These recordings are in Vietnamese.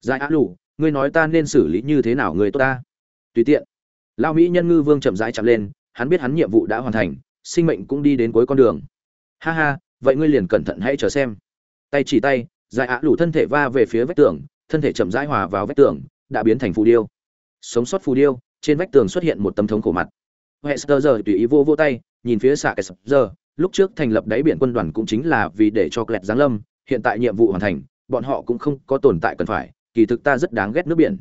giải á lù, ngươi nói ta nên xử lý như thế nào người tốt ta? Tùy tiện. Lao mỹ nhân ngư vương chậm rãi chạm lên, hắn biết hắn nhiệm vụ đã hoàn thành, sinh mệnh cũng đi đến cuối con đường. Ha ha, vậy ngươi liền cẩn thận hãy chờ xem. Tay chỉ tay, giải á lù thân thể va về phía vách tường, thân thể chậm rãi hòa vào vách tường, đã biến thành phù điêu. Sống sót phù điêu, trên vách tường xuất hiện một tấm thống khổ mặt. Hester giờ tùy ý vô vô tay, nhìn phía xạ cái giờ, lúc trước thành lập đáy biển quân đoàn cũng chính là vì để cho kẹt giáng lâm, hiện tại nhiệm vụ hoàn thành, bọn họ cũng không có tồn tại cần phải kỳ thực ta rất đáng ghét nước biển.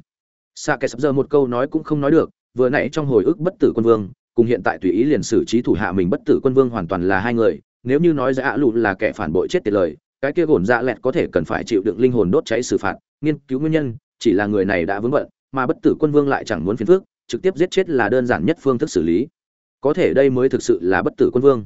Xạ cái giờ một câu nói cũng không nói được, vừa nãy trong hồi ức bất tử quân vương, cùng hiện tại tùy ý liền xử trí thủ hạ mình bất tử quân vương hoàn toàn là hai người, nếu như nói ra ạ lụt là kẻ phản bội chết tiệt lời, cái kia gồn dạ lẹt có thể cần phải chịu đựng linh hồn đốt cháy xử phạt, nghiên cứu nguyên nhân, chỉ là người này đã vướng bận, mà bất tử quân vương lại chẳng muốn phiền phước trực tiếp giết chết là đơn giản nhất phương thức xử lý. Có thể đây mới thực sự là bất tử quân vương.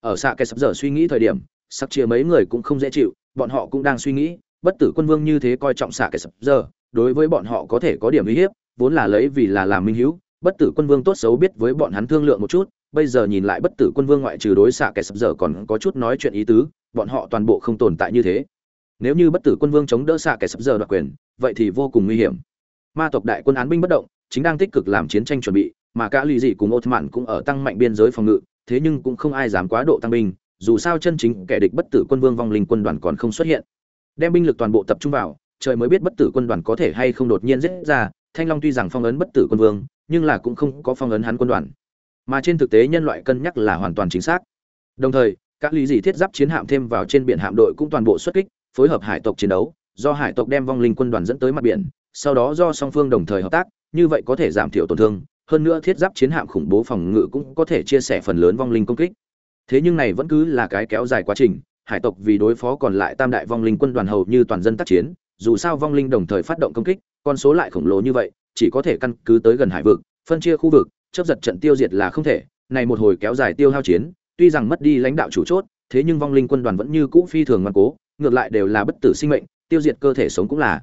Ở xạ kẻ sắp giờ suy nghĩ thời điểm sắc chia mấy người cũng không dễ chịu, bọn họ cũng đang suy nghĩ bất tử quân vương như thế coi trọng xạ kẻ sập giờ, đối với bọn họ có thể có điểm uy hiếp, vốn là lấy vì là làm minh hữu, bất tử quân vương tốt xấu biết với bọn hắn thương lượng một chút, bây giờ nhìn lại bất tử quân vương ngoại trừ đối xạ kẻ sập giờ còn có chút nói chuyện ý tứ, bọn họ toàn bộ không tồn tại như thế. Nếu như bất tử quân vương chống đỡ xạ kẻ sập giờ đoạt quyền, vậy thì vô cùng nguy hiểm. Ma tộc đại quân án binh bất động, chính đang tích cực làm chiến tranh chuẩn bị, mà cả lì dị cùng ột mạn cũng ở tăng mạnh biên giới phòng ngự, thế nhưng cũng không ai dám quá độ tăng binh, dù sao chân chính kẻ địch bất tử quân vương vong linh quân đoàn còn không xuất hiện đem binh lực toàn bộ tập trung vào, trời mới biết bất tử quân đoàn có thể hay không đột nhiên giết ra. Thanh long tuy rằng phong ấn bất tử quân vương, nhưng là cũng không có phong ấn hắn quân đoàn. Mà trên thực tế nhân loại cân nhắc là hoàn toàn chính xác. Đồng thời, các lý dị thiết giáp chiến hạm thêm vào trên biển hạm đội cũng toàn bộ xuất kích, phối hợp hải tộc chiến đấu, do hải tộc đem vong linh quân đoàn dẫn tới mặt biển, sau đó do song phương đồng thời hợp tác, như vậy có thể giảm thiểu tổn thương. Hơn nữa thiết giáp chiến hạm khủng bố phòng ngự cũng có thể chia sẻ phần lớn vong linh công kích. Thế nhưng này vẫn cứ là cái kéo dài quá trình hải tộc vì đối phó còn lại tam đại vong linh quân đoàn hầu như toàn dân tác chiến, dù sao vong linh đồng thời phát động công kích, con số lại khổng lồ như vậy, chỉ có thể căn cứ tới gần hải vực, phân chia khu vực, chấp giật trận tiêu diệt là không thể, này một hồi kéo dài tiêu hao chiến, tuy rằng mất đi lãnh đạo chủ chốt, thế nhưng vong linh quân đoàn vẫn như cũ phi thường ngoan cố, ngược lại đều là bất tử sinh mệnh, tiêu diệt cơ thể sống cũng là.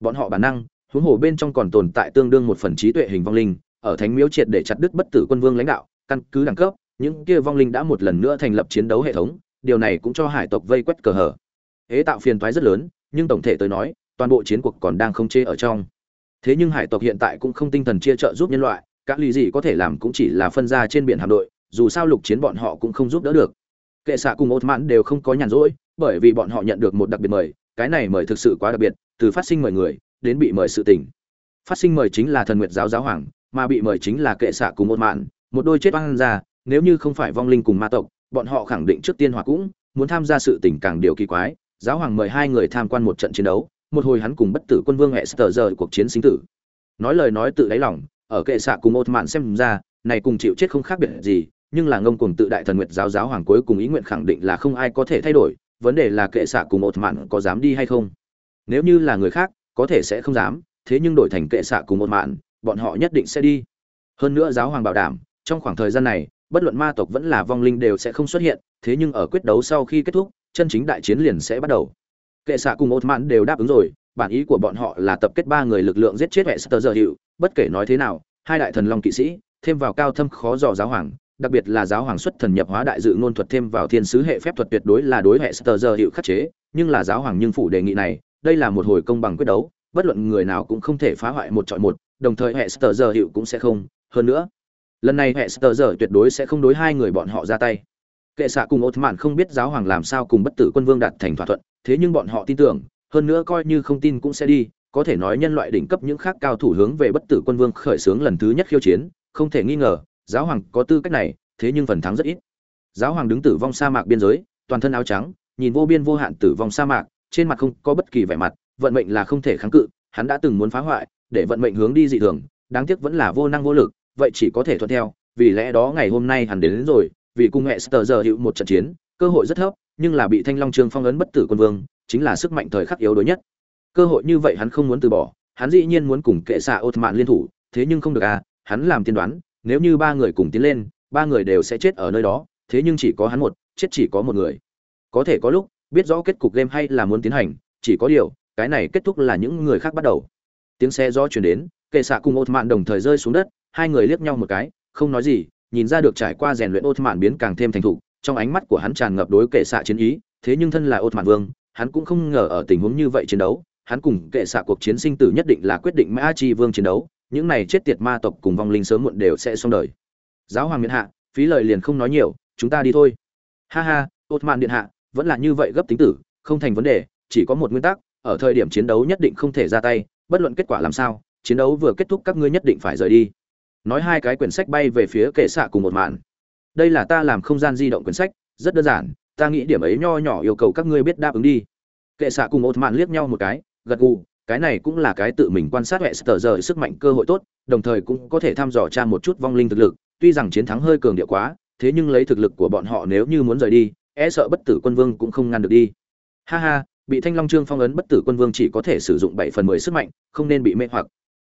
Bọn họ bản năng, huống hồ bên trong còn tồn tại tương đương một phần trí tuệ hình vong linh, ở thánh miếu triệt để chặt đứt bất tử quân vương lãnh đạo, căn cứ đẳng cấp, những kia vong linh đã một lần nữa thành lập chiến đấu hệ thống điều này cũng cho hải tộc vây quét cờ hở. Ế tạo phiền toái rất lớn, nhưng tổng thể tới nói, toàn bộ chiến cuộc còn đang không chê ở trong. Thế nhưng hải tộc hiện tại cũng không tinh thần chia trợ giúp nhân loại các lý gì có thể làm cũng chỉ là phân ra trên biển hạm đội, dù sao lục chiến bọn họ cũng không giúp đỡ được. Kệ xạ cùng ột mãn đều không có nhàn rỗi, bởi vì bọn họ nhận được một đặc biệt mời, cái này mời thực sự quá đặc biệt, từ phát sinh mời người, đến bị mời sự tình. Phát sinh mời chính là thần nguyệt giáo giáo hoàng, mà bị mời chính là kệ xạ cùng ột mạn, một đôi chết oan ra nếu như không phải vong linh cùng ma tộc bọn họ khẳng định trước tiên hòa cũng, muốn tham gia sự tình càng điều kỳ quái. Giáo hoàng mời hai người tham quan một trận chiến đấu, một hồi hắn cùng bất tử quân vương hệ sờ giờ cuộc chiến sinh tử. Nói lời nói tự đáy lòng, ở kệ xạ cùng một mạn xem ra, này cùng chịu chết không khác biệt gì, nhưng là ngông cùng tự đại thần nguyệt giáo giáo hoàng cuối cùng ý nguyện khẳng định là không ai có thể thay đổi, vấn đề là kệ xạ cùng một mạn có dám đi hay không? Nếu như là người khác, có thể sẽ không dám, thế nhưng đổi thành kệ xạ cùng một mạn, bọn họ nhất định sẽ đi. Hơn nữa giáo hoàng bảo đảm, trong khoảng thời gian này bất luận ma tộc vẫn là vong linh đều sẽ không xuất hiện, thế nhưng ở quyết đấu sau khi kết thúc, chân chính đại chiến liền sẽ bắt đầu. Kệ xạ cùng một mạn đều đáp ứng rồi, bản ý của bọn họ là tập kết ba người lực lượng giết chết hệ sơ giờ hiệu bất kể nói thế nào, hai đại thần long kỵ sĩ, thêm vào cao thâm khó dò giáo hoàng, đặc biệt là giáo hoàng xuất thần nhập hóa đại dự ngôn thuật thêm vào thiên sứ hệ phép thuật tuyệt đối là đối hệ sơ giờ hiệu khắc chế, nhưng là giáo hoàng nhưng phủ đề nghị này, đây là một hồi công bằng quyết đấu, bất luận người nào cũng không thể phá hoại một trọi một, đồng thời hệ sờ giờ hiệu cũng sẽ không. Hơn nữa lần này hệ sờ giờ tuyệt đối sẽ không đối hai người bọn họ ra tay. Kệ xạ cùng ột mạn không biết giáo hoàng làm sao cùng bất tử quân vương đạt thành thỏa thuận, thế nhưng bọn họ tin tưởng, hơn nữa coi như không tin cũng sẽ đi, có thể nói nhân loại đỉnh cấp những khác cao thủ hướng về bất tử quân vương khởi xướng lần thứ nhất khiêu chiến, không thể nghi ngờ, giáo hoàng có tư cách này, thế nhưng phần thắng rất ít. Giáo hoàng đứng tử vong sa mạc biên giới, toàn thân áo trắng, nhìn vô biên vô hạn tử vong sa mạc, trên mặt không có bất kỳ vẻ mặt, vận mệnh là không thể kháng cự, hắn đã từng muốn phá hoại, để vận mệnh hướng đi dị thường, đáng tiếc vẫn là vô năng vô lực vậy chỉ có thể thuận theo vì lẽ đó ngày hôm nay hắn đến, đến rồi vì cung hệ sờ giờ hữu một trận chiến cơ hội rất thấp nhưng là bị thanh long trương phong ấn bất tử quân vương chính là sức mạnh thời khắc yếu đối nhất. Cơ hội như vậy hắn không muốn từ bỏ hắn dĩ nhiên muốn cùng kệ xạ ột mạn liên thủ thế nhưng không được à hắn làm tiên đoán nếu như ba người cùng tiến lên ba người đều sẽ chết ở nơi đó thế nhưng chỉ có hắn một chết chỉ có một người. Có thể có lúc biết rõ kết cục game hay là muốn tiến hành chỉ có điều cái này kết thúc là những người khác bắt đầu. Tiếng xe gió chuyển đến kệ xạ cùng ột mạn đồng thời rơi xuống đất hai người liếc nhau một cái, không nói gì, nhìn ra được trải qua rèn luyện ột mạn biến càng thêm thành thục, trong ánh mắt của hắn tràn ngập đối kệ xạ chiến ý, thế nhưng thân là ột mạn vương, hắn cũng không ngờ ở tình huống như vậy chiến đấu, hắn cùng kệ xạ cuộc chiến sinh tử nhất định là quyết định mã chi vương chiến đấu, những này chết tiệt ma tộc cùng vong linh sớm muộn đều sẽ xong đời. Giáo hoàng miễn hạ, phí lời liền không nói nhiều, chúng ta đi thôi. Ha ha ột mạn điện hạ, vẫn là như vậy gấp tính tử, không thành vấn đề, chỉ có một nguyên tắc, ở thời điểm chiến đấu nhất định không thể ra tay, bất luận kết quả làm sao, chiến đấu vừa kết thúc các ngươi nhất định phải rời đi nói hai cái quyển sách bay về phía kệ xạ cùng một màn. đây là ta làm không gian di động quyển sách, rất đơn giản, ta nghĩ điểm ấy nho nhỏ yêu cầu các ngươi biết đáp ứng đi. Kệ xạ cùng một màn liếc nhau một cái, gật gù, cái này cũng là cái tự mình quan sát hệ sở rời sức mạnh cơ hội tốt, đồng thời cũng có thể thăm dò tra một chút vong linh thực lực, tuy rằng chiến thắng hơi cường địa quá, thế nhưng lấy thực lực của bọn họ nếu như muốn rời đi e sợ bất tử quân vương cũng không ngăn được đi. Ha ha, bị thanh long trương phong ấn bất tử quân vương chỉ có thể sử dụng bảy phần mười sức mạnh, không nên bị mê hoặc.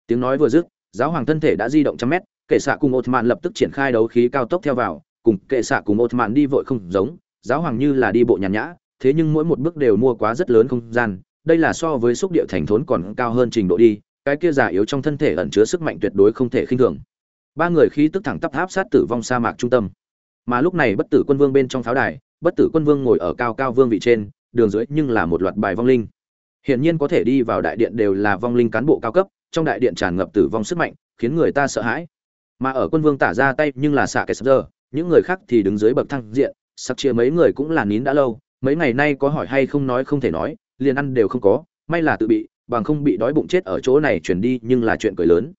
Tiếng nói vừa dứt giáo hoàng thân thể đã di động trăm mét, kệ xạ cùng ột mạn lập tức triển khai đấu khí cao tốc theo vào, cùng kệ xạ cùng ột mạn đi vội không giống, giáo hoàng như là đi bộ nhàn nhã, thế nhưng mỗi một bước đều mua quá rất lớn không gian, đây là so với xúc địa thành thốn còn cao hơn trình độ đi, cái kia giả yếu trong thân thể ẩn chứa sức mạnh tuyệt đối không thể khinh thường. Ba người khí tức thẳng tắp áp sát tử vong sa mạc trung tâm. Mà lúc này bất tử quân vương bên trong pháo đài, bất tử quân vương ngồi ở cao cao vương vị trên, đường dưới nhưng là một loạt bài vong linh. Hiển nhiên có thể đi vào đại điện đều là vong linh cán bộ cao cấp trong đại điện tràn ngập tử vong sức mạnh, khiến người ta sợ hãi. Mà ở quân vương tả ra tay nhưng là xạ cái sập giờ những người khác thì đứng dưới bậc thang diện, sặc chia mấy người cũng là nín đã lâu, mấy ngày nay có hỏi hay không nói không thể nói, liền ăn đều không có, may là tự bị, bằng không bị đói bụng chết ở chỗ này chuyển đi nhưng là chuyện cười lớn.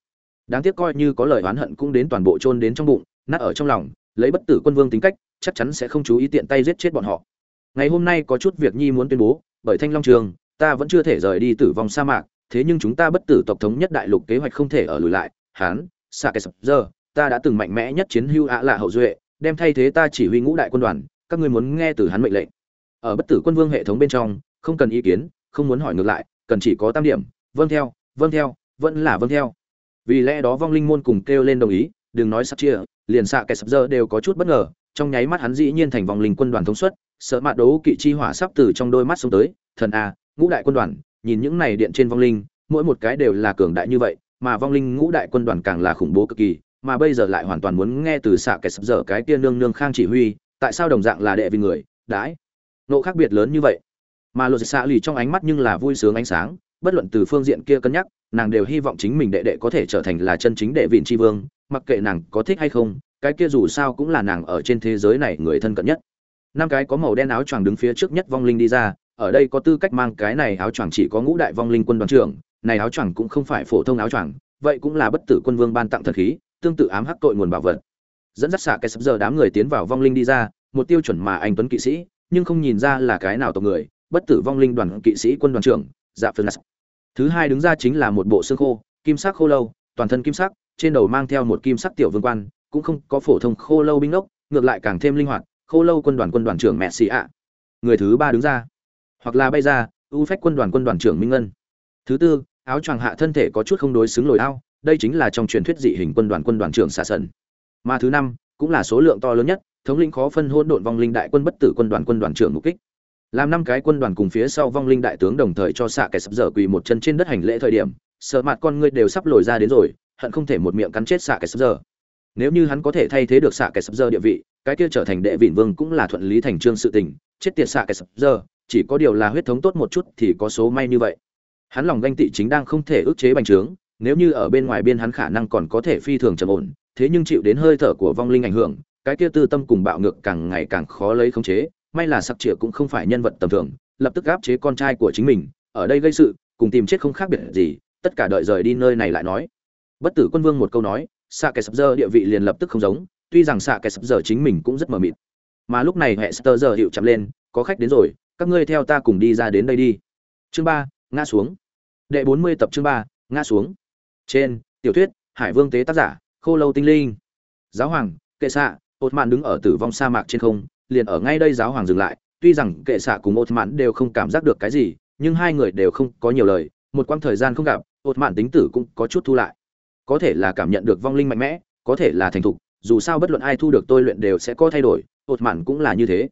Đáng tiếc coi như có lời oán hận cũng đến toàn bộ chôn đến trong bụng, nát ở trong lòng, lấy bất tử quân vương tính cách, chắc chắn sẽ không chú ý tiện tay giết chết bọn họ. Ngày hôm nay có chút việc nhi muốn tuyên bố, bởi thanh long trường, ta vẫn chưa thể rời đi tử vong sa mạc thế nhưng chúng ta bất tử tộc thống nhất đại lục kế hoạch không thể ở lùi lại. Hán xạ kẻ sập giờ ta đã từng mạnh mẽ nhất chiến hưu ạ là hậu duệ, đem thay thế ta chỉ huy ngũ đại quân đoàn, các ngươi muốn nghe từ hắn mệnh lệnh. Ở bất tử quân vương hệ thống bên trong, không cần ý kiến, không muốn hỏi ngược lại, cần chỉ có tam điểm vâng theo vâng theo, vẫn là vâng theo. Vì lẽ đó vong linh môn cùng kêu lên đồng ý, đừng nói sắp chia, liền xạ kẻ sập giờ đều có chút bất ngờ, trong nháy mắt hắn dĩ nhiên thành vong linh quân đoàn thống suất, sợ mạ đấu kỵ chi hỏa sắp từ trong đôi mắt xuống tới, thần a, ngũ đại quân đoàn nhìn những này điện trên vong linh, mỗi một cái đều là cường đại như vậy, mà vong linh ngũ đại quân đoàn càng là khủng bố cực kỳ, mà bây giờ lại hoàn toàn muốn nghe từ xạ kẻ sập giờ cái kia nương nương khang chỉ huy, tại sao đồng dạng là đệ vì người, đãi? Nộ khác biệt lớn như vậy. Mà lột xạ lì trong ánh mắt nhưng là vui sướng ánh sáng, bất luận từ phương diện kia cân nhắc, nàng đều hy vọng chính mình đệ đệ có thể trở thành là chân chính đệ vịn tri vương, mặc kệ nàng có thích hay không, cái kia dù sao cũng là nàng ở trên thế giới này người thân cận nhất. Năm cái có màu đen áo choàng đứng phía trước nhất vong linh đi ra ở đây có tư cách mang cái này áo choàng chỉ có ngũ đại vong linh quân đoàn trưởng, này áo choàng cũng không phải phổ thông áo choàng, vậy cũng là bất tử quân vương ban tặng thần khí, tương tự ám hắc tội nguồn bảo vật. Dẫn dắt xạ cái sắp giờ đám người tiến vào vong linh đi ra, một tiêu chuẩn mà anh tuấn kỵ sĩ, nhưng không nhìn ra là cái nào tộc người, bất tử vong linh đoàn kỵ sĩ quân đoàn trưởng dạ phân thứ hai đứng ra chính là một bộ xương khô, kim sắc khô lâu, toàn thân kim sắc, trên đầu mang theo một kim sắc tiểu vương quan, cũng không có phổ thông khô lâu binh ốc, ngược lại càng thêm linh hoạt, khô lâu quân đoàn quân đoàn trưởng mẹ xì ạ. Người thứ ba đứng ra hoặc là bay ra u phách quân đoàn quân đoàn trưởng minh ngân. Thứ tư, áo choàng hạ thân thể có chút không đối xứng lồi ao, đây chính là trong truyền thuyết dị hình quân đoàn quân đoàn trưởng xà sần. Mà thứ năm, cũng là số lượng to lớn nhất, thống lĩnh khó phân hôn độn vong linh đại quân bất tử quân đoàn quân đoàn trưởng mục kích. Làm năm cái quân đoàn cùng phía sau vong linh đại tướng đồng thời cho xạ kẻ sập dở quỳ một chân trên đất hành lễ thời điểm, sợ mặt con ngươi đều sắp lồi ra đến rồi, hận không thể một miệng cắn chết xạ kẻ sập dở. Nếu như hắn có thể thay thế được xạ kẻ sập dở địa vị, cái kia trở thành đệ vịn vương cũng là thuận lý thành trương sự tình, chết tiệt xạ kẻ sập dở chỉ có điều là huyết thống tốt một chút thì có số may như vậy. Hắn lòng ganh tị chính đang không thể ức chế bành trướng, nếu như ở bên ngoài biên hắn khả năng còn có thể phi thường trầm ổn, thế nhưng chịu đến hơi thở của vong linh ảnh hưởng, cái kia tư tâm cùng bạo ngược càng ngày càng khó lấy khống chế, may là sặc trịa cũng không phải nhân vật tầm thường, lập tức gáp chế con trai của chính mình, ở đây gây sự, cùng tìm chết không khác biệt gì, tất cả đợi rời đi nơi này lại nói. Bất tử quân vương một câu nói xạ kẻ sập giờ địa vị liền lập tức không giống, tuy rằng xạ kẻ sập giờ chính mình cũng rất mờ mịt. Mà lúc này hệ sơ giờ hiệu chậm lên, có khách đến rồi các ngươi theo ta cùng đi ra đến đây đi. Chương ba, ngã xuống. Đệ bốn mươi tập chương ba, ngã xuống. Trên, tiểu thuyết, hải vương tế tác giả, khô lâu tinh linh. Giáo hoàng, kệ xạ ột mạn đứng ở tử vong sa mạc trên không, liền ở ngay đây giáo hoàng dừng lại. Tuy rằng kệ xạ cùng ột mạn đều không cảm giác được cái gì, nhưng hai người đều không có nhiều lời. Một quãng thời gian không gặp ột mạn tính tử cũng có chút thu lại. Có thể là cảm nhận được vong linh mạnh mẽ, có thể là thành thục, dù sao bất luận ai thu được tôi luyện đều sẽ có thay đổi ột mạn cũng là như thế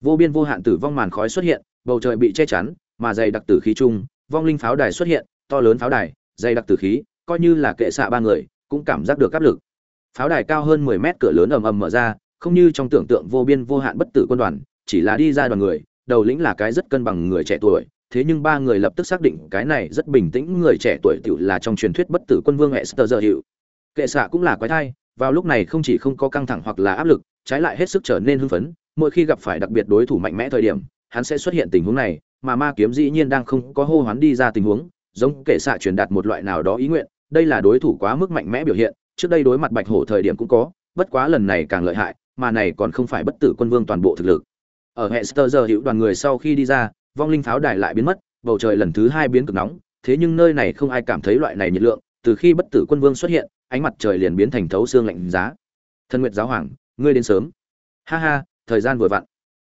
vô biên vô hạn tử vong màn khói xuất hiện bầu trời bị che chắn mà dày đặc tử khí chung vong linh pháo đài xuất hiện to lớn pháo đài dày đặc tử khí coi như là kệ xạ ba người cũng cảm giác được áp lực pháo đài cao hơn 10 mét cửa lớn ầm ầm mở ra không như trong tưởng tượng vô biên vô hạn bất tử quân đoàn chỉ là đi ra đoàn người đầu lĩnh là cái rất cân bằng người trẻ tuổi thế nhưng ba người lập tức xác định cái này rất bình tĩnh người trẻ tuổi tiểu là trong truyền thuyết bất tử quân vương Esther giờ hiệu. Kệ xạ cũng là quái thai, vào lúc này không chỉ không có căng thẳng hoặc là áp lực, trái lại hết sức trở nên hưng phấn, mỗi khi gặp phải đặc biệt đối thủ mạnh mẽ thời điểm, hắn sẽ xuất hiện tình huống này, mà ma kiếm dĩ nhiên đang không có hô hoán đi ra tình huống, giống kể xạ truyền đạt một loại nào đó ý nguyện, đây là đối thủ quá mức mạnh mẽ biểu hiện, trước đây đối mặt Bạch Hổ thời điểm cũng có, bất quá lần này càng lợi hại, mà này còn không phải bất tử quân vương toàn bộ thực lực. Ở Hester giờ hữu đoàn người sau khi đi ra, vong linh pháo đài lại biến mất, bầu trời lần thứ hai biến cực nóng, thế nhưng nơi này không ai cảm thấy loại này nhiệt lượng, từ khi bất tử quân vương xuất hiện, ánh mặt trời liền biến thành thấu xương lạnh giá. Thân Nguyệt giáo hoàng, ngươi đến sớm. Ha ha, thời gian vừa vặn.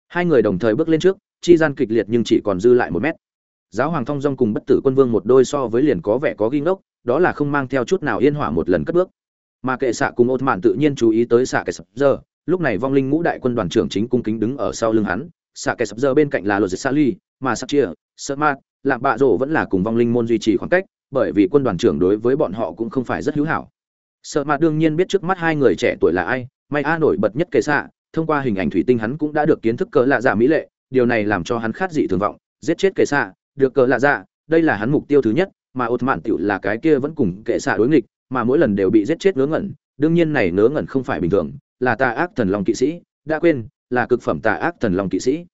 Hai người đồng thời bước lên trước, chi gian kịch liệt nhưng chỉ còn dư lại một mét. Giáo hoàng Thông dong cùng bất tử quân vương một đôi so với liền có vẻ có ghi ngốc, đó là không mang theo chút nào yên hỏa một lần cất bước. Mà kệ xạ cùng ột Mạn tự nhiên chú ý tới xạ kệ sập giờ, lúc này vong linh ngũ đại quân đoàn trưởng chính cung kính đứng ở sau lưng hắn, xạ kệ sập giờ bên cạnh là Lột ly mà sắp chia, sợ mát, lạm bạ rổ vẫn là cùng vong linh môn duy trì khoảng cách, bởi vì quân đoàn trưởng đối với bọn họ cũng không phải rất hữu hảo. Sợ mát đương nhiên biết trước mắt hai người trẻ tuổi là ai, may a nổi bật nhất kệ xạ, thông qua hình ảnh thủy tinh hắn cũng đã được kiến thức cỡ lạ dạ mỹ lệ, điều này làm cho hắn khát dị thường vọng, giết chết kệ xạ, được cỡ lạ dạ, đây là hắn mục tiêu thứ nhất, mà ột mạn tiểu là cái kia vẫn cùng kệ xạ đối nghịch, mà mỗi lần đều bị giết chết ngớ ngẩn, đương nhiên này ngớ ngẩn không phải bình thường, là tà ác thần long kỵ sĩ, đã quên, là cực phẩm tà ác thần long kỵ sĩ.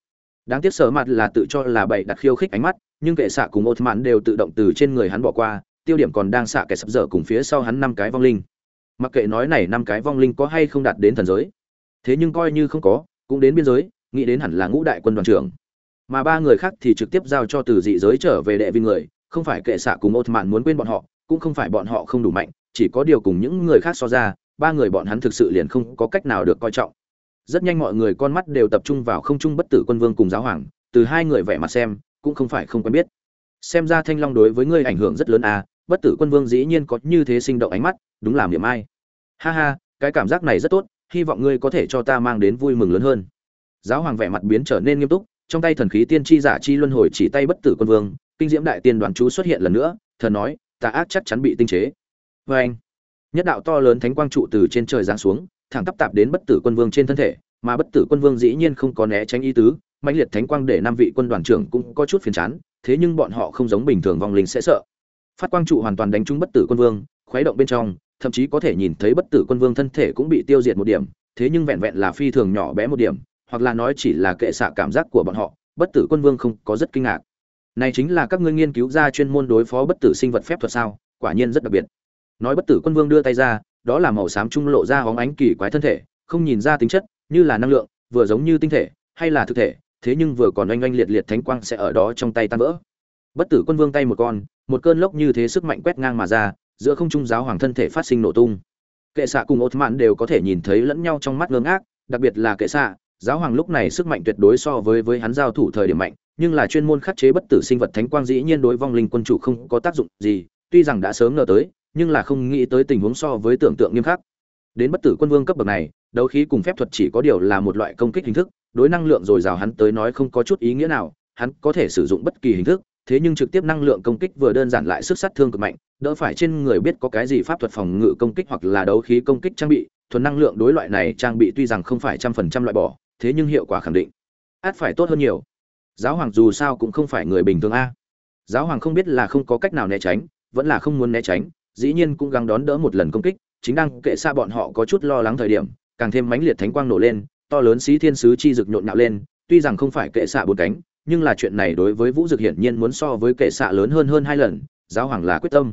Đáng tiếc sở mặt là tự cho là bậy đặt khiêu khích ánh mắt, nhưng kệ xạ cùng ột mạn đều tự động từ trên người hắn bỏ qua, tiêu điểm còn đang xạ kẻ sập dở cùng phía sau hắn năm cái vong linh. Mặc kệ nói này năm cái vong linh có hay không đạt đến thần giới, thế nhưng coi như không có, cũng đến biên giới, nghĩ đến hẳn là ngũ đại quân đoàn trưởng. Mà ba người khác thì trực tiếp giao cho từ dị giới trở về đệ vi người không phải kệ xạ cùng ột mạn muốn quên bọn họ cũng không phải bọn họ không đủ mạnh chỉ có điều cùng những người khác so ra ba người bọn hắn thực sự liền không có cách nào được coi trọng. Rất nhanh mọi người con mắt đều tập trung vào không trung bất tử quân vương cùng giáo hoàng từ hai người vẻ mặt xem cũng không phải không quen biết. Xem ra thanh long đối với ngươi ảnh hưởng rất lớn à bất tử quân vương dĩ nhiên có như thế sinh động ánh mắt đúng làm điểm ai. Ha ha cái cảm giác này rất tốt hy vọng ngươi có thể cho ta mang đến vui mừng lớn hơn. Giáo hoàng vẻ mặt biến trở nên nghiêm túc, trong tay thần khí tiên tri giả chi luân hồi chỉ tay bất tử quân vương, kinh diễm đại tiên đoàn chú xuất hiện lần nữa, thần nói tà ác chắc chắn bị tinh chế. Vê anh, nhất đạo to lớn thánh quang trụ từ trên trời giáng xuống, thẳng tắp tạp đến bất tử quân vương trên thân thể, mà bất tử quân vương dĩ nhiên không có né tránh ý tứ, mãnh liệt thánh quang để năm vị quân đoàn trưởng cũng có chút phiền chán, thế nhưng bọn họ không giống bình thường vong linh sẽ sợ. Phát quang trụ hoàn toàn đánh trúng bất tử quân vương, khuấy động bên trong thậm chí có thể nhìn thấy bất tử quân vương thân thể cũng bị tiêu diệt một điểm, thế nhưng vẹn vẹn là phi thường nhỏ bé một điểm, hoặc là nói chỉ là kệ xạ cảm giác của bọn họ, bất tử quân vương không có rất kinh ngạc. Này chính là các ngươi nghiên cứu ra chuyên môn đối phó bất tử sinh vật phép thuật sao, quả nhiên rất đặc biệt. Nói bất tử quân vương đưa tay ra, đó là màu xám trung lộ ra hóng ánh kỳ quái thân thể, không nhìn ra tính chất, như là năng lượng, vừa giống như tinh thể, hay là thực thể, thế nhưng vừa còn oanh oanh liệt liệt thánh quang sẽ ở đó trong tay tan vỡ. Bất tử quân vương tay một con, một cơn lốc như thế sức mạnh quét ngang mà ra giữa không trung giáo hoàng thân thể phát sinh nổ tung. Kệ xạ cùng ột mạn đều có thể nhìn thấy lẫn nhau trong mắt ngơ ngác, đặc biệt là kệ xạ, giáo hoàng lúc này sức mạnh tuyệt đối so với với hắn giao thủ thời điểm mạnh, nhưng là chuyên môn khắc chế bất tử sinh vật thánh quang dĩ nhiên đối vong linh quân chủ không có tác dụng gì, tuy rằng đã sớm ngờ tới, nhưng là không nghĩ tới tình huống so với tưởng tượng nghiêm khắc. Đến bất tử quân vương cấp bậc này, đấu khí cùng phép thuật chỉ có điều là một loại công kích hình thức, đối năng lượng dồi dào hắn tới nói không có chút ý nghĩa nào, hắn có thể sử dụng bất kỳ hình thức thế nhưng trực tiếp năng lượng công kích vừa đơn giản lại sức sát thương cực mạnh, đỡ phải trên người biết có cái gì pháp thuật phòng ngự công kích hoặc là đấu khí công kích trang bị, thuần năng lượng đối loại này trang bị tuy rằng không phải trăm phần trăm loại bỏ, thế nhưng hiệu quả khẳng định. Át phải tốt hơn nhiều. Giáo hoàng dù sao cũng không phải người bình thường a. Giáo hoàng không biết là không có cách nào né tránh, vẫn là không muốn né tránh, dĩ nhiên cũng gắng đón đỡ một lần công kích, chính đang kệ xa bọn họ có chút lo lắng thời điểm, càng thêm mãnh liệt thánh quang nổ lên, to lớn xí thiên sứ chi rực nhộn nhạo lên, tuy rằng không phải kệ xạ bốn cánh nhưng là chuyện này đối với vũ dực hiển nhiên muốn so với kệ xạ lớn hơn hơn hai lần, giáo hoàng là quyết tâm.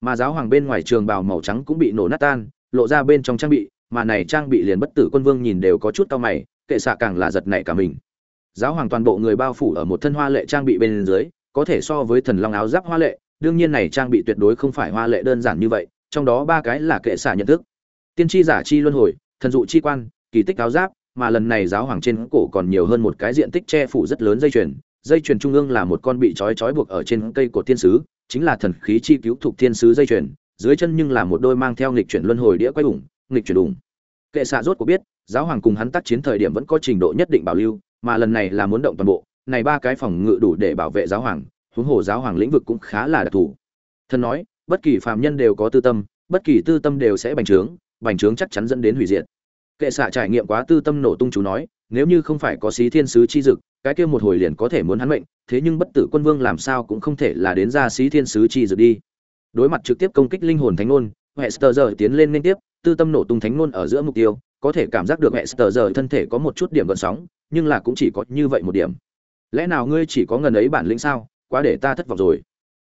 Mà giáo hoàng bên ngoài trường bào màu trắng cũng bị nổ nát tan, lộ ra bên trong trang bị, mà này trang bị liền bất tử quân vương nhìn đều có chút cao mày kệ xạ càng là giật nảy cả mình. Giáo hoàng toàn bộ người bao phủ ở một thân hoa lệ trang bị bên dưới, có thể so với thần long áo giáp hoa lệ, đương nhiên này trang bị tuyệt đối không phải hoa lệ đơn giản như vậy, trong đó ba cái là kệ xạ nhận thức. Tiên tri giả chi luân hồi, thần dụ chi quan, kỳ tích áo giáp mà lần này giáo hoàng trên cổ còn nhiều hơn một cái diện tích che phủ rất lớn dây chuyền. Dây chuyền trung ương là một con bị trói trói buộc ở trên cây của thiên sứ, chính là thần khí chi cứu thuộc thiên sứ dây chuyền. Dưới chân nhưng là một đôi mang theo nghịch chuyển luân hồi đĩa quay ủng, nghịch chuyển ủng. Kệ xạ rốt của biết, giáo hoàng cùng hắn tác chiến thời điểm vẫn có trình độ nhất định bảo lưu, mà lần này là muốn động toàn bộ. Này ba cái phòng ngự đủ để bảo vệ giáo hoàng, huống hồ giáo hoàng lĩnh vực cũng khá là đặc thù. Thần nói, bất kỳ phàm nhân đều có tư tâm, bất kỳ tư tâm đều sẽ bành trướng bành trướng chắc chắn dẫn đến hủy diệt kệ xạ trải nghiệm quá tư tâm nổ tung chú nói, nếu như không phải có xí thiên sứ chi dực, cái kia một hồi liền có thể muốn hắn mệnh, thế nhưng bất tử quân vương làm sao cũng không thể là đến ra xí thiên sứ chi dực đi. Đối mặt trực tiếp công kích linh hồn thánh nôn hester giờ tiến lên liên tiếp, tư tâm nổ tung thánh nôn ở giữa mục tiêu, có thể cảm giác được hester giờ thân thể có một chút điểm gợn sóng, nhưng là cũng chỉ có như vậy một điểm. Lẽ nào ngươi chỉ có ngần ấy bản lĩnh sao? Quá để ta thất vọng rồi.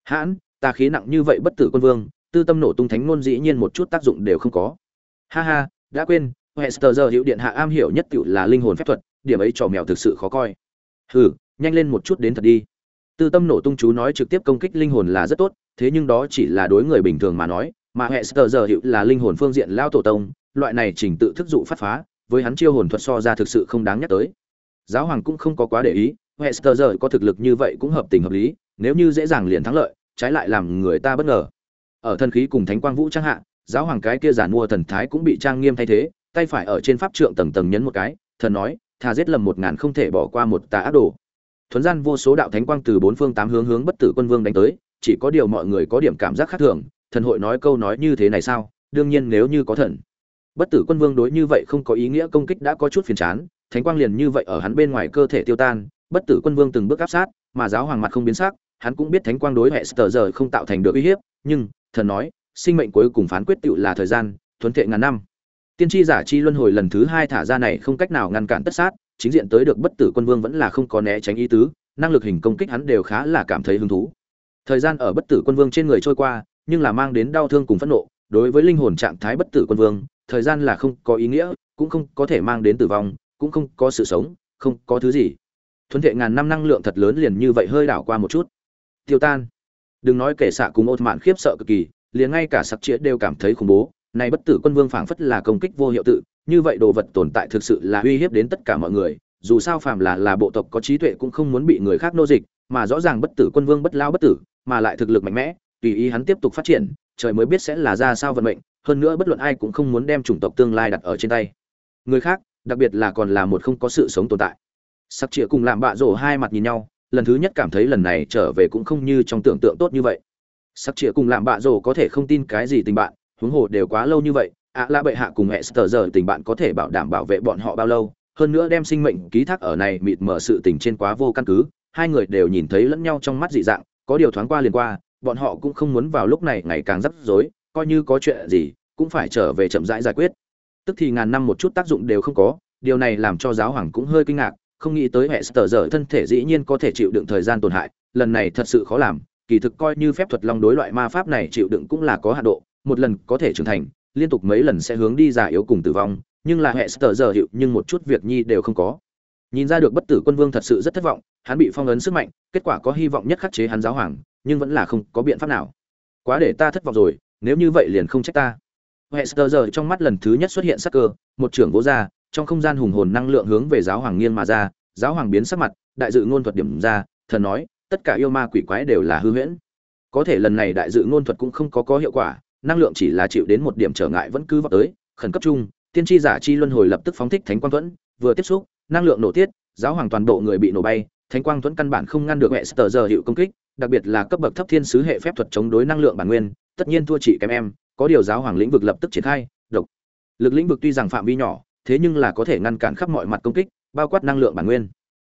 Hãn, ta khí nặng như vậy bất tử quân vương, tư tâm nổ tung thánh nôn dĩ nhiên một chút tác dụng đều không có. Ha ha, đã quên hester giờ hiệu điện hạ am hiểu nhất tựu là linh hồn phép thuật, điểm ấy trò mèo thực sự khó coi. Hừ, nhanh lên một chút đến thật đi. Tư tâm nổ tung chú nói trực tiếp công kích linh hồn là rất tốt, thế nhưng đó chỉ là đối người bình thường mà nói, mà hester giờ hiệu là linh hồn phương diện lao tổ tông, loại này trình tự thức dụ phát phá, với hắn chiêu hồn thuật so ra thực sự không đáng nhắc tới. Giáo hoàng cũng không có quá để ý hester giờ có thực lực như vậy cũng hợp tình hợp lý, nếu như dễ dàng liền thắng lợi, trái lại làm người ta bất ngờ. Ở thân khí cùng thánh quang vũ trang hạ, giáo hoàng cái kia giản mua thần thái cũng bị trang nghiêm thay thế tay phải ở trên pháp trượng tầng tầng nhấn một cái, thần nói thà giết lầm một ngàn không thể bỏ qua một tà ác đồ. Thuấn gian vô số đạo thánh quang từ bốn phương tám hướng hướng bất tử quân vương đánh tới, chỉ có điều mọi người có điểm cảm giác khác thường, thần hội nói câu nói như thế này sao? Đương nhiên nếu như có thần. Bất tử quân vương đối như vậy không có ý nghĩa công kích đã có chút phiền chán, thánh quang liền như vậy ở hắn bên ngoài cơ thể tiêu tan, bất tử quân vương từng bước áp sát, mà giáo hoàng mặt không biến sắc, hắn cũng biết thánh quang đối hệ sờ giờ không tạo thành được uy hiếp, nhưng, thần nói, sinh mệnh cuối cùng phán quyết tựu là thời gian, thuấn thệ ngàn năm tiên tri giả chi luân hồi lần thứ hai thả ra này không cách nào ngăn cản tất sát, chính diện tới được bất tử quân vương vẫn là không có né tránh ý tứ, năng lực hình công kích hắn đều khá là cảm thấy hứng thú. Thời gian ở bất tử quân vương trên người trôi qua, nhưng là mang đến đau thương cùng phẫn nộ, đối với linh hồn trạng thái bất tử quân vương, thời gian là không có ý nghĩa, cũng không có thể mang đến tử vong, cũng không có sự sống, không có thứ gì. Thuấn thệ ngàn năm năng lượng thật lớn liền như vậy hơi đảo qua một chút. Tiêu tan. Đừng nói kể xạ cùng ột mạn khiếp sợ cực kỳ, liền ngay cả sặc chĩa đều cảm thấy khủng bố này bất tử quân vương phảng phất là công kích vô hiệu tự, như vậy đồ vật tồn tại thực sự là uy hiếp đến tất cả mọi người, dù sao phàm là là bộ tộc có trí tuệ cũng không muốn bị người khác nô dịch, mà rõ ràng bất tử quân vương bất lao bất tử, mà lại thực lực mạnh mẽ, tùy ý hắn tiếp tục phát triển, trời mới biết sẽ là ra sao vận mệnh, hơn nữa bất luận ai cũng không muốn đem chủng tộc tương lai đặt ở trên tay. Người khác, đặc biệt là còn là một không có sự sống tồn tại. Sắc chĩa cùng làm bạ rổ hai mặt nhìn nhau, lần thứ nhất cảm thấy lần này trở về cũng không như trong tưởng tượng tốt như vậy. Sắc chĩa cùng làm bạ rổ có thể không tin cái gì tình bạn huống hồ đều quá lâu như vậy ạ à, bệ hạ cùng hệ sờ giờ tình bạn có thể bảo đảm bảo vệ bọn họ bao lâu hơn nữa đem sinh mệnh ký thác ở này mịt mở sự tình trên quá vô căn cứ hai người đều nhìn thấy lẫn nhau trong mắt dị dạng có điều thoáng qua liền qua bọn họ cũng không muốn vào lúc này ngày càng rắc rối coi như có chuyện gì cũng phải trở về chậm rãi giải quyết. Tức thì ngàn năm một chút tác dụng đều không có điều này làm cho giáo hoàng cũng hơi kinh ngạc không nghĩ tới hệ sờ giờ thân thể dĩ nhiên có thể chịu đựng thời gian tổn hại lần này thật sự khó làm kỳ thực coi như phép thuật long đối loại ma pháp này chịu đựng cũng là có hạ độ một lần có thể trưởng thành, liên tục mấy lần sẽ hướng đi già yếu cùng tử vong, nhưng là hệ sờ giờ hiệu nhưng một chút việc nhi đều không có. Nhìn ra được bất tử quân vương thật sự rất thất vọng, hắn bị phong ấn sức mạnh, kết quả có hy vọng nhất khắc chế hắn giáo hoàng, nhưng vẫn là không có biện pháp nào. Quá để ta thất vọng rồi, nếu như vậy liền không trách ta. Hệ sờ giờ trong mắt lần thứ nhất xuất hiện sắc cơ, một trưởng vỗ ra, trong không gian hùng hồn năng lượng hướng về giáo hoàng nghiêng mà ra, giáo hoàng biến sắc mặt, đại dự ngôn thuật điểm ra, thần nói, tất cả yêu ma quỷ quái đều là hư huyễn. Có thể lần này đại dự ngôn thuật cũng không có có hiệu quả năng lượng chỉ là chịu đến một điểm trở ngại vẫn cứ vọt tới, khẩn cấp chung, tiên tri giả chi luân hồi lập tức phóng thích thánh quang thuẫn, vừa tiếp xúc, năng lượng nổ tiết, giáo hoàng toàn bộ người bị nổ bay, thánh quang thuẫn căn bản không ngăn được hệ giờ hiệu công kích, đặc biệt là cấp bậc thấp thiên sứ hệ phép thuật chống đối năng lượng bản nguyên, tất nhiên thua chỉ kém em, có điều giáo hoàng lĩnh vực lập tức triển khai, độc. Lực lĩnh vực tuy rằng phạm vi nhỏ, thế nhưng là có thể ngăn cản khắp mọi mặt công kích, bao quát năng lượng bản nguyên.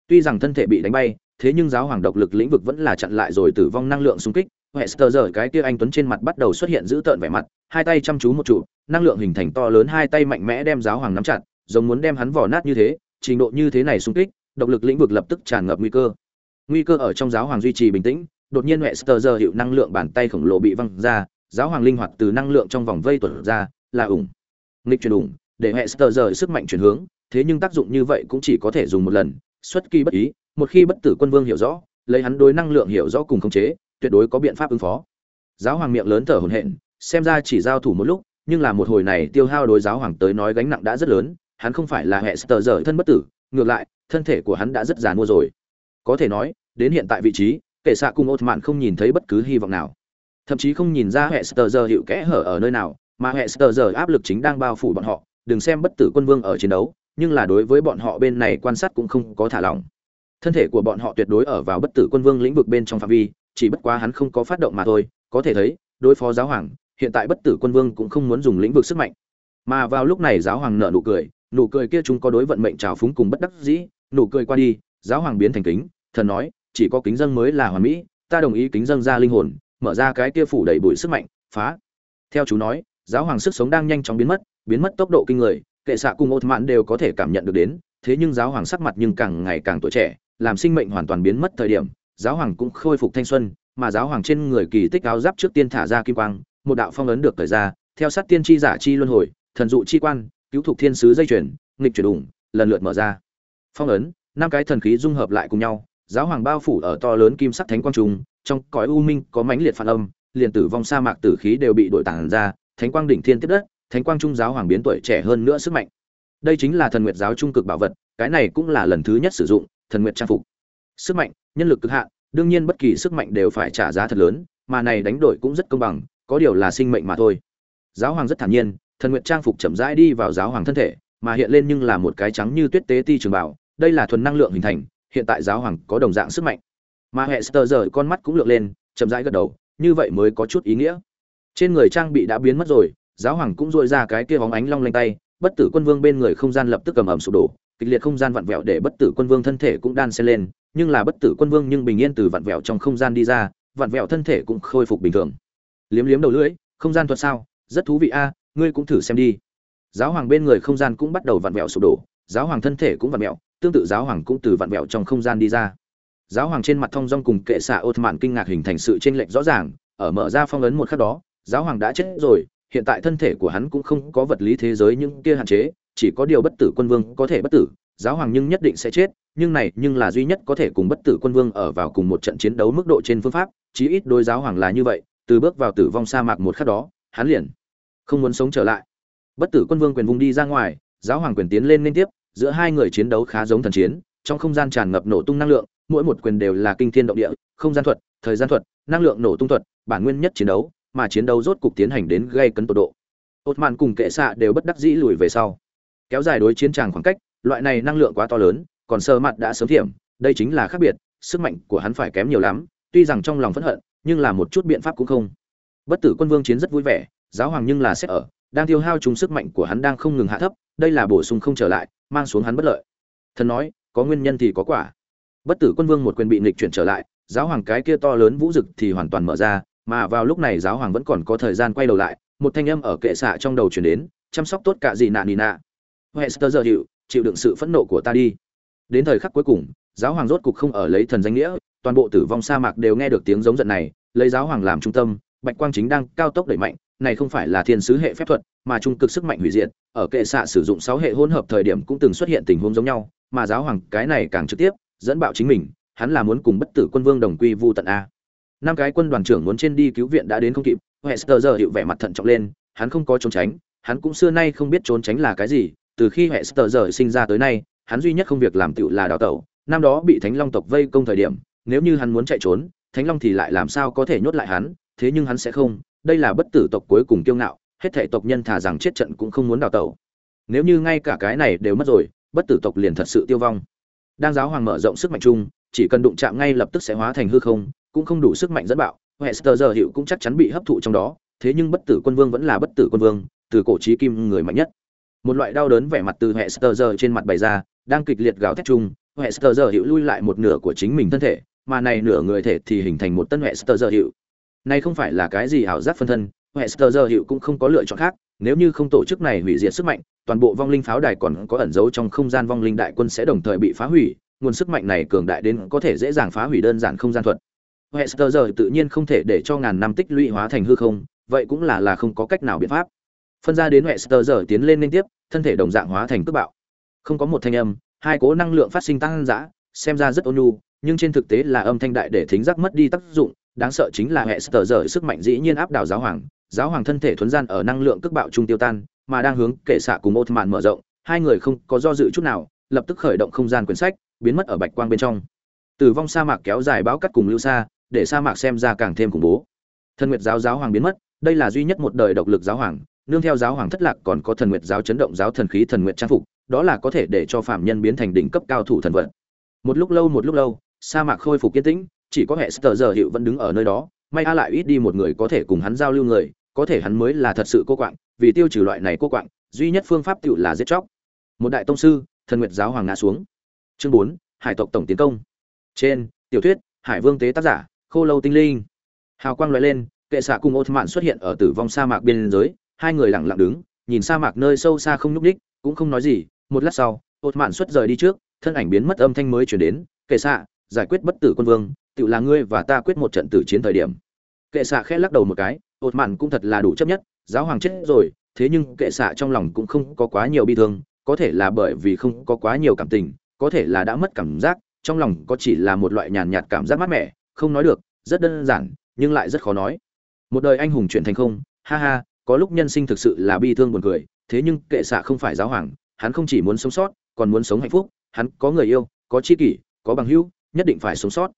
Tuy rằng thân thể bị đánh bay thế nhưng giáo hoàng độc lực lĩnh vực vẫn là chặn lại rồi tử vong năng lượng xung kích Hester giờ cái kia anh tuấn trên mặt bắt đầu xuất hiện dữ tợn vẻ mặt, hai tay chăm chú một trụ, năng lượng hình thành to lớn hai tay mạnh mẽ đem giáo hoàng nắm chặt, giống muốn đem hắn vò nát như thế, trình độ như thế này xung kích, độc lực lĩnh vực lập tức tràn ngập nguy cơ. Nguy cơ ở trong giáo hoàng duy trì bình tĩnh, đột nhiên Hester giờ hiệu năng lượng bàn tay khổng lồ bị văng ra, giáo hoàng linh hoạt từ năng lượng trong vòng vây tuột ra, là ủng. Nghịch chuyển ủng, để Hester giờ sức mạnh chuyển hướng, thế nhưng tác dụng như vậy cũng chỉ có thể dùng một lần, xuất kỳ bất ý, một khi bất tử quân vương hiểu rõ, lấy hắn đối năng lượng hiểu rõ cùng khống chế, tuyệt đối có biện pháp ứng phó. Giáo hoàng miệng lớn thở hổn hển xem ra chỉ giao thủ một lúc nhưng là một hồi này tiêu hao đối giáo hoàng tới nói gánh nặng đã rất lớn hắn không phải là hệ sờ dở thân bất tử ngược lại thân thể của hắn đã rất già mua rồi. Có thể nói đến hiện tại vị trí kệ xạ cùng ột mạn không nhìn thấy bất cứ hy vọng nào. Thậm chí không nhìn ra hệ sờ dở hiệu kẽ hở ở nơi nào mà hệ sờ dở áp lực chính đang bao phủ bọn họ đừng xem bất tử quân vương ở chiến đấu nhưng là đối với bọn họ bên này quan sát cũng không có thả lỏng thân thể của bọn họ tuyệt đối ở vào bất tử quân vương lĩnh vực bên trong phạm vi chỉ bất quá hắn không có phát động mà thôi, có thể thấy, đối phó giáo hoàng, hiện tại bất tử quân vương cũng không muốn dùng lĩnh vực sức mạnh. Mà vào lúc này giáo hoàng nở nụ cười, nụ cười kia chúng có đối vận mệnh trào phúng cùng bất đắc dĩ, nụ cười qua đi, giáo hoàng biến thành kính thần nói chỉ có kính dân mới là hoàn mỹ ta đồng ý kính dân ra linh hồn mở ra cái kia phủ đầy bụi sức mạnh phá theo chú nói giáo hoàng sức sống đang nhanh chóng biến mất biến mất tốc độ kinh người kệ xạ cùng ột mạn đều có thể cảm nhận được đến thế nhưng giáo hoàng sắc mặt nhưng càng ngày càng tuổi trẻ làm sinh mệnh hoàn toàn biến mất thời điểm, giáo hoàng cũng khôi phục thanh xuân, mà giáo hoàng trên người kỳ tích áo giáp trước tiên thả ra kim quang, một đạo phong ấn được thời ra, theo sát tiên tri giả chi luân hồi, thần dụ chi quan, cứu thục thiên sứ dây chuyển nghịch chuyển đủng lần lượt mở ra. Phong ấn, năm cái thần khí dung hợp lại cùng nhau, giáo hoàng bao phủ ở to lớn kim sắc thánh quang trung, trong cõi u minh có mãnh liệt phản âm, liền tử vong sa mạc tử khí đều bị đội tản ra, thánh quang đỉnh thiên tiếp đất, thánh quang trung giáo hoàng biến tuổi trẻ hơn nữa sức mạnh. Đây chính là thần nguyệt giáo trung cực bảo vật, cái này cũng là lần thứ nhất sử dụng thần nguyện trang phục. Sức mạnh, nhân lực cực hạn, đương nhiên bất kỳ sức mạnh đều phải trả giá thật lớn, mà này đánh đổi cũng rất công bằng, có điều là sinh mệnh mà thôi. Giáo hoàng rất thản nhiên, thần nguyện trang phục chậm rãi đi vào giáo hoàng thân thể, mà hiện lên nhưng là một cái trắng như tuyết tế ti trường bảo, đây là thuần năng lượng hình thành, hiện tại giáo hoàng có đồng dạng sức mạnh. Mà hệ sơ giờ con mắt cũng lượn lên, chậm rãi gật đầu, như vậy mới có chút ý nghĩa. Trên người trang bị đã biến mất rồi, giáo hoàng cũng dội ra cái kia bóng ánh long lanh tay, bất tử quân vương bên người không gian lập tức cầm ẩm sụp đổ kịch liệt không gian vặn vẹo để bất tử quân vương thân thể cũng đan xen lên, nhưng là bất tử quân vương nhưng bình yên từ vặn vẹo trong không gian đi ra, vặn vẹo thân thể cũng khôi phục bình thường. Liếm liếm đầu lưỡi, không gian thuật sao? Rất thú vị a, ngươi cũng thử xem đi. Giáo hoàng bên người không gian cũng bắt đầu vặn vẹo sụp đổ, giáo hoàng thân thể cũng vặn vẹo, tương tự giáo hoàng cũng từ vặn vẹo trong không gian đi ra. Giáo hoàng trên mặt thông dong cùng kệ xạ ột mạn kinh ngạc hình thành sự chênh lệch rõ ràng, ở mở ra phong ấn một khắc đó, giáo hoàng đã chết rồi hiện tại thân thể của hắn cũng không có vật lý thế giới những kia hạn chế, chỉ có điều bất tử quân vương có thể bất tử, giáo hoàng nhưng nhất định sẽ chết, nhưng này nhưng là duy nhất có thể cùng bất tử quân vương ở vào cùng một trận chiến đấu mức độ trên phương pháp, chí ít đối giáo hoàng là như vậy, từ bước vào tử vong sa mạc một khắc đó, hắn liền không muốn sống trở lại. Bất tử quân vương quyền vung đi ra ngoài, giáo hoàng quyền tiến lên liên tiếp, giữa hai người chiến đấu khá giống thần chiến, trong không gian tràn ngập nổ tung năng lượng, mỗi một quyền đều là kinh thiên động địa, không gian thuật, thời gian thuật, năng lượng nổ tung thuật, bản nguyên nhất chiến đấu mà chiến đấu rốt cục tiến hành đến gây cấn tột độ. Ột mạn cùng kệ xạ đều bất đắc dĩ lùi về sau. Kéo dài đối chiến tràng khoảng cách, loại này năng lượng quá to lớn, còn sơ mặt đã sớm thiểm, đây chính là khác biệt, sức mạnh của hắn phải kém nhiều lắm, tuy rằng trong lòng phẫn hận, nhưng là một chút biện pháp cũng không. Bất tử quân vương chiến rất vui vẻ, giáo hoàng nhưng là xét ở, đang tiêu hao chúng sức mạnh của hắn đang không ngừng hạ thấp, đây là bổ sung không trở lại, mang xuống hắn bất lợi. Thần nói, có nguyên nhân thì có quả. Bất tử quân vương một quyền bị nghịch chuyển trở lại, giáo hoàng cái kia to lớn vũ dực thì hoàn toàn mở ra mà vào lúc này giáo hoàng vẫn còn có thời gian quay đầu lại, một thanh âm ở kệ xạ trong đầu chuyển đến, chăm sóc tốt cả gì nạ nì nạ. Hester giờ hiệu, chịu đựng sự phẫn nộ của ta đi. Đến thời khắc cuối cùng, giáo hoàng rốt cục không ở lấy thần danh nghĩa, toàn bộ tử vong sa mạc đều nghe được tiếng giống giận này, lấy giáo hoàng làm trung tâm, bạch quang chính đang cao tốc đẩy mạnh, này không phải là thiên sứ hệ phép thuật, mà trung cực sức mạnh hủy diệt, ở kệ xạ sử dụng sáu hệ hỗn hợp thời điểm cũng từng xuất hiện tình huống giống nhau, mà giáo hoàng cái này càng trực tiếp, dẫn bạo chính mình, hắn là muốn cùng bất tử quân vương đồng quy vu tận a năm cái quân đoàn trưởng muốn trên đi cứu viện đã đến không kịp, hester giờ hiệu vẻ mặt thận trọng lên, hắn không có trốn tránh, hắn cũng xưa nay không biết trốn tránh là cái gì, từ khi hester giờ sinh ra tới nay, hắn duy nhất không việc làm tựu là đào tẩu, năm đó bị thánh long tộc vây công thời điểm, nếu như hắn muốn chạy trốn, thánh long thì lại làm sao có thể nhốt lại hắn, thế nhưng hắn sẽ không, đây là bất tử tộc cuối cùng kiêu ngạo, hết thể tộc nhân thả rằng chết trận cũng không muốn đào tẩu. Nếu như ngay cả cái này đều mất rồi, bất tử tộc liền thật sự tiêu vong. Đang giáo hoàng mở rộng sức mạnh chung, chỉ cần đụng chạm ngay lập tức sẽ hóa thành hư không cũng không đủ sức mạnh dẫn bạo hester giờ hiệu cũng chắc chắn bị hấp thụ trong đó, thế nhưng bất tử quân vương vẫn là bất tử quân vương, từ cổ trí kim người mạnh nhất. Một loại đau đớn vẻ mặt từ hester giờ trên mặt bày ra, đang kịch liệt gào thét chung hester giờ hiệu lui lại một nửa của chính mình thân thể, mà này nửa người thể thì hình thành một tân hester giờ hiệu. Này không phải là cái gì ảo giác phân thân hester giờ hiệu cũng không có lựa chọn khác, nếu như không tổ chức này hủy diệt sức mạnh, toàn bộ vong linh pháo đài còn có ẩn giấu trong không gian vong linh đại quân sẽ đồng thời bị phá hủy, nguồn sức mạnh này cường đại đến có thể dễ dàng phá hủy đơn giản không gian thuật hester giờ tự nhiên không thể để cho ngàn năm tích lũy hóa thành hư không, vậy cũng là là không có cách nào biện pháp. Phân ra đến hester giờ tiến lên liên tiếp, thân thể đồng dạng hóa thành cước bạo. Không có một thanh âm, hai cố năng lượng phát sinh tăng dã, xem ra rất ôn nhu, nhưng trên thực tế là âm thanh đại để thính giác mất đi tác dụng, đáng sợ chính là hệ giờ sức mạnh dĩ nhiên áp đảo giáo hoàng giáo hoàng thân thể thuần gian ở năng lượng cước bạo trung tiêu tan, mà đang hướng kệ xạ cùng ột mở rộng, hai người không có do dự chút nào, lập tức khởi động không gian quyển sách, biến mất ở bạch quang bên trong. Tử vong sa mạc kéo dài bão cắt cùng lưu xa để sa mạc xem ra càng thêm khủng bố. Thần nguyệt giáo giáo hoàng biến mất, đây là duy nhất một đời độc lực giáo hoàng, nương theo giáo hoàng thất lạc còn có thần nguyệt giáo chấn động giáo thần khí thần nguyệt trang phục, đó là có thể để cho phạm nhân biến thành đỉnh cấp cao thủ thần vật. Một lúc lâu một lúc lâu, sa mạc khôi phục yên tĩnh, chỉ có hệ sờ giờ hiệu vẫn đứng ở nơi đó, may a lại ít đi một người có thể cùng hắn giao lưu người, có thể hắn mới là thật sự cô quạng, vì tiêu trừ loại này cô quạng, duy nhất phương pháp tựu là giết chóc. Một đại tông sư, thần nguyệt giáo hoàng ngã xuống. Chương bốn, hải tộc tổng tiến công. Trên, tiểu thuyết, hải vương tế tác giả khô lâu tinh linh. Hào quang loại lên, kệ xạ cùng ột mạn xuất hiện ở tử vong sa mạc biên giới, hai người lặng lặng đứng, nhìn sa mạc nơi sâu xa không nhúc ních cũng không nói gì, một lát sau ột mạn xuất rời đi trước, thân ảnh biến mất âm thanh mới chuyển đến, kệ xạ, giải quyết bất tử quân vương tự là ngươi và ta quyết một trận tử chiến thời điểm. Kệ xạ khẽ lắc đầu một cái ột mạn cũng thật là đủ chấp nhất, giáo hoàng chết rồi, thế nhưng kệ xạ trong lòng cũng không có quá nhiều bi thương, có thể là bởi vì không có quá nhiều cảm tình, có thể là đã mất cảm giác, trong lòng có chỉ là một loại nhàn nhạt cảm giác mát mẻ không nói được, rất đơn giản, nhưng lại rất khó nói. Một đời anh hùng chuyển thành không, ha ha, có lúc nhân sinh thực sự là bi thương buồn cười, thế nhưng kệ xạ không phải giáo hoàng, hắn không chỉ muốn sống sót, còn muốn sống hạnh phúc, hắn có người yêu, có tri kỷ, có bằng hữu, nhất định phải sống sót.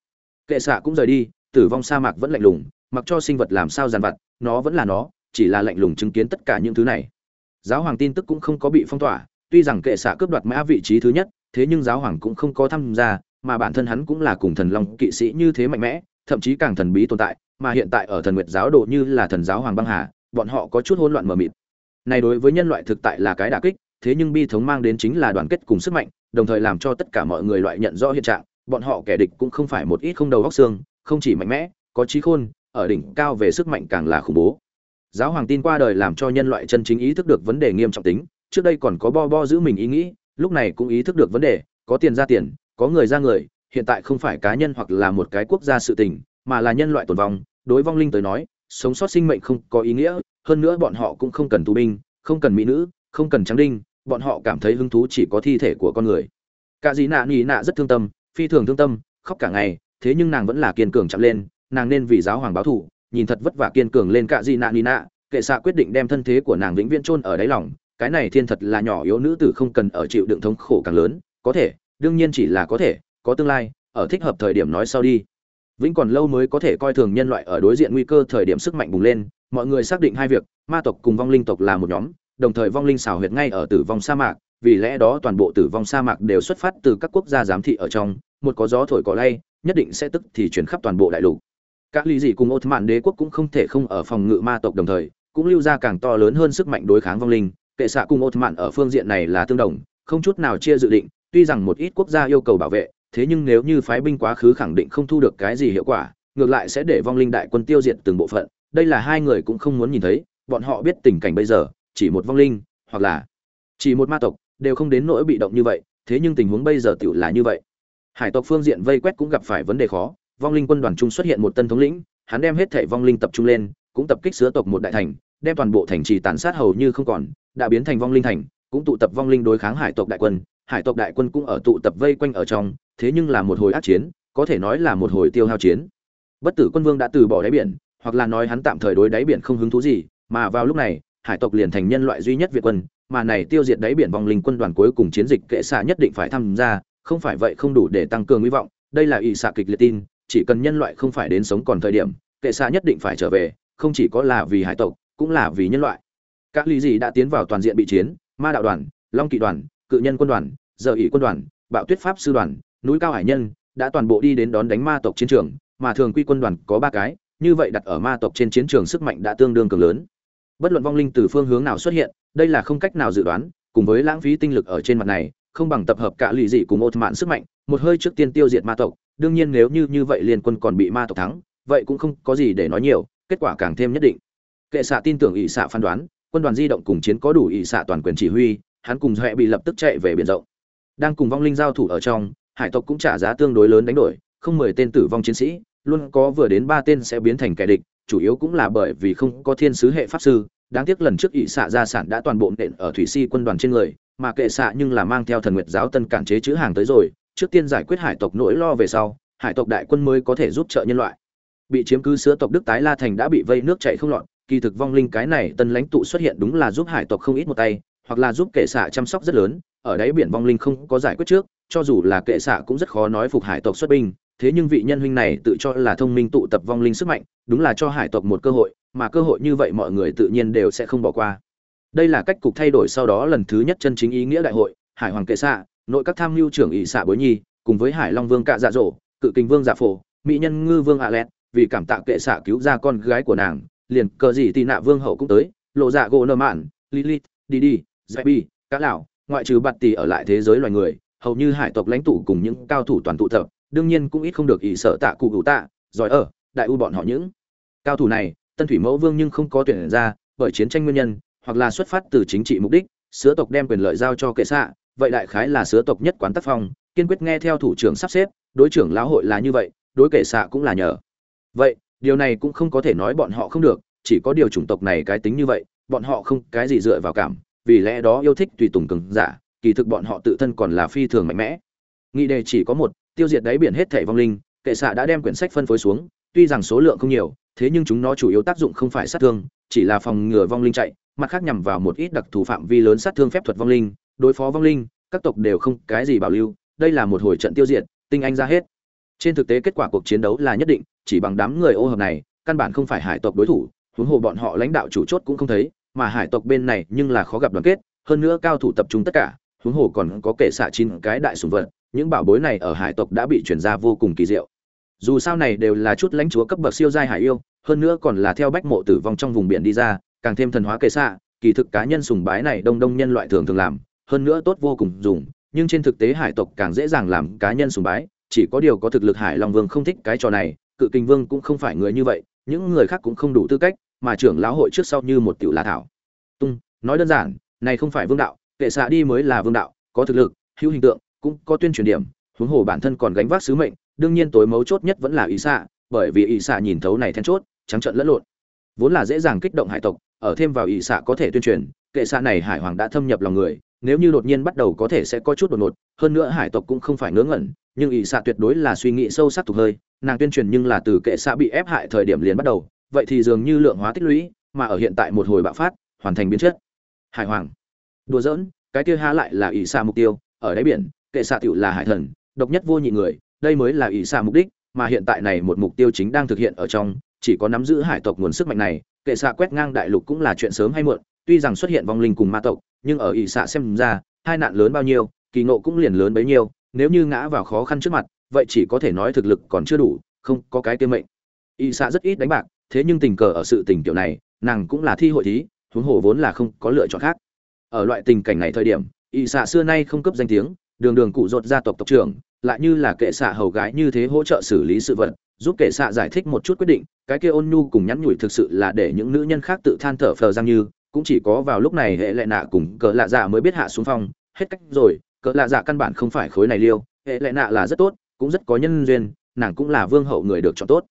Kệ xạ cũng rời đi, tử vong sa mạc vẫn lạnh lùng, mặc cho sinh vật làm sao giàn vặt, nó vẫn là nó, chỉ là lạnh lùng chứng kiến tất cả những thứ này. Giáo hoàng tin tức cũng không có bị phong tỏa, tuy rằng kệ xạ cướp đoạt mã vị trí thứ nhất, thế nhưng giáo hoàng cũng không có tham gia mà bản thân hắn cũng là cùng thần long kỵ sĩ như thế mạnh mẽ, thậm chí càng thần bí tồn tại, mà hiện tại ở thần nguyệt giáo độ như là thần giáo hoàng băng hà, bọn họ có chút hỗn loạn mờ mịt. Này đối với nhân loại thực tại là cái đả kích, thế nhưng bi thống mang đến chính là đoàn kết cùng sức mạnh, đồng thời làm cho tất cả mọi người loại nhận rõ hiện trạng, bọn họ kẻ địch cũng không phải một ít không đầu góc xương, không chỉ mạnh mẽ, có trí khôn, ở đỉnh cao về sức mạnh càng là khủng bố. Giáo hoàng tin qua đời làm cho nhân loại chân chính ý thức được vấn đề nghiêm trọng tính, trước đây còn có bo bo giữ mình ý nghĩ, lúc này cũng ý thức được vấn đề, có tiền ra tiền có người ra người, hiện tại không phải cá nhân hoặc là một cái quốc gia sự tình, mà là nhân loại tồn vong. Đối vong linh tới nói, sống sót sinh mệnh không có ý nghĩa, hơn nữa bọn họ cũng không cần tù binh, không cần mỹ nữ, không cần trắng đinh, bọn họ cảm thấy hứng thú chỉ có thi thể của con người. Cả dì nạ nỉ nạ rất thương tâm, phi thường thương tâm, khóc cả ngày, thế nhưng nàng vẫn là kiên cường chậm lên, nàng nên vì giáo hoàng báo thù, nhìn thật vất vả kiên cường lên cả dì nạ nỉ nạ, kệ xạ quyết định đem thân thế của nàng vĩnh viễn chôn ở đáy lòng. Cái này thiên thật là nhỏ yếu nữ tử không cần ở chịu đựng thống khổ càng lớn, có thể đương nhiên chỉ là có thể, có tương lai, ở thích hợp thời điểm nói sau đi. Vĩnh còn lâu mới có thể coi thường nhân loại ở đối diện nguy cơ thời điểm sức mạnh bùng lên, mọi người xác định hai việc, ma tộc cùng vong linh tộc là một nhóm, đồng thời vong linh xào huyệt ngay ở tử vong sa mạc, vì lẽ đó toàn bộ tử vong sa mạc đều xuất phát từ các quốc gia giám thị ở trong, một có gió thổi cỏ lay, nhất định sẽ tức thì chuyển khắp toàn bộ đại lục. Các lý dị cùng ốt mạn đế quốc cũng không thể không ở phòng ngự ma tộc đồng thời, cũng lưu ra càng to lớn hơn sức mạnh đối kháng vong linh, kệ xạ cùng ốt mạn ở phương diện này là tương đồng, không chút nào chia dự định tuy rằng một ít quốc gia yêu cầu bảo vệ, thế nhưng nếu như phái binh quá khứ khẳng định không thu được cái gì hiệu quả, ngược lại sẽ để vong linh đại quân tiêu diệt từng bộ phận. Đây là hai người cũng không muốn nhìn thấy, bọn họ biết tình cảnh bây giờ, chỉ một vong linh, hoặc là chỉ một ma tộc, đều không đến nỗi bị động như vậy, thế nhưng tình huống bây giờ tiểu là như vậy. Hải tộc phương diện vây quét cũng gặp phải vấn đề khó, vong linh quân đoàn trung xuất hiện một tân thống lĩnh, hắn đem hết thảy vong linh tập trung lên, cũng tập kích sứa tộc một đại thành, đem toàn bộ thành trì tàn sát hầu như không còn, đã biến thành vong linh thành, cũng tụ tập vong linh đối kháng hải tộc đại quân hải tộc đại quân cũng ở tụ tập vây quanh ở trong, thế nhưng là một hồi ác chiến, có thể nói là một hồi tiêu hao chiến. Bất tử quân vương đã từ bỏ đáy biển, hoặc là nói hắn tạm thời đối đáy biển không hứng thú gì, mà vào lúc này, hải tộc liền thành nhân loại duy nhất việt quân, mà này tiêu diệt đáy biển vong linh quân đoàn cuối cùng chiến dịch kệ xạ nhất định phải tham gia, không phải vậy không đủ để tăng cường hy vọng, đây là ỵ xạ kịch liệt tin, chỉ cần nhân loại không phải đến sống còn thời điểm, kệ xạ nhất định phải trở về, không chỉ có là vì hải tộc, cũng là vì nhân loại. Các lý gì đã tiến vào toàn diện bị chiến, ma đạo đoàn, long kỵ đoàn cự nhân quân đoàn, giờ ỷ quân đoàn, bạo tuyết pháp sư đoàn, núi cao hải nhân, đã toàn bộ đi đến đón đánh ma tộc chiến trường, mà thường quy quân đoàn có ba cái, như vậy đặt ở ma tộc trên chiến trường sức mạnh đã tương đương cường lớn. Bất luận vong linh từ phương hướng nào xuất hiện, đây là không cách nào dự đoán, cùng với lãng phí tinh lực ở trên mặt này, không bằng tập hợp cả lụy dị cùng ột mạn sức mạnh, một hơi trước tiên tiêu diệt ma tộc, đương nhiên nếu như như vậy liên quân còn bị ma tộc thắng, vậy cũng không có gì để nói nhiều, kết quả càng thêm nhất định. Kệ xạ tin tưởng ỵ xạ phán đoán, quân đoàn di động cùng chiến có đủ ỵ xạ toàn quyền chỉ huy hắn cùng huệ bị lập tức chạy về biển rộng. Đang cùng vong linh giao thủ ở trong, hải tộc cũng trả giá tương đối lớn đánh đổi, không mười tên tử vong chiến sĩ, luôn có vừa đến ba tên sẽ biến thành kẻ địch, chủ yếu cũng là bởi vì không có thiên sứ hệ pháp sư, đáng tiếc lần trước ỵ xạ gia sản đã toàn bộ nện ở thủy si quân đoàn trên người, mà kệ xạ nhưng là mang theo thần nguyệt giáo tân cản chế chữ hàng tới rồi, trước tiên giải quyết hải tộc nỗi lo về sau, hải tộc đại quân mới có thể giúp trợ nhân loại. Bị chiếm cứ sữa tộc đức tái la thành đã bị vây nước chảy không lọt, kỳ thực vong linh cái này tân lãnh tụ xuất hiện đúng là giúp hải tộc không ít một tay hoặc là giúp kệ xạ chăm sóc rất lớn, ở đáy biển vong linh không có giải quyết trước, cho dù là kệ xạ cũng rất khó nói phục hải tộc xuất binh, thế nhưng vị nhân huynh này tự cho là thông minh tụ tập vong linh sức mạnh, đúng là cho hải tộc một cơ hội, mà cơ hội như vậy mọi người tự nhiên đều sẽ không bỏ qua. Đây là cách cục thay đổi sau đó lần thứ nhất chân chính ý nghĩa đại hội, hải hoàng kệ xạ, nội các tham mưu trưởng ỵ xạ bối nhi, cùng với hải long vương cạ dạ dỗ cự kinh vương dạ phổ, mỹ nhân ngư vương ạ lẹt, vì cảm tạ kệ xạ cứu ra con gái của nàng, liền cờ gì tị nạ vương hậu cũng tới, lộ dạ gỗ nơ mạn, lilith đi đi dạy bi, cá lão ngoại trừ bạt tỷ ở lại thế giới loài người, hầu như hải tộc lãnh tụ cùng những cao thủ toàn tụ tập, đương nhiên cũng ít không được ý sợ tạ cụ hữu tạ, giỏi ở, đại u bọn họ những. Cao thủ này, tân thủy mẫu vương nhưng không có tuyển ra, bởi chiến tranh nguyên nhân, hoặc là xuất phát từ chính trị mục đích, sứa tộc đem quyền lợi giao cho kệ xạ, vậy đại khái là sứa tộc nhất quán tác phong, kiên quyết nghe theo thủ trưởng sắp xếp, đối trưởng lão hội là như vậy, đối kệ xạ cũng là nhờ. Vậy, điều này cũng không có thể nói bọn họ không được, chỉ có điều chủng tộc này cái tính như vậy, bọn họ không cái gì dựa vào cảm vì lẽ đó yêu thích tùy tùng cường giả, kỳ thực bọn họ tự thân còn là phi thường mạnh mẽ. Nghị đề chỉ có một, tiêu diệt đáy biển hết thảy vong linh, kệ xạ đã đem quyển sách phân phối xuống, tuy rằng số lượng không nhiều, thế nhưng chúng nó chủ yếu tác dụng không phải sát thương, chỉ là phòng ngừa vong linh chạy, mặt khác nhằm vào một ít đặc thù phạm vi lớn sát thương phép thuật vong linh, đối phó vong linh, các tộc đều không cái gì bảo lưu, đây là một hồi trận tiêu diệt, tinh anh ra hết. Trên thực tế kết quả cuộc chiến đấu là nhất định, chỉ bằng đám người ô hợp này, căn bản không phải hải tộc đối thủ, huống hồ bọn họ lãnh đạo chủ chốt cũng không thấy mà hải tộc bên này nhưng là khó gặp đoàn kết, hơn nữa cao thủ tập trung tất cả, huống hồ còn có kể xạ chín cái đại sùng vật, những bảo bối này ở hải tộc đã bị chuyển ra vô cùng kỳ diệu. Dù sao này đều là chút lãnh chúa cấp bậc siêu giai hải yêu, hơn nữa còn là theo bách mộ tử vong trong vùng biển đi ra, càng thêm thần hóa kệ xạ, kỳ thực cá nhân sùng bái này đông đông nhân loại thường thường làm, hơn nữa tốt vô cùng dùng, nhưng trên thực tế hải tộc càng dễ dàng làm cá nhân sùng bái, chỉ có điều có thực lực hải long vương không thích cái trò này, cự kinh vương cũng không phải người như vậy, những người khác cũng không đủ tư cách mà trưởng lão hội trước sau như một tiểu lá thảo. Tung, nói đơn giản, này không phải vương đạo, kệ xạ đi mới là vương đạo, có thực lực, hữu hình tượng, cũng có tuyên truyền điểm, huống hồ bản thân còn gánh vác sứ mệnh, đương nhiên tối mấu chốt nhất vẫn là ý xạ, bởi vì ý xạ nhìn thấu này then chốt, trắng trợn lẫn lộn. Vốn là dễ dàng kích động hải tộc, ở thêm vào ý xạ có thể tuyên truyền, kệ xạ này hải hoàng đã thâm nhập lòng người, nếu như đột nhiên bắt đầu có thể sẽ có chút đột ngột, hơn nữa hải tộc cũng không phải ngớ ngẩn, nhưng ý xạ tuyệt đối là suy nghĩ sâu sắc tục hơi, nàng tuyên truyền nhưng là từ kệ xạ bị ép hại thời điểm liền bắt đầu vậy thì dường như lượng hóa tích lũy mà ở hiện tại một hồi bạo phát, hoàn thành biến chất. Hải hoàng. Đùa giỡn, cái kia há lại là ỷ xạ mục tiêu, ở đáy biển, kệ xạ tiểu là hải thần, độc nhất vô nhị người, đây mới là ỷ xạ mục đích, mà hiện tại này một mục tiêu chính đang thực hiện ở trong, chỉ có nắm giữ hải tộc nguồn sức mạnh này, kệ xạ quét ngang đại lục cũng là chuyện sớm hay muộn, tuy rằng xuất hiện vong linh cùng ma tộc, nhưng ở ỷ xạ xem ra, hai nạn lớn bao nhiêu, kỳ ngộ cũng liền lớn bấy nhiêu, nếu như ngã vào khó khăn trước mặt, vậy chỉ có thể nói thực lực còn chưa đủ, không có cái tiêu mệnh. Ỷ xạ rất ít đánh bạc thế nhưng tình cờ ở sự tình tiểu này, nàng cũng là thi hội thí, huống hồ vốn là không có lựa chọn khác. Ở loại tình cảnh này thời điểm ỵ xạ xưa nay không cấp danh tiếng, đường đường cụ rột gia tộc tộc trưởng, lại như là kệ xạ hầu gái như thế hỗ trợ xử lý sự vật, giúp kệ xạ giải thích một chút quyết định, cái kia ôn nhu cùng nhắn nhủi thực sự là để những nữ nhân khác tự than thở phờ giang như, cũng chỉ có vào lúc này hệ lệ nạ cùng cỡ lạ dạ mới biết hạ xuống phong, hết cách rồi cỡ lạ dạ căn bản không phải khối này liêu, hệ lệ nạ là rất tốt, cũng rất có nhân duyên, nàng cũng là vương hậu người được chọn tốt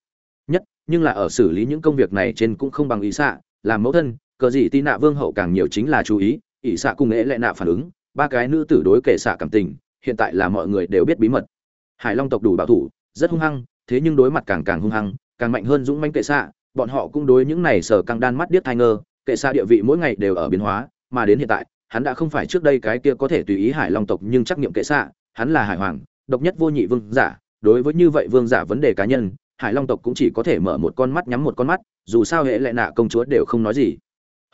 nhưng là ở xử lý những công việc này trên cũng không bằng ý xạ, làm mẫu thân, cờ gì tị nạ vương hậu càng nhiều chính là chú ý, ỷ xạ cùng nghệ lệ nạ phản ứng, ba cái nữ tử đối kể xạ cảm tình, hiện tại là mọi người đều biết bí mật. Hải long tộc đủ bảo thủ, rất hung hăng, thế nhưng đối mặt càng càng hung hăng, càng mạnh hơn dũng manh kệ xạ, bọn họ cũng đối những này sở căng đan mắt điếc thai ngơ, kệ xạ địa vị mỗi ngày đều ở biến hóa, mà đến hiện tại, hắn đã không phải trước đây cái kia có thể tùy ý hải long tộc nhưng trắc nghiệm kệ xạ, hắn là hải hoàng, độc nhất vô nhị vương giả, đối với như vậy vương giả vấn đề cá nhân hải long tộc cũng chỉ có thể mở một con mắt nhắm một con mắt, dù sao hệ lệ nạ công chúa đều không nói gì.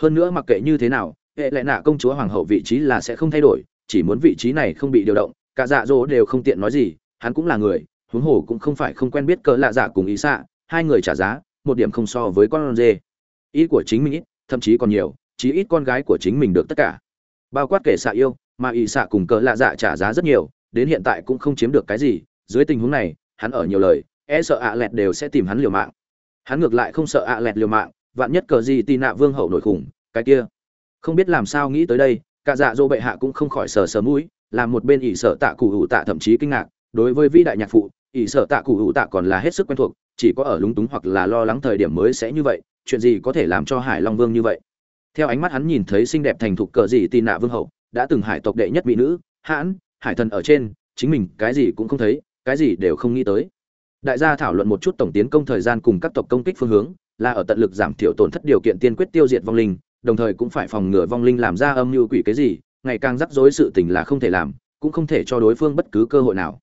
Hơn nữa mặc kệ như thế nào, hệ lệ nạ công chúa hoàng hậu vị trí là sẽ không thay đổi, chỉ muốn vị trí này không bị điều động, cả dạ dỗ đều không tiện nói gì, hắn cũng là người, huống hồ cũng không phải không quen biết cỡ lạ dạ cùng ý xạ, hai người trả giá, một điểm không so với con dê. Ý của chính mình ít, thậm chí còn nhiều, chí ít con gái của chính mình được tất cả. Bao quát kể xạ yêu, mà ý xạ cùng cỡ lạ dạ trả giá rất nhiều, đến hiện tại cũng không chiếm được cái gì, dưới tình huống này, hắn ở nhiều lời e sợ ạ lẹt đều sẽ tìm hắn liều mạng. Hắn ngược lại không sợ ạ lẹt liều mạng, vạn nhất cờ gì tì nạ vương hậu nổi khủng, cái kia. Không biết làm sao nghĩ tới đây, cả dạ dỗ bệ hạ cũng không khỏi sờ sờ mũi, làm một bên ỷ sợ tạ cụ hữu tạ thậm chí kinh ngạc, đối với vĩ đại nhạc phụ, ỷ sợ tạ cụ hữu tạ còn là hết sức quen thuộc, chỉ có ở lúng túng hoặc là lo lắng thời điểm mới sẽ như vậy, chuyện gì có thể làm cho hải long vương như vậy? Theo ánh mắt hắn nhìn thấy xinh đẹp thành thục cờ gì tì nạ vương hậu, đã từng hải tộc đệ nhất mỹ nữ, hãn, hải thần ở trên, chính mình cái gì cũng không thấy, cái gì đều không nghĩ tới đại gia thảo luận một chút tổng tiến công thời gian cùng các tộc công kích phương hướng, là ở tận lực giảm thiểu tổn thất điều kiện tiên quyết tiêu diệt vong linh, đồng thời cũng phải phòng ngừa vong linh làm ra âm mưu quỷ cái gì, ngày càng rắc rối sự tình là không thể làm, cũng không thể cho đối phương bất cứ cơ hội nào.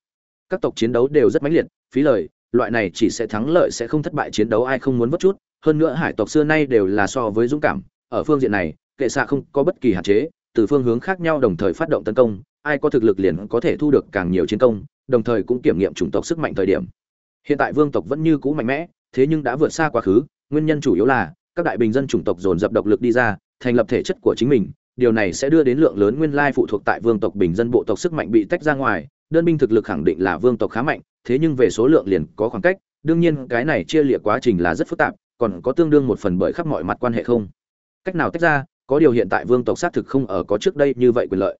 Các tộc chiến đấu đều rất mãnh liệt, phí lời, loại này chỉ sẽ thắng lợi sẽ không thất bại chiến đấu ai không muốn vất chút, hơn nữa hải tộc xưa nay đều là so với dũng cảm, ở phương diện này, kệ xạ không có bất kỳ hạn chế, từ phương hướng khác nhau đồng thời phát động tấn công, ai có thực lực liền có thể thu được càng nhiều chiến công, đồng thời cũng kiểm nghiệm chủng tộc sức mạnh thời điểm hiện tại vương tộc vẫn như cũ mạnh mẽ, thế nhưng đã vượt xa quá khứ, nguyên nhân chủ yếu là các đại bình dân chủng tộc dồn dập độc lực đi ra, thành lập thể chất của chính mình. Điều này sẽ đưa đến lượng lớn nguyên lai phụ thuộc tại vương tộc bình dân bộ tộc sức mạnh bị tách ra ngoài, đơn binh thực lực khẳng định là vương tộc khá mạnh, thế nhưng về số lượng liền có khoảng cách, đương nhiên cái này chia liệt quá trình là rất phức tạp, còn có tương đương một phần bởi khắp mọi mặt quan hệ không? Cách nào tách ra, có điều hiện tại vương tộc xác thực không ở có trước đây như vậy quyền lợi.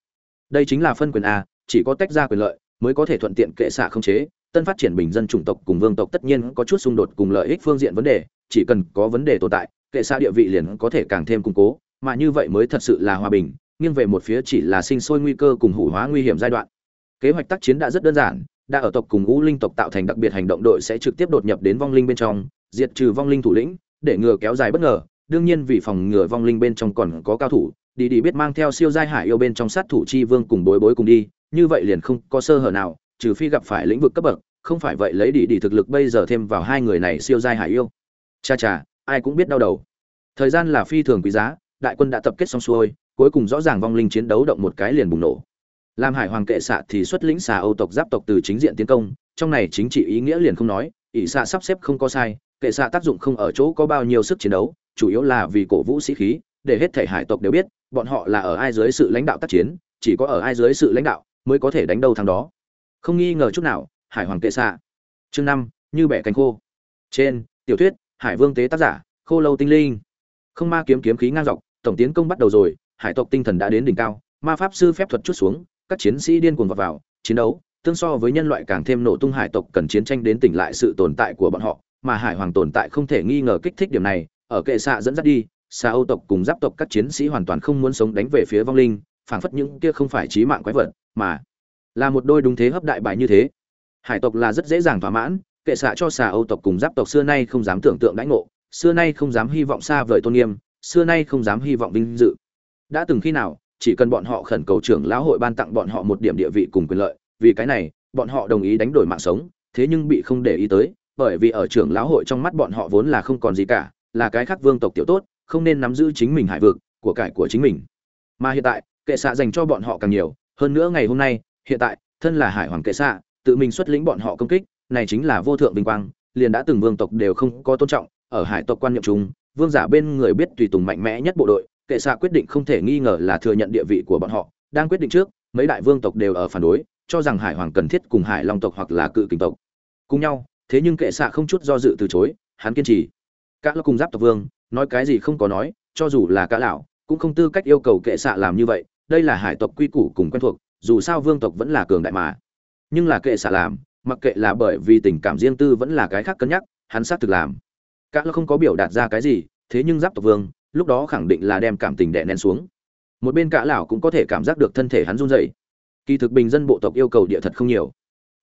Đây chính là phân quyền a, chỉ có tách ra quyền lợi mới có thể thuận tiện kệ xạ không chế tân phát triển bình dân chủng tộc cùng vương tộc tất nhiên có chút xung đột cùng lợi ích phương diện vấn đề, chỉ cần có vấn đề tồn tại, kệ xa địa vị liền có thể càng thêm củng cố, mà như vậy mới thật sự là hòa bình, nghiêng về một phía chỉ là sinh sôi nguy cơ cùng hủ hóa nguy hiểm giai đoạn. Kế hoạch tác chiến đã rất đơn giản, đã ở tộc cùng ngũ linh tộc tạo thành đặc biệt hành động đội sẽ trực tiếp đột nhập đến vong linh bên trong, diệt trừ vong linh thủ lĩnh, để ngừa kéo dài bất ngờ. Đương nhiên vì phòng ngừa vong linh bên trong còn có cao thủ đi đi biết mang theo siêu giai hải yêu bên trong sát thủ chi vương cùng bối bối cùng đi, như vậy liền không có sơ hở nào trừ phi gặp phải lĩnh vực cấp bậc, không phải vậy lấy đi đi thực lực bây giờ thêm vào hai người này siêu giai hải yêu. Cha cha, ai cũng biết đau đầu. Thời gian là phi thường quý giá, đại quân đã tập kết xong xuôi, cuối cùng rõ ràng vong linh chiến đấu động một cái liền bùng nổ. Làm hải hoàng kệ xạ thì xuất lĩnh xà âu tộc giáp tộc từ chính diện tiến công, trong này chính trị ý nghĩa liền không nói, ỷ xạ sắp xếp không có sai, kệ xạ tác dụng không ở chỗ có bao nhiêu sức chiến đấu, chủ yếu là vì cổ vũ sĩ khí, để hết thể hải tộc đều biết, bọn họ là ở ai dưới sự lãnh đạo tác chiến, chỉ có ở ai dưới sự lãnh đạo mới có thể đánh đâu thằng đó không nghi ngờ chút nào hải hoàng kệ xạ. Chương năm như bẻ cánh khô. Trên tiểu thuyết hải vương tế tác giả khô lâu tinh linh. Không ma kiếm kiếm khí ngang dọc tổng tiến công bắt đầu rồi hải tộc tinh thần đã đến đỉnh cao ma pháp sư phép thuật chút xuống các chiến sĩ điên cuồng vào, vào chiến đấu tương so với nhân loại càng thêm nổ tung hải tộc cần chiến tranh đến tỉnh lại sự tồn tại của bọn họ mà hải hoàng tồn tại không thể nghi ngờ kích thích điểm này ở kệ xạ dẫn dắt đi xa âu tộc cùng giáp tộc các chiến sĩ hoàn toàn không muốn sống đánh về phía vong linh phảng phất những kia không phải trí mạng quái vật mà là một đôi đúng thế hấp đại bài như thế. Hải tộc là rất dễ dàng thỏa mãn, kệ xạ cho xà âu tộc cùng giáp tộc xưa nay không dám tưởng tượng đãi ngộ, xưa nay không dám hy vọng xa vời tôn nghiêm, xưa nay không dám hy vọng vinh dự. Đã từng khi nào, chỉ cần bọn họ khẩn cầu trưởng lão hội ban tặng bọn họ một điểm địa vị cùng quyền lợi, vì cái này, bọn họ đồng ý đánh đổi mạng sống, thế nhưng bị không để ý tới, bởi vì ở trưởng lão hội trong mắt bọn họ vốn là không còn gì cả, là cái khác vương tộc tiểu tốt, không nên nắm giữ chính mình hải vực của cải của chính mình. Mà hiện tại, kệ xạ dành cho bọn họ càng nhiều, hơn nữa ngày hôm nay hiện tại thân là hải hoàng kệ xạ tự mình xuất lĩnh bọn họ công kích này chính là vô thượng vinh quang liền đã từng vương tộc đều không có tôn trọng ở hải tộc quan niệm chúng, vương giả bên người biết tùy tùng mạnh mẽ nhất bộ đội kệ xạ quyết định không thể nghi ngờ là thừa nhận địa vị của bọn họ đang quyết định trước mấy đại vương tộc đều ở phản đối cho rằng hải hoàng cần thiết cùng hải long tộc hoặc là cự kình tộc. Cùng nhau thế nhưng kệ xạ không chút do dự từ chối hắn kiên trì. Các lo cùng giáp tộc vương nói cái gì không có nói cho dù là cả lão cũng không tư cách yêu cầu kệ xạ làm như vậy đây là hải tộc quy củ cùng quen thuộc dù sao vương tộc vẫn là cường đại mà. Nhưng là kệ xạ làm, mặc kệ là bởi vì tình cảm riêng tư vẫn là cái khác cân nhắc, hắn xác thực làm. Các lo không có biểu đạt ra cái gì, thế nhưng giáp tộc vương, lúc đó khẳng định là đem cảm tình đè nén xuống. Một bên cả lão cũng có thể cảm giác được thân thể hắn run rẩy. Kỳ thực bình dân bộ tộc yêu cầu địa thật không nhiều.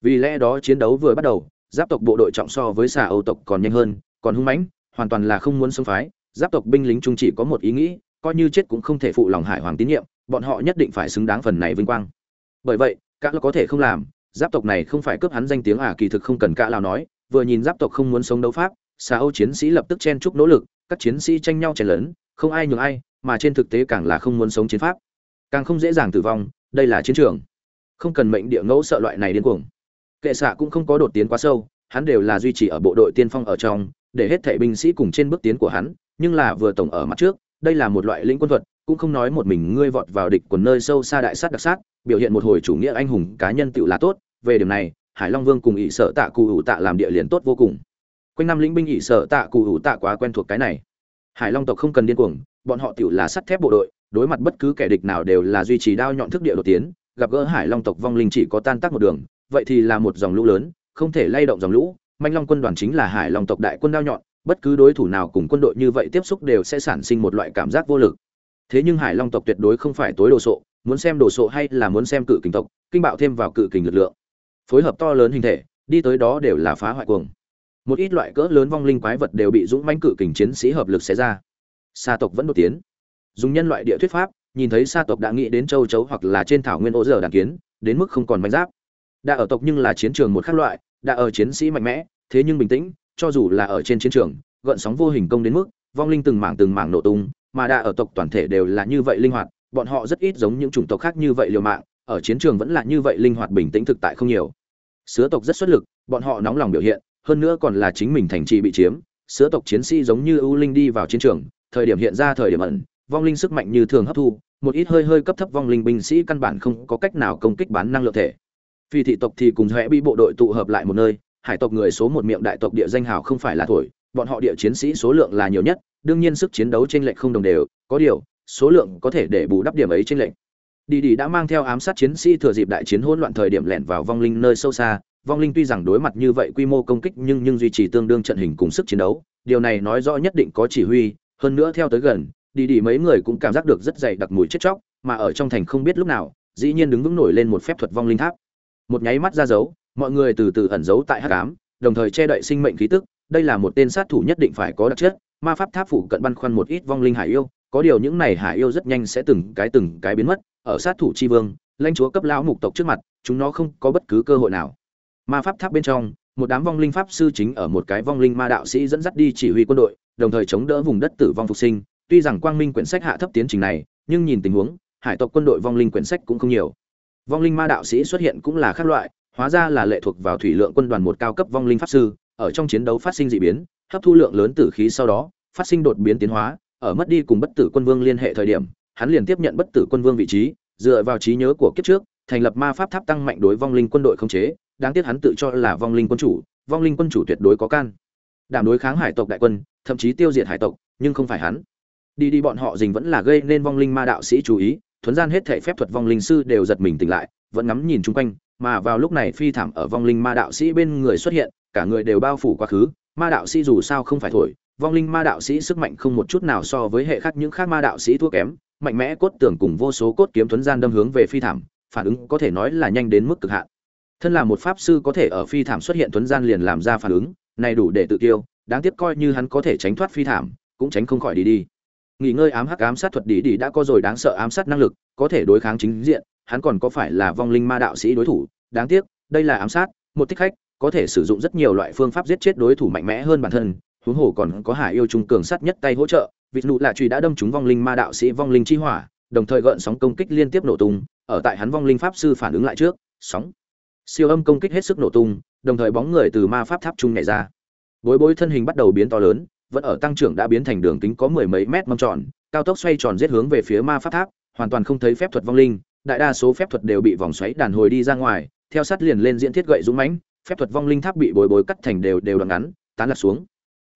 Vì lẽ đó chiến đấu vừa bắt đầu, giáp tộc bộ đội trọng so với xà âu tộc còn nhanh hơn, còn hung mãnh, hoàn toàn là không muốn xông phái. Giáp tộc binh lính trung chỉ có một ý nghĩ, coi như chết cũng không thể phụ lòng hải hoàng tín nhiệm, bọn họ nhất định phải xứng đáng phần này vinh quang bởi vậy các có thể không làm, giáp tộc này không phải cướp hắn danh tiếng à kỳ thực không cần cả lao nói, vừa nhìn giáp tộc không muốn sống đấu pháp xa âu chiến sĩ lập tức chen chúc nỗ lực, các chiến sĩ tranh nhau chèn lớn không ai nhường ai, mà trên thực tế càng là không muốn sống chiến pháp. Càng không dễ dàng tử vong, đây là chiến trường. Không cần mệnh địa ngẫu sợ loại này điên cuồng. Kệ xạ cũng không có đột tiến quá sâu, hắn đều là duy trì ở bộ đội tiên phong ở trong, để hết thảy binh sĩ cùng trên bước tiến của hắn, nhưng là vừa tổng ở mặt trước, đây là một loại lĩnh quân thuật, cũng không nói một mình ngươi vọt vào địch quần nơi sâu xa đại sát đặc sát biểu hiện một hồi chủ nghĩa anh hùng cá nhân tựu là tốt, về điểm này, hải long vương cùng ỷ sợ tạ cụ ủ tạ làm địa liền tốt vô cùng. Quanh năm lĩnh binh ỷ sợ tạ cụ ủ tạ quá quen thuộc cái này. Hải long tộc không cần điên cuồng, bọn họ tựu là sắt thép bộ đội, đối mặt bất cứ kẻ địch nào đều là duy trì đao nhọn thức địa đột tiến, gặp gỡ hải long tộc vong linh chỉ có tan tác một đường, vậy thì là một dòng lũ lớn, không thể lay động dòng lũ. Manh long quân đoàn chính là hải long tộc đại quân đao nhọn, bất cứ đối thủ nào cùng quân đội như vậy tiếp xúc đều sẽ sản sinh một loại cảm giác vô lực. Thế nhưng hải long tộc tuyệt đối không phải tối đồ sộ muốn xem đồ sộ hay là muốn xem cự kình tộc, kinh bạo thêm vào cự kình lực lượng. Phối hợp to lớn hình thể, đi tới đó đều là phá hoại cuồng. Một ít loại cỡ lớn vong linh quái vật đều bị dũng mãnh cự kình chiến sĩ hợp lực xé ra. Sa tộc vẫn đột tiến. Dùng nhân loại địa thuyết pháp, nhìn thấy sa tộc đã nghĩ đến châu chấu hoặc là trên thảo nguyên ô giờ đàn kiến, đến mức không còn manh giáp. Đã ở tộc nhưng là chiến trường một khác loại, đã ở chiến sĩ mạnh mẽ, thế nhưng bình tĩnh, cho dù là ở trên chiến trường, gợn sóng vô hình công đến mức, vong linh từng mảng từng mảng nổ tung, mà đã ở tộc toàn thể đều là như vậy linh hoạt bọn họ rất ít giống những chủng tộc khác như vậy liều mạng, ở chiến trường vẫn là như vậy linh hoạt bình tĩnh thực tại không nhiều. Sứa tộc rất xuất lực, bọn họ nóng lòng biểu hiện, hơn nữa còn là chính mình thành trì bị chiếm. Sứa tộc chiến sĩ giống như ưu linh đi vào chiến trường, thời điểm hiện ra thời điểm ẩn, vong linh sức mạnh như thường hấp thu, một ít hơi hơi cấp thấp vong linh binh sĩ căn bản không có cách nào công kích bán năng lượng thể. Phi thị tộc thì cùng hệ bị bộ đội tụ hợp lại một nơi, hải tộc người số một miệng đại tộc địa danh hào không phải là thổi, bọn họ địa chiến sĩ số lượng là nhiều nhất, đương nhiên sức chiến đấu trên lệnh không đồng đều, có điều số lượng có thể để bù đắp điểm ấy trên lệnh đi đi đã mang theo ám sát chiến sĩ thừa dịp đại chiến hỗn loạn thời điểm lẻn vào vong linh nơi sâu xa. Vong linh tuy rằng đối mặt như vậy quy mô công kích nhưng nhưng duy trì tương đương trận hình cùng sức chiến đấu. Điều này nói rõ nhất định có chỉ huy. Hơn nữa theo tới gần, đi đi mấy người cũng cảm giác được rất dày đặc mùi chết chóc, mà ở trong thành không biết lúc nào, dĩ nhiên đứng vững nổi lên một phép thuật vong linh tháp. Một nháy mắt ra dấu, mọi người từ từ ẩn giấu tại hắc ám, đồng thời che đậy sinh mệnh khí tức. Đây là một tên sát thủ nhất định phải có đặc chất. Ma pháp tháp phủ cận băn khoăn một ít vong linh hải yêu có điều những này hải yêu rất nhanh sẽ từng cái từng cái biến mất, ở sát thủ chi vương, lãnh chúa cấp lão mục tộc trước mặt, chúng nó không có bất cứ cơ hội nào. Ma pháp tháp bên trong, một đám vong linh pháp sư chính ở một cái vong linh ma đạo sĩ dẫn dắt đi chỉ huy quân đội, đồng thời chống đỡ vùng đất tử vong phục sinh. Tuy rằng quang minh quyển sách hạ thấp tiến trình này, nhưng nhìn tình huống, hải tộc quân đội vong linh quyển sách cũng không nhiều. Vong linh ma đạo sĩ xuất hiện cũng là khác loại, hóa ra là lệ thuộc vào thủy lượng quân đoàn một cao cấp vong linh pháp sư, ở trong chiến đấu phát sinh dị biến, hấp thu lượng lớn tử khí sau đó, phát sinh đột biến tiến hóa ở mất đi cùng bất tử quân vương liên hệ thời điểm, hắn liền tiếp nhận bất tử quân vương vị trí, dựa vào trí nhớ của kiếp trước, thành lập ma pháp tháp tăng mạnh đối vong linh quân đội không chế, đáng tiếc hắn tự cho là vong linh quân chủ, vong linh quân chủ tuyệt đối có can. Đảm đối kháng hải tộc đại quân, thậm chí tiêu diệt hải tộc, nhưng không phải hắn. Đi đi bọn họ dình vẫn là gây nên vong linh ma đạo sĩ chú ý, thuấn gian hết thể phép thuật vong linh sư đều giật mình tỉnh lại, vẫn ngắm nhìn chung quanh, mà vào lúc này phi thảm ở vong linh ma đạo sĩ bên người xuất hiện, cả người đều bao phủ quá khứ, ma đạo sĩ dù sao không phải thổi vong linh ma đạo sĩ sức mạnh không một chút nào so với hệ khác những khác ma đạo sĩ thua kém, mạnh mẽ cốt tưởng cùng vô số cốt kiếm thuấn gian đâm hướng về phi thảm, phản ứng có thể nói là nhanh đến mức cực hạn. Thân là một pháp sư có thể ở phi thảm xuất hiện thuấn gian liền làm ra phản ứng, này đủ để tự tiêu đáng tiếc coi như hắn có thể tránh thoát phi thảm, cũng tránh không khỏi đi đi. Nghỉ ngơi ám hắc ám sát thuật đi đi đã có rồi đáng sợ ám sát năng lực, có thể đối kháng chính diện, hắn còn có phải là vong linh ma đạo sĩ đối thủ? Đáng tiếc, đây là ám sát, một thích khách, có thể sử dụng rất nhiều loại phương pháp giết chết đối thủ mạnh mẽ hơn bản thân huống hồ còn có hải yêu trung cường sắt nhất tay hỗ trợ Vị nụ lạ truy đã đâm trúng vong linh ma đạo sĩ vong linh chi hỏa, đồng thời gợn sóng công kích liên tiếp nổ tung, ở tại hắn vong linh pháp sư phản ứng lại trước, sóng. Siêu âm công kích hết sức nổ tung, đồng thời bóng người từ ma pháp tháp trung nhảy ra. Bối bối thân hình bắt đầu biến to lớn, vẫn ở tăng trưởng đã biến thành đường kính có mười mấy mét mâm tròn, cao tốc xoay tròn giết hướng về phía ma pháp tháp, hoàn toàn không thấy phép thuật vong linh, đại đa số phép thuật đều bị vòng xoáy đàn hồi đi ra ngoài, theo sát liền lên diễn thiết gậy dũng mãnh, phép thuật vong linh tháp bị bồi bối cắt thành đều đều đoạn ngắn, tán lạc xuống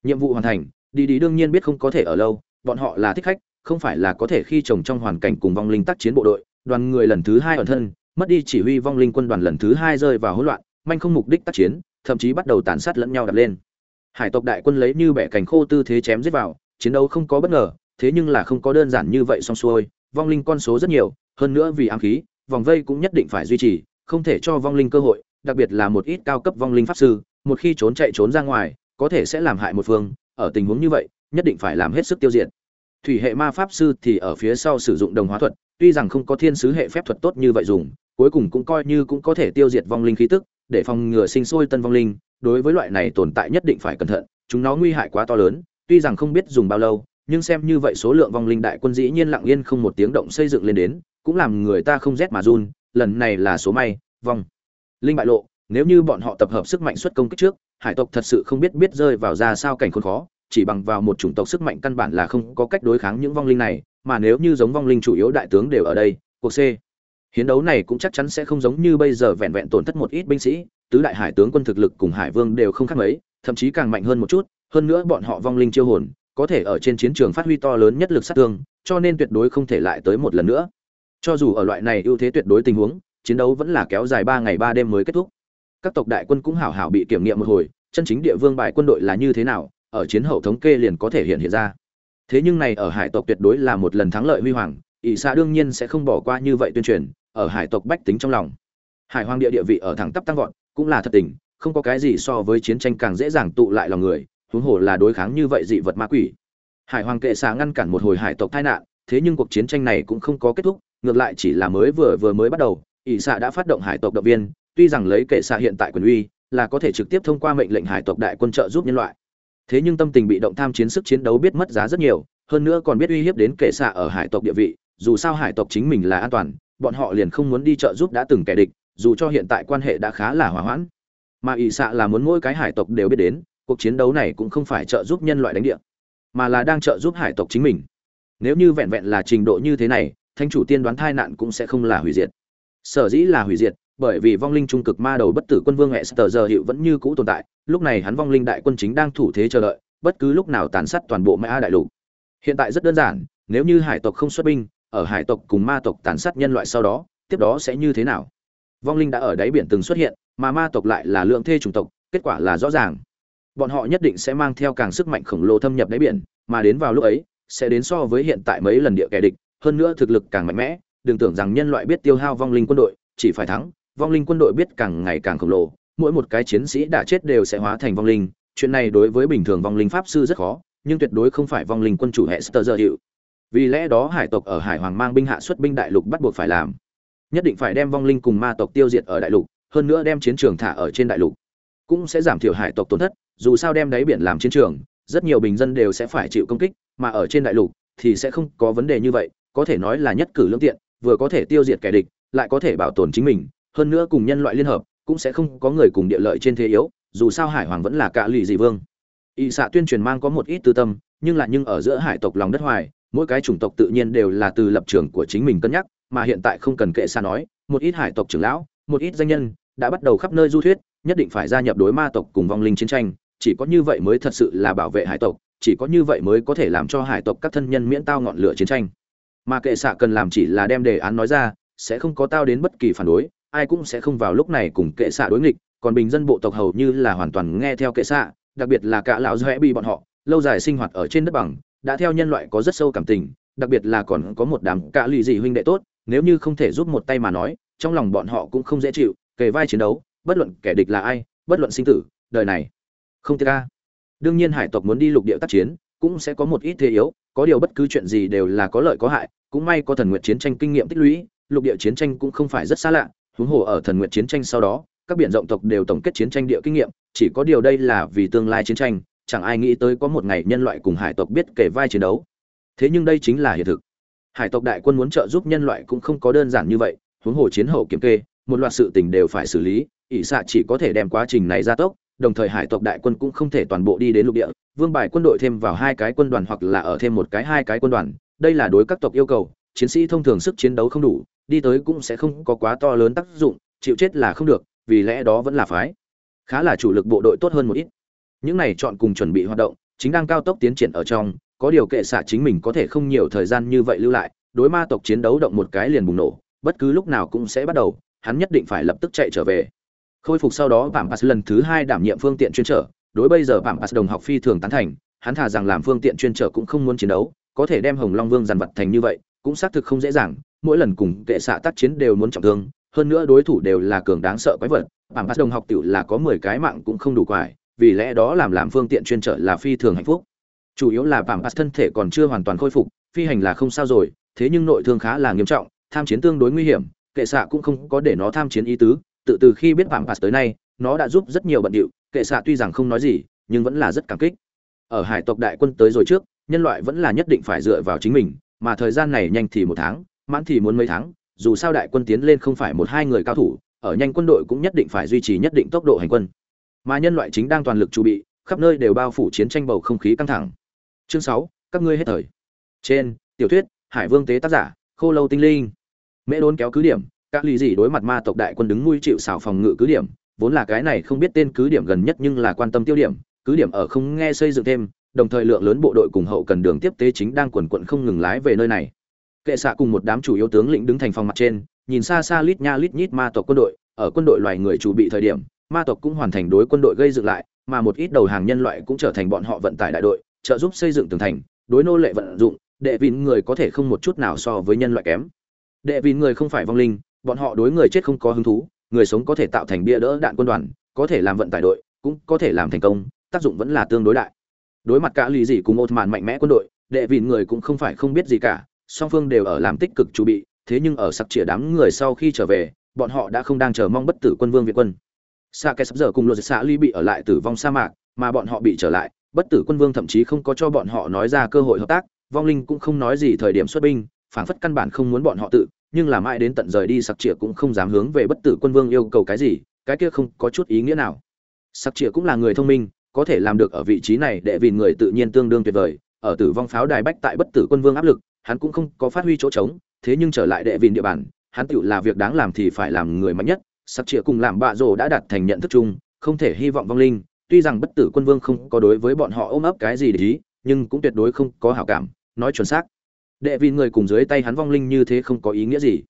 nhiệm vụ hoàn thành, đi đi đương nhiên biết không có thể ở lâu, bọn họ là thích khách, không phải là có thể khi chồng trong hoàn cảnh cùng vong linh tác chiến bộ đội, đoàn người lần thứ hai ẩn thân, mất đi chỉ huy vong linh quân đoàn lần thứ hai rơi vào hỗn loạn, manh không mục đích tác chiến, thậm chí bắt đầu tàn sát lẫn nhau đập lên. Hải tộc đại quân lấy như bẻ cành khô tư thế chém giết vào, chiến đấu không có bất ngờ, thế nhưng là không có đơn giản như vậy xong xuôi, vong linh con số rất nhiều, hơn nữa vì ám khí, vòng vây cũng nhất định phải duy trì, không thể cho vong linh cơ hội, đặc biệt là một ít cao cấp vong linh pháp sư, một khi trốn chạy trốn ra ngoài có thể sẽ làm hại một phương, ở tình huống như vậy, nhất định phải làm hết sức tiêu diệt. Thủy hệ ma pháp sư thì ở phía sau sử dụng đồng hóa thuật, tuy rằng không có thiên sứ hệ phép thuật tốt như vậy dùng, cuối cùng cũng coi như cũng có thể tiêu diệt vong linh khí tức, để phòng ngừa sinh sôi tân vong linh, đối với loại này tồn tại nhất định phải cẩn thận, chúng nó nguy hại quá to lớn, tuy rằng không biết dùng bao lâu, nhưng xem như vậy số lượng vong linh đại quân dĩ nhiên lặng yên không một tiếng động xây dựng lên đến, cũng làm người ta không rét mà run, lần này là số may, vong. Linh bại lộ, nếu như bọn họ tập hợp sức mạnh xuất công kích trước hải tộc thật sự không biết biết rơi vào ra sao cảnh khốn khó, chỉ bằng vào một chủng tộc sức mạnh căn bản là không có cách đối kháng những vong linh này, mà nếu như giống vong linh chủ yếu đại tướng đều ở đây, cuộc c hiến đấu này cũng chắc chắn sẽ không giống như bây giờ vẹn vẹn tổn thất một ít binh sĩ, tứ đại hải tướng quân thực lực cùng hải vương đều không khác mấy, thậm chí càng mạnh hơn một chút, hơn nữa bọn họ vong linh chiêu hồn, có thể ở trên chiến trường phát huy to lớn nhất lực sát thương, cho nên tuyệt đối không thể lại tới một lần nữa. Cho dù ở loại này ưu thế tuyệt đối tình huống, chiến đấu vẫn là kéo dài ba ngày ba đêm mới kết thúc các tộc đại quân cũng hảo hảo bị kiểm nghiệm một hồi, chân chính địa vương bài quân đội là như thế nào, ở chiến hậu thống kê liền có thể hiện hiện ra. Thế nhưng này ở hải tộc tuyệt đối là một lần thắng lợi huy hoàng, ỷ xa đương nhiên sẽ không bỏ qua như vậy tuyên truyền, ở hải tộc bách tính trong lòng. Hải hoàng địa địa vị ở thẳng tắp tăng vọt, cũng là thật tình, không có cái gì so với chiến tranh càng dễ dàng tụ lại lòng người, huống hồ là đối kháng như vậy dị vật ma quỷ. Hải hoàng kệ xạ ngăn cản một hồi hải tộc tai nạn, thế nhưng cuộc chiến tranh này cũng không có kết thúc, ngược lại chỉ là mới vừa vừa mới bắt đầu, ỷ xạ đã phát động hải tộc động viên tuy rằng lấy kệ xạ hiện tại quyền uy, là có thể trực tiếp thông qua mệnh lệnh hải tộc đại quân trợ giúp nhân loại. Thế nhưng tâm tình bị động tham chiến sức chiến đấu biết mất giá rất nhiều, hơn nữa còn biết uy hiếp đến kệ xạ ở hải tộc địa vị, dù sao hải tộc chính mình là an toàn, bọn họ liền không muốn đi trợ giúp đã từng kẻ địch, dù cho hiện tại quan hệ đã khá là hỏa hoãn. Mà ỵ xạ là muốn mỗi cái hải tộc đều biết đến, cuộc chiến đấu này cũng không phải trợ giúp nhân loại đánh địa, mà là đang trợ giúp hải tộc chính mình. Nếu như vẹn vẹn là trình độ như thế này thanh chủ tiên đoán thai nạn cũng sẽ không là hủy diệt. Sở dĩ là hủy diệt bởi vì vong linh trung cực ma đầu bất tử quân vương hệ sờ giờ hiệu vẫn như cũ tồn tại, lúc này hắn vong linh đại quân chính đang thủ thế chờ đợi, bất cứ lúc nào tàn sát toàn bộ mã đại lục. Hiện tại rất đơn giản, nếu như hải tộc không xuất binh, ở hải tộc cùng ma tộc tàn sát nhân loại sau đó, tiếp đó sẽ như thế nào? Vong linh đã ở đáy biển từng xuất hiện, mà ma tộc lại là lượng thê chủng tộc, kết quả là rõ ràng. Bọn họ nhất định sẽ mang theo càng sức mạnh khổng lồ thâm nhập đáy biển, mà đến vào lúc ấy, sẽ đến so với hiện tại mấy lần địa kẻ địch, hơn nữa thực lực càng mạnh mẽ, đừng tưởng rằng nhân loại biết tiêu hao vong linh quân đội, chỉ phải thắng vong linh quân đội biết càng ngày càng khổng lồ, mỗi một cái chiến sĩ đã chết đều sẽ hóa thành vong linh. Chuyện này đối với bình thường vong linh pháp sư rất khó, nhưng tuyệt đối không phải vong linh quân chủ hệ sơ giờ hiệu. Vì lẽ đó hải tộc ở hải hoàng mang binh hạ xuất binh đại lục bắt buộc phải làm. Nhất định phải đem vong linh cùng ma tộc tiêu diệt ở đại lục, hơn nữa đem chiến trường thả ở trên đại lục. Cũng sẽ giảm thiểu hải tộc tổn thất, dù sao đem đáy biển làm chiến trường, rất nhiều bình dân đều sẽ phải chịu công kích, mà ở trên đại lục thì sẽ không có vấn đề như vậy, có thể nói là nhất cử lương tiện, vừa có thể tiêu diệt kẻ địch, lại có thể bảo tồn chính mình hơn nữa cùng nhân loại liên hợp, cũng sẽ không có người cùng địa lợi trên thế yếu, dù sao hải hoàng vẫn là cạ lì dị vương. Y xạ tuyên truyền mang có một ít tư tâm, nhưng là nhưng ở giữa hải tộc lòng đất hoài, mỗi cái chủng tộc tự nhiên đều là từ lập trường của chính mình cân nhắc, mà hiện tại không cần kệ xa nói, một ít hải tộc trưởng lão, một ít danh nhân, đã bắt đầu khắp nơi du thuyết, nhất định phải gia nhập đối ma tộc cùng vong linh chiến tranh, chỉ có như vậy mới thật sự là bảo vệ hải tộc, chỉ có như vậy mới có thể làm cho hải tộc các thân nhân miễn tao ngọn lửa chiến tranh. Mà kệ xạ cần làm chỉ là đem đề án nói ra, sẽ không có tao đến bất kỳ phản đối ai cũng sẽ không vào lúc này cùng kệ xạ đối nghịch, còn bình dân bộ tộc hầu như là hoàn toàn nghe theo kệ xạ, đặc biệt là cả lão dõe bị bọn họ, lâu dài sinh hoạt ở trên đất bằng, đã theo nhân loại có rất sâu cảm tình, đặc biệt là còn có một đám cả lì dị huynh đệ tốt, nếu như không thể giúp một tay mà nói, trong lòng bọn họ cũng không dễ chịu, kề vai chiến đấu, bất luận kẻ địch là ai, bất luận sinh tử, đời này, không thể ca đương nhiên hải tộc muốn đi lục địa tác chiến, cũng sẽ có một ít thế yếu, có điều bất cứ chuyện gì đều là có lợi có hại, cũng may có thần nguyện chiến tranh kinh nghiệm tích lũy, lục địa chiến tranh cũng không phải rất xa lạ huống hồ ở thần nguyện chiến tranh sau đó, các biển rộng tộc đều tổng kết chiến tranh địa kinh nghiệm, chỉ có điều đây là vì tương lai chiến tranh, chẳng ai nghĩ tới có một ngày nhân loại cùng hải tộc biết kể vai chiến đấu. Thế nhưng đây chính là hiện thực. Hải tộc đại quân muốn trợ giúp nhân loại cũng không có đơn giản như vậy, huống hồ chiến hậu kiểm kê, một loạt sự tình đều phải xử lý, ỷ xạ chỉ có thể đem quá trình này ra tốc, đồng thời hải tộc đại quân cũng không thể toàn bộ đi đến lục địa, vương bài quân đội thêm vào hai cái quân đoàn hoặc là ở thêm một cái hai cái quân đoàn, đây là đối các tộc yêu cầu, chiến sĩ thông thường sức chiến đấu không đủ đi tới cũng sẽ không có quá to lớn tác dụng, chịu chết là không được, vì lẽ đó vẫn là phái. Khá là chủ lực bộ đội tốt hơn một ít. Những này chọn cùng chuẩn bị hoạt động, chính đang cao tốc tiến triển ở trong, có điều kệ xạ chính mình có thể không nhiều thời gian như vậy lưu lại, đối ma tộc chiến đấu động một cái liền bùng nổ, bất cứ lúc nào cũng sẽ bắt đầu, hắn nhất định phải lập tức chạy trở về. Khôi phục sau đó vạm pass lần thứ hai đảm nhiệm phương tiện chuyên trở, đối bây giờ vạm pass đồng học phi thường tán thành, hắn thà rằng làm phương tiện chuyên trở cũng không muốn chiến đấu, có thể đem hồng long vương dàn vật thành như vậy, cũng xác thực không dễ dàng mỗi lần cùng kệ xạ tác chiến đều muốn trọng thương, hơn nữa đối thủ đều là cường đáng sợ quái vật. Bản pass đồng học tiểu là có mười cái mạng cũng không đủ quải, vì lẽ đó làm làm phương tiện chuyên trở là phi thường hạnh phúc. Chủ yếu là bản pass thân thể còn chưa hoàn toàn khôi phục, phi hành là không sao rồi, thế nhưng nội thương khá là nghiêm trọng, tham chiến tương đối nguy hiểm, kệ xạ cũng không có để nó tham chiến ý tứ. Tự từ khi biết bản pass tới nay, nó đã giúp rất nhiều bận điệu, kệ xạ tuy rằng không nói gì, nhưng vẫn là rất cảm kích. Ở hải tộc đại quân tới rồi trước, nhân loại vẫn là nhất định phải dựa vào chính mình, mà thời gian này nhanh thì một tháng mãn thì muốn mấy tháng, dù sao đại quân tiến lên không phải một hai người cao thủ, ở nhanh quân đội cũng nhất định phải duy trì nhất định tốc độ hành quân. Mà nhân loại chính đang toàn lực chuẩn bị, khắp nơi đều bao phủ chiến tranh bầu không khí căng thẳng. Chương sáu, các ngươi hết thời. Trên, tiểu thuyết, hải vương tế tác giả, khô lâu tinh linh. Mễ đốn kéo cứ điểm, các lì dị đối mặt ma tộc đại quân đứng nuôi chịu xảo phòng ngự cứ điểm, vốn là cái này không biết tên cứ điểm gần nhất nhưng là quan tâm tiêu điểm, cứ điểm ở không nghe xây dựng thêm, đồng thời lượng lớn bộ đội cùng hậu cần đường tiếp tế chính đang quần quận không ngừng lái về nơi này kệ xạ cùng một đám chủ yếu tướng lĩnh đứng thành phòng mặt trên, nhìn xa xa lít nha lít nhít ma tộc quân đội, ở quân đội loài người chủ bị thời điểm, ma tộc cũng hoàn thành đối quân đội gây dựng lại, mà một ít đầu hàng nhân loại cũng trở thành bọn họ vận tải đại đội, trợ giúp xây dựng tường thành, đối nô lệ vận dụng, đệ vịn người có thể không một chút nào so với nhân loại kém. Đệ vịn người không phải vong linh, bọn họ đối người chết không có hứng thú, người sống có thể tạo thành bia đỡ đạn quân đoàn, có thể làm vận tải đội, cũng có thể làm thành công, tác dụng vẫn là tương đối đại. Đối mặt cả lì gì cùng một màn mạnh mẽ quân đội, đệ vịn người cũng không phải không biết gì cả song phương đều ở làm tích cực chuẩn bị, thế nhưng ở sặc chĩa đám người sau khi trở về, bọn họ đã không đang chờ mong bất tử quân vương việt quân. Sa kẻ sắp giờ cùng lột xã ly bị ở lại tử vong sa mạc, mà bọn họ bị trở lại, bất tử quân vương thậm chí không có cho bọn họ nói ra cơ hội hợp tác, vong linh cũng không nói gì thời điểm xuất binh phản phất căn bản không muốn bọn họ tự, nhưng là mãi đến tận rời đi sặc chĩa cũng không dám hướng về bất tử quân vương yêu cầu cái gì, cái kia không có chút ý nghĩa nào. Sặc chĩa cũng là người thông minh, có thể làm được ở vị trí này để vì người tự nhiên tương đương tuyệt vời, ở tử vong pháo đài bách tại bất tử quân vương áp lực hắn cũng không có phát huy chỗ trống, thế nhưng trở lại đệ vịn địa bàn, hắn tựu là việc đáng làm thì phải làm người mạnh nhất. Sắc chĩa cùng làm bạ rồ đã đạt thành nhận thức chung, không thể hy vọng vong linh. Tuy rằng bất tử quân vương không có đối với bọn họ ôm ấp cái gì để ý, nhưng cũng tuyệt đối không có hảo cảm, nói chuẩn xác. Đệ vịn người cùng dưới tay hắn vong linh như thế không có ý nghĩa gì.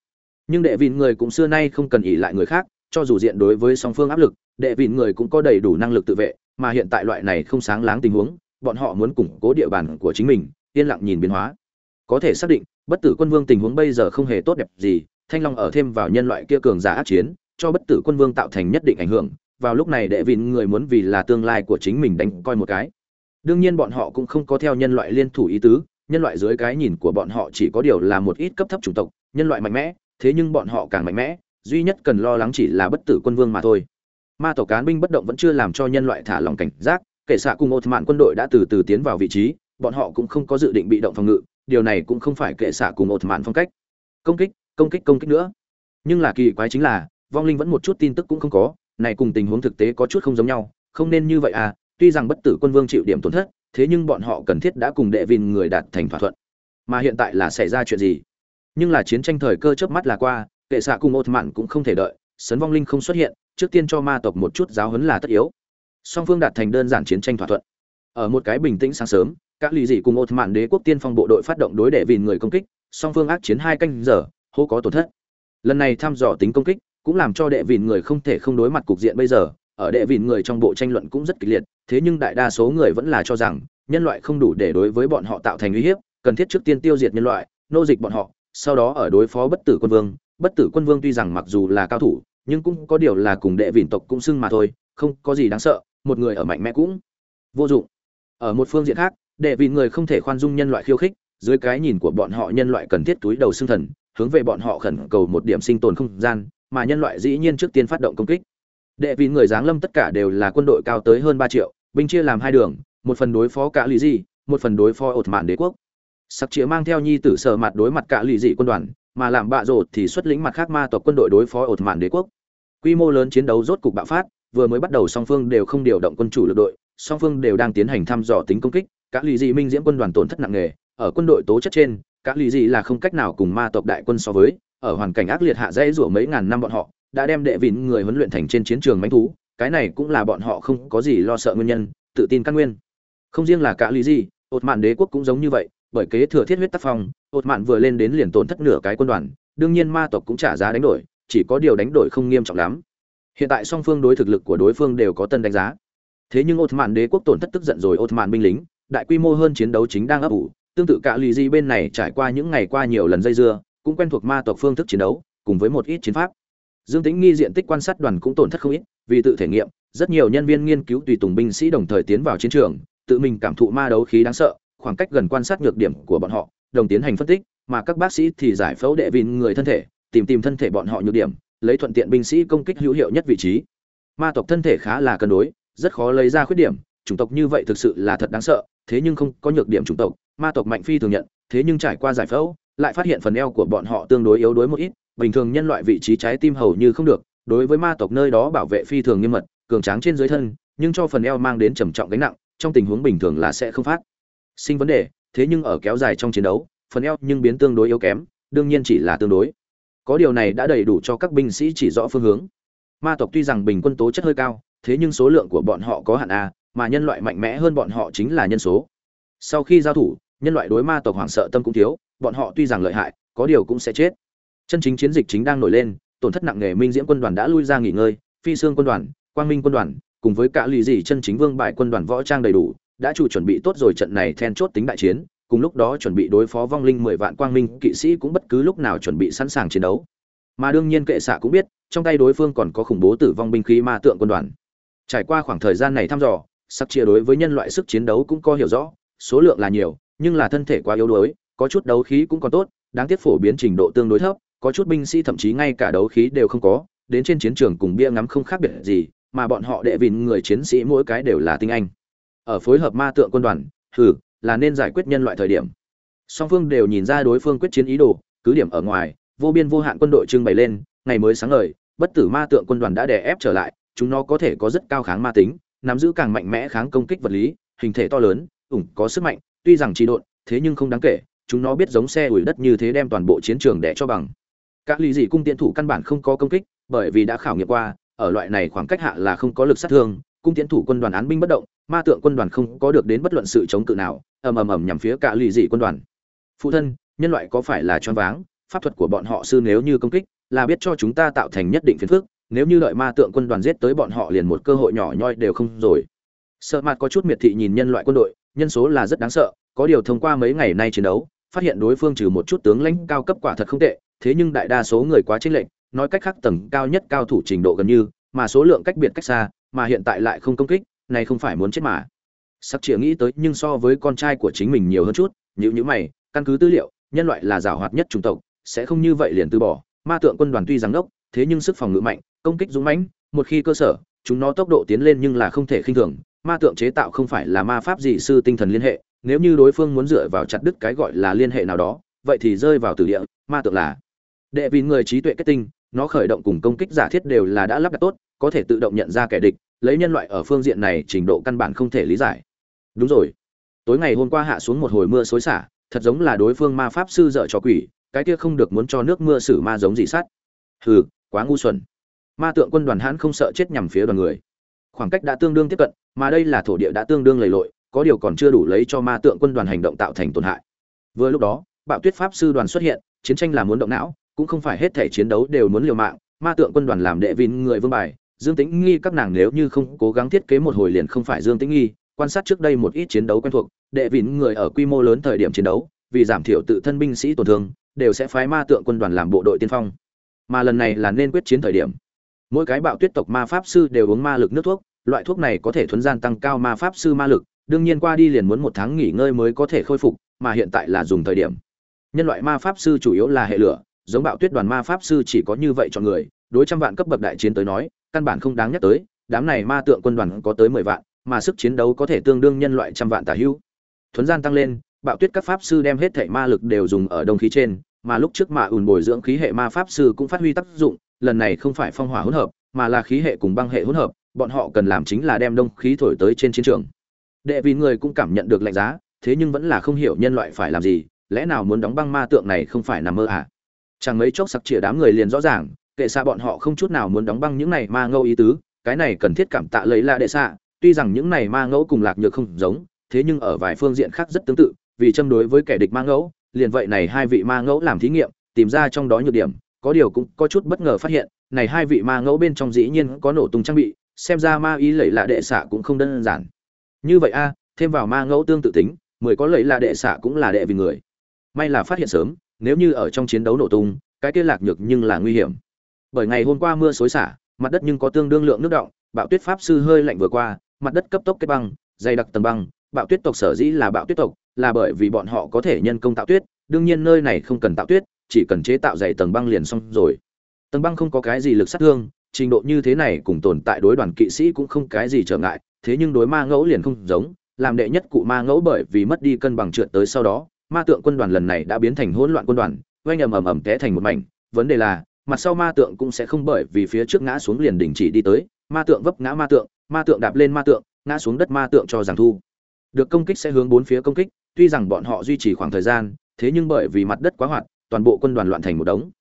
Nhưng đệ vịn người cũng xưa nay không cần ỉ lại người khác, cho dù diện đối với song phương áp lực, đệ vịn người cũng có đầy đủ năng lực tự vệ, mà hiện tại loại này không sáng láng tình huống, bọn họ muốn củng cố địa bàn của chính mình, yên lặng nhìn biến hóa có thể xác định, bất tử quân vương tình huống bây giờ không hề tốt đẹp gì, thanh long ở thêm vào nhân loại kia cường giả ác chiến, cho bất tử quân vương tạo thành nhất định ảnh hưởng, vào lúc này đệ vịn người muốn vì là tương lai của chính mình đánh coi một cái. Đương nhiên bọn họ cũng không có theo nhân loại liên thủ ý tứ, nhân loại dưới cái nhìn của bọn họ chỉ có điều là một ít cấp thấp chủng tộc, nhân loại mạnh mẽ, thế nhưng bọn họ càng mạnh mẽ, duy nhất cần lo lắng chỉ là bất tử quân vương mà thôi. Ma tổ cán binh bất động vẫn chưa làm cho nhân loại thả lòng cảnh giác, kể xạ cùng một mạn quân đội đã từ từ tiến vào vị trí, bọn họ cũng không có dự định bị động phòng ngự điều này cũng không phải kệ xạ cùng một mạn phong cách. Công kích công kích công kích nữa. Nhưng là kỳ quái chính là, vong linh vẫn một chút tin tức cũng không có, này cùng tình huống thực tế có chút không giống nhau, không nên như vậy à tuy rằng bất tử quân vương chịu điểm tổn thất, thế nhưng bọn họ cần thiết đã cùng đệ vin người đạt thành thỏa thuận. Mà hiện tại là xảy ra chuyện gì? Nhưng là chiến tranh thời cơ chớp mắt là qua, kệ xạ cùng một mạn cũng không thể đợi, sấn vong linh không xuất hiện, trước tiên cho ma tộc một chút giáo huấn là tất yếu. Song phương đạt thành đơn giản chiến tranh thỏa thuận. Ở một cái bình tĩnh sáng sớm các lì dị cùng ột mạn đế quốc tiên phong bộ đội phát động đối đệ vìn người công kích, song phương ác chiến hai canh giờ, hô có tổn thất. Lần này thăm dò tính công kích cũng làm cho đệ vìn người không thể không đối mặt cục diện bây giờ, ở đệ vìn người trong bộ tranh luận cũng rất kịch liệt, thế nhưng đại đa số người vẫn là cho rằng, nhân loại không đủ để đối với bọn họ tạo thành uy hiếp, cần thiết trước tiên tiêu diệt nhân loại, nô dịch bọn họ, sau đó ở đối phó bất tử quân vương. Bất tử quân vương tuy rằng mặc dù là cao thủ, nhưng cũng có điều là cùng đệ vìn tộc cũng xưng mà thôi, không có gì đáng sợ, một người ở mạnh mẽ cũng vô dụng. Ở một phương diện khác đệ vì người không thể khoan dung nhân loại khiêu khích, dưới cái nhìn của bọn họ nhân loại cần thiết túi đầu xương thần, hướng về bọn họ khẩn cầu một điểm sinh tồn không gian, mà nhân loại dĩ nhiên trước tiên phát động công kích. Đệ vì người giáng lâm tất cả đều là quân đội cao tới hơn ba triệu, binh chia làm hai đường, một phần đối phó cả lì dị, một phần đối phó ột mạn đế quốc. Sặc chĩa mang theo nhi tử sở mặt đối mặt cả lì dị quân đoàn, mà làm bạ rột thì xuất lĩnh mặt khác ma tộc quân đội đối phó ột mạn đế quốc. Quy mô lớn chiến đấu rốt cục bạo phát, vừa mới bắt đầu song phương đều không điều động quân chủ lực đội, song phương đều đang tiến hành thăm dò tính công kích các lì dị minh diễm quân đoàn tổn thất nặng nề, ở quân đội tố chất trên các lì dị là không cách nào cùng ma tộc đại quân so với, ở hoàn cảnh ác liệt hạ dãy rủa mấy ngàn năm bọn họ, đã đem đệ vịn người huấn luyện thành trên chiến trường mánh thú, cái này cũng là bọn họ không có gì lo sợ nguyên nhân, tự tin căn nguyên. Không riêng là cả lý gì ột mạn đế quốc cũng giống như vậy, bởi kế thừa thiết huyết tác phong ột mạn vừa lên đến liền tổn thất nửa cái quân đoàn, đương nhiên ma tộc cũng trả giá đánh đổi, chỉ có điều đánh đổi không nghiêm trọng lắm. Hiện tại song phương đối thực lực của đối phương đều có tân đánh giá. Thế nhưng ột mạn đế quốc tổn thất tức giận rồi ột mạn binh lính đại quy mô hơn chiến đấu chính đang ấp ủ, tương tự cả lì di bên này trải qua những ngày qua nhiều lần dây dưa, cũng quen thuộc ma tộc phương thức chiến đấu, cùng với một ít chiến pháp. Dương tính nghi diện tích quan sát đoàn cũng tổn thất không ít, vì tự thể nghiệm, rất nhiều nhân viên nghiên cứu tùy tùng binh sĩ đồng thời tiến vào chiến trường, tự mình cảm thụ ma đấu khí đáng sợ, khoảng cách gần quan sát nhược điểm của bọn họ, đồng tiến hành phân tích, mà các bác sĩ thì giải phẫu đệ vịn người thân thể, tìm tìm thân thể bọn họ nhược điểm, lấy thuận tiện binh sĩ công kích hữu hiệu nhất vị trí. Ma tộc thân thể khá là cân đối, rất khó lấy ra khuyết điểm chủng tộc như vậy thực sự là thật đáng sợ, thế nhưng không có nhược điểm chủng tộc, ma tộc mạnh phi thường nhận, thế nhưng trải qua giải phẫu, lại phát hiện phần eo của bọn họ tương đối yếu đuối một ít, bình thường nhân loại vị trí trái tim hầu như không được, đối với ma tộc nơi đó bảo vệ phi thường nghiêm mật, cường tráng trên dưới thân, nhưng cho phần eo mang đến trầm trọng gánh nặng, trong tình huống bình thường là sẽ không phát sinh vấn đề, thế nhưng ở kéo dài trong chiến đấu, phần eo nhưng biến tương đối yếu kém, đương nhiên chỉ là tương đối. Có điều này đã đầy đủ cho các binh sĩ chỉ rõ phương hướng. Ma tộc tuy rằng bình quân tố chất hơi cao, thế nhưng số lượng của bọn họ có hạn a mà nhân loại mạnh mẽ hơn bọn họ chính là nhân số. Sau khi giao thủ, nhân loại đối ma tộc hoảng sợ tâm cũng thiếu, bọn họ tuy rằng lợi hại, có điều cũng sẽ chết. Chân chính chiến dịch chính đang nổi lên, tổn thất nặng nề minh diễm quân đoàn đã lui ra nghỉ ngơi, phi xương quân đoàn, quang minh quân đoàn, cùng với cả lì dì chân chính vương bại quân đoàn võ trang đầy đủ, đã chủ chuẩn bị tốt rồi trận này then chốt tính đại chiến, cùng lúc đó chuẩn bị đối phó vong linh mười vạn quang minh kỵ sĩ cũng bất cứ lúc nào chuẩn bị sẵn sàng chiến đấu. Mà đương nhiên kệ xạ cũng biết, trong tay đối phương còn có khủng bố tử vong binh khí ma tượng quân đoàn. Trải qua khoảng thời gian này thăm dò sắc chia đối với nhân loại sức chiến đấu cũng có hiểu rõ, số lượng là nhiều, nhưng là thân thể quá yếu đuối, có chút đấu khí cũng còn tốt, đáng tiếc phổ biến trình độ tương đối thấp, có chút binh sĩ thậm chí ngay cả đấu khí đều không có, đến trên chiến trường cùng bia ngắm không khác biệt gì, mà bọn họ đệ vìn người chiến sĩ mỗi cái đều là tinh anh. Ở phối hợp ma tượng quân đoàn, hừ, là nên giải quyết nhân loại thời điểm. Song phương đều nhìn ra đối phương quyết chiến ý đồ, cứ điểm ở ngoài, vô biên vô hạn quân đội trưng bày lên, ngày mới sáng ngời, bất tử ma tượng quân đoàn đã đè ép trở lại, chúng nó có thể có rất cao kháng ma tính nắm giữ càng mạnh mẽ kháng công kích vật lý, hình thể to lớn, ủng có sức mạnh, tuy rằng trì độn, thế nhưng không đáng kể, chúng nó biết giống xe ủi đất như thế đem toàn bộ chiến trường đẻ cho bằng. Các lý dị cung tiễn thủ căn bản không có công kích, bởi vì đã khảo nghiệm qua, ở loại này khoảng cách hạ là không có lực sát thương, cung tiễn thủ quân đoàn án binh bất động, ma tượng quân đoàn không có được đến bất luận sự chống cự nào, ầm ầm ầm nhằm phía cả lì dị quân đoàn. Phụ thân, nhân loại có phải là choáng váng? Pháp thuật của bọn họ sư nếu như công kích, là biết cho chúng ta tạo thành nhất định phiền phức nếu như đợi ma tượng quân đoàn giết tới bọn họ liền một cơ hội nhỏ nhoi đều không rồi. Sợ mặt có chút miệt thị nhìn nhân loại quân đội, nhân số là rất đáng sợ, có điều thông qua mấy ngày nay chiến đấu, phát hiện đối phương trừ một chút tướng lãnh cao cấp quả thật không tệ, thế nhưng đại đa số người quá chênh lệch, nói cách khác tầng cao nhất cao thủ trình độ gần như, mà số lượng cách biệt cách xa, mà hiện tại lại không công kích, này không phải muốn chết mà. Sắc chĩa nghĩ tới nhưng so với con trai của chính mình nhiều hơn chút như những mày, căn cứ tư liệu, nhân loại là giảo hoạt nhất chủng tộc, sẽ không như vậy liền từ bỏ. Ma tượng quân đoàn tuy rằng đốc, thế nhưng sức phòng ngự mạnh công kích dũng mãnh, một khi cơ sở, chúng nó tốc độ tiến lên nhưng là không thể khinh thường. Ma tượng chế tạo không phải là ma pháp gì sư tinh thần liên hệ, nếu như đối phương muốn dựa vào chặt đứt cái gọi là liên hệ nào đó, vậy thì rơi vào từ địa, ma tượng là. Đệ vì người trí tuệ kết tinh, nó khởi động cùng công kích giả thiết đều là đã lắp đặt tốt, có thể tự động nhận ra kẻ địch, lấy nhân loại ở phương diện này trình độ căn bản không thể lý giải. Đúng rồi. Tối ngày hôm qua hạ xuống một hồi mưa xối xả, thật giống là đối phương ma pháp sư dợ cho quỷ, cái kia không được muốn cho nước mưa xử ma giống gì sắt hừ, quá ngu xuẩn ma tượng quân đoàn hãn không sợ chết nhằm phía đoàn người. Khoảng cách đã tương đương tiếp cận, mà đây là thổ địa đã tương đương lầy lội, có điều còn chưa đủ lấy cho ma tượng quân đoàn hành động tạo thành tổn hại. Vừa lúc đó, bạo tuyết pháp sư đoàn xuất hiện, chiến tranh là muốn động não, cũng không phải hết thể chiến đấu đều muốn liều mạng, ma tượng quân đoàn làm đệ vin người vương bài, dương tĩnh nghi các nàng nếu như không cố gắng thiết kế một hồi liền không phải dương tĩnh nghi, quan sát trước đây một ít chiến đấu quen thuộc, đệ vin người ở quy mô lớn thời điểm chiến đấu, vì giảm thiểu tự thân binh sĩ tổn thương, đều sẽ phái ma tượng quân đoàn làm bộ đội tiên phong. Mà lần này là nên quyết chiến thời điểm mỗi cái bạo tuyết tộc ma pháp sư đều uống ma lực nước thuốc, loại thuốc này có thể thuấn gian tăng cao ma pháp sư ma lực, đương nhiên qua đi liền muốn một tháng nghỉ ngơi mới có thể khôi phục, mà hiện tại là dùng thời điểm. Nhân loại ma pháp sư chủ yếu là hệ lửa, giống bạo tuyết đoàn ma pháp sư chỉ có như vậy cho người, đối trăm vạn cấp bậc đại chiến tới nói, căn bản không đáng nhắc tới, đám này ma tượng quân đoàn có tới mười vạn, mà sức chiến đấu có thể tương đương nhân loại trăm vạn tả hữu. Thuấn gian tăng lên, bạo tuyết các pháp sư đem hết thể ma lực đều dùng ở đông khí trên, mà lúc trước mà ùn bồi dưỡng khí hệ ma pháp sư cũng phát huy tác dụng lần này không phải phong hỏa hỗn hợp, mà là khí hệ cùng băng hệ hỗn hợp, bọn họ cần làm chính là đem đông khí thổi tới trên chiến trường. Đệ vì người cũng cảm nhận được lạnh giá, thế nhưng vẫn là không hiểu nhân loại phải làm gì, lẽ nào muốn đóng băng ma tượng này không phải nằm mơ à? Chẳng mấy chốc sặc chĩa đám người liền rõ ràng, kệ xa bọn họ không chút nào muốn đóng băng những này ma ngâu ý tứ, cái này cần thiết cảm tạ lấy là đệ xạ tuy rằng những này ma ngẫu cùng lạc nhược không giống, thế nhưng ở vài phương diện khác rất tương tự, vì châm đối với kẻ địch ma ngẫu, liền vậy này hai vị ma ngẫu làm thí nghiệm, tìm ra trong đó nhược điểm có điều cũng có chút bất ngờ phát hiện, này hai vị ma ngẫu bên trong dĩ nhiên có nổ tung trang bị, xem ra ma ý lẩy lạ đệ xạ cũng không đơn giản. Như vậy a, thêm vào ma ngẫu tương tự tính, mười có lẩy lạ đệ xạ cũng là đệ vì người. May là phát hiện sớm, nếu như ở trong chiến đấu nổ tung, cái kia lạc nhược nhưng là nguy hiểm. Bởi ngày hôm qua mưa xối xả, mặt đất nhưng có tương đương lượng nước động, bạo tuyết pháp sư hơi lạnh vừa qua, mặt đất cấp tốc kết băng, dày đặc tầng băng, bạo tuyết tộc sở dĩ là bạo tuyết tộc, là bởi vì bọn họ có thể nhân công tạo tuyết, đương nhiên nơi này không cần tạo tuyết chỉ cần chế tạo dày tầng băng liền xong rồi. Tầng băng không có cái gì lực sát thương, trình độ như thế này cùng tồn tại đối đoàn kỵ sĩ cũng không cái gì trở ngại, thế nhưng đối ma ngẫu liền không giống, làm đệ nhất cụ ma ngẫu bởi vì mất đi cân bằng trượt tới sau đó, ma tượng quân đoàn lần này đã biến thành hỗn loạn quân đoàn oanh ầm ầm ầm té thành một mảnh. Vấn đề là, mặt sau ma tượng cũng sẽ không bởi vì phía trước ngã xuống liền đình chỉ đi tới, ma tượng vấp ngã ma tượng ma tượng đạp lên ma tượng, ngã xuống đất ma tượng cho giảng thu. Được công kích sẽ hướng bốn phía công kích, tuy rằng bọn họ duy trì khoảng thời gian, thế nhưng bởi vì mặt đất quá hoạt toàn bộ quân đoàn loạn thành một đống.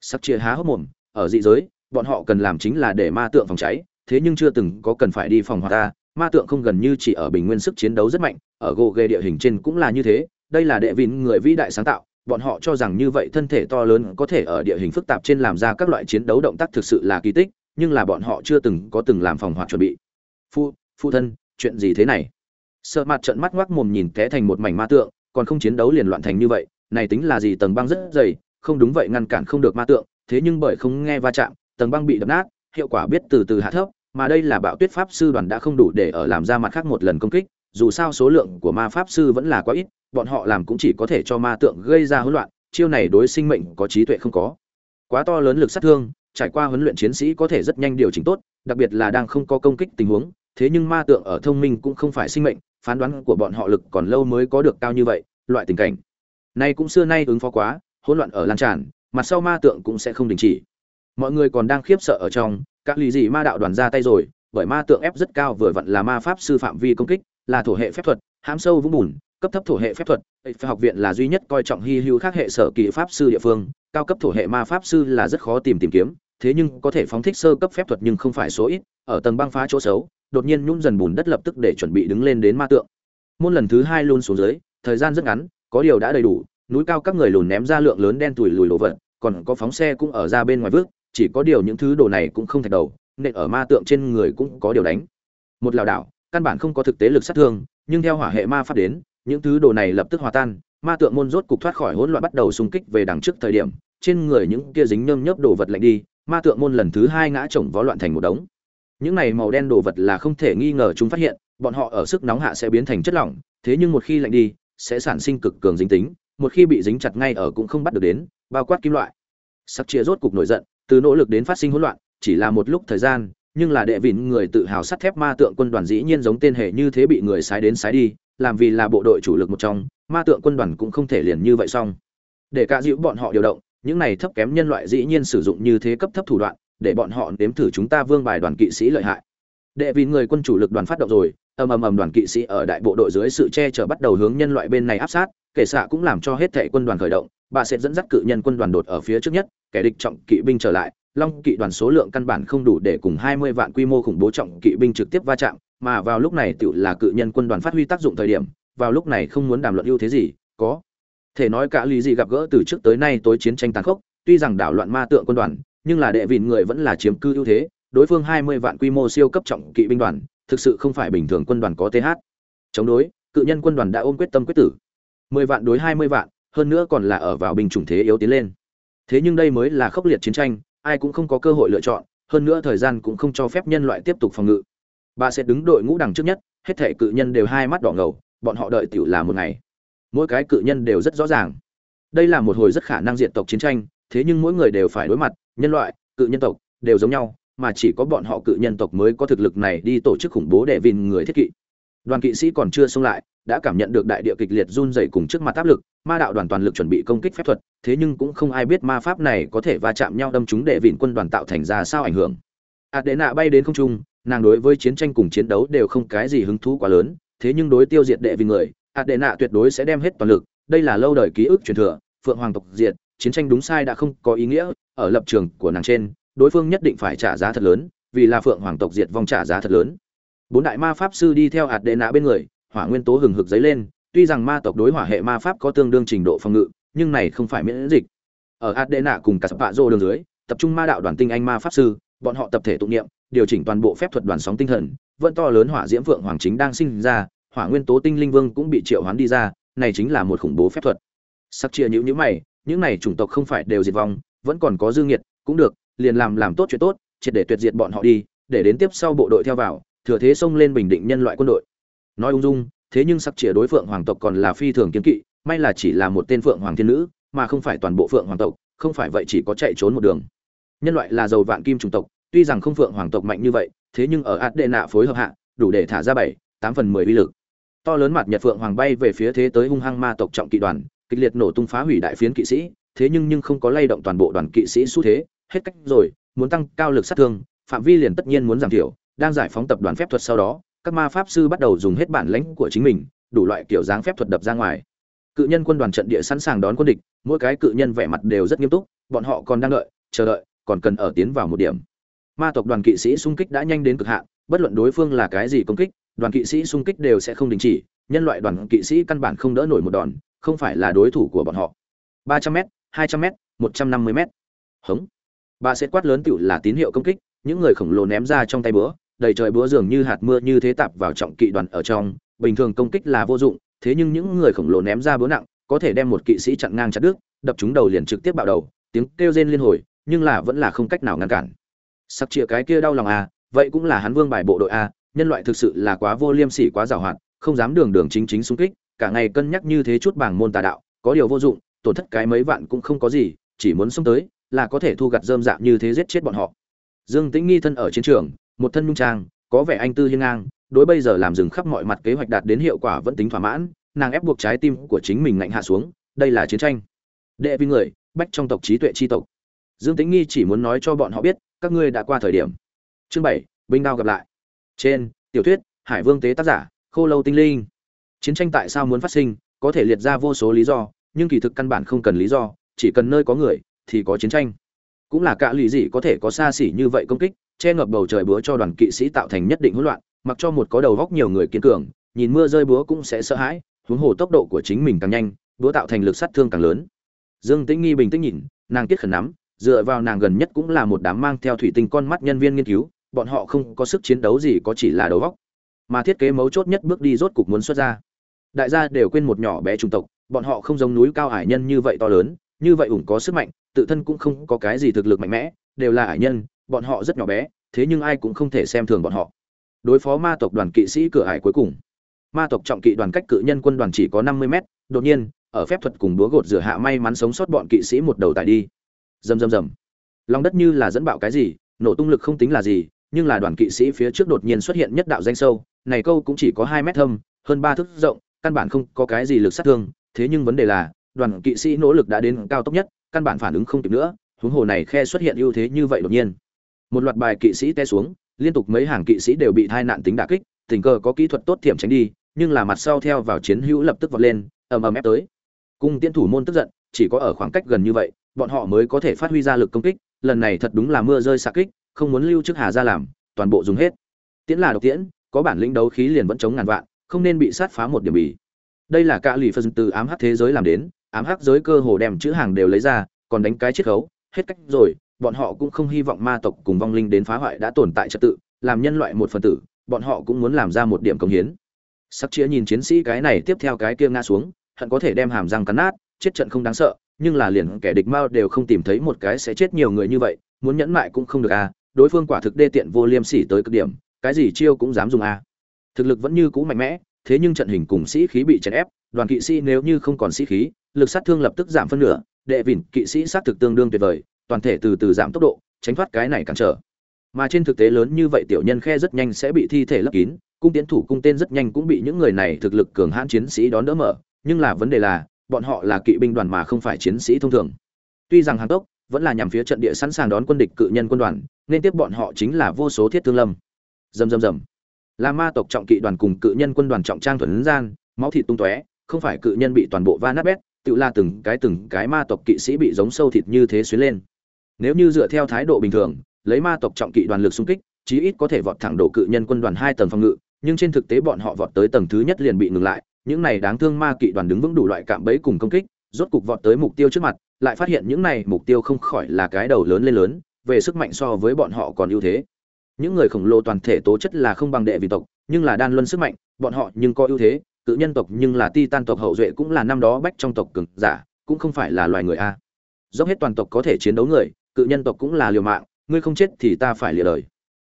Sắc chia há hốc mồm, ở dị giới, bọn họ cần làm chính là để ma tượng phòng cháy, thế nhưng chưa từng có cần phải đi phòng hỏa ta, ma tượng không gần như chỉ ở bình nguyên sức chiến đấu rất mạnh, ở gỗ ghê địa hình trên cũng là như thế, đây là đệ vịn người vĩ đại sáng tạo, bọn họ cho rằng như vậy thân thể to lớn có thể ở địa hình phức tạp trên làm ra các loại chiến đấu động tác thực sự là kỳ tích, nhưng là bọn họ chưa từng có từng làm phòng hỏa chuẩn bị. Phu phu thân, chuyện gì thế này? Sợ mặt trận mắt ngoác mồm nhìn té thành một mảnh ma tượng, còn không chiến đấu liền loạn thành như vậy này tính là gì, tầng băng rất dày, không đúng vậy ngăn cản không được ma tượng, thế nhưng bởi không nghe va chạm, tầng băng bị đập nát, hiệu quả biết từ từ hạ thấp, mà đây là bạo tuyết pháp sư đoàn đã không đủ để ở làm ra mặt khác một lần công kích, dù sao số lượng của ma pháp sư vẫn là quá ít, bọn họ làm cũng chỉ có thể cho ma tượng gây ra hỗn loạn, chiêu này đối sinh mệnh có trí tuệ không có. Quá to lớn lực sát thương, trải qua huấn luyện chiến sĩ có thể rất nhanh điều chỉnh tốt, đặc biệt là đang không có công kích tình huống, thế nhưng ma tượng ở thông minh cũng không phải sinh mệnh, phán đoán của bọn họ lực còn lâu mới có được cao như vậy, loại tình cảnh này cũng xưa nay ứng phó quá, hỗn loạn ở lan tràn, mặt sau ma tượng cũng sẽ không đình chỉ. Mọi người còn đang khiếp sợ ở trong, các lì gì ma đạo đoàn ra tay rồi, bởi ma tượng ép rất cao vừa vặn là ma pháp sư phạm vi công kích, là thổ hệ phép thuật, hãm sâu vũng bùn, cấp thấp thổ hệ phép thuật học viện là duy nhất coi trọng hy hữu khác hệ sở kỳ pháp sư địa phương, cao cấp thổ hệ ma pháp sư là rất khó tìm tìm kiếm, thế nhưng có thể phóng thích sơ cấp phép thuật nhưng không phải số ít, ở tầng băng phá chỗ xấu, đột nhiên nhũng dần bùn đất lập tức để chuẩn bị đứng lên đến ma tượng. Môn lần thứ hai luôn xuống dưới, thời gian rất ngắn có điều đã đầy đủ, núi cao các người lùn ném ra lượng lớn đen tủi lùi lộ vật, còn có phóng xe cũng ở ra bên ngoài vước, chỉ có điều những thứ đồ này cũng không thạch đầu nên ở ma tượng trên người cũng có điều đánh. Một lảo đảo, căn bản không có thực tế lực sát thương, nhưng theo hỏa hệ ma pháp đến, những thứ đồ này lập tức hòa tan, ma tượng môn rốt cục thoát khỏi hỗn loạn bắt đầu xung kích về đằng trước thời điểm, trên người những kia dính nhơm nhớp đồ vật lạnh đi, ma tượng môn lần thứ hai ngã chồng vó loạn thành một đống. Những này màu đen đồ vật là không thể nghi ngờ chúng phát hiện, bọn họ ở sức nóng hạ sẽ biến thành chất lỏng, thế nhưng một khi lạnh đi sẽ sản sinh cực cường dính tính, một khi bị dính chặt ngay ở cũng không bắt được đến, bao quát kim loại. Sắc chia rốt cục nổi giận, từ nỗ lực đến phát sinh hỗn loạn, chỉ là một lúc thời gian, nhưng là đệ vịn người tự hào sắt thép ma tượng quân đoàn dĩ nhiên giống tên hệ như thế bị người sái đến sái đi, làm vì là bộ đội chủ lực một trong, ma tượng quân đoàn cũng không thể liền như vậy xong. Để cả dịu bọn họ điều động, những này thấp kém nhân loại dĩ nhiên sử dụng như thế cấp thấp thủ đoạn, để bọn họ nếm thử chúng ta vương bài đoàn kỵ sĩ lợi hại. Đệ vịn người quân chủ lực đoàn phát động rồi ầm ầm ầm đoàn kỵ sĩ ở đại bộ đội dưới sự che chở bắt đầu hướng nhân loại bên này áp sát kể xạ cũng làm cho hết thệ quân đoàn khởi động, bà sẽ dẫn dắt cự nhân quân đoàn đột ở phía trước nhất, kẻ địch trọng kỵ binh trở lại, long kỵ đoàn số lượng căn bản không đủ để cùng 20 vạn quy mô khủng bố trọng kỵ binh trực tiếp va chạm, mà vào lúc này tựu là cự nhân quân đoàn phát huy tác dụng thời điểm, vào lúc này không muốn đàm luận ưu thế gì, có thể nói cả lý gì gặp gỡ từ trước tới nay tối chiến tranh tàn khốc, tuy rằng đảo loạn ma tượng quân đoàn, nhưng là đệ vịn người vẫn là chiếm cư ưu thế, đối phương 20 vạn quy mô siêu cấp trọng kỵ binh đoàn thực sự không phải bình thường quân đoàn có th chống đối, cự nhân quân đoàn đã ôm quyết tâm quyết tử. 10 vạn đối 20 vạn, hơn nữa còn là ở vào bình chủng thế yếu tiến lên. Thế nhưng đây mới là khốc liệt chiến tranh, ai cũng không có cơ hội lựa chọn, hơn nữa thời gian cũng không cho phép nhân loại tiếp tục phòng ngự. Bà sẽ đứng đội ngũ đằng trước nhất, hết thể cự nhân đều hai mắt đỏ ngầu, bọn họ đợi tiểu là một ngày. Mỗi cái cự nhân đều rất rõ ràng. Đây là một hồi rất khả năng diện tộc chiến tranh, thế nhưng mỗi người đều phải đối mặt, nhân loại, cự nhân tộc đều giống nhau mà chỉ có bọn họ cự nhân tộc mới có thực lực này đi tổ chức khủng bố để vìn người thiết kỵ. Đoàn kỵ sĩ còn chưa xông lại, đã cảm nhận được đại địa kịch liệt run rẩy cùng trước mặt áp lực, ma đạo đoàn toàn lực chuẩn bị công kích phép thuật, thế nhưng cũng không ai biết ma pháp này có thể va chạm nhau đâm chúng để vịn quân đoàn tạo thành ra sao ảnh hưởng. Adena bay đến không trung, nàng đối với chiến tranh cùng chiến đấu đều không cái gì hứng thú quá lớn, thế nhưng đối tiêu diệt đệ vì người, adena tuyệt đối sẽ đem hết toàn lực, đây là lâu đời ký ức truyền thừa, phượng hoàng tộc diệt, chiến tranh đúng sai đã không có ý nghĩa, ở lập trường của nàng trên đối phương nhất định phải trả giá thật lớn, vì là phượng hoàng tộc diệt vong trả giá thật lớn. Bốn đại ma pháp sư đi theo hạt đệ nạ bên người, hỏa nguyên tố hừng hực dấy lên, tuy rằng ma tộc đối hỏa hệ ma pháp có tương đương trình độ phòng ngự, nhưng này không phải miễn dịch. Ở hạt đệ nạ cùng cả sập bạ rô đường dưới, tập trung ma đạo đoàn tinh anh ma pháp sư, bọn họ tập thể tụng niệm, điều chỉnh toàn bộ phép thuật đoàn sóng tinh thần, vẫn to lớn hỏa diễm phượng hoàng chính đang sinh ra, hỏa nguyên tố tinh linh vương cũng bị triệu hoán đi ra, này chính là một khủng bố phép thuật. Sắc chia nhữ nhữ mày, những này chủng tộc không phải đều diệt vong, vẫn còn có dư nghiệt, cũng được liền làm làm tốt chuyện tốt, triệt để tuyệt diệt bọn họ đi, để đến tiếp sau bộ đội theo vào, thừa thế xông lên bình định nhân loại quân đội. Nói ung dung, thế nhưng sắc chĩa đối phượng hoàng tộc còn là phi thường kiên kỵ, may là chỉ là một tên phượng hoàng thiên nữ, mà không phải toàn bộ phượng hoàng tộc, không phải vậy chỉ có chạy trốn một đường. Nhân loại là giàu vạn kim chủng tộc, tuy rằng không phượng hoàng tộc mạnh như vậy, thế nhưng ở ạt đệ nạ phối hợp hạ, đủ để thả ra bảy, tám phần mười uy lực. To lớn mặt nhật phượng hoàng bay về phía thế tới hung hăng ma tộc trọng kỵ đoàn, kịch liệt nổ tung phá hủy đại phiến kỵ sĩ, thế nhưng nhưng không có lay động toàn bộ đoàn kỵ sĩ xu thế hết cách rồi, muốn tăng cao lực sát thương, phạm vi liền tất nhiên muốn giảm thiểu, đang giải phóng tập đoàn phép thuật sau đó, các ma pháp sư bắt đầu dùng hết bản lãnh của chính mình, đủ loại kiểu dáng phép thuật đập ra ngoài. Cự nhân quân đoàn trận địa sẵn sàng đón quân địch, mỗi cái cự nhân vẻ mặt đều rất nghiêm túc, bọn họ còn đang đợi, chờ đợi, còn cần ở tiến vào một điểm. Ma tộc đoàn kỵ sĩ xung kích đã nhanh đến cực hạn, bất luận đối phương là cái gì công kích, đoàn kỵ sĩ xung kích đều sẽ không đình chỉ, nhân loại đoàn kỵ sĩ căn bản không đỡ nổi một đòn, không phải là đối thủ của bọn họ. ba trăm m hai trăm m một trăm năm mươi m hống ba sẽ quát lớn tựu là tín hiệu công kích, những người khổng lồ ném ra trong tay búa, đầy trời búa dường như hạt mưa như thế tạp vào trọng kỵ đoàn ở trong, bình thường công kích là vô dụng, thế nhưng những người khổng lồ ném ra búa nặng, có thể đem một kỵ sĩ chặn ngang chặt đứt, đập chúng đầu liền trực tiếp bạo đầu, tiếng kêu rên liên hồi, nhưng là vẫn là không cách nào ngăn cản. Sắc chia cái kia đau lòng à vậy cũng là hắn vương bài bộ đội a nhân loại thực sự là quá vô liêm sỉ quá giàu hoạt không dám đường đường chính chính xung kích, cả ngày cân nhắc như thế chút bảng môn tà đạo, có điều vô dụng, tổn thất cái mấy vạn cũng không có gì, chỉ muốn xông tới là có thể thu gặt dơm dạng như thế giết chết bọn họ. Dương tĩnh nghi thân ở chiến trường, một thân nhung trang, có vẻ anh tư hiên ngang, đối bây giờ làm dừng khắp mọi mặt kế hoạch đạt đến hiệu quả vẫn tính thỏa mãn, nàng ép buộc trái tim của chính mình ngạnh hạ xuống, đây là chiến tranh. Đệ vi người, bách trong tộc trí tuệ tri tộc. Dương tĩnh nghi chỉ muốn nói cho bọn họ biết, các ngươi đã qua thời điểm. Chương bảy, binh đao gặp lại. Trên, tiểu thuyết, hải vương tế tác giả, khô lâu tinh linh. Chiến tranh tại sao muốn phát sinh, có thể liệt ra vô số lý do, nhưng kỳ thực căn bản không cần lý do, chỉ cần nơi có người thì có chiến tranh. Cũng là cả lì gì có thể có xa xỉ như vậy công kích, che ngập bầu trời búa cho đoàn kỵ sĩ tạo thành nhất định hỗn loạn, mặc cho một có đầu góc nhiều người kiên cường, nhìn mưa rơi búa cũng sẽ sợ hãi, huống hồ tốc độ của chính mình càng nhanh, búa tạo thành lực sát thương càng lớn. Dương tĩnh nghi bình tĩnh nhìn, nàng kiết khẩn nắm, dựa vào nàng gần nhất cũng là một đám mang theo thủy tinh con mắt nhân viên nghiên cứu, bọn họ không có sức chiến đấu gì có chỉ là đầu góc, mà thiết kế mấu chốt nhất bước đi rốt cục muốn xuất ra. Đại gia đều quên một nhỏ bé trung tộc, bọn họ không giống núi cao hải nhân như vậy to lớn, như vậy ủng có sức mạnh tự thân cũng không có cái gì thực lực mạnh mẽ, đều là hải nhân, bọn họ rất nhỏ bé, thế nhưng ai cũng không thể xem thường bọn họ. Đối phó ma tộc đoàn kỵ sĩ cửa hải cuối cùng. Ma tộc trọng kỵ đoàn cách cự nhân quân đoàn chỉ có năm mươi mét, đột nhiên, ở phép thuật cùng búa gột rửa hạ may mắn sống sót bọn kỵ sĩ một đầu tải đi. Rầm rầm rầm. Lòng đất như là dẫn bạo cái gì, nổ tung lực không tính là gì, nhưng là đoàn kỵ sĩ phía trước đột nhiên xuất hiện nhất đạo danh sâu, này câu cũng chỉ có hai mét thâm, hơn ba thước rộng, căn bản không có cái gì lực sát thương, thế nhưng vấn đề là, đoàn kỵ sĩ nỗ lực đã đến cao tốc nhất căn bản phản ứng không kịp nữa, huống hồ này khe xuất hiện ưu thế như vậy đột nhiên. Một loạt bài kỵ sĩ té xuống, liên tục mấy hàng kỵ sĩ đều bị tai nạn tính đả kích, tình cờ có kỹ thuật tốt tiệm tránh đi, nhưng là mặt sau theo vào chiến hữu lập tức vọt lên, ầm ầm ép tới. Cung tiên thủ môn tức giận, chỉ có ở khoảng cách gần như vậy, bọn họ mới có thể phát huy ra lực công kích, lần này thật đúng là mưa rơi xạ kích, không muốn lưu trước hà ra làm, toàn bộ dùng hết. Tiễn là độc tiễn, có bản lĩnh đấu khí liền vẫn chống ngàn vạn, không nên bị sát phá một điểm bì. Đây là cả lì phân từ ám hắc thế giới làm đến ám hắc giới cơ hồ đem chữ hàng đều lấy ra, còn đánh cái chiết khấu, hết cách rồi, bọn họ cũng không hy vọng ma tộc cùng vong linh đến phá hoại đã tồn tại trật tự, làm nhân loại một phần tử, bọn họ cũng muốn làm ra một điểm công hiến. Sắc chĩa nhìn chiến sĩ cái này tiếp theo cái kia ngã xuống, hận có thể đem hàm răng cắn nát, chết trận không đáng sợ, nhưng là liền kẻ địch mao đều không tìm thấy một cái sẽ chết nhiều người như vậy, muốn nhẫn mại cũng không được à đối phương quả thực đê tiện vô liêm sỉ tới cực điểm, cái gì chiêu cũng dám dùng à. Thực lực vẫn như cũ mạnh mẽ, thế nhưng trận hình cùng sĩ khí bị chèn ép, đoàn kỵ sĩ nếu như không còn sĩ khí lực sát thương lập tức giảm phân nửa, đệ vịn kỵ sĩ sát thực tương đương tuyệt vời, toàn thể từ từ giảm tốc độ, tránh thoát cái này cản trở. Mà trên thực tế lớn như vậy tiểu nhân khe rất nhanh sẽ bị thi thể lấp kín, cung tiến thủ cung tên rất nhanh cũng bị những người này thực lực cường hãn chiến sĩ đón đỡ mở. Nhưng là vấn đề là, bọn họ là kỵ binh đoàn mà không phải chiến sĩ thông thường. Tuy rằng hàng tốc vẫn là nhằm phía trận địa sẵn sàng đón quân địch cự nhân quân đoàn, nên tiếp bọn họ chính là vô số thiết thương lâm. Dầm dầm dầm là ma tộc trọng kỵ đoàn cùng cự nhân quân đoàn trọng trang thuần gian, máu thịt tung tóe, không phải cự nhân bị toàn bộ va nát bét tự la từng cái từng cái ma tộc kỵ sĩ bị giống sâu thịt như thế xuyến lên. Nếu như dựa theo thái độ bình thường, lấy ma tộc trọng kỵ đoàn lực xung kích, chí ít có thể vọt thẳng đổ cự nhân quân đoàn hai tầng phòng ngự, nhưng trên thực tế bọn họ vọt tới tầng thứ nhất liền bị ngừng lại, những này đáng thương ma kỵ đoàn đứng vững đủ loại cạm bẫy cùng công kích, rốt cục vọt tới mục tiêu trước mặt, lại phát hiện những này mục tiêu không khỏi là cái đầu lớn lên lớn, về sức mạnh so với bọn họ còn ưu thế. Những người khổng lồ toàn thể tố chất là không bằng đệ vị tộc, nhưng là đan luân sức mạnh, bọn họ nhưng có ưu thế cự nhân tộc nhưng là ti tan tộc hậu duệ cũng là năm đó bách trong tộc cường giả, cũng không phải là loài người a. Dốc hết toàn tộc có thể chiến đấu người, cự nhân tộc cũng là liều mạng, ngươi không chết thì ta phải lìa đời.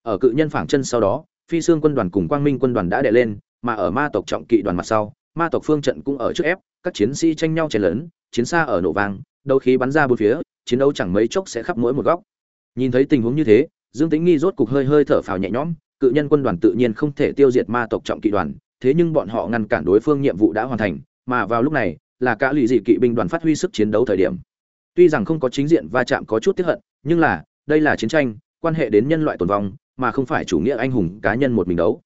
Ở cự nhân phảng chân sau đó, phi xương quân đoàn cùng quang minh quân đoàn đã đệ lên, mà ở ma tộc trọng kỵ đoàn mặt sau, ma tộc phương trận cũng ở trước ép, các chiến sĩ tranh nhau chèn lớn chiến xa ở nổ vang đầu khí bắn ra bốn phía, chiến đấu chẳng mấy chốc sẽ khắp mỗi một góc. Nhìn thấy tình huống như thế, dương tính nghi rốt cục hơi hơi thở phào nhẹ nhõm, cự nhân quân đoàn tự nhiên không thể tiêu diệt ma tộc trọng kỵ đoàn thế nhưng bọn họ ngăn cản đối phương nhiệm vụ đã hoàn thành, mà vào lúc này, là cả lì dị kỵ binh đoàn phát huy sức chiến đấu thời điểm. Tuy rằng không có chính diện va chạm có chút tiếc hận, nhưng là, đây là chiến tranh, quan hệ đến nhân loại tồn vong, mà không phải chủ nghĩa anh hùng cá nhân một mình đấu.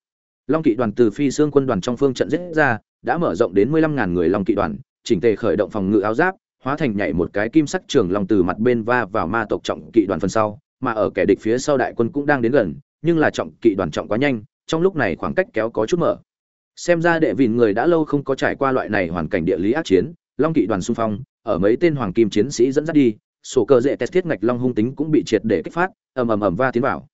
Long kỵ đoàn từ phi xương quân đoàn trong phương trận giết ra, đã mở rộng đến mười lăm ngàn người long kỵ đoàn, chỉnh tề khởi động phòng ngự áo giáp, hóa thành nhảy một cái kim sắc trường long từ mặt bên va vào ma tộc trọng kỵ đoàn phần sau, mà ở kẻ địch phía sau đại quân cũng đang đến gần, nhưng là trọng kỵ đoàn trọng quá nhanh, trong lúc này khoảng cách kéo có chút mở xem ra đệ vịn người đã lâu không có trải qua loại này hoàn cảnh địa lý ác chiến, long kỵ đoàn xung phong, ở mấy tên hoàng kim chiến sĩ dẫn dắt đi, sổ cơ dễ test thiết ngạch long hung tính cũng bị triệt để kích phát, ầm ầm ầm va tiến vào.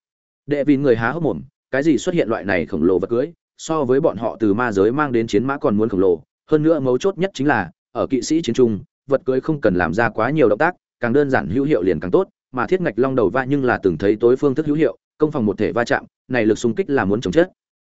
Đệ vịn người há hốc mồm, cái gì xuất hiện loại này khổng lồ vật cưới, so với bọn họ từ ma giới mang đến chiến mã còn muốn khổng lồ, hơn nữa mấu chốt nhất chính là, ở kỵ sĩ chiến trung, vật cưới không cần làm ra quá nhiều động tác, càng đơn giản hữu hiệu liền càng tốt, mà thiết ngạch long đầu va nhưng là từng thấy tối phương thức hữu hiệu, công phòng một thể va chạm, này lực xung kích là muốn chống chết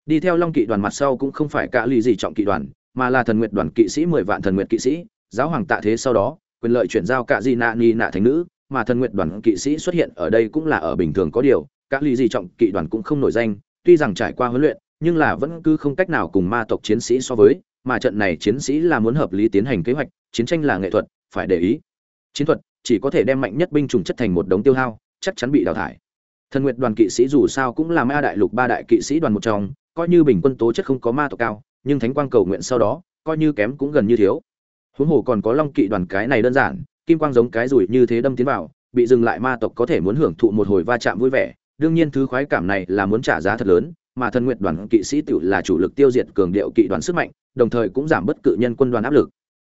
đi theo long kỵ đoàn mặt sau cũng không phải cả lì gì trọng kỵ đoàn, mà là thần nguyệt đoàn kỵ sĩ mười vạn thần nguyệt kỵ sĩ, giáo hoàng tạ thế sau đó, quyền lợi chuyển giao cả di nạ ni nạ thành nữ, mà thần nguyệt đoàn kỵ sĩ xuất hiện ở đây cũng là ở bình thường có điều, cả lì gì trọng kỵ đoàn cũng không nổi danh, tuy rằng trải qua huấn luyện, nhưng là vẫn cứ không cách nào cùng ma tộc chiến sĩ so với, mà trận này chiến sĩ là muốn hợp lý tiến hành kế hoạch, chiến tranh là nghệ thuật, phải để ý. Chiến thuật, chỉ có thể đem mạnh nhất binh chủng chất thành một đống tiêu hao, chắc chắn bị đào thải. Thần nguyệt đoàn kỵ sĩ dù sao cũng là ma đại lục ba đại kỵ sĩ đoàn một trong coi như bình quân tố chất không có ma tộc cao, nhưng thánh quang cầu nguyện sau đó, coi như kém cũng gần như thiếu. Huống hồ còn có long kỵ đoàn cái này đơn giản, kim quang giống cái rủi như thế đâm tiến vào, bị dừng lại ma tộc có thể muốn hưởng thụ một hồi va chạm vui vẻ. Đương nhiên thứ khoái cảm này là muốn trả giá thật lớn, mà thần nguyện đoàn kỵ sĩ tiểu là chủ lực tiêu diệt cường điệu kỵ đoàn sức mạnh, đồng thời cũng giảm bất cự nhân quân đoàn áp lực.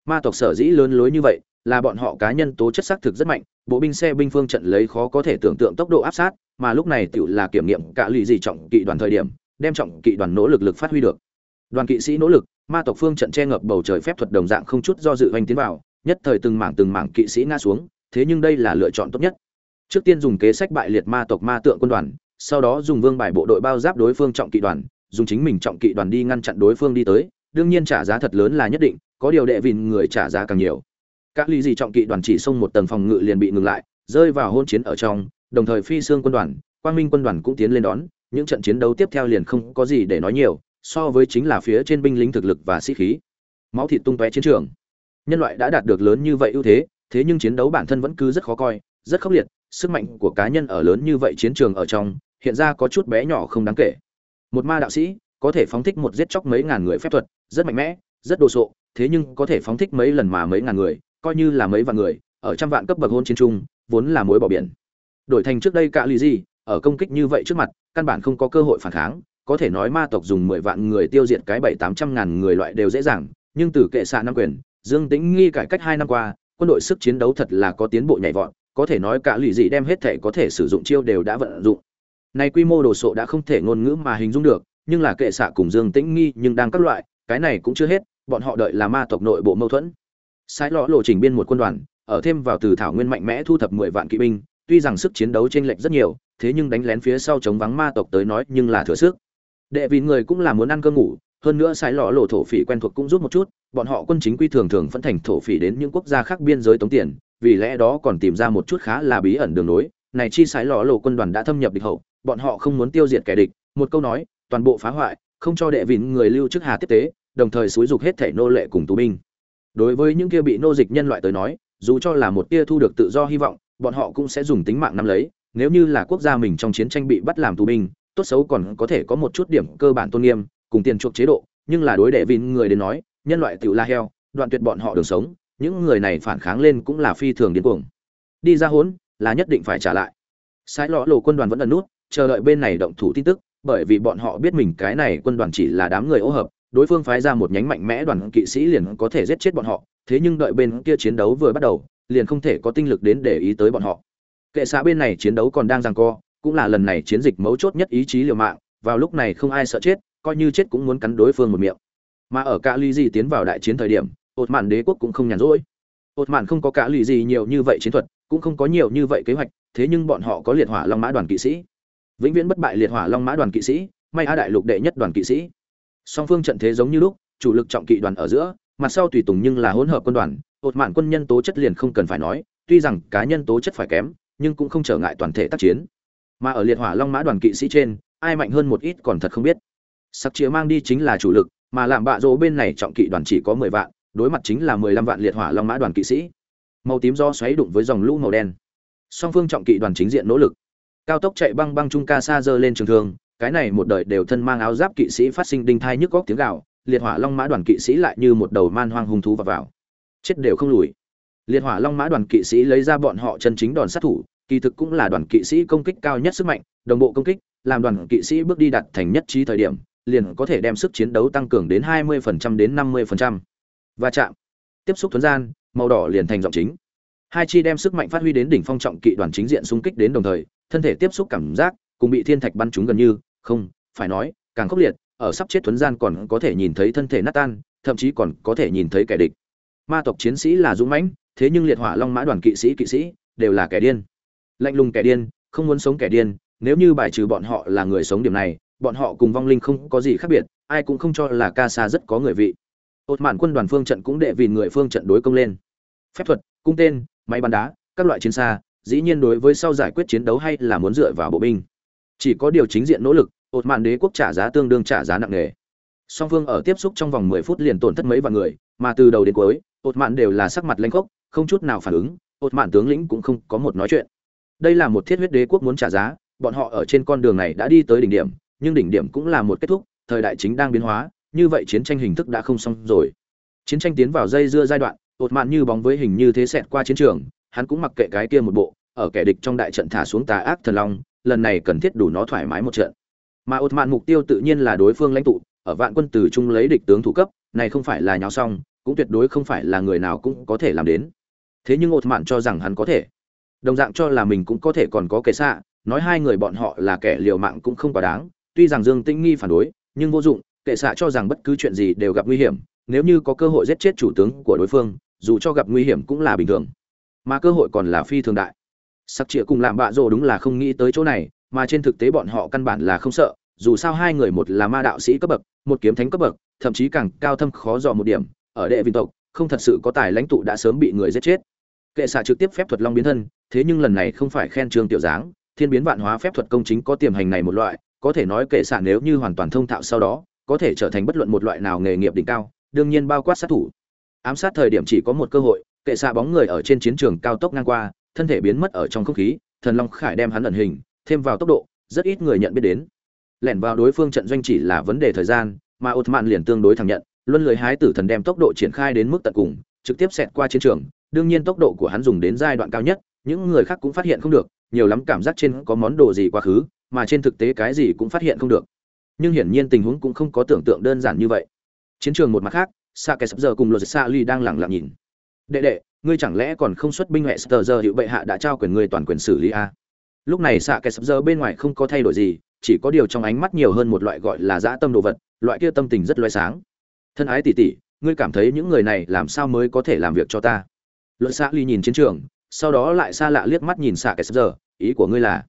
Ma tộc sở dĩ lớn lối như vậy, là bọn họ cá nhân tố chất xác thực rất mạnh, bộ binh xe binh phương trận lấy khó có thể tưởng tượng tốc độ áp sát, mà lúc này tiểu là kiểm nghiệm cả lụy gì trọng kỵ đoàn thời điểm đem trọng kỵ đoàn nỗ lực lực phát huy được. Đoàn kỵ sĩ nỗ lực, ma tộc phương trận che ngập bầu trời phép thuật đồng dạng không chút do dự hoành tiến vào, nhất thời từng mảng từng mảng kỵ sĩ ngã xuống, thế nhưng đây là lựa chọn tốt nhất. Trước tiên dùng kế sách bại liệt ma tộc ma tượng quân đoàn, sau đó dùng vương bài bộ đội bao giáp đối phương trọng kỵ đoàn, dùng chính mình trọng kỵ đoàn đi ngăn chặn đối phương đi tới, đương nhiên trả giá thật lớn là nhất định, có điều đệ vìn người trả giá càng nhiều. Các lý gì trọng kỵ đoàn chỉ xông một tầng phòng ngự liền bị ngừng lại, rơi vào hôn chiến ở trong, đồng thời phi xương quân đoàn, quang minh quân đoàn cũng tiến lên đón những trận chiến đấu tiếp theo liền không có gì để nói nhiều, so với chính là phía trên binh lính thực lực và sĩ khí. Máu thịt tung tóe chiến trường. Nhân loại đã đạt được lớn như vậy ưu thế thế nhưng chiến đấu bản thân vẫn cứ rất khó coi, rất khốc liệt, sức mạnh của cá nhân ở lớn như vậy chiến trường ở trong, hiện ra có chút bé nhỏ không đáng kể. Một ma đạo sĩ có thể phóng thích một giết chóc mấy ngàn người phép thuật, rất mạnh mẽ, rất đồ sộ, thế nhưng có thể phóng thích mấy lần mà mấy ngàn người, coi như là mấy vạn người, ở trăm vạn cấp bậc hôn chiến trung vốn là mối bỏ biển. Đổi thành trước đây cả lì gì ở công kích như vậy trước mặt, căn bản không có cơ hội phản kháng, có thể nói ma tộc dùng mười vạn người tiêu diệt cái bảy tám trăm ngàn người loại đều dễ dàng, nhưng từ kệ xạ năm quyền, dương tĩnh nghi cải cách hai năm qua, quân đội sức chiến đấu thật là có tiến bộ nhảy vọt, có thể nói cả lũ dị đem hết thể có thể sử dụng chiêu đều đã vận dụng. Này quy mô đồ sộ đã không thể ngôn ngữ mà hình dung được, nhưng là kệ xạ cùng dương tĩnh nghi nhưng đang các loại, cái này cũng chưa hết, bọn họ đợi là ma tộc nội bộ mâu thuẫn. Sai lọ lộ trình biên một quân đoàn, ở thêm vào từ thảo nguyên mạnh mẽ thu thập mười vạn kỵ binh, tuy rằng sức chiến đấu chênh lệch rất nhiều thế nhưng đánh lén phía sau chống vắng ma tộc tới nói nhưng là thừa sức. Đệ vì người cũng là muốn ăn cơm ngủ, hơn nữa sai lọ lộ thổ phỉ quen thuộc cũng giúp một chút, bọn họ quân chính quy thường thường phân thành thổ phỉ đến những quốc gia khác biên giới tống tiền, vì lẽ đó còn tìm ra một chút khá là bí ẩn đường lối. Này chi sai lọ lộ quân đoàn đã thâm nhập địch hậu, bọn họ không muốn tiêu diệt kẻ địch. Một câu nói, toàn bộ phá hoại, không cho đệ vịn người lưu chức hà tiếp tế, đồng thời xúi dục hết thể nô lệ cùng tù binh. Đối với những kia bị nô dịch nhân loại tới nói, dù cho là một tia thu được tự do hy vọng, bọn họ cũng sẽ dùng tính mạng nắm lấy nếu như là quốc gia mình trong chiến tranh bị bắt làm tù binh, tốt xấu còn có thể có một chút điểm cơ bản tôn nghiêm, cùng tiền chuộc chế độ, nhưng là đối đệ vịn người đến nói, nhân loại tự la heo, đoạn tuyệt bọn họ đường sống, những người này phản kháng lên cũng là phi thường điên cuồng. Đi ra hốn, là nhất định phải trả lại. Sai lọ lộ quân đoàn vẫn ẩn nút, chờ đợi bên này động thủ tin tức, bởi vì bọn họ biết mình cái này quân đoàn chỉ là đám người ô hợp, đối phương phái ra một nhánh mạnh mẽ đoàn kỵ sĩ liền có thể giết chết bọn họ, thế nhưng đợi bên kia chiến đấu vừa bắt đầu, liền không thể có tinh lực đến để ý tới bọn họ kệ xã bên này chiến đấu còn đang giằng co, cũng là lần này chiến dịch mấu chốt nhất ý chí liều mạng, vào lúc này không ai sợ chết, coi như chết cũng muốn cắn đối phương một miệng. Mà ở cả ly gì tiến vào đại chiến thời điểm ột mạn đế quốc cũng không nhàn rỗi. Ột mạn không có cả ly gì nhiều như vậy chiến thuật, cũng không có nhiều như vậy kế hoạch, thế nhưng bọn họ có liệt hỏa long mã đoàn kỵ sĩ. Vĩnh viễn bất bại liệt hỏa long mã đoàn kỵ sĩ, may a đại lục đệ nhất đoàn kỵ sĩ. Song phương trận thế giống như lúc, chủ lực trọng kỵ đoàn ở giữa, mặt sau tùy tùng nhưng là hỗn hợp quân đoàn ột mạn quân nhân tố chất liền không cần phải nói, tuy rằng cá nhân tố chất phải kém nhưng cũng không trở ngại toàn thể tác chiến. Mà ở liệt hỏa long mã đoàn kỵ sĩ trên, ai mạnh hơn một ít còn thật không biết. Sắc chĩa mang đi chính là chủ lực, mà làm bạ rỗ bên này trọng kỵ đoàn chỉ có mười vạn, đối mặt chính là mười lăm vạn liệt hỏa long mã đoàn kỵ sĩ. Màu tím do xoáy đụng với dòng lũ màu đen. Song phương trọng kỵ đoàn chính diện nỗ lực. Cao tốc chạy băng băng trung ca xa dơ lên trường thương, cái này một đời đều thân mang áo giáp kỵ sĩ phát sinh đinh thai nhức góc tiếng gạo liệt hỏa long mã đoàn kỵ sĩ lại như một đầu man hoang hung thú và vào. Chết đều không lùi. Liệt hỏa long mã đoàn kỵ sĩ lấy ra bọn họ chân chính đòn sát thủ kỳ thực cũng là đoàn kỵ sĩ công kích cao nhất sức mạnh, đồng bộ công kích, làm đoàn kỵ sĩ bước đi đặt thành nhất trí thời điểm, liền có thể đem sức chiến đấu tăng cường đến 20% đến 50%. và chạm, tiếp xúc thuần gian, màu đỏ liền thành giọng chính. Hai chi đem sức mạnh phát huy đến đỉnh phong trọng kỵ đoàn chính diện xung kích đến đồng thời, thân thể tiếp xúc cảm giác cùng bị thiên thạch bắn trúng gần như, không, phải nói, càng khốc liệt, ở sắp chết thuần gian còn có thể nhìn thấy thân thể nát tan, thậm chí còn có thể nhìn thấy kẻ địch. Ma tộc chiến sĩ là dũng mãnh, thế nhưng liệt hỏa long mã đoàn kỵ sĩ kỵ sĩ, đều là kẻ điên lạnh lùng kẻ điên, không muốn sống kẻ điên, nếu như bài trừ bọn họ là người sống điểm này, bọn họ cùng vong linh không có gì khác biệt, ai cũng không cho là ca xa rất có người vị. Ột mạn quân đoàn phương trận cũng đệ vì người phương trận đối công lên. Phép thuật, cung tên, máy bắn đá, các loại chiến xa, dĩ nhiên đối với sau giải quyết chiến đấu hay là muốn dựa vào bộ binh. Chỉ có điều chính diện nỗ lực ột mạn đế quốc trả giá tương đương trả giá nặng nề. Song phương ở tiếp xúc trong vòng mười phút liền tổn thất mấy vạn người, mà từ đầu đến cuối ột mạn đều là sắc mặt lanh khốc, không chút nào phản ứng ột mạn tướng lĩnh cũng không có một nói chuyện đây là một thiết huyết đế quốc muốn trả giá, bọn họ ở trên con đường này đã đi tới đỉnh điểm, nhưng đỉnh điểm cũng là một kết thúc, thời đại chính đang biến hóa, như vậy chiến tranh hình thức đã không xong rồi. Chiến tranh tiến vào dây dưa giai đoạn ột mạn như bóng với hình như thế xẹt qua chiến trường, hắn cũng mặc kệ cái kia một bộ, ở kẻ địch trong đại trận thả xuống tà ác thần long, lần này cần thiết đủ nó thoải mái một trận. Mà ột mạn mục tiêu tự nhiên là đối phương lãnh tụ, ở vạn quân từ trung lấy địch tướng thủ cấp, này không phải là nháo xong, cũng tuyệt đối không phải là người nào cũng có thể làm đến. Thế nhưng ột mạn cho rằng hắn có thể đồng dạng cho là mình cũng có thể còn có kẻ xạ, nói hai người bọn họ là kẻ liều mạng cũng không quá đáng, tuy rằng dương tĩnh nghi phản đối, nhưng vô dụng kệ xạ cho rằng bất cứ chuyện gì đều gặp nguy hiểm, nếu như có cơ hội giết chết chủ tướng của đối phương, dù cho gặp nguy hiểm cũng là bình thường. Mà cơ hội còn là phi thường đại. Sắc chĩa cùng làm bạ rồ đúng là không nghĩ tới chỗ này, mà trên thực tế bọn họ căn bản là không sợ, dù sao hai người một là ma đạo sĩ cấp bậc, một kiếm thánh cấp bậc, thậm chí càng cao thâm khó dò một điểm, ở đệ vinh tộc, không thật sự có tài lãnh tụ đã sớm bị người giết chết kệ xạ trực tiếp phép thuật long biến thân, thế nhưng lần này không phải khen trương tiểu dáng, thiên biến vạn hóa phép thuật công chính có tiềm hành này một loại, có thể nói kệ xạ nếu như hoàn toàn thông thạo sau đó, có thể trở thành bất luận một loại nào nghề nghiệp đỉnh cao, đương nhiên bao quát sát thủ. Ám sát thời điểm chỉ có một cơ hội, kệ xạ bóng người ở trên chiến trường cao tốc ngang qua, thân thể biến mất ở trong không khí, thần long khải đem hắn ẩn hình, thêm vào tốc độ, rất ít người nhận biết đến. Lẻn vào đối phương trận doanh chỉ là vấn đề thời gian, mà ột mạn liền tương đối thẳng nhận, luân lưới hái tử thần đem tốc độ triển khai đến mức tận cùng, trực tiếp xẹt qua chiến trường đương nhiên tốc độ của hắn dùng đến giai đoạn cao nhất, những người khác cũng phát hiện không được, nhiều lắm cảm giác trên có món đồ gì quá khứ, mà trên thực tế cái gì cũng phát hiện không được. Nhưng hiển nhiên tình huống cũng không có tưởng tượng đơn giản như vậy. Chiến trường một mặt khác xa kẻ sắp giờ cùng luật xa ly đang lẳng lặng nhìn. Đệ đệ, ngươi chẳng lẽ còn không xuất binh hệ sờ giờ hiệu bệ hạ đã trao quyền ngươi toàn quyền xử lý a? Lúc này xạ kẻ sập giờ bên ngoài không có thay đổi gì, chỉ có điều trong ánh mắt nhiều hơn một loại gọi là dã tâm đồ vật, loại kia tâm tình rất loay sáng. Thân ái tỉ tỉ ngươi cảm thấy những người này làm sao mới có thể làm việc cho ta? Luật xạ ly nhìn chiến trường, sau đó lại xa lạ liếc mắt nhìn xạ kẻ sắp giờ, ý của ngươi là?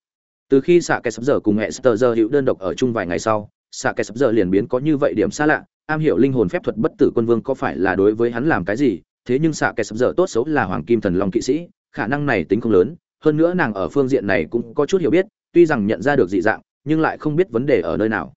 Từ khi xạ kẻ sắp giờ cùng hệ sờ giờ hữu đơn độc ở chung vài ngày sau xạ kẻ sắp giờ liền biến có như vậy điểm xa lạ, am hiểu linh hồn phép thuật bất tử quân vương có phải là đối với hắn làm cái gì, thế nhưng xạ kẻ sắp giờ tốt xấu là hoàng kim thần long kỵ sĩ, khả năng này tính không lớn, hơn nữa nàng ở phương diện này cũng có chút hiểu biết, tuy rằng nhận ra được dị dạng, nhưng lại không biết vấn đề ở nơi nào.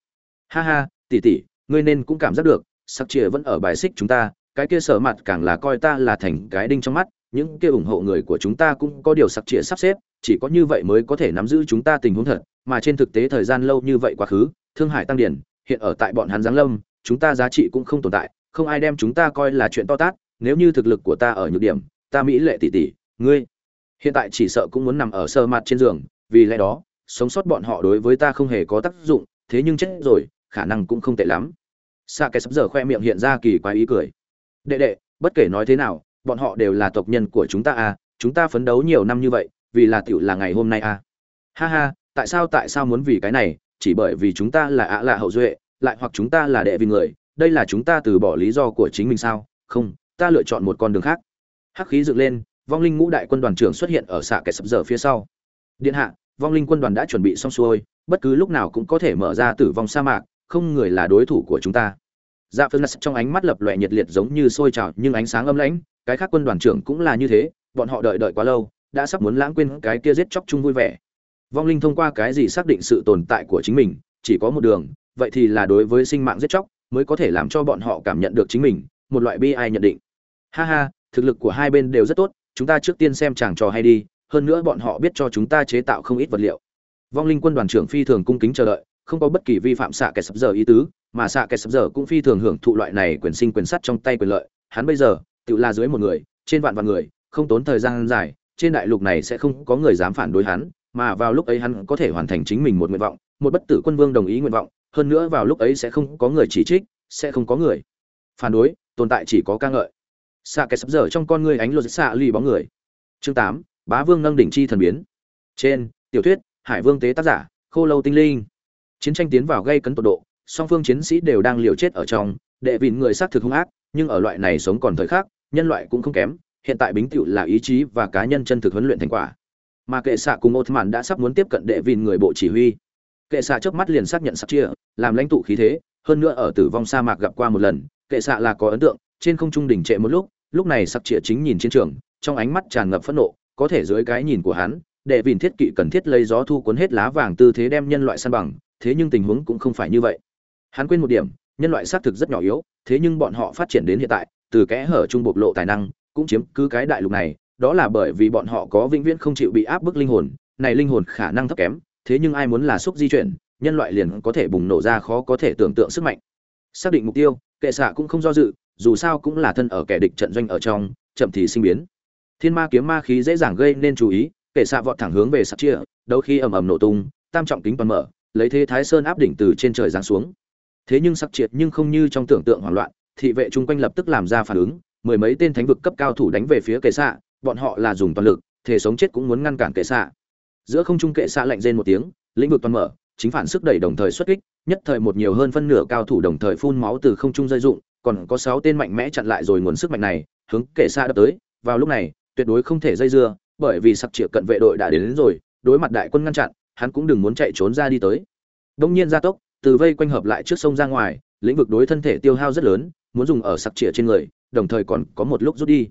Ha ha, tỷ tỷ, ngươi nên cũng cảm giác được sắc chia vẫn ở bài xích chúng ta, cái kia sở mặt càng là coi ta là thành cái đinh trong mắt những kia ủng hộ người của chúng ta cũng có điều sặc trịa sắp xếp, chỉ có như vậy mới có thể nắm giữ chúng ta tình huống thật, mà trên thực tế thời gian lâu như vậy quá khứ, thương hải tăng điển, hiện ở tại bọn hắn giáng lâm, chúng ta giá trị cũng không tồn tại, không ai đem chúng ta coi là chuyện to tát, nếu như thực lực của ta ở nhược điểm, ta mỹ lệ tỷ tỷ, ngươi, hiện tại chỉ sợ cũng muốn nằm ở sơ mặt trên giường, vì lẽ đó, sống sót bọn họ đối với ta không hề có tác dụng, thế nhưng chết rồi, khả năng cũng không tệ lắm. Xa cái sắp giờ khoe miệng hiện ra kỳ quái ý cười. Đệ đệ, bất kể nói thế nào bọn họ đều là tộc nhân của chúng ta à chúng ta phấn đấu nhiều năm như vậy, vì là tiểu là ngày hôm nay à. Ha ha, tại sao tại sao muốn vì cái này, chỉ bởi vì chúng ta là ạ lạ hậu duệ, lại hoặc chúng ta là đệ vì người, đây là chúng ta từ bỏ lý do của chính mình sao? Không, ta lựa chọn một con đường khác. Hắc khí dựng lên, vong linh ngũ đại quân đoàn trưởng xuất hiện ở xạ kẻ sập giờ phía sau. Điện hạ, vong linh quân đoàn đã chuẩn bị xong xuôi, bất cứ lúc nào cũng có thể mở ra tử vong sa mạc, không người là đối thủ của chúng ta. Dạ phân trong ánh mắt lập lòe nhiệt liệt giống như sôi trào, nhưng ánh sáng âm lãnh cái khác quân đoàn trưởng cũng là như thế, bọn họ đợi đợi quá lâu, đã sắp muốn lãng quên cái kia giết chóc chung vui vẻ. Vong linh thông qua cái gì xác định sự tồn tại của chính mình, chỉ có một đường, vậy thì là đối với sinh mạng giết chóc, mới có thể làm cho bọn họ cảm nhận được chính mình, một loại bi ai nhận định. Ha ha, thực lực của hai bên đều rất tốt, chúng ta trước tiên xem chàng trò hay đi, hơn nữa bọn họ biết cho chúng ta chế tạo không ít vật liệu. Vong linh quân đoàn trưởng phi thường cung kính chờ đợi, không có bất kỳ vi phạm xạ kẻ sập giờ ý tứ, mà xạ kẻ sập giờ cũng phi thường hưởng thụ loại này quyền sinh quyền sắt trong tay quyền lợi. Hắn bây giờ tự là dưới một người, trên vạn vạn người, không tốn thời gian dài, trên đại lục này sẽ không có người dám phản đối hắn, mà vào lúc ấy hắn có thể hoàn thành chính mình một nguyện vọng, một bất tử quân vương đồng ý nguyện vọng, hơn nữa vào lúc ấy sẽ không có người chỉ trích, sẽ không có người phản đối, tồn tại chỉ có ca ngợi. Xạ cái sắp dở trong con ngươi ánh lột xạ lì bóng người. Chương tám, bá vương nâng đỉnh chi thần biến. Trên, tiểu thuyết, hải vương tế tác giả, khô lâu tinh linh. Chiến tranh tiến vào gây cấn tột độ, song phương chiến sĩ đều đang liều chết ở trong, đệ vịn người xác thực hung ác, nhưng ở loại này sống còn thời khắc nhân loại cũng không kém, hiện tại bính tựu là ý chí và cá nhân chân thực huấn luyện thành quả. Mà kệ xạ cùng ột mạn đã sắp muốn tiếp cận đệ vìn người bộ chỉ huy. Kệ xạ trước mắt liền xác nhận sắp chia, làm lãnh tụ khí thế, hơn nữa ở tử vong sa mạc gặp qua một lần, kệ xạ là có ấn tượng, trên không trung đỉnh trệ một lúc lúc này sắp chia chính nhìn chiến trường, trong ánh mắt tràn ngập phẫn nộ, có thể dưới cái nhìn của hắn, đệ vìn thiết kỵ cần thiết lấy gió thu cuốn hết lá vàng tư thế đem nhân loại săn bằng, thế nhưng tình huống cũng không phải như vậy. Hắn quên một điểm, nhân loại xác thực rất nhỏ yếu, thế nhưng bọn họ phát triển đến hiện tại từ kẽ hở trung bộc lộ tài năng, cũng chiếm cứ cái đại lục này, đó là bởi vì bọn họ có vĩnh viễn không chịu bị áp bức linh hồn, này linh hồn khả năng thấp kém, thế nhưng ai muốn là xúc di chuyển, nhân loại liền có thể bùng nổ ra khó có thể tưởng tượng sức mạnh. Xác định mục tiêu, kệ xạ cũng không do dự, dù sao cũng là thân ở kẻ địch trận doanh ở trong, chậm thì sinh biến. Thiên ma kiếm ma khí dễ dàng gây nên chú ý, kệ xạ vọt thẳng hướng về sạc chia đâu khi ầm ầm nổ tung, tam trọng kính toàn mở, lấy thế thái sơn áp đỉnh từ trên trời giáng xuống. Thế nhưng sắc triệt nhưng không như trong tưởng tượng hoảng loạn thị vệ chung quanh lập tức làm ra phản ứng mười mấy tên thánh vực cấp cao thủ đánh về phía kệ xạ bọn họ là dùng toàn lực thể sống chết cũng muốn ngăn cản kệ xạ. Giữa không trung kệ xạ lạnh rên một tiếng lĩnh vực toàn mở chính phản sức đẩy đồng thời xuất kích nhất thời một nhiều hơn phân nửa cao thủ đồng thời phun máu từ không trung rơi dụng còn có sáu tên mạnh mẽ chặn lại rồi nguồn sức mạnh này hướng kệ xạ đập tới. Vào lúc này tuyệt đối không thể dây dưa bởi vì sặc triệu cận vệ đội đã đến, đến rồi đối mặt đại quân ngăn chặn hắn cũng đừng muốn chạy trốn ra đi tới. Đông nhiên gia tốc từ vây quanh hợp lại trước sông ra ngoài lĩnh vực đối thân thể tiêu hao rất lớn muốn dùng ở sặc chĩa trên người, đồng thời còn có một lúc rút đi.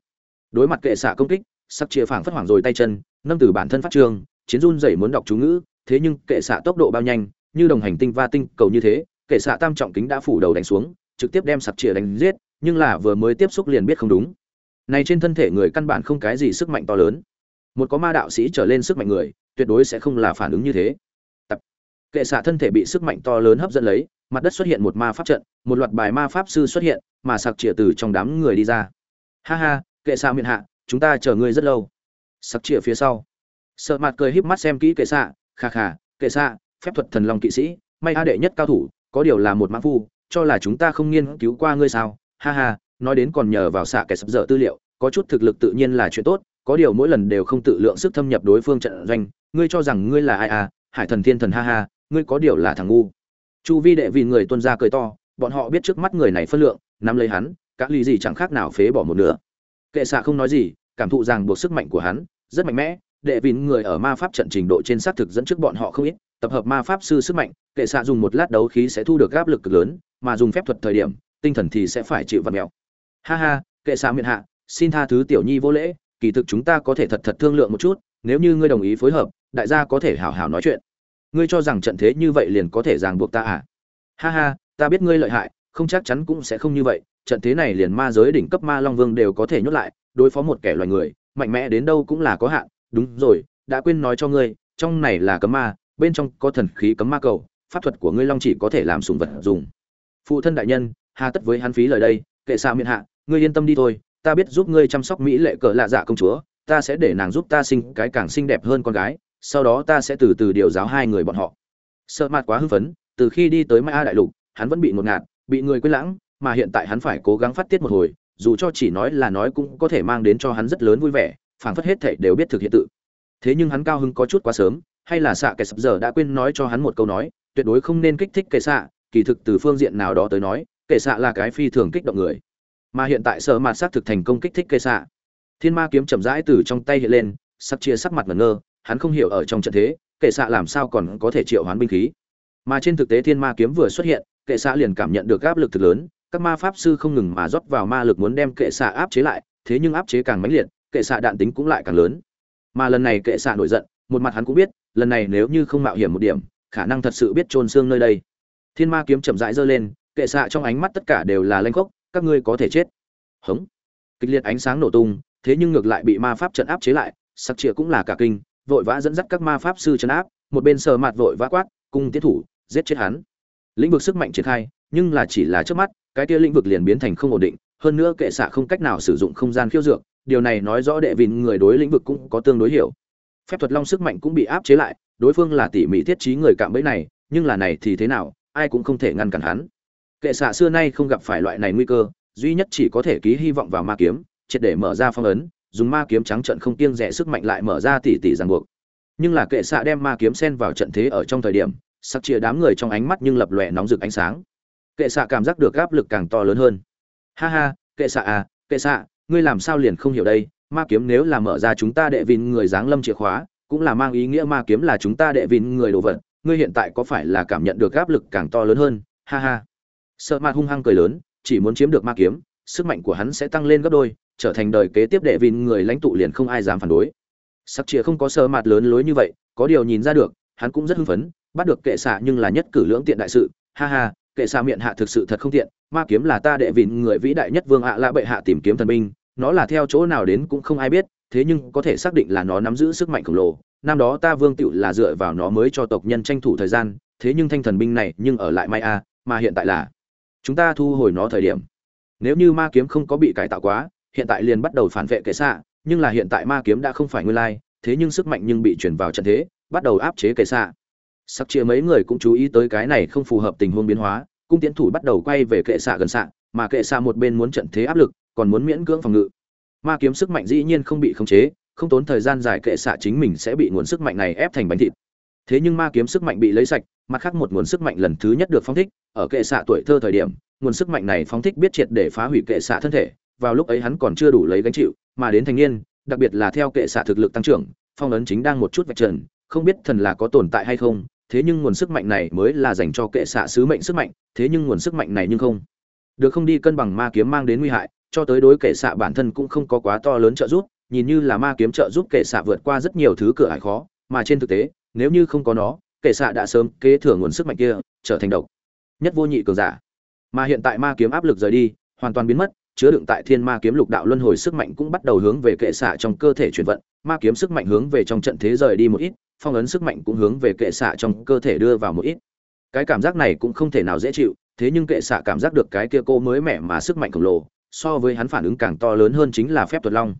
Đối mặt kệ xạ công kích, sặc chĩa phảng phất hoảng rồi tay chân, nâng từ bản thân phát trường, chiến run dậy muốn đọc chú ngữ, thế nhưng kệ xạ tốc độ bao nhanh, như đồng hành tinh va tinh cầu như thế, kệ xạ tam trọng kính đã phủ đầu đánh xuống, trực tiếp đem sặc chĩa đánh giết, nhưng là vừa mới tiếp xúc liền biết không đúng. Này trên thân thể người căn bản không cái gì sức mạnh to lớn. Một có ma đạo sĩ trở lên sức mạnh người, tuyệt đối sẽ không là phản ứng như thế kệ xạ thân thể bị sức mạnh to lớn hấp dẫn lấy, mặt đất xuất hiện một ma pháp trận, một loạt bài ma pháp sư xuất hiện, mà sặc chĩa từ trong đám người đi ra. Ha ha, kệ xạ miệng hạ, chúng ta chờ ngươi rất lâu. Sặc chĩa phía sau. Sợ mặt cười híp mắt xem kỹ kệ xạ, kha kha, kệ xạ, phép thuật thần long kỵ sĩ, may a đệ nhất cao thủ, có điều là một mã phu, cho là chúng ta không nghiên cứu qua ngươi sao? Ha ha, nói đến còn nhờ vào xạ kẻ sập dở tư liệu, có chút thực lực tự nhiên là chuyện tốt, có điều mỗi lần đều không tự lượng sức thâm nhập đối phương trận doanh, ngươi cho rằng ngươi là ai à? Hải thần thiên thần ha ha ngươi có điều là thằng ngu. Chu vi đệ vì người tuân ra cười to, bọn họ biết trước mắt người này phân lượng, nắm lấy hắn các ly gì chẳng khác nào phế bỏ một nửa. Kệ xạ không nói gì, cảm thụ rằng buộc sức mạnh của hắn, rất mạnh mẽ, đệ vì người ở ma pháp trận trình độ trên xác thực dẫn trước bọn họ không ít, tập hợp ma pháp sư sức mạnh, kệ xạ dùng một lát đấu khí sẽ thu được áp lực cực lớn, mà dùng phép thuật thời điểm, tinh thần thì sẽ phải chịu vật mèo ha ha, kệ xạ miệng hạ, xin tha thứ tiểu nhi vô lễ, kỳ thực chúng ta có thể thật thật thương lượng một chút, nếu như ngươi đồng ý phối hợp, đại gia có thể hảo hảo nói chuyện ngươi cho rằng trận thế như vậy liền có thể ràng buộc ta à? Ha ha, ta biết ngươi lợi hại, không chắc chắn cũng sẽ không như vậy, trận thế này liền ma giới đỉnh cấp ma long vương đều có thể nhốt lại, đối phó một kẻ loài người, mạnh mẽ đến đâu cũng là có hạn. Đúng rồi, đã quên nói cho ngươi, trong này là cấm ma, bên trong có thần khí cấm ma cầu, pháp thuật của ngươi long chỉ có thể làm sùng vật dùng. Phụ thân đại nhân, hà tất với hắn phí lời đây, kệ xa miệng hạ, ngươi yên tâm đi thôi, ta biết giúp ngươi chăm sóc mỹ lệ cỡ lạ dạ công chúa, ta sẽ để nàng giúp ta sinh cái càng xinh đẹp hơn con gái sau đó ta sẽ từ từ điều giáo hai người bọn họ. Sợ mặt quá hưng phấn, từ khi đi tới mai a đại lục, hắn vẫn bị ngột ngạt, bị người quên lãng, mà hiện tại hắn phải cố gắng phát tiết một hồi, dù cho chỉ nói là nói cũng có thể mang đến cho hắn rất lớn vui vẻ, phảng phất hết thảy đều biết thực hiện tự. Thế nhưng hắn cao hứng có chút quá sớm, hay là xạ kẻ sập giờ đã quên nói cho hắn một câu nói, tuyệt đối không nên kích thích kẻ xạ kỳ thực từ phương diện nào đó tới nói, kẻ xạ là cái phi thường kích động người. Mà hiện tại sợ mạt xác thực thành công kích thích kẻ xạ thiên ma kiếm chậm rãi từ trong tay hiện lên, sắc chia sắc mặt ngẩn ngơ hắn không hiểu ở trong trận thế, kệ xạ làm sao còn có thể triệu hoán binh khí. Mà trên thực tế thiên ma kiếm vừa xuất hiện, kệ xạ liền cảm nhận được áp lực thực lớn, các ma pháp sư không ngừng mà rót vào ma lực muốn đem kệ xạ áp chế lại, thế nhưng áp chế càng mãnh liệt, kệ xạ đạn tính cũng lại càng lớn. Mà lần này kệ xạ nổi giận, một mặt hắn cũng biết, lần này nếu như không mạo hiểm một điểm, khả năng thật sự biết trôn xương nơi đây. Thiên ma kiếm chậm rãi giơ lên, kệ xạ trong ánh mắt tất cả đều là lanh khốc, các ngươi có thể chết. Hống. Kịch liệt ánh sáng nổ tung, thế nhưng ngược lại bị ma pháp trận áp chế lại, sắc chĩa cũng là cả kinh vội vã dẫn dắt các ma pháp sư chấn áp, một bên sờ mặt vội vã quát, cung tiến thủ, giết chết hắn. Lĩnh vực sức mạnh triển khai, nhưng là chỉ là trước mắt, cái kia lĩnh vực liền biến thành không ổn định, hơn nữa kệ xạ không cách nào sử dụng không gian khiêu dược, điều này nói rõ đệ vịn người đối lĩnh vực cũng có tương đối hiểu. Phép thuật long sức mạnh cũng bị áp chế lại, đối phương là tỉ mỉ thiết trí người cạm bẫy này, nhưng là này thì thế nào, ai cũng không thể ngăn cản hắn. Kệ xạ xưa nay không gặp phải loại này nguy cơ, duy nhất chỉ có thể ký hy vọng vào ma kiếm, triệt để mở ra phong ấn dùng ma kiếm trắng trận không kiêng rẻ sức mạnh lại mở ra tỉ tỉ ràng buộc. Nhưng là kệ xạ đem ma kiếm sen vào trận thế ở trong thời điểm sắc chia đám người trong ánh mắt nhưng lập lòe nóng rực ánh sáng. Kệ xạ cảm giác được áp lực càng to lớn hơn. Ha ha, kệ xạ à kệ xạ, ngươi làm sao liền không hiểu đây? Ma kiếm nếu là mở ra chúng ta đệ vin người giáng lâm chìa khóa, cũng là mang ý nghĩa ma kiếm là chúng ta đệ vin người đồ vật. Ngươi hiện tại có phải là cảm nhận được áp lực càng to lớn hơn? Ha ha. Sợ ma hung hăng cười lớn, chỉ muốn chiếm được ma kiếm, sức mạnh của hắn sẽ tăng lên gấp đôi trở thành đời kế tiếp đệ vin người lãnh tụ liền không ai dám phản đối. Sắc chia không có sơ mặt lớn lối như vậy, có điều nhìn ra được, hắn cũng rất hưng phấn, bắt được kệ xạ nhưng là nhất cử lưỡng tiện đại sự. Ha ha, kệ xạ miệng hạ thực sự thật không tiện, ma kiếm là ta đệ vịn người vĩ đại nhất vương ạ à lạ bệ hạ tìm kiếm thần binh, nó là theo chỗ nào đến cũng không ai biết, thế nhưng có thể xác định là nó nắm giữ sức mạnh khổng lồ. Năm đó ta vương tựu là dựa vào nó mới cho tộc nhân tranh thủ thời gian, thế nhưng thanh thần binh này nhưng ở lại may a, mà hiện tại là chúng ta thu hồi nó thời điểm. Nếu như ma kiếm không có bị cải tạo quá hiện tại liền bắt đầu phản vệ kệ xạ, nhưng là hiện tại ma kiếm đã không phải nguyên lai, thế nhưng sức mạnh nhưng bị chuyển vào trận thế, bắt đầu áp chế kệ xạ. Sắc chia mấy người cũng chú ý tới cái này không phù hợp tình huống biến hóa, cung tiến thủ bắt đầu quay về kệ xạ gần xạ, mà kệ xạ một bên muốn trận thế áp lực, còn muốn miễn cưỡng phòng ngự. Ma kiếm sức mạnh dĩ nhiên không bị khống chế, không tốn thời gian dài kệ xạ chính mình sẽ bị nguồn sức mạnh này ép thành bánh thịt. Thế nhưng ma kiếm sức mạnh bị lấy sạch, mặt khác một nguồn sức mạnh lần thứ nhất được phóng thích, ở kệ xạ tuổi thơ thời điểm, nguồn sức mạnh này phóng thích biết triệt để phá hủy kệ xạ thân thể vào lúc ấy hắn còn chưa đủ lấy gánh chịu, mà đến thành niên, đặc biệt là theo kệ xạ thực lực tăng trưởng, phong ấn chính đang một chút vạch trần, không biết thần là có tồn tại hay không, thế nhưng nguồn sức mạnh này mới là dành cho kệ xạ sứ mệnh sức mạnh, thế nhưng nguồn sức mạnh này nhưng không. Được không đi cân bằng ma kiếm mang đến nguy hại, cho tới đối kệ xạ bản thân cũng không có quá to lớn trợ giúp, nhìn như là ma kiếm trợ giúp kệ xạ vượt qua rất nhiều thứ cửa ải khó, mà trên thực tế, nếu như không có nó, kệ xạ đã sớm kế thừa nguồn sức mạnh kia, trở thành độc. Nhất vô nhị cường giả. Mà hiện tại ma kiếm áp lực rời đi, hoàn toàn biến mất chứa đựng tại thiên ma kiếm lục đạo luân hồi sức mạnh cũng bắt đầu hướng về kệ xạ trong cơ thể chuyển vận, ma kiếm sức mạnh hướng về trong trận thế rời đi một ít, phong ấn sức mạnh cũng hướng về kệ xạ trong cơ thể đưa vào một ít. Cái cảm giác này cũng không thể nào dễ chịu, thế nhưng kệ xạ cảm giác được cái kia cô mới mẻ mà sức mạnh khổng lồ, so với hắn phản ứng càng to lớn hơn chính là phép thuật long.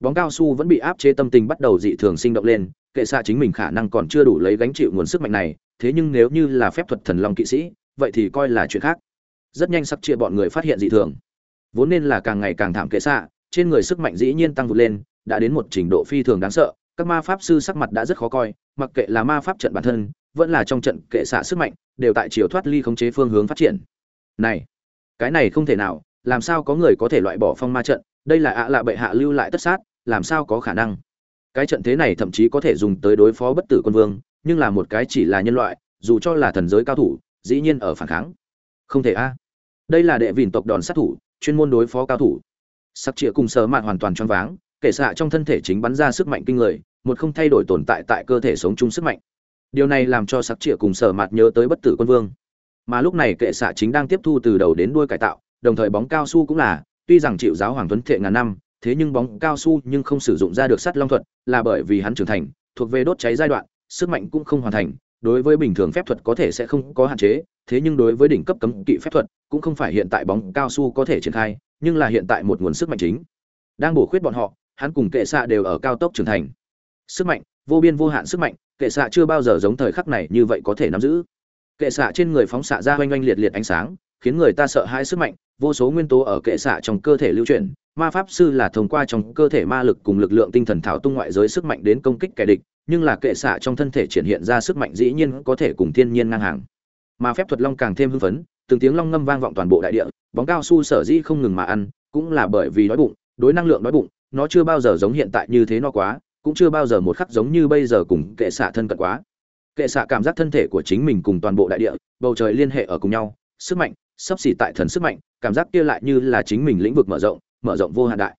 Bóng cao su vẫn bị áp chế tâm tình bắt đầu dị thường sinh động lên, kệ xạ chính mình khả năng còn chưa đủ lấy gánh chịu nguồn sức mạnh này, thế nhưng nếu như là phép thuật thần long kỵ sĩ, vậy thì coi là chuyện khác. Rất nhanh sắc chia bọn người phát hiện dị thường vốn nên là càng ngày càng thảm kệ xạ, trên người sức mạnh dĩ nhiên tăng vụt lên, đã đến một trình độ phi thường đáng sợ, các ma pháp sư sắc mặt đã rất khó coi, mặc kệ là ma pháp trận bản thân, vẫn là trong trận kệ xạ sức mạnh, đều tại chiều thoát ly khống chế phương hướng phát triển. Này, cái này không thể nào, làm sao có người có thể loại bỏ phong ma trận, đây là ạ lạ bệ hạ lưu lại tất sát, làm sao có khả năng? Cái trận thế này thậm chí có thể dùng tới đối phó bất tử quân vương, nhưng là một cái chỉ là nhân loại, dù cho là thần giới cao thủ, dĩ nhiên ở phản kháng. Không thể a. Đây là đệ vìn tộc đòn sát thủ chuyên môn đối phó cao thủ. Sắc chĩa cùng sờ mạn hoàn toàn choáng váng, kể xạ trong thân thể chính bắn ra sức mạnh kinh người, một không thay đổi tồn tại tại cơ thể sống chung sức mạnh. Điều này làm cho sắc chĩa cùng sờ mạt nhớ tới bất tử quân vương. Mà lúc này kệ xạ chính đang tiếp thu từ đầu đến đuôi cải tạo, đồng thời bóng cao su cũng là, tuy rằng chịu giáo hoàng tuấn thệ ngàn năm, thế nhưng bóng cao su nhưng không sử dụng ra được sắt long thuật, là bởi vì hắn trưởng thành, thuộc về đốt cháy giai đoạn, sức mạnh cũng không hoàn thành, đối với bình thường phép thuật có thể sẽ không có hạn chế, thế nhưng đối với đỉnh cấp cấm kỵ phép thuật cũng không phải hiện tại bóng cao su có thể triển khai, nhưng là hiện tại một nguồn sức mạnh chính. Đang bổ khuyết bọn họ, hắn cùng kệ xạ đều ở cao tốc trưởng thành. Sức mạnh, vô biên vô hạn sức mạnh, kệ xạ chưa bao giờ giống thời khắc này như vậy có thể nắm giữ. Kệ xạ trên người phóng xạ ra oanh oanh liệt liệt ánh sáng, khiến người ta sợ hãi sức mạnh, vô số nguyên tố ở kệ xạ trong cơ thể lưu chuyển. Ma pháp sư là thông qua trong cơ thể ma lực cùng lực lượng tinh thần thảo tung ngoại giới sức mạnh đến công kích kẻ địch, nhưng là kệ xạ trong thân thể triển hiện ra sức mạnh dĩ nhiên có thể cùng thiên nhiên ngang hàng. Mà phép thuật long càng thêm hưng phấn từng tiếng long ngâm vang vọng toàn bộ đại địa, bóng cao su sở dĩ không ngừng mà ăn, cũng là bởi vì đói bụng, đối năng lượng đói bụng, nó chưa bao giờ giống hiện tại như thế no quá, cũng chưa bao giờ một khắc giống như bây giờ cùng kệ xạ thân cận quá. Kệ xạ cảm giác thân thể của chính mình cùng toàn bộ đại địa, bầu trời liên hệ ở cùng nhau, sức mạnh, sắp xỉ tại thần sức mạnh, cảm giác kia lại như là chính mình lĩnh vực mở rộng mở rộng vô hạn đại.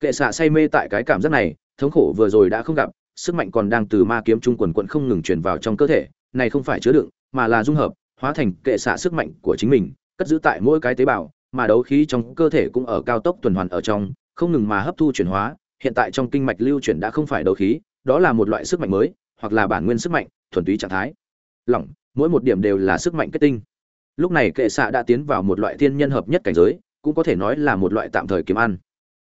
Kệ xạ say mê tại cái cảm giác này, thống khổ vừa rồi đã không gặp, sức mạnh còn đang từ ma kiếm trung quần quận không ngừng truyền vào trong cơ thể, này không phải chứa đựng, mà là dung hợp hóa thành kệ xạ sức mạnh của chính mình, cất giữ tại mỗi cái tế bào, mà đấu khí trong cơ thể cũng ở cao tốc tuần hoàn ở trong, không ngừng mà hấp thu chuyển hóa. Hiện tại trong kinh mạch lưu chuyển đã không phải đấu khí, đó là một loại sức mạnh mới, hoặc là bản nguyên sức mạnh, thuần túy trạng thái. Lỏng, mỗi một điểm đều là sức mạnh kết tinh. Lúc này kệ xạ đã tiến vào một loại thiên nhân hợp nhất cảnh giới, cũng có thể nói là một loại tạm thời kiếm ăn.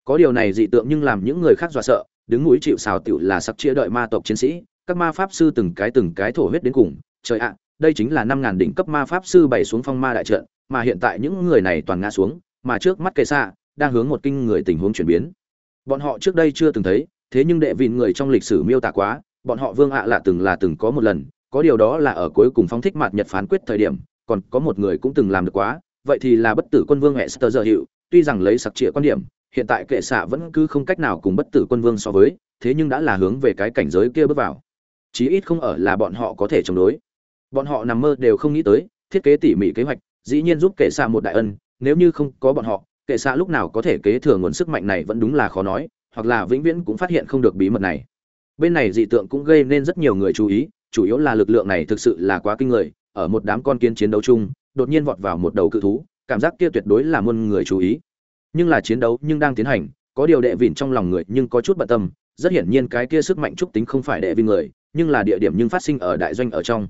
Có điều này dị tượng nhưng làm những người khác dọa sợ, đứng núi chịu xào tiểu là sắc chia đợi ma tộc chiến sĩ, các ma pháp sư từng cái từng cái thổ huyết đến cùng. Trời ạ đây chính là năm ngàn đỉnh cấp ma pháp sư bày xuống phong ma đại trận, mà hiện tại những người này toàn ngã xuống, mà trước mắt kệ xạ đang hướng một kinh người tình huống chuyển biến. Bọn họ trước đây chưa từng thấy, thế nhưng đệ vịn người trong lịch sử miêu tả quá, bọn họ vương ạ là từng là từng có một lần, có điều đó là ở cuối cùng phóng thích mặt nhật phán quyết thời điểm, còn có một người cũng từng làm được quá, vậy thì là bất tử quân vương Esther giờ hiệu tuy rằng lấy sặc trịa quan điểm, hiện tại kệ xạ vẫn cứ không cách nào cùng bất tử quân vương so với, thế nhưng đã là hướng về cái cảnh giới kia bước vào. Chí ít không ở là bọn họ có thể chống đối bọn họ nằm mơ đều không nghĩ tới, thiết kế tỉ mỉ kế hoạch, dĩ nhiên giúp kệ xạ một đại ân, nếu như không có bọn họ, kệ xạ lúc nào có thể kế thừa nguồn sức mạnh này vẫn đúng là khó nói, hoặc là vĩnh viễn cũng phát hiện không được bí mật này. Bên này dị tượng cũng gây nên rất nhiều người chú ý, chủ yếu là lực lượng này thực sự là quá kinh người, ở một đám con kiến chiến đấu chung, đột nhiên vọt vào một đầu cự thú, cảm giác kia tuyệt đối là muôn người chú ý. Nhưng là chiến đấu nhưng đang tiến hành, có điều đệ vịn trong lòng người nhưng có chút bận tâm, rất hiển nhiên cái kia sức mạnh trúc tính không phải đệ vịn người, nhưng là địa điểm nhưng phát sinh ở đại doanh ở trong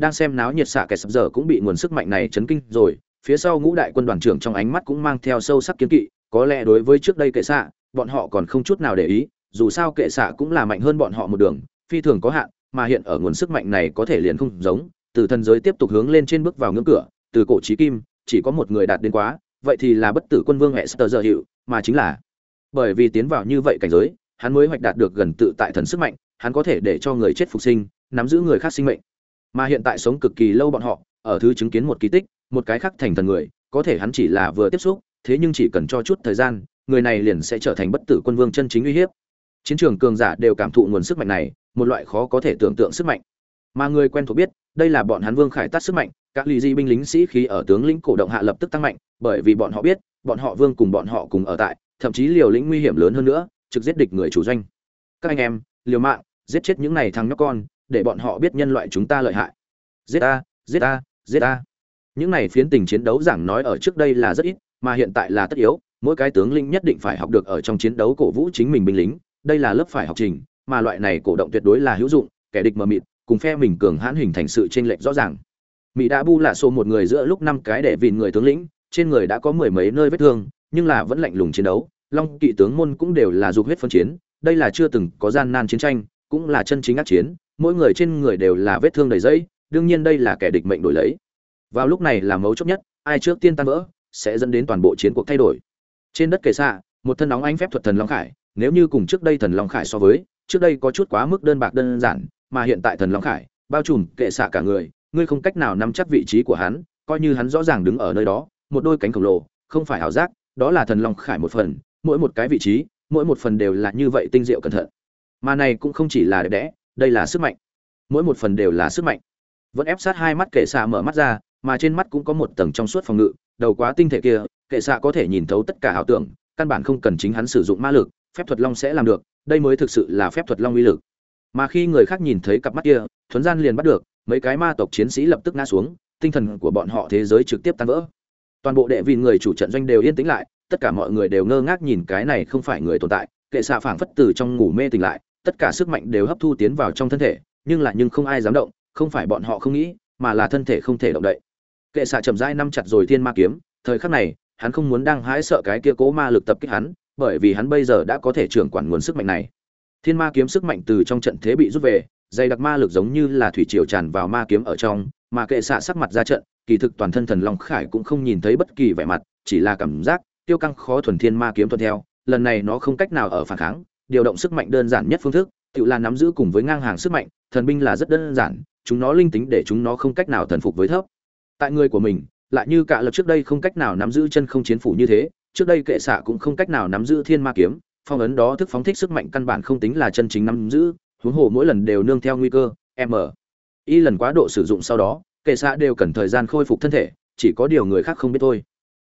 đang xem náo nhiệt xạ kẻ sập giờ cũng bị nguồn sức mạnh này chấn kinh rồi. Phía sau ngũ đại quân đoàn trưởng trong ánh mắt cũng mang theo sâu sắc kiến kỵ, có lẽ đối với trước đây kệ xạ, bọn họ còn không chút nào để ý, dù sao kệ xạ cũng là mạnh hơn bọn họ một đường, phi thường có hạn, mà hiện ở nguồn sức mạnh này có thể liền không giống, từ thần giới tiếp tục hướng lên trên bước vào ngưỡng cửa, từ cổ trí kim, chỉ có một người đạt đến quá, vậy thì là bất tử quân vương hệ sơ giờ hiệu, mà chính là bởi vì tiến vào như vậy cảnh giới, hắn mới hoạch đạt được gần tự tại thần sức mạnh, hắn có thể để cho người chết phục sinh, nắm giữ người khác sinh mệnh mà hiện tại sống cực kỳ lâu bọn họ, ở thứ chứng kiến một kỳ tích, một cái khác thành thần người, có thể hắn chỉ là vừa tiếp xúc, thế nhưng chỉ cần cho chút thời gian, người này liền sẽ trở thành bất tử quân vương chân chính uy hiếp. Chiến trường cường giả đều cảm thụ nguồn sức mạnh này, một loại khó có thể tưởng tượng sức mạnh. Mà người quen thuộc biết, đây là bọn hắn vương khải tát sức mạnh, các lì di binh lính sĩ khí ở tướng lĩnh cổ động hạ lập tức tăng mạnh, bởi vì bọn họ biết, bọn họ vương cùng bọn họ cùng ở tại, thậm chí liều lĩnh nguy hiểm lớn hơn nữa, trực giết địch người chủ doanh. Các anh em, liều mạng, giết chết những này thằng nhóc con để bọn họ biết nhân loại chúng ta lợi hại. Giết a giết a giết a những này phiến tình chiến đấu giảng nói ở trước đây là rất ít, mà hiện tại là tất yếu. Mỗi cái tướng lĩnh nhất định phải học được ở trong chiến đấu cổ vũ chính mình binh lính. Đây là lớp phải học trình, mà loại này cổ động tuyệt đối là hữu dụng, kẻ địch mờ mịt, cùng phe mình cường hãn hình thành sự chênh lệch rõ ràng. Mỹ đã bu là số một người giữa lúc năm cái để vịn người tướng lĩnh, trên người đã có mười mấy nơi vết thương, nhưng là vẫn lạnh lùng chiến đấu. Long kỵ tướng môn cũng đều là dục huyết phân chiến, đây là chưa từng có gian nan chiến tranh cũng là chân chính ác chiến, mỗi người trên người đều là vết thương đầy dẫy, đương nhiên đây là kẻ địch mệnh đổi lấy. Vào lúc này là mấu chốt nhất, ai trước tiên tan vỡ, sẽ dẫn đến toàn bộ chiến cuộc thay đổi. Trên đất kề xa, một thân nóng ánh phép thuật thần long khải, nếu như cùng trước đây thần long khải so với, trước đây có chút quá mức đơn bạc đơn giản, mà hiện tại thần long khải, bao trùm kệ xạ cả người, ngươi không cách nào nắm chắc vị trí của hắn, coi như hắn rõ ràng đứng ở nơi đó, một đôi cánh khổng lồ, không phải ảo giác, đó là thần long khải một phần, mỗi một cái vị trí, mỗi một phần đều là như vậy tinh diệu cẩn thận mà này cũng không chỉ là đẹp đẽ, đây là sức mạnh. Mỗi một phần đều là sức mạnh. Vẫn ép sát hai mắt kệ xạ mở mắt ra, mà trên mắt cũng có một tầng trong suốt phòng ngự, đầu quá tinh thể kia, kệ xạ có thể nhìn thấu tất cả ảo tưởng, căn bản không cần chính hắn sử dụng ma lực, phép thuật long sẽ làm được, đây mới thực sự là phép thuật long uy lực. Mà khi người khác nhìn thấy cặp mắt kia, thuấn gian liền bắt được, mấy cái ma tộc chiến sĩ lập tức ngã xuống, tinh thần của bọn họ thế giới trực tiếp tan vỡ. Toàn bộ đệ vị người chủ trận doanh đều yên tĩnh lại, tất cả mọi người đều ngơ ngác nhìn cái này không phải người tồn tại, kệ xạ phảng phất từ trong ngủ mê tỉnh lại tất cả sức mạnh đều hấp thu tiến vào trong thân thể, nhưng là nhưng không ai dám động, không phải bọn họ không nghĩ, mà là thân thể không thể động đậy. Kệ xạ chậm rãi nắm chặt rồi thiên ma kiếm, thời khắc này, hắn không muốn đang hãi sợ cái kia cố ma lực tập kích hắn, bởi vì hắn bây giờ đã có thể trưởng quản nguồn sức mạnh này. Thiên ma kiếm sức mạnh từ trong trận thế bị rút về, dày đặc ma lực giống như là thủy triều tràn vào ma kiếm ở trong, mà kệ xạ sắc mặt ra trận, kỳ thực toàn thân thần long khải cũng không nhìn thấy bất kỳ vẻ mặt, chỉ là cảm giác tiêu căng khó thuần thiên ma kiếm thuận theo, lần này nó không cách nào ở phản kháng điều động sức mạnh đơn giản nhất phương thức, tự là nắm giữ cùng với ngang hàng sức mạnh, thần binh là rất đơn giản, chúng nó linh tính để chúng nó không cách nào thần phục với thấp. Tại người của mình, lại như cả lập trước đây không cách nào nắm giữ chân không chiến phủ như thế, trước đây kệ xạ cũng không cách nào nắm giữ thiên ma kiếm, phong ấn đó thức phóng thích sức mạnh căn bản không tính là chân chính nắm giữ, huống hồ mỗi lần đều nương theo nguy cơ, m. Y lần quá độ sử dụng sau đó, kệ xạ đều cần thời gian khôi phục thân thể, chỉ có điều người khác không biết thôi.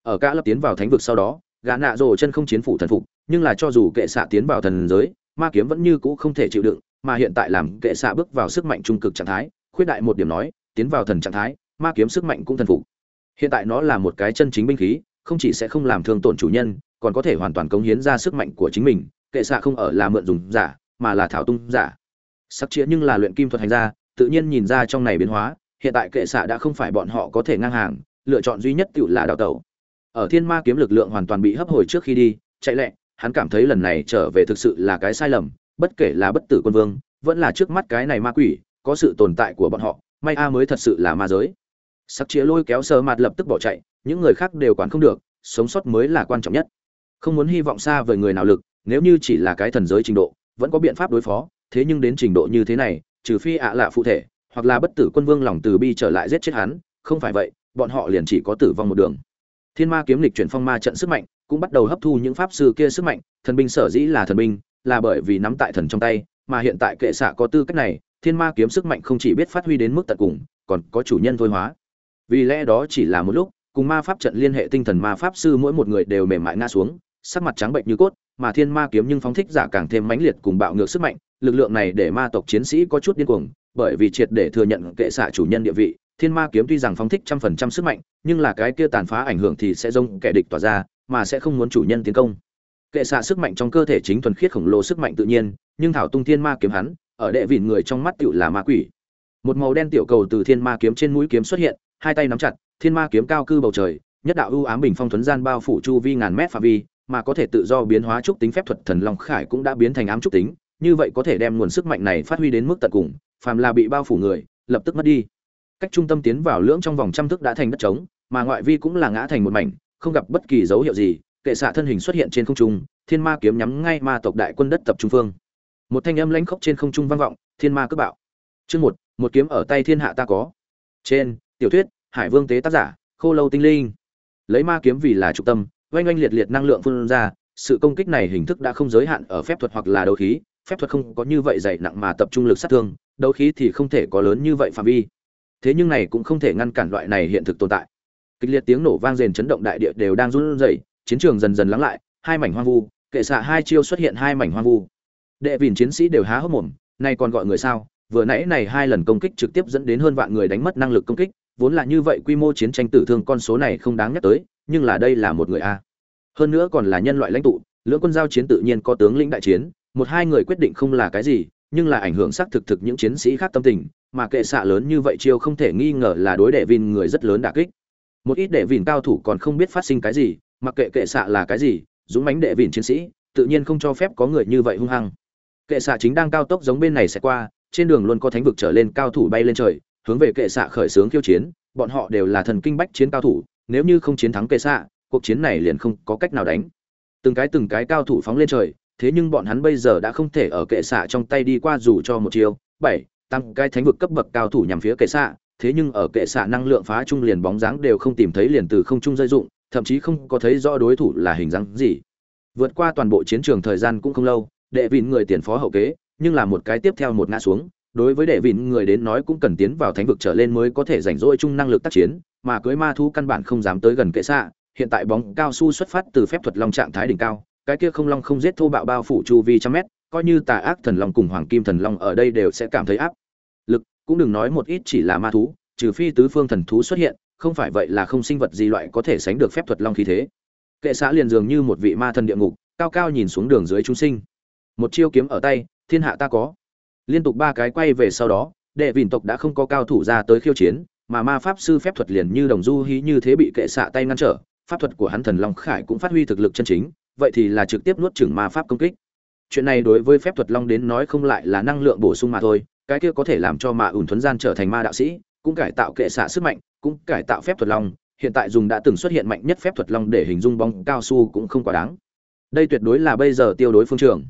Ở cả lập tiến vào thánh vực sau đó, gã nạ rồ chân không chiến phủ thần phục nhưng là cho dù kệ xạ tiến vào thần giới, ma kiếm vẫn như cũ không thể chịu đựng, mà hiện tại làm kệ xạ bước vào sức mạnh trung cực trạng thái, khuyết đại một điểm nói, tiến vào thần trạng thái, ma kiếm sức mạnh cũng thần phục. Hiện tại nó là một cái chân chính binh khí, không chỉ sẽ không làm thương tổn chủ nhân, còn có thể hoàn toàn cống hiến ra sức mạnh của chính mình. Kệ xạ không ở là mượn dùng giả, mà là thảo tung giả. Sắc chĩa nhưng là luyện kim thuật hành ra tự nhiên nhìn ra trong này biến hóa, hiện tại kệ xạ đã không phải bọn họ có thể ngang hàng, lựa chọn duy nhất tự là đào tẩu. Ở thiên ma kiếm lực lượng hoàn toàn bị hấp hồi trước khi đi, chạy lẹ hắn cảm thấy lần này trở về thực sự là cái sai lầm, bất kể là bất tử quân vương, vẫn là trước mắt cái này ma quỷ, có sự tồn tại của bọn họ, may a mới thật sự là ma giới. Sắc chĩa lôi kéo sơ mặt lập tức bỏ chạy, những người khác đều quản không được, sống sót mới là quan trọng nhất. Không muốn hy vọng xa với người nào lực, nếu như chỉ là cái thần giới trình độ, vẫn có biện pháp đối phó, thế nhưng đến trình độ như thế này, trừ phi ạ lạ phụ thể, hoặc là bất tử quân vương lòng từ bi trở lại giết chết hắn, không phải vậy, bọn họ liền chỉ có tử vong một đường. Thiên ma kiếm lịch chuyển phong ma trận sức mạnh cũng bắt đầu hấp thu những pháp sư kia sức mạnh, thần binh sở dĩ là thần binh, là bởi vì nắm tại thần trong tay, mà hiện tại kệ xạ có tư cách này, thiên ma kiếm sức mạnh không chỉ biết phát huy đến mức tận cùng, còn có chủ nhân thôi hóa. Vì lẽ đó chỉ là một lúc, cùng ma pháp trận liên hệ tinh thần ma pháp sư mỗi một người đều mềm mại ngã xuống, sắc mặt trắng bệnh như cốt, mà thiên ma kiếm nhưng phóng thích giả càng thêm mãnh liệt cùng bạo ngược sức mạnh, lực lượng này để ma tộc chiến sĩ có chút điên cuồng, bởi vì triệt để thừa nhận kệ xạ chủ nhân địa vị, thiên ma kiếm tuy rằng phóng thích trăm phần trăm sức mạnh, nhưng là cái kia tàn phá ảnh hưởng thì sẽ giống kẻ địch tỏa ra mà sẽ không muốn chủ nhân tiến công. Kệ xạ sức mạnh trong cơ thể chính thuần khiết khổng lồ sức mạnh tự nhiên, nhưng thảo tung thiên ma kiếm hắn, ở đệ vịn người trong mắt tựu là ma quỷ. Một màu đen tiểu cầu từ thiên ma kiếm trên mũi kiếm xuất hiện, hai tay nắm chặt, thiên ma kiếm cao cư bầu trời, nhất đạo ưu ám bình phong thuấn gian bao phủ chu vi ngàn mét phạm vi, mà có thể tự do biến hóa trúc tính phép thuật thần long khải cũng đã biến thành ám trúc tính, như vậy có thể đem nguồn sức mạnh này phát huy đến mức tận cùng, phàm là bị bao phủ người, lập tức mất đi. Cách trung tâm tiến vào lưỡng trong vòng trăm thước đã thành đất trống, mà ngoại vi cũng là ngã thành một mảnh không gặp bất kỳ dấu hiệu gì, kệ xạ thân hình xuất hiện trên không trung, thiên ma kiếm nhắm ngay ma tộc đại quân đất tập trung phương. Một thanh âm lãnh khốc trên không trung vang vọng, thiên ma cướp bạo. Chương một một kiếm ở tay thiên hạ ta có. Trên, tiểu thuyết, hải vương tế tác giả, khô lâu tinh linh. Lấy ma kiếm vì là trung tâm, oanh oanh liệt liệt năng lượng phun ra, sự công kích này hình thức đã không giới hạn ở phép thuật hoặc là đấu khí, phép thuật không có như vậy dày nặng mà tập trung lực sát thương, đấu khí thì không thể có lớn như vậy phạm vi. Thế nhưng này cũng không thể ngăn cản loại này hiện thực tồn tại kịch liệt tiếng nổ vang rền chấn động đại địa đều đang run rẩy, chiến trường dần dần lắng lại, hai mảnh hoang vu, kệ xạ hai chiêu xuất hiện hai mảnh hoang vu. Đệ vìn chiến sĩ đều há hốc mồm, nay còn gọi người sao? Vừa nãy này hai lần công kích trực tiếp dẫn đến hơn vạn người đánh mất năng lực công kích, vốn là như vậy quy mô chiến tranh tử thương con số này không đáng nhắc tới, nhưng là đây là một người a. Hơn nữa còn là nhân loại lãnh tụ, lưỡng quân giao chiến tự nhiên có tướng lĩnh đại chiến, một hai người quyết định không là cái gì, nhưng là ảnh hưởng xác thực thực những chiến sĩ khác tâm tình, mà kệ xạ lớn như vậy chiêu không thể nghi ngờ là đối đệ vìn người rất lớn đả kích một ít đệ vịn cao thủ còn không biết phát sinh cái gì, mặc kệ kệ xạ là cái gì, dũng mánh đệ vịn chiến sĩ, tự nhiên không cho phép có người như vậy hung hăng. Kệ xạ chính đang cao tốc giống bên này sẽ qua, trên đường luôn có thánh vực trở lên cao thủ bay lên trời, hướng về kệ xạ khởi xướng khiêu chiến, bọn họ đều là thần kinh bách chiến cao thủ, nếu như không chiến thắng kệ xạ, cuộc chiến này liền không có cách nào đánh. Từng cái từng cái cao thủ phóng lên trời, thế nhưng bọn hắn bây giờ đã không thể ở kệ xạ trong tay đi qua dù cho một chiều bảy tăng cái thánh vực cấp bậc cao thủ nhằm phía kệ xạ thế nhưng ở kệ xạ năng lượng phá trung liền bóng dáng đều không tìm thấy liền từ không trung rơi dụng, thậm chí không có thấy rõ đối thủ là hình dáng gì. Vượt qua toàn bộ chiến trường thời gian cũng không lâu, đệ vịn người tiền phó hậu kế, nhưng là một cái tiếp theo một ngã xuống, đối với đệ vịn người đến nói cũng cần tiến vào thánh vực trở lên mới có thể rảnh rỗi chung năng lực tác chiến, mà cưới ma thú căn bản không dám tới gần kệ xạ, hiện tại bóng cao su xuất phát từ phép thuật long trạng thái đỉnh cao, cái kia không long không giết thô bạo bao phủ chu vi trăm mét, coi như tà ác thần long cùng hoàng kim thần long ở đây đều sẽ cảm thấy áp cũng đừng nói một ít chỉ là ma thú, trừ phi tứ phương thần thú xuất hiện, không phải vậy là không sinh vật gì loại có thể sánh được phép thuật long khí thế. Kệ xã liền dường như một vị ma thần địa ngục, cao cao nhìn xuống đường dưới chúng sinh. Một chiêu kiếm ở tay, thiên hạ ta có. Liên tục ba cái quay về sau đó, đệ vìn tộc đã không có cao thủ ra tới khiêu chiến, mà ma pháp sư phép thuật liền như đồng du hí như thế bị kệ xạ tay ngăn trở, pháp thuật của hắn thần long khải cũng phát huy thực lực chân chính, vậy thì là trực tiếp nuốt chửng ma pháp công kích. Chuyện này đối với phép thuật long đến nói không lại là năng lượng bổ sung mà thôi cái kia có thể làm cho ma ủn thuấn gian trở thành ma đạo sĩ, cũng cải tạo kệ xạ sức mạnh, cũng cải tạo phép thuật long, hiện tại dùng đã từng xuất hiện mạnh nhất phép thuật long để hình dung bóng cao su cũng không quá đáng. Đây tuyệt đối là bây giờ tiêu đối phương trường.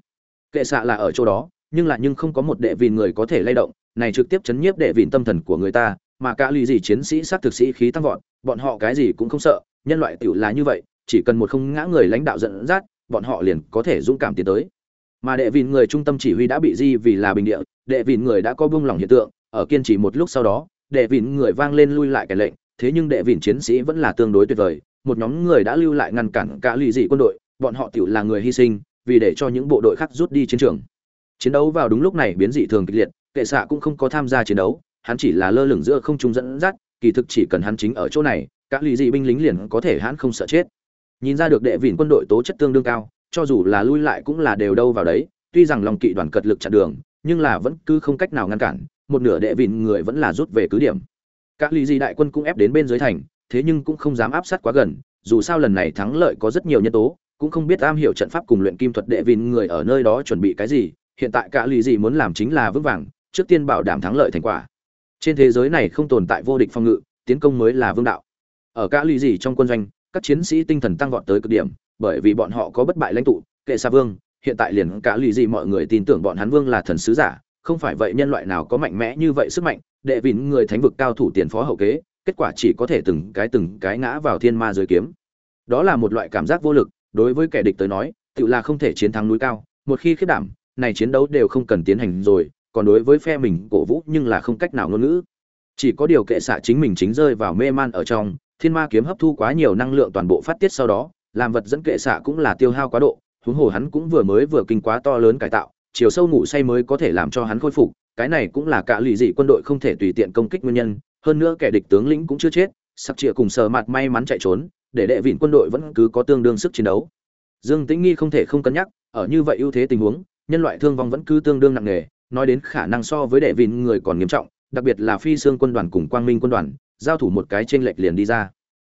Kệ xạ là ở chỗ đó, nhưng lại nhưng không có một đệ vịn người có thể lay động, này trực tiếp chấn nhiếp đệ vịn tâm thần của người ta, mà cả lì gì chiến sĩ sát thực sĩ khí tăng vọt, bọn họ cái gì cũng không sợ, nhân loại tiểu là như vậy, chỉ cần một không ngã người lãnh đạo dẫn dắt, bọn họ liền có thể dũng cảm tiến tới. Mà đệ vịn người trung tâm chỉ huy đã bị di vì là bình địa đệ vịn người đã có buông lỏng hiện tượng, ở kiên trì một lúc sau đó, đệ vịn người vang lên lui lại cái lệnh, thế nhưng đệ vịn chiến sĩ vẫn là tương đối tuyệt vời, một nhóm người đã lưu lại ngăn cản cả lì dị quân đội, bọn họ tiểu là người hy sinh, vì để cho những bộ đội khác rút đi chiến trường. Chiến đấu vào đúng lúc này biến dị thường kịch liệt, kệ xạ cũng không có tham gia chiến đấu, hắn chỉ là lơ lửng giữa không trung dẫn dắt, kỳ thực chỉ cần hắn chính ở chỗ này các lì dị binh lính liền có thể hắn không sợ chết. Nhìn ra được đệ vịn quân đội tố chất tương đương cao, cho dù là lui lại cũng là đều đâu vào đấy, tuy rằng lòng kỵ đoàn cật lực chặn đường nhưng là vẫn cứ không cách nào ngăn cản, một nửa đệ vịn người vẫn là rút về cứ điểm. Các lý di đại quân cũng ép đến bên dưới thành, thế nhưng cũng không dám áp sát quá gần, dù sao lần này thắng lợi có rất nhiều nhân tố, cũng không biết am hiểu trận pháp cùng luyện kim thuật đệ vịn người ở nơi đó chuẩn bị cái gì, hiện tại cả lý di muốn làm chính là vững vàng, trước tiên bảo đảm thắng lợi thành quả. Trên thế giới này không tồn tại vô địch phong ngự, tiến công mới là vương đạo. Ở cả lý di trong quân doanh, các chiến sĩ tinh thần tăng vọt tới cực điểm, bởi vì bọn họ có bất bại lãnh tụ, kệ xa vương hiện tại liền cả lì gì mọi người tin tưởng bọn hắn vương là thần sứ giả, không phải vậy nhân loại nào có mạnh mẽ như vậy sức mạnh, đệ vịn người thánh vực cao thủ tiền phó hậu kế, kết quả chỉ có thể từng cái từng cái ngã vào thiên ma giới kiếm. Đó là một loại cảm giác vô lực, đối với kẻ địch tới nói, tự là không thể chiến thắng núi cao, một khi khiết đảm, này chiến đấu đều không cần tiến hành rồi, còn đối với phe mình cổ vũ nhưng là không cách nào ngôn ngữ. Chỉ có điều kệ xạ chính mình chính rơi vào mê man ở trong, thiên ma kiếm hấp thu quá nhiều năng lượng toàn bộ phát tiết sau đó, làm vật dẫn kệ xạ cũng là tiêu hao quá độ huống hồ hắn cũng vừa mới vừa kinh quá to lớn cải tạo chiều sâu ngủ say mới có thể làm cho hắn khôi phục cái này cũng là cả lì dị quân đội không thể tùy tiện công kích nguyên nhân hơn nữa kẻ địch tướng lĩnh cũng chưa chết sắc chĩa cùng sờ mặt may mắn chạy trốn để đệ vịn quân đội vẫn cứ có tương đương sức chiến đấu dương tĩnh nghi không thể không cân nhắc ở như vậy ưu thế tình huống nhân loại thương vong vẫn cứ tương đương nặng nề nói đến khả năng so với đệ vịn người còn nghiêm trọng đặc biệt là phi xương quân đoàn cùng quang minh quân đoàn giao thủ một cái trên lệch liền đi ra.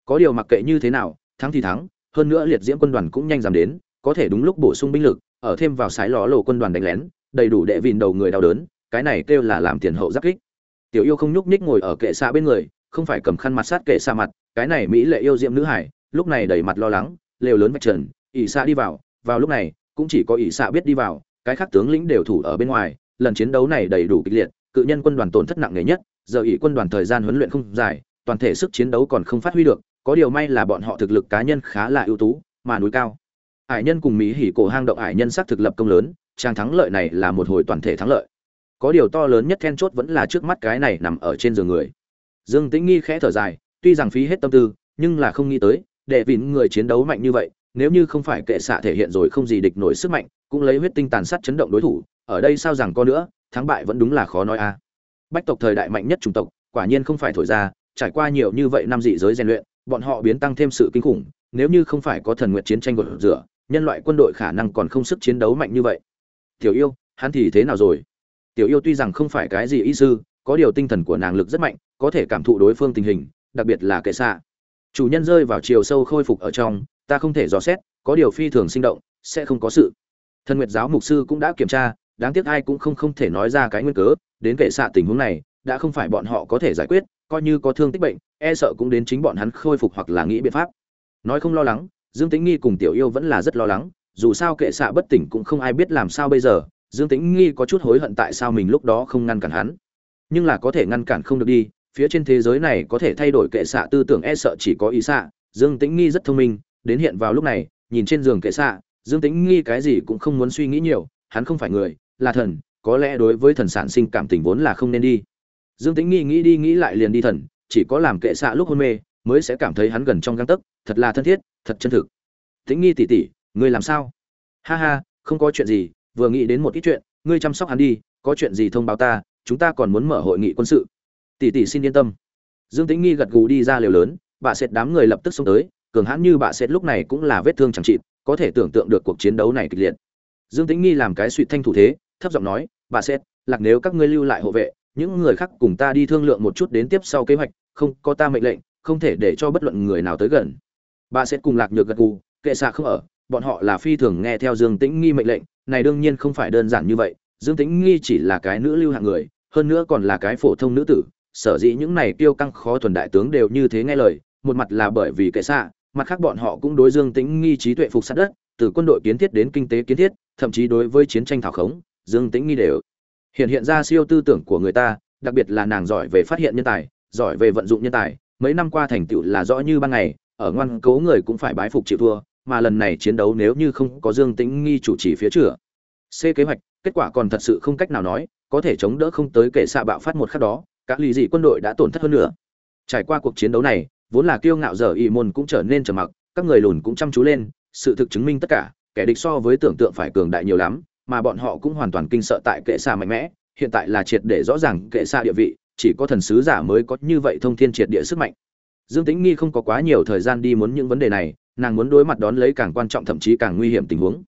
Có điều mặc kệ như thế nào, thắng thì thắng, hơn nữa liệt diễm quân đoàn cũng nhanh giảm đến, có thể đúng lúc bổ sung binh lực, ở thêm vào sái ló lộ quân đoàn đánh lén, đầy đủ đệ vìn đầu người đau đớn, cái này kêu là làm tiền hậu giáp kích. Tiểu yêu không nhúc nhích ngồi ở kệ xạ bên người, không phải cầm khăn mặt sát kệ xạ mặt, cái này mỹ lệ yêu diệm nữ hải, lúc này đầy mặt lo lắng, lều lớn vạch trần, ỷ xạ đi vào, vào lúc này, cũng chỉ có ỷ xạ biết đi vào, cái khác tướng lĩnh đều thủ ở bên ngoài, lần chiến đấu này đầy đủ kịch liệt, cự nhân quân đoàn tổn thất nặng nề nhất, giờ ỷ quân đoàn thời gian huấn luyện không dài, toàn thể sức chiến đấu còn không phát huy được, có điều may là bọn họ thực lực cá nhân khá là ưu tú, mà núi cao. Hải nhân cùng Mỹ hỉ cổ hang động hải nhân xác thực lập công lớn, trang thắng lợi này là một hồi toàn thể thắng lợi. Có điều to lớn nhất then chốt vẫn là trước mắt cái này nằm ở trên giường người. Dương Tĩnh Nghi khẽ thở dài, tuy rằng phí hết tâm tư, nhưng là không nghĩ tới, đệ vịn người chiến đấu mạnh như vậy, nếu như không phải kệ xạ thể hiện rồi không gì địch nổi sức mạnh, cũng lấy huyết tinh tàn sát chấn động đối thủ, ở đây sao rằng có nữa, thắng bại vẫn đúng là khó nói a. Bách tộc thời đại mạnh nhất chủng tộc, quả nhiên không phải thổi ra, trải qua nhiều như vậy năm dị giới rèn luyện, bọn họ biến tăng thêm sự kinh khủng, nếu như không phải có thần nguyện chiến tranh gột rửa, nhân loại quân đội khả năng còn không sức chiến đấu mạnh như vậy. Tiểu yêu, hắn thì thế nào rồi? Tiểu yêu tuy rằng không phải cái gì y sư, có điều tinh thần của nàng lực rất mạnh, có thể cảm thụ đối phương tình hình, đặc biệt là kệ xạ. Chủ nhân rơi vào chiều sâu khôi phục ở trong, ta không thể dò xét, có điều phi thường sinh động, sẽ không có sự. Thần Nguyệt giáo mục sư cũng đã kiểm tra, đáng tiếc ai cũng không không thể nói ra cái nguyên cớ, đến kệ xạ tình huống này, đã không phải bọn họ có thể giải quyết, coi như có thương tích bệnh, e sợ cũng đến chính bọn hắn khôi phục hoặc là nghĩ biện pháp. Nói không lo lắng, Dương Tĩnh Nghi cùng Tiểu Yêu vẫn là rất lo lắng, dù sao kệ xạ bất tỉnh cũng không ai biết làm sao bây giờ, Dương Tĩnh Nghi có chút hối hận tại sao mình lúc đó không ngăn cản hắn. Nhưng là có thể ngăn cản không được đi, phía trên thế giới này có thể thay đổi kệ xạ tư tưởng e sợ chỉ có ý xạ, Dương Tĩnh Nghi rất thông minh, đến hiện vào lúc này, nhìn trên giường kệ xạ, Dương Tĩnh Nghi cái gì cũng không muốn suy nghĩ nhiều, hắn không phải người, là thần, có lẽ đối với thần sản sinh cảm tình vốn là không nên đi. Dương Tĩnh Nghi nghĩ đi nghĩ lại liền đi thần, chỉ có làm kệ xạ lúc hôn mê, mới sẽ cảm thấy hắn gần trong gang tấc, thật là thân thiết, thật chân thực. Tĩnh Nghi tỷ tỷ, ngươi làm sao? Ha ha, không có chuyện gì, vừa nghĩ đến một ít chuyện, ngươi chăm sóc hắn đi, có chuyện gì thông báo ta, chúng ta còn muốn mở hội nghị quân sự. Tỷ tỷ xin yên tâm. Dương Tĩnh Nghi gật gù đi ra liều lớn, bà sệt đám người lập tức xông tới, cường hãn như bà sệt lúc này cũng là vết thương chẳng trị, có thể tưởng tượng được cuộc chiến đấu này kịch liệt. Dương Tĩnh Nghi làm cái suy thanh thủ thế, thấp giọng nói, "Bà sệt, lạc nếu các ngươi lưu lại hộ vệ, những người khác cùng ta đi thương lượng một chút đến tiếp sau kế hoạch, không, có ta mệnh lệnh, không thể để cho bất luận người nào tới gần." Bà sẽ cùng lạc nhược gật gù, kệ xạ không ở, bọn họ là phi thường nghe theo Dương Tĩnh Nghi mệnh lệnh, này đương nhiên không phải đơn giản như vậy, Dương Tĩnh Nghi chỉ là cái nữ lưu hạng người, hơn nữa còn là cái phổ thông nữ tử, sở dĩ những này tiêu căng khó thuần đại tướng đều như thế nghe lời, một mặt là bởi vì kệ xạ, mặt khác bọn họ cũng đối Dương Tĩnh Nghi trí tuệ phục sát đất, từ quân đội kiến thiết đến kinh tế kiến thiết, thậm chí đối với chiến tranh thảo khống, Dương Tĩnh Nghi đều hiện hiện ra siêu tư tưởng của người ta, đặc biệt là nàng giỏi về phát hiện nhân tài, giỏi về vận dụng nhân tài, mấy năm qua thành tựu là rõ như ban ngày, ở ngoan cố người cũng phải bái phục chịu thua, mà lần này chiến đấu nếu như không có Dương Tĩnh Nghi chủ trì phía trước. C kế hoạch, kết quả còn thật sự không cách nào nói, có thể chống đỡ không tới kể xạ bạo phát một khắc đó, các lý dị quân đội đã tổn thất hơn nữa. Trải qua cuộc chiến đấu này, vốn là kiêu ngạo giờ y môn cũng trở nên trầm mặc, các người lùn cũng chăm chú lên, sự thực chứng minh tất cả, kẻ địch so với tưởng tượng phải cường đại nhiều lắm, mà bọn họ cũng hoàn toàn kinh sợ tại kệ xạ mạnh mẽ, hiện tại là triệt để rõ ràng kệ xạ địa vị, chỉ có thần sứ giả mới có như vậy thông thiên triệt địa sức mạnh. Dương Tĩnh Nghi không có quá nhiều thời gian đi muốn những vấn đề này, nàng muốn đối mặt đón lấy càng quan trọng thậm chí càng nguy hiểm tình huống.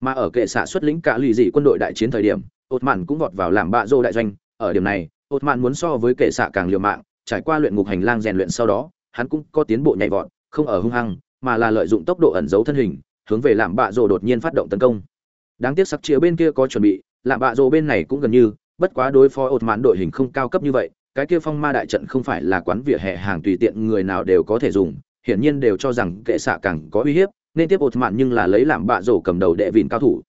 Mà ở kệ xạ xuất lĩnh cả lì dị quân đội đại chiến thời điểm ột mạn cũng vọt vào làm bạ rô đại doanh. Ở điểm này ột mạn muốn so với kệ xạ càng liều mạng trải qua luyện ngục hành lang rèn luyện sau đó hắn cũng có tiến bộ nhảy vọt không ở hung hăng mà là lợi dụng tốc độ ẩn giấu thân hình hướng về làm bạ rô đột nhiên phát động tấn công. Đáng tiếc sắc chia bên kia có chuẩn bị làm bạ rô bên này cũng gần như bất quá đối phó ột mạn đội hình không cao cấp như vậy cái kia phong ma đại trận không phải là quán vỉa hè hàng tùy tiện người nào đều có thể dùng, hiển nhiên đều cho rằng kệ xạ càng có uy hiếp, nên tiếp ột mạn nhưng là lấy làm bạ rổ cầm đầu đệ vịn cao thủ.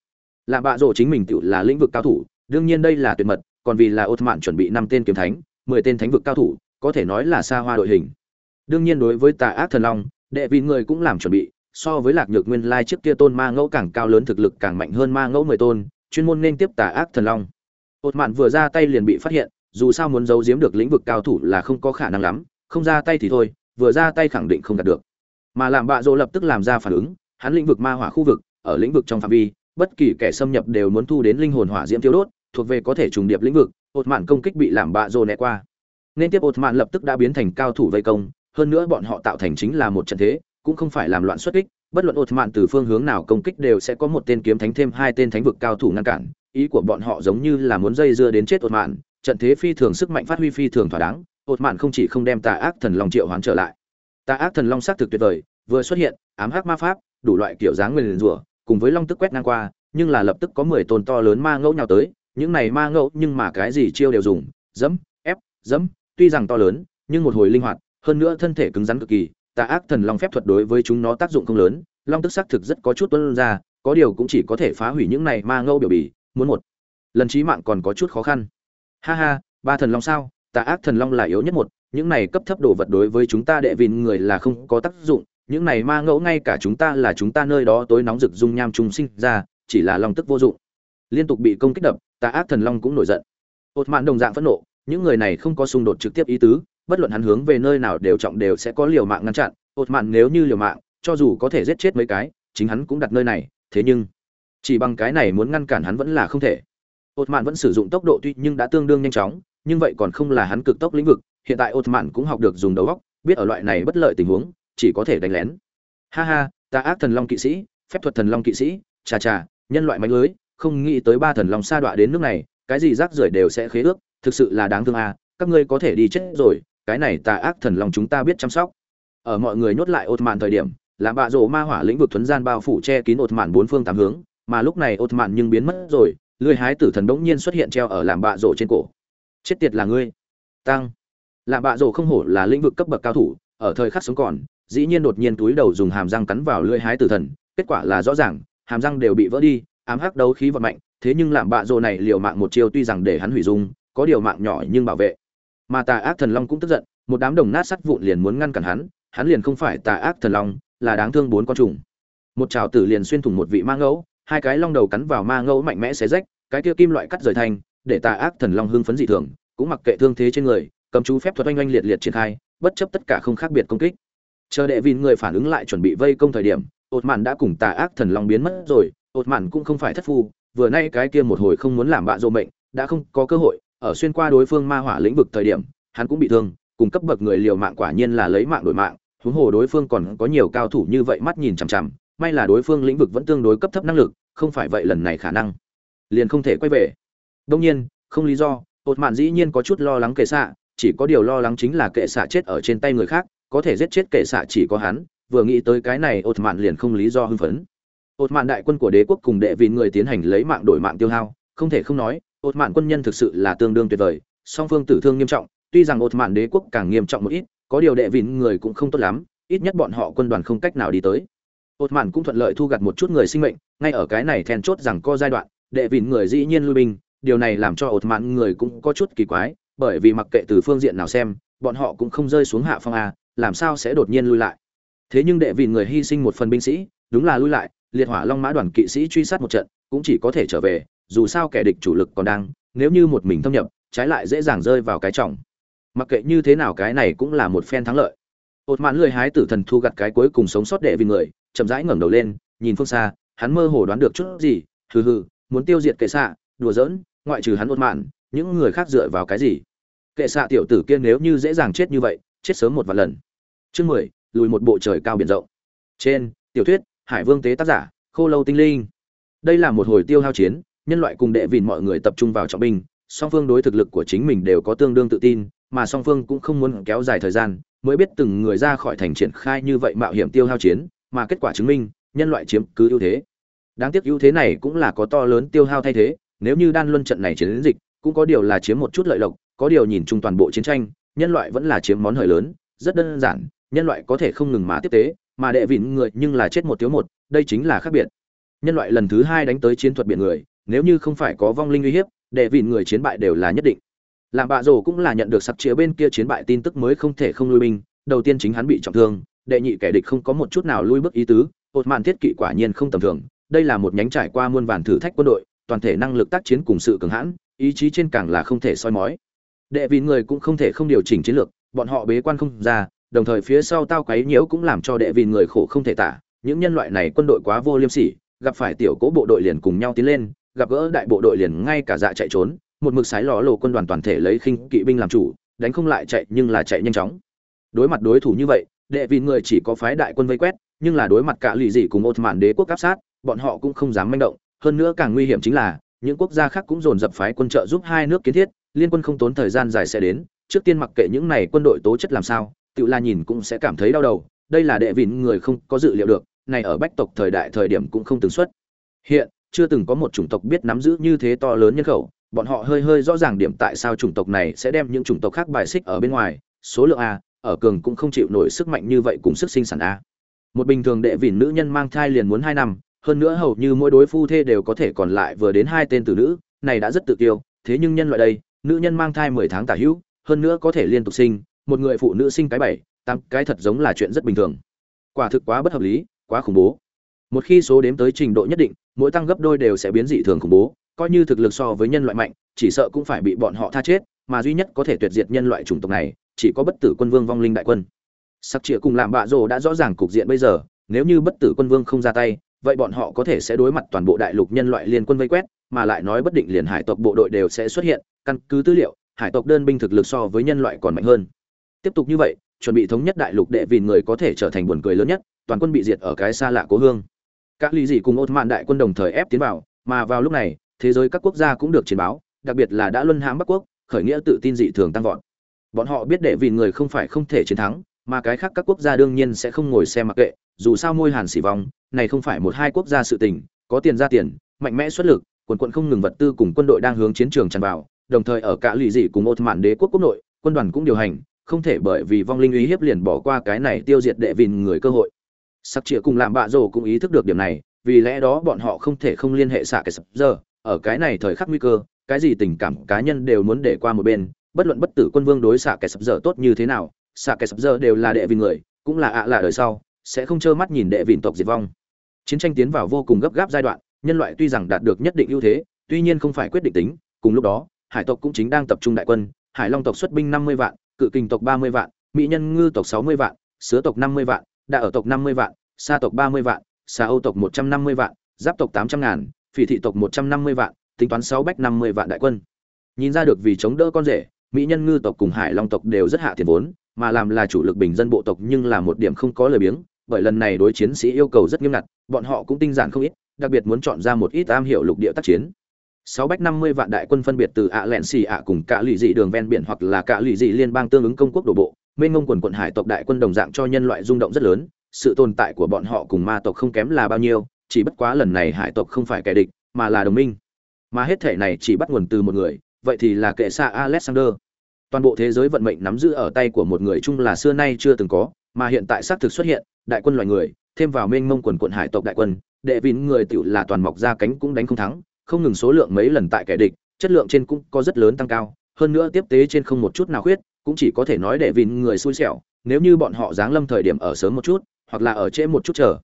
Làm bạ rổ chính mình tự là lĩnh vực cao thủ, đương nhiên đây là tuyệt mật, còn vì là ột mạn chuẩn bị năm tên kiếm thánh, mười tên thánh vực cao thủ, có thể nói là xa hoa đội hình. Đương nhiên đối với tà ác thần long, đệ vịn người cũng làm chuẩn bị, so với lạc nhược nguyên lai trước kia tôn ma ngẫu càng cao lớn thực lực càng mạnh hơn ma ngẫu mười tôn, chuyên môn nên tiếp tà ác thần long. Ột mạn vừa ra tay liền bị phát hiện dù sao muốn giấu giếm được lĩnh vực cao thủ là không có khả năng lắm, không ra tay thì thôi, vừa ra tay khẳng định không đạt được. Mà làm bạ rỗ lập tức làm ra phản ứng, hắn lĩnh vực ma hỏa khu vực, ở lĩnh vực trong phạm vi, bất kỳ kẻ xâm nhập đều muốn thu đến linh hồn hỏa diễm tiêu đốt, thuộc về có thể trùng điệp lĩnh vực ột mạn công kích bị làm bạ rỗ né qua. Nên tiếp ột mạn lập tức đã biến thành cao thủ vây công, hơn nữa bọn họ tạo thành chính là một trận thế, cũng không phải làm loạn xuất kích, bất luận ột mạn từ phương hướng nào công kích đều sẽ có một tên kiếm thánh thêm hai tên thánh vực cao thủ ngăn cản, ý của bọn họ giống như là muốn dây dưa đến chết ột mạn trận thế phi thường sức mạnh phát huy phi thường thỏa đáng ột mạn không chỉ không đem tà ác thần long triệu hoán trở lại. Tà ác thần long xác thực tuyệt vời, vừa xuất hiện, ám hắc ma pháp, đủ loại kiểu dáng nguyền rủa, cùng với long tức quét ngang qua, nhưng là lập tức có mười tôn to lớn ma ngẫu nhào tới, những này ma ngẫu nhưng mà cái gì chiêu đều dùng, dẫm, ép, dẫm, tuy rằng to lớn, nhưng một hồi linh hoạt, hơn nữa thân thể cứng rắn cực kỳ, tà ác thần long phép thuật đối với chúng nó tác dụng không lớn, long tức xác thực rất có chút tuân ra, có điều cũng chỉ có thể phá hủy những này ma ngẫu biểu bì, muốn một, lần trí mạng còn có chút khó khăn ha ha, ba thần long sao? Tà ác thần long là yếu nhất một, những này cấp thấp đồ vật đối với chúng ta đệ vịn người là không có tác dụng, những này ma ngẫu ngay cả chúng ta là chúng ta nơi đó tối nóng rực dung nham trùng sinh ra, chỉ là long tức vô dụng. Liên tục bị công kích đập, tà ác thần long cũng nổi giận. Ột mạn đồng dạng phẫn nộ, những người này không có xung đột trực tiếp ý tứ, bất luận hắn hướng về nơi nào đều trọng đều sẽ có liều mạng ngăn chặn. Ột mạn nếu như liều mạng, cho dù có thể giết chết mấy cái, chính hắn cũng đặt nơi này, thế nhưng, chỉ bằng cái này muốn ngăn cản hắn vẫn là không thể ột mạn vẫn sử dụng tốc độ tuy nhưng đã tương đương nhanh chóng, nhưng vậy còn không là hắn cực tốc lĩnh vực, hiện tại ột mạn cũng học được dùng đầu óc, biết ở loại này bất lợi tình huống, chỉ có thể đánh lén. Ha ha, ta ác thần long kỵ sĩ, phép thuật thần long kỵ sĩ, chà chà, nhân loại mạnh lưới, không nghĩ tới ba thần long sa đọa đến nước này, cái gì rác rưởi đều sẽ khế ước, thực sự là đáng thương à các ngươi có thể đi chết rồi, cái này tà ác thần long chúng ta biết chăm sóc. Ở mọi người nhốt lại ột mạn thời điểm làm bạ rổ ma hỏa lĩnh vực thuấn gian bao phủ che kín ột mạn bốn phương tám hướng, mà lúc này ột mạn nhưng biến mất rồi lưỡi hái tử thần bỗng nhiên xuất hiện treo ở làm bạ rổ trên cổ. Chết tiệt là ngươi. Tăng. Làm bạ rổ không hổ là lĩnh vực cấp bậc cao thủ, ở thời khắc sống còn, dĩ nhiên đột nhiên túi đầu dùng hàm răng cắn vào lưỡi hái tử thần, kết quả là rõ ràng, hàm răng đều bị vỡ đi, ám hắc đấu khí vận mạnh, thế nhưng làm bạ rổ này liều mạng một chiêu tuy rằng để hắn hủy dung, có điều mạng nhỏ nhưng bảo vệ. Mà tà ác thần long cũng tức giận, một đám đồng nát sắt vụn liền muốn ngăn cản hắn hắn liền không phải tà ác thần long, là đáng thương bốn con trùng. Một trào tử liền xuyên thủng một vị ma ngẫu hai cái long đầu cắn vào ma ngẫu mạnh mẽ xé rách, cái kia kim loại cắt rời thành, để tà ác thần long hưng phấn dị thường, cũng mặc kệ thương thế trên người, cầm chú phép thuật oanh oanh liệt liệt triển khai, bất chấp tất cả không khác biệt công kích. Chờ đệ vin người phản ứng lại chuẩn bị vây công thời điểm ột mạn đã cùng tà ác thần long biến mất rồi ột mạn cũng không phải thất phu, vừa nay cái kia một hồi không muốn làm bạ dỗ mệnh, đã không có cơ hội, ở xuyên qua đối phương ma hỏa lĩnh vực thời điểm, hắn cũng bị thương, cùng cấp bậc người liều mạng quả nhiên là lấy mạng đổi mạng, huống hồ đối phương còn có nhiều cao thủ như vậy mắt nhìn chằm chằm may là đối phương lĩnh vực vẫn tương đối cấp thấp năng lực, không phải vậy lần này khả năng liền không thể quay về. Đông nhiên, không lý do ột mạn dĩ nhiên có chút lo lắng kệ xạ, chỉ có điều lo lắng chính là kệ xạ chết ở trên tay người khác, có thể giết chết kệ xạ chỉ có hắn, vừa nghĩ tới cái này ột mạn liền không lý do hưng phấn. Ột mạn đại quân của đế quốc cùng đệ vị người tiến hành lấy mạng đổi mạng tiêu hao, không thể không nói ột mạn quân nhân thực sự là tương đương tuyệt vời, song phương tử thương nghiêm trọng, tuy rằng ột mạn đế quốc càng nghiêm trọng một ít, có điều đệ vị người cũng không tốt lắm, ít nhất bọn họ quân đoàn không cách nào đi tới ột mạn cũng thuận lợi thu gặt một chút người sinh mệnh, ngay ở cái này then chốt rằng có giai đoạn, đệ vịn người dĩ nhiên lui binh, điều này làm cho ột mạn người cũng có chút kỳ quái, bởi vì mặc kệ từ phương diện nào xem, bọn họ cũng không rơi xuống hạ phong a, làm sao sẽ đột nhiên lui lại? Thế nhưng đệ vịn người hy sinh một phần binh sĩ, đúng là lui lại, liệt hỏa long mã đoàn kỵ sĩ truy sát một trận, cũng chỉ có thể trở về, dù sao kẻ địch chủ lực còn đang, nếu như một mình thâm nhập, trái lại dễ dàng rơi vào cái trọng. Mặc kệ như thế nào cái này cũng là một phen thắng lợi. Ột mạn lười hái tử thần thu gặt cái cuối cùng sống sót đệ vì người chậm rãi ngẩng đầu lên, nhìn phương xa, hắn mơ hồ đoán được chút gì, hừ hừ, muốn tiêu diệt kệ xạ, đùa giỡn, ngoại trừ hắn ôn mạn, những người khác dựa vào cái gì? Kệ xạ tiểu tử kia nếu như dễ dàng chết như vậy, chết sớm một vài lần. Chương mười, lùi một bộ trời cao biển rộng. Trên, tiểu thuyết, hải vương tế tác giả, khô lâu tinh linh. Đây là một hồi tiêu hao chiến, nhân loại cùng đệ vịn mọi người tập trung vào trọng binh, song phương đối thực lực của chính mình đều có tương đương tự tin, mà song phương cũng không muốn kéo dài thời gian, mới biết từng người ra khỏi thành triển khai như vậy mạo hiểm tiêu hao chiến mà kết quả chứng minh, nhân loại chiếm cứ ưu thế. Đáng tiếc ưu thế này cũng là có to lớn tiêu hao thay thế, nếu như đan luân trận này chiến dịch, cũng có điều là chiếm một chút lợi lộc, có điều nhìn chung toàn bộ chiến tranh, nhân loại vẫn là chiếm món hời lớn, rất đơn giản, nhân loại có thể không ngừng mà tiếp tế, mà đệ vịn người nhưng là chết một thiếu một, đây chính là khác biệt. Nhân loại lần thứ hai đánh tới chiến thuật biển người, nếu như không phải có vong linh uy hiếp, đệ vịn người chiến bại đều là nhất định. Làm bạ rổ cũng là nhận được sắp chĩa bên kia chiến bại tin tức mới không thể không lui binh, đầu tiên chính hắn bị trọng thương đệ nhị kẻ địch không có một chút nào lui bước ý tứ ột mạn thiết kỵ quả nhiên không tầm thường, đây là một nhánh trải qua muôn vàn thử thách quân đội, toàn thể năng lực tác chiến cùng sự cường hãn, ý chí trên càng là không thể soi mói. Đệ vì người cũng không thể không điều chỉnh chiến lược, bọn họ bế quan không ra, đồng thời phía sau tao quấy nhiễu cũng làm cho đệ vì người khổ không thể tả, những nhân loại này quân đội quá vô liêm sỉ, gặp phải tiểu cố bộ đội liền cùng nhau tiến lên, gặp gỡ đại bộ đội liền ngay cả dạ chạy trốn, một mực sái lò lộ quân đoàn toàn thể lấy khinh kỵ binh làm chủ, đánh không lại chạy nhưng là chạy nhanh chóng. Đối mặt đối thủ như vậy đệ vì người chỉ có phái đại quân vây quét, nhưng là đối mặt cả lì dị cùng một mạn đế quốc áp sát, bọn họ cũng không dám manh động. Hơn nữa càng nguy hiểm chính là, những quốc gia khác cũng dồn dập phái quân trợ giúp hai nước kiến thiết, liên quân không tốn thời gian dài sẽ đến. Trước tiên mặc kệ những này quân đội tố chất làm sao tự là nhìn cũng sẽ cảm thấy đau đầu. Đây là đệ vịn người không có dự liệu được, này ở bách tộc thời đại thời điểm cũng không từng xuất. Hiện, chưa từng có một chủng tộc biết nắm giữ như thế to lớn nhân khẩu. Bọn họ hơi hơi rõ ràng điểm tại sao chủng tộc này sẽ đem những chủng tộc khác bài xích ở bên ngoài. Số lượng a ở cường cũng không chịu nổi sức mạnh như vậy cùng sức sinh sản a. Một bình thường đệ vịn nữ nhân mang thai liền muốn hai năm, hơn nữa hầu như mỗi đối phu thê đều có thể còn lại vừa đến hai tên tử nữ, này đã rất tự tiêu thế nhưng nhân loại đây, nữ nhân mang thai mười tháng tả hữu, hơn nữa có thể liên tục sinh, một người phụ nữ sinh cái bảy, tám, cái thật giống là chuyện rất bình thường. Quả thực quá bất hợp lý, quá khủng bố. Một khi số đếm tới trình độ nhất định, mỗi tăng gấp đôi đều sẽ biến dị thường khủng bố, coi như thực lực so với nhân loại mạnh, chỉ sợ cũng phải bị bọn họ tha chết, mà duy nhất có thể tuyệt diệt nhân loại chủng tộc này chỉ có bất tử quân vương vong linh đại quân. Sắc chĩa cùng làm bạ rồ đã rõ ràng cục diện bây giờ, nếu như bất tử quân vương không ra tay, vậy bọn họ có thể sẽ đối mặt toàn bộ đại lục nhân loại liên quân vây quét, mà lại nói bất định liền hải tộc bộ đội đều sẽ xuất hiện, căn cứ tư liệu, hải tộc đơn binh thực lực so với nhân loại còn mạnh hơn. Tiếp tục như vậy, chuẩn bị thống nhất đại lục đệ vì người có thể trở thành buồn cười lớn nhất, toàn quân bị diệt ở cái xa lạ cố hương. Các lý dị cùng ốt mạn đại quân đồng thời ép tiến vào, mà vào lúc này, thế giới các quốc gia cũng được chiến báo, đặc biệt là đã luân hãm bắc quốc, khởi nghĩa tự tin dị thường tăng vọt bọn họ biết đệ vì người không phải không thể chiến thắng, mà cái khác các quốc gia đương nhiên sẽ không ngồi xem mặc kệ, dù sao môi hàn xỉ vong, này không phải một hai quốc gia sự tình, có tiền ra tiền, mạnh mẽ xuất lực, quần quận không ngừng vật tư cùng quân đội đang hướng chiến trường tràn vào, đồng thời ở cả lụy dị cùng ột mạn đế quốc quốc nội, quân đoàn cũng điều hành, không thể bởi vì vong linh uy hiếp liền bỏ qua cái này tiêu diệt đệ vìn người cơ hội. Sắc chĩa cùng làm bạ rồ cũng ý thức được điểm này, vì lẽ đó bọn họ không thể không liên hệ xạ cái sập giờ, ở cái này thời khắc nguy cơ, cái gì tình cảm cá nhân đều muốn để qua một bên bất luận bất tử quân vương đối xạ kẻ sập giờ tốt như thế nào, xạ kẻ sập giờ đều là đệ vị người, cũng là ạ à là đời sau, sẽ không trơ mắt nhìn đệ vìn tộc diệt vong. Chiến tranh tiến vào vô cùng gấp gáp giai đoạn, nhân loại tuy rằng đạt được nhất định ưu thế, tuy nhiên không phải quyết định tính, cùng lúc đó, hải tộc cũng chính đang tập trung đại quân, hải long tộc xuất binh năm mươi vạn, cự kình tộc ba mươi vạn, mỹ nhân ngư tộc sáu mươi vạn, sứa tộc năm mươi vạn, đạ ở tộc năm mươi vạn, sa tộc ba mươi vạn sa âu tộc một trăm năm mươi vạn, giáp tộc tám trăm ngàn, phỉ thị tộc một trăm năm mươi vạn, tính toán sáu bách năm mươi vạn đại quân. Nhìn ra được vì chống đỡ con rể mỹ nhân ngư tộc cùng hải long tộc đều rất hạ tiền vốn, mà làm là chủ lực bình dân bộ tộc nhưng là một điểm không có lời biếng, bởi lần này đối chiến sĩ yêu cầu rất nghiêm ngặt, bọn họ cũng tinh giản không ít, đặc biệt muốn chọn ra một ít am hiểu lục địa tác chiến. Sáu bách năm mươi vạn đại quân phân biệt từ ạ lẹn xì ạ cùng cả lụy dị đường ven biển hoặc là cả lụy dị liên bang tương ứng công quốc đổ bộ, mênh ngông quần quận hải tộc đại quân đồng dạng cho nhân loại rung động rất lớn, sự tồn tại của bọn họ cùng ma tộc không kém là bao nhiêu, chỉ bất quá lần này hải tộc không phải kẻ địch, mà là đồng minh. Mà hết thể này chỉ bắt nguồn từ một người, vậy thì là kệ xa alexander toàn bộ thế giới vận mệnh nắm giữ ở tay của một người chung là xưa nay chưa từng có, mà hiện tại xác thực xuất hiện, đại quân loài người, thêm vào mênh mông quần quận hải tộc đại quân, đệ vịn người tựu là toàn mọc ra cánh cũng đánh không thắng, không ngừng số lượng mấy lần tại kẻ địch, chất lượng trên cũng có rất lớn tăng cao, hơn nữa tiếp tế trên không một chút nào khuyết, cũng chỉ có thể nói đệ vịn người xui xẻo, nếu như bọn họ giáng lâm thời điểm ở sớm một chút, hoặc là ở trễ một chút chờ.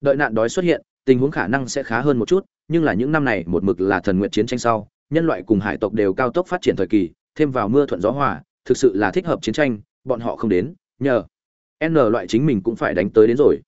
Đợi nạn đói xuất hiện, tình huống khả năng sẽ khá hơn một chút, nhưng là những năm này một mực là thần nguyện chiến tranh sau, nhân loại cùng hải tộc đều cao tốc phát triển thời kỳ thêm vào mưa thuận gió hòa, thực sự là thích hợp chiến tranh, bọn họ không đến, nhờ. N loại chính mình cũng phải đánh tới đến rồi.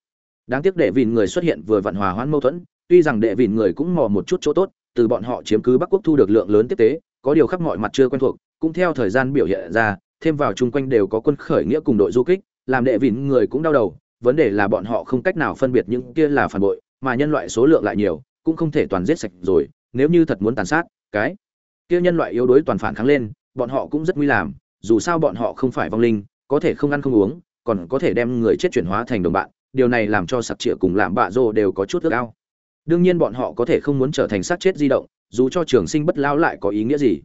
Đáng tiếc đệ vịn người xuất hiện vừa vặn hòa hoãn mâu thuẫn, tuy rằng đệ vịn người cũng mò một chút chỗ tốt, từ bọn họ chiếm cứ bắc quốc thu được lượng lớn tiếp tế, có điều khắp mọi mặt chưa quen thuộc, cũng theo thời gian biểu hiện ra, thêm vào chung quanh đều có quân khởi nghĩa cùng đội du kích, làm đệ vịn người cũng đau đầu, vấn đề là bọn họ không cách nào phân biệt những kia là phản bội, mà nhân loại số lượng lại nhiều, cũng không thể toàn giết sạch rồi, nếu như thật muốn tàn sát, cái. Kia nhân loại yếu đuối toàn phản kháng lên bọn họ cũng rất nguy làm, dù sao bọn họ không phải vong linh, có thể không ăn không uống, còn có thể đem người chết chuyển hóa thành đồng bạn, điều này làm cho sặc trịa cùng làm bạ rô đều có chút ước ao. Đương nhiên bọn họ có thể không muốn trở thành xác chết di động, dù cho trường sinh bất lao lại có ý nghĩa gì.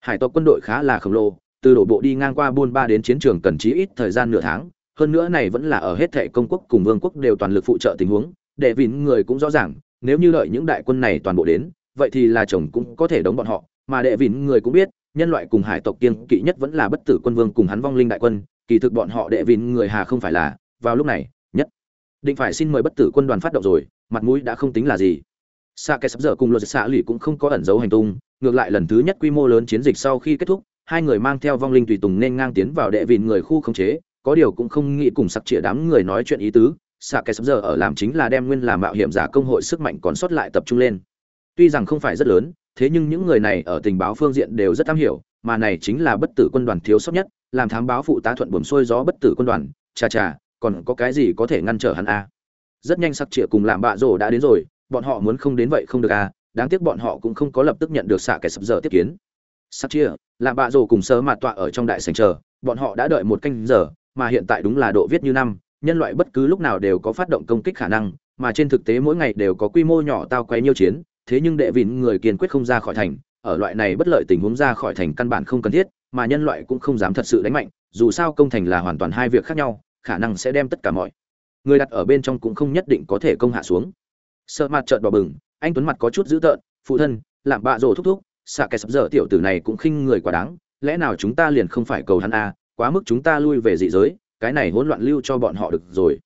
Hải tộc quân đội khá là khổng lồ, từ đổ bộ đi ngang qua buôn ba đến chiến trường cần chí ít thời gian nửa tháng, hơn nữa này vẫn là ở hết thệ công quốc cùng vương quốc đều toàn lực phụ trợ tình huống, để vịn người cũng rõ ràng, nếu như đợi những đại quân này toàn bộ đến, vậy thì là chồng cũng có thể đóng bọn họ, mà đệ vịn người cũng biết nhân loại cùng hải tộc kiên kỵ nhất vẫn là bất tử quân vương cùng hắn vong linh đại quân, kỳ thực bọn họ đệ vịn người hà không phải là, vào lúc này, nhất định phải xin mời bất tử quân đoàn phát động rồi, mặt mũi đã không tính là gì. Xa kẻ sắp giờ cùng luật xạ lụy cũng không có ẩn dấu hành tung, ngược lại lần thứ nhất quy mô lớn chiến dịch sau khi kết thúc, hai người mang theo vong linh tùy tùng nên ngang tiến vào đệ vịn người khu khống chế, có điều cũng không nghĩ cùng sặc chĩa đám người nói chuyện ý tứ xạ kẻ sắp giờ ở làm chính là đem nguyên làm mạo hiểm giả công hội sức mạnh còn sót lại tập trung lên. Tuy rằng không phải rất lớn thế nhưng những người này ở tình báo phương diện đều rất am hiểu, mà này chính là bất tử quân đoàn thiếu sót nhất, làm thám báo phụ tá thuận buồm xuôi gió bất tử quân đoàn, chà chà, còn có cái gì có thể ngăn trở hắn a à? rất nhanh sắc trịa cùng làm bạ rổ đã đến rồi, bọn họ muốn không đến vậy không được a à? đáng tiếc bọn họ cũng không có lập tức nhận được xạ kẻ sập giờ tiếp kiến sắc chia làm bạ rồ cùng sớ mặt tọa ở trong đại sảnh chờ, bọn họ đã đợi một canh giờ, mà hiện tại đúng là độ viết như năm, nhân loại bất cứ lúc nào đều có phát động công kích khả năng, mà trên thực tế mỗi ngày đều có quy mô nhỏ tao quấy nhiêu chiến thế nhưng đệ vịn người kiên quyết không ra khỏi thành ở loại này bất lợi tình huống ra khỏi thành căn bản không cần thiết mà nhân loại cũng không dám thật sự đánh mạnh dù sao công thành là hoàn toàn hai việc khác nhau khả năng sẽ đem tất cả mọi người đặt ở bên trong cũng không nhất định có thể công hạ xuống. Sợ mặt trợn bỏ bừng anh tuấn mặt có chút dữ tợn phụ thân làm bạ rồ thúc thúc xạ kẻ sập dở tiểu tử này cũng khinh người quá đáng lẽ nào chúng ta liền không phải cầu hắn a à, quá mức chúng ta lui về dị giới cái này hỗn loạn lưu cho bọn họ được rồi.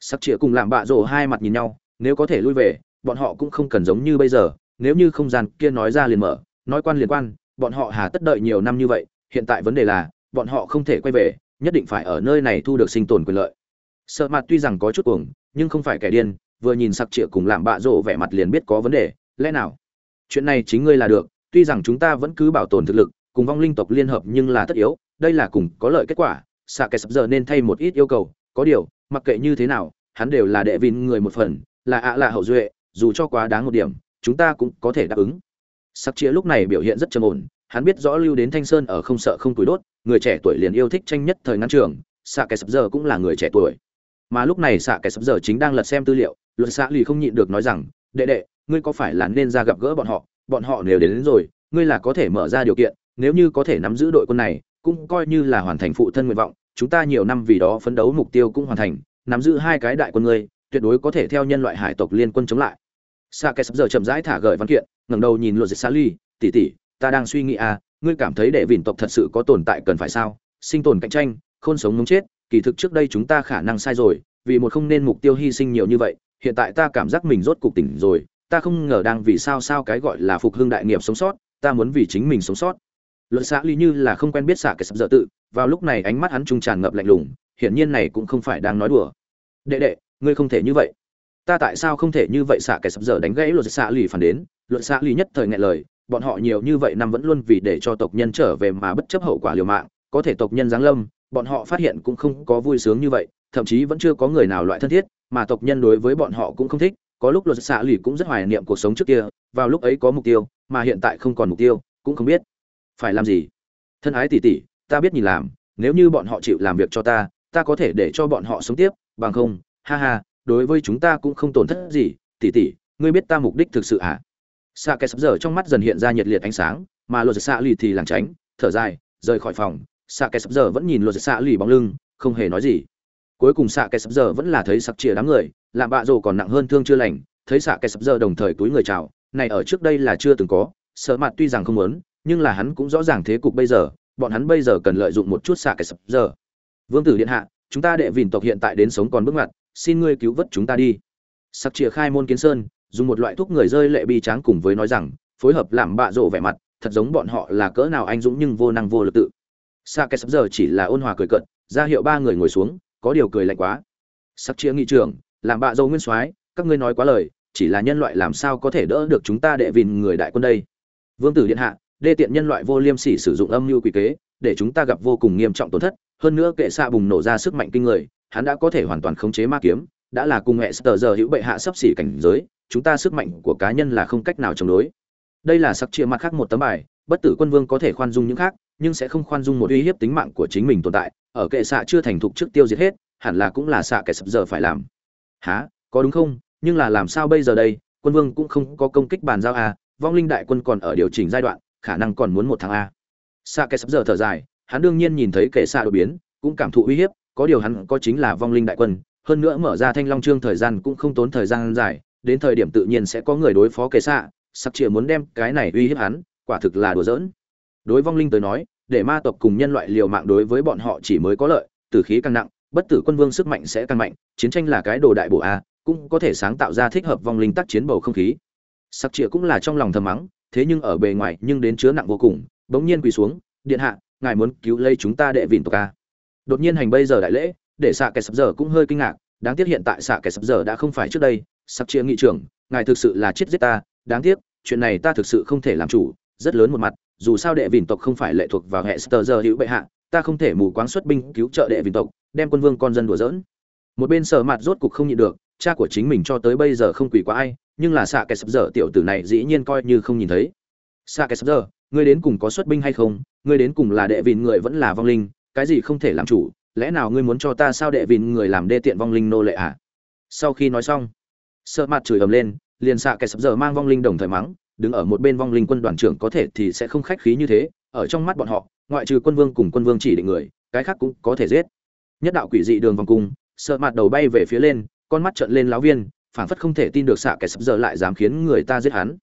Sắc chĩa cùng làm bạ rồ hai mặt nhìn nhau nếu có thể lui về bọn họ cũng không cần giống như bây giờ, nếu như không gian kia nói ra liền mở, nói quan liền quan, bọn họ hà tất đợi nhiều năm như vậy, hiện tại vấn đề là, bọn họ không thể quay về, nhất định phải ở nơi này thu được sinh tồn quyền lợi. Sợ mặt tuy rằng có chút cuồng, nhưng không phải kẻ điên, vừa nhìn sặc trịa cùng làm bạ rộ vẻ mặt liền biết có vấn đề, lẽ nào? Chuyện này chính ngươi là được, tuy rằng chúng ta vẫn cứ bảo tồn thực lực, cùng vong linh tộc liên hợp nhưng là tất yếu, đây là cùng có lợi kết quả xạ kẻ sập giờ nên thay một ít yêu cầu, có điều, mặc kệ như thế nào, hắn đều là đệ vin người một phần, là ạ là hậu duệ dù cho quá đáng một điểm chúng ta cũng có thể đáp ứng. Sắc chia lúc này biểu hiện rất trầm ổn hắn biết rõ lưu đến thanh sơn ở không sợ không tuổi đốt người trẻ tuổi liền yêu thích tranh nhất thời ngắn trường xạ kẻ sập giờ cũng là người trẻ tuổi. Mà lúc này xạ kẻ sập giờ chính đang lật xem tư liệu luật xạ lì không nhịn được nói rằng đệ đệ ngươi có phải là nên ra gặp gỡ bọn họ? Bọn họ nếu đến, đến rồi ngươi là có thể mở ra điều kiện nếu như có thể nắm giữ đội quân này cũng coi như là hoàn thành phụ thân nguyện vọng chúng ta nhiều năm vì đó phấn đấu mục tiêu cũng hoàn thành nắm giữ hai cái đại quân ngươi tuyệt đối có thể theo nhân loại hải tộc liên quân chống lại sa kẻ sắp giờ chậm rãi thả gợi văn kiện ngẩng đầu nhìn luật Sa ly tỷ tỷ, ta đang suy nghĩ à ngươi cảm thấy đệ vịn tộc thật sự có tồn tại cần phải sao? Sinh tồn cạnh tranh khôn sống muốn chết kỳ thực trước đây chúng ta khả năng sai rồi vì một không nên mục tiêu hy sinh nhiều như vậy hiện tại ta cảm giác mình rốt cục tỉnh rồi ta không ngờ đang vì sao sao cái gọi là phục hưng đại nghiệp sống sót ta muốn vì chính mình sống sót. Luật Sa ly như là không quen biết Sạ Kẻ sắp dở tự vào lúc này ánh mắt hắn trung tràn ngập lạnh lùng hiển nhiên này cũng không phải đang nói đùa. Đệ đệ ngươi không thể như vậy ta tại sao không thể như vậy xạ kẻ sập dở đánh gãy luật xã lì phản đến? Luật xã lì nhất thời ngại lời, bọn họ nhiều như vậy năm vẫn luôn vì để cho tộc nhân trở về mà bất chấp hậu quả liều mạng, có thể tộc nhân giáng lâm, bọn họ phát hiện cũng không có vui sướng như vậy, thậm chí vẫn chưa có người nào loại thân thiết, mà tộc nhân đối với bọn họ cũng không thích, có lúc luật xạ lì cũng rất hoài niệm cuộc sống trước kia, vào lúc ấy có mục tiêu, mà hiện tại không còn mục tiêu, cũng không biết. Phải làm gì? Thân ái tỉ tỉ ta biết nhìn làm, nếu như bọn họ chịu làm việc cho ta ta có thể để cho bọn họ sống tiếp, bằng không, ha ha đối với chúng ta cũng không tổn thất gì tỉ tỉ ngươi biết ta mục đích thực sự à? Xạ kẻ sắp giờ trong mắt dần hiện ra nhiệt liệt ánh sáng, mà luật xạ lì thì lảng tránh, thở dài, rời khỏi phòng. Xạ kẻ sắp giờ vẫn nhìn luật xạ lì bóng lưng, không hề nói gì. Cuối cùng xạ kẻ sắp giờ vẫn là thấy sặc chìa đám người làm bạ rồ còn nặng hơn thương chưa lành, thấy xạ kẻ sắp giờ đồng thời túi người chào, này ở trước đây là chưa từng có, sợ mặt tuy rằng không muốn, nhưng là hắn cũng rõ ràng thế cục bây giờ, bọn hắn bây giờ cần lợi dụng một chút xạ kẻ sắp giờ. Vương tử điện hạ, chúng ta đệ vìn tộc hiện tại đến sống còn bước ngoặt xin ngươi cứu vớt chúng ta đi. Sặc chìa khai môn kiến sơn, dùng một loại thuốc người rơi lệ bi tráng cùng với nói rằng, phối hợp làm bạ rộ vẻ mặt, thật giống bọn họ là cỡ nào anh dũng nhưng vô năng vô lực tự. Sa cái sắp giờ chỉ là ôn hòa cười cận ra hiệu ba người ngồi xuống, có điều cười lạnh quá. Sắc chĩa nghị trưởng, làm bạ dâu nguyên soái, các ngươi nói quá lời, chỉ là nhân loại làm sao có thể đỡ được chúng ta đệ vìn người đại quân đây? Vương tử điện hạ, đê tiện nhân loại vô liêm sỉ sử dụng âm mưu quỷ kế, để chúng ta gặp vô cùng nghiêm trọng tổn thất, hơn nữa kệ xạ bùng nổ ra sức mạnh kinh người hắn đã có thể hoàn toàn khống chế ma kiếm đã là cùng hệ sở giờ hữu bệ hạ sắp xỉ cảnh giới chúng ta sức mạnh của cá nhân là không cách nào chống đối. Đây là sắc chia mặt khác một tấm bài bất tử quân vương có thể khoan dung những khác nhưng sẽ không khoan dung một uy hiếp tính mạng của chính mình tồn tại ở kệ xạ chưa thành thục trước tiêu diệt hết hẳn là cũng là xạ kẻ sập giờ phải làm. Hả, có đúng không? Nhưng là làm sao bây giờ đây? Quân vương cũng không có công kích bàn giao à? vong linh đại quân còn ở điều chỉnh giai đoạn khả năng còn muốn một tháng a xạ kẻ sập giờ thở dài hắn đương nhiên nhìn thấy kẻ xạ đột biến cũng cảm thụ uy hiếp có điều hắn có chính là vong linh đại quân, hơn nữa mở ra thanh long trương thời gian cũng không tốn thời gian dài, đến thời điểm tự nhiên sẽ có người đối phó kệ xạ Sắc chĩa muốn đem cái này uy hiếp hắn, quả thực là đùa giỡn. Đối vong linh tới nói, để ma tộc cùng nhân loại liều mạng đối với bọn họ chỉ mới có lợi, tử khí càng nặng, bất tử quân vương sức mạnh sẽ càng mạnh, chiến tranh là cái đồ đại bổ a, cũng có thể sáng tạo ra thích hợp vong linh tác chiến bầu không khí. Sắc chĩa cũng là trong lòng thầm mắng, thế nhưng ở bề ngoài nhưng đến chứa nặng vô cùng, bỗng nhiên quỳ xuống, điện hạ, ngài muốn cứu lấy chúng ta đệ vịn tộc a? Đột nhiên hành bây giờ đại lễ, để xạ kẻ sập giờ cũng hơi kinh ngạc, đáng tiếc hiện tại xạ kẻ sập giờ đã không phải trước đây. Sắp chia nghị trưởng, ngài thực sự là chết giết ta, đáng tiếc, chuyện này ta thực sự không thể làm chủ, rất lớn một mặt, dù sao đệ vìn tộc không phải lệ thuộc vào hệ sờ giờ hữu bệ hạ, ta không thể mù quáng xuất binh cứu trợ đệ vìn tộc, đem quân vương con dân đùa dỡn một bên sở mặt rốt cục không nhịn được, cha của chính mình cho tới bây giờ không quỳ qua ai, nhưng là xạ kẻ sập giờ tiểu tử này dĩ nhiên coi như không nhìn thấy. Xạ kẻ sập giờ, ngươi đến cùng có xuất binh hay không? Ngươi đến cùng là đệ vìn người vẫn là vong linh cái gì không thể làm chủ, lẽ nào ngươi muốn cho ta sao đệ vìn người làm đê tiện vong linh nô lệ à? Sau khi nói xong, sợ mặt chửi ầm lên, liền xạ kẻ sập giờ mang vong linh đồng thời mắng, đứng ở một bên vong linh quân đoàn trưởng có thể thì sẽ không khách khí như thế, ở trong mắt bọn họ, ngoại trừ quân vương cùng quân vương chỉ định người, cái khác cũng có thể giết. Nhất đạo quỷ dị đường vòng cung, sợ mặt đầu bay về phía lên, con mắt trợn lên láo viên, phảng phất không thể tin được xạ kẻ sập giờ lại dám khiến người ta giết hắn.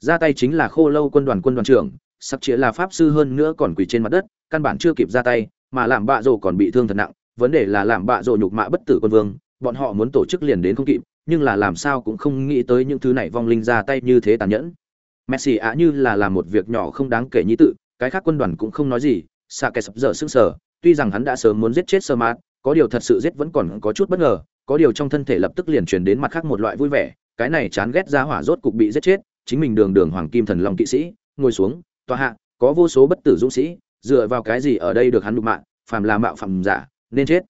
Ra tay chính là khô lâu quân đoàn quân đoàn trưởng, sắp chĩa là pháp sư hơn nữa còn quỳ trên mặt đất, căn bản chưa kịp ra tay mà làm bạ rồ còn bị thương thật nặng, vấn đề là làm bạ rồ nhục mạ bất tử quân vương, bọn họ muốn tổ chức liền đến không kịp, nhưng là làm sao cũng không nghĩ tới những thứ này vong linh ra tay như thế tàn nhẫn. Messi á như là làm một việc nhỏ không đáng kể như tự, cái khác quân đoàn cũng không nói gì xạ kẻ sập giờ sững sờ, tuy rằng hắn đã sớm muốn giết chết sơ mát có điều thật sự giết vẫn còn có chút bất ngờ, có điều trong thân thể lập tức liền truyền đến mặt khác một loại vui vẻ, cái này chán ghét ra hỏa rốt cục bị giết chết, chính mình đường đường hoàng kim thần long kỵ sĩ, ngồi xuống, tòa hạ, có vô số bất tử dũng sĩ dựa vào cái gì ở đây được hắn đục mạng, phàm là mạo phạm giả, nên chết.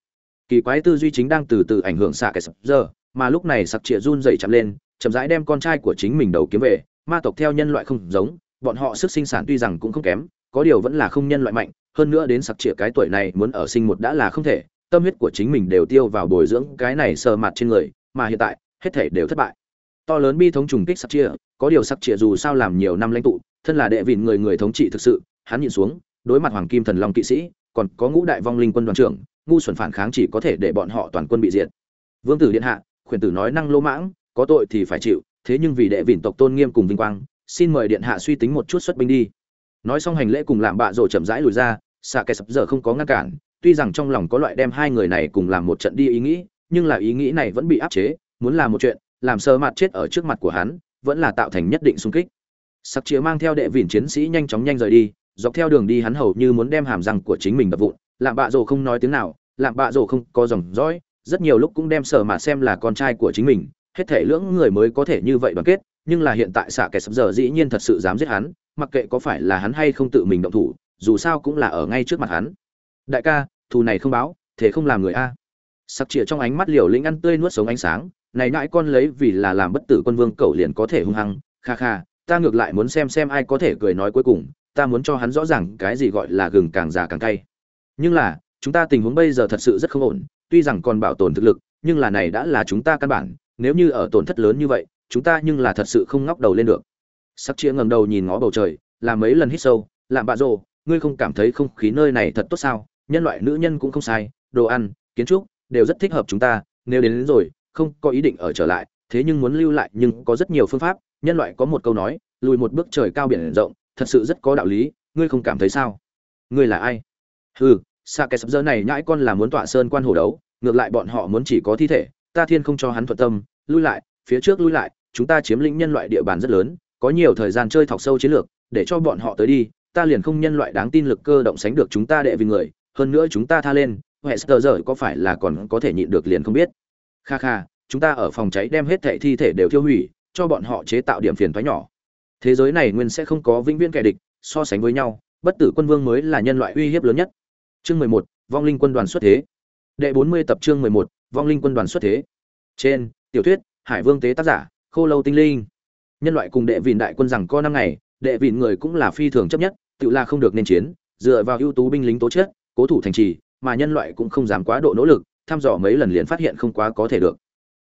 Kỳ quái tư duy chính đang từ từ ảnh hưởng xạ kẻ sập giờ, mà lúc này sặc trịa run dậy chậm lên, chậm rãi đem con trai của chính mình đầu kiếm về, ma tộc theo nhân loại không giống, bọn họ sức sinh sản tuy rằng cũng không kém, có điều vẫn là không nhân loại mạnh, hơn nữa đến sặc trịa cái tuổi này muốn ở sinh một đã là không thể, tâm huyết của chính mình đều tiêu vào bồi dưỡng cái này sờ mặt trên người, mà hiện tại, hết thể đều thất bại. To lớn bi thống trùng kích sặc trịa có điều sặc trịa dù sao làm nhiều năm lãnh tụ, thân là đệ vịn người người thống trị thực sự, hắn nhìn xuống đối mặt hoàng kim thần long kỵ sĩ, còn có ngũ đại vong linh quân đoàn trưởng, ngu xuẩn phản kháng chỉ có thể để bọn họ toàn quân bị diệt. Vương tử điện hạ, khuyển tử nói năng lô mãng, có tội thì phải chịu, thế nhưng vì đệ vịn tộc tôn nghiêm cùng vinh quang, xin mời điện hạ suy tính một chút xuất binh đi. Nói xong hành lễ cùng làm bạ rồi chậm rãi lùi ra xạ kẻ sập giờ không có ngăn cản, tuy rằng trong lòng có loại đem hai người này cùng làm một trận đi ý nghĩ, nhưng là ý nghĩ này vẫn bị áp chế, muốn làm một chuyện, làm sơ mặt chết ở trước mặt của hắn, vẫn là tạo thành nhất định xung kích. Sắc chĩa mang theo đệ vịn chiến sĩ nhanh chóng nhanh rời đi dọc theo đường đi hắn hầu như muốn đem hàm răng của chính mình đập vụn. Lạm bạ rồ không nói tiếng nào, lạm bạ rồ không có dòng dõi, rất nhiều lúc cũng đem sở mà xem là con trai của chính mình. Hết thể lưỡng người mới có thể như vậy đoàn kết, nhưng là hiện tại xạ kẻ sập giờ dĩ nhiên thật sự dám giết hắn, mặc kệ có phải là hắn hay không tự mình động thủ, dù sao cũng là ở ngay trước mặt hắn. Đại ca, thù này không báo, thế không làm người a. Sắc chĩa trong ánh mắt liều lĩnh ăn tươi nuốt sống ánh sáng, này nãi con lấy vì là làm bất tử quân vương cậu liền có thể hung hăng, kha kha, ta ngược lại muốn xem xem ai có thể cười nói cuối cùng ta muốn cho hắn rõ ràng cái gì gọi là gừng càng già càng cay. Nhưng là chúng ta tình huống bây giờ thật sự rất không ổn tuy rằng còn bảo tồn thực lực nhưng là này đã là chúng ta căn bản nếu như ở tổn thất lớn như vậy chúng ta nhưng là thật sự không ngóc đầu lên được. Sắc chia ngầm đầu nhìn ngó bầu trời làm mấy lần hít sâu làm bạ rồ ngươi không cảm thấy không khí nơi này thật tốt sao? Nhân loại nữ nhân cũng không sai đồ ăn kiến trúc đều rất thích hợp chúng ta nếu đến, đến rồi không có ý định ở trở lại thế nhưng muốn lưu lại nhưng có rất nhiều phương pháp. Nhân loại có một câu nói lùi một bước trời cao biển rộng thật sự rất có đạo lý, ngươi không cảm thấy sao? Ngươi là ai? Hừ xa cái sắp giờ này nhãi con là muốn tọa sơn quan hồ đấu, ngược lại bọn họ muốn chỉ có thi thể, ta thiên không cho hắn thuận tâm, lui lại, phía trước lui lại, chúng ta chiếm lĩnh nhân loại địa bàn rất lớn, có nhiều thời gian chơi thọc sâu chiến lược, để cho bọn họ tới đi, ta liền không nhân loại đáng tin lực cơ động sánh được chúng ta đệ vì người, hơn nữa chúng ta tha lên, hệ sờ giờ có phải là còn có thể nhịn được liền không biết. Kha kha, chúng ta ở phòng cháy đem hết thệ thi thể đều tiêu hủy, cho bọn họ chế tạo điểm phiền thoái nhỏ thế giới này nguyên sẽ không có vĩnh viễn kẻ địch, so sánh với nhau, bất tử quân vương mới là nhân loại uy hiếp lớn nhất. Chương mười một, vong linh quân đoàn xuất thế. Đệ bốn mươi tập chương mười một, vong linh quân đoàn xuất thế. Trên, tiểu thuyết, hải vương tế tác giả, khô lâu tinh linh. Nhân loại cùng đệ vịn đại quân rằng có năm ngày, đệ vịn người cũng là phi thường chấp nhất, tự là không được nên chiến, dựa vào ưu tú binh lính tố chất, cố thủ thành trì, mà nhân loại cũng không dám quá độ nỗ lực, thăm dò mấy lần liền phát hiện không quá có thể được.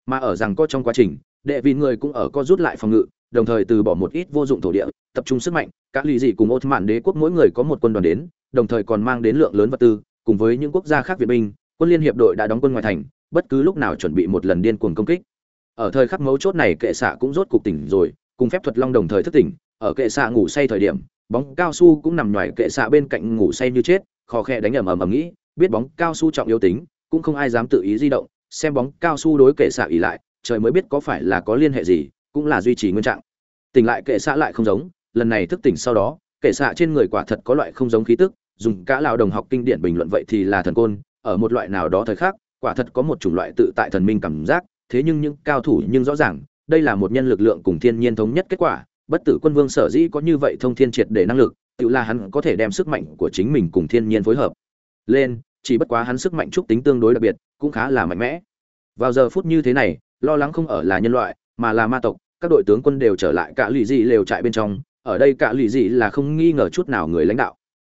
Mà ở rằng có trong quá trình, đệ vịn người cũng ở có rút lại phòng ngự đồng thời từ bỏ một ít vô dụng thổ địa, tập trung sức mạnh các lì dị cùng ốt mạn đế quốc mỗi người có một quân đoàn đến, đồng thời còn mang đến lượng lớn vật tư, cùng với những quốc gia khác việt binh, quân liên hiệp đội đã đóng quân ngoài thành, bất cứ lúc nào chuẩn bị một lần điên cuồng công kích. Ở thời khắc mấu chốt này, kệ xạ cũng rốt cục tỉnh rồi, cùng phép thuật long đồng thời thức tỉnh, ở kệ xạ ngủ say thời điểm, bóng cao su cũng nằm ngoài kệ xạ bên cạnh ngủ say như chết khó khe đánh ầm ầm ầm nghĩ, biết bóng cao su trọng yếu tính, cũng không ai dám tự ý di động, xem bóng cao su đối kệ xạ ỉ lại, trời mới biết có phải là có liên hệ gì cũng là duy trì nguyên trạng. Tỉnh lại kệ xạ lại không giống lần này thức tỉnh sau đó kệ xạ trên người quả thật có loại không giống khí tức dùng cả lao đồng học kinh điển bình luận vậy thì là thần côn ở một loại nào đó thời khác, quả thật có một chủng loại tự tại thần minh cảm giác thế nhưng những cao thủ nhưng rõ ràng đây là một nhân lực lượng cùng thiên nhiên thống nhất kết quả bất tử quân vương sở dĩ có như vậy thông thiên triệt để năng lực tự là hắn có thể đem sức mạnh của chính mình cùng thiên nhiên phối hợp. Lên chỉ bất quá hắn sức mạnh trúc tính tương đối đặc biệt cũng khá là mạnh mẽ. Vào giờ phút như thế này lo lắng không ở là nhân loại mà là ma tộc, các đội tướng quân đều trở lại cả lì dị lều trại bên trong, ở đây cả lì dị là không nghi ngờ chút nào người lãnh đạo.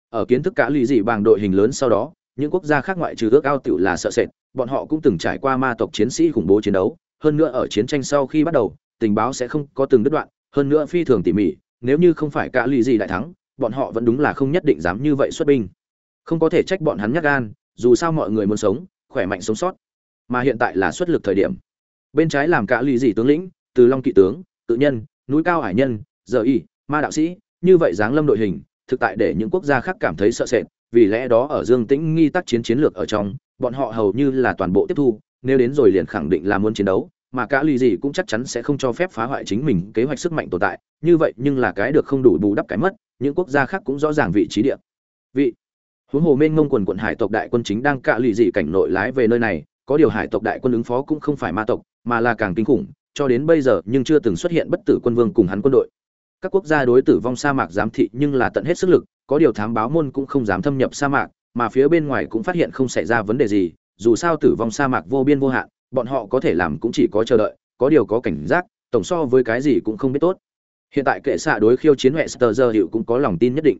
Ở kiến thức cả lì dị bằng đội hình lớn sau đó, những quốc gia khác ngoại trừ ước ao tiểu là sợ sệt, bọn họ cũng từng trải qua ma tộc chiến sĩ khủng bố chiến đấu, hơn nữa ở chiến tranh sau khi bắt đầu, tình báo sẽ không có từng đứt đoạn, hơn nữa phi thường tỉ mỉ, nếu như không phải cả lì dị đại thắng, bọn họ vẫn đúng là không nhất định dám như vậy xuất binh. Không có thể trách bọn hắn nhắc gan, dù sao mọi người muốn sống, khỏe mạnh sống sót, mà hiện tại là xuất lực thời điểm bên trái làm cả lì dị tướng lĩnh, từ long kỵ tướng, tự nhân, núi cao hải nhân, giờ y, ma đạo sĩ, như vậy dáng lâm đội hình, thực tại để những quốc gia khác cảm thấy sợ sệt, vì lẽ đó ở dương tĩnh nghi tác chiến chiến lược ở trong, bọn họ hầu như là toàn bộ tiếp thu, nếu đến rồi liền khẳng định là muốn chiến đấu, mà cả lì gì cũng chắc chắn sẽ không cho phép phá hoại chính mình kế hoạch sức mạnh tồn tại, như vậy nhưng là cái được không đủ bù đắp cái mất, những quốc gia khác cũng rõ ràng vị trí địa. Vị. Huống hồ mênh ngông quần quận hải tộc đại quân chính đang cạ lì dị cảnh nội lái về nơi này có điều hải tộc đại quân ứng phó cũng không phải ma tộc, mà là càng kinh khủng, cho đến bây giờ nhưng chưa từng xuất hiện bất tử quân vương cùng hắn quân đội. Các quốc gia đối tử vong sa mạc giám thị nhưng là tận hết sức lực, có điều thám báo môn cũng không dám thâm nhập sa mạc, mà phía bên ngoài cũng phát hiện không xảy ra vấn đề gì, dù sao tử vong sa mạc vô biên vô hạn, bọn họ có thể làm cũng chỉ có chờ đợi, có điều có cảnh giác, tổng so với cái gì cũng không biết tốt. Hiện tại kệ xạ đối khiêu chiến huệ sờ giờ hiệu cũng có lòng tin nhất định.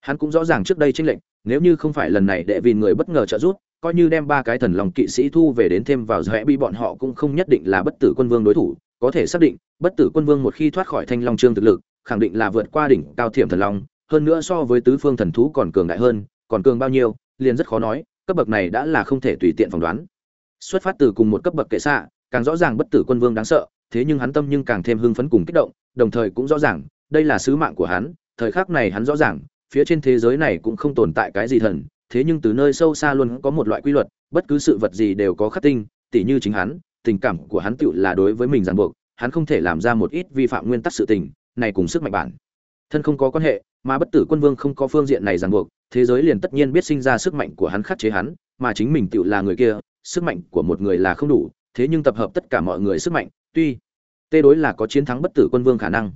Hắn cũng rõ ràng trước đây tranh lệnh nếu như không phải lần này đệ vì người bất ngờ trợ giúp coi như đem ba cái thần lòng kỵ sĩ thu về đến thêm vào rẽ bị bọn họ cũng không nhất định là bất tử quân vương đối thủ, có thể xác định, bất tử quân vương một khi thoát khỏi thanh long trương thực lực, khẳng định là vượt qua đỉnh cao thiểm thần long, hơn nữa so với tứ phương thần thú còn cường đại hơn, còn cường bao nhiêu, liền rất khó nói, cấp bậc này đã là không thể tùy tiện phỏng đoán. Xuất phát từ cùng một cấp bậc kệ xạ, càng rõ ràng bất tử quân vương đáng sợ, thế nhưng hắn tâm nhưng càng thêm hưng phấn cùng kích động, đồng thời cũng rõ ràng, đây là sứ mạng của hắn, thời khắc này hắn rõ ràng, phía trên thế giới này cũng không tồn tại cái gì thần thế nhưng từ nơi sâu xa luôn có một loại quy luật, bất cứ sự vật gì đều có khắc tinh, tỉ như chính hắn, tình cảm của hắn tựu là đối với mình ràng buộc, hắn không thể làm ra một ít vi phạm nguyên tắc sự tình, này cùng sức mạnh bản. Thân không có quan hệ, mà bất tử quân vương không có phương diện này ràng buộc, thế giới liền tất nhiên biết sinh ra sức mạnh của hắn khắc chế hắn, mà chính mình tựu là người kia, sức mạnh của một người là không đủ, thế nhưng tập hợp tất cả mọi người sức mạnh, tuy tê đối là có chiến thắng bất tử quân vương khả năng.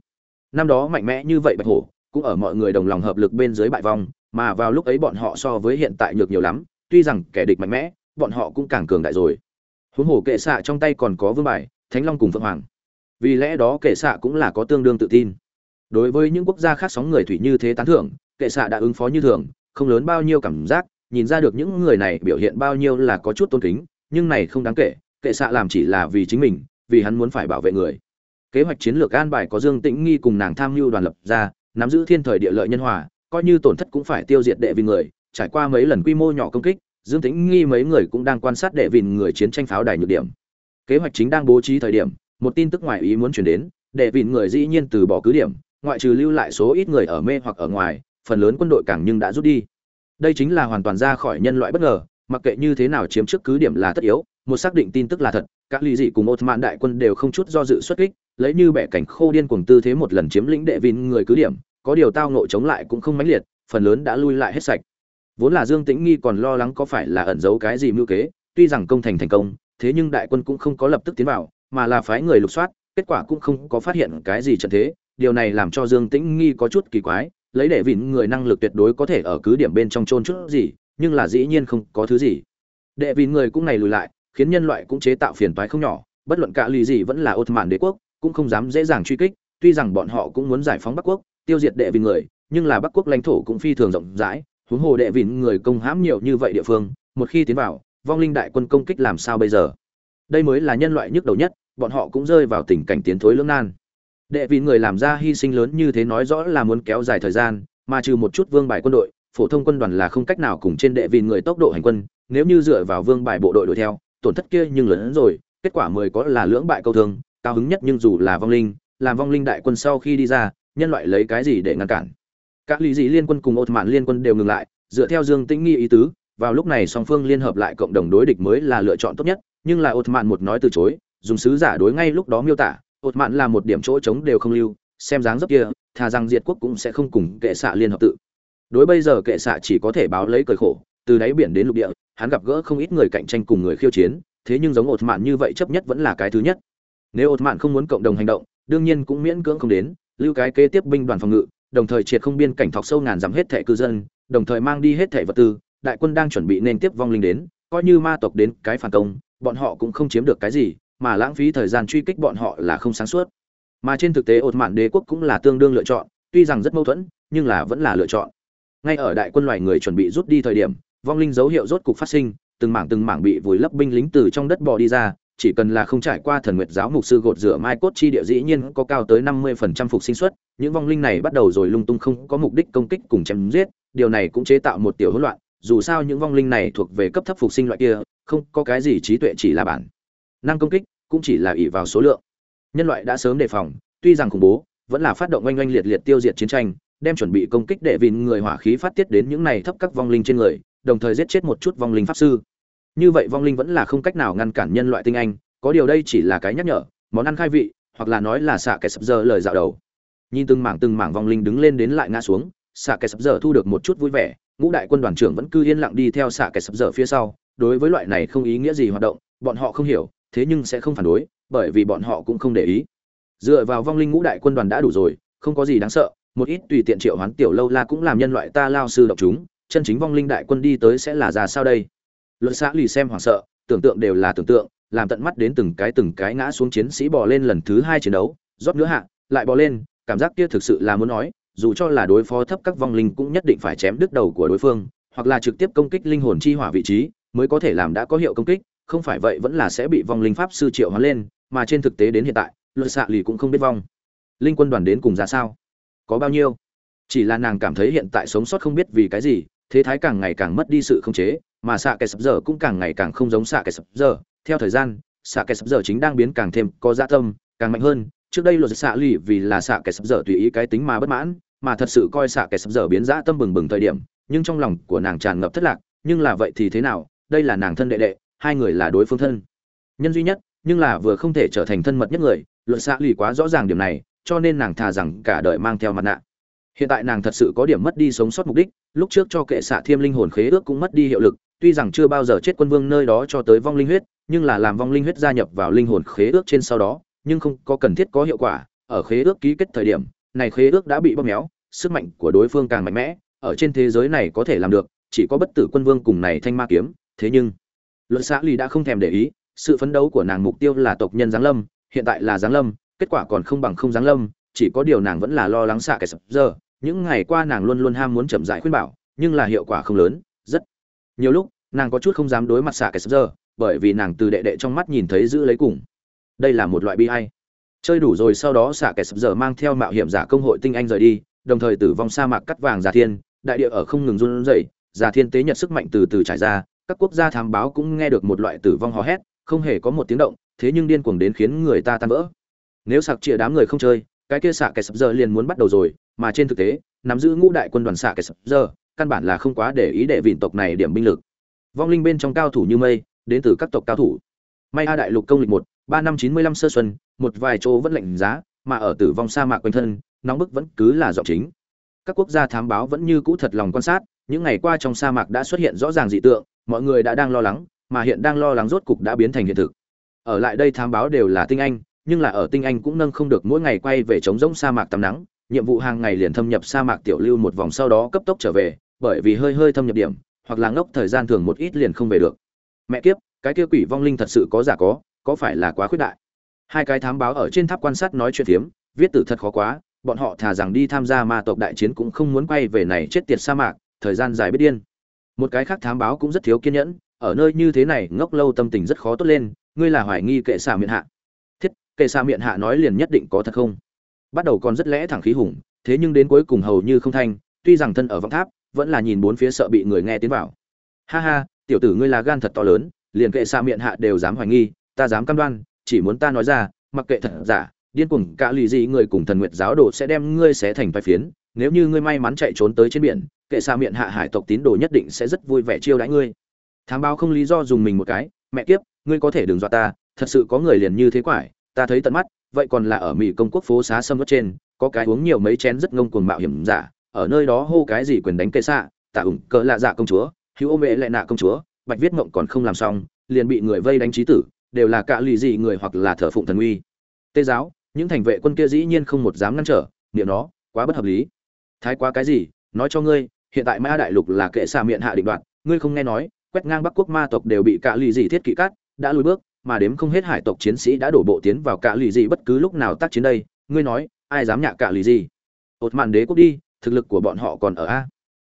Năm đó mạnh mẽ như vậy bạch hổ, cũng ở mọi người đồng lòng hợp lực bên dưới bại vong mà vào lúc ấy bọn họ so với hiện tại nhược nhiều lắm, tuy rằng kẻ địch mạnh mẽ, bọn họ cũng càng cường đại rồi. Huống hồ kệ xạ trong tay còn có vương bài, thánh long cùng phượng hoàng. Vì lẽ đó kệ xạ cũng là có tương đương tự tin. Đối với những quốc gia khác sóng người thủy như thế tán thưởng, kệ xạ đã ứng phó như thường, không lớn bao nhiêu cảm giác, nhìn ra được những người này biểu hiện bao nhiêu là có chút tôn kính, nhưng này không đáng kể, kệ xạ làm chỉ là vì chính mình, vì hắn muốn phải bảo vệ người. Kế hoạch chiến lược an bài có dương tĩnh nghi cùng nàng tham mưu đoàn lập ra, nắm giữ thiên thời địa lợi nhân hòa coi như tổn thất cũng phải tiêu diệt đệ vì người, trải qua mấy lần quy mô nhỏ công kích, dương tính nghi mấy người cũng đang quan sát đệ vìn người chiến tranh pháo đài nhược điểm. Kế hoạch chính đang bố trí thời điểm, một tin tức ngoài ý muốn chuyển đến, đệ vìn người dĩ nhiên từ bỏ cứ điểm, ngoại trừ lưu lại số ít người ở mê hoặc ở ngoài, phần lớn quân đội càng nhưng đã rút đi. Đây chính là hoàn toàn ra khỏi nhân loại bất ngờ, mặc kệ như thế nào chiếm trước cứ điểm là tất yếu, một xác định tin tức là thật, các ly dị cùng ột mạn đại quân đều không chút do dự xuất kích, lấy như bẻ cảnh khô điên cuồng tư thế một lần chiếm lĩnh đệ vìn người cứ điểm có điều tao ngộ chống lại cũng không mãnh liệt, phần lớn đã lui lại hết sạch. Vốn là dương tĩnh nghi còn lo lắng có phải là ẩn giấu cái gì mưu kế, tuy rằng công thành thành công, thế nhưng đại quân cũng không có lập tức tiến vào, mà là phái người lục soát, kết quả cũng không có phát hiện cái gì trận thế. Điều này làm cho dương tĩnh nghi có chút kỳ quái, lấy để vịn người năng lực tuyệt đối có thể ở cứ điểm bên trong trôn chút gì, nhưng là dĩ nhiên không có thứ gì. Đệ vịn người cũng này lùi lại, khiến nhân loại cũng chế tạo phiền toái không nhỏ, bất luận cả lì gì vẫn là Ottoman mạn đế quốc, cũng không dám dễ dàng truy kích, tuy rằng bọn họ cũng muốn giải phóng bắc quốc tiêu diệt đệ vịn người, nhưng là bắc quốc lãnh thổ cũng phi thường rộng rãi, huống hồ đệ vịn người công hãm nhiều như vậy địa phương, một khi tiến vào, vong linh đại quân công kích làm sao bây giờ? Đây mới là nhân loại nhức đầu nhất, bọn họ cũng rơi vào tình cảnh tiến thối lưỡng nan. Đệ vịn người làm ra hy sinh lớn như thế nói rõ là muốn kéo dài thời gian, mà trừ một chút vương bài quân đội, phổ thông quân đoàn là không cách nào cùng trên đệ vịn người tốc độ hành quân, nếu như dựa vào vương bài bộ đội đuổi theo, tổn thất kia nhưng lớn hơn rồi, kết quả mười có là lưỡng bại câu thương, cao hứng nhất nhưng dù là vong linh, làm vong linh đại quân sau khi đi ra nhân loại lấy cái gì để ngăn cản? Các lý dị liên quân cùng ột mạn liên quân đều ngừng lại, dựa theo dương tĩnh nghi ý tứ, vào lúc này song phương liên hợp lại cộng đồng đối địch mới là lựa chọn tốt nhất, nhưng là ột mạn một nói từ chối, dùng sứ giả đối ngay lúc đó miêu tả ột mạn là một điểm chỗ trống đều không lưu, xem dáng dấp kia, thà rằng diệt quốc cũng sẽ không cùng kệ xạ liên hợp tự. Đối bây giờ kệ xạ chỉ có thể báo lấy cởi khổ, từ đáy biển đến lục địa, hắn gặp gỡ không ít người cạnh tranh cùng người khiêu chiến, thế nhưng giống ột mạn như vậy chấp nhất vẫn là cái thứ nhất. Nếu ột mạn không muốn cộng đồng hành động, đương nhiên cũng miễn cưỡng không đến lưu cái kế tiếp binh đoàn phòng ngự, đồng thời triệt không biên cảnh thọc sâu ngàn dặm hết thẻ cư dân, đồng thời mang đi hết thẻ vật tư, đại quân đang chuẩn bị nên tiếp vong linh đến, coi như ma tộc đến cái phản công, bọn họ cũng không chiếm được cái gì, mà lãng phí thời gian truy kích bọn họ là không sáng suốt. Mà trên thực tế ột mạn đế quốc cũng là tương đương lựa chọn, tuy rằng rất mâu thuẫn, nhưng là vẫn là lựa chọn. Ngay ở đại quân loài người chuẩn bị rút đi thời điểm, vong linh dấu hiệu rốt cục phát sinh, từng mảng từng mảng bị vùi lấp binh lính từ trong đất bò đi ra chỉ cần là không trải qua thần nguyệt giáo mục sư gột rửa mai cốt chi địa dĩ nhiên có cao tới năm mươi phần trăm phục sinh suất, những vong linh này bắt đầu rồi lung tung không có mục đích công kích cùng chém giết, điều này cũng chế tạo một tiểu hỗn loạn, dù sao những vong linh này thuộc về cấp thấp phục sinh loại kia, không có cái gì trí tuệ chỉ là bản. Năng công kích cũng chỉ là ỷ vào số lượng. Nhân loại đã sớm đề phòng, tuy rằng khủng bố, vẫn là phát động oanh oanh liệt liệt tiêu diệt chiến tranh, đem chuẩn bị công kích để vìn người hỏa khí phát tiết đến những này thấp các vong linh trên người, đồng thời giết chết một chút vong linh pháp sư như vậy vong linh vẫn là không cách nào ngăn cản nhân loại tinh anh, có điều đây chỉ là cái nhắc nhở, món ăn khai vị, hoặc là nói là xạ kẻ sập giờ lời dạo đầu. Nhìn từng mảng từng mảng vong linh đứng lên đến lại ngã xuống, xạ kẻ sập giờ thu được một chút vui vẻ, ngũ đại quân đoàn trưởng vẫn cứ yên lặng đi theo xạ kẻ sập giờ phía sau, đối với loại này không ý nghĩa gì hoạt động, bọn họ không hiểu, thế nhưng sẽ không phản đối, bởi vì bọn họ cũng không để ý. Dựa vào vong linh ngũ đại quân đoàn đã đủ rồi, không có gì đáng sợ, một ít tùy tiện triệu hoán tiểu lâu la cũng làm nhân loại ta lao sư độc chúng, chân chính vong linh đại quân đi tới sẽ là ra sao đây? Luật xã lì xem hoảng sợ, tưởng tượng đều là tưởng tượng, làm tận mắt đến từng cái từng cái ngã xuống chiến sĩ bò lên lần thứ hai chiến đấu, rót nữa hạ, lại bò lên, cảm giác kia thực sự là muốn nói, dù cho là đối phó thấp các vong linh cũng nhất định phải chém đứt đầu của đối phương, hoặc là trực tiếp công kích linh hồn chi hỏa vị trí, mới có thể làm đã có hiệu công kích, không phải vậy vẫn là sẽ bị vong linh pháp sư triệu hóa lên, mà trên thực tế đến hiện tại, luật xạ lì cũng không biết vong. Linh quân đoàn đến cùng ra sao? Có bao nhiêu? Chỉ là nàng cảm thấy hiện tại sống sót không biết vì cái gì, thế thái càng ngày càng mất đi sự khống chế mà xạ kẻ sập giờ cũng càng ngày càng không giống xạ kẻ sập giờ. Theo thời gian, xạ kẻ sập giờ chính đang biến càng thêm có dạ tâm, càng mạnh hơn. Trước đây luật xạ lì vì là xạ kẻ sập giờ tùy ý cái tính mà bất mãn, mà thật sự coi xạ kẻ sập giờ biến dã tâm bừng bừng thời điểm, nhưng trong lòng của nàng tràn ngập thất lạc. Nhưng là vậy thì thế nào? Đây là nàng thân đệ đệ, hai người là đối phương thân. Nhân duy nhất, nhưng là vừa không thể trở thành thân mật nhất người, luật xạ lì quá rõ ràng điểm này, cho nên nàng thà rằng cả đời mang theo mặt nạ. Hiện tại nàng thật sự có điểm mất đi sống sót mục đích, lúc trước cho kệ xạ thiêm linh hồn khế ước cũng mất đi hiệu lực tuy rằng chưa bao giờ chết quân vương nơi đó cho tới vong linh huyết, nhưng là làm vong linh huyết gia nhập vào linh hồn khế ước trên sau đó, nhưng không có cần thiết có hiệu quả. Ở khế ước ký kết thời điểm, này khế ước đã bị bóp méo, sức mạnh của đối phương càng mạnh mẽ, ở trên thế giới này có thể làm được, chỉ có bất tử quân vương cùng này thanh ma kiếm, thế nhưng luận xã lì đã không thèm để ý, sự phấn đấu của nàng mục tiêu là tộc nhân giáng lâm, hiện tại là giáng lâm, kết quả còn không bằng không giáng lâm, chỉ có điều nàng vẫn là lo lắng xạ kẻ sập giờ những ngày qua nàng luôn luôn ham muốn chậm rãi khuyên bảo, nhưng là hiệu quả không lớn nhiều lúc, nàng có chút không dám đối mặt xạ kẻ sập giờ bởi vì nàng từ đệ đệ trong mắt nhìn thấy giữ lấy cùng. Đây là một loại bi hay chơi đủ rồi sau đó xạ kẻ sập giờ mang theo mạo hiểm giả công hội tinh anh rời đi, đồng thời tử vong sa mạc cắt vàng giả thiên, đại địa ở không ngừng run rẩy, giả thiên tế nhật sức mạnh từ từ trải ra, các quốc gia thám báo cũng nghe được một loại tử vong hò hét, không hề có một tiếng động, thế nhưng điên cuồng đến khiến người ta tan vỡ. Nếu sạc chĩa đám người không chơi, cái kia xạ kẻ sập giờ liền muốn bắt đầu rồi, mà trên thực tế, nắm giữ ngũ đại quân đoàn xạ kẻ sập giờ căn bản là không quá để ý để vịn tộc này điểm binh lực. Vong linh bên trong cao thủ như mây, đến từ các tộc cao thủ. May a đại lục công lịch một, ba năm chín mươi lăm sơ xuân, một vài chỗ vẫn lạnh giá, mà ở tử vong sa mạc quanh thân, nóng bức vẫn cứ là giọng chính. Các quốc gia thám báo vẫn như cũ thật lòng quan sát, những ngày qua trong sa mạc đã xuất hiện rõ ràng dị tượng, mọi người đã đang lo lắng, mà hiện đang lo lắng rốt cục đã biến thành hiện thực. Ở lại đây thám báo đều là tinh anh, nhưng là ở tinh anh cũng nâng không được mỗi ngày quay về chống rỗng sa mạc tắm nắng, nhiệm vụ hàng ngày liền thâm nhập sa mạc tiểu lưu một vòng sau đó cấp tốc trở về bởi vì hơi hơi thâm nhập điểm, hoặc là ngốc thời gian thường một ít liền không về được. Mẹ kiếp, cái kia quỷ vong linh thật sự có giả có có phải là quá khuyết đại? Hai cái thám báo ở trên tháp quan sát nói chuyện phiếm, viết tử thật khó quá, bọn họ thà rằng đi tham gia ma tộc đại chiến cũng không muốn quay về này chết tiệt sa mạc, thời gian dài biết điên. Một cái khác thám báo cũng rất thiếu kiên nhẫn, ở nơi như thế này ngốc lâu tâm tình rất khó tốt lên, ngươi là hoài nghi kệ xà miệng hạ. Thiết, kệ xà miệng hạ nói liền nhất định có thật không? Bắt đầu còn rất lẽ thẳng khí hùng, thế nhưng đến cuối cùng hầu như không thanh, tuy rằng thân ở vọng tháp vẫn là nhìn bốn phía sợ bị người nghe tiến vào. Ha ha, tiểu tử ngươi là gan thật to lớn, liền kệ xa miệng hạ đều dám hoài nghi, ta dám cam đoan, chỉ muốn ta nói ra, mặc kệ thật giả, điên cuồng cả lì gì người cùng thần nguyệt giáo đồ sẽ đem ngươi xé thành vai phiến, nếu như ngươi may mắn chạy trốn tới trên biển, kệ xa miệng hạ hải tộc tín đồ nhất định sẽ rất vui vẻ chiêu đãi ngươi. Thám báo không lý do dùng mình một cái, mẹ kiếp, ngươi có thể đừng dọa ta, thật sự có người liền như thế quải, ta thấy tận mắt, vậy còn là ở mỹ công quốc phố xá sâm đất trên, có cái uống nhiều mấy chén rất ngông cuồng mạo hiểm giả ở nơi đó hô cái gì quyền đánh cây xạ, tạ ủng cỡ lạ dạ công chúa, hữu ô mẹ lại nạ công chúa, bạch viết mộng còn không làm xong, liền bị người vây đánh trí tử, đều là cạ lì gì người hoặc là thờ phụng thần uy. Tê giáo, những thành vệ quân kia dĩ nhiên không một dám ngăn trở, niệm nó, quá bất hợp lý. Thái quá cái gì, nói cho ngươi, hiện tại ma đại lục là kệ xạ miệng hạ định đoạn ngươi không nghe nói, quét ngang bắc quốc ma tộc đều bị cạ lì gì thiết kỵ cắt, đã lùi bước, mà đếm không hết hải tộc chiến sĩ đã đổ bộ tiến vào cạ lì gì bất cứ lúc nào tác chiến đây, ngươi nói, ai dám nhạ cạ lì gì ột mạn đế quốc đi thực lực của bọn họ còn ở a.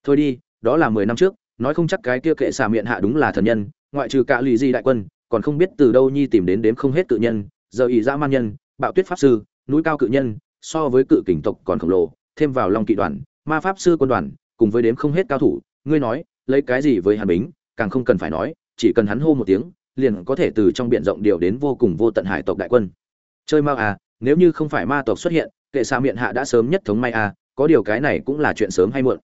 Thôi đi, đó là mười năm trước, nói không chắc cái kia kệ xà miệng hạ đúng là thần nhân, ngoại trừ cả lì di đại quân, còn không biết từ đâu nhi tìm đến đếm không hết cự nhân, giờ ý dã man nhân, bạo tuyết pháp sư, núi cao cự nhân, so với cự kình tộc còn khổng lồ, thêm vào long kỵ đoàn, ma pháp sư quân đoàn, cùng với đếm không hết cao thủ, ngươi nói, lấy cái gì với hàn bính, càng không cần phải nói, chỉ cần hắn hô một tiếng, liền có thể từ trong biển rộng điều đến vô cùng vô tận hải tộc đại quân. Chơi ma à nếu như không phải ma tộc xuất hiện, kệ xa miệng hạ đã sớm nhất thống may à có điều cái này cũng là chuyện sớm hay muộn.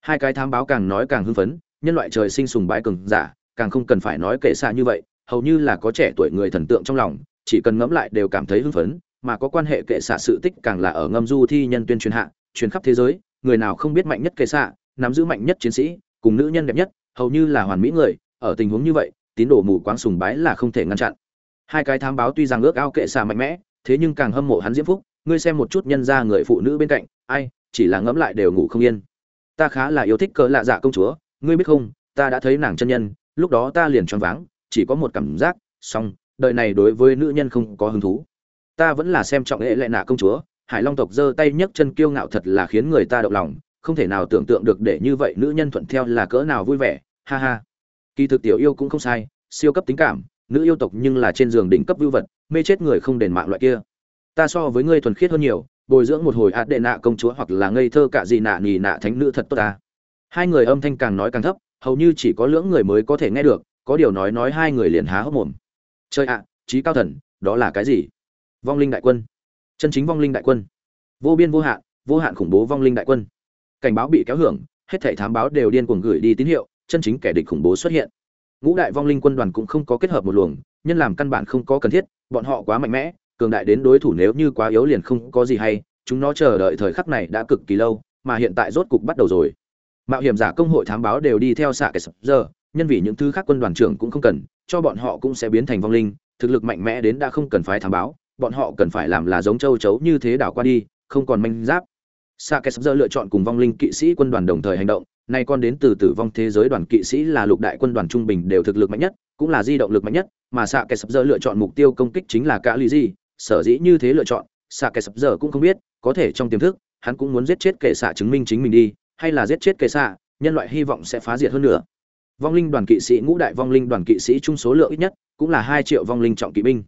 Hai cái thám báo càng nói càng hưng phấn, nhân loại trời sinh sùng bái cường giả, càng không cần phải nói kệ xa như vậy, hầu như là có trẻ tuổi người thần tượng trong lòng, chỉ cần ngẫm lại đều cảm thấy hưng phấn, mà có quan hệ kệ xạ sự tích càng là ở ngâm du thi nhân tuyên truyền hạ, truyền khắp thế giới, người nào không biết mạnh nhất kệ xạ nắm giữ mạnh nhất chiến sĩ, cùng nữ nhân đẹp nhất, hầu như là hoàn mỹ người, ở tình huống như vậy, tín đồ mù quáng sùng bái là không thể ngăn chặn. Hai cái thám báo tuy rằng ước ao kệ xạ mạnh mẽ, thế nhưng càng hâm mộ hắn diễm phúc, ngươi xem một chút nhân ra người phụ nữ bên cạnh, ai chỉ là ngẫm lại đều ngủ không yên. Ta khá là yêu thích cỡ lạ dạ công chúa, ngươi biết không, ta đã thấy nàng chân nhân, lúc đó ta liền choáng váng, chỉ có một cảm giác song đời này đối với nữ nhân không có hứng thú. Ta vẫn là xem trọng hệ lệ nạ công chúa, hải long tộc giơ tay nhấc chân kiêu ngạo thật là khiến người ta động lòng, không thể nào tưởng tượng được để như vậy nữ nhân thuận theo là cỡ nào vui vẻ, ha ha. Kỳ thực tiểu yêu cũng không sai, siêu cấp tính cảm, nữ yêu tộc nhưng là trên giường đỉnh cấp vưu vật, mê chết người không đền mạng loại kia. Ta so với ngươi thuần khiết hơn nhiều bồi dưỡng một hồi ạt đệ nạ công chúa hoặc là ngây thơ cả gì nạ nhì nạ thánh nữ thật tốt ta. Hai người âm thanh càng nói càng thấp, hầu như chỉ có lưỡng người mới có thể nghe được, có điều nói nói hai người liền há hốc mồm. Chơi ạ, trí cao thần, đó là cái gì? Vong linh đại quân. Chân chính vong linh đại quân. Vô biên vô hạn vô hạn khủng bố vong linh đại quân. Cảnh báo bị kéo hưởng, hết thảy thám báo đều điên cuồng gửi đi tín hiệu, chân chính kẻ địch khủng bố xuất hiện. Ngũ đại vong linh quân đoàn cũng không có kết hợp một luồng, nhân làm căn bản không có cần thiết, bọn họ quá mạnh mẽ cường đại đến đối thủ nếu như quá yếu liền không có gì hay, chúng nó chờ đợi thời khắc này đã cực kỳ lâu, mà hiện tại rốt cục bắt đầu rồi. Mạo hiểm giả công hội thám báo đều đi theo xạ kẻ sập giờ, nhân vì những thứ khác quân đoàn trưởng cũng không cần, cho bọn họ cũng sẽ biến thành vong linh, thực lực mạnh mẽ đến đã không cần phái thám báo, bọn họ cần phải làm là giống châu chấu như thế đảo qua đi, không còn manh giáp. Sạ kẻ sập giờ lựa chọn cùng vong linh kỵ sĩ quân đoàn đồng thời hành động, nay còn đến từ tử vong thế giới đoàn kỵ sĩ là lục đại quân đoàn trung bình đều thực lực mạnh nhất, cũng là di động lực mạnh nhất, mà sạ kẻ sập giờ lựa chọn mục tiêu công kích chính là cả lì gì sở dĩ như thế lựa chọn xạ kẻ sập giờ cũng không biết, có thể trong tiềm thức, hắn cũng muốn giết chết kẻ xạ chứng minh chính mình đi, hay là giết chết kẻ xạ, nhân loại hy vọng sẽ phá diệt hơn nữa. Vong linh đoàn kỵ sĩ, ngũ đại vong linh đoàn kỵ sĩ chung số lượng ít nhất cũng là hai triệu vong linh trọng kỵ binh.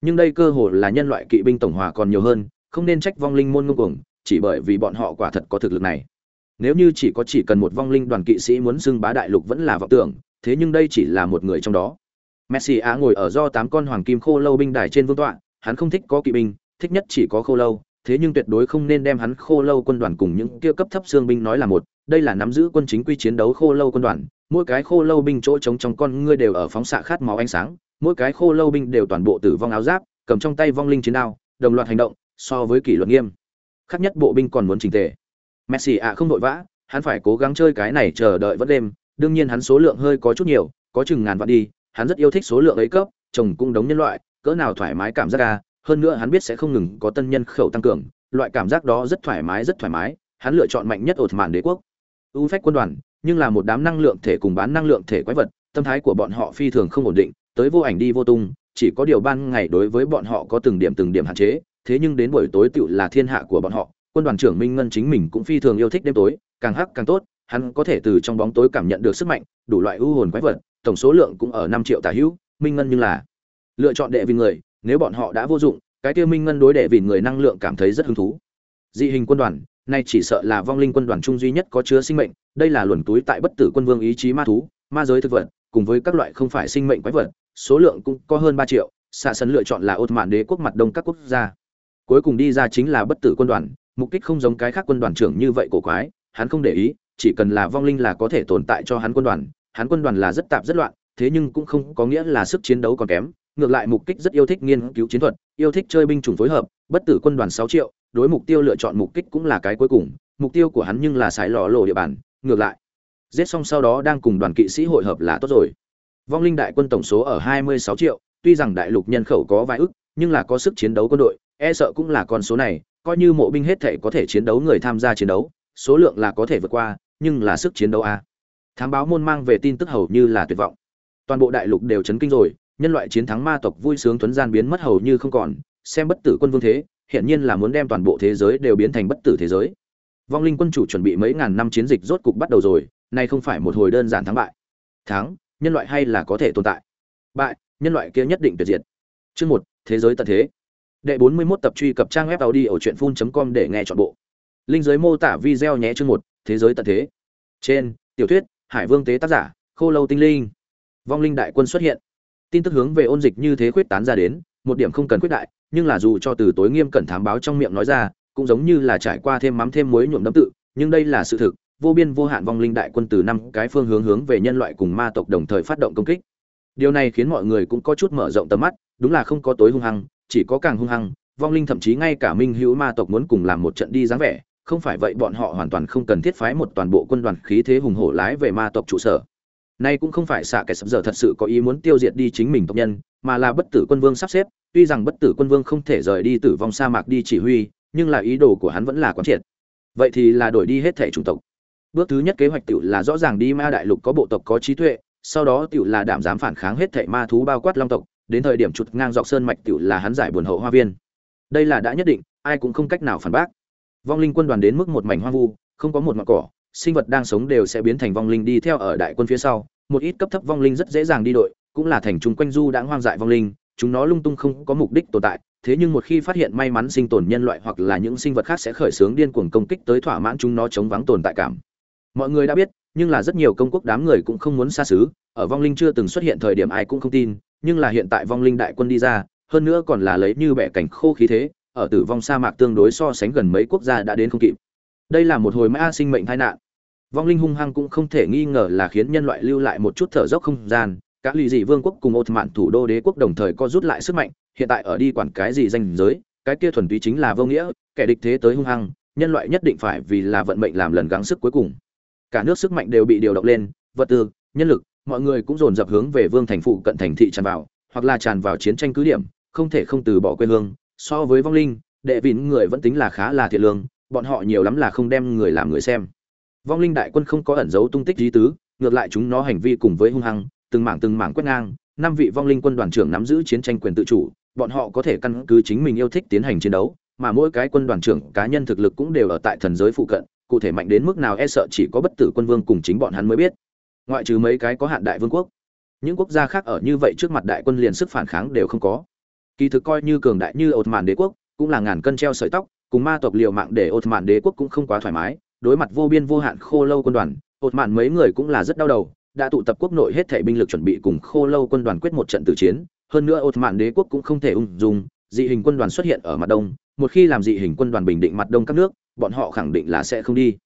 Nhưng đây cơ hội là nhân loại kỵ binh tổng hòa còn nhiều hơn, không nên trách vong linh môn ngông cuồng, chỉ bởi vì bọn họ quả thật có thực lực này. Nếu như chỉ có chỉ cần một vong linh đoàn kỵ sĩ muốn xưng bá đại lục vẫn là vọng tưởng, thế nhưng đây chỉ là một người trong đó. Messi á ngồi ở do tám con hoàng kim khô lâu binh đài trên vương tọa hắn không thích có kỵ binh, thích nhất chỉ có khô lâu, thế nhưng tuyệt đối không nên đem hắn khô lâu quân đoàn cùng những kia cấp thấp xương binh nói là một. Đây là nắm giữ quân chính quy chiến đấu khô lâu quân đoàn, mỗi cái khô lâu binh chỗ trống trong con ngươi đều ở phóng xạ khát máu ánh sáng, mỗi cái khô lâu binh đều toàn bộ tử vong áo giáp, cầm trong tay vong linh chiến đao, đồng loạt hành động, so với kỷ luật nghiêm. Khắc nhất bộ binh còn muốn trình tề. Messi ạ không đội vã, hắn phải cố gắng chơi cái này chờ đợi vẫn đêm, đương nhiên hắn số lượng hơi có chút nhiều, có chừng ngàn vạn đi, hắn rất yêu thích số lượng ấy cấp, chồng cũng đống nhân loại cỡ nào thoải mái cảm giác ra hơn nữa hắn biết sẽ không ngừng có tân nhân khẩu tăng cường, loại cảm giác đó rất thoải mái, rất thoải mái, hắn lựa chọn mạnh nhất ột mạn đế quốc. U phách quân đoàn, nhưng là một đám năng lượng thể cùng bán năng lượng thể quái vật, tâm thái của bọn họ phi thường không ổn định, tới vô ảnh đi vô tung, chỉ có điều ban ngày đối với bọn họ có từng điểm từng điểm hạn chế, thế nhưng đến buổi tối tựu là thiên hạ của bọn họ, quân đoàn trưởng minh ngân chính mình cũng phi thường yêu thích đêm tối, càng hắc càng tốt, hắn có thể từ trong bóng tối cảm nhận được sức mạnh, đủ loại ưu hồn quái vật, tổng số lượng cũng ở năm triệu tả hữu, minh ngân nhưng là lựa chọn đệ vì người, nếu bọn họ đã vô dụng, cái tiêu minh ngân đối đệ vì người năng lượng cảm thấy rất hứng thú. Dị hình quân đoàn, nay chỉ sợ là vong linh quân đoàn trung duy nhất có chứa sinh mệnh, đây là luồn túi tại bất tử quân vương ý chí ma thú, ma giới thực vật, cùng với các loại không phải sinh mệnh quái vật, số lượng cũng có hơn ba triệu, xạ sân lựa chọn là ột mạn đế quốc mặt đông các quốc gia. Cuối cùng đi ra chính là bất tử quân đoàn, mục đích không giống cái khác quân đoàn trưởng như vậy cổ quái, hắn không để ý, chỉ cần là vong linh là có thể tồn tại cho hắn quân đoàn, hắn quân đoàn là rất tạp rất loạn, thế nhưng cũng không có nghĩa là sức chiến đấu còn kém ngược lại mục kích rất yêu thích nghiên cứu chiến thuật, yêu thích chơi binh chủng phối hợp, bất tử quân đoàn sáu triệu, đối mục tiêu lựa chọn mục kích cũng là cái cuối cùng, mục tiêu của hắn nhưng là sải lọ lộ địa bàn, ngược lại. Giết xong sau đó đang cùng đoàn kỵ sĩ hội hợp là tốt rồi. Vong linh đại quân tổng số ở 26 triệu, tuy rằng đại lục nhân khẩu có vài ức, nhưng là có sức chiến đấu quân đội e sợ cũng là con số này, coi như mộ binh hết thể có thể chiến đấu người tham gia chiến đấu, số lượng là có thể vượt qua, nhưng là sức chiến đấu a. Thám báo môn mang về tin tức hầu như là tuyệt vọng. Toàn bộ đại lục đều chấn kinh rồi nhân loại chiến thắng ma tộc vui sướng tuấn gian biến mất hầu như không còn, xem bất tử quân vương thế hiện nhiên là muốn đem toàn bộ thế giới đều biến thành bất tử thế giới. Vong linh quân chủ chuẩn bị mấy ngàn năm chiến dịch rốt cục bắt đầu rồi, nay không phải một hồi đơn giản thắng bại. Thắng, nhân loại hay là có thể tồn tại? Bại, nhân loại kia nhất định tuyệt diệt. Chương một, thế giới tận thế. Đệ bốn mươi 41 tập truy cập trang web tàu đi ở truyện com để nghe chọn bộ. Linh giới mô tả video nhé chương một, thế giới tận thế. Trên, tiểu thuyết, hải vương tế tác giả, khô lâu tinh linh. Vong linh đại quân xuất hiện tin tức hướng về ôn dịch như thế khuyết tán ra đến, một điểm không cần khuyết đại, nhưng là dù cho từ tối nghiêm cẩn thám báo trong miệng nói ra, cũng giống như là trải qua thêm mắm thêm muối nhuộm đấm tự, nhưng đây là sự thực, vô biên vô hạn vong linh đại quân từ năm cái phương hướng hướng về nhân loại cùng ma tộc đồng thời phát động công kích. Điều này khiến mọi người cũng có chút mở rộng tầm mắt, đúng là không có tối hung hăng, chỉ có càng hung hăng, vong linh thậm chí ngay cả minh hữu ma tộc muốn cùng làm một trận đi dáng vẻ, không phải vậy bọn họ hoàn toàn không cần thiết phái một toàn bộ quân đoàn khí thế hùng hổ lái về ma tộc trụ sở nay cũng không phải xạ kẻ sập giờ thật sự có ý muốn tiêu diệt đi chính mình tộc nhân, mà là bất tử quân vương sắp xếp. Tuy rằng bất tử quân vương không thể rời đi tử vong sa mạc đi chỉ huy, nhưng là ý đồ của hắn vẫn là quán triệt. Vậy thì là đổi đi hết thể chủng tộc. Bước thứ nhất kế hoạch tiểu là rõ ràng đi ma đại lục có bộ tộc có trí tuệ, sau đó tiểu là đảm dám phản kháng hết thảy ma thú bao quát long tộc, đến thời điểm chuột ngang dọc sơn mạch tiểu là hắn giải buồn hậu hoa viên. Đây là đã nhất định, ai cũng không cách nào phản bác. Vong linh quân đoàn đến mức một mảnh hoang vu, không có một mặt cỏ sinh vật đang sống đều sẽ biến thành vong linh đi theo ở đại quân phía sau. Một ít cấp thấp vong linh rất dễ dàng đi đội, cũng là thành chúng quanh du đã hoang dại vong linh, chúng nó lung tung không có mục đích tồn tại. Thế nhưng một khi phát hiện may mắn sinh tồn nhân loại hoặc là những sinh vật khác sẽ khởi xướng điên cuồng công kích tới thỏa mãn chúng nó chống vắng tồn tại cảm. Mọi người đã biết, nhưng là rất nhiều công quốc đám người cũng không muốn xa xứ. Ở vong linh chưa từng xuất hiện thời điểm ai cũng không tin, nhưng là hiện tại vong linh đại quân đi ra, hơn nữa còn là lấy như bẻ cảnh khô khí thế, ở tử vong sa mạc tương đối so sánh gần mấy quốc gia đã đến không kịp. Đây là một hồi mã sinh mệnh tai nạn vong linh hung hăng cũng không thể nghi ngờ là khiến nhân loại lưu lại một chút thở dốc không gian. Các lì dị vương quốc cùng ột mạn thủ đô đế quốc đồng thời có rút lại sức mạnh, hiện tại ở đi quản cái gì danh giới, cái kia thuần túy chính là vô nghĩa, kẻ địch thế tới hung hăng, nhân loại nhất định phải vì là vận mệnh làm lần gắng sức cuối cùng. Cả nước sức mạnh đều bị điều động lên, vật tư, nhân lực, mọi người cũng dồn dập hướng về vương thành phụ cận thành thị tràn vào, hoặc là tràn vào chiến tranh cứ điểm, không thể không từ bỏ quê hương. So với vong linh, đệ vịn người vẫn tính là khá là thiệt lương, bọn họ nhiều lắm là không đem người làm người xem vong linh đại quân không có ẩn giấu tung tích lý tứ, ngược lại chúng nó hành vi cùng với hung hăng, từng mảng từng mảng quét ngang, năm vị vong linh quân đoàn trưởng nắm giữ chiến tranh quyền tự chủ, bọn họ có thể căn cứ chính mình yêu thích tiến hành chiến đấu, mà mỗi cái quân đoàn trưởng cá nhân thực lực cũng đều ở tại thần giới phụ cận, cụ thể mạnh đến mức nào e sợ chỉ có bất tử quân vương cùng chính bọn hắn mới biết. Ngoại trừ mấy cái có hạn đại vương quốc, những quốc gia khác ở như vậy trước mặt đại quân liền sức phản kháng đều không có. Kỳ thực coi như cường đại như ột màn đế quốc, cũng là ngàn cân treo sợi tóc, cùng ma tộc liều mạng để ột màn đế quốc cũng không quá thoải mái đối mặt vô biên vô hạn khô lâu quân đoàn hột mạn mấy người cũng là rất đau đầu, đã tụ tập quốc nội hết thể binh lực chuẩn bị cùng khô lâu quân đoàn quyết một trận tử chiến. Hơn nữa ột mạn đế quốc cũng không thể ung dung, dị hình quân đoàn xuất hiện ở mặt đông, một khi làm dị hình quân đoàn bình định mặt đông các nước, bọn họ khẳng định là sẽ không đi.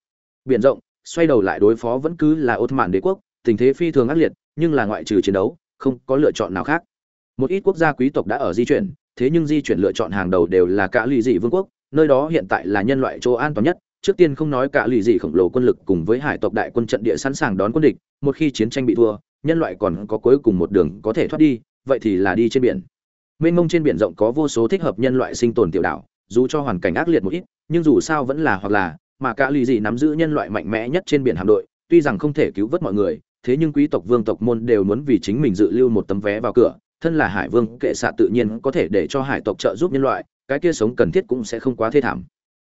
Biển rộng, xoay đầu lại đối phó vẫn cứ là ột mạn đế quốc, tình thế phi thường ác liệt, nhưng là ngoại trừ chiến đấu, không có lựa chọn nào khác. Một ít quốc gia quý tộc đã ở di chuyển, thế nhưng di chuyển lựa chọn hàng đầu đều là cả lụy dị vương quốc, nơi đó hiện tại là nhân loại chỗ an toàn nhất trước tiên không nói cả lì dị khổng lồ quân lực cùng với hải tộc đại quân trận địa sẵn sàng đón quân địch, một khi chiến tranh bị thua, nhân loại còn có cuối cùng một đường có thể thoát đi, vậy thì là đi trên biển. Mênh mông trên biển rộng có vô số thích hợp nhân loại sinh tồn tiểu đảo, dù cho hoàn cảnh ác liệt một ít, nhưng dù sao vẫn là hoặc là, mà cả lì dị nắm giữ nhân loại mạnh mẽ nhất trên biển hạm đội, tuy rằng không thể cứu vớt mọi người, thế nhưng quý tộc, vương tộc, môn đều muốn vì chính mình dự lưu một tấm vé vào cửa, thân là hải vương, kệ xạ tự nhiên có thể để cho hải tộc trợ giúp nhân loại, cái kia sống cần thiết cũng sẽ không quá thê thảm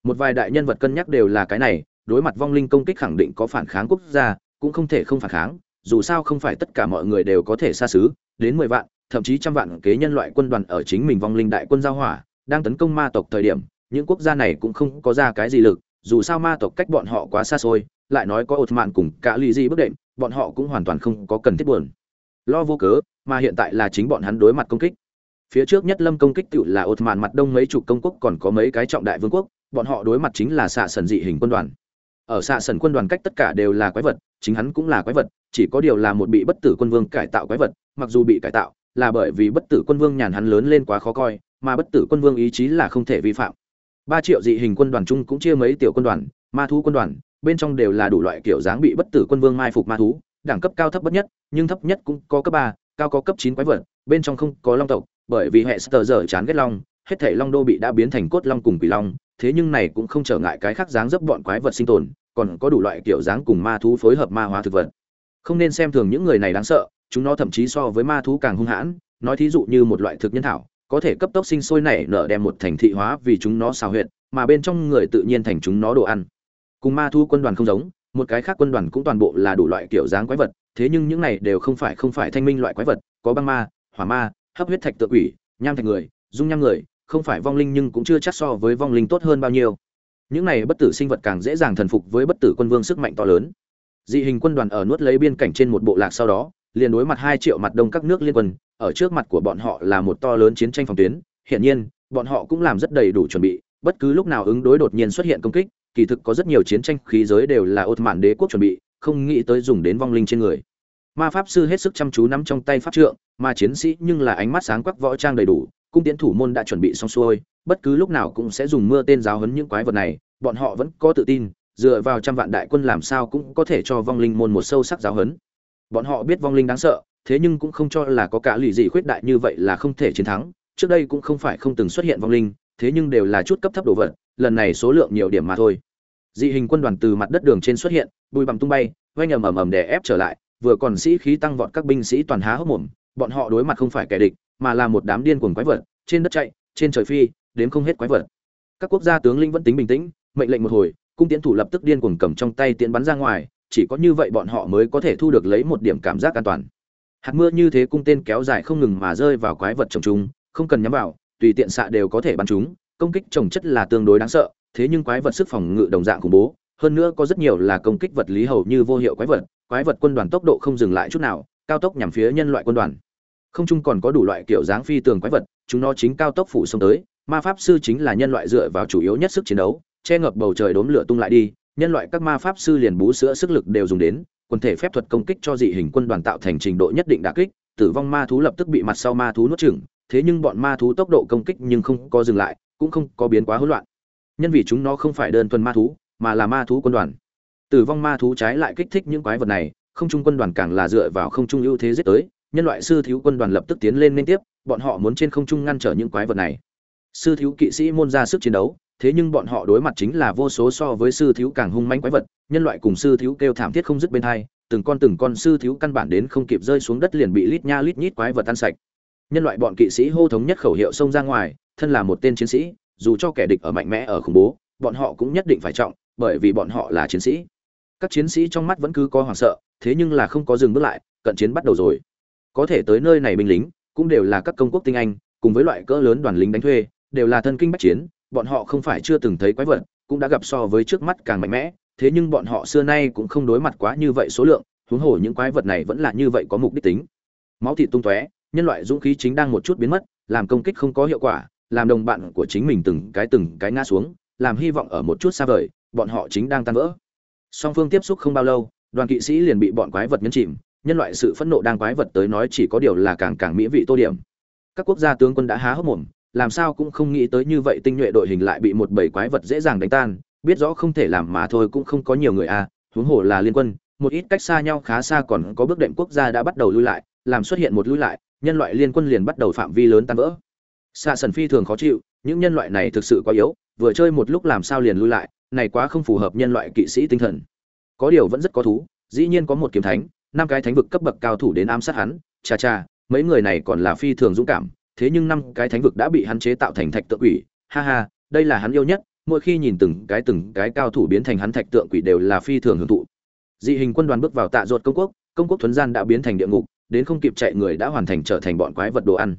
một vài đại nhân vật cân nhắc đều là cái này, đối mặt vong linh công kích khẳng định có phản kháng quốc gia, cũng không thể không phản kháng, dù sao không phải tất cả mọi người đều có thể xa xứ, đến mười vạn, thậm chí trăm vạn kế nhân loại quân đoàn ở chính mình vong linh đại quân giao hỏa, đang tấn công ma tộc thời điểm, những quốc gia này cũng không có ra cái gì lực, dù sao ma tộc cách bọn họ quá xa xôi, lại nói có ột mạn cùng cả lì di bất định, bọn họ cũng hoàn toàn không có cần thiết buồn. Lo vô cớ, mà hiện tại là chính bọn hắn đối mặt công kích. Phía trước nhất lâm công kích tự là ột mạn mặt đông mấy chục công quốc còn có mấy cái trọng đại vương quốc bọn họ đối mặt chính là xạ sần dị hình quân đoàn. Ở xạ sần quân đoàn cách tất cả đều là quái vật, chính hắn cũng là quái vật, chỉ có điều là một bị bất tử quân vương cải tạo quái vật, mặc dù bị cải tạo, là bởi vì bất tử quân vương nhàn hắn lớn lên quá khó coi, mà bất tử quân vương ý chí là không thể vi phạm. Ba triệu dị hình quân đoàn chung cũng chia mấy tiểu quân đoàn, ma thú quân đoàn, bên trong đều là đủ loại kiểu dáng bị bất tử quân vương mai phục ma thú, đẳng cấp cao thấp bất nhất, nhưng thấp nhất cũng có cấp ba, cao có cấp chín quái vật, bên trong không có long tộc, bởi vì hệ sờ giờ chán ghét long, hết thể long đô bị đã biến thành cốt long cùng quỷ long thế nhưng này cũng không trở ngại cái khác dáng dấp bọn quái vật sinh tồn, còn có đủ loại kiểu dáng cùng ma thú phối hợp ma hóa thực vật. Không nên xem thường những người này đáng sợ, chúng nó thậm chí so với ma thú càng hung hãn. Nói thí dụ như một loại thực nhân thảo, có thể cấp tốc sinh sôi nảy nở đem một thành thị hóa vì chúng nó xào huyệt, mà bên trong người tự nhiên thành chúng nó đồ ăn. Cùng ma thú quân đoàn không giống, một cái khác quân đoàn cũng toàn bộ là đủ loại kiểu dáng quái vật, thế nhưng những này đều không phải không phải thanh minh loại quái vật, có băng ma, hỏa ma, hấp huyết thạch tự quỷ, nham thạch người, dung nham người không phải vong linh nhưng cũng chưa chắc so với vong linh tốt hơn bao nhiêu. Những này bất tử sinh vật càng dễ dàng thần phục với bất tử quân vương sức mạnh to lớn. Dị hình quân đoàn ở nuốt lấy biên cảnh trên một bộ lạc sau đó, liền đối mặt hai triệu mặt đông các nước liên quân, ở trước mặt của bọn họ là một to lớn chiến tranh phòng tuyến. Hiển nhiên, bọn họ cũng làm rất đầy đủ chuẩn bị, bất cứ lúc nào ứng đối đột nhiên xuất hiện công kích, kỳ thực có rất nhiều chiến tranh khí giới đều là ột mạn đế quốc chuẩn bị, không nghĩ tới dùng đến vong linh trên người. Ma pháp sư hết sức chăm chú nắm trong tay pháp trượng, mà chiến sĩ nhưng là ánh mắt sáng quắc võ trang đầy đủ cung tiến thủ môn đã chuẩn bị xong xuôi, bất cứ lúc nào cũng sẽ dùng mưa tên giáo hấn những quái vật này, bọn họ vẫn có tự tin, dựa vào trăm vạn đại quân làm sao cũng có thể cho vong linh môn một sâu sắc giáo hấn bọn họ biết vong linh đáng sợ, thế nhưng cũng không cho là có cả lì gì khuyết đại như vậy là không thể chiến thắng, trước đây cũng không phải không từng xuất hiện vong linh, thế nhưng đều là chút cấp thấp đồ vật, lần này số lượng nhiều điểm mà thôi. Dị hình quân đoàn từ mặt đất đường trên xuất hiện, bụi bặm tung bay, vang ầm ầm ầm đè ép trở lại, vừa còn sĩ khí tăng vọt các binh sĩ toàn há hốc mồm bọn họ đối mặt không phải kẻ địch, mà là một đám điên cuồng quái vật, trên đất chạy, trên trời phi đếm không hết quái vật. Các quốc gia tướng lĩnh vẫn tính bình tĩnh, mệnh lệnh một hồi, cung tiến thủ lập tức điên cuồng cầm trong tay tiến bắn ra ngoài, chỉ có như vậy bọn họ mới có thể thu được lấy một điểm cảm giác an toàn. Hạt mưa như thế cung tên kéo dài không ngừng mà rơi vào quái vật trồng chúng, không cần nhắm vào, tùy tiện xạ đều có thể bắn chúng, công kích trồng chất là tương đối đáng sợ, thế nhưng quái vật sức phòng ngự đồng dạng khủng bố, hơn nữa có rất nhiều là công kích vật lý hầu như vô hiệu quái vật quái vật quân đoàn tốc độ không dừng lại chút nào cao tốc nhằm phía nhân loại quân đoàn. Không chung còn có đủ loại kiểu dáng phi tường quái vật, chúng nó chính cao tốc phủ xông tới, ma pháp sư chính là nhân loại dựa vào chủ yếu nhất sức chiến đấu, che ngập bầu trời đốm lửa tung lại đi, nhân loại các ma pháp sư liền bú sữa sức lực đều dùng đến, quần thể phép thuật công kích cho dị hình quân đoàn tạo thành trình độ nhất định đả kích, tử vong ma thú lập tức bị mặt sau ma thú nuốt chửng, thế nhưng bọn ma thú tốc độ công kích nhưng không có dừng lại, cũng không có biến quá hỗn loạn. Nhân vì chúng nó không phải đơn thuần ma thú, mà là ma thú quân đoàn. Tử vong ma thú trái lại kích thích những quái vật này không trung quân đoàn càng là dựa vào không trung ưu thế giết tới, nhân loại sư thiếu quân đoàn lập tức tiến lên liên tiếp, bọn họ muốn trên không trung ngăn trở những quái vật này. Sư thiếu kỵ sĩ môn ra sức chiến đấu, thế nhưng bọn họ đối mặt chính là vô số so với sư thiếu càng hung manh quái vật, nhân loại cùng sư thiếu kêu thảm thiết không dứt bên hai, từng con từng con sư thiếu căn bản đến không kịp rơi xuống đất liền bị lít nha lít nhít quái vật tan sạch. Nhân loại bọn kỵ sĩ hô thống nhất khẩu hiệu xông ra ngoài, thân là một tên chiến sĩ, dù cho kẻ địch ở mạnh mẽ ở khủng bố, bọn họ cũng nhất định phải trọng, bởi vì bọn họ là chiến sĩ. Các chiến sĩ trong mắt vẫn cứ có hoảng sợ thế nhưng là không có dừng bước lại, cận chiến bắt đầu rồi. Có thể tới nơi này binh lính, cũng đều là các công quốc tinh anh, cùng với loại cỡ lớn đoàn lính đánh thuê, đều là thân kinh bách chiến, bọn họ không phải chưa từng thấy quái vật, cũng đã gặp so với trước mắt càng mạnh mẽ, thế nhưng bọn họ xưa nay cũng không đối mặt quá như vậy số lượng, huống hồ những quái vật này vẫn là như vậy có mục đích tính. Máu thịt tung tóe, nhân loại dũng khí chính đang một chút biến mất, làm công kích không có hiệu quả, làm đồng bạn của chính mình từng cái từng cái ngã xuống, làm hy vọng ở một chút xa vời, bọn họ chính đang tan vỡ. Song phương tiếp xúc không bao lâu đoàn kỵ sĩ liền bị bọn quái vật nhấn chìm, nhân loại sự phẫn nộ đang quái vật tới nói chỉ có điều là càng càng mỹ vị tô điểm. Các quốc gia tướng quân đã há hốc mồm, làm sao cũng không nghĩ tới như vậy tinh nhuệ đội hình lại bị một bầy quái vật dễ dàng đánh tan, biết rõ không thể làm mà thôi cũng không có nhiều người à huống hồ là liên quân, một ít cách xa nhau khá xa còn có bước đệm quốc gia đã bắt đầu lui lại, làm xuất hiện một lui lại, nhân loại liên quân liền bắt đầu phạm vi lớn tan vỡ. Xạ sần phi thường khó chịu, những nhân loại này thực sự quá yếu, vừa chơi một lúc làm sao liền lui lại, này quá không phù hợp nhân loại kỵ sĩ tinh thần có điều vẫn rất có thú, dĩ nhiên có một kiếm thánh, năm cái thánh vực cấp bậc cao thủ đến ám sát hắn, cha cha, mấy người này còn là phi thường dũng cảm, thế nhưng năm cái thánh vực đã bị hắn chế tạo thành thạch tượng quỷ, ha ha, đây là hắn yêu nhất, mỗi khi nhìn từng cái từng cái cao thủ biến thành hắn thạch tượng quỷ đều là phi thường hưởng thụ. Dị hình quân đoàn bước vào tạ ruột công quốc công quốc thuấn gian đã biến thành địa ngục, đến không kịp chạy người đã hoàn thành trở thành bọn quái vật đồ ăn.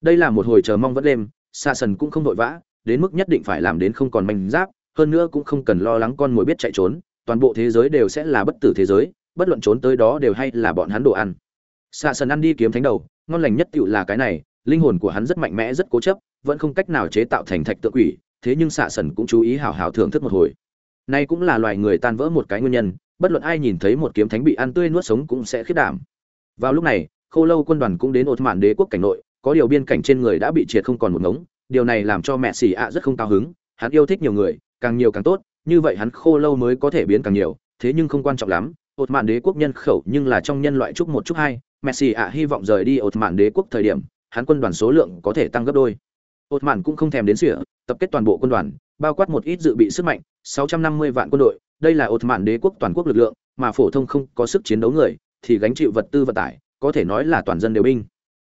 Đây là một hồi chờ mong vẫn đêm xa sần cũng không vội vã, đến mức nhất định phải làm đến không còn manh giáp, hơn nữa cũng không cần lo lắng con mồi biết chạy trốn toàn bộ thế giới đều sẽ là bất tử thế giới, bất luận trốn tới đó đều hay là bọn hắn đồ ăn. Xạ sần ăn đi kiếm thánh đầu, ngon lành nhất tựu là cái này, linh hồn của hắn rất mạnh mẽ, rất cố chấp, vẫn không cách nào chế tạo thành thạch tượng quỷ, thế nhưng xạ sần cũng chú ý hào hào thưởng thức một hồi. Nay cũng là loài người tan vỡ một cái nguyên nhân, bất luận ai nhìn thấy một kiếm thánh bị ăn tươi nuốt sống cũng sẽ khiết đảm. Vào lúc này, khô lâu quân đoàn cũng đến ột mạn đế quốc cảnh nội, có điều biên cảnh trên người đã bị triệt không còn một ngống, điều này làm cho mẹ xì ạ rất không cao hứng, hắn yêu thích nhiều người, càng nhiều càng tốt như vậy hắn khô lâu mới có thể biến càng nhiều, thế nhưng không quan trọng lắm ột mạn đế quốc nhân khẩu nhưng là trong nhân loại chúc một chúc hai, messi ạ hy vọng rời đi ột mạn đế quốc thời điểm, hắn quân đoàn số lượng có thể tăng gấp đôi. Ột mạn cũng không thèm đến sỉa tập kết toàn bộ quân đoàn, bao quát một ít dự bị sức mạnh 650 vạn quân đội, đây là ột mạn đế quốc toàn quốc lực lượng, mà phổ thông không có sức chiến đấu người, thì gánh chịu vật tư vận tải, có thể nói là toàn dân đều binh.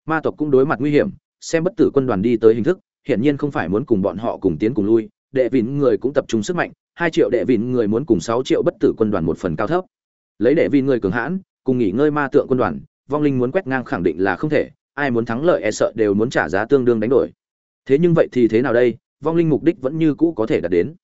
Ma tộc cũng đối mặt nguy hiểm, xem bất tử quân đoàn đi tới hình thức, hiển nhiên không phải muốn cùng bọn họ cùng tiến cùng lui, đệ vịn người cũng tập trung sức mạnh hai triệu đệ vịn người muốn cùng sáu triệu bất tử quân đoàn một phần cao thấp. Lấy đệ vịn người cường hãn, cùng nghỉ ngơi ma tượng quân đoàn, vong linh muốn quét ngang khẳng định là không thể, ai muốn thắng lợi e sợ đều muốn trả giá tương đương đánh đổi. Thế nhưng vậy thì thế nào đây? Vong linh mục đích vẫn như cũ có thể đạt đến.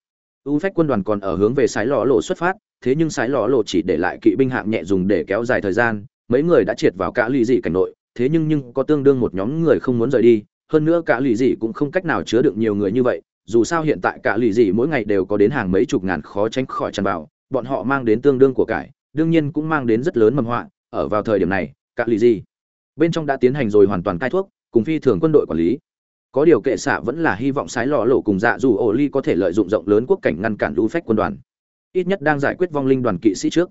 U phách quân đoàn còn ở hướng về sái lò lộ xuất phát, thế nhưng sái lò lộ chỉ để lại kỵ binh hạng nhẹ dùng để kéo dài thời gian, mấy người đã triệt vào cả lì dị cảnh nội, thế nhưng nhưng có tương đương một nhóm người không muốn rời đi, hơn nữa cả lì dị cũng không cách nào chứa được nhiều người như vậy dù sao hiện tại cả lì dị mỗi ngày đều có đến hàng mấy chục ngàn khó tránh khỏi tràn vào, bọn họ mang đến tương đương của cải, đương nhiên cũng mang đến rất lớn mầm họa. Ở vào thời điểm này, cả lì dị bên trong đã tiến hành rồi hoàn toàn cai thuốc, cùng phi thường quân đội quản lý. Có điều kệ xạ vẫn là hy vọng sái lò lộ cùng dạ dù ổ ly có thể lợi dụng rộng lớn quốc cảnh ngăn cản lũ phách quân đoàn. Ít nhất đang giải quyết vong linh đoàn kỵ sĩ trước.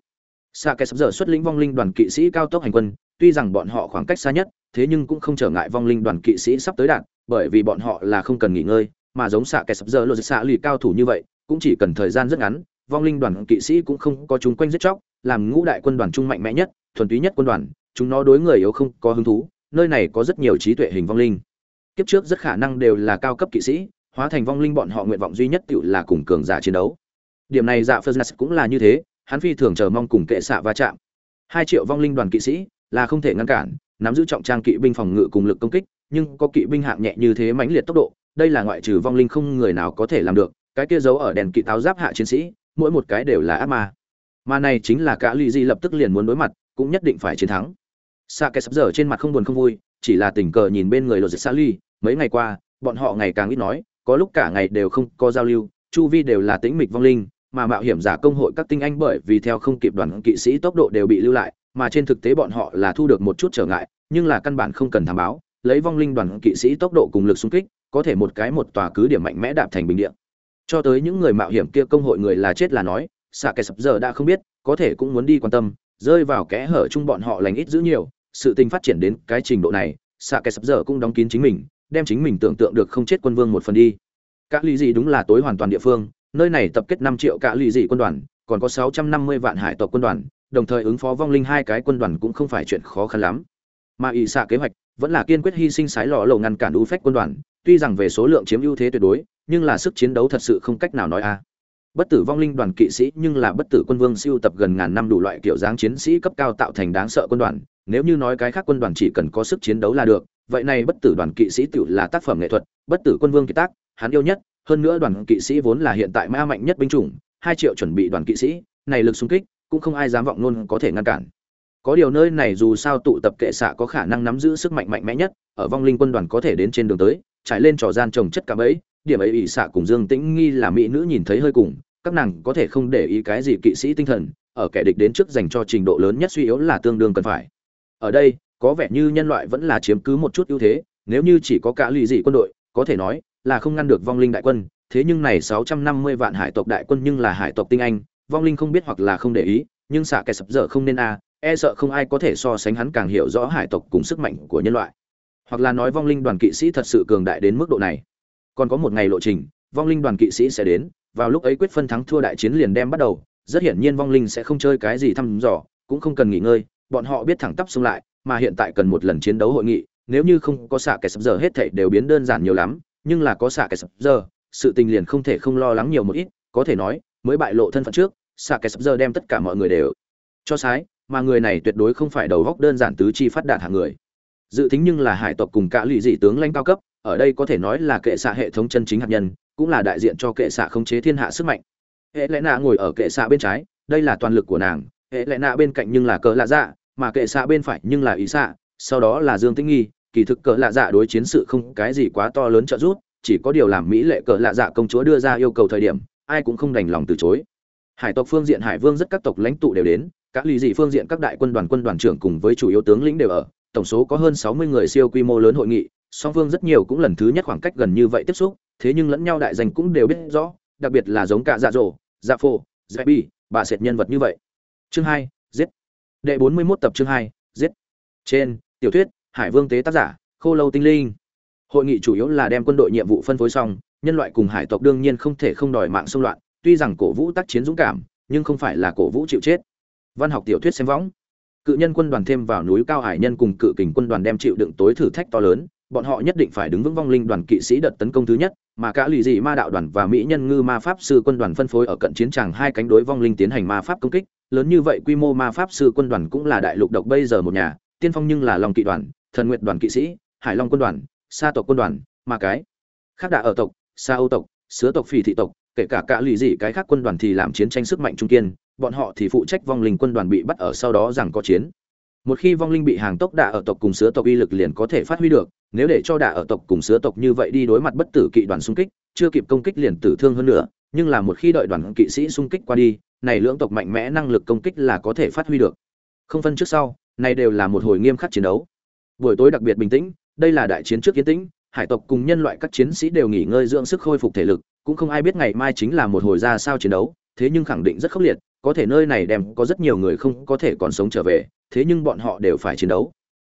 Xạ kẻ sắp giờ xuất lĩnh vong linh đoàn kỵ sĩ cao tốc hành quân, tuy rằng bọn họ khoảng cách xa nhất, thế nhưng cũng không trở ngại vong linh đoàn kỵ sĩ sắp tới đạt bởi vì bọn họ là không cần nghỉ ngơi mà giống xạ kẻ sập giờ lột xạ lì cao thủ như vậy, cũng chỉ cần thời gian rất ngắn, vong linh đoàn kỵ sĩ cũng không có chúng quanh giết chóc, làm ngũ đại quân đoàn trung mạnh mẽ nhất, thuần túy nhất quân đoàn, chúng nó đối người yếu không có hứng thú, nơi này có rất nhiều trí tuệ hình vong linh. Kiếp trước rất khả năng đều là cao cấp kỵ sĩ, hóa thành vong linh bọn họ nguyện vọng duy nhất tự là cùng cường giả chiến đấu. Điểm này dạ phơ cũng là như thế, hắn phi thường chờ mong cùng kệ xạ va chạm. Hai triệu vong linh đoàn kỵ sĩ là không thể ngăn cản, nắm giữ trọng trang kỵ binh phòng ngự cùng lực công kích, nhưng có kỵ binh hạng nhẹ như thế mãnh liệt tốc độ đây là ngoại trừ vong linh không người nào có thể làm được cái kia giấu ở đèn kỵ táo giáp hạ chiến sĩ mỗi một cái đều là ác ma. Mà này chính là cả lì di lập tức liền muốn đối mặt cũng nhất định phải chiến thắng. Sa Kẻ sắp giờ trên mặt không buồn không vui, chỉ là tình cờ nhìn bên người Lột Sa Ly, mấy ngày qua, bọn họ ngày càng ít nói, có lúc cả ngày đều không có giao lưu, chu vi đều là tĩnh mịch vong linh, mà mạo hiểm giả công hội các tinh anh bởi vì theo không kịp đoàn kỵ sĩ tốc độ đều bị lưu lại, mà trên thực tế bọn họ là thu được một chút trở ngại, nhưng là căn bản không cần thảm báo, lấy vong linh đoàn kỵ sĩ tốc độ cùng lực xung kích, có thể một cái một tòa cứ điểm mạnh mẽ đạp thành bình địa. Cho tới những người mạo hiểm kia công hội người là chết là nói, xạ kẻ sập giờ đã không biết, có thể cũng muốn đi quan tâm, rơi vào kẽ hở chung bọn họ lành ít giữ nhiều, sự tình phát triển đến cái trình độ này xạ kẻ sập giờ cũng đóng kín chính mình đem chính mình tưởng tượng được không chết quân vương một phần đi các lý gì đúng là tối hoàn toàn địa phương nơi này tập kết năm triệu cả lý gì quân đoàn còn có sáu trăm năm mươi vạn hải tộc quân đoàn đồng thời ứng phó vong linh hai cái quân đoàn cũng không phải chuyện khó khăn lắm mà ỷ xạ kế hoạch vẫn là kiên quyết hy sinh sái lò lầu ngăn cản u phách quân đoàn tuy rằng về số lượng chiếm ưu thế tuyệt đối, nhưng là sức chiến đấu thật sự không cách nào nói a. Bất tử vong linh đoàn kỵ sĩ nhưng là bất tử quân vương siêu tập gần ngàn năm đủ loại kiểu dáng chiến sĩ cấp cao tạo thành đáng sợ quân đoàn, nếu như nói cái khác quân đoàn chỉ cần có sức chiến đấu là được, vậy này bất tử đoàn kỵ sĩ tự là tác phẩm nghệ thuật, bất tử quân vương kỳ tác, hắn yêu nhất, hơn nữa đoàn kỵ sĩ vốn là hiện tại ma mạnh nhất binh chủng, hai triệu chuẩn bị đoàn kỵ sĩ, này lực xung kích, cũng không ai dám vọng luôn có thể ngăn cản. Có điều nơi này dù sao tụ tập kệ xạ có khả năng nắm giữ sức mạnh mạnh mẽ nhất, ở vong linh quân đoàn có thể đến trên đường tới trải lên trò gian trồng chất cả bấy điểm ấy ỷ xạ cùng dương tĩnh nghi là mỹ nữ nhìn thấy hơi cùng, các nàng có thể không để ý cái gì kỵ sĩ tinh thần, ở kẻ địch đến trước dành cho trình độ lớn nhất suy yếu là tương đương cần phải. Ở đây, có vẻ như nhân loại vẫn là chiếm cứ một chút ưu thế, nếu như chỉ có cả lì dị quân đội, có thể nói là không ngăn được vong linh đại quân, thế nhưng này 650 vạn hải tộc đại quân nhưng là hải tộc tinh anh, vong linh không biết hoặc là không để ý, nhưng xạ kẻ sập dở không nên a e sợ không ai có thể so sánh hắn càng hiểu rõ hải tộc cùng sức mạnh của nhân loại hoặc là nói vong linh đoàn kỵ sĩ thật sự cường đại đến mức độ này còn có một ngày lộ trình vong linh đoàn kỵ sĩ sẽ đến vào lúc ấy quyết phân thắng thua đại chiến liền đem bắt đầu rất hiển nhiên vong linh sẽ không chơi cái gì thăm dò cũng không cần nghỉ ngơi bọn họ biết thẳng tắp xông lại, mà hiện tại cần một lần chiến đấu hội nghị, nếu như không có xạ kẻ sập giờ hết thảy đều biến đơn giản nhiều lắm, nhưng là có xạ kẻ sập giờ, sự tình liền không thể không lo lắng nhiều một ít, có thể nói, mới bại lộ thân phận trước, xạ kẻ sập giờ đem tất cả mọi người đều cho sái, mà người này tuyệt đối không phải đầu góc đơn giản tứ chi phát đạt hạng người. Dự tính nhưng là hải tộc cùng cả lụy dị tướng lãnh cao cấp, ở đây có thể nói là kệ xạ hệ thống chân chính hạt nhân, cũng là đại diện cho kệ xạ khống chế thiên hạ sức mạnh. Hệ lẽ nạ ngồi ở kệ xạ bên trái, đây là toàn lực của nàng, hệ lẽ nạ bên cạnh nhưng là cờ lạ dạ, mà kệ xạ bên phải nhưng là ý xạ sau đó là dương tĩnh nghi kỳ thực cỡ lạ dạ đối chiến sự không cái gì quá to lớn trợ giúp chỉ có điều làm mỹ lệ cỡ lạ dạ công chúa đưa ra yêu cầu thời điểm ai cũng không đành lòng từ chối hải tộc phương diện hải vương rất các tộc lãnh tụ đều đến các lì dị phương diện các đại quân đoàn quân đoàn trưởng cùng với chủ yếu tướng lĩnh đều ở tổng số có hơn sáu mươi người siêu quy mô lớn hội nghị song phương rất nhiều cũng lần thứ nhất khoảng cách gần như vậy tiếp xúc thế nhưng lẫn nhau đại danh cũng đều biết rõ đặc biệt là giống cả dạ dỗ dạ phổ, dạ bi bà sệt nhân vật như vậy chương hai giết Đệ 41 tập chương 2, giết. Trên, tiểu thuyết, Hải Vương tế tác giả, Khô Lâu tinh linh. Hội nghị chủ yếu là đem quân đội nhiệm vụ phân phối xong, nhân loại cùng hải tộc đương nhiên không thể không đòi mạng xung loạn, tuy rằng cổ vũ tác chiến dũng cảm, nhưng không phải là cổ vũ chịu chết. Văn học tiểu thuyết xem võng. Cự nhân quân đoàn thêm vào núi cao hải nhân cùng cự kình quân đoàn đem chịu đựng tối thử thách to lớn, bọn họ nhất định phải đứng vững vong linh đoàn kỵ sĩ đợt tấn công thứ nhất mà cả lì dị ma đạo đoàn và mỹ nhân ngư ma pháp sư quân đoàn phân phối ở cận chiến tràng hai cánh đối vong linh tiến hành ma pháp công kích. Lớn như vậy quy mô ma pháp sư quân đoàn cũng là đại lục độc bây giờ một nhà tiên phong nhưng là long kỵ đoàn thần nguyện đoàn kỵ sĩ hải long quân đoàn sa tộc quân đoàn mà cái. Khác đã ở tộc sa âu tộc sứa tộc phỉ thị tộc kể cả cả lì dị cái khác quân đoàn thì làm chiến tranh sức mạnh trung kiên bọn họ thì phụ trách vong linh quân đoàn bị bắt ở sau đó rằng có chiến. Một khi vong linh bị hàng tốc đạ ở tộc cùng sứa tộc uy lực liền có thể phát huy được, nếu để cho đạ ở tộc cùng sứa tộc như vậy đi đối mặt bất tử kỵ đoàn xung kích, chưa kịp công kích liền tử thương hơn nữa, nhưng là một khi đợi đoàn kỵ sĩ xung kích qua đi, này lưỡng tộc mạnh mẽ năng lực công kích là có thể phát huy được. Không phân trước sau, này đều là một hồi nghiêm khắc chiến đấu. Buổi tối đặc biệt bình tĩnh, đây là đại chiến trước kiến tĩnh, hải tộc cùng nhân loại các chiến sĩ đều nghỉ ngơi dưỡng sức khôi phục thể lực, cũng không ai biết ngày mai chính là một hồi ra sao chiến đấu thế nhưng khẳng định rất khốc liệt, có thể nơi này đem có rất nhiều người không có thể còn sống trở về, thế nhưng bọn họ đều phải chiến đấu.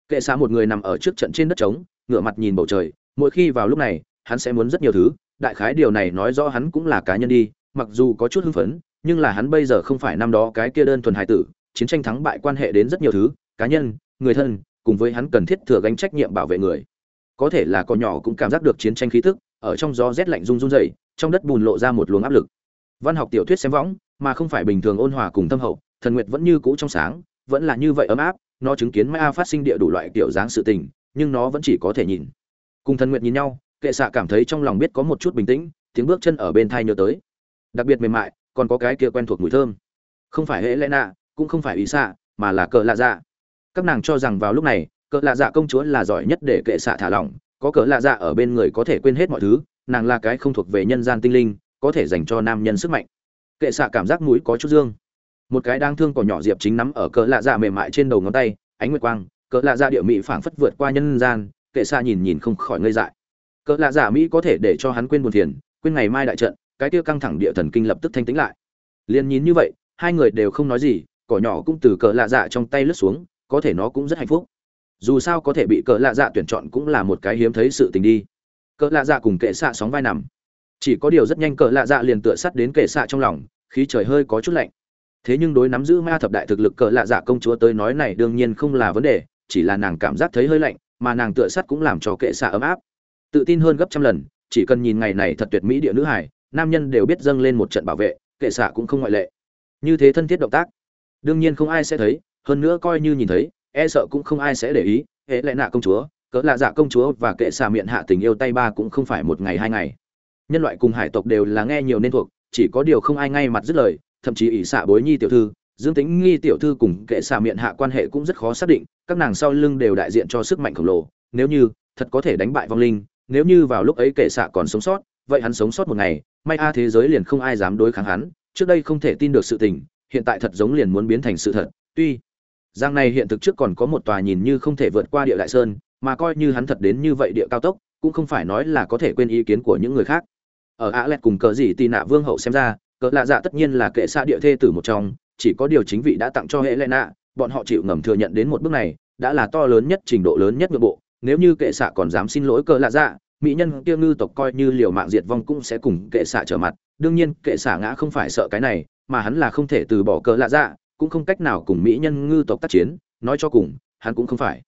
Kệ xa một người nằm ở trước trận trên đất trống, ngửa mặt nhìn bầu trời, mỗi khi vào lúc này, hắn sẽ muốn rất nhiều thứ, đại khái điều này nói rõ hắn cũng là cá nhân đi, mặc dù có chút hưng phấn, nhưng là hắn bây giờ không phải năm đó cái kia đơn thuần hài tử, chiến tranh thắng bại quan hệ đến rất nhiều thứ, cá nhân, người thân, cùng với hắn cần thiết thừa gánh trách nhiệm bảo vệ người. Có thể là con nhỏ cũng cảm giác được chiến tranh khí tức, ở trong gió rét lạnh rung rung dậy trong đất bùn lộ ra một luồng áp lực văn học tiểu thuyết xem võng, mà không phải bình thường ôn hòa cùng tâm hậu, thần nguyệt vẫn như cũ trong sáng, vẫn là như vậy ấm áp, nó chứng kiến mai phát sinh địa đủ loại kiểu dáng sự tình, nhưng nó vẫn chỉ có thể nhìn. Cùng thần nguyệt nhìn nhau, kệ xạ cảm thấy trong lòng biết có một chút bình tĩnh, tiếng bước chân ở bên thai nhớ tới. Đặc biệt mềm mại, còn có cái kia quen thuộc mùi thơm. Không phải hễ lẽ nạ, cũng không phải ý xạ, mà là cờ lạ dạ. Các nàng cho rằng vào lúc này, cờ lạ dạ công chúa là giỏi nhất để kệ xạ thả lỏng, có cờ lạ dạ ở bên người có thể quên hết mọi thứ, nàng là cái không thuộc về nhân gian tinh linh có thể dành cho nam nhân sức mạnh. Kệ xạ cảm giác mũi có chút dương. Một cái đang thương cỏ nhỏ diệp chính nắm ở cỡ lạ dạ mềm mại trên đầu ngón tay, ánh nguyệt quang, cỡ lạ dạ địa mỹ phảng phất vượt qua nhân gian, kệ xạ nhìn nhìn không khỏi ngây dại. Cỡ lạ dạ mỹ có thể để cho hắn quên buồn phiền, quên ngày mai đại trận, cái kia căng thẳng địa thần kinh lập tức thanh tĩnh lại. Liền nhìn như vậy, hai người đều không nói gì, cỏ nhỏ cũng từ cỡ lạ dạ trong tay lướt xuống, có thể nó cũng rất hạnh phúc. Dù sao có thể bị cỡ lạ dạ tuyển chọn cũng là một cái hiếm thấy sự tình đi. Cỡ lạ dạ cùng kệ xạ sóng vai nằm chỉ có điều rất nhanh cỡ lạ dạ liền tựa sắt đến kệ xạ trong lòng, khí trời hơi có chút lạnh. Thế nhưng đối nắm giữ ma thập đại thực lực cỡ lạ dạ công chúa tới nói này đương nhiên không là vấn đề, chỉ là nàng cảm giác thấy hơi lạnh, mà nàng tựa sắt cũng làm cho kệ xạ ấm áp. Tự tin hơn gấp trăm lần, chỉ cần nhìn ngày này thật tuyệt mỹ địa nữ hải nam nhân đều biết dâng lên một trận bảo vệ, kệ xạ cũng không ngoại lệ. Như thế thân thiết động tác, đương nhiên không ai sẽ thấy, hơn nữa coi như nhìn thấy e sợ cũng không ai sẽ để ý, hệ lẽ nạ công chúa, cỡ lạ dạ công chúa và kệ xạ miệng hạ tình yêu tay ba cũng không phải một ngày hai ngày nhân loại cùng hải tộc đều là nghe nhiều nên thuộc, chỉ có điều không ai ngay mặt dứt lời, thậm chí ỷ xạ bối nhi tiểu thư, dương tính nghi tiểu thư cùng kệ xạ miệng hạ quan hệ cũng rất khó xác định, các nàng sau lưng đều đại diện cho sức mạnh khổng lồ, nếu như, thật có thể đánh bại vong linh, nếu như vào lúc ấy kệ xạ còn sống sót, vậy hắn sống sót một ngày, may a thế giới liền không ai dám đối kháng hắn, trước đây không thể tin được sự tình, hiện tại thật giống liền muốn biến thành sự thật, tuy, giang này hiện thực trước còn có một tòa nhìn như không thể vượt qua địa đại sơn, mà coi như hắn thật đến như vậy địa cao tốc, cũng không phải nói là có thể quên ý kiến của những người khác ở ạ lẹt cùng cờ gì tì nạ vương hậu xem ra, cờ lạ dạ tất nhiên là kệ xa địa thê tử một trong, chỉ có điều chính vị đã tặng cho hệ lệ nạ, bọn họ chịu ngầm thừa nhận đến một bước này, đã là to lớn nhất trình độ lớn nhất nội bộ. Nếu như kệ xạ còn dám xin lỗi cờ lạ dạ mỹ nhân kia ngư tộc coi như liều mạng diệt vong cũng sẽ cùng kệ xạ trở mặt. Đương nhiên, kệ xạ ngã không phải sợ cái này, mà hắn là không thể từ bỏ cờ lạ dạ cũng không cách nào cùng mỹ nhân ngư tộc tác chiến, nói cho cùng, hắn cũng không phải.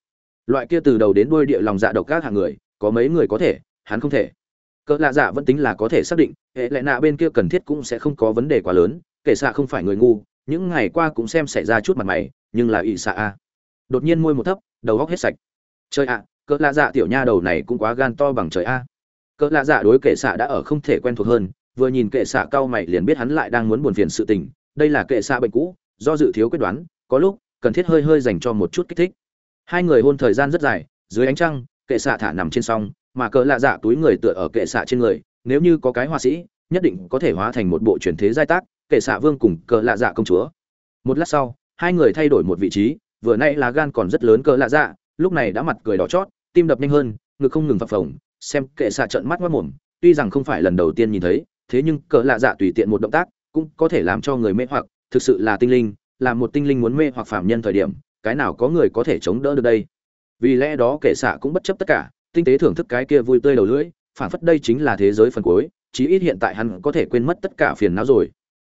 Loại kia từ đầu đến đuôi địa lòng dạ độc các hạng người, có mấy người có thể, hắn không thể cỡ lạ dạ vẫn tính là có thể xác định, hệ lệ nạ bên kia cần thiết cũng sẽ không có vấn đề quá lớn, kể xạ không phải người ngu, những ngày qua cũng xem xảy ra chút mặt mày, nhưng là ỵ xạ a. Đột nhiên môi một thấp, đầu góc hết sạch. Chơi ạ, cỡ lạ dạ tiểu nha đầu này cũng quá gan to bằng trời a. Cỡ lạ dạ đối kệ xạ đã ở không thể quen thuộc hơn, vừa nhìn kệ xạ cau mày liền biết hắn lại đang muốn buồn phiền sự tình, đây là kệ xạ bệnh cũ, do dự thiếu quyết đoán, có lúc, cần thiết hơi hơi dành cho một chút kích thích. Hai người hôn thời gian rất dài, dưới ánh trăng kệ xạ thả nằm trên song mà cỡ lạ dạ túi người tựa ở kệ xạ trên người, nếu như có cái họa sĩ, nhất định có thể hóa thành một bộ truyền thế giai tác, kệ xạ vương cùng cỡ lạ dạ công chúa. Một lát sau, hai người thay đổi một vị trí, vừa nay là gan còn rất lớn cỡ lạ dạ lúc này đã mặt cười đỏ chót, tim đập nhanh hơn, ngực không ngừng phập phồng, xem kệ xạ trợn mắt mất mồm, tuy rằng không phải lần đầu tiên nhìn thấy, thế nhưng cỡ lạ dạ tùy tiện một động tác, cũng có thể làm cho người mê hoặc, thực sự là tinh linh, là một tinh linh muốn mê hoặc phạm nhân thời điểm, cái nào có người có thể chống đỡ được đây? Vì lẽ đó kệ xạ cũng bất chấp tất cả tinh tế thưởng thức cái kia vui tươi đầu lưỡi phản phất đây chính là thế giới phần cuối, chí ít hiện tại hắn có thể quên mất tất cả phiền não rồi.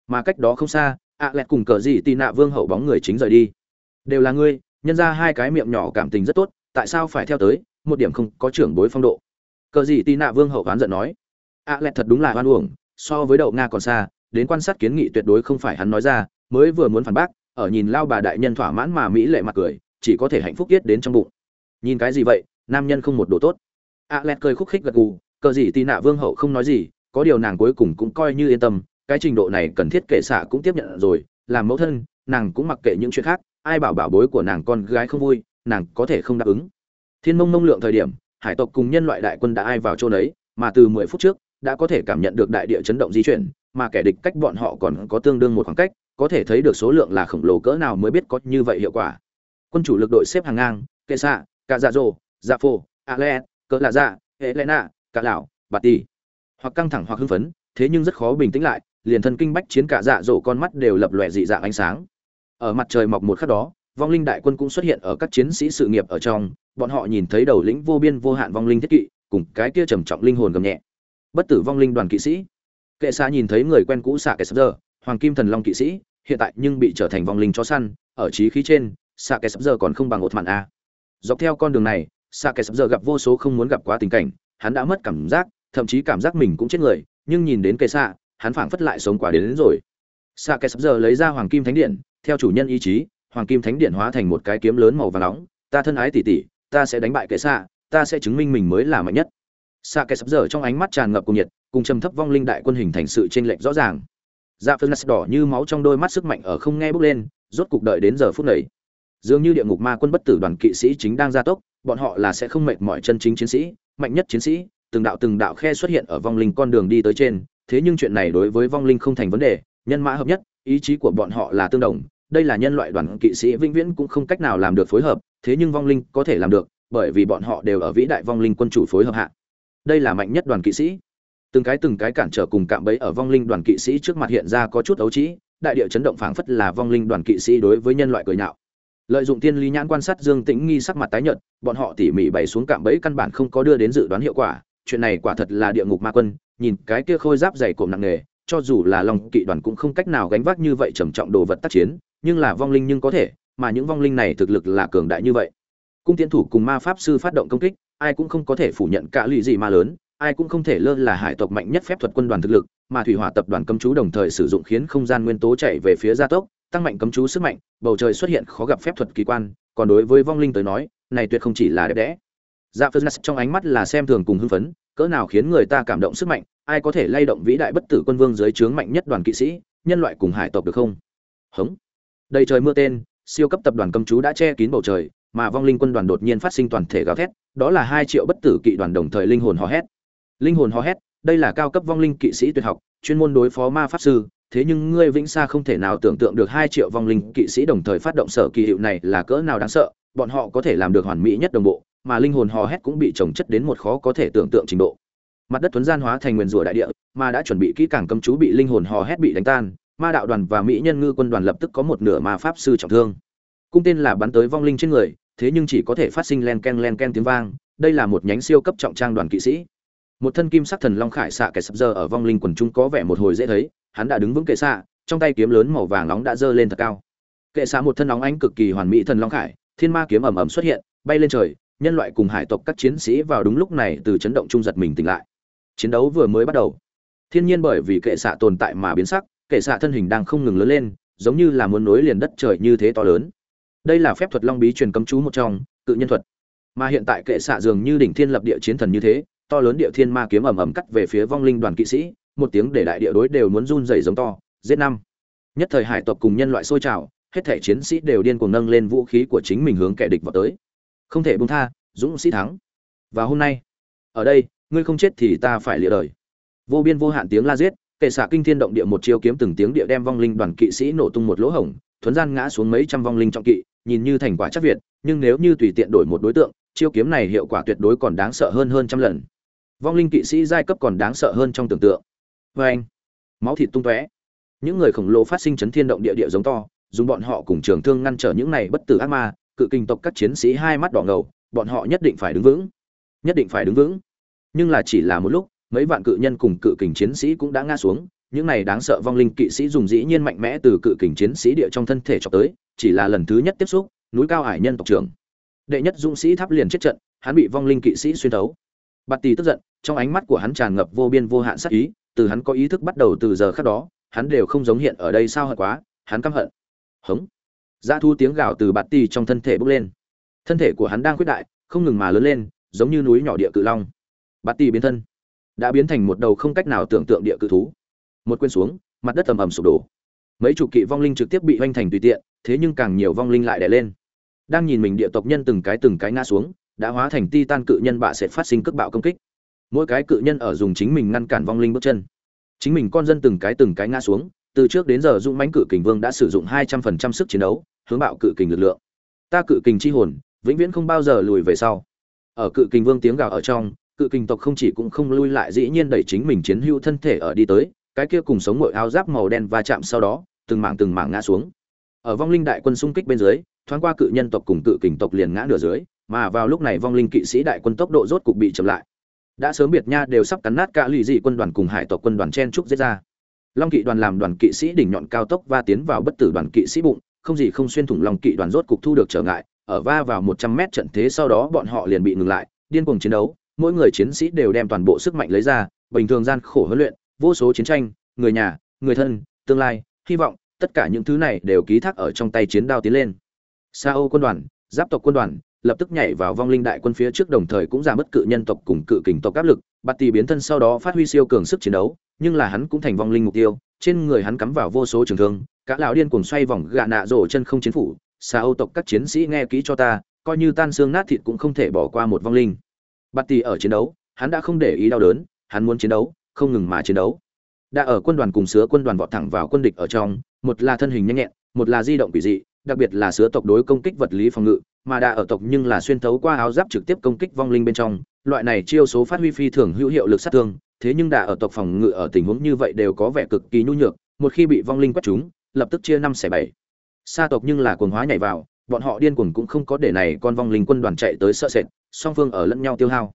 Mà cách đó không xa, ạ lẹt cùng cờ gì tì nạ vương hậu bóng người chính rời đi. Đều là ngươi, nhân ra hai cái miệng nhỏ cảm tình rất tốt, tại sao phải theo tới, một điểm không có trưởng bối phong độ. Cờ gì tì nạ vương hậu oán giận nói. A lẹt thật đúng là oan uổng, so với đậu nga còn xa, đến quan sát kiến nghị tuyệt đối không phải hắn nói ra, mới vừa muốn phản bác, ở nhìn lao bà đại nhân thỏa mãn mà mỹ lệ mặt cười, chỉ có thể hạnh phúc tiết đến trong bụng. Nhìn cái gì vậy nam nhân không một đồ tốt. A lẹt cười khúc khích gật gù, cờ gì tì nạ vương hậu không nói gì, có điều nàng cuối cùng cũng coi như yên tâm, cái trình độ này cần thiết kệ xạ cũng tiếp nhận rồi, làm mẫu thân, nàng cũng mặc kệ những chuyện khác, ai bảo bảo bối của nàng con gái không vui, nàng có thể không đáp ứng. Thiên mông mông lượng thời điểm, hải tộc cùng nhân loại đại quân đã ai vào chỗ đấy mà từ mười phút trước, đã có thể cảm nhận được đại địa chấn động di chuyển, mà kẻ địch cách bọn họ còn có tương đương một khoảng cách, có thể thấy được số lượng là khổng lồ cỡ nào mới biết có như vậy hiệu quả. Quân chủ lực đội xếp hàng ngang, kệ xạ cả dạ dỗ dạ phô a le cỡ lạ dạ hệ lẽ nạ cả lão, bà ti hoặc căng thẳng hoặc hưng phấn, thế nhưng rất khó bình tĩnh lại, liền thân kinh bách chiến cả dạ dỗ con mắt đều lập lòe dị dạng ánh sáng. Ở mặt trời mọc một khắc đó, vong linh đại quân cũng xuất hiện ở các chiến sĩ sự nghiệp ở trong, bọn họ nhìn thấy đầu lĩnh vô biên vô hạn vong linh thiết kỵ, cùng cái kia trầm trọng linh hồn gầm nhẹ. Bất tử vong linh đoàn kỵ sĩ. Kệ xa nhìn thấy người quen cũ xạ kẻ sắp giờ hoàng kim thần long kỵ sĩ, hiện tại nhưng bị trở thành vong linh chó săn, ở trí khí trên xạ kẻ sắp giờ còn không bằng một màn a. Dọc theo con đường này xạ kẻ sắp giờ gặp vô số không muốn gặp quá tình cảnh hắn đã mất cảm giác thậm chí cảm giác mình cũng chết người nhưng nhìn đến cây xạ hắn phảng phất lại sống quả đến, đến rồi. Xạ kẻ sắp giờ lấy ra hoàng kim thánh điện theo chủ nhân ý chí hoàng kim thánh điện hóa thành một cái kiếm lớn màu vàng nóng ta thân ái tỉ tỉ ta sẽ đánh bại kệ xạ ta sẽ chứng minh mình mới là mạnh nhất. Xạ kẻ sắp giờ trong ánh mắt tràn ngập cùng nhiệt cùng trầm thấp vong linh đại quân hình thành sự chênh lệch rõ ràng. Dạ phân đỏ như máu trong đôi mắt sức mạnh ở không nghe bước lên rốt cục đợi đến giờ phút này. Dường như địa ngục ma quân bất tử đoàn kỵ sĩ chính đang gia tốc bọn họ là sẽ không mệt mỏi chân chính chiến sĩ, mạnh nhất chiến sĩ, từng đạo từng đạo khe xuất hiện ở vong linh con đường đi tới trên. Thế nhưng chuyện này đối với vong linh không thành vấn đề, nhân mã hợp nhất, ý chí của bọn họ là tương đồng. Đây là nhân loại đoàn kỵ sĩ vĩnh viễn cũng không cách nào làm được phối hợp, thế nhưng vong linh có thể làm được, bởi vì bọn họ đều ở vĩ đại vong linh quân chủ phối hợp hạ. Đây là mạnh nhất đoàn kỵ sĩ. Từng cái từng cái cản trở cùng cạm bẫy ở vong linh đoàn kỵ sĩ trước mặt hiện ra có chút ấu trí đại địa chấn động phảng phất là vong linh đoàn kỵ sĩ đối với nhân loại cười nhạo lợi dụng tiên lý nhãn quan sát dương tĩnh nghi sắc mặt tái nhợt, bọn họ tỉ mỉ bày xuống cạm bẫy căn bản không có đưa đến dự đoán hiệu quả. Chuyện này quả thật là địa ngục ma quân, nhìn cái kia khôi giáp dày cộm nặng nề, cho dù là lòng kỵ đoàn cũng không cách nào gánh vác như vậy trầm trọng đồ vật tác chiến, nhưng là vong linh nhưng có thể, mà những vong linh này thực lực là cường đại như vậy. Cung tiến thủ cùng ma pháp sư phát động công kích, ai cũng không có thể phủ nhận cả lụy gì ma lớn, ai cũng không thể lơ là hải tộc mạnh nhất phép thuật quân đoàn thực lực, mà thủy hỏa tập đoàn cấm chú đồng thời sử dụng khiến không gian nguyên tố chạy về phía gia tốc tăng mạnh cấm chú sức mạnh, bầu trời xuất hiện khó gặp phép thuật kỳ quan, còn đối với vong linh tới nói, này tuyệt không chỉ là đẹp đẽ. Dạ phật trong ánh mắt là xem thường cùng hưng phấn, cỡ nào khiến người ta cảm động sức mạnh, ai có thể lay động vĩ đại bất tử quân vương dưới trướng mạnh nhất đoàn kỵ sĩ, nhân loại cùng hải tộc được không? Hống. Đây trời mưa tên, siêu cấp tập đoàn cấm chú đã che kín bầu trời, mà vong linh quân đoàn đột nhiên phát sinh toàn thể gào thét, đó là hai triệu bất tử kỵ đoàn đồng thời linh hồn hò hét. Linh hồn hò hét, đây là cao cấp vong linh kỵ sĩ tuyệt học, chuyên môn đối phó ma pháp sư thế nhưng ngươi vĩnh xa không thể nào tưởng tượng được hai triệu vong linh kỵ sĩ đồng thời phát động sở kỳ hiệu này là cỡ nào đáng sợ, bọn họ có thể làm được hoàn mỹ nhất đồng bộ, mà linh hồn hò hét cũng bị trồng chất đến một khó có thể tưởng tượng trình độ. Mặt đất tuấn gian hóa thành nguyên rủa đại địa mà đã chuẩn bị kỹ càng cấm chú bị linh hồn hò hét bị đánh tan, ma đạo đoàn và mỹ nhân ngư quân đoàn lập tức có một nửa ma pháp sư trọng thương. Cung tên là bắn tới vong linh trên người, thế nhưng chỉ có thể phát sinh len ken len ken tiếng vang, đây là một nhánh siêu cấp trọng trang đoàn kỵ sĩ. Một thân kim sắc thần long khải xạ kẻ sập giờ ở vong linh quần chúng có vẻ một hồi dễ thấy hắn đã đứng vững kệ xạ, trong tay kiếm lớn màu vàng nóng đã giơ lên thật cao. Kệ xạ một thân nóng ánh cực kỳ hoàn mỹ thần long khải, thiên ma kiếm ẩm ẩm xuất hiện, bay lên trời, nhân loại cùng hải tộc các chiến sĩ vào đúng lúc này từ chấn động trung giật mình tỉnh lại. Chiến đấu vừa mới bắt đầu. Thiên nhiên bởi vì kệ xạ tồn tại mà biến sắc, kệ xạ thân hình đang không ngừng lớn lên, giống như là muốn nối liền đất trời như thế to lớn. Đây là phép thuật long bí truyền cấm chú một trong, cự nhân thuật. Mà hiện tại kệ xạ dường như đỉnh thiên lập địa chiến thần như thế, to lớn địa thiên ma kiếm ầm ầm cắt về phía vong linh đoàn kỵ sĩ một tiếng để đại địa đối đều muốn run rẩy giống to, giết năm. Nhất thời hải tộc cùng nhân loại sôi trào, hết thể chiến sĩ đều điên cuồng nâng lên vũ khí của chính mình hướng kẻ địch vọt tới. Không thể buông tha, dũng sĩ thắng. Và hôm nay, ở đây, ngươi không chết thì ta phải lìa đời. Vô biên vô hạn tiếng la giết kẻ xạ kinh thiên động địa một chiêu kiếm từng tiếng địa đem vong linh đoàn kỵ sĩ nổ tung một lỗ hổng, thuấn gian ngã xuống mấy trăm vong linh trọng kỵ, nhìn như thành quả chắc việt, nhưng nếu như tùy tiện đổi một đối tượng, chiêu kiếm này hiệu quả tuyệt đối còn đáng sợ hơn hơn trăm lần. Vong linh kỵ sĩ giai cấp còn đáng sợ hơn trong tưởng tượng vê anh, máu thịt tung tóe. Những người khổng lồ phát sinh chấn thiên động địa địa giống to, dùng bọn họ cùng trường thương ngăn trở những này bất tử ác ma, cự kinh tộc các chiến sĩ hai mắt đỏ ngầu, bọn họ nhất định phải đứng vững. Nhất định phải đứng vững. Nhưng là chỉ là một lúc, mấy vạn cự nhân cùng cự kình chiến sĩ cũng đã ngã xuống. Những này đáng sợ vong linh kỵ sĩ dùng dĩ nhiên mạnh mẽ từ cự kình chiến sĩ địa trong thân thể cho tới, chỉ là lần thứ nhất tiếp xúc, núi cao hải nhân tộc trưởng. Đệ nhất dũng sĩ tháp liền chết trận, hắn bị vong linh kỵ sĩ xuyên thấu. Bạt Tì tức giận, trong ánh mắt của hắn tràn ngập vô biên vô hạn sát ý từ hắn có ý thức bắt đầu từ giờ khác đó, hắn đều không giống hiện ở đây sao hận quá, hắn căm hận. Hống. Dã thu tiếng gào từ bạt tỷ trong thân thể bốc lên. Thân thể của hắn đang quyết đại, không ngừng mà lớn lên, giống như núi nhỏ địa cự long. Bạt tỷ biến thân. Đã biến thành một đầu không cách nào tưởng tượng địa cự thú. Một quên xuống, mặt đất ầm ầm sụp đổ. Mấy chục kỵ vong linh trực tiếp bị hoành thành tùy tiện, thế nhưng càng nhiều vong linh lại đè lên. Đang nhìn mình địa tộc nhân từng cái từng cái ngã xuống, đã hóa thành ti tan cự nhân bạ sẽ phát sinh cước bạo công kích mỗi cái cự nhân ở dùng chính mình ngăn cản vong linh bước chân. Chính mình con dân từng cái từng cái ngã xuống, từ trước đến giờ dũng mãnh cự kình vương đã sử dụng hai trăm phần trăm sức chiến đấu, hướng bạo cự kình lực lượng. Ta cự kình chi hồn, vĩnh viễn không bao giờ lùi về sau. Ở cự kình vương tiếng gào ở trong, cự kình tộc không chỉ cũng không lui lại, dĩ nhiên đẩy chính mình chiến hữu thân thể ở đi tới, cái kia cùng sống ngội áo giáp màu đen va chạm sau đó, từng mảng từng mảng ngã xuống. Ở vong linh đại quân xung kích bên dưới, thoáng qua cự nhân tộc cùng cự kình tộc liền ngã nửa dưới, mà vào lúc này vong linh kỵ sĩ đại quân tốc độ rốt cục bị chậm lại đã sớm biệt nha đều sắp cắn nát cả lì dị quân đoàn cùng hải tộc quân đoàn chen trúc giết ra. Long kỵ đoàn làm đoàn kỵ sĩ đỉnh nhọn cao tốc va tiến vào bất tử đoàn kỵ sĩ bụng, không gì không xuyên thủng long kỵ đoàn rốt cục thu được trở ngại, ở va vào một trăm mét trận thế sau đó bọn họ liền bị ngừng lại, điên cuồng chiến đấu, mỗi người chiến sĩ đều đem toàn bộ sức mạnh lấy ra, bình thường gian khổ huấn luyện, vô số chiến tranh, người nhà, người thân, tương lai, hy vọng, tất cả những thứ này đều ký thác ở trong tay chiến đao tiến lên. Sa âu quân đoàn, giáp tộc quân đoàn lập tức nhảy vào vong linh đại quân phía trước đồng thời cũng giảm bất cự nhân tộc cùng cự kình tộc áp lực. Bạt tỷ biến thân sau đó phát huy siêu cường sức chiến đấu, nhưng là hắn cũng thành vong linh mục tiêu, trên người hắn cắm vào vô số trường thương các lão điên cuồng xoay vòng gạ nạ rổ chân không chiến phủ xa âu tộc các chiến sĩ nghe kỹ cho ta, coi như tan xương nát thịt cũng không thể bỏ qua một vong linh. Bạt tỷ ở chiến đấu, hắn đã không để ý đau đớn, hắn muốn chiến đấu, không ngừng mà chiến đấu. Đã ở quân đoàn cùng sứa quân đoàn vọt thẳng vào quân địch ở trong, một là thân hình nhanh nhẹn, một là di động quỷ dị, đặc biệt là sứa tộc đối công kích vật lý phòng ngự mà đã ở tộc nhưng là xuyên thấu qua áo giáp trực tiếp công kích vong linh bên trong, loại này chiêu số phát huy phi thường hữu hiệu lực sát thương, thế nhưng đã ở tộc phòng ngự ở tình huống như vậy đều có vẻ cực kỳ nhu nhược, một khi bị vong linh quét chúng lập tức chia năm xẻ bảy. Xa tộc nhưng là cuồng hóa nhảy vào, bọn họ điên cuồng cũng không có để này con vong linh quân đoàn chạy tới sợ sệt, song phương ở lẫn nhau tiêu hao.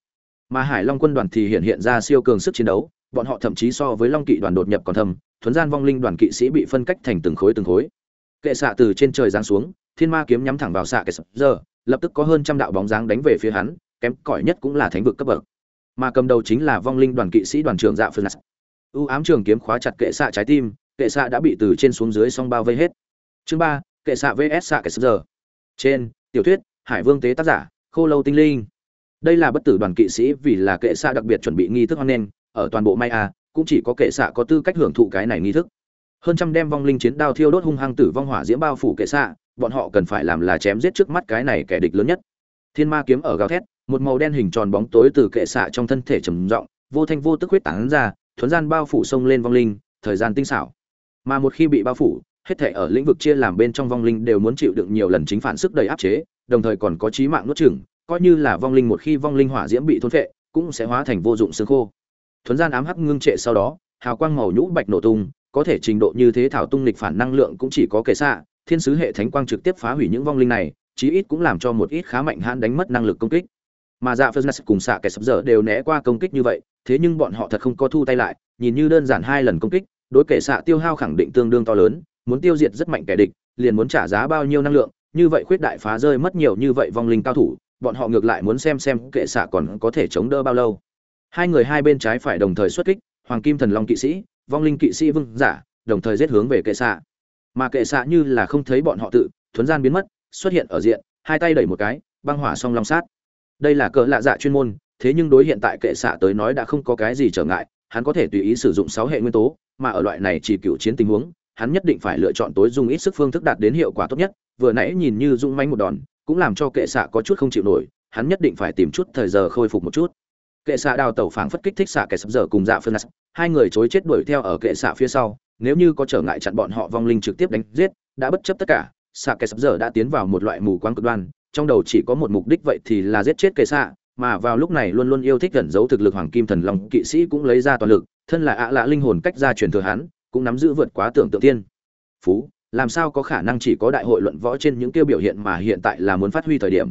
Mà hải long quân đoàn thì hiện hiện ra siêu cường sức chiến đấu, bọn họ thậm chí so với long kỵ đoàn đột nhập còn thâm thuấn gian vong linh đoàn kỵ sĩ bị phân cách thành từng khối từng khối kệ xạ từ trên trời giáng xuống, thiên ma kiếm nhắm thẳng vào xạ kệ sập giờ, lập tức có hơn trăm đạo bóng dáng đánh về phía hắn, kém cỏi nhất cũng là thánh vực cấp bậc. Mà cầm đầu chính là vong linh đoàn kỵ sĩ đoàn trưởng dạ phương u ám trường kiếm khóa chặt kệ xạ trái tim, kệ xạ đã bị từ trên xuống dưới song bao vây hết. Chương ba, kệ xạ vs xạ kệ sập giờ. Trên, tiểu thuyết, hải vương tế tác giả, khô lâu tinh linh. Đây là bất tử đoàn kỵ sĩ vì là kệ xạ đặc biệt chuẩn bị nghi thức hoan nghênh, ở toàn bộ Maya a cũng chỉ có kệ xạ có tư cách hưởng thụ cái này nghi thức hơn trăm đem vong linh chiến đao thiêu đốt hung hăng tử vong hỏa diễm bao phủ kệ xạ, bọn họ cần phải làm là chém giết trước mắt cái này kẻ địch lớn nhất. Thiên ma kiếm ở gào thét, một màu đen hình tròn bóng tối từ kệ xạ trong thân thể trầm rộng vô thanh vô tức huyết tán ra, thuấn gian bao phủ sông lên vong linh, thời gian tinh xảo. Mà một khi bị bao phủ, hết thể ở lĩnh vực chia làm bên trong vong linh đều muốn chịu đựng nhiều lần chính phản sức đầy áp chế, đồng thời còn có chí mạng nuốt chửng, coi như là vong linh một khi vong linh hỏa diễm bị thôn phệ, cũng sẽ hóa thành vô dụng xương khô. Thuấn gian ám hắc ngưng trệ sau đó, hào quang màu nhũ bạch nổ tung có thể trình độ như thế thảo tung lịch phản năng lượng cũng chỉ có kệ xạ, thiên sứ hệ thánh quang trực tiếp phá hủy những vong linh này, chí ít cũng làm cho một ít khá mạnh hãn đánh mất năng lực công kích. Mà dạ phơ cùng xạ kẻ sập dở đều né qua công kích như vậy, thế nhưng bọn họ thật không có thu tay lại, nhìn như đơn giản hai lần công kích, đối kẻ xạ tiêu hao khẳng định tương đương to lớn, muốn tiêu diệt rất mạnh kẻ địch, liền muốn trả giá bao nhiêu năng lượng, như vậy khuyết đại phá rơi mất nhiều như vậy vong linh cao thủ, bọn họ ngược lại muốn xem xem kệ xạ còn có thể chống đỡ bao lâu. Hai người hai bên trái phải đồng thời xuất kích, hoàng kim thần long kỵ sĩ vong linh kỵ sĩ vương giả, đồng thời giết hướng về kệ xạ. Mà kệ xạ như là không thấy bọn họ tự, thuấn gian biến mất, xuất hiện ở diện, hai tay đẩy một cái, băng hỏa song long sát. Đây là cỡ lạ dạ chuyên môn, thế nhưng đối hiện tại kệ xạ tới nói đã không có cái gì trở ngại, hắn có thể tùy ý sử dụng sáu hệ nguyên tố, mà ở loại này chỉ cựu chiến tình huống, hắn nhất định phải lựa chọn tối dùng ít sức phương thức đạt đến hiệu quả tốt nhất, vừa nãy nhìn như dung manh một đòn, cũng làm cho kệ xạ có chút không chịu nổi, hắn nhất định phải tìm chút thời giờ khôi phục một chút kệ xạ đào tẩu phảng phất kích thích xạ kẻ sập giờ cùng dạ phân hai người chối chết đuổi theo ở kệ xạ phía sau, nếu như có trở ngại chặn bọn họ, vong linh trực tiếp đánh giết, đã bất chấp tất cả xạ kẻ sập giờ đã tiến vào một loại mù quáng cực đoan, trong đầu chỉ có một mục đích vậy thì là giết chết kệ xạ mà vào lúc này luôn luôn yêu thích gần giấu thực lực hoàng kim thần long, kỵ sĩ cũng lấy ra toàn lực, thân là ạ lạ linh hồn cách ra truyền thừa hắn, cũng nắm giữ vượt quá tưởng tượng tiên. Phú, làm sao có khả năng chỉ có đại hội luận võ trên những tiêu biểu hiện mà hiện tại là muốn phát huy thời điểm?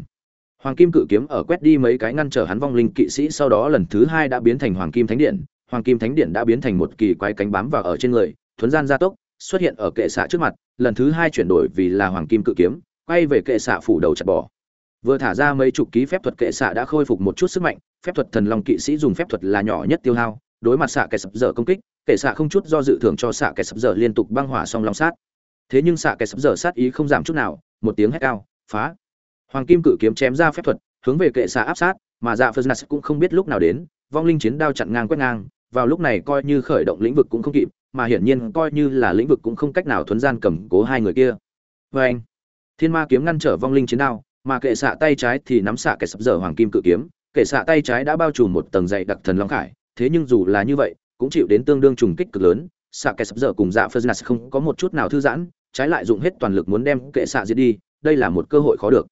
Hoàng kim cự kiếm ở quét đi mấy cái ngăn trở hắn vong linh kỵ sĩ, sau đó lần thứ hai đã biến thành hoàng kim thánh điện. Hoàng kim thánh điện đã biến thành một kỳ quái cánh bám vào ở trên người, thuấn gian gia tốc, xuất hiện ở kệ xạ trước mặt, lần thứ hai chuyển đổi vì là hoàng kim cự kiếm, quay về kệ xạ phủ đầu chặt bỏ. Vừa thả ra mấy chục ký phép thuật kệ xạ đã khôi phục một chút sức mạnh, phép thuật thần long kỵ sĩ dùng phép thuật là nhỏ nhất tiêu hao, đối mặt xạ kẻ sập dở công kích, kệ xạ không chút do dự thưởng cho xạ kẻ sập dở liên tục băng hỏa song long sát. Thế nhưng xạ kẻ sập dở sát ý không giảm chút nào, một tiếng hét cao, phá hoàng kim cự kiếm chém ra phép thuật, hướng về kệ xạ áp sát, mà dạ phật cũng không biết lúc nào đến, vong linh chiến đao chặn ngang quét ngang, vào lúc này coi như khởi động lĩnh vực cũng không kịp, mà hiển nhiên coi như là lĩnh vực cũng không cách nào thuấn gian cầm cố hai người kia. Vê anh, thiên ma kiếm ngăn trở vong linh chiến đao, mà kệ xạ tay trái thì nắm xạ kẻ sập dở hoàng kim cự kiếm, kệ xạ tay trái đã bao trùm một tầng dày đặc thần long khải, thế nhưng dù là như vậy, cũng chịu đến tương đương trùng kích cực lớn, xạ kẻ sập dở cùng dạ phật không có một chút nào thư giãn, trái lại dùng hết toàn lực muốn đem kệ xạ giết đi, đây là một cơ hội khó được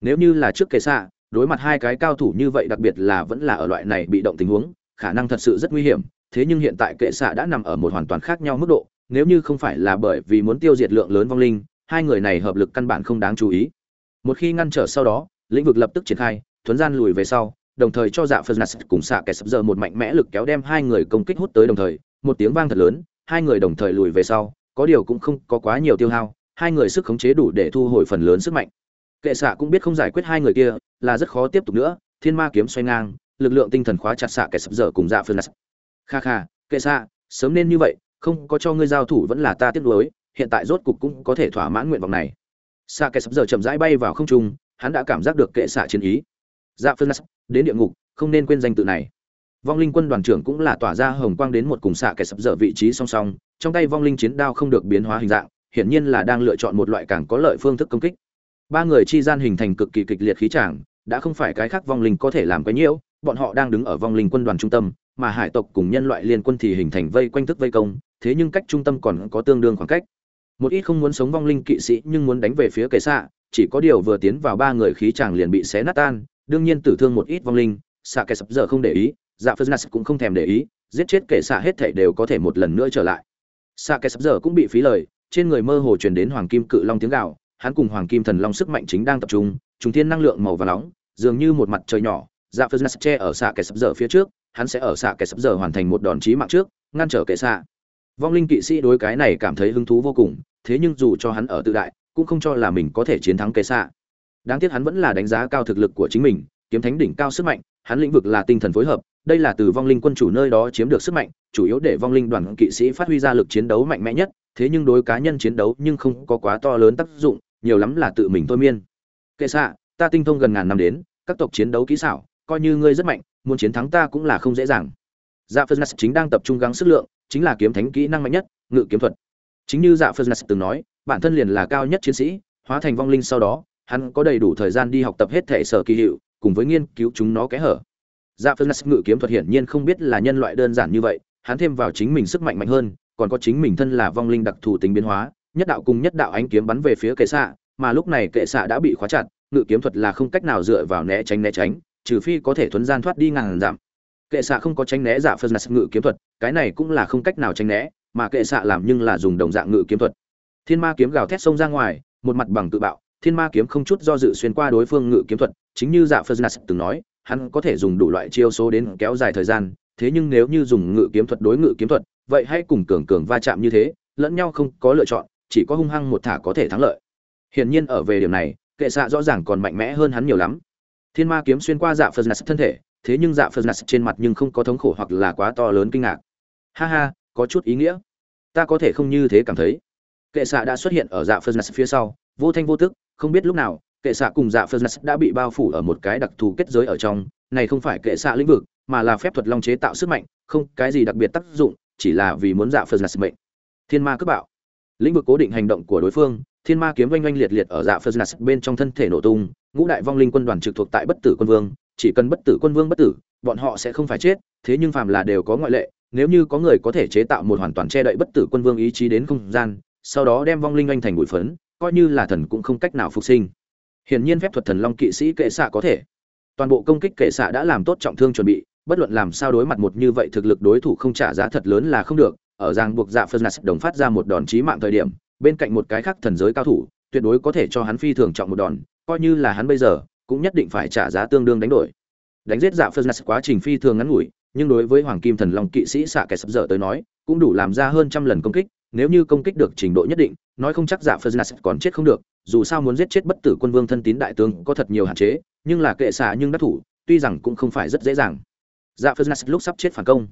nếu như là trước kệ xạ, đối mặt hai cái cao thủ như vậy đặc biệt là vẫn là ở loại này bị động tình huống, khả năng thật sự rất nguy hiểm. Thế nhưng hiện tại kệ xạ đã nằm ở một hoàn toàn khác nhau mức độ, nếu như không phải là bởi vì muốn tiêu diệt lượng lớn vong linh, hai người này hợp lực căn bản không đáng chú ý. Một khi ngăn trở sau đó, lĩnh vực lập tức triển khai, thuấn gian lùi về sau, đồng thời cho dạ phật nạt cùng xạ kẻ sập giờ một mạnh mẽ lực kéo đem hai người công kích hút tới đồng thời, một tiếng vang thật lớn, hai người đồng thời lùi về sau, có điều cũng không có quá nhiều tiêu hao, hai người sức khống chế đủ để thu hồi phần lớn sức mạnh kệ xạ cũng biết không giải quyết hai người kia, là rất khó tiếp tục nữa. Thiên ma kiếm xoay ngang, lực lượng tinh thần khóa chặt xạ kẻ sập dở cùng dạ phương kha kha, kệ xạ sớm nên như vậy, không có cho ngươi giao thủ vẫn là ta tiếc nuối, hiện tại rốt cục cũng có thể thỏa mãn nguyện vọng này. Xạ kẻ sập dở chậm rãi bay vào không trung, hắn đã cảm giác được kệ xạ chiến ý. Dạ phương đến địa ngục, không nên quên danh tự này. Vong linh quân đoàn trưởng cũng là tỏa ra hồng quang đến một cùng xạ kẻ sập dở vị trí song song, trong tay vong linh chiến đao không được biến hóa hình dạng, hiển nhiên là đang lựa chọn một loại càng có lợi phương thức công kích ba người chi gian hình thành cực kỳ kịch liệt khí tràng, đã không phải cái khác vong linh có thể làm cái nhiễu, bọn họ đang đứng ở vong linh quân đoàn trung tâm, mà hải tộc cùng nhân loại liên quân thì hình thành vây quanh thức vây công, thế nhưng cách trung tâm còn có tương đương khoảng cách. Một ít không muốn sống vong linh kỵ sĩ nhưng muốn đánh về phía kệ xạ, chỉ có điều vừa tiến vào ba người khí chàng liền bị xé nát tan, đương nhiên tử thương một ít vong linh, xạ kẻ sập giờ không để ý dạ phật cũng không thèm để ý, giết chết kệ xạ hết thảy đều có thể một lần nữa trở lại. Xạ kẻ sập giờ cũng bị phí lời, trên người mơ hồ truyền đến hoàng kim cự long tiếng gào hắn cùng hoàng kim thần long sức mạnh chính đang tập trung, trùng thiên năng lượng màu và nóng, dường như một mặt trời nhỏ dạ phật che ở xạ kẻ sập giờ phía trước, hắn sẽ ở xạ kẻ sập giờ hoàn thành một đòn chí mạng trước, ngăn trở kẻ xạ. Vong linh kỵ sĩ đối cái này cảm thấy hứng thú vô cùng, thế nhưng dù cho hắn ở tự đại, cũng không cho là mình có thể chiến thắng kẻ xạ. Đáng tiếc hắn vẫn là đánh giá cao thực lực của chính mình, kiếm thánh đỉnh cao sức mạnh, hắn lĩnh vực là tinh thần phối hợp, đây là từ vong linh quân chủ nơi đó chiếm được sức mạnh, chủ yếu để vong linh đoàn kỵ sĩ phát huy ra lực chiến đấu mạnh mẽ nhất, thế nhưng đối cá nhân chiến đấu nhưng không có quá to lớn tác dụng nhiều lắm là tự mình thôi miên. Kệ xạ, ta tinh thông gần ngàn năm đến, các tộc chiến đấu kỹ xảo, coi như ngươi rất mạnh, muốn chiến thắng ta cũng là không dễ dàng. Dạ phật chính đang tập trung gắng sức lượng, chính là kiếm thánh kỹ năng mạnh nhất, ngự kiếm thuật. Chính như dạ phật từng nói, bản thân liền là cao nhất chiến sĩ, hóa thành vong linh sau đó, hắn có đầy đủ thời gian đi học tập hết thể sở kỳ hiệu, cùng với nghiên cứu chúng nó kẽ hở. Dạ phật ngự kiếm thuật hiển nhiên không biết là nhân loại đơn giản như vậy, hắn thêm vào chính mình sức mạnh mạnh hơn, còn có chính mình thân là vong linh đặc thù tính biến hóa nhất đạo cùng nhất đạo ánh kiếm bắn về phía kệ xạ, mà lúc này kệ xạ đã bị khóa chặt, ngự kiếm thuật là không cách nào dựa vào né tránh né tránh, trừ phi có thể thuấn gian thoát đi ngàn giảm. Kệ xạ không có tránh né giả phân ngự kiếm thuật, cái này cũng là không cách nào tránh né, mà kệ xạ làm nhưng là dùng đồng dạng ngự kiếm thuật. Thiên ma kiếm gào thét xông ra ngoài, một mặt bằng tự bạo, thiên ma kiếm không chút do dự xuyên qua đối phương ngự kiếm thuật, chính như giả phân từng nói, hắn có thể dùng đủ loại chiêu số đến kéo dài thời gian, thế nhưng nếu như dùng ngự kiếm thuật đối ngự kiếm thuật, vậy hãy cùng cường cường va chạm như thế, lẫn nhau không có lựa chọn chỉ có hung hăng một thả có thể thắng lợi. Hiển nhiên ở về điểm này, kệ xạ rõ ràng còn mạnh mẽ hơn hắn nhiều lắm. Thiên ma kiếm xuyên qua dạ phật nạt thân thể, thế nhưng dạ phật nạt trên mặt nhưng không có thống khổ hoặc là quá to lớn kinh ngạc. Ha ha, có chút ý nghĩa. Ta có thể không như thế cảm thấy. Kệ xạ đã xuất hiện ở dạ phật nạt phía sau, vô thanh vô tức, không biết lúc nào, kệ xạ cùng dạ phật nạt đã bị bao phủ ở một cái đặc thù kết giới ở trong. Này không phải kệ xạ lĩnh vực, mà là phép thuật long chế tạo sức mạnh, không cái gì đặc biệt tác dụng, chỉ là vì muốn dạ phật nạt mệnh. Thiên ma cướp bạo lĩnh vực cố định hành động của đối phương, thiên ma kiếm oanh oanh liệt liệt ở dạ phật nạt bên trong thân thể nổ tung, ngũ đại vong linh quân đoàn trực thuộc tại bất tử quân vương, chỉ cần bất tử quân vương bất tử, bọn họ sẽ không phải chết, thế nhưng phàm là đều có ngoại lệ, nếu như có người có thể chế tạo một hoàn toàn che đậy bất tử quân vương ý chí đến không gian, sau đó đem vong linh oanh thành bụi phấn, coi như là thần cũng không cách nào phục sinh. Hiển nhiên phép thuật thần long kỵ sĩ kệ xạ có thể. Toàn bộ công kích kệ xạ đã làm tốt trọng thương chuẩn bị, bất luận làm sao đối mặt một như vậy thực lực đối thủ không trả giá thật lớn là không được ở giang buộc dạ phân nạt đồng phát ra một đòn chí mạng thời điểm, bên cạnh một cái khác thần giới cao thủ, tuyệt đối có thể cho hắn phi thường trọng một đòn, coi như là hắn bây giờ, cũng nhất định phải trả giá tương đương đánh đổi. Đánh giết dạ phân nạt quá trình phi thường ngắn ngủi, nhưng đối với hoàng kim thần long kỵ sĩ xạ kẻ sập dở tới nói, cũng đủ làm ra hơn trăm lần công kích, nếu như công kích được trình độ nhất định, nói không chắc dạ phật còn chết không được, dù sao muốn giết chết bất tử quân vương thân tín đại tướng có thật nhiều hạn chế, nhưng là kệ xạ nhưng đắc thủ, tuy rằng cũng không phải rất dễ dàng. Dạ phật lúc sắp chết phản công,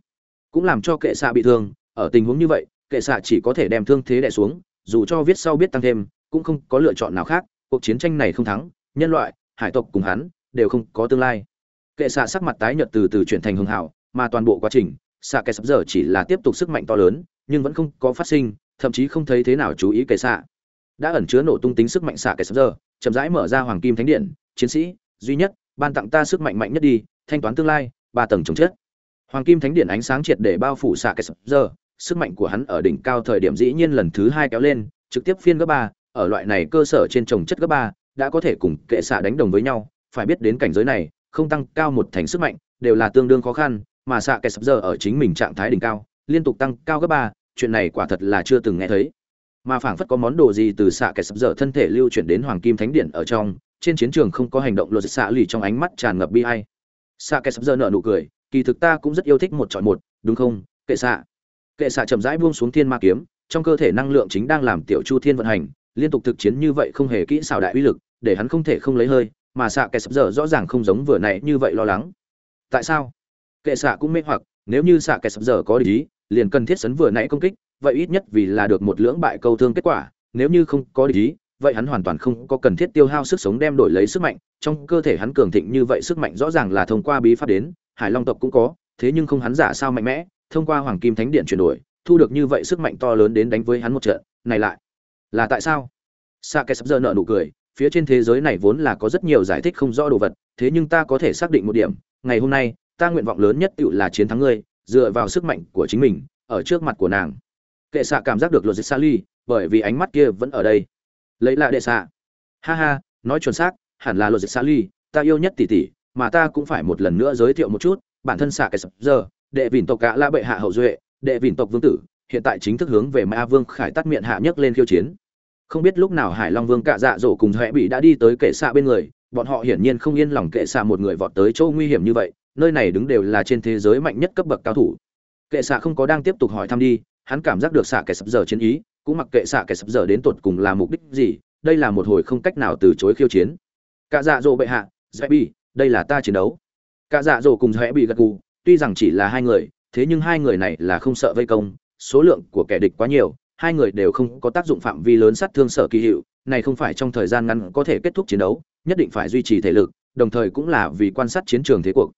cũng làm cho kệ xạ bị thương ở tình huống như vậy, kệ xạ chỉ có thể đem thương thế đè xuống, dù cho viết sau biết tăng thêm, cũng không có lựa chọn nào khác, cuộc chiến tranh này không thắng, nhân loại, hải tộc cùng hắn, đều không có tương lai. Kệ xạ sắc mặt tái nhợt từ từ chuyển thành hưng hảo mà toàn bộ quá trình, xạ kệ sắp giờ chỉ là tiếp tục sức mạnh to lớn, nhưng vẫn không có phát sinh, thậm chí không thấy thế nào chú ý kệ xạ. Đã ẩn chứa nổ tung tính sức mạnh xạ kệ sắp giờ, chậm rãi mở ra hoàng kim thánh điện, chiến sĩ, duy nhất, ban tặng ta sức mạnh mạnh nhất đi, thanh toán tương lai, ba tầng chống chết. Hoàng kim thánh điện ánh sáng triệt để bao phủ xạ kệ sắp giờ sức mạnh của hắn ở đỉnh cao thời điểm dĩ nhiên lần thứ hai kéo lên, trực tiếp phiên gấp ba, ở loại này cơ sở trên trồng chất gấp ba, đã có thể cùng kệ xạ đánh đồng với nhau, phải biết đến cảnh giới này, không tăng cao một thành sức mạnh, đều là tương đương khó khăn, mà xạ kẻ sập giờ ở chính mình trạng thái đỉnh cao, liên tục tăng cao gấp ba, chuyện này quả thật là chưa từng nghe thấy mà phảng phất có món đồ gì từ xạ kẻ sập giờ thân thể lưu chuyển đến hoàng kim thánh điện ở trong, trên chiến trường không có hành động luật xạ lì trong ánh mắt tràn ngập bi ai. xạ kẻ sập giờ nở nụ cười, kỳ thực ta cũng rất yêu thích một chọn một, đúng không, kệ xạ kệ xạ chậm rãi buông xuống thiên ma kiếm, trong cơ thể năng lượng chính đang làm tiểu chu thiên vận hành, liên tục thực chiến như vậy không hề kỹ xảo đại uy lực, để hắn không thể không lấy hơi, mà xạ kệ sập giờ rõ ràng không giống vừa nãy như vậy lo lắng. Tại sao? Kệ xạ cũng mê hoặc, nếu như xạ kệ sập giờ có lý liền cần thiết sấn vừa nãy công kích, vậy ít nhất vì là được một lưỡng bại câu thương kết quả, nếu như không có lý vậy hắn hoàn toàn không có cần thiết tiêu hao sức sống đem đổi lấy sức mạnh, trong cơ thể hắn cường thịnh như vậy sức mạnh rõ ràng là thông qua bí pháp đến, hải long tộc cũng có, thế nhưng không hắn giả sao mạnh mẽ thông qua hoàng kim thánh điện chuyển đổi, thu được như vậy sức mạnh to lớn đến đánh với hắn một trận, này lại là tại sao? Sa kẻ sắp giờ nợ nụ cười, phía trên thế giới này vốn là có rất nhiều giải thích không rõ đồ vật, thế nhưng ta có thể xác định một điểm, ngày hôm nay, ta nguyện vọng lớn nhất tự là chiến thắng ngươi, dựa vào sức mạnh của chính mình, ở trước mặt của nàng. Kệ xạ cảm giác được luật sa ly, bởi vì ánh mắt kia vẫn ở đây. Lấy lạ đệ xạ ha ha, nói chuẩn xác, hẳn là luật sa ly, ta yêu nhất tỷ tỷ, mà ta cũng phải một lần nữa giới thiệu một chút, bản thân xạ kẻ sập giờ đệ vỉn tộc cả la bệ hạ hậu duệ, đệ vỉn tộc vương tử, hiện tại chính thức hướng về ma vương khải tắt miệng hạ nhất lên khiêu chiến. Không biết lúc nào hải long vương cạ dạ dỗ cùng huệ bị đã đi tới kệ xạ bên người, bọn họ hiển nhiên không yên lòng kệ xạ một người vọt tới chỗ nguy hiểm như vậy, nơi này đứng đều là trên thế giới mạnh nhất cấp bậc cao thủ. Kệ xạ không có đang tiếp tục hỏi thăm đi, hắn cảm giác được xạ kẻ sập giờ chiến ý, cũng mặc kệ xạ kẻ sập giờ đến tột cùng là mục đích gì, đây là một hồi không cách nào từ chối khiêu chiến. Cạ dạ dỗ bệ hạ dễ bị đây là ta chiến đấu. Cạ dạ dỗ cùng dễ bị gật gù tuy rằng chỉ là hai người, thế nhưng hai người này là không sợ vây công, số lượng của kẻ địch quá nhiều, hai người đều không có tác dụng phạm vi lớn sát thương sở kỳ hiệu, này không phải trong thời gian ngắn có thể kết thúc chiến đấu, nhất định phải duy trì thể lực, đồng thời cũng là vì quan sát chiến trường thế cuộc.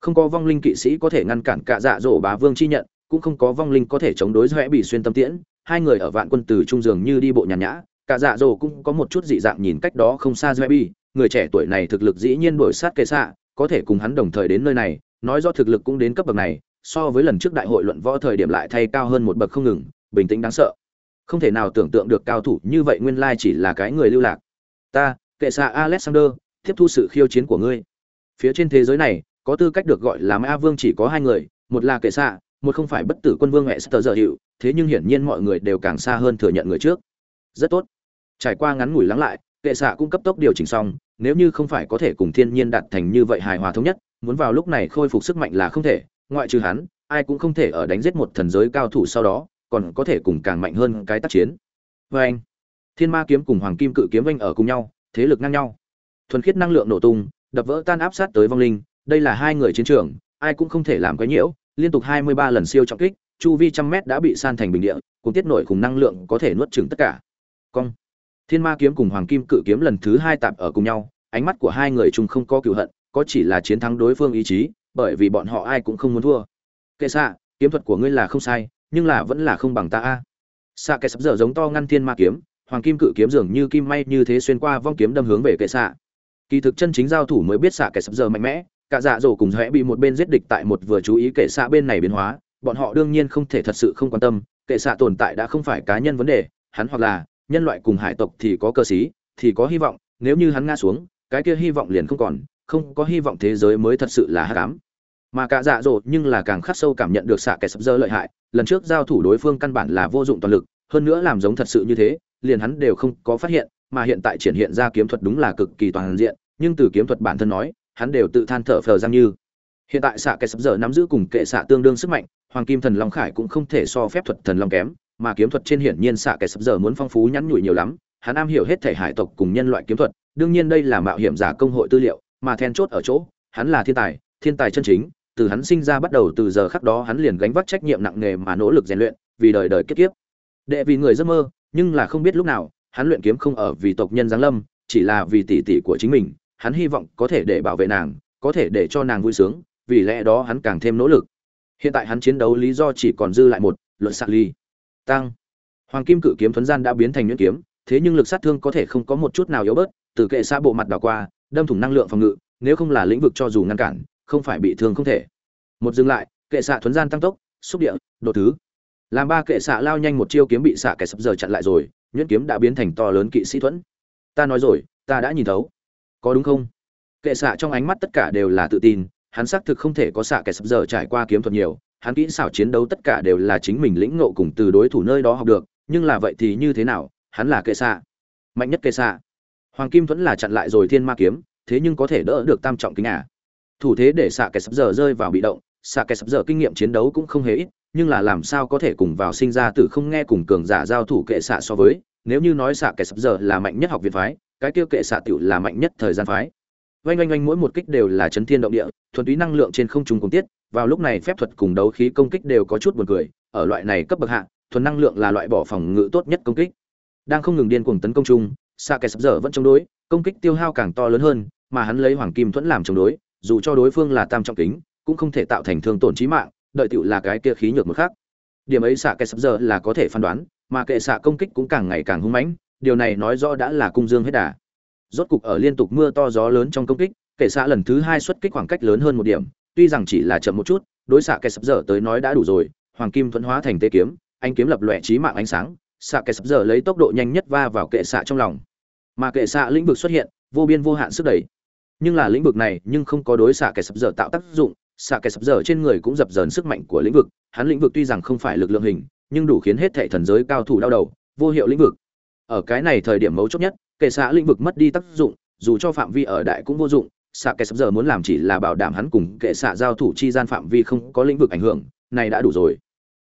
Không có vong linh kỵ sĩ có thể ngăn cản cả dạ dỗ bá vương chi nhận, cũng không có vong linh có thể chống đối doẽ bị xuyên tâm tiễn, hai người ở vạn quân từ trung dường như đi bộ nhàn nhã, cả dạ dỗ cũng có một chút dị dạng nhìn cách đó không xa doẽ bị người trẻ tuổi này thực lực dĩ nhiên đuổi sát kệ xạ, có thể cùng hắn đồng thời đến nơi này nói do thực lực cũng đến cấp bậc này, so với lần trước đại hội luận võ thời điểm lại thay cao hơn một bậc không ngừng, bình tĩnh đáng sợ. Không thể nào tưởng tượng được cao thủ như vậy nguyên lai chỉ là cái người lưu lạc. Ta, kệ xạ alexander, tiếp thu sự khiêu chiến của ngươi. Phía trên thế giới này, có tư cách được gọi là ma vương chỉ có hai người, một là kệ xạ một không phải bất tử quân vương hệ sơ giờ hiệu thế nhưng hiển nhiên mọi người đều càng xa hơn thừa nhận người trước. Rất tốt. Trải qua ngắn ngủi lắng lại, kệ xạ cũng cấp tốc điều chỉnh xong, nếu như không phải có thể cùng thiên nhiên đạt thành như vậy hài hòa thống nhất muốn vào lúc này khôi phục sức mạnh là không thể, ngoại trừ hắn, ai cũng không thể ở đánh giết một thần giới cao thủ sau đó, còn có thể cùng càng mạnh hơn cái tác chiến. Vê anh, thiên ma kiếm cùng hoàng kim cự kiếm vênh ở cùng nhau, thế lực ngang nhau. Thuần khiết năng lượng nổ tung, đập vỡ tan áp sát tới vong linh, đây là hai người chiến trường, ai cũng không thể làm cái nhiễu, liên tục hai mươi ba lần siêu trọng kích, chu vi trăm mét đã bị san thành bình địa, cùng tiết nổi cùng năng lượng có thể nuốt chửng tất cả. Cong. Thiên ma kiếm cùng hoàng kim cự kiếm lần thứ hai tạp ở cùng nhau, ánh mắt của hai người chung không có cựu hận có chỉ là chiến thắng đối phương ý chí, bởi vì bọn họ ai cũng không muốn thua. Kệ xạ kiếm thuật của ngươi là không sai, nhưng là vẫn là không bằng ta a. Xạ kệ sắp dở giống to ngăn thiên ma kiếm, hoàng kim cự kiếm dường như kim may như thế xuyên qua vong kiếm đâm hướng về kệ xạ kỳ thực chân chính giao thủ mới biết xạ kệ sắp dở mạnh mẽ, cả dạ dỗ cùng hẽ bị một bên giết địch tại một vừa chú ý kệ xạ bên này biến hóa, bọn họ đương nhiên không thể thật sự không quan tâm, kệ xạ tồn tại đã không phải cá nhân vấn đề, hắn hoặc là nhân loại cùng hải tộc thì có cơ sĩ, thì có hy vọng, nếu như hắn ngã xuống, cái kia hy vọng liền không còn không có hy vọng thế giới mới thật sự là hắc ám. Mà cả dạ dỗ nhưng là càng khắc sâu cảm nhận được xạ kẻ sập dơ lợi hại, lần trước giao thủ đối phương căn bản là vô dụng toàn lực, hơn nữa làm giống thật sự như thế, liền hắn đều không có phát hiện, mà hiện tại triển hiện ra kiếm thuật đúng là cực kỳ toàn diện, nhưng từ kiếm thuật bản thân nói, hắn đều tự than thở phờ giang như. Hiện tại xạ kẻ sập dơ nắm giữ cùng kệ xạ tương đương sức mạnh, hoàng kim thần long khải cũng không thể so phép thuật thần long kém, mà kiếm thuật trên hiển nhiên xạ kẻ sập giờ muốn phong phú nhắn nhủi nhiều lắm, hắn am hiểu hết thể hải tộc cùng nhân loại kiếm thuật, đương nhiên đây là mạo hiểm giả công hội tư liệu mà then chốt ở chỗ, hắn là thiên tài thiên tài chân chính, từ hắn sinh ra bắt đầu từ giờ khắc đó hắn liền gánh vác trách nhiệm nặng nề mà nỗ lực rèn luyện, vì đời đời kiếp kiếp. Đệ vì người giấc mơ, nhưng là không biết lúc nào, hắn luyện kiếm không ở vì tộc nhân giáng lâm, chỉ là vì tỷ tỷ của chính mình, hắn hy vọng có thể để bảo vệ nàng, có thể để cho nàng vui sướng, vì lẽ đó hắn càng thêm nỗ lực. Hiện tại hắn chiến đấu lý do chỉ còn dư lại một luận sạc ly. Tăng. Hoàng kim cự kiếm thuấn gian đã biến thành nhuyễn kiếm, thế nhưng lực sát thương có thể không có một chút nào yếu bớt, từ kệ xa bộ mặt đảo qua đâm thủng năng lượng phòng ngự, nếu không là lĩnh vực cho dù ngăn cản, không phải bị thương không thể. Một dừng lại, kệ xạ thuấn gian tăng tốc, xúc địa, đột thứ. Làm ba kệ xạ lao nhanh một chiêu kiếm bị xạ kẻ sập giờ chặn lại rồi, nhuyễn kiếm đã biến thành to lớn kỵ sĩ thuẫn. Ta nói rồi, ta đã nhìn thấu. Có đúng không? Kệ xạ trong ánh mắt tất cả đều là tự tin, hắn xác thực không thể có xạ kẻ sập giờ trải qua kiếm thuật nhiều, hắn kỹ xảo chiến đấu tất cả đều là chính mình lĩnh ngộ cùng từ đối thủ nơi đó học được, nhưng là vậy thì như thế nào, hắn là kệ xạ. Mạnh nhất kệ xạ hoàng kim thuẫn là chặn lại rồi thiên ma kiếm, thế nhưng có thể đỡ được tam trọng kính à. Thủ thế để xạ kẻ sập giờ rơi vào bị động xạ kẻ sập giờ kinh nghiệm chiến đấu cũng không hề ít, nhưng là làm sao có thể cùng vào sinh ra từ không nghe cùng cường giả giao thủ kệ xạ so với, nếu như nói xạ kẻ sập giờ là mạnh nhất học viện phái, cái kia kệ xạ tiểu là mạnh nhất thời gian phái. Oanh oanh oanh mỗi một kích đều là chấn thiên động địa, thuần túy năng lượng trên không trung cùng tiết, vào lúc này phép thuật cùng đấu khí công kích đều có chút buồn cười, ở loại này cấp bậc hạ, thuần năng lượng là loại bỏ phòng ngự tốt nhất công kích. Đang không ngừng điên cuồng tấn công chung xạ kẻ sập dở vẫn chống đối, công kích tiêu hao càng to lớn hơn, mà hắn lấy hoàng kim thuẫn làm chống đối, dù cho đối phương là tam trọng kính, cũng không thể tạo thành thương tổn trí mạng, đợi tựu là cái kia khí nhược một khác điểm ấy xạ kẻ sập dở là có thể phán đoán, mà kệ xạ công kích cũng càng ngày càng hung mãnh, điều này nói rõ đã là cung dương hết đà. Rốt cục ở liên tục mưa to gió lớn trong công kích, kệ xạ lần thứ hai xuất kích khoảng cách lớn hơn một điểm, tuy rằng chỉ là chậm một chút, đối xạ kẻ sập dở tới nói đã đủ rồi, hoàng kim thuẫn hóa thành tê kiếm, anh kiếm lập lòe trí mạng ánh sáng xạ kẻ sập dở lấy tốc độ nhanh nhất va vào kệ xạ trong lòng mà kệ xạ lĩnh vực xuất hiện, vô biên vô hạn sức đẩy. Nhưng là lĩnh vực này nhưng không có đối xạ kẻ sập dở tạo tác dụng, xạ kẻ sập dở trên người cũng dập dờn sức mạnh của lĩnh vực. Hắn lĩnh vực tuy rằng không phải lực lượng hình, nhưng đủ khiến hết thệ thần giới cao thủ đau đầu, vô hiệu lĩnh vực. Ở cái này thời điểm mấu chốt nhất, kệ xạ lĩnh vực mất đi tác dụng, dù cho phạm vi ở đại cũng vô dụng, xạ kẻ sập dở muốn làm chỉ là bảo đảm hắn cùng kệ xạ giao thủ chi gian phạm vi không có lĩnh vực ảnh hưởng, này đã đủ rồi.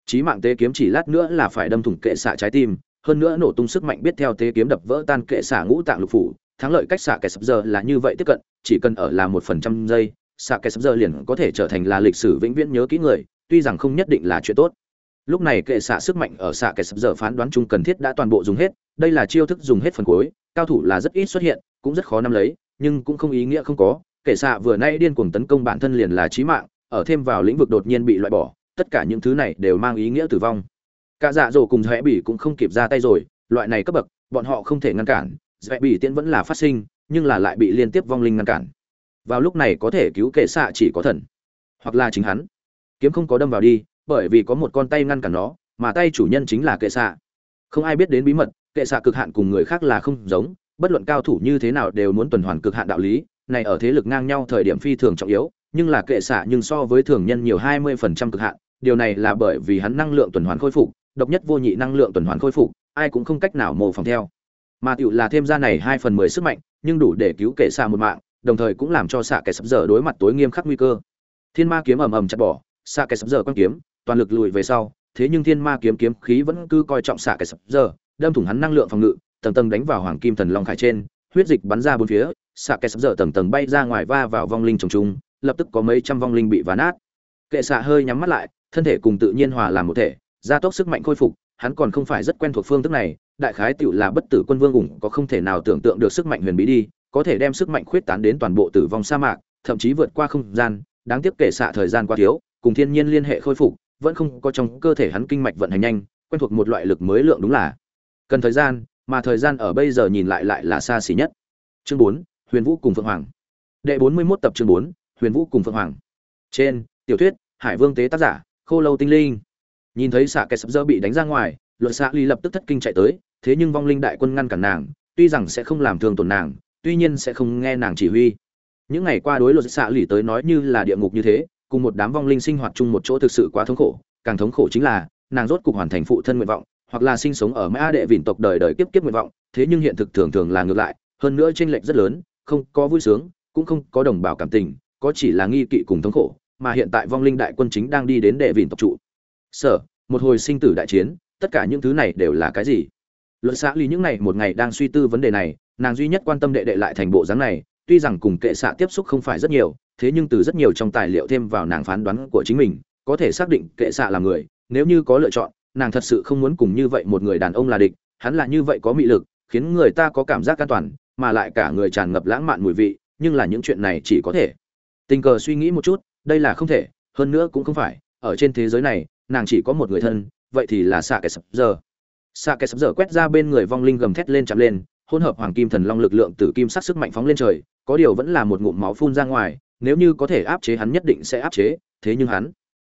Chí mạng tế kiếm chỉ lát nữa là phải đâm thủng kệ xạ trái tim hơn nữa nổ tung sức mạnh biết theo tế kiếm đập vỡ tan kệ xả ngũ tạng lục phủ, thắng lợi cách xạ kẻ sập giờ là như vậy tiếp cận, chỉ cần ở là một phần trăm giây xạ kẻ sập giờ liền có thể trở thành là lịch sử vĩnh viễn nhớ kỹ người, tuy rằng không nhất định là chuyện tốt. Lúc này kệ xạ sức mạnh ở xạ kẻ sập giờ phán đoán chung cần thiết đã toàn bộ dùng hết, đây là chiêu thức dùng hết phần cuối, cao thủ là rất ít xuất hiện, cũng rất khó nắm lấy, nhưng cũng không ý nghĩa không có, kệ xạ vừa nay điên cuồng tấn công bản thân liền là chí mạng, ở thêm vào lĩnh vực đột nhiên bị loại bỏ, tất cả những thứ này đều mang ý nghĩa tử vong cả dạ dỗ cùng dễ bỉ cũng không kịp ra tay rồi, loại này cấp bậc, bọn họ không thể ngăn cản. Dễ bỉ tiễn vẫn là phát sinh, nhưng là lại bị liên tiếp vong linh ngăn cản. Vào lúc này có thể cứu kệ xạ chỉ có thần, hoặc là chính hắn. Kiếm không có đâm vào đi, bởi vì có một con tay ngăn cản nó, mà tay chủ nhân chính là kệ xạ. Không ai biết đến bí mật kệ xạ cực hạn cùng người khác là không giống, bất luận cao thủ như thế nào đều muốn tuần hoàn cực hạn đạo lý. Này ở thế lực ngang nhau thời điểm phi thường trọng yếu, nhưng là kệ xạ nhưng so với thường nhân nhiều hai mươi phần trăm cực hạn, điều này là bởi vì hắn năng lượng tuần hoàn khôi phục độc nhất vô nhị năng lượng tuần hoàn khôi phục ai cũng không cách nào mô phỏng theo. Mà tiểu là thêm ra này hai phần mười sức mạnh nhưng đủ để cứu kẻ xạ một mạng đồng thời cũng làm cho xạ kẻ sập giờ đối mặt tối nghiêm khắc nguy cơ. Thiên ma kiếm ầm ầm chặt bỏ xạ kẻ sập giờ quan kiếm toàn lực lùi về sau thế nhưng thiên ma kiếm kiếm khí vẫn cứ coi trọng xạ kẻ sập giờ, đâm thủng hắn năng lượng phòng ngự tầng tầng đánh vào hoàng kim thần long khải trên huyết dịch bắn ra bốn phía xạ kẻ sập giờ tầng tầng bay ra ngoài va vào vong linh trùng trung lập tức có mấy trăm vong linh bị ván nát. Kệ xạ hơi nhắm mắt lại thân thể cùng tự nhiên hòa làm một thể gia tốc sức mạnh khôi phục, hắn còn không phải rất quen thuộc phương thức này, đại khái tựu là bất tử quân vương ủng có không thể nào tưởng tượng được sức mạnh huyền bí đi, có thể đem sức mạnh khuyết tán đến toàn bộ tử vong sa mạc, thậm chí vượt qua không gian, đáng tiếc kể xạ thời gian quá thiếu, cùng thiên nhiên liên hệ khôi phục, vẫn không có trong cơ thể hắn kinh mạch vận hành nhanh, quen thuộc một loại lực mới lượng đúng là. Cần thời gian, mà thời gian ở bây giờ nhìn lại lại là xa xỉ nhất. Chương bốn, huyền vũ cùng phượng hoàng. Đệ bốn mươi 41 tập chương bốn, huyền vũ cùng phượng hoàng. Trên, tiểu thuyết, hải vương tế tác giả, khô lâu tinh linh nhìn thấy xạ kẻ sập dơ bị đánh ra ngoài, luật xạ ly lập tức thất kinh chạy tới, thế nhưng vong linh đại quân ngăn cản nàng, tuy rằng sẽ không làm thương tổn nàng, tuy nhiên sẽ không nghe nàng chỉ huy. Những ngày qua đối luật xạ lì tới nói như là địa ngục như thế, cùng một đám vong linh sinh hoạt chung một chỗ thực sự quá thống khổ, càng thống khổ chính là, nàng rốt cục hoàn thành phụ thân nguyện vọng, hoặc là sinh sống ở mã đệ vịn tộc đời đời kiếp kiếp nguyện vọng, thế nhưng hiện thực thường thường là ngược lại, hơn nữa tranh lệch rất lớn, không có vui sướng, cũng không có đồng bào cảm tình, có chỉ là nghi kỵ cùng thống khổ, mà hiện tại vong linh đại quân chính đang đi đến đệ vịn tộc trụ sở, một hồi sinh tử đại chiến, tất cả những thứ này đều là cái gì? Luận xã lý những ngày một ngày đang suy tư vấn đề này, nàng duy nhất quan tâm đệ đệ lại thành bộ dáng này, tuy rằng cùng kệ xạ tiếp xúc không phải rất nhiều, thế nhưng từ rất nhiều trong tài liệu thêm vào nàng phán đoán của chính mình, có thể xác định kệ xạ là người, nếu như có lựa chọn, nàng thật sự không muốn cùng như vậy một người đàn ông là địch, hắn là như vậy có mị lực, khiến người ta có cảm giác an toàn, mà lại cả người tràn ngập lãng mạn mùi vị, nhưng là những chuyện này chỉ có thể. Tình cờ suy nghĩ một chút, đây là không thể, hơn nữa cũng không phải, ở trên thế giới này nàng chỉ có một người thân, vậy thì là xạ kẻ sập giờ xạ kẻ sập giờ quét ra bên người vong linh gầm thét lên chạm lên, hỗn hợp hoàng kim thần long lực lượng từ kim sắc sức mạnh phóng lên trời, có điều vẫn là một ngụm máu phun ra ngoài, nếu như có thể áp chế hắn nhất định sẽ áp chế, thế nhưng hắn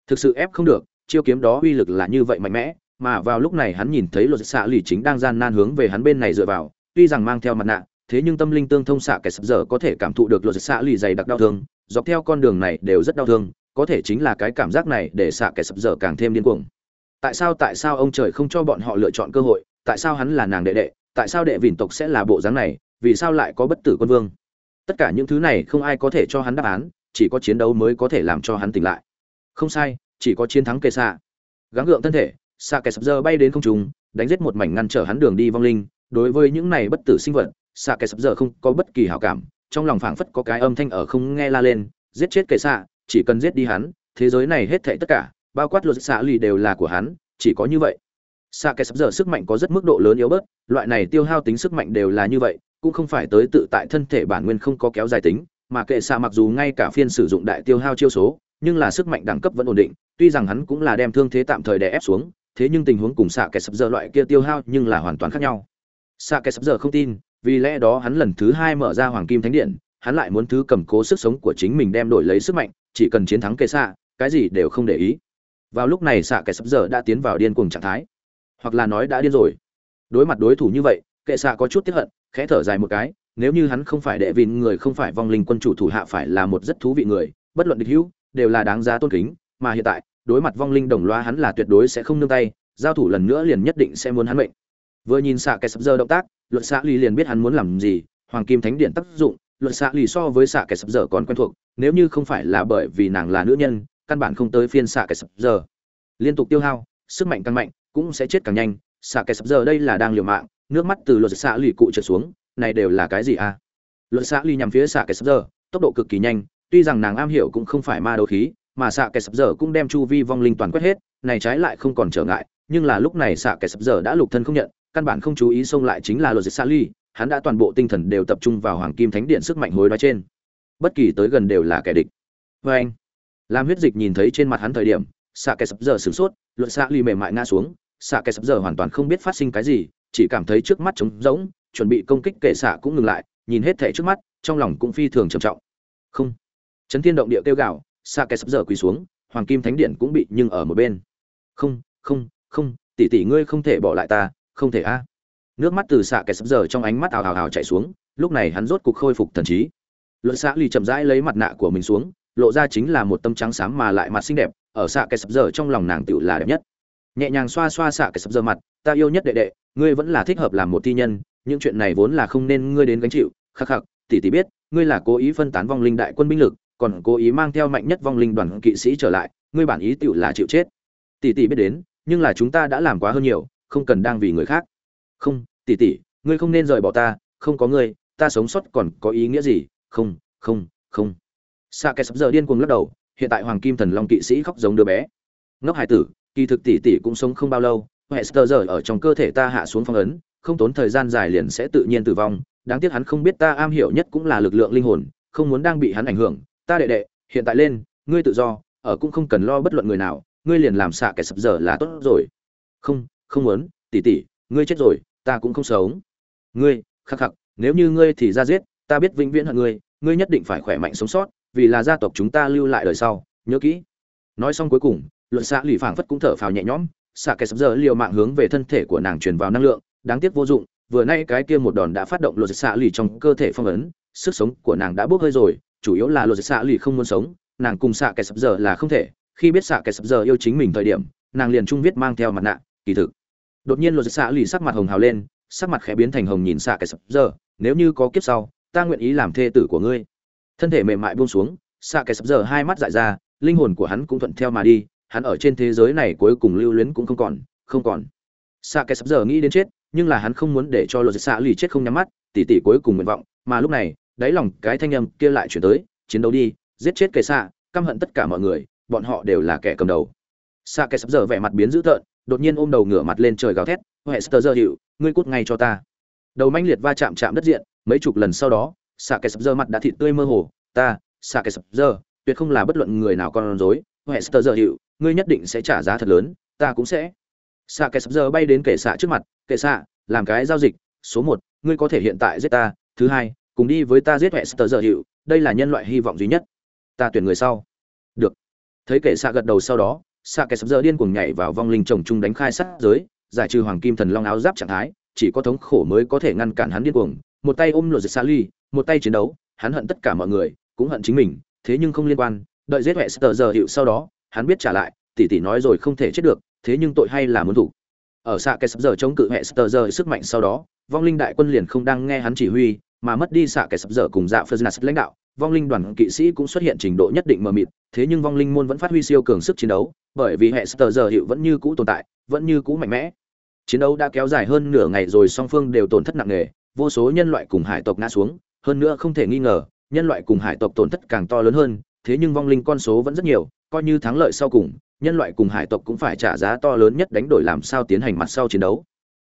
thực sự ép không được, chiêu kiếm đó uy lực là như vậy mạnh mẽ, mà vào lúc này hắn nhìn thấy luật xạ lì chính đang gian nan hướng về hắn bên này dựa vào, tuy rằng mang theo mặt nạ, thế nhưng tâm linh tương thông xạ kẻ sập giờ có thể cảm thụ được luật xạ lì dày đặc đau thương, dọc theo con đường này đều rất đau thương có thể chính là cái cảm giác này để xạ kẻ sập giờ càng thêm điên cuồng. Tại sao tại sao ông trời không cho bọn họ lựa chọn cơ hội? Tại sao hắn là nàng đệ đệ? Tại sao đệ vỉn tộc sẽ là bộ dáng này? Vì sao lại có bất tử quân vương? Tất cả những thứ này không ai có thể cho hắn đáp án, chỉ có chiến đấu mới có thể làm cho hắn tỉnh lại. Không sai, chỉ có chiến thắng kệ xạ. Gắng gượng thân thể, xạ kẻ sập giờ bay đến không trung, đánh giết một mảnh ngăn trở hắn đường đi vong linh. Đối với những này bất tử sinh vật, xạ kẻ sập giờ không có bất kỳ hảo cảm. Trong lòng phảng phất có cái âm thanh ở không nghe la lên, giết chết kệ xạ chỉ cần giết đi hắn, thế giới này hết thảy tất cả, bao quát luật xạ lì đều là của hắn, chỉ có như vậy. Xạ kẻ sắp giờ sức mạnh có rất mức độ lớn yếu bớt, loại này tiêu hao tính sức mạnh đều là như vậy, cũng không phải tới tự tại thân thể bản nguyên không có kéo dài tính, mà kệ xạ mặc dù ngay cả phiên sử dụng đại tiêu hao chiêu số, nhưng là sức mạnh đẳng cấp vẫn ổn định, tuy rằng hắn cũng là đem thương thế tạm thời đè ép xuống, thế nhưng tình huống cùng xạ kẻ sắp giờ loại kia tiêu hao nhưng là hoàn toàn khác nhau. Xạ kẻ sắp giờ không tin, vì lẽ đó hắn lần thứ hai mở ra hoàng kim thánh điện hắn lại muốn thứ cầm cố sức sống của chính mình đem đổi lấy sức mạnh, chỉ cần chiến thắng kệ xạ, cái gì đều không để ý. Vào lúc này xạ kẻ sắp giờ đã tiến vào điên cuồng trạng thái. Hoặc là nói đã điên rồi. Đối mặt đối thủ như vậy kệ xạ có chút tiếp hận, khẽ thở dài một cái, nếu như hắn không phải đệ vịn người, không phải vong linh quân chủ thủ hạ phải là một rất thú vị người, bất luận địch hữu, đều là đáng giá tôn kính, mà hiện tại, đối mặt vong linh đồng loa hắn là tuyệt đối sẽ không nương tay, giao thủ lần nữa liền nhất định sẽ muốn hắn mệnh. Vừa nhìn xạ kẻ sắp giờ động tác luận xạ ly liền biết hắn muốn làm gì, hoàng kim thánh điện tác dụng luật xạ lì so với xạ kẻ sập giờ còn quen thuộc, nếu như không phải là bởi vì nàng là nữ nhân, căn bản không tới phiên xạ kẻ sập giờ. Liên tục tiêu hao, sức mạnh càng mạnh, cũng sẽ chết càng nhanh. Xạ kẻ sập giờ đây là đang liều mạng, nước mắt từ luật xạ lì cụ trượt xuống, này đều là cái gì à? Luật xạ lì nhằm phía xạ kẻ sập giờ, tốc độ cực kỳ nhanh, tuy rằng nàng am hiểu cũng không phải ma đấu khí, mà xạ kẻ sập giờ cũng đem chu vi vong linh toàn quét hết, này trái lại không còn trở ngại, nhưng là lúc này xạ kẻ sập giờ đã lục thân không nhận, căn bản không chú ý xông lại chính là luật xạ lì hắn đã toàn bộ tinh thần đều tập trung vào hoàng kim thánh điện sức mạnh hối đoái trên. Bất kỳ tới gần đều là kẻ địch. Vê anh làm huyết dịch nhìn thấy trên mặt hắn thời điểm xạ kẻ sập giờ sửng sốt, luận xạ ly mềm mại ngã xuống xạ kẻ sập giờ hoàn toàn không biết phát sinh cái gì, chỉ cảm thấy trước mắt trống rỗng, chuẩn bị công kích kệ xạ cũng ngừng lại, nhìn hết thẻ trước mắt, trong lòng cũng phi thường trầm trọng. Không. Chấn thiên động địa kêu gạo xạ kẻ sập giờ quỳ xuống, hoàng kim thánh điện cũng bị nhưng ở một bên. Không không không, tỷ tỷ ngươi không thể bỏ lại ta, không thể a nước mắt từ xạ kẻ sắp giờ trong ánh mắt ào ào ào chạy xuống, lúc này hắn rốt cục khôi phục thần trí. Luận xạ lì chậm rãi lấy mặt nạ của mình xuống, lộ ra chính là một tâm trắng xám mà lại mặt xinh đẹp, ở xạ kẻ sắp giờ trong lòng nàng tựu là đẹp nhất. Nhẹ nhàng xoa xoa xạ kẻ sắp giờ mặt, ta yêu nhất đệ đệ, ngươi vẫn là thích hợp làm một thi nhân, những chuyện này vốn là không nên ngươi đến gánh chịu. Khắc khắc, tỷ tỷ biết, ngươi là cố ý phân tán vong linh đại quân binh lực, còn cố ý mang theo mạnh nhất vong linh đoàn kỵ sĩ trở lại, ngươi bản ý tựu là chịu chết. Tỷ tỷ biết đến, nhưng là chúng ta đã làm quá hơn nhiều, không cần đang vì người khác không, tỷ tỷ, ngươi không nên rời bỏ ta, không có ngươi, ta sống sót còn có ý nghĩa gì? Không không không. Xạ kẻ sắp giờ điên cuồng lắc đầu, hiện tại hoàng kim thần long kỵ sĩ khóc giống đứa bé. Ngốc hải tử, kỳ thực tỷ tỷ cũng sống không bao lâu, hester giờ ở trong cơ thể ta hạ xuống phong ấn, không tốn thời gian dài liền sẽ tự nhiên tử vong. Đáng tiếc hắn không biết ta am hiểu nhất cũng là lực lượng linh hồn, không muốn đang bị hắn ảnh hưởng. Ta đệ đệ, hiện tại lên, ngươi tự do, ở cũng không cần lo bất luận người nào, ngươi liền làm xạ kẻ sập giờ là tốt rồi. Không không muốn, tỷ tỷ ngươi chết rồi, ta cũng không sống. Ngươi, khắc khắc, nếu như ngươi thì ra giết, ta biết vĩnh viễn hận ngươi ngươi nhất định phải khỏe mạnh sống sót, vì là gia tộc chúng ta lưu lại đời sau, nhớ kỹ. Nói xong cuối cùng, luận xạ lì phảng phất cũng thở phào nhẹ nhõm, xạ kẻ sắp giờ liều mạng hướng về thân thể của nàng truyền vào năng lượng, đáng tiếc vô dụng, vừa nay cái kia một đòn đã phát động luật xạ lì trong cơ thể phong ấn, sức sống của nàng đã bốc hơi rồi, chủ yếu là luật xạ lì không muốn sống, nàng cùng xạ kẻ sắp giờ là không thể, khi biết xạ kẻ sắp giờ yêu chính mình thời điểm, nàng liền trung viết mang theo mặt nạ, kỳ thực đột nhiên luật xạ lì sắc mặt hồng hào lên, sắc mặt khẽ biến thành hồng nhìn xạ cái sập giờ nếu như có kiếp sau, ta nguyện ý làm thê tử của ngươi. Thân thể mềm mại buông xuống, xạ cái sập giờ hai mắt dại ra, linh hồn của hắn cũng thuận theo mà đi, hắn ở trên thế giới này cuối cùng lưu luyến cũng không còn không còn. Xạ kẻ sập giờ nghĩ đến chết, nhưng là hắn không muốn để cho luật xạ lì chết không nhắm mắt, tỉ tỉ cuối cùng nguyện vọng, mà lúc này, đáy lòng cái thanh âm kia lại chuyển tới, chiến đấu đi, giết chết kẻ xạ, căm hận tất cả mọi người, bọn họ đều là kẻ cầm đầu. Xạ kẻ sắp giờ vẻ mặt biến dữ tợn đột nhiên ôm đầu ngửa mặt lên trời gào thét huệ sơ giờ hiệu ngươi cút ngay cho ta. Đầu manh liệt va chạm chạm đất diện, mấy chục lần sau đó xạ kẻ sập giờ mặt đã thịt tươi mơ hồ, ta xạ kẻ sập giờ tuyệt không là bất luận người nào con rối huệ sơ giờ hiệu ngươi nhất định sẽ trả giá thật lớn, ta cũng sẽ. Xạ kẻ sập giờ bay đến kệ xạ trước mặt, kệ xạ, làm cái giao dịch, số một, ngươi có thể hiện tại giết ta, thứ hai, cùng đi với ta giết huệ sơ giờ hiệu đây là nhân loại hy vọng duy nhất, ta tuyển người sau. Được. Thấy kệ xạ gật đầu sau đó xạ kẻ sập giờ điên cuồng nhảy vào vong linh chồng chung đánh khai sát giới, giải trừ hoàng kim thần long áo giáp trạng thái, chỉ có thống khổ mới có thể ngăn cản hắn điên cuồng. Một tay ôm lột dịch xa ly, một tay chiến đấu, hắn hận tất cả mọi người, cũng hận chính mình, thế nhưng không liên quan, đợi giết huệ sờ giờ hiệu sau đó, hắn biết trả lại, tỷ tỷ nói rồi không thể chết được, thế nhưng tội hay là muốn thủ. Ở xạ kẻ sập giờ chống cự hệ sờ giờ sức mạnh sau đó, vong linh đại quân liền không đang nghe hắn chỉ huy mà mất đi xạ kẻ sập dở cùng dạ phơ lãnh đạo, vong linh đoàn kỵ sĩ cũng xuất hiện trình độ nhất định mờ mịt, thế nhưng vong linh môn vẫn phát huy siêu cường sức chiến đấu, bởi vì hệ sờ giờ hiệu vẫn như cũ tồn tại, vẫn như cũ mạnh mẽ. Chiến đấu đã kéo dài hơn nửa ngày rồi song phương đều tổn thất nặng nề, vô số nhân loại cùng hải tộc ngã xuống, hơn nữa không thể nghi ngờ, nhân loại cùng hải tộc tổn thất càng to lớn hơn, thế nhưng vong linh con số vẫn rất nhiều, coi như thắng lợi sau cùng, nhân loại cùng hải tộc cũng phải trả giá to lớn nhất đánh đổi làm sao tiến hành mặt sau chiến đấu.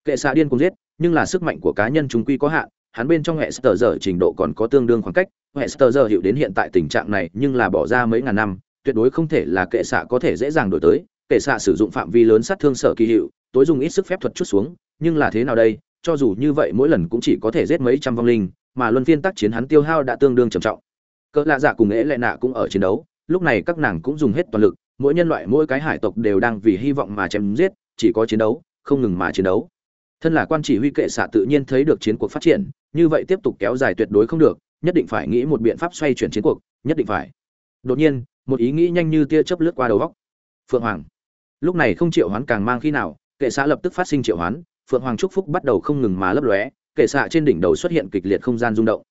Kệ xạ điên cùng giết, nhưng là sức mạnh của cá nhân chúng quy có hạn hắn bên trong hệ sờ giờ trình độ còn có tương đương khoảng cách. Hệ sờ giờ hiểu đến hiện tại tình trạng này, nhưng là bỏ ra mấy ngàn năm, tuyệt đối không thể là kệ xạ có thể dễ dàng đổi tới. Kệ xạ sử dụng phạm vi lớn sát thương sở kỳ hiệu, tối dùng ít sức phép thuật chút xuống, nhưng là thế nào đây? Cho dù như vậy, mỗi lần cũng chỉ có thể giết mấy trăm vong linh, mà luân phiên tác chiến hắn tiêu hao đã tương đương trầm trọng. Cỡ lạ dạ cùng ế lệ nạ cũng ở chiến đấu, lúc này các nàng cũng dùng hết toàn lực, mỗi nhân loại, mỗi cái hải tộc đều đang vì hy vọng mà chém giết, chỉ có chiến đấu, không ngừng mà chiến đấu thân là quan chỉ huy kệ xạ tự nhiên thấy được chiến cuộc phát triển, như vậy tiếp tục kéo dài tuyệt đối không được, nhất định phải nghĩ một biện pháp xoay chuyển chiến cuộc, nhất định phải. Đột nhiên, một ý nghĩ nhanh như tia chớp lướt qua đầu góc. Phượng hoàng. Lúc này không triệu hoán càng mang khi nào, kệ xạ lập tức phát sinh triệu hoán, phượng hoàng trúc phúc bắt đầu không ngừng mà lấp lóe, kệ xạ trên đỉnh đầu xuất hiện kịch liệt không gian rung động.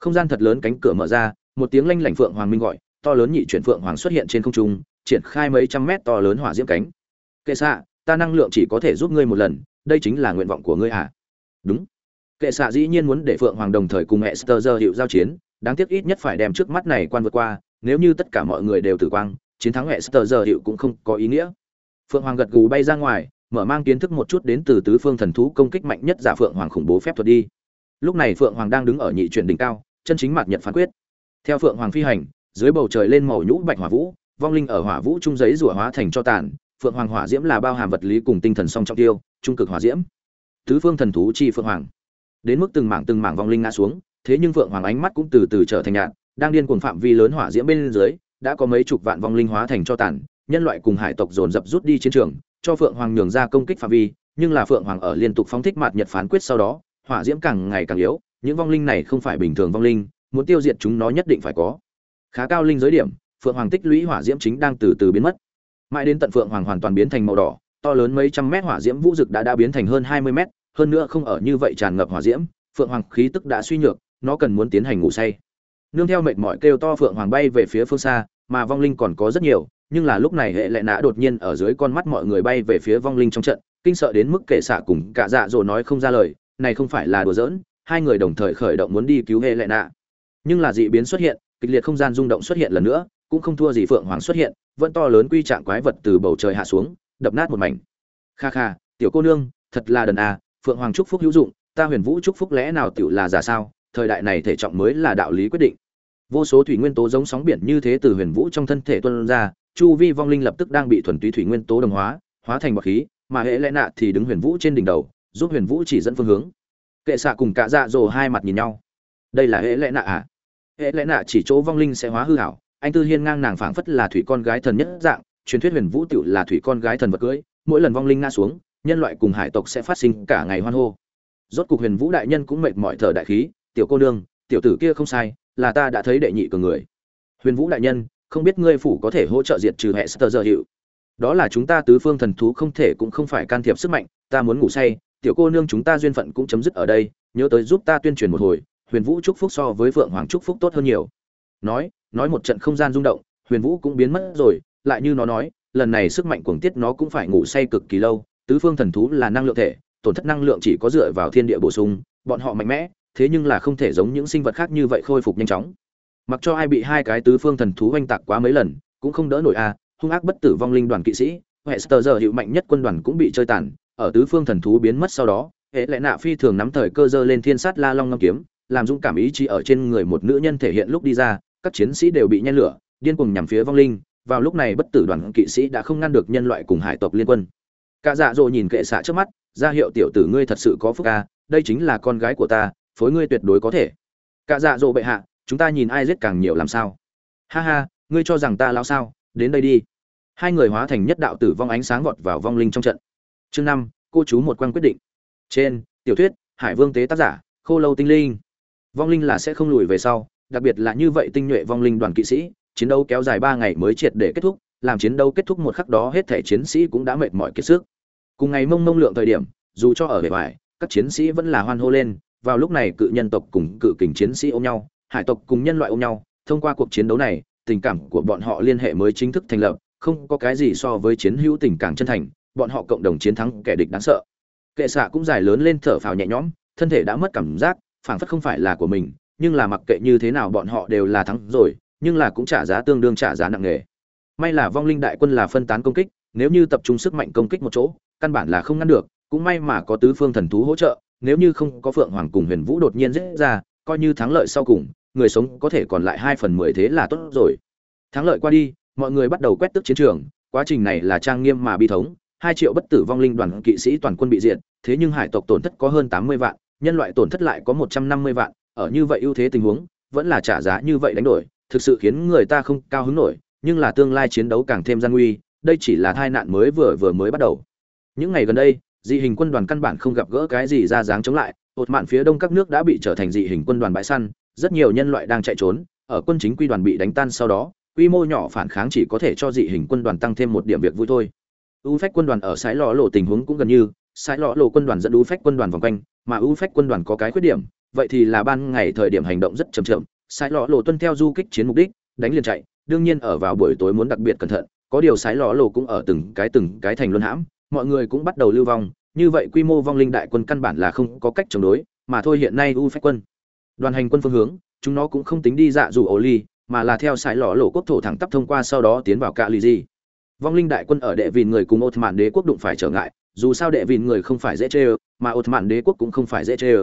Không gian thật lớn cánh cửa mở ra, một tiếng lanh lảnh phượng hoàng minh gọi, to lớn nhị chuyển phượng hoàng xuất hiện trên không trung, triển khai mấy trăm mét to lớn hỏa diễm cánh. Kệ xạ, ta năng lượng chỉ có thể giúp ngươi một lần đây chính là nguyện vọng của ngươi à? Đúng. Kệ xạ dĩ nhiên muốn để phượng hoàng đồng thời cùng Esther giờ hiệu giao chiến, đáng tiếc ít nhất phải đem trước mắt này quan vượt qua, nếu như tất cả mọi người đều tử quang, chiến thắng Esther giờ hiệu cũng không có ý nghĩa. Phượng hoàng gật gù bay ra ngoài, mở mang kiến thức một chút đến từ tứ phương thần thú công kích mạnh nhất giả phượng hoàng khủng bố phép thuật đi. Lúc này phượng hoàng đang đứng ở nhị chuyển đỉnh cao, chân chính mặt nhật phán quyết. Theo phượng hoàng phi hành, dưới bầu trời lên màu nhũ bạch hỏa vũ, vong linh ở hỏa vũ trung giấy rủa hóa thành cho tàn, phượng hoàng hỏa diễm là bao hàm vật lý cùng tinh thần song trọng tiêu trung cực hỏa diễm. Tứ phương thần thú chi phượng hoàng. Đến mức từng mảng từng mảng vong linh ngã xuống, thế nhưng phượng hoàng ánh mắt cũng từ từ trở thành nhạt, đang điên cuồng phạm vi lớn hỏa diễm bên dưới, đã có mấy chục vạn vong linh hóa thành cho tàn, nhân loại cùng hải tộc dồn dập rút đi chiến trường, cho phượng hoàng nhường ra công kích phạm vi, nhưng là phượng hoàng ở liên tục phóng thích mạt nhật phán quyết sau đó, hỏa diễm càng ngày càng yếu, những vong linh này không phải bình thường vong linh, muốn tiêu diệt chúng nó nhất định phải có. Khá cao linh giới điểm, phượng hoàng tích lũy hỏa diễm chính đang từ từ biến mất. Mãi đến tận phượng hoàng hoàn toàn biến thành màu đỏ to lớn mấy trăm mét hỏa diễm vũ dực đã đã biến thành hơn hai mươi mét, hơn nữa không ở như vậy tràn ngập hỏa diễm, phượng hoàng khí tức đã suy nhược, nó cần muốn tiến hành ngủ say. Nương theo mệt mỏi kêu to phượng hoàng bay về phía phương xa, mà vong linh còn có rất nhiều, nhưng là lúc này hệ lệ nã đột nhiên ở dưới con mắt mọi người bay về phía vong linh trong trận, kinh sợ đến mức kệ xạ cùng cả dạ dỗ nói không ra lời, này không phải là đùa giỡn, hai người đồng thời khởi động muốn đi cứu hệ lệ nã. Nhưng là dị biến xuất hiện, kịch liệt không gian rung động xuất hiện lần nữa, cũng không thua gì phượng hoàng xuất hiện, vẫn to lớn quy trạng quái vật từ bầu trời hạ xuống đập nát một mảnh. Kha kha, tiểu cô nương, thật là đần à phượng hoàng chúc phúc hữu dụng, ta huyền vũ chúc phúc lẽ nào tiểu là giả sao, thời đại này thể trọng mới là đạo lý quyết định. Vô số thủy nguyên tố giống sóng biển như thế từ huyền vũ trong thân thể tuân ra, chu vi vong linh lập tức đang bị thuần túy thủy nguyên tố đồng hóa hóa thành bọt khí, mà hệ lẽ nạ thì đứng huyền vũ trên đỉnh đầu, giúp huyền vũ chỉ dẫn phương hướng. Kệ xạ cùng cả dạ dỗ hai mặt nhìn nhau. Đây là hệ lẽ nạ à? Hệ lẽ nạ chỉ chỗ vong linh sẽ hóa hư hảo anh tư hiên ngang nàng phảng phất là thủy con gái thần nhất dạng truyền thuyết huyền vũ tựu là thủy con gái thần vật cưới, mỗi lần vong linh nga xuống, nhân loại cùng hải tộc sẽ phát sinh cả ngày hoan hô. Rốt cục huyền vũ đại nhân cũng mệt mỏi thở đại khí, tiểu cô nương, tiểu tử kia không sai, là ta đã thấy đệ nhị cường người. Huyền vũ đại nhân, không biết ngươi phủ có thể hỗ trợ diệt trừ hệ sơ dơ hiệu? Đó là chúng ta tứ phương thần thú không thể cũng không phải can thiệp sức mạnh, ta muốn ngủ say, tiểu cô nương chúng ta duyên phận cũng chấm dứt ở đây, nhớ tới giúp ta tuyên truyền một hồi, huyền vũ chúc phúc so với phượng hoàng chúc phúc tốt hơn nhiều. Nói nói một trận không gian rung động, huyền vũ cũng biến mất rồi lại như nó nói, lần này sức mạnh cuồng tiết nó cũng phải ngủ say cực kỳ lâu, tứ phương thần thú là năng lượng thể, tổn thất năng lượng chỉ có dựa vào thiên địa bổ sung, bọn họ mạnh mẽ, thế nhưng là không thể giống những sinh vật khác như vậy khôi phục nhanh chóng. Mặc cho ai bị hai cái tứ phương thần thú oanh tạc quá mấy lần, cũng không đỡ nổi a, hung ác bất tử vong linh đoàn kỵ sĩ, Hester giờ hiệu mạnh nhất quân đoàn cũng bị chơi tàn, ở tứ phương thần thú biến mất sau đó, hệ lệ nạ phi thường nắm thời cơ dơ lên thiên sát la long ngâm kiếm, làm dũng cảm ý chí ở trên người một nữ nhân thể hiện lúc đi ra, các chiến sĩ đều bị nhen lửa, điên cuồng nhằm phía vong linh vào lúc này bất tử đoàn kỵ sĩ đã không ngăn được nhân loại cùng hải tộc liên quân. Cả dạ dỗ nhìn kệ xạ trước mắt, ra hiệu tiểu tử ngươi thật sự có phúc ca, đây chính là con gái của ta, phối ngươi tuyệt đối có thể. Cả dạ dỗ bệ hạ, chúng ta nhìn ai giết càng nhiều làm sao? Ha ha, ngươi cho rằng ta lao sao, đến đây đi. Hai người hóa thành nhất đạo tử vong ánh sáng vọt vào vong linh trong trận. Chương năm, cô chú một quan quyết định. Trên, tiểu thuyết, hải vương tế tác giả, khô lâu tinh linh. Vong linh là sẽ không lùi về sau, đặc biệt là như vậy tinh nhuệ vong linh đoàn kỵ sĩ chiến đấu kéo dài ba ngày mới triệt để kết thúc, làm chiến đấu kết thúc một khắc đó hết thể chiến sĩ cũng đã mệt mỏi kiệt sức. Cùng ngày mông mông lượng thời điểm, dù cho ở bề ngoài, các chiến sĩ vẫn là hoan hô lên, vào lúc này cự nhân tộc cùng cự kình chiến sĩ ôm nhau, hải tộc cùng nhân loại ôm nhau, thông qua cuộc chiến đấu này, tình cảm của bọn họ liên hệ mới chính thức thành lập, không có cái gì so với chiến hữu tình cảm chân thành, bọn họ cộng đồng chiến thắng kẻ địch đáng sợ. Kệ xạ cũng dài lớn lên thở phào nhẹ nhõm, thân thể đã mất cảm giác, phảng phất không phải là của mình, nhưng là mặc kệ như thế nào bọn họ đều là thắng rồi nhưng là cũng trả giá tương đương trả giá nặng nề. May là vong linh đại quân là phân tán công kích, nếu như tập trung sức mạnh công kích một chỗ, căn bản là không ngăn được, cũng may mà có tứ phương thần thú hỗ trợ, nếu như không có phượng hoàng cùng huyền vũ đột nhiên dễ ra, coi như thắng lợi sau cùng, người sống có thể còn lại hai phần mười thế là tốt rồi. Thắng lợi qua đi, mọi người bắt đầu quét tước chiến trường, quá trình này là trang nghiêm mà bi thống, hai triệu bất tử vong linh đoàn kỵ sĩ toàn quân bị diệt, thế nhưng hải tộc tổn thất có hơn tám mươi vạn, nhân loại tổn thất lại có một trăm năm mươi vạn, ở như vậy ưu thế tình huống, vẫn là trả giá như vậy đánh đổi thực sự khiến người ta không cao hứng nổi, nhưng là tương lai chiến đấu càng thêm gian nguy, đây chỉ là tai nạn mới vừa vừa mới bắt đầu. Những ngày gần đây, dị hình quân đoàn căn bản không gặp gỡ cái gì ra dáng chống lại hột mạn phía đông các nước đã bị trở thành dị hình quân đoàn bãi săn, rất nhiều nhân loại đang chạy trốn, ở quân chính quy đoàn bị đánh tan sau đó, quy mô nhỏ phản kháng chỉ có thể cho dị hình quân đoàn tăng thêm một điểm việc vui thôi. U phách quân đoàn ở sái lọ lộ tình huống cũng gần như, sái lọ lộ quân đoàn dẫn u phách quân đoàn vòng quanh, mà u phách quân đoàn có cái khuyết điểm, vậy thì là ban ngày thời điểm hành động rất chậm chậm sái lọ lộ tuân theo du kích chiến mục đích, đánh liền chạy, đương nhiên ở vào buổi tối muốn đặc biệt cẩn thận, có điều sái lọ lộ cũng ở từng cái từng cái thành luân hãm, mọi người cũng bắt đầu lưu vong, như vậy quy mô vong linh đại quân căn bản là không có cách chống đối, mà thôi hiện nay u phách quân, đoàn hành quân phương hướng, chúng nó cũng không tính đi dạ dù ổ ly, mà là theo sải lọ lộ quốc thổ thẳng tắp thông qua sau đó tiến vào cạ lì di. Vong linh đại quân ở đệ vìn người cùng ột mạn đế quốc đụng phải trở ngại, dù sao đệ vìn người không phải dễ chê ơ mà ột mạn đế quốc cũng không phải dễ chê ơ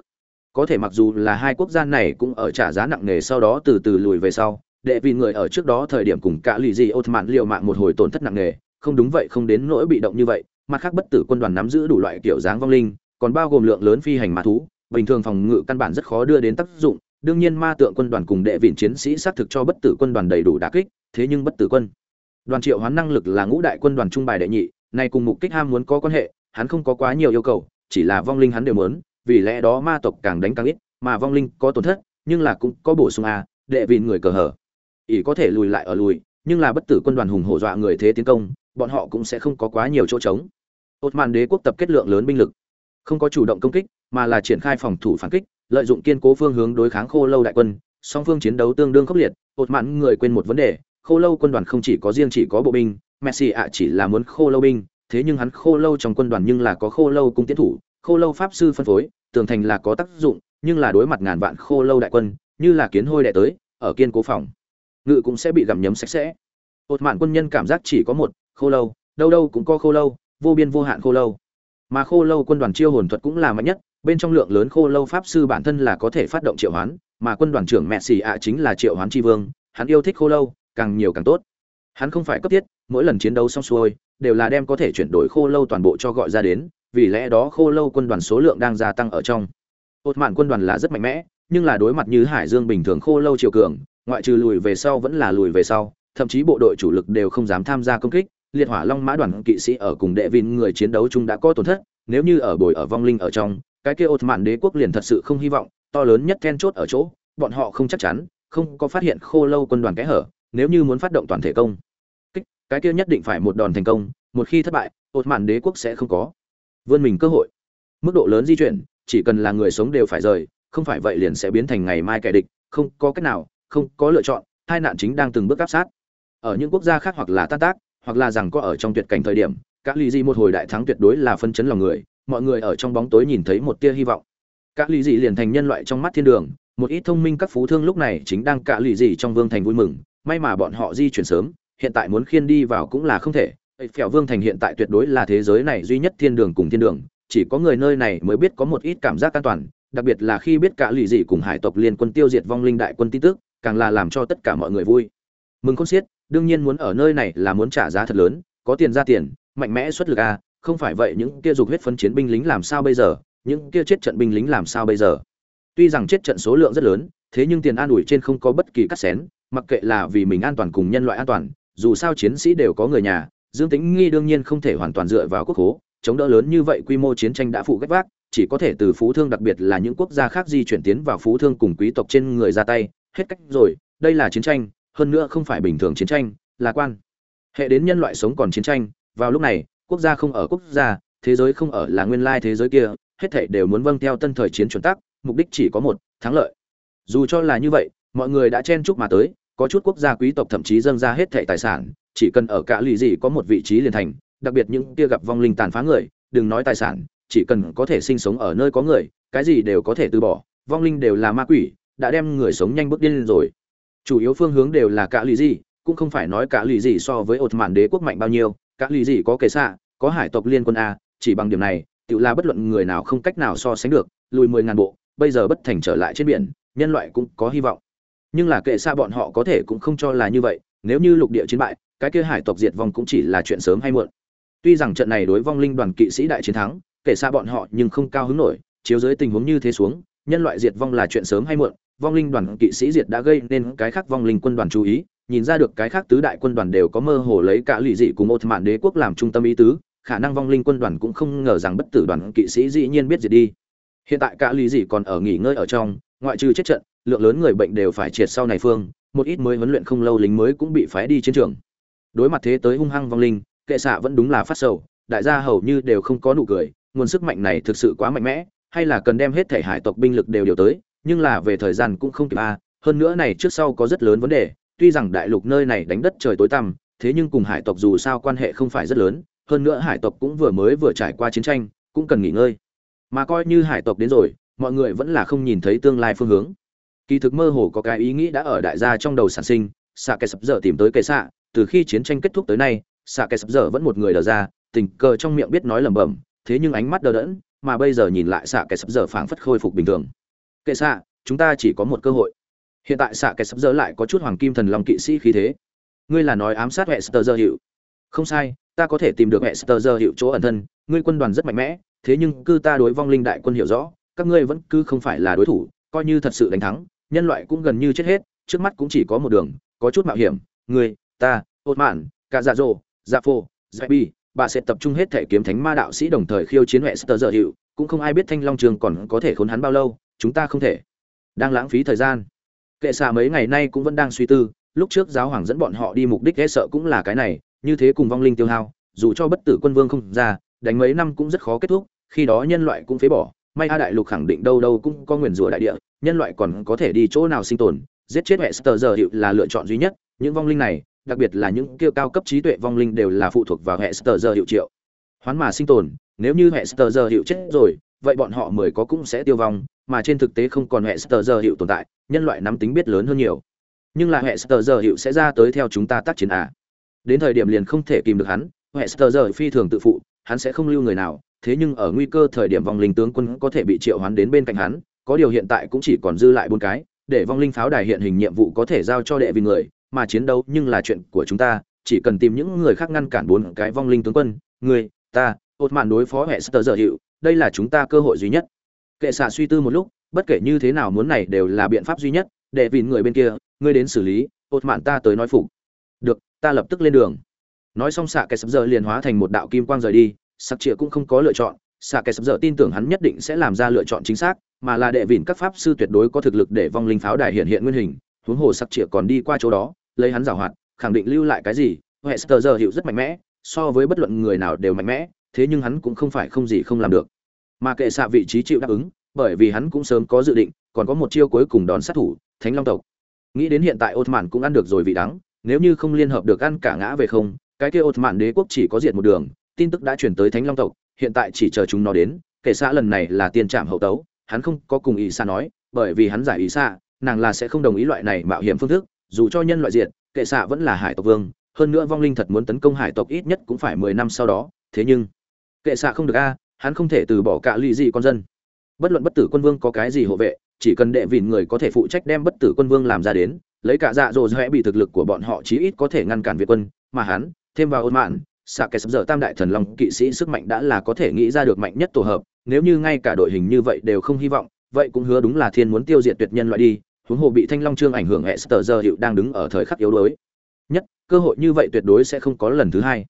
có thể mặc dù là hai quốc gia này cũng ở trả giá nặng nề sau đó từ từ lùi về sau, đệ vì người ở trước đó thời điểm cùng cạ lì gì ột mạn liệu mạng một hồi tổn thất nặng nề, không đúng vậy, không đến nỗi bị động như vậy, mặt khác bất tử quân đoàn nắm giữ đủ loại kiểu dáng vong linh, còn bao gồm lượng lớn phi hành ma thú, bình thường phòng ngự căn bản rất khó đưa đến tác dụng, đương nhiên ma tượng quân đoàn cùng đệ vịn chiến sĩ xác thực cho bất tử quân đoàn đầy đủ đả kích, thế nhưng bất tử quân đoàn triệu hoán năng lực là ngũ đại quân đoàn trung bài đệ nhị, nay cùng mục kích ham muốn có quan hệ, hắn không có quá nhiều yêu cầu, chỉ là vong linh hắn đều muốn vì lẽ đó ma tộc càng đánh càng ít, mà vong linh có tổn thất, nhưng là cũng có bổ sung a, đệ vịn người cờ hở. Ỷ có thể lùi lại ở lùi, nhưng là bất tử quân đoàn hùng hổ dọa người thế tiến công, bọn họ cũng sẽ không có quá nhiều chỗ trống. Ột màn đế quốc tập kết lượng lớn binh lực. Không có chủ động công kích, mà là triển khai phòng thủ phản kích, lợi dụng kiên cố phương hướng đối kháng khô lâu đại quân, song phương chiến đấu tương đương khốc liệt ột mạn người quên một vấn đề, khô lâu quân đoàn không chỉ có riêng chỉ có bộ binh, messi ạ chỉ là muốn khô lâu binh, thế nhưng hắn khô lâu trong quân đoàn nhưng là có khô lâu cung tiến thủ khô lâu pháp sư phân phối, tường thành là có tác dụng, nhưng là đối mặt ngàn vạn khô lâu đại quân, như là kiến hôi đệ tới, ở kiên cố phòng, ngự cũng sẽ bị gặm nhấm sạch sẽ. Ột mạn quân nhân cảm giác chỉ có một, khô lâu, đâu đâu cũng có khô lâu, vô biên vô hạn khô lâu. Mà khô lâu quân đoàn chiêu hồn thuật cũng là mạnh nhất, bên trong lượng lớn khô lâu pháp sư bản thân là có thể phát động triệu hoán, mà quân đoàn trưởng mẹ xì ạ chính là triệu hoán tri vương, hắn yêu thích khô lâu, càng nhiều càng tốt. Hắn không phải cấp thiết, mỗi lần chiến đấu xong xuôi, đều là đem có thể chuyển đổi khô lâu toàn bộ cho gọi ra đến vì lẽ đó khô lâu quân đoàn số lượng đang gia tăng ở trong. Ột mạn quân đoàn là rất mạnh mẽ, nhưng là đối mặt như hải dương bình thường khô lâu triều cường, ngoại trừ lùi về sau vẫn là lùi về sau, thậm chí bộ đội chủ lực đều không dám tham gia công kích. Liệt hỏa long mã đoàn kỵ sĩ ở cùng đệ vin người chiến đấu chung đã có tổn thất, nếu như ở bồi ở vong linh ở trong, cái kia ột mạn đế quốc liền thật sự không hy vọng, to lớn nhất then chốt ở chỗ, bọn họ không chắc chắn, không có phát hiện khô lâu quân đoàn kẽ hở, nếu như muốn phát động toàn thể công. Kích, cái kia nhất định phải một đòn thành công, một khi thất bại ột mạn đế quốc sẽ không có vươn mình cơ hội. Mức độ lớn di chuyển, chỉ cần là người sống đều phải rời, không phải vậy liền sẽ biến thành ngày mai kẻ địch, không có cách nào, không có lựa chọn, hai nạn chính đang từng bước áp sát. Ở những quốc gia khác hoặc là tan tác, hoặc là rằng có ở trong tuyệt cảnh thời điểm các Ly Di một hồi đại thắng tuyệt đối là phân chấn lòng người, mọi người ở trong bóng tối nhìn thấy một tia hy vọng. Các Ly Di liền thành nhân loại trong mắt thiên đường, một ít thông minh các phú thương lúc này chính đang cả lì gì trong vương thành vui mừng, may mà bọn họ di chuyển sớm, hiện tại muốn khiên đi vào cũng là không thể phèo vương thành hiện tại tuyệt đối là thế giới này duy nhất thiên đường cùng thiên đường, chỉ có người nơi này mới biết có một ít cảm giác an toàn, đặc biệt là khi biết cả lì dị cùng hải tộc liên quân tiêu diệt vong linh đại quân tin tức, càng là làm cho tất cả mọi người vui. Mừng không xiết, đương nhiên muốn ở nơi này là muốn trả giá thật lớn, có tiền ra tiền, mạnh mẽ xuất lực a không phải vậy những kia dục huyết phân chiến binh lính làm sao bây giờ, những kia chết trận binh lính làm sao bây giờ? Tuy rằng chết trận số lượng rất lớn, thế nhưng tiền an ủi trên không có bất kỳ cắt xén, mặc kệ là vì mình an toàn cùng nhân loại an toàn, dù sao chiến sĩ đều có người nhà dương tính nghi đương nhiên không thể hoàn toàn dựa vào quốc hố, chống đỡ lớn như vậy quy mô chiến tranh đã phụ gách vác, chỉ có thể từ phú thương đặc biệt là những quốc gia khác di chuyển tiến vào phú thương cùng quý tộc trên người ra tay, hết cách rồi, đây là chiến tranh, hơn nữa không phải bình thường chiến tranh, là quan. Hệ đến nhân loại sống còn chiến tranh, vào lúc này, quốc gia không ở quốc gia, thế giới không ở là nguyên lai thế giới kia, hết thảy đều muốn vâng theo tân thời chiến chuẩn tắc, mục đích chỉ có một, thắng lợi. Dù cho là như vậy, mọi người đã chen chúc mà tới, có chút quốc gia quý tộc thậm chí dâng ra hết thảy tài sản chỉ cần ở cả lì gì có một vị trí liền thành, đặc biệt những kia gặp vong linh tàn phá người, đừng nói tài sản, chỉ cần có thể sinh sống ở nơi có người, cái gì đều có thể từ bỏ, vong linh đều là ma quỷ, đã đem người sống nhanh bước điên lên rồi. Chủ yếu phương hướng đều là cả lì gì, cũng không phải nói cả lì gì so với ột mạn đế quốc mạnh bao nhiêu, cả lì gì có kẻ xạ có hải tộc liên quân a, chỉ bằng điểm này, tự là bất luận người nào không cách nào so sánh được, lùi mười ngàn bộ, bây giờ bất thành trở lại trên biển, nhân loại cũng có hy vọng. Nhưng là kệ xa bọn họ có thể cũng không cho là như vậy, nếu như lục địa chiến bại cái kia hải tộc diệt vong cũng chỉ là chuyện sớm hay muộn. Tuy rằng trận này đối vong linh đoàn kỵ sĩ đại chiến thắng, kể xa bọn họ nhưng không cao hứng nổi, chiếu dưới tình huống như thế xuống, nhân loại diệt vong là chuyện sớm hay muộn, vong linh đoàn kỵ sĩ diệt đã gây nên cái khác vong linh quân đoàn chú ý, nhìn ra được cái khác tứ đại quân đoàn đều có mơ hồ lấy cả lụy dị cùng một mạn đế quốc làm trung tâm ý tứ, khả năng vong linh quân đoàn cũng không ngờ rằng bất tử đoàn kỵ sĩ dĩ nhiên biết diệt đi. Hiện tại cả lụy dị còn ở nghỉ ngơi ở trong, ngoại trừ chết trận, lượng lớn người bệnh đều phải triệt sau này phương, một ít mới huấn luyện không lâu lính mới cũng bị phái đi chiến trường đối mặt thế tới hung hăng vong linh, kệ xạ vẫn đúng là phát sầu, đại gia hầu như đều không có nụ cười, nguồn sức mạnh này thực sự quá mạnh mẽ, hay là cần đem hết thể hải tộc binh lực đều điều tới, nhưng là về thời gian cũng không kịp a, hơn nữa này trước sau có rất lớn vấn đề, tuy rằng đại lục nơi này đánh đất trời tối tăm, thế nhưng cùng hải tộc dù sao quan hệ không phải rất lớn, hơn nữa hải tộc cũng vừa mới vừa trải qua chiến tranh, cũng cần nghỉ ngơi. Mà coi như hải tộc đến rồi, mọi người vẫn là không nhìn thấy tương lai phương hướng. Kỳ thực mơ hồ có cái ý nghĩ đã ở đại gia trong đầu sản sinh, xạ kẻ sập dở tìm tới kệ xạ từ khi chiến tranh kết thúc tới nay xạ kẻ sập dở vẫn một người đờ ra, tình cờ trong miệng biết nói lẩm bẩm, thế nhưng ánh mắt đờ đẫn, mà bây giờ nhìn lại xạ kẻ sập dở phảng phất khôi phục bình thường. Kệ xạ chúng ta chỉ có một cơ hội. Hiện tại xạ kẻ sập dở lại có chút hoàng kim thần long kỵ sĩ khí thế. Ngươi là nói ám sát hệ sơ dơ hiệu không sai, ta có thể tìm được hệ sơ dơ hiệu chỗ ẩn thân, ngươi quân đoàn rất mạnh mẽ, thế nhưng cư ta đối vong linh đại quân hiểu rõ, các ngươi vẫn cứ không phải là đối thủ, coi như thật sự đánh thắng, nhân loại cũng gần như chết hết, trước mắt cũng chỉ có một đường, có chút mạo hiểm, ngươi ta ột mạn cả dạ dỗ dạ phô dạ bi bà sẽ tập trung hết thể kiếm thánh ma đạo sĩ đồng thời khiêu chiến hệ sơ dở hiệu cũng không ai biết thanh long trường còn có thể khốn hắn bao lâu, chúng ta không thể. Đang lãng phí thời gian. Kệ xạ mấy ngày nay cũng vẫn đang suy tư, lúc trước giáo hoàng dẫn bọn họ đi mục đích ghé sợ cũng là cái này, như thế cùng vong linh tiêu hao, dù cho bất tử quân vương không ra, đánh mấy năm cũng rất khó kết thúc, khi đó nhân loại cũng phế bỏ, may a đại lục khẳng định đâu đâu cũng có nguyền rủa đại địa, nhân loại còn có thể đi chỗ nào sinh tồn, giết chết hệ sơ giờ hiệu là lựa chọn duy nhất, những vong linh này đặc biệt là những kia cao cấp trí tuệ vong linh đều là phụ thuộc vào hệ sờ giờ hiệu triệu. Hoán mà sinh tồn, nếu như hệ sờ giờ hiệu chết rồi, vậy bọn họ mười có cũng sẽ tiêu vong, mà trên thực tế không còn hệ sờ giờ hiệu tồn tại, nhân loại nắm tính biết lớn hơn nhiều. Nhưng là hệ sờ giờ hiệu sẽ ra tới theo chúng ta tác chiến à. đến thời điểm liền không thể kìm được hắn, hệ sờ giờ phi thường tự phụ, hắn sẽ không lưu người nào, thế nhưng ở nguy cơ thời điểm vong linh tướng quân có thể bị triệu hoán đến bên cạnh hắn, có điều hiện tại cũng chỉ còn dư lại bốn cái để vong linh pháo đài hiện hình nhiệm vụ có thể giao cho đệ vì người, mà chiến đấu nhưng là chuyện của chúng ta, chỉ cần tìm những người khác ngăn cản bốn cái vong linh tướng quân, người, ta ột mạn đối phó hệ sơ giờ hiệu đây là chúng ta cơ hội duy nhất. Kệ xạ suy tư một lúc, bất kể như thế nào muốn này đều là biện pháp duy nhất để vì người bên kia, ngươi đến xử lý ột mạn ta tới nói phục. Được, ta lập tức lên đường. Nói xong xạ kẻ sập giờ liền hóa thành một đạo kim quang rời đi sặc chĩa cũng không có lựa chọn xạ kẻ sập dở tin tưởng hắn nhất định sẽ làm ra lựa chọn chính xác, mà là đệ vịn các pháp sư tuyệt đối có thực lực để vong linh pháo đài hiện hiện nguyên hình, huống hồ sặc chĩa còn đi qua chỗ đó, lấy hắn giảo hoạt, khẳng định lưu lại cái gì hệ sờ giờ hiệu rất mạnh mẽ, so với bất luận người nào đều mạnh mẽ, thế nhưng hắn cũng không phải không gì không làm được. Mà kệ xạ vị trí chịu đáp ứng, bởi vì hắn cũng sớm có dự định, còn có một chiêu cuối cùng đón sát thủ, thánh long tộc. Nghĩ đến hiện tại ột mạn cũng ăn được rồi vị đắng, nếu như không liên hợp được ăn cả ngã về không, cái kia ột mạn đế quốc chỉ có diệt một đường, tin tức đã chuyển tới thánh long tộc hiện tại chỉ chờ chúng nó đến kệ xạ lần này là tiền trạm hậu tấu, hắn không có cùng ý xa nói, bởi vì hắn giải ý xa nàng là sẽ không đồng ý loại này mạo hiểm phương thức, dù cho nhân loại diện kệ xạ vẫn là hải tộc vương, hơn nữa vong linh thật muốn tấn công hải tộc ít nhất cũng phải mười năm sau đó, thế nhưng kệ xạ không được a, hắn không thể từ bỏ cả lì gì con dân. Bất luận bất tử quân vương có cái gì hộ vệ, chỉ cần đệ vịn người có thể phụ trách đem bất tử quân vương làm ra đến, lấy cả dạ dỗ dễ bị thực lực của bọn họ chí ít có thể ngăn cản việt quân, mà hắn, thêm vào ôn mạn xạ kẻ sắp giờ tam đại thần long kỵ sĩ sức mạnh đã là có thể nghĩ ra được mạnh nhất tổ hợp, nếu như ngay cả đội hình như vậy đều không hy vọng, vậy cũng hứa đúng là thiên muốn tiêu diệt tuyệt nhân loại đi, huống hồ bị thanh long trương ảnh hưởng hệ sờ giờ hiệu đang đứng ở thời khắc yếu đuối. Nhất, cơ hội như vậy tuyệt đối sẽ không có lần thứ hai.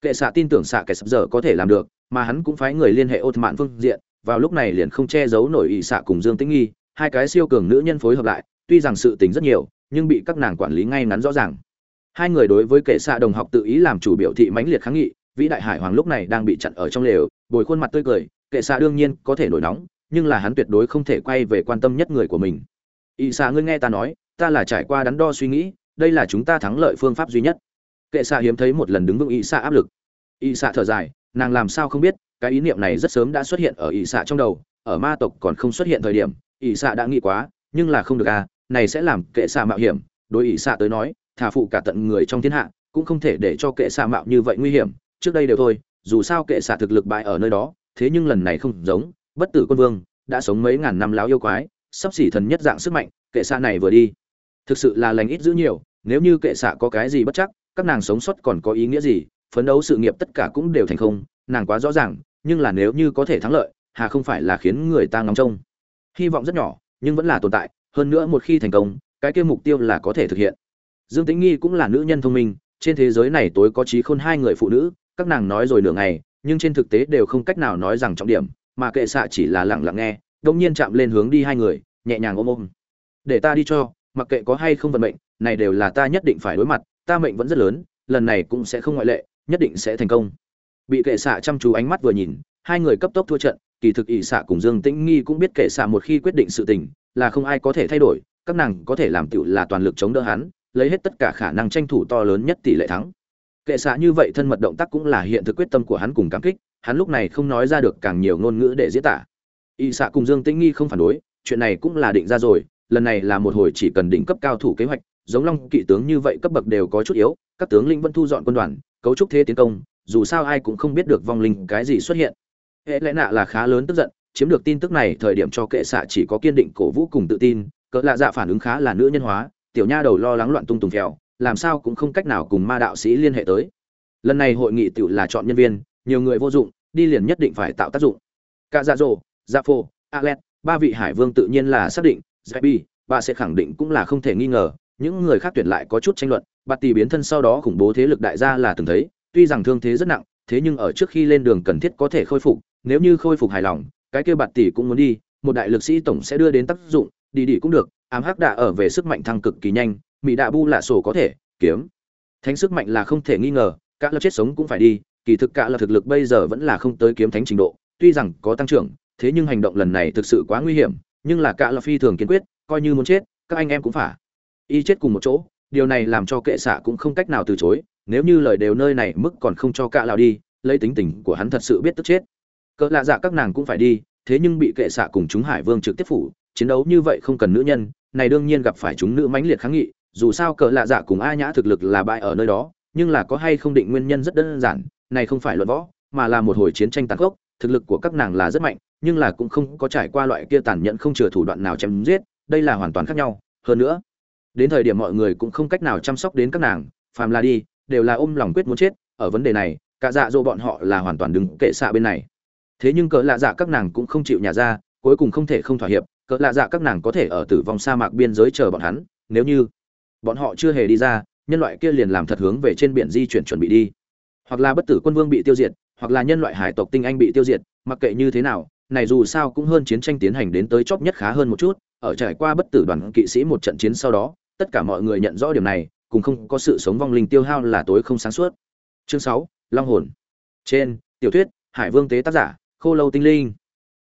Kệ xạ tin tưởng xạ kẻ sắp giờ có thể làm được, mà hắn cũng phái người liên hệ ột mạn phương diện, vào lúc này liền không che giấu nổi ỵ xạ cùng dương tĩnh nghi, hai cái siêu cường nữ nhân phối hợp lại, tuy rằng sự tình rất nhiều, nhưng bị các nàng quản lý ngay ngắn rõ ràng hai người đối với kệ xạ đồng học tự ý làm chủ biểu thị mãnh liệt kháng nghị, vĩ đại hải hoàng lúc này đang bị chặn ở trong lều, bồi khuôn mặt tươi cười, kệ xạ đương nhiên có thể nổi nóng, nhưng là hắn tuyệt đối không thể quay về quan tâm nhất người của mình. Ỵ xạ ngươi nghe ta nói, ta là trải qua đắn đo suy nghĩ, đây là chúng ta thắng lợi phương pháp duy nhất. Kệ xạ hiếm thấy một lần đứng vững ỵ xạ áp lực. Ỵ xạ thở dài, nàng làm sao không biết, cái ý niệm này rất sớm đã xuất hiện ở ỵ xạ trong đầu, ở ma tộc còn không xuất hiện thời điểm ỵ xạ đã nghĩ quá, nhưng là không được à này sẽ làm kệ xạ mạo hiểm, đối ỵ xạ tới nói thả phụ cả tận người trong thiên hạ, cũng không thể để cho kệ xạ mạo như vậy nguy hiểm. Trước đây đều thôi, dù sao kệ xạ thực lực bại ở nơi đó, thế nhưng lần này không giống. Bất tử quân vương đã sống mấy ngàn năm láo yêu quái, sắp xỉ thần nhất dạng sức mạnh, kệ xạ này vừa đi. Thực sự là lành ít giữ nhiều, nếu như kệ xạ có cái gì bất chắc, các nàng sống sót còn có ý nghĩa gì, phấn đấu sự nghiệp tất cả cũng đều thành không, nàng quá rõ ràng, nhưng là nếu như có thể thắng lợi, hà không phải là khiến người ta ngóng trông. Hy vọng rất nhỏ, nhưng vẫn là tồn tại, hơn nữa một khi thành công, cái kia mục tiêu là có thể thực hiện dương tĩnh nghi cũng là nữ nhân thông minh, trên thế giới này tối có trí khôn hai người phụ nữ, các nàng nói rồi nửa ngày, nhưng trên thực tế đều không cách nào nói rằng trọng điểm, mà kệ xạ chỉ là lặng lặng nghe, đông nhiên chạm lên hướng đi hai người, nhẹ nhàng ôm ôm. Để ta đi cho, mặc kệ có hay không vận mệnh, này đều là ta nhất định phải đối mặt, ta mệnh vẫn rất lớn, lần này cũng sẽ không ngoại lệ, nhất định sẽ thành công. Bị kệ xạ chăm chú ánh mắt vừa nhìn, hai người cấp tốc thua trận, kỳ thực ỷ xạ cùng dương tĩnh nghi cũng biết kệ xạ một khi quyết định sự tình, là không ai có thể thay đổi, các nàng có thể làm tựu là toàn lực chống đỡ hắn lấy hết tất cả khả năng tranh thủ to lớn nhất tỷ lệ thắng. Kệ xạ như vậy thân mật động tác cũng là hiện thực quyết tâm của hắn cùng cảm kích, hắn lúc này không nói ra được càng nhiều ngôn ngữ để diễn tả. Y xạ cùng dương tĩnh nghi không phản đối, chuyện này cũng là định ra rồi, lần này là một hồi chỉ cần đỉnh cấp cao thủ kế hoạch, giống long kỵ tướng như vậy cấp bậc đều có chút yếu, các tướng linh vẫn thu dọn quân đoàn, cấu trúc thế tiến công, dù sao ai cũng không biết được vong linh cái gì xuất hiện. Hệ lẽ nạ là khá lớn tức giận, chiếm được tin tức này thời điểm cho kệ xạ chỉ có kiên định cổ vũ cùng tự tin, cỡ lạ dạ phản ứng khá là nữ nhân hóa tiểu nha đầu lo lắng loạn tung tùng phèo làm sao cũng không cách nào cùng ma đạo sĩ liên hệ tới. Lần này hội nghị tự là chọn nhân viên nhiều người vô dụng đi liền nhất định phải tạo tác dụng. Cả dạ dỗ dạ phô alet ba vị hải vương tự nhiên là xác định Zebi, bà sẽ khẳng định cũng là không thể nghi ngờ những người khác tuyển lại có chút tranh luận bạt tỷ biến thân sau đó khủng bố thế lực đại gia là từng thấy tuy rằng thương thế rất nặng thế nhưng ở trước khi lên đường cần thiết có thể khôi phục nếu như khôi phục hài lòng cái kia bạt tỷ cũng muốn đi một đại lực sĩ tổng sẽ đưa đến tác dụng đi đi cũng được ám hắc đạ ở về sức mạnh thăng cực kỳ nhanh, mỹ đạ bu lạ sổ có thể, kiếm. Thánh sức mạnh là không thể nghi ngờ, cả lớp chết sống cũng phải đi, kỳ thực cả là thực lực bây giờ vẫn là không tới kiếm thánh trình độ, tuy rằng có tăng trưởng, thế nhưng hành động lần này thực sự quá nguy hiểm, nhưng là cả là phi thường kiên quyết, coi như muốn chết, các anh em cũng phải. Y chết cùng một chỗ, điều này làm cho kệ xạ cũng không cách nào từ chối, nếu như lời đều nơi này mức còn không cho cả lào đi, lấy tính tình của hắn thật sự biết tức chết. Cỡ lạ dạ các nàng cũng phải đi, thế nhưng bị kệ xạ cùng chúng hải vương trực tiếp phủ, chiến đấu như vậy không cần nữ nhân này đương nhiên gặp phải chúng nữ mãnh liệt kháng nghị, dù sao cờ lạ dạ cùng a nhã thực lực là bại ở nơi đó, nhưng là có hay không định nguyên nhân rất đơn giản, này không phải luận võ, mà là một hồi chiến tranh tàn khốc, thực lực của các nàng là rất mạnh, nhưng là cũng không có trải qua loại kia tàn nhẫn không chừa thủ đoạn nào chém giết, đây là hoàn toàn khác nhau. Hơn nữa, đến thời điểm mọi người cũng không cách nào chăm sóc đến các nàng, phàm là đi, đều là ôm lòng quyết muốn chết, ở vấn đề này, cả dạ dỗ bọn họ là hoàn toàn đứng kệ xạ bên này. Thế nhưng cỡ lạ dạ các nàng cũng không chịu nhà ra, cuối cùng không thể không thỏa hiệp cỡ lạ dạ các nàng có thể ở tử vong sa mạc biên giới chờ bọn hắn, nếu như bọn họ chưa hề đi ra, nhân loại kia liền làm thật hướng về trên biển di chuyển chuẩn bị đi. Hoặc là bất tử quân vương bị tiêu diệt, hoặc là nhân loại hải tộc tinh anh bị tiêu diệt, mặc kệ như thế nào, này dù sao cũng hơn chiến tranh tiến hành đến tới chóp nhất khá hơn một chút, ở trải qua bất tử đoàn kỵ sĩ một trận chiến sau đó, tất cả mọi người nhận rõ điểm này, cùng không có sự sống vong linh tiêu hao là tối không sáng suốt. Chương sáu, long hồn. Trên, tiểu thuyết, hải vương tế tác giả, khô lâu tinh linh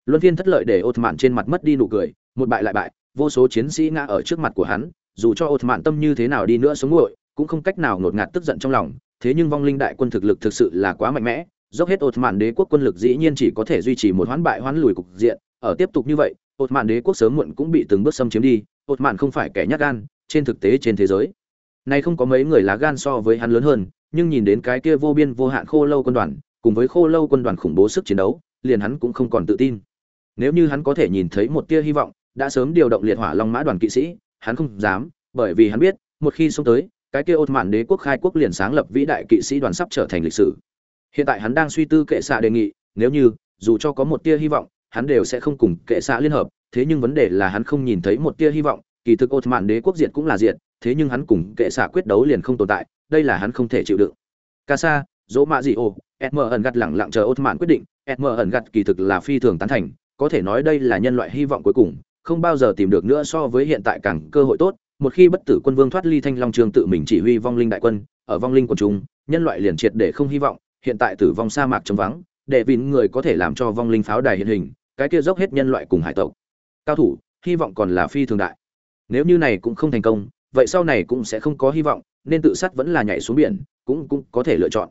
luân phiên thất lợi để ột mạn trên mặt mất đi nụ cười, một bại lại bại, vô số chiến sĩ ngã ở trước mặt của hắn, dù cho ột mạn tâm như thế nào đi nữa sống nguội, cũng không cách nào ngột ngạt tức giận trong lòng, thế nhưng vong linh đại quân thực lực thực sự là quá mạnh mẽ, dốc hết ột mạn đế quốc quân lực dĩ nhiên chỉ có thể duy trì một hoán bại hoán lùi cục diện, ở tiếp tục như vậy ột mạn đế quốc sớm muộn cũng bị từng bước xâm chiếm đi ột mạn không phải kẻ nhát gan, trên thực tế trên thế giới. Nay không có mấy người lá gan so với hắn lớn hơn, nhưng nhìn đến cái kia vô biên vô hạn khô lâu quân đoàn, cùng với khô lâu quân đoàn khủng bố sức chiến đấu, liền hắn cũng không còn tự tin nếu như hắn có thể nhìn thấy một tia hy vọng đã sớm điều động liệt hỏa long mã đoàn kỵ sĩ hắn không dám bởi vì hắn biết một khi xông tới cái kia ột mạn đế quốc khai quốc liền sáng lập vĩ đại kỵ sĩ đoàn sắp trở thành lịch sử. Hiện tại hắn đang suy tư kệ xạ đề nghị nếu như dù cho có một tia hy vọng hắn đều sẽ không cùng kệ xạ liên hợp thế nhưng vấn đề là hắn không nhìn thấy một tia hy vọng kỳ thực ột mạn đế quốc diệt cũng là diệt thế nhưng hắn cùng kệ xạ quyết đấu liền không tồn tại đây là hắn không thể chịu đựng. Ca sa dỗ mạ dị Ồ, sm ẩn gặt lẳng lặng chờ ột mạn quyết định sm ẩn gặt kỳ thực là phi thường tán thành có thể nói đây là nhân loại hy vọng cuối cùng, không bao giờ tìm được nữa so với hiện tại càng cơ hội tốt. Một khi bất tử quân vương thoát ly thanh long trường tự mình chỉ huy vong linh đại quân, ở vong linh của chúng, nhân loại liền triệt để không hy vọng, hiện tại tử vong sa mạc trống vắng, để vịn người có thể làm cho vong linh pháo đài hiện hình, cái kia dốc hết nhân loại cùng hải tộc. Cao thủ, hy vọng còn là phi thường đại. Nếu như này cũng không thành công, vậy sau này cũng sẽ không có hy vọng, nên tự sát vẫn là nhảy xuống biển, cũng cũng có thể lựa chọn.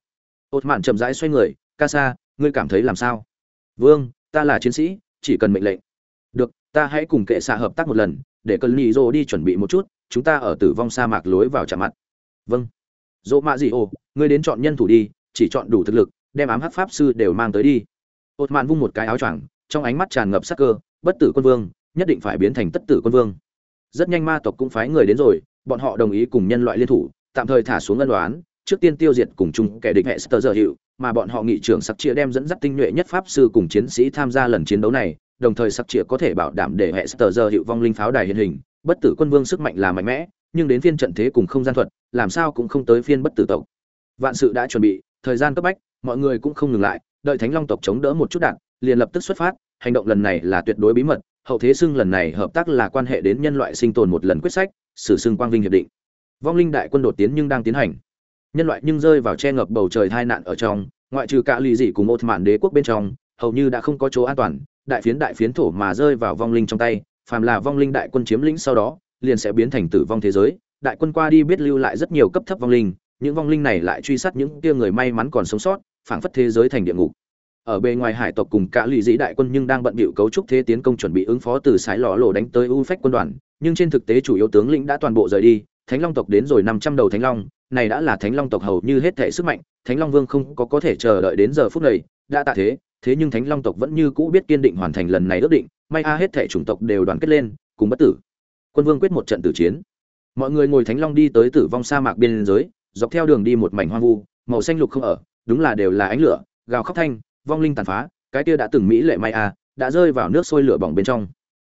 Ốt mạn chậm rãi xoay người, ca sa, ngươi cảm thấy làm sao? Vương, ta là chiến sĩ chỉ cần mệnh lệnh. Được, ta hãy cùng kệ xạ hợp tác một lần, để cơn nhị rô đi chuẩn bị một chút, chúng ta ở tử vong sa mạc lối vào chạm mặt. Vâng. Dỗ mạ dị ô, ngươi đến chọn nhân thủ đi, chỉ chọn đủ thực lực, đem ám hắc pháp sư đều mang tới đi. Ột mạn vung một cái áo choàng, trong ánh mắt tràn ngập sắc cơ, bất tử quân vương, nhất định phải biến thành tất tử quân vương. Rất nhanh ma tộc cũng phái người đến rồi, bọn họ đồng ý cùng nhân loại liên thủ, tạm thời thả xuống ân đoán trước tiên tiêu diệt cùng chung kẻ địch hệ sơ giờ hiệu mà bọn họ nghị trưởng sắc chia đem dẫn dắt tinh nhuệ nhất pháp sư cùng chiến sĩ tham gia lần chiến đấu này, đồng thời sắc chia có thể bảo đảm để hệ sơ giờ hiệu vong linh pháo đài hiện hình, bất tử quân vương sức mạnh là mạnh mẽ, nhưng đến phiên trận thế cùng không gian thuật, làm sao cũng không tới phiên bất tử tộc. Vạn sự đã chuẩn bị, thời gian cấp bách, mọi người cũng không ngừng lại, đợi thánh long tộc chống đỡ một chút đạn, liền lập tức xuất phát, hành động lần này là tuyệt đối bí mật, hậu thế xưng lần này hợp tác là quan hệ đến nhân loại sinh tồn một lần quyết sách, sử xưng quang vinh hiệp định. Vong linh đại quân đột tiến nhưng đang tiến hành nhân loại nhưng rơi vào che ngập bầu trời tai nạn ở trong, ngoại trừ cả lì dị cùng một mạn đế quốc bên trong, hầu như đã không có chỗ an toàn, đại phiến đại phiến thổ mà rơi vào vong linh trong tay, phàm là vong linh đại quân chiếm lĩnh sau đó, liền sẽ biến thành tử vong thế giới. Đại quân qua đi biết lưu lại rất nhiều cấp thấp vong linh, những vong linh này lại truy sát những kia người may mắn còn sống sót, phảng phất thế giới thành địa ngục. Ở bề ngoài hải tộc cùng cả lì dĩ đại quân nhưng đang bận bịu cấu trúc thế tiến công chuẩn bị ứng phó từ sái lò lộ đánh tới u phách quân đoàn, nhưng trên thực tế chủ yếu tướng lĩnh đã toàn bộ rời đi thánh long tộc đến rồi năm trăm đầu thánh long, này đã là thánh long tộc hầu như hết thể sức mạnh, thánh long vương không có có thể chờ đợi đến giờ phút này, đã tạ thế thế nhưng thánh long tộc vẫn như cũ biết kiên định hoàn thành lần này ước định, may a hết thể chủng tộc đều đoàn kết lên, cùng bất tử. Quân vương quyết một trận tử chiến. Mọi người ngồi thánh long đi tới tử vong sa mạc biên giới, dọc theo đường đi một mảnh hoang vu, màu xanh lục không ở, đúng là đều là ánh lửa, gào khóc thanh, vong linh tàn phá, cái kia đã từng mỹ lệ may a, đã rơi vào nước sôi lửa bỏng bên trong.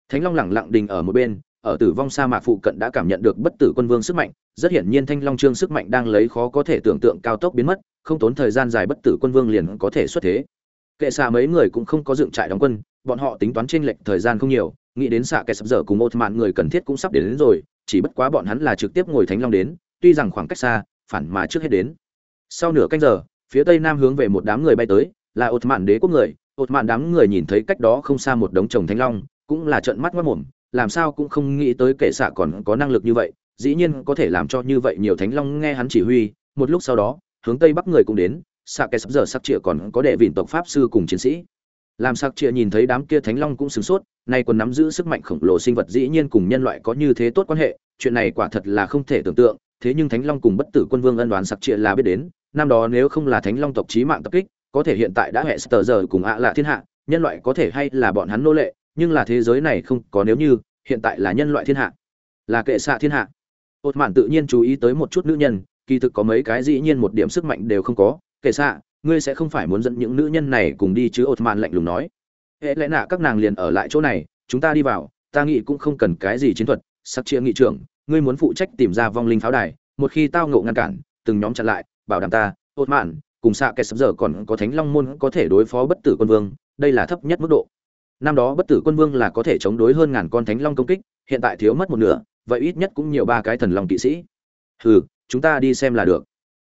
Thánh long lẳng lặng đình ở một bên ở tử vong sa mạc phụ cận đã cảm nhận được bất tử quân vương sức mạnh rất hiển nhiên thanh long trương sức mạnh đang lấy khó có thể tưởng tượng cao tốc biến mất không tốn thời gian dài bất tử quân vương liền có thể xuất thế. Kệ xa mấy người cũng không có dựng trại đóng quân bọn họ tính toán chênh lệch thời gian không nhiều nghĩ đến xạ kẻ sập dở cùng một mạn người cần thiết cũng sắp đến, đến rồi chỉ bất quá bọn hắn là trực tiếp ngồi thánh long đến tuy rằng khoảng cách xa phản mà trước hết đến. Sau nửa canh giờ phía tây nam hướng về một đám người bay tới là ột mạn đế quốc người. Ột mạn đám người nhìn thấy cách đó không xa một đống chồng thanh long cũng là trợn mắt mất mồm làm sao cũng không nghĩ tới kệ xạ còn có năng lực như vậy, dĩ nhiên có thể làm cho như vậy nhiều thánh long nghe hắn chỉ huy. Một lúc sau đó, hướng tây bắc người cũng đến, xạ kẻ sắp giờ sắc trịa còn có đệ vịn tộc pháp sư cùng chiến sĩ. Làm sắc trịa nhìn thấy đám kia thánh long cũng sửng sốt, nay còn nắm giữ sức mạnh khổng lồ sinh vật dĩ nhiên cùng nhân loại có như thế tốt quan hệ, chuyện này quả thật là không thể tưởng tượng, thế nhưng thánh long cùng bất tử quân vương ân đoán sắc trịa là biết đến, năm đó nếu không là thánh long tộc trí mạng tập kích, có thể hiện tại đã hệ sờ giờ cùng ạ là thiên hạ, nhân loại có thể hay là bọn hắn nô lệ nhưng là thế giới này không có nếu như, hiện tại là nhân loại thiên hạ, là kệ xạ thiên hạ. Ột mạn tự nhiên chú ý tới một chút nữ nhân, kỳ thực có mấy cái dĩ nhiên một điểm sức mạnh đều không có. Kệ xạ, ngươi sẽ không phải muốn dẫn những nữ nhân này cùng đi chứ? Ột mạn lạnh lùng nói. Hệ lẽ nạ, các nàng liền ở lại chỗ này, chúng ta đi vào, ta nghĩ cũng không cần cái gì chiến thuật. Sắc chia nghị trưởng, ngươi muốn phụ trách tìm ra vong linh pháo đài, một khi tao ngộ ngăn cản, từng nhóm chặn lại, bảo đảm ta ột mạn, cùng xạ kẻ sắp giờ còn có thánh long môn có thể đối phó bất tử quân vương, đây là thấp nhất mức độ năm đó bất tử quân vương là có thể chống đối hơn ngàn con thánh long công kích, hiện tại thiếu mất một nửa, vậy ít nhất cũng nhiều ba cái thần long kỵ sĩ. Hừ, chúng ta đi xem là được.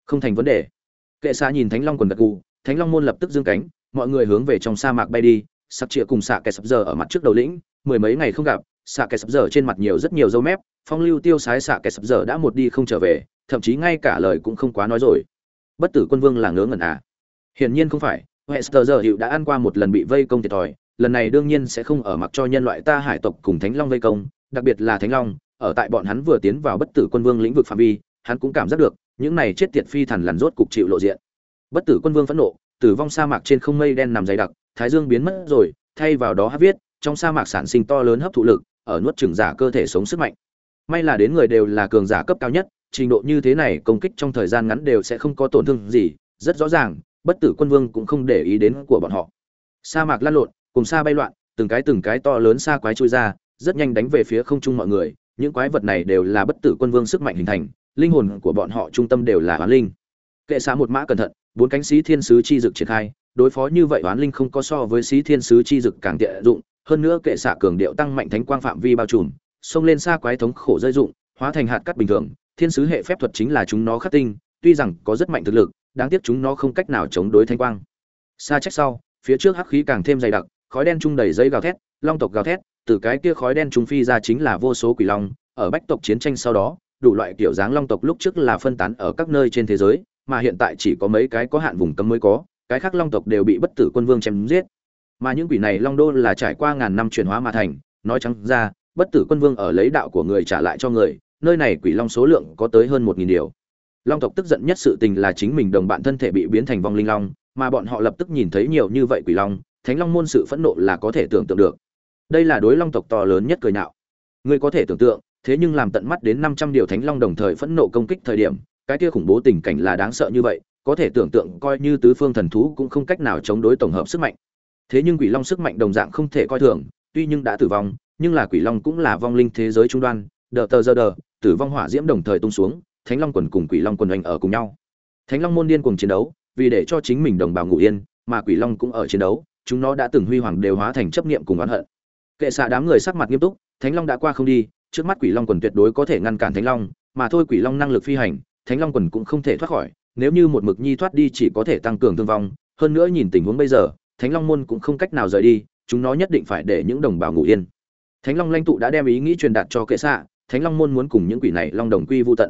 Không thành vấn đề. Kệ xa nhìn thánh long quần gật gù, thánh long môn lập tức dương cánh, mọi người hướng về trong sa mạc bay đi sặc chĩa cùng xạ kẻ sập giờ ở mặt trước đầu lĩnh, mười mấy ngày không gặp, xạ kẻ sập giờ trên mặt nhiều rất nhiều dâu mép, phong lưu tiêu sái xạ kẻ sập giờ đã một đi không trở về, thậm chí ngay cả lời cũng không quá nói rồi. Bất tử quân vương là ngớ ngẩn à? Hiển nhiên không phải hester giờ hiệu đã ăn qua một lần bị vây công thiệt thòi lần này đương nhiên sẽ không ở mặc cho nhân loại ta hải tộc cùng thánh long vây công, đặc biệt là thánh long, ở tại bọn hắn vừa tiến vào bất tử quân vương lĩnh vực phạm vi, hắn cũng cảm giác được, những này chết tiệt phi thần lằn rốt cục chịu lộ diện. Bất tử quân vương phẫn nộ, tử vong sa mạc trên không mây đen nằm dày đặc, thái dương biến mất rồi, thay vào đó hát viết, trong sa mạc sản sinh to lớn hấp thụ lực, ở nuốt trừng giả cơ thể sống sức mạnh. May là đến người đều là cường giả cấp cao nhất, trình độ như thế này công kích trong thời gian ngắn đều sẽ không có tổn thương gì, rất rõ ràng, bất tử quân vương cũng không để ý đến của bọn họ. Sa mạc lăn lộn cùng xa bay loạn, từng cái từng cái to lớn xa quái trôi ra, rất nhanh đánh về phía không trung mọi người. Những quái vật này đều là bất tử quân vương sức mạnh hình thành, linh hồn của bọn họ trung tâm đều là oán linh. Kệ xã một mã cẩn thận, bốn cánh sĩ thiên sứ chi dực triển khai. Đối phó như vậy oán linh không có so với sĩ thiên sứ chi dực càng tiện dụng, hơn nữa kệ xạ cường điệu tăng mạnh thánh quang phạm vi bao trùm, xông lên xa quái thống khổ rơi dụng, hóa thành hạt cắt bình thường. Thiên sứ hệ phép thuật chính là chúng nó khắc tinh, tuy rằng có rất mạnh thực lực, đáng tiếc chúng nó không cách nào chống đối thanh quang. Xa trách sau, phía trước hắc khí càng thêm dày đặc khói đen trung đầy dây gào thét, long tộc gào thét, từ cái kia khói đen trung phi ra chính là vô số quỷ long, ở bách tộc chiến tranh sau đó, đủ loại kiểu dáng long tộc lúc trước là phân tán ở các nơi trên thế giới, mà hiện tại chỉ có mấy cái có hạn vùng cấm mới có, cái khác long tộc đều bị bất tử quân vương chém giết. Mà những quỷ này long đô là trải qua ngàn năm chuyển hóa mà thành, nói trắng ra, bất tử quân vương ở lấy đạo của người trả lại cho người, nơi này quỷ long số lượng có tới hơn một nghìn điều. Long tộc tức giận nhất sự tình là chính mình đồng bạn thân thể bị biến thành vong linh long, mà bọn họ lập tức nhìn thấy nhiều như vậy quỷ long thánh long môn sự phẫn nộ là có thể tưởng tượng được. Đây là đối long tộc to lớn nhất cười nạo ngươi có thể tưởng tượng, thế nhưng làm tận mắt đến năm trăm điều thánh long đồng thời phẫn nộ công kích thời điểm, cái kia khủng bố tình cảnh là đáng sợ như vậy, có thể tưởng tượng coi như tứ phương thần thú cũng không cách nào chống đối tổng hợp sức mạnh. Thế nhưng quỷ long sức mạnh đồng dạng không thể coi thường, tuy nhưng đã tử vong, nhưng là quỷ long cũng là vong linh thế giới trung đoan, đờ tờ giờ đờ, tử vong hỏa diễm đồng thời tung xuống, thánh long quần cùng quỷ long quần oanh ở cùng nhau. Thánh long môn điên cùng chiến đấu, vì để cho chính mình đồng bào ngủ yên, mà quỷ long cũng ở chiến đấu chúng nó đã từng huy hoàng đều hóa thành chấp niệm cùng oán hận. Kệ xạ đám người sắc mặt nghiêm túc, thánh long đã qua không đi, trước mắt quỷ long quần tuyệt đối có thể ngăn cản thánh long, mà thôi quỷ long năng lực phi hành, thánh long quần cũng không thể thoát khỏi, nếu như một mực nhi thoát đi chỉ có thể tăng cường thương vong. Hơn nữa nhìn tình huống bây giờ, thánh long môn cũng không cách nào rời đi, chúng nó nhất định phải để những đồng bào ngủ yên. Thánh long lãnh tụ đã đem ý nghĩ truyền đạt cho kệ xạ, thánh long môn muốn cùng những quỷ này long đồng quy vô tận.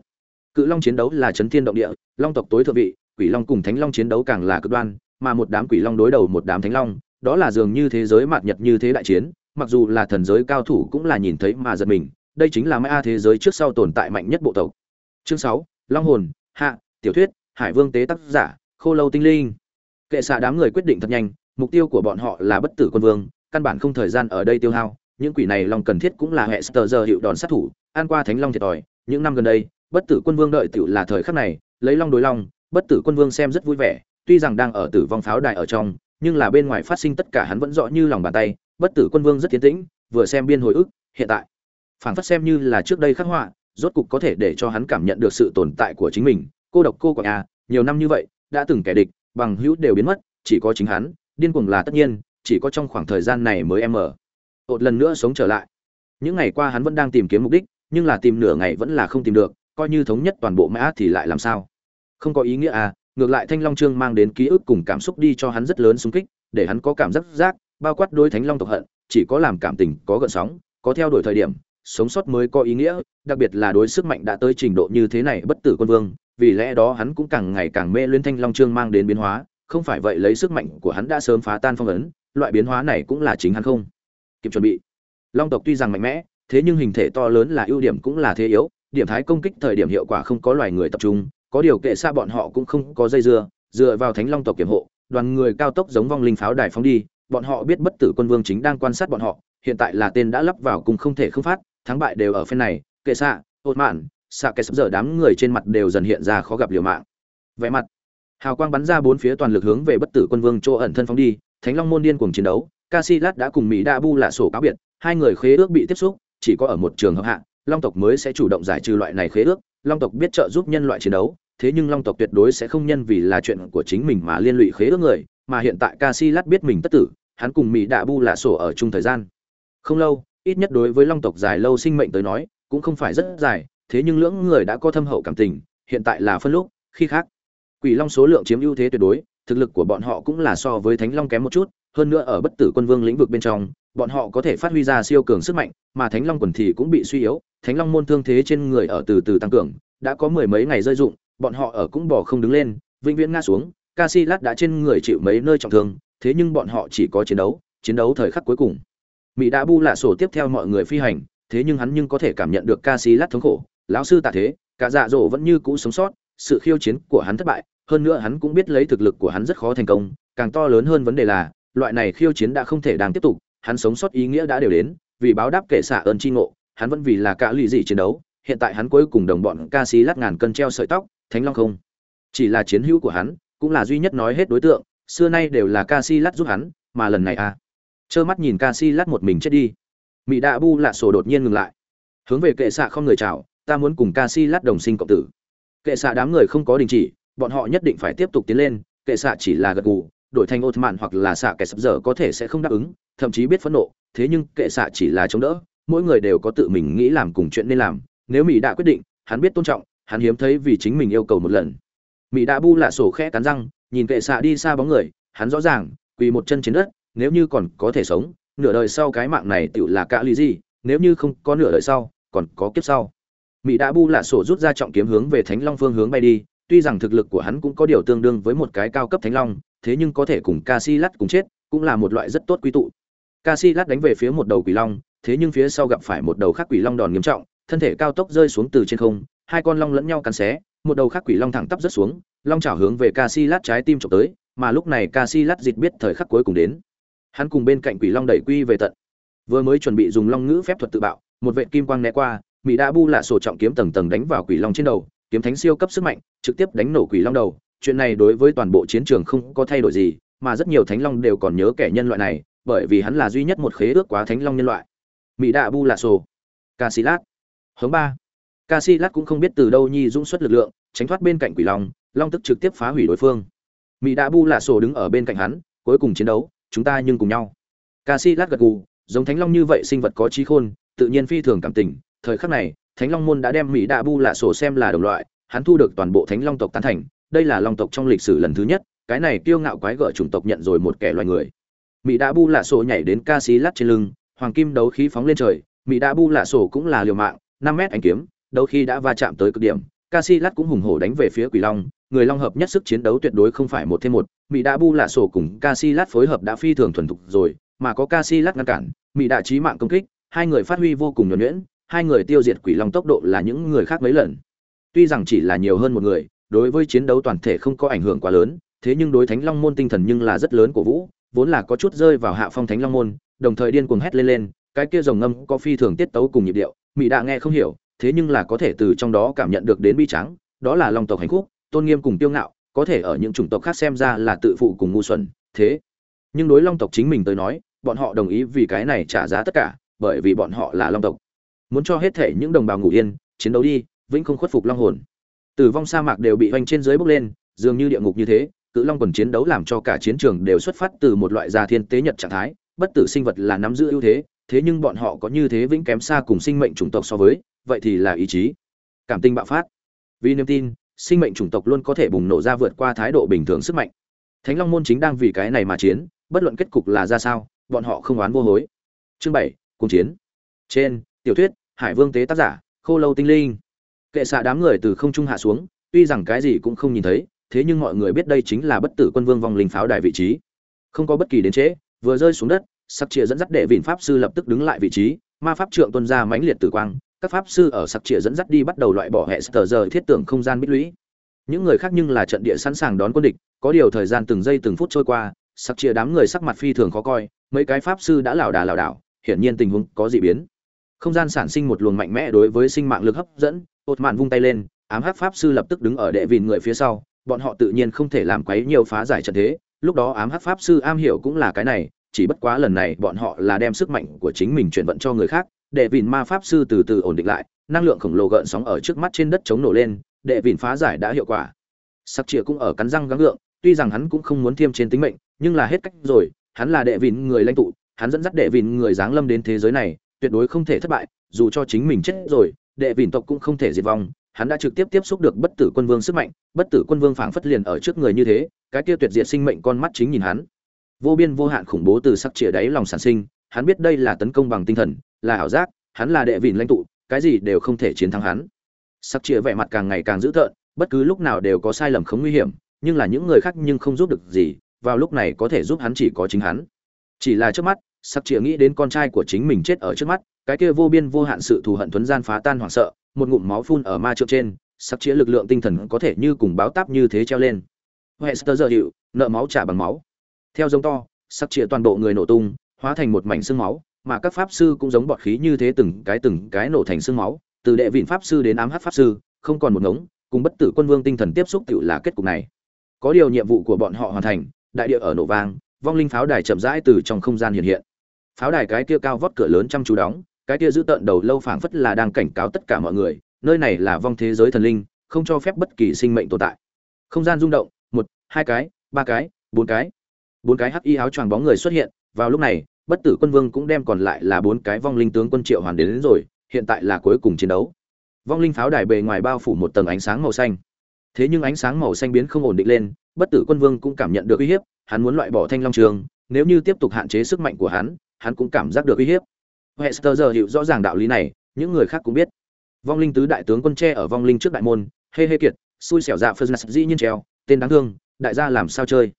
Cự long chiến đấu là chấn thiên động địa, long tộc tối thượng vị, quỷ long cùng thánh long chiến đấu càng là cực đoan, mà một đám quỷ long đối đầu một đám thánh long đó là dường như thế giới mạt nhật như thế đại chiến, mặc dù là thần giới cao thủ cũng là nhìn thấy mà giật mình, đây chính là mã thế giới trước sau tồn tại mạnh nhất bộ tộc. Chương sáu, long hồn, hạ, tiểu thuyết, hải vương tế tác giả, khô lâu tinh linh. Kệ xạ đám người quyết định thật nhanh, mục tiêu của bọn họ là bất tử quân vương, căn bản không thời gian ở đây tiêu hao, những quỷ này long cần thiết cũng là hệ sờ giờ hiệu đòn sát thủ an qua thánh long thiệt thòi, những năm gần đây, bất tử quân vương đợi tiểu là thời khắc này, lấy long đối long, bất tử quân vương xem rất vui vẻ, tuy rằng đang ở tử vong pháo đài ở trong nhưng là bên ngoài phát sinh tất cả hắn vẫn rõ như lòng bàn tay, bất tử quân vương rất tiến tĩnh, vừa xem biên hồi ức, hiện tại. Phảng phất xem như là trước đây khắc họa, rốt cục có thể để cho hắn cảm nhận được sự tồn tại của chính mình. Cô độc cô quả nhà nhiều năm như vậy, đã từng kẻ địch, bằng hữu đều biến mất, chỉ có chính hắn, điên cuồng là tất nhiên, chỉ có trong khoảng thời gian này mới em mở một lần nữa sống trở lại. Những ngày qua hắn vẫn đang tìm kiếm mục đích, nhưng là tìm nửa ngày vẫn là không tìm được, coi như thống nhất toàn bộ mã thì lại làm sao? Không có ý nghĩa à ngược lại thanh long trương mang đến ký ức cùng cảm xúc đi cho hắn rất lớn xung kích, để hắn có cảm giác giác bao quát đối thánh long tộc hận, chỉ có làm cảm tình, có gợn sóng, có theo đuổi thời điểm, sống sót mới có ý nghĩa, đặc biệt là đối sức mạnh đã tới trình độ như thế này bất tử quân vương, vì lẽ đó hắn cũng càng ngày càng mê luyến thanh long trương mang đến biến hóa, không phải vậy lấy sức mạnh của hắn đã sớm phá tan phong ấn, loại biến hóa này cũng là chính hắn không kịp chuẩn bị. Long tộc tuy rằng mạnh mẽ, thế nhưng hình thể to lớn là ưu điểm cũng là thế yếu, điểm thái công kích thời điểm hiệu quả không có loài người tập trung có điều kệ xa bọn họ cũng không có dây dưa dựa vào thánh long tộc kiểm hộ đoàn người cao tốc giống vong linh pháo đài phóng đi bọn họ biết bất tử quân vương chính đang quan sát bọn họ hiện tại là tên đã lắp vào cùng không thể không phát thắng bại đều ở phen này kệ xạ hột mạn xạ kẻ sắp dở đám người trên mặt đều dần hiện ra khó gặp liều mạng. Vẽ mặt hào quang bắn ra bốn phía toàn lực hướng về bất tử quân vương chỗ ẩn thân phóng đi thánh long môn điên cuồng chiến đấu Casilat đã cùng Mỹ Đa Bu là sổ cáo biệt, hai người khế ước bị tiếp xúc, chỉ có ở một trường hợp hạ, Long tộc mới sẽ chủ động giải trừ loại này khế ước, Long tộc biết trợ giúp nhân loại chiến đấu, thế nhưng Long tộc tuyệt đối sẽ không nhân vì là chuyện của chính mình mà liên lụy khế ước người, mà hiện tại Casillas biết mình tất tử, hắn cùng Mỹ đạ Bu là sổ ở chung thời gian. Không lâu, ít nhất đối với Long tộc dài lâu sinh mệnh tới nói, cũng không phải rất dài, thế nhưng lưỡng người đã có thâm hậu cảm tình, hiện tại là phân lúc, khi khác. Quỷ Long số lượng chiếm ưu thế tuyệt đối, thực lực của bọn họ cũng là so với Thánh Long kém một chút, hơn nữa ở bất tử quân vương lĩnh vực bên trong bọn họ có thể phát huy ra siêu cường sức mạnh mà thánh long quần thì cũng bị suy yếu thánh long môn thương thế trên người ở từ từ tăng cường đã có mười mấy ngày rơi dụng bọn họ ở cũng bỏ không đứng lên vĩnh viễn ngã xuống. Casillas đã trên người chịu mấy nơi trọng thương, thế nhưng bọn họ chỉ có chiến đấu, chiến đấu thời khắc cuối cùng. Mỹ đã bu lạ sổ tiếp theo mọi người phi hành, thế nhưng hắn nhưng có thể cảm nhận được Casillas thống khổ, lão sư tạ thế, cả dạ dỗ vẫn như cũ sống sót, sự khiêu chiến của hắn thất bại, hơn nữa hắn cũng biết lấy thực lực của hắn rất khó thành công, càng to lớn hơn vấn đề là, loại này khiêu chiến đã không thể đang tiếp tục, hắn sống sót ý nghĩa đã đều đến, vì báo đáp kệ xạ ơn tri ngộ, hắn vẫn vì là cả lụy dị chiến đấu, hiện tại hắn cuối cùng đồng bọn Casillas ngàn cân treo sợi tóc, Thánh Long không. Chỉ là chiến hữu của hắn, cũng là duy nhất nói hết đối tượng, xưa nay đều là Casillas giúp hắn, mà lần này. À. Trơ mắt nhìn Casillas một mình chết đi. Mị Đạ Bu lạ sổ đột nhiên ngừng lại. Hướng về kệ xạ không người chào, ta muốn cùng Casillas đồng sinh cộng tử. Kệ xạ đám người không có đình chỉ, bọn họ nhất định phải tiếp tục tiến lên, kệ xạ chỉ là gật gù, đổi thành Ottoman hoặc là xạ kẻ sập giờ có thể sẽ không đáp ứng, thậm chí biết phẫn nộ, thế nhưng kệ xạ chỉ là chống đỡ, mỗi người đều có tự mình nghĩ làm cùng chuyện nên làm, nếu Mỹ đã quyết định, hắn biết tôn trọng, hắn hiếm thấy vì chính mình yêu cầu một lần. Mỹ đã bu lạ sổ khẽ cắn răng, nhìn kệ xạ đi xa bóng người, hắn rõ ràng, quỳ một chân trên đất, nếu như còn có thể sống, nửa đời sau cái mạng này tựu là cả lý gì, nếu như không có nửa đời sau, còn có kiếp sau. Mỹ đã bu lạ sổ rút ra trọng kiếm hướng về Thánh Long phương hướng bay đi, tuy rằng thực lực của hắn cũng có điều tương đương với một cái cao cấp Thánh Long, thế nhưng có thể cùng Casillas cùng chết, cũng là một loại rất tốt quy tụ. Casillas đánh về phía một đầu quỷ long, thế nhưng phía sau gặp phải một đầu khác quỷ long đòn nghiêm trọng, thân thể cao tốc rơi xuống từ trên không, hai con long lẫn nhau cắn xé, một đầu khác quỷ long thẳng tắp rất xuống, long chảo hướng về Casillas trái tim chụp tới, mà lúc này Casillas dịch biết thời khắc cuối cùng đến. Hắn cùng bên cạnh quỷ long đẩy quy về tận. Vừa mới chuẩn bị dùng long ngữ phép thuật tự bạo, một vệt kim quang né qua, Mỹ đã bu lạ sổ trọng kiếm tầng tầng đánh vào quỷ long trên đầu, kiếm thánh siêu cấp sức mạnh, trực tiếp đánh nổ quỷ long đầu. Chuyện này đối với toàn bộ chiến trường không có thay đổi gì, mà rất nhiều thánh long đều còn nhớ kẻ nhân loại này, bởi vì hắn là duy nhất một khế ước quá thánh long nhân loại. Mỹ đạ bu lạ sổ, Casilat, Hướng ba. Casilat cũng không biết từ đâu nhi dũng xuất lực lượng, tránh thoát bên cạnh quỷ long, long tức trực tiếp phá hủy đối phương. Mỹ đạ bu lạ sổ đứng ở bên cạnh hắn, cuối cùng chiến đấu, chúng ta nhưng cùng nhau. Casilat gật gù, giống thánh long như vậy sinh vật có trí khôn, tự nhiên phi thường cảm tình, thời khắc này, Thánh Long môn đã đem Mỹ Đa Bu lạ sổ xem là đồng loại, hắn thu được toàn bộ Thánh Long tộc tán thành, đây là Long tộc trong lịch sử lần thứ nhất, cái này kiêu ngạo quái gở chủng tộc nhận rồi một kẻ loài người. Mỹ Đa Bu lạ sổ nhảy đến Casillas trên lưng, hoàng kim đấu khí phóng lên trời, Mỹ Đa Bu lạ sổ cũng là liều mạng, năm mét ánh kiếm, đấu khí đã va chạm tới cực điểm, Casillas cũng hùng hổ đánh về phía Quỷ Long, người Long hợp nhất sức chiến đấu tuyệt đối không phải một thêm một, Mỹ Đa Bu lạ sổ cùng Casillas phối hợp đã phi thường thuần thục rồi, mà có Casillas ngăn cản, Mỹ đã chí mạng công kích, hai người phát huy vô cùng nhuần nhuyễn, hai người tiêu diệt Quỷ Long tốc độ là những người khác mấy lần. Tuy rằng chỉ là nhiều hơn một người, đối với chiến đấu toàn thể không có ảnh hưởng quá lớn, thế nhưng đối Thánh Long môn tinh thần nhưng là rất lớn của Vũ, vốn là có chút rơi vào hạ phong Thánh Long môn, đồng thời điên cuồng hét lên lên, cái kia rồng ngâm có phi thường tiết tấu cùng nhịp điệu, Mỹ đạ nghe không hiểu, thế nhưng là có thể từ trong đó cảm nhận được đến bi trắng, đó là long tộc hành khúc, tôn nghiêm cùng tiêu ngạo, có thể ở những chủng tộc khác xem ra là tự phụ cùng ngu xuẩn, thế nhưng đối long tộc chính mình tới nói, bọn họ đồng ý vì cái này trả giá tất cả, bởi vì bọn họ là long tộc. Muốn cho hết thể những đồng bào ngủ yên, chiến đấu đi, vĩnh không khuất phục long hồn. Tử vong sa mạc đều bị hoành trên dưới bốc lên, dường như địa ngục như thế, cự long quần chiến đấu làm cho cả chiến trường đều xuất phát từ một loại gia thiên tế nhật trạng thái, bất tử sinh vật là nắm giữ ưu thế, thế nhưng bọn họ có như thế vĩnh kém xa cùng sinh mệnh chủng tộc so với, vậy thì là ý chí. Cảm tình bạo phát. Vì niềm tin, sinh mệnh chủng tộc luôn có thể bùng nổ ra vượt qua thái độ bình thường sức mạnh. Thánh Long môn chính đang vì cái này mà chiến, bất luận kết cục là ra sao, bọn họ không oán vô hối. Chương bảy cùng chiến. Trên, tiểu thuyết, Hải Vương tế tác giả, Khô Lâu tinh linh. Kệ xạ đám người từ không trung hạ xuống, tuy rằng cái gì cũng không nhìn thấy, thế nhưng mọi người biết đây chính là bất tử quân vương vong linh pháo đài vị trí. Không có bất kỳ đến trễ, vừa rơi xuống đất, sặc chìa dẫn dắt đệ vịn pháp sư lập tức đứng lại vị trí, ma pháp trượng tuôn ra mãnh liệt tử quang, các pháp sư ở sặc chìa dẫn dắt đi bắt đầu loại bỏ hệ sở giờ thiết tưởng không gian bích lũy. Những người khác nhưng là trận địa sẵn sàng đón quân địch, có điều thời gian từng giây từng phút trôi qua, sặc chìa đám người sắc mặt phi thường khó coi, mấy cái pháp sư đã lảo đà lảo đảo, hiển nhiên tình huống có dị biến. Không gian sản sinh một luồng mạnh mẽ đối với sinh mạng lực hấp dẫn, Ột Mạn vung tay lên, ám hắc pháp sư lập tức đứng ở đệ vịn người phía sau, bọn họ tự nhiên không thể làm quấy nhiều phá giải trận thế, lúc đó ám hắc pháp sư am hiểu cũng là cái này, chỉ bất quá lần này bọn họ là đem sức mạnh của chính mình chuyển vận cho người khác, để vịn ma pháp sư từ từ ổn định lại, năng lượng khổng lồ gợn sóng ở trước mắt trên đất chống nổ lên, đệ vịn phá giải đã hiệu quả. Sắc Triệu cũng ở cắn răng gắng gượng, tuy rằng hắn cũng không muốn thiêm trên tính mệnh, nhưng là hết cách rồi, hắn là đệ vịn người lãnh tụ, hắn dẫn dắt đệ vịn người giáng lâm đến thế giới này, tuyệt đối không thể thất bại, dù cho chính mình chết rồi, đệ vịn tộc cũng không thể diệt vong, hắn đã trực tiếp tiếp xúc được bất tử quân vương sức mạnh, bất tử quân vương phảng phất liền ở trước người như thế, cái kia tuyệt diệt sinh mệnh con mắt chính nhìn hắn. Vô biên vô hạn khủng bố từ sắc chĩa đáy lòng sản sinh, hắn biết đây là tấn công bằng tinh thần, là ảo giác, hắn là đệ vịn lãnh tụ, cái gì đều không thể chiến thắng hắn. Sắc chĩa vẻ mặt càng ngày càng dữ tợn, bất cứ lúc nào đều có sai lầm không nguy hiểm, nhưng là những người khác nhưng không giúp được gì vào lúc này có thể giúp hắn chỉ có chính hắn chỉ là trước mắt sắc chĩa nghĩ đến con trai của chính mình chết ở trước mắt cái kia vô biên vô hạn sự thù hận thuấn gian phá tan hoảng sợ một ngụm máu phun ở ma trượng trên, sắc chĩa lực lượng tinh thần có thể như cùng báo táp như thế treo lên. Hester giờ hiệu, nợ máu trả bằng máu. Theo giống to, sắc chĩa toàn bộ người nổ tung, hóa thành một mảnh xương máu, mà các pháp sư cũng giống bọt khí như thế từng cái từng cái nổ thành xương máu, từ đệ vịn pháp sư đến ám hát pháp sư, không còn một ngống, cùng bất tử quân vương tinh thần tiếp xúc tự là kết cục này. Có điều nhiệm vụ của bọn họ hoàn thành, đại địa ở nổ vang, vong linh pháo đài chậm rãi từ trong không gian hiện hiện. Pháo đài cái kia cao vót cửa lớn chăm chú đóng cái kia giữ tận đầu lâu phảng phất là đang cảnh cáo tất cả mọi người nơi này là vong thế giới thần linh không cho phép bất kỳ sinh mệnh tồn tại. Không gian rung động một hai cái ba cái bốn cái. Bốn cái hắc y áo choàng bóng người xuất hiện vào lúc này bất tử quân vương cũng đem còn lại là bốn cái vong linh tướng quân triệu hoàn đến, đến rồi hiện tại là cuối cùng chiến đấu. Vong linh pháo đài bề ngoài bao phủ một tầng ánh sáng màu xanh. Thế nhưng ánh sáng màu xanh biến không ổn định lên bất tử quân vương cũng cảm nhận được uy hiếp hắn muốn loại bỏ thanh long trường nếu như tiếp tục hạn chế sức mạnh của hắn hắn cũng cảm giác được uy hiếp hester giờ hiểu rõ ràng đạo lý này, những người khác cũng biết. Vong linh tứ đại tướng quân tre ở vong linh trước đại môn, hê hê kiệt, xui xẻo dạ phân dĩ nhiên treo, tên đáng thương, đại gia làm sao chơi?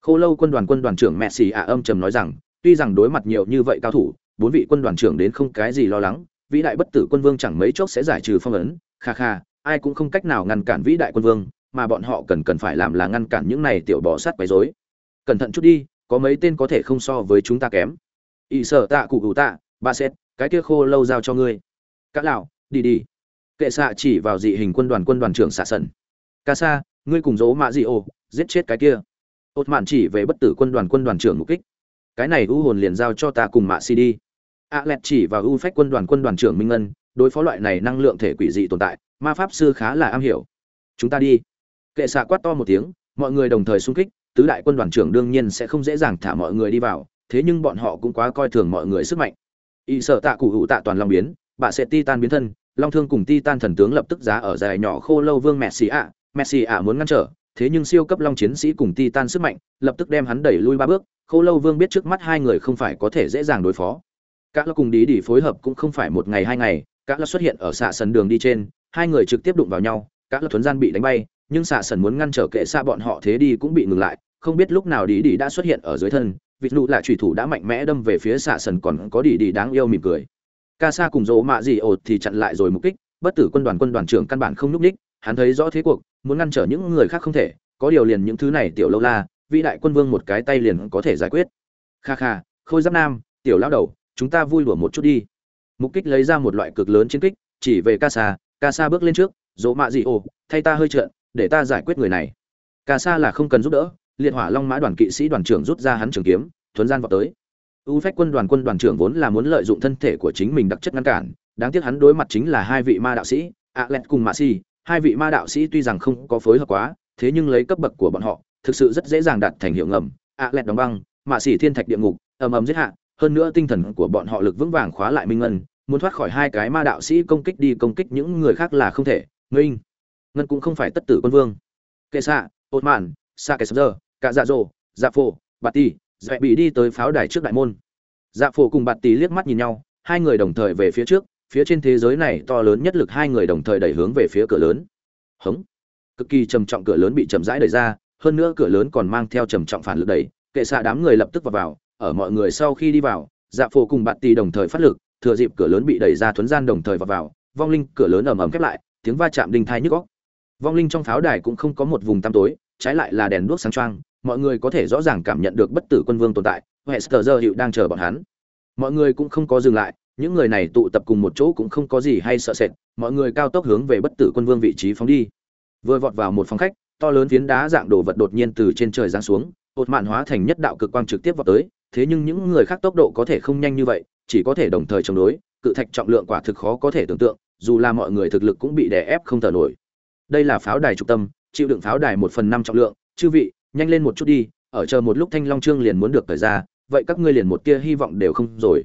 Khô lâu quân đoàn quân đoàn trưởng mẹ xì ạ âm trầm nói rằng, tuy rằng đối mặt nhiều như vậy cao thủ, bốn vị quân đoàn trưởng đến không cái gì lo lắng, vĩ đại bất tử quân vương chẳng mấy chốc sẽ giải trừ phong ấn, kha kha, ai cũng không cách nào ngăn cản vĩ đại quân vương, mà bọn họ cần cần phải làm là ngăn cản những này tiểu bò sát quấy rối. Cẩn thận chút đi, có mấy tên có thể không so với chúng ta kém. Y sở tạ cụ hữu tạ ba xét cái kia khô lâu giao cho ngươi. Cả lão, đi đi. Kệ xạ chỉ vào dị hình quân đoàn quân đoàn trưởng xạ sần. Ca sa, ngươi cùng dỗ mạ dị ô giết chết cái kia. Ột mạn chỉ về bất tử quân đoàn quân đoàn trưởng mục kích cái này u hồn liền giao cho ta cùng mạ si đi. A lẹt chỉ vào u phách quân đoàn quân đoàn trưởng minh ngân, đối phó loại này năng lượng thể quỷ dị tồn tại, ma pháp sư khá là am hiểu. Chúng ta đi. Kệ xạ quát to một tiếng, mọi người đồng thời xung kích, tứ đại quân đoàn trưởng đương nhiên sẽ không dễ dàng thả mọi người đi vào, thế nhưng bọn họ cũng quá coi thường mọi người sức mạnh y sợ tạ cụ hữu tạ toàn long biến, bà sẽ ti tan biến thân, long thương cùng ti tan thần tướng lập tức giá ở dài nhỏ khô lâu vương messi ạ. Messi ạ muốn ngăn trở, thế nhưng siêu cấp long chiến sĩ cùng ti tan sức mạnh, lập tức đem hắn đẩy lui ba bước. Khô lâu vương biết trước mắt hai người không phải có thể dễ dàng đối phó. Các lo cùng đi đi phối hợp cũng không phải một ngày hai ngày các lo xuất hiện ở xạ sân đường đi trên, hai người trực tiếp đụng vào nhau các lo thuấn gian bị đánh bay, nhưng xạ sần muốn ngăn trở kệ xa bọn họ thế đi cũng bị ngừng lại, không biết lúc nào đi đi đã xuất hiện ở dưới thân vịt nụ là trùy thủ đã mạnh mẽ đâm về phía xạ sần còn có đi đi đáng yêu mỉm cười. Ca sa cùng dỗ mạ gì ột thì chặn lại rồi mục kích. bất tử quân đoàn quân đoàn trưởng căn bản không nhúc ních hắn thấy rõ thế cuộc, muốn ngăn trở những người khác không thể, có điều liền những thứ này tiểu lâu la, vĩ đại quân vương một cái tay liền có thể giải quyết. Kha kha, khôi giáp nam, tiểu lão đầu, chúng ta vui đùa một chút đi. Mục kích lấy ra một loại cực lớn chiến kích, chỉ về ca sa ca sa bước lên trước, dỗ mạ gì ồ thay ta hơi trợn để ta giải quyết người này. Ca sa là không cần giúp đỡ liệt hỏa long mã đoàn kỵ sĩ đoàn trưởng rút ra hắn trường kiếm, thuấn gian vào tới. U phách quân đoàn quân đoàn trưởng vốn là muốn lợi dụng thân thể của chính mình đặc chất ngăn cản, đáng tiếc hắn đối mặt chính là hai vị ma đạo sĩ a lẹt cùng mạ si. Hai vị ma đạo sĩ tuy rằng không có phối hợp quá, thế nhưng lấy cấp bậc của bọn họ, thực sự rất dễ dàng đạt thành hiệu ngầm. A lẹt đóng băng, mạ xỉ thiên thạch địa ngục, ầm ầm giết hạ, hơn nữa tinh thần của bọn họ lực vững vàng khóa lại minh ngân, muốn thoát khỏi hai cái ma đạo sĩ công kích đi, công kích những người khác là không thể. Minh ngân cũng không phải tất tử quân vương. Kệ xạ ột mạn xa kẻ giờ cả dạ dỗ dạ phổ bạt tỷ, dạy bị đi tới pháo đài trước đại môn. Dạ phổ cùng bạt tì liếc mắt nhìn nhau hai người đồng thời về phía trước phía trên thế giới này to lớn nhất lực hai người đồng thời đẩy hướng về phía cửa lớn. Hống. Cực kỳ trầm trọng cửa lớn bị chậm rãi đẩy ra hơn nữa cửa lớn còn mang theo trầm trọng phản lực đẩy kệ xạ đám người lập tức vào vào ở mọi người sau khi đi vào dạ phổ cùng bạt tì đồng thời phát lực thừa dịp cửa lớn bị đẩy ra thuấn gian đồng thời vào vào vong linh cửa lớn ầm ầm khép lại tiếng va chạm đinh thai nhức góc vong linh trong pháo đài cũng không có một vùng tăm tối trái lại là đèn đuốc sáng choang, mọi người có thể rõ ràng cảm nhận được bất tử quân vương tồn tại hester hiệu đang chờ bọn hắn. Mọi người cũng không có dừng lại những người này tụ tập cùng một chỗ cũng không có gì hay sợ sệt mọi người cao tốc hướng về bất tử quân vương vị trí phóng đi. Vừa vọt vào một phòng khách to lớn phiến đá dạng đồ vật đột nhiên từ trên trời giáng xuống ột mạn hóa thành nhất đạo cực quang trực tiếp vào tới thế nhưng những người khác tốc độ có thể không nhanh như vậy chỉ có thể đồng thời chống đối cự thạch trọng lượng quả thực khó có thể tưởng tượng dù là mọi người thực lực cũng bị đè ép không thở nổi. Đây là pháo đài trục tâm chịu đựng pháo đài một phần năm trọng lượng. Chư vị, nhanh lên một chút đi, ở chờ một lúc thanh long trương liền muốn được thời ra, vậy các ngươi liền một tia hy vọng đều không rồi.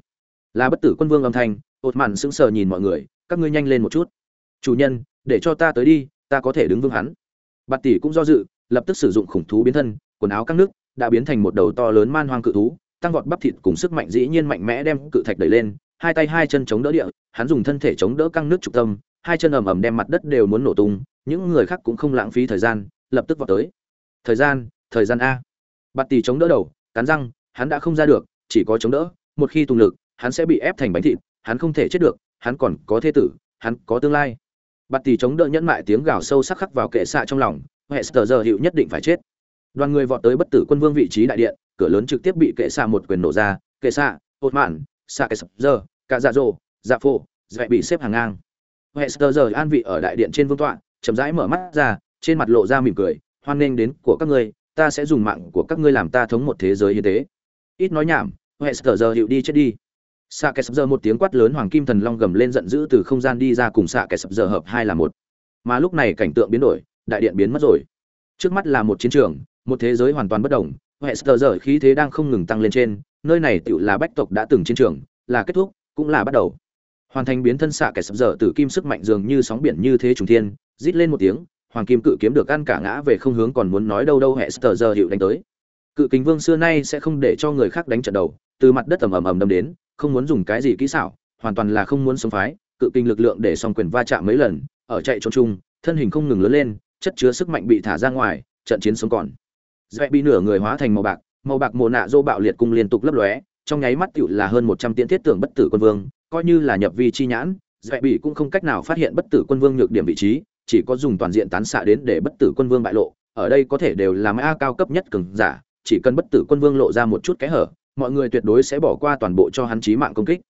Là bất tử quân vương âm thanh ột mạn sững sờ nhìn mọi người, các ngươi nhanh lên một chút. Chủ nhân, để cho ta tới đi, ta có thể đứng vững hắn. Bạt tỷ cũng do dự, lập tức sử dụng khủng thú biến thân, quần áo các nước, đã biến thành một đầu to lớn man hoang cự thú, tăng vọt bắp thịt cùng sức mạnh dĩ nhiên mạnh mẽ đem cự thạch đẩy lên, hai tay hai chân chống đỡ địa, hắn dùng thân thể chống đỡ căng nước trục tâm, hai chân ầm ầm đem mặt đất đều muốn nổ tung những người khác cũng không lãng phí thời gian, lập tức vào tới. Thời gian thời gian a. Bạt tỷ chống đỡ đầu, cắn răng, hắn đã không ra được, chỉ có chống đỡ. Một khi tùng lực, hắn sẽ bị ép thành bánh thịt, hắn không thể chết được, hắn còn có thế tử, hắn có tương lai. Bạt tỷ chống đỡ nhẫn mại tiếng gào sâu sắc khắc vào kệ xạ trong lòng, hệ sờ giờ hiệu nhất định phải chết. Đoàn người vọt tới bất tử quân vương vị trí đại điện, cửa lớn trực tiếp bị kệ xạ một quyền nổ ra. Kệ xạ hột mạn, xạ kệ sập giờ cả dạ dỗ dạ phô dạy bị xếp hàng ngang. Hệ sờ giờ an vị ở đại điện trên vương tọa chậm rãi mở mắt ra, trên mặt lộ ra mỉm cười, hoan nghênh đến của các ngươi, ta sẽ dùng mạng của các ngươi làm ta thống một thế giới y tế. Ít nói nhảm hệ sờ giờ hiệu đi chết đi. Xạ kẻ sập giờ một tiếng quát lớn, hoàng kim thần long gầm lên giận dữ từ không gian đi ra cùng xạ kẻ sập giờ hợp hai là một. Mà lúc này cảnh tượng biến đổi, đại điện biến mất rồi. Trước mắt là một chiến trường, một thế giới hoàn toàn bất đồng. Hệ sờ giờ khí thế đang không ngừng tăng lên trên, nơi này tựu là bách tộc đã từng chiến trường, là kết thúc, cũng là bắt đầu. Hoàn thành biến thân xạ kẻ sập giờ từ kim sức mạnh dường như sóng biển như thế trùng thiên rít lên một tiếng, hoàng kim cự kiếm được ăn cả ngã về không hướng còn muốn nói đâu đâu hệ sờ giờ hiệu đánh tới. Cự kính vương xưa nay sẽ không để cho người khác đánh trận đầu, từ mặt đất ầm ầm ầm đâm đến, không muốn dùng cái gì kỹ xảo, hoàn toàn là không muốn sống phái. Cự kinh lực lượng để song quyền va chạm mấy lần, ở chạy trốn chung, thân hình không ngừng lớn lên, chất chứa sức mạnh bị thả ra ngoài, trận chiến sống còn. Dễ bị nửa người hóa thành màu bạc màu bạc mồ nạ dô bạo liệt cung liên tục lấp lóe, trong nháy mắt tựu là hơn một trăm tiễn thiết tưởng bất tử quân vương, coi như là nhập vi chi nhãn dễ bị cũng không cách nào phát hiện bất tử quân vương nhược điểm vị trí chỉ có dùng toàn diện tán xạ đến để bất tử quân vương bại lộ, ở đây có thể đều là mã cao cấp nhất cường giả, chỉ cần bất tử quân vương lộ ra một chút kẽ hở, mọi người tuyệt đối sẽ bỏ qua toàn bộ cho hắn chí mạng công kích.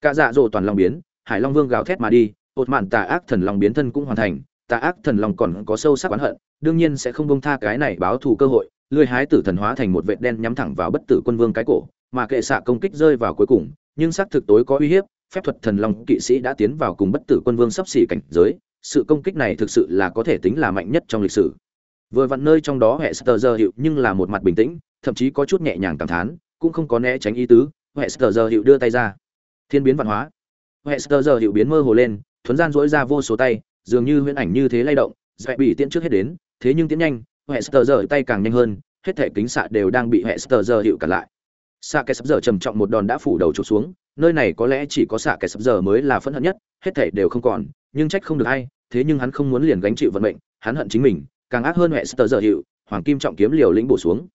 Cả dạ dỗ toàn long biến, hải long vương gào thét mà đi ột mạn tà ác thần long biến thân cũng hoàn thành, tà ác thần long còn có sâu sắc oán hận, đương nhiên sẽ không bông tha cái này báo thù cơ hội lưỡi hái tử thần hóa thành một vệt đen nhắm thẳng vào bất tử quân vương cái cổ, mà kệ xạ công kích rơi vào cuối cùng, nhưng xác thực tối có uy hiếp, phép thuật thần long kỵ sĩ đã tiến vào cùng bất tử quân vương sắp xỉ cảnh giới sự công kích này thực sự là có thể tính là mạnh nhất trong lịch sử. Vừa vặn nơi trong đó hệ sờ giờ hiệu nhưng là một mặt bình tĩnh, thậm chí có chút nhẹ nhàng cảm thán, cũng không có né tránh ý tứ, hệ sờ giờ hiệu đưa tay ra. Thiên biến văn hóa. Hệ sờ giờ hiệu biến mơ hồ lên, thuấn gian dỗi ra vô số tay, dường như huyễn ảnh như thế lay động dạy bị tiễn trước hết đến, thế nhưng tiến nhanh, hệ sờ giờ tay càng nhanh hơn, hết thể kính xạ đều đang bị hệ sờ giờ hiệu cản lại. Xạ kẻ sắp giờ trầm trọng một đòn đã phủ đầu trục xuống, nơi này có lẽ chỉ có xạ kẻ sắp giờ mới là phẫn hận nhất, hết thể đều không còn nhưng trách không được ai, thế nhưng hắn không muốn liền gánh chịu vận mệnh, hắn hận chính mình, càng ác hơn hệ sờ giờ hiệu hoàng kim trọng kiếm liều lĩnh bổ xuống.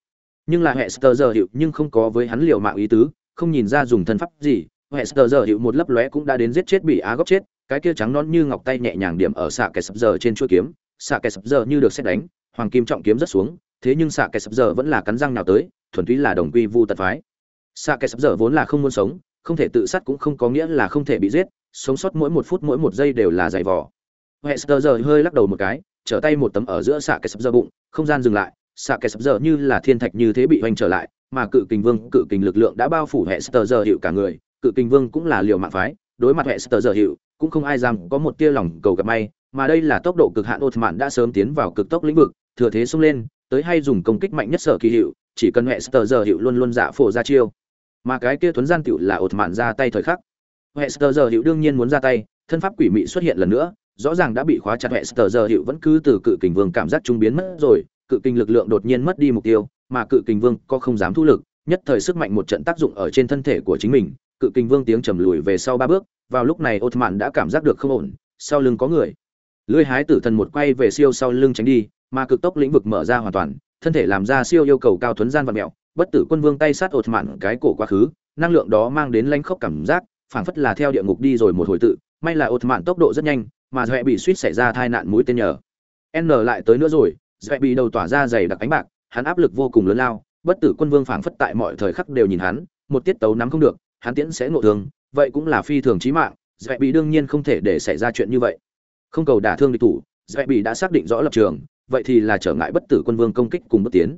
Nhưng là hệ sờ giờ hiệu nhưng không có với hắn liều mạng ý tứ, không nhìn ra dùng thân pháp gì, hệ sờ giờ hiệu một lấp lóe cũng đã đến giết chết bị á góc chết, cái kia trắng non như ngọc tay nhẹ nhàng điểm ở xạ kẻ sập giờ trên chuôi kiếm, xạ kẻ sập giờ như được xét đánh, hoàng kim trọng kiếm rất xuống, thế nhưng xạ kẻ sập giờ vẫn là cắn răng nào tới, thuần túy là đồng quy vu tật phái. Xạ kẻ sập giờ vốn là không muốn sống không thể tự sát cũng không có nghĩa là không thể bị giết, sống sót mỗi một phút mỗi một giây đều là dày vò. Hester sờ giờ hơi lắc đầu một cái, trở tay một tấm ở giữa xạ kẻ sập giờ bụng, không gian dừng lại, xạ kẻ sập giờ như là thiên thạch như thế bị hoành trở lại, mà cự kình vương, cự kình lực lượng đã bao phủ Hester sờ giờ hiệu cả người, cự kình vương cũng là liều mạng phái, đối mặt Hester sờ giờ hiệu, cũng không ai dám có một tia lòng cầu gặp may, mà đây là tốc độ cực hạn ột mạn đã sớm tiến vào cực tốc lĩnh vực, thừa thế xông lên, tới hay dùng công kích mạnh nhất sở kỳ hiệu, chỉ cần hệ sờ giờ hiệu luôn luôn giả phổ ra chiêu mà cái kia thuấn gian tựu là ột mạn ra tay thời khắc. Hệ sờ giờ hiệu đương nhiên muốn ra tay, thân pháp quỷ mị xuất hiện lần nữa, rõ ràng đã bị khóa chặt. Hệ sờ giờ hiệu vẫn cứ từ cự kình vương cảm giác trung biến mất rồi, cự kình lực lượng đột nhiên mất đi mục tiêu, mà cự kình vương có không dám thu lực, nhất thời sức mạnh một trận tác dụng ở trên thân thể của chính mình, cự kình vương tiếng trầm lùi về sau ba bước, vào lúc này ột mạn đã cảm giác được không ổn, sau lưng có người. Lưỡi hái tử thần một quay về siêu sau lưng tránh đi, mà cực tốc lĩnh vực mở ra hoàn toàn, thân thể làm ra siêu yêu cầu cao thuấn gian vật mẹo bất tử quân vương tay sát ột mạn cái cổ quá khứ, năng lượng đó mang đến lanh khốc cảm giác, phảng phất là theo địa ngục đi rồi một hồi tự, may là ột mạn tốc độ rất nhanh, mà dọa bị suýt xảy ra tai nạn mũi tên nhờ. N lại tới nữa rồi dọa bị đầu tỏa ra dày đặc ánh bạc, hắn áp lực vô cùng lớn lao, bất tử quân vương phảng phất tại mọi thời khắc đều nhìn hắn, một tiết tấu nắm không được, hắn tiễn sẽ ngộ thương, vậy cũng là phi thường chí mạng dọa bị đương nhiên không thể để xảy ra chuyện như vậy. Không cầu đả thương địch thủ dọa bị đã xác định rõ lập trường, vậy thì là trở ngại bất tử quân vương công kích cùng bước tiến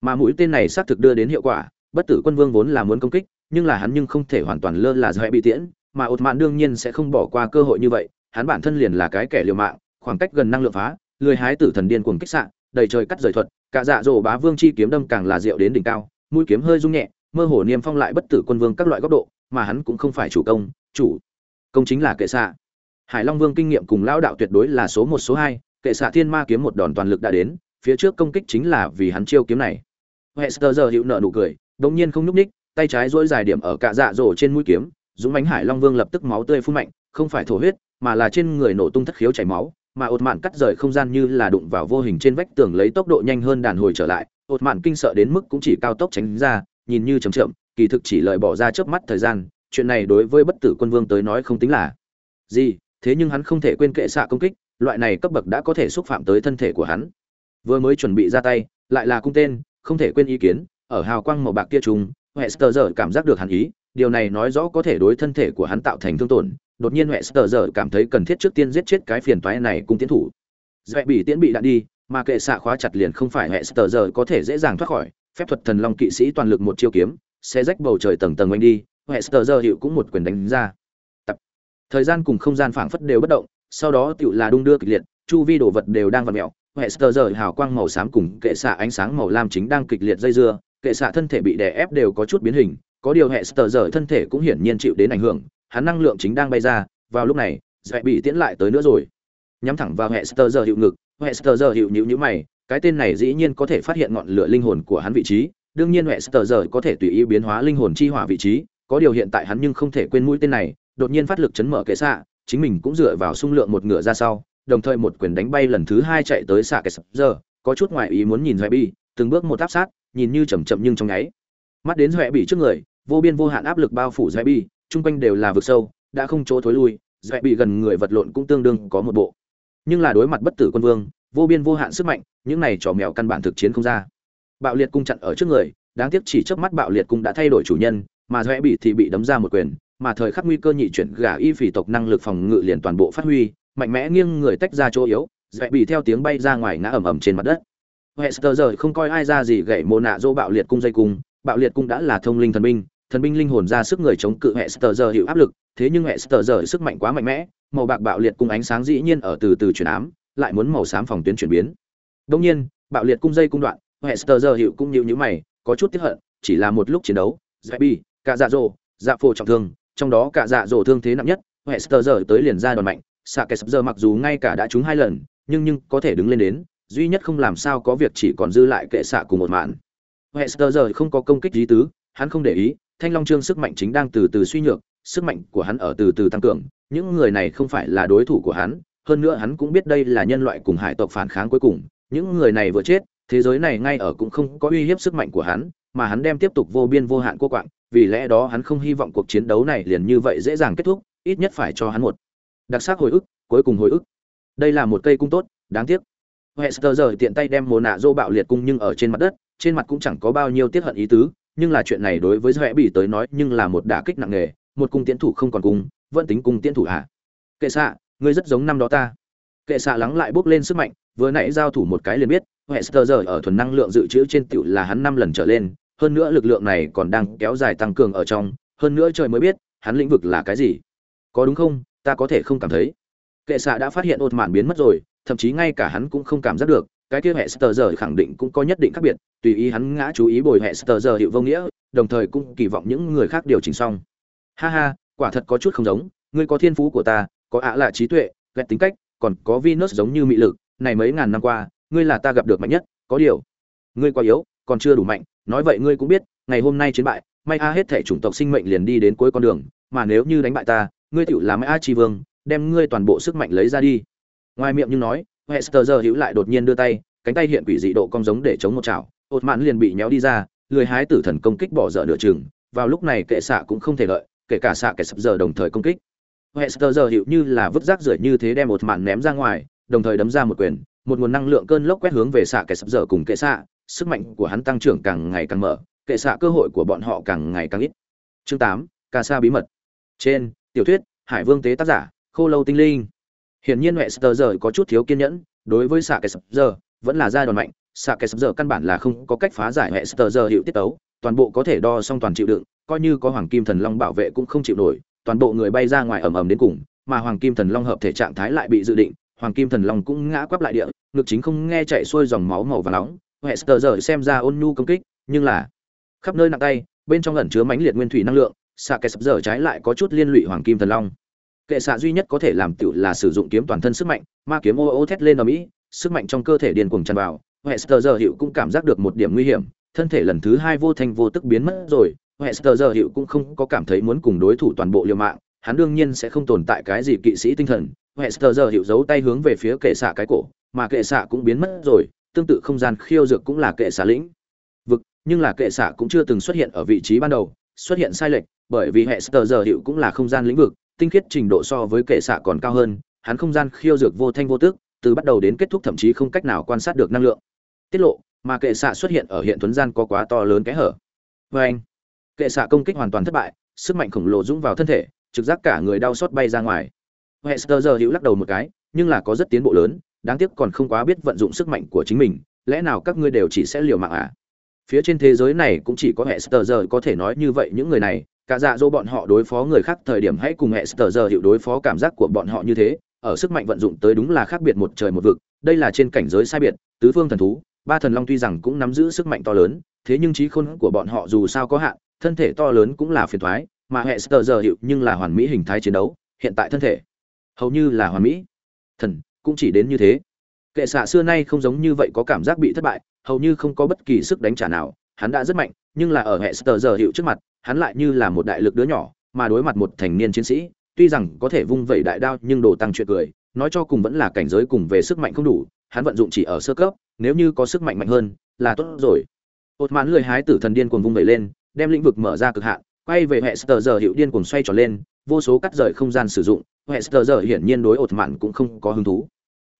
mà mũi tên này xác thực đưa đến hiệu quả, bất tử quân vương vốn là muốn công kích, nhưng là hắn nhưng không thể hoàn toàn lơ là dễ bị tiễn, mà ột mạn đương nhiên sẽ không bỏ qua cơ hội như vậy, hắn bản thân liền là cái kẻ liều mạng, khoảng cách gần năng lượng phá, lười hái tử thần điên cuồng kích sạn đầy trời cắt rời thuật, cả dạ dỗ bá vương chi kiếm đâm càng là diệu đến đỉnh cao, mũi kiếm hơi rung nhẹ, mơ hồ niêm phong lại bất tử quân vương các loại góc độ, mà hắn cũng không phải chủ công chủ công chính là kệ xạ. Hải long vương kinh nghiệm cùng lão đạo tuyệt đối là số một, số hai, kệ xạ thiên ma kiếm một đòn toàn lực đã đến phía trước công kích chính là vì hắn chiêu kiếm này. Hester giờ hữu nợ nụ cười đống nhiên không nhúc ních tay trái duỗi dài điểm ở cạ dạ dỗ trên mũi kiếm, dũng bánh hải long vương lập tức máu tươi phun mạnh, không phải thổ huyết, mà là trên người nổ tung thất khiếu chảy máu, mà ột mạn cắt rời không gian như là đụng vào vô hình trên vách tường lấy tốc độ nhanh hơn đàn hồi trở lại. Ột mạn kinh sợ đến mức cũng chỉ cao tốc tránh ra, nhìn như chầm chậm, kỳ thực chỉ lợi bỏ ra chớp mắt thời gian, chuyện này đối với bất tử quân vương tới nói không tính là gì, thế nhưng hắn không thể quên kệ xạ công kích, loại này cấp bậc đã có thể xúc phạm tới thân thể của hắn vừa mới chuẩn bị ra tay, lại là cung tên, không thể quên ý kiến, ở hào quang màu bạc kia trùng hester giờ cảm giác được hàn ý, điều này nói rõ có thể đối thân thể của hắn tạo thành thương tổn. Đột nhiên hester giờ cảm thấy cần thiết trước tiên giết chết cái phiền toái này cung tiến thủ. Dễ bị tiễn bị đạn đi, mà kệ xạ khóa chặt liền không phải hester giờ có thể dễ dàng thoát khỏi. Phép thuật thần long kỵ sĩ toàn lực một chiêu kiếm, sẽ rách bầu trời tầng tầng quanh đi hester giờ hiệu cũng một quyền đánh ra. Tập. thời gian cùng không gian phảng phất đều bất động, sau đó tựu là đung đưa kịch liệt, chu vi đồ vật đều đang vặn mẹo hester giờ hào quang màu xám cùng kệ xạ ánh sáng màu lam chính đang kịch liệt dây dưa, kệ xạ thân thể bị đè ép đều có chút biến hình, có điều hệ sờ giờ thân thể cũng hiển nhiên chịu đến ảnh hưởng, hắn năng lượng chính đang bay ra, vào lúc này dạy bị tiễn lại tới nữa rồi. Nhắm thẳng vào hệ sờ giờ hiệu ngực hệ sờ giờ hiệu nhữ nhữ mày, cái tên này dĩ nhiên có thể phát hiện ngọn lửa linh hồn của hắn vị trí, đương nhiên hệ sờ giờ có thể tùy ý biến hóa linh hồn chi hỏa vị trí, có điều hiện tại hắn nhưng không thể quên mũi tên này, đột nhiên phát lực chấn mở kệ xạ, chính mình cũng dựa vào xung lượng một ngựa ra sau đồng thời một quyền đánh bay lần thứ hai chạy tới xạ kẻ sập giờ có chút ngoại ý muốn nhìn huệ bị từng bước một áp sát, nhìn như chậm chậm nhưng trong nháy. Mắt đến huệ bị trước người, vô biên vô hạn áp lực bao phủ huệ bị chung quanh đều là vực sâu, đã không chỗ thối lui huệ bị gần người vật lộn cũng tương đương có một bộ. Nhưng là đối mặt bất tử quân vương, vô biên vô hạn sức mạnh, những này trò mèo căn bản thực chiến không ra. Bạo liệt cung chặn ở trước người, đáng tiếc chỉ trước mắt bạo liệt cung đã thay đổi chủ nhân, mà huệ bị thì bị đấm ra một quyền, mà thời khắc nguy cơ nhị chuyển gà y phỉ tộc năng lực phòng ngự liền toàn bộ phát huy mạnh mẽ nghiêng người tách ra chỗ yếu dạy bị theo tiếng bay ra ngoài ngã ầm ầm trên mặt đất Hester giờ không coi ai ra gì gậy mồ nạ dô bạo liệt cung dây cung, bạo liệt cung đã là thông linh thần binh, thần binh linh hồn ra sức người chống cự Hester giờ hiệu áp lực, thế nhưng Hester giờ sức mạnh quá mạnh mẽ, màu bạc bạo liệt cung ánh sáng dĩ nhiên ở từ từ chuyển ám, lại muốn màu xám phòng tuyến chuyển biến. Đương nhiên, bạo liệt cung dây cung đoạn, Hester giờ hiệu cũng nhíu nhíu mày, có chút tiếc hận, chỉ là một lúc chiến đấu, Zabi, cả dạ rồ, dạ phổ trọng thương, trong đó cả dạ rồ thương thế nặng nhất, Hester giờ tới liền ra đòn mạnh, xạ kẻ sập giờ mặc dù ngay cả đã trúng hai lần, nhưng nhưng có thể đứng lên đến, duy nhất không làm sao có việc chỉ còn dư lại kệ xạ cùng một mạn. Hester giờ không có công kích lý tứ hắn không để ý thanh long trương sức mạnh chính đang từ từ suy nhược sức mạnh của hắn ở từ từ tăng cường những người này không phải là đối thủ của hắn hơn nữa hắn cũng biết đây là nhân loại cùng hải tộc phản kháng cuối cùng những người này vừa chết thế giới này ngay ở cũng không có uy hiếp sức mạnh của hắn mà hắn đem tiếp tục vô biên vô hạn cô quạng vì lẽ đó hắn không hy vọng cuộc chiến đấu này liền như vậy dễ dàng kết thúc ít nhất phải cho hắn một đặc sắc hồi ức cuối cùng hồi ức đây là một cây cung tốt đáng tiếc Hester giờ tiện tay đem mồ nạ dô bạo liệt cung nhưng ở trên mặt đất, trên mặt cũng chẳng có bao nhiêu tiết hận ý tứ, nhưng là chuyện này đối với huệ bị tới nói nhưng là một đả kích nặng nề, một cung tiến thủ không còn cung, vẫn tính cung tiến thủ hạ. Kệ xạ, ngươi rất giống năm đó ta. Kệ xạ lắng lại bốc lên sức mạnh, vừa nãy giao thủ một cái liền biết, Hester giờ ở thuần năng lượng dự trữ trên tiểu là hắn năm lần trở lên, hơn nữa lực lượng này còn đang kéo dài tăng cường ở trong, hơn nữa trời mới biết, hắn lĩnh vực là cái gì. Có đúng không? Ta có thể không cảm thấy. Kệ xạ đã phát hiện ột mạn biến mất rồi, thậm chí ngay cả hắn cũng không cảm giác được cái kia hệ sờ giờ khẳng định cũng có nhất định khác biệt tùy ý hắn ngã chú ý bồi hệ sờ giờ hiệu vô nghĩa đồng thời cũng kỳ vọng những người khác điều chỉnh xong ha ha quả thật có chút không giống ngươi có thiên phú của ta có ạ là trí tuệ ghét tính cách còn có Venus giống như mị lực này mấy ngàn năm qua ngươi là ta gặp được mạnh nhất có điều ngươi quá yếu còn chưa đủ mạnh nói vậy ngươi cũng biết ngày hôm nay chiến bại may a hết thể chủng tộc sinh mệnh liền đi đến cuối con đường mà nếu như đánh bại ta ngươi tựu là may a chi vương, đem ngươi toàn bộ sức mạnh lấy ra đi. Ngoài miệng nhưng nói, hester giờ hữu lại đột nhiên đưa tay, cánh tay hiện quỷ dị độ cong giống để chống một chảo, ột mạn liền bị nhéo đi ra, lười hái tử thần công kích bỏ dở nửa chừng, vào lúc này kệ xạ cũng không thể lợi, kể cả xạ kẻ sập giờ đồng thời công kích. Hester giờ hữu như là vứt rác rưởi như thế đem ột mạn ném ra ngoài, đồng thời đấm ra một quyền, một nguồn năng lượng cơn lốc quét hướng về xạ kẻ sập giờ cùng kệ xạ, sức mạnh của hắn tăng trưởng càng ngày càng mở, kệ xạ cơ hội của bọn họ càng ngày càng ít. Chương tám ca sa bí mật. Trên tiểu thuyết hải vương tế tác giả khô lâu tinh linh. Hiển nhiên Hester giờ có chút thiếu kiên nhẫn, đối với xạ kẻ sập giờ, vẫn là giai đoạn mạnh, xạ kẻ sập giờ căn bản là không có cách phá giải Hester giờ hiệu tiết tấu, toàn bộ có thể đo xong toàn chịu đựng, coi như có hoàng kim thần long bảo vệ cũng không chịu nổi, toàn bộ người bay ra ngoài ầm ầm đến cùng, mà hoàng kim thần long hợp thể trạng thái lại bị dự định, hoàng kim thần long cũng ngã quắp lại địa, ngực chính không nghe chạy xuôi dòng máu màu vàng nóng, Hester giờ xem ra ôn nhu công kích, nhưng là khắp nơi nặng tay, bên trong ẩn chứa mãnh liệt nguyên thủy năng lượng, xạ kẻ sập giờ trái lại có chút liên lụy hoàng kim thần long. Kệ xạ duy nhất có thể làm tựu là sử dụng kiếm toàn thân sức mạnh, ma kiếm ô ô thét lên ở mỹ sức mạnh trong cơ thể điên cuồng tràn vào. Hester giờ hiệu cũng cảm giác được một điểm nguy hiểm, thân thể lần thứ hai vô thanh vô tức biến mất rồi. Hester giờ hiệu cũng không có cảm thấy muốn cùng đối thủ toàn bộ liều mạng, hắn đương nhiên sẽ không tồn tại cái gì kỵ sĩ tinh thần. Hester giờ hiệu giấu tay hướng về phía kệ xạ cái cổ, mà kệ xạ cũng biến mất rồi, tương tự không gian khiêu dược cũng là kệ xạ lĩnh. Vực, nhưng là kệ xạ cũng chưa từng xuất hiện ở vị trí ban đầu, xuất hiện sai lệch bởi vì hester giờ hiệu cũng là không gian lĩnh vực, tinh khiết trình độ so với kệ xạ còn cao hơn, hắn không gian khiêu dược vô thanh vô tức, từ bắt đầu đến kết thúc thậm chí không cách nào quan sát được năng lượng. Tiết lộ, mà kệ xạ xuất hiện ở hiện thuấn gian có quá to lớn kẽ hở. Vê anh, kệ xạ công kích hoàn toàn thất bại, sức mạnh khổng lồ dũng vào thân thể, trực giác cả người đau xót bay ra ngoài. Hester giờ hữu lắc đầu một cái, nhưng là có rất tiến bộ lớn, đáng tiếc còn không quá biết vận dụng sức mạnh của chính mình, lẽ nào các ngươi đều chỉ sẽ liều mạng à? Phía trên thế giới này cũng chỉ có hester giờ có thể nói như vậy những người này cả dạ dỗ bọn họ đối phó người khác thời điểm hãy cùng hester giờ hiệu đối phó cảm giác của bọn họ như thế, ở sức mạnh vận dụng tới đúng là khác biệt một trời một vực, đây là trên cảnh giới sai biệt, tứ phương thần thú, ba thần long tuy rằng cũng nắm giữ sức mạnh to lớn, thế nhưng trí khôn của bọn họ dù sao có hạn, thân thể to lớn cũng là phiền thoái, mà hệ sờ giờ hiệu nhưng là hoàn mỹ hình thái chiến đấu, hiện tại thân thể hầu như là hoàn mỹ. Thần cũng chỉ đến như thế. Kệ xạ xưa nay không giống như vậy có cảm giác bị thất bại, hầu như không có bất kỳ sức đánh trả nào, hắn đã rất mạnh, nhưng là ở hệ sờ giờ hiệu trước mặt hắn lại như là một đại lực đứa nhỏ, mà đối mặt một thành niên chiến sĩ, tuy rằng có thể vung vẩy đại đao nhưng đồ tăng chuyện cười, nói cho cùng vẫn là cảnh giới cùng về sức mạnh không đủ, hắn vận dụng chỉ ở sơ cấp, nếu như có sức mạnh mạnh hơn, là tốt rồi. Ột mãn lười hái tử thần điên cuồng vung vẩy lên, đem lĩnh vực mở ra cực hạn, quay về hệ sờ giờ hiệu điên cuồng xoay tròn lên, vô số cắt rời không gian sử dụng, hệ sờ giờ hiển nhiên đối ột mạn cũng không có hứng thú.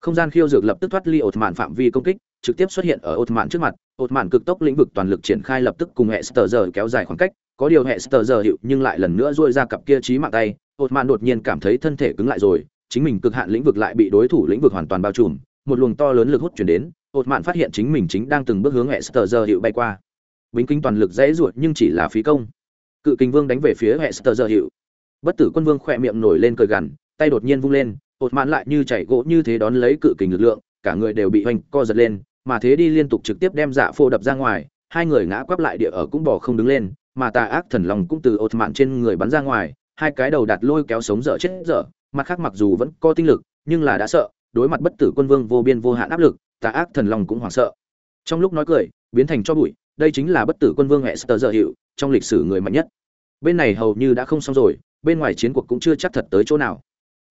Không gian khiêu dược lập tức thoát ly ột mạn phạm vi công kích, trực tiếp xuất hiện ở ột mạn trước mặt ột mạn cực tốc lĩnh vực toàn lực triển khai lập tức cùng hệ sờ giờ kéo dài khoảng cách có điều hệ sờ giờ hiệu nhưng lại lần nữa duỗi ra cặp kia trí mạng tay ột mạn đột nhiên cảm thấy thân thể cứng lại rồi, chính mình cực hạn lĩnh vực lại bị đối thủ lĩnh vực hoàn toàn bao trùm, một luồng to lớn lực hút chuyển đến ột mạn phát hiện chính mình chính đang từng bước hướng hệ sờ giờ hiệu bay qua. Bính kinh toàn lực dễ ruột nhưng chỉ là phí công. Cự kinh vương đánh về phía hệ sờ giờ hiệu. Bất tử quân vương khỏe miệng nổi lên cười gằn, tay đột nhiên vung lên ột mạn lại như chạy gỗ như thế đón lấy cự kình lực lượng, cả người đều bị hoành co giật lên, mà thế đi liên tục trực tiếp đem dạ phô đập ra ngoài, hai người ngã quắp lại địa ở cũng bỏ không đứng lên mà tà ác thần lòng cũng từ ột mạn trên người bắn ra ngoài, hai cái đầu đặt lôi kéo sống dở chết dở, mặt khác mặc dù vẫn có tinh lực, nhưng là đã sợ, đối mặt bất tử quân vương vô biên vô hạn áp lực, tà ác thần lòng cũng hoảng sợ. Trong lúc nói cười, biến thành cho bụi, đây chính là bất tử quân vương hệ sơ dở hiệu, trong lịch sử người mạnh nhất. Bên này hầu như đã không xong rồi, bên ngoài chiến cuộc cũng chưa chắc thật tới chỗ nào.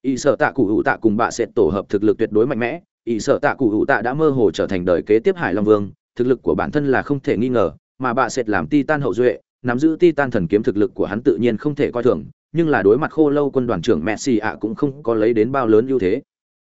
Y sợ tạ cụ hữu tạ cùng bạ sẽ tổ hợp thực lực tuyệt đối mạnh mẽ, y sợ tạ cụ hữu tạ đã mơ hồ trở thành đời kế tiếp hải long vương, thực lực của bản thân là không thể nghi ngờ, mà bạ sẽ làm ti tan hậu duệ nắm giữ Titan thần kiếm thực lực của hắn tự nhiên không thể coi thường, nhưng là đối mặt khô lâu quân đoàn trưởng messi ạ cũng không có lấy đến bao lớn ưu thế.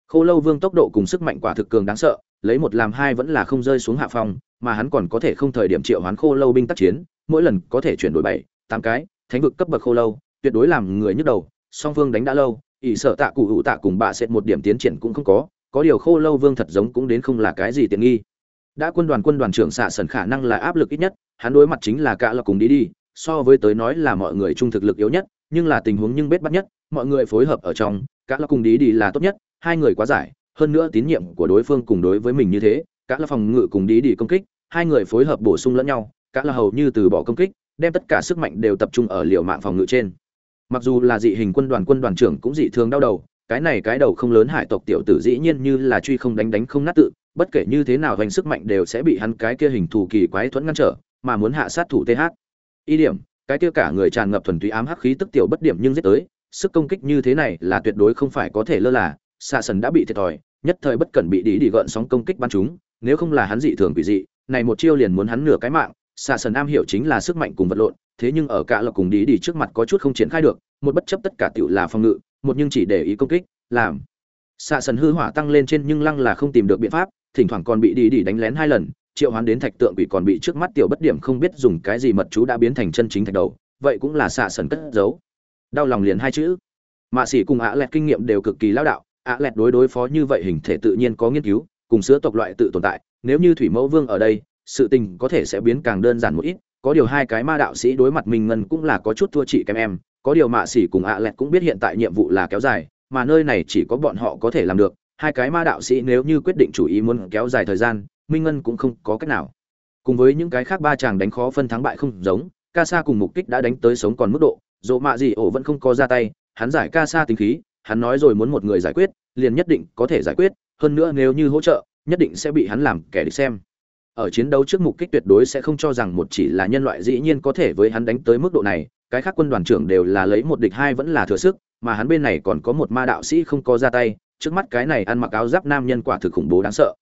Khô lâu vương tốc độ cùng sức mạnh quả thực cường đáng sợ, lấy một làm hai vẫn là không rơi xuống hạ phong, mà hắn còn có thể không thời điểm triệu hoán khô lâu binh tác chiến, mỗi lần có thể chuyển đổi bảy, tám cái, thánh vực cấp bậc khô lâu, tuyệt đối làm người nhức đầu, song phương đánh đã lâu, ỷ sợ tạ cụ hữu tạ cùng bạ sẽ một điểm tiến triển cũng không có có điều khô lâu vương thật giống cũng đến không là cái gì tiện nghi đã quân đoàn quân đoàn trưởng xạ sần khả năng là áp lực ít nhất, hắn đối mặt chính là cả là cùng đi đi, so với tới nói là mọi người trung thực lực yếu nhất, nhưng là tình huống nhưng bết bắt nhất, mọi người phối hợp ở trong, cả là cùng đi đi là tốt nhất, hai người quá giải, hơn nữa tín nhiệm của đối phương cùng đối với mình như thế, cả là phòng ngự cùng đi đi công kích, hai người phối hợp bổ sung lẫn nhau, cả là hầu như từ bỏ công kích, đem tất cả sức mạnh đều tập trung ở liều mạng phòng ngự trên. Mặc dù là dị hình quân đoàn quân đoàn trưởng cũng dị thường đau đầu, cái này cái đầu không lớn hải tộc tiểu tử dĩ nhiên như là truy không đánh đánh không nát tự bất kể như thế nào hoành sức mạnh đều sẽ bị hắn cái kia hình thù kỳ quái thuẫn ngăn trở, mà muốn hạ sát thủ th y điểm, cái kia cả người tràn ngập thuần túy ám hắc khí tức tiểu bất điểm nhưng giết tới, sức công kích như thế này là tuyệt đối không phải có thể lơ là, xạ sần đã bị thiệt thòi, nhất thời bất cẩn bị đi đi gợn sóng công kích bắn chúng nếu không là hắn dị thường quỷ dị, này một chiêu liền muốn hắn nửa cái mạng, xạ sần am hiểu chính là sức mạnh cùng vật lộn, thế nhưng ở cả lộc cùng đi đi trước mặt có chút không triển khai được, một bất chấp tất cả tiểu là phòng ngự, một nhưng chỉ để ý công kích, làm. Xạ sần hư hỏa tăng lên trên nhưng lăng là không tìm được biện pháp thỉnh thoảng còn bị đi đi đánh lén hai lần, triệu hoán đến thạch tượng bị còn bị trước mắt tiểu bất điểm không biết dùng cái gì mật chú đã biến thành chân chính thạch đầu, vậy cũng là xạ sần cất giấu. Đau lòng liền hai chữ. Mạ sĩ cùng ạ lẹt kinh nghiệm đều cực kỳ lao đạo, ạ lẹt đối đối phó như vậy hình thể tự nhiên có nghiên cứu, cùng sữa tộc loại tự tồn tại, nếu như thủy mẫu vương ở đây, sự tình có thể sẽ biến càng đơn giản một ít, có điều hai cái ma đạo sĩ đối mặt mình ngân cũng là có chút thua chị kém em, có điều mạ sĩ cùng ạ lẹt cũng biết hiện tại nhiệm vụ là kéo dài, mà nơi này chỉ có bọn họ có thể làm được hai cái ma đạo sĩ nếu như quyết định chủ ý muốn kéo dài thời gian, minh ngân cũng không có cách nào. Cùng với những cái khác ba chàng đánh khó phân thắng bại không giống ca sa cùng mục kích đã đánh tới sống còn mức độ, dỗ mạ gì ổ vẫn không có ra tay, hắn giải ca sa tính khí, hắn nói rồi muốn một người giải quyết, liền nhất định có thể giải quyết, hơn nữa nếu như hỗ trợ, nhất định sẽ bị hắn làm kẻ địch xem. Ở chiến đấu trước mục kích tuyệt đối sẽ không cho rằng một chỉ là nhân loại dĩ nhiên có thể với hắn đánh tới mức độ này, cái khác quân đoàn trưởng đều là lấy một địch hai vẫn là thừa sức, mà hắn bên này còn có một ma đạo sĩ không có ra tay trước mắt cái này ăn mặc áo giáp nam nhân quả thực khủng bố đáng sợ.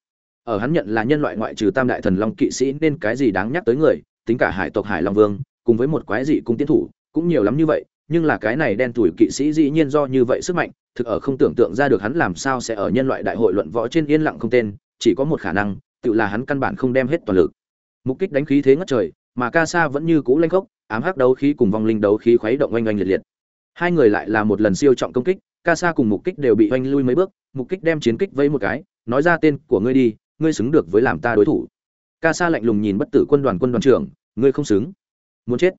Ở hắn nhận là nhân loại ngoại trừ tam đại thần long kỵ sĩ nên cái gì đáng nhắc tới người, tính cả hải tộc hải long vương, cùng với một quái dị cung tiến thủ, cũng nhiều lắm như vậy, nhưng là cái này đen tuổi kỵ sĩ dĩ nhiên do như vậy sức mạnh, thực ở không tưởng tượng ra được hắn làm sao sẽ ở nhân loại đại hội luận võ trên yên lặng không tên, chỉ có một khả năng, tự là hắn căn bản không đem hết toàn lực. Mục kích đánh khí thế ngất trời, mà ca sa vẫn như cũ lanh khốc, ám hắc đấu khí cùng vong linh đấu khí khuấy động oanh oanh liệt liệt. Hai người lại là một lần siêu trọng công kích ca sa cùng mục kích đều bị oanh lui mấy bước, mục kích đem chiến kích vây một cái, nói ra tên của ngươi đi, ngươi xứng được với làm ta đối thủ. Ca sa lạnh lùng nhìn bất tử quân đoàn quân đoàn trưởng, ngươi không xứng. Muốn chết.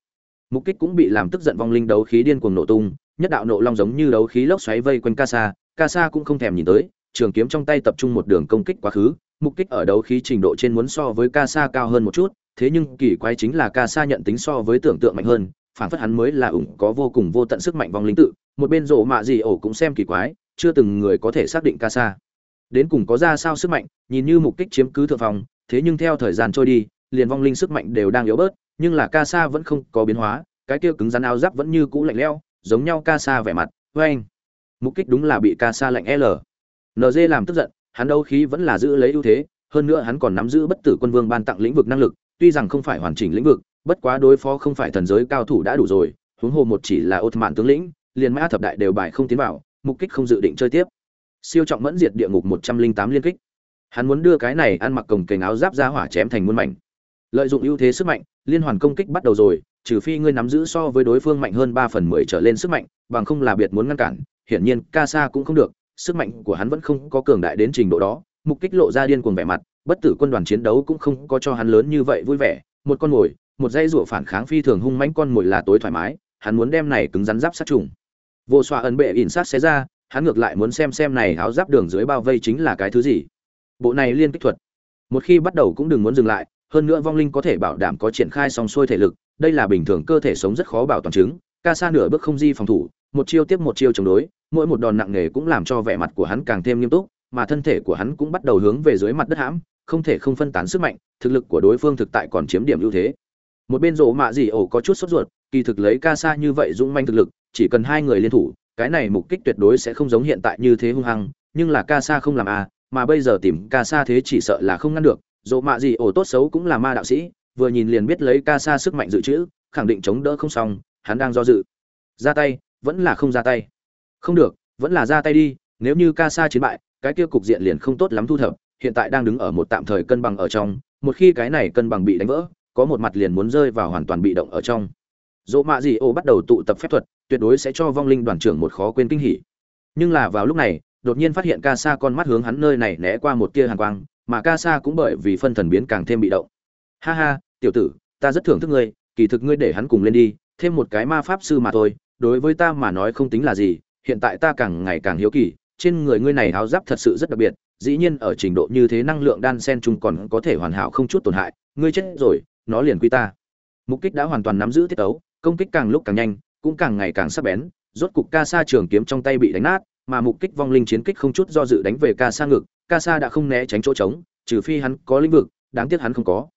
Mục kích cũng bị làm tức giận vong linh đấu khí điên cuồng nổ tung, nhất đạo nộ long giống như đấu khí lốc xoáy vây quanh ca sa ca sa cũng không thèm nhìn tới, trường kiếm trong tay tập trung một đường công kích quá khứ, mục kích ở đấu khí trình độ trên muốn so với ca sa cao hơn một chút, thế nhưng kỳ quái chính là ca sa nhận tính so với tưởng tượng mạnh hơn phản phất hắn mới là ủng có vô cùng vô tận sức mạnh vong linh tự, một bên rộ mạ gì ổ cũng xem kỳ quái, chưa từng người có thể xác định ca xa đến cùng có ra sao sức mạnh, nhìn như mục kích chiếm cứ thượng phòng thế nhưng theo thời gian trôi đi, liền vong linh sức mạnh đều đang yếu bớt, nhưng là ca sa vẫn không có biến hóa, cái kia cứng rắn áo giáp vẫn như cũ lạnh lẽo, giống nhau ca sa vẻ mặt vê anh mục kích đúng là bị ca sa lạnh l. Nd làm tức giận, hắn đấu khí vẫn là giữ lấy ưu thế, hơn nữa hắn còn nắm giữ bất tử quân vương ban tặng lĩnh vực năng lực, tuy rằng không phải hoàn chỉnh lĩnh vực bất quá đối phó không phải thần giới cao thủ đã đủ rồi, huống hồ một chỉ là ột mạn tướng lĩnh, liền mã thập đại đều bài không tiến vào, mục kích không dự định chơi tiếp. Siêu trọng mẫn diệt địa ngục một trăm linh tám liên kích. Hắn muốn đưa cái này ăn mặc cồng kềnh áo giáp ra hỏa chém thành muôn mảnh. Lợi dụng ưu thế sức mạnh, liên hoàn công kích bắt đầu rồi, trừ phi ngươi nắm giữ so với đối phương mạnh hơn ba phần mười trở lên sức mạnh, bằng không là biệt muốn ngăn cản, hiển nhiên ca sa cũng không được, sức mạnh của hắn vẫn không có cường đại đến trình độ đó, mục kích lộ ra điên cuồng vẻ mặt, bất tử quân đoàn chiến đấu cũng không có cho hắn lớn như vậy vui vẻ, một con mồi một dây rủa phản kháng phi thường hung mãnh con mồi là tối thoải mái, hắn muốn đem này cứng rắn giáp sát trùng. Vô xoa ẩn bệ ỉn sát xé ra, hắn ngược lại muốn xem xem này áo giáp đường dưới bao vây chính là cái thứ gì. Bộ này liên kích thuật, một khi bắt đầu cũng đừng muốn dừng lại, hơn nữa vong linh có thể bảo đảm có triển khai song xuôi thể lực, đây là bình thường cơ thể sống rất khó bảo toàn chứng, ca sa nửa bước không di phòng thủ, một chiêu tiếp một chiêu chống đối, mỗi một đòn nặng nề cũng làm cho vẻ mặt của hắn càng thêm nghiêm túc, mà thân thể của hắn cũng bắt đầu hướng về dưới mặt đất hãm, không thể không phân tán sức mạnh, thực lực của đối phương thực tại còn chiếm điểm ưu thế một bên rộ mạ gì ổ có chút sốt ruột, kỳ thực lấy ca xa như vậy dũng manh thực lực, chỉ cần hai người liên thủ, cái này mục kích tuyệt đối sẽ không giống hiện tại như thế hung hăng, nhưng là ca xa không làm a mà bây giờ tìm ca xa thế chỉ sợ là không ngăn được dộ mạ gì ổ tốt xấu cũng là ma đạo sĩ, vừa nhìn liền biết lấy ca xa sức mạnh dự trữ, khẳng định chống đỡ không xong, hắn đang do dự. Ra tay, vẫn là không ra tay. Không được, vẫn là ra tay đi, nếu như ca xa chiến bại, cái kia cục diện liền không tốt lắm thu thập, hiện tại đang đứng ở một tạm thời cân bằng ở trong, một khi cái này cân bằng bị đánh vỡ có một mặt liền muốn rơi vào hoàn toàn bị động ở trong. Dỗ mạ gì ổ bắt đầu tụ tập phép thuật, tuyệt đối sẽ cho vong linh đoàn trưởng một khó quên kinh hỉ. Nhưng là vào lúc này, đột nhiên phát hiện ca sa con mắt hướng hắn nơi này né qua một tia hàn quang, mà ca sa cũng bởi vì phân thần biến càng thêm bị động. Ha ha, tiểu tử, ta rất thưởng thức ngươi, kỳ thực ngươi để hắn cùng lên đi, thêm một cái ma pháp sư mà thôi, đối với ta mà nói không tính là gì, hiện tại ta càng ngày càng hiếu kỳ, trên người ngươi này áo giáp thật sự rất đặc biệt, dĩ nhiên ở trình độ như thế năng lượng đan sen chung còn có thể hoàn hảo không chút tổn hại, ngươi chết rồi nó liền quy ta. Mục kích đã hoàn toàn nắm giữ tiết ấu, công kích càng lúc càng nhanh, cũng càng ngày càng sắc bén, rốt cục ca sa trường kiếm trong tay bị đánh nát, mà mục kích vong linh chiến kích không chút do dự đánh về ca sa ngực, ca sa đã không né tránh chỗ trống, trừ phi hắn có lĩnh vực, đáng tiếc hắn không có.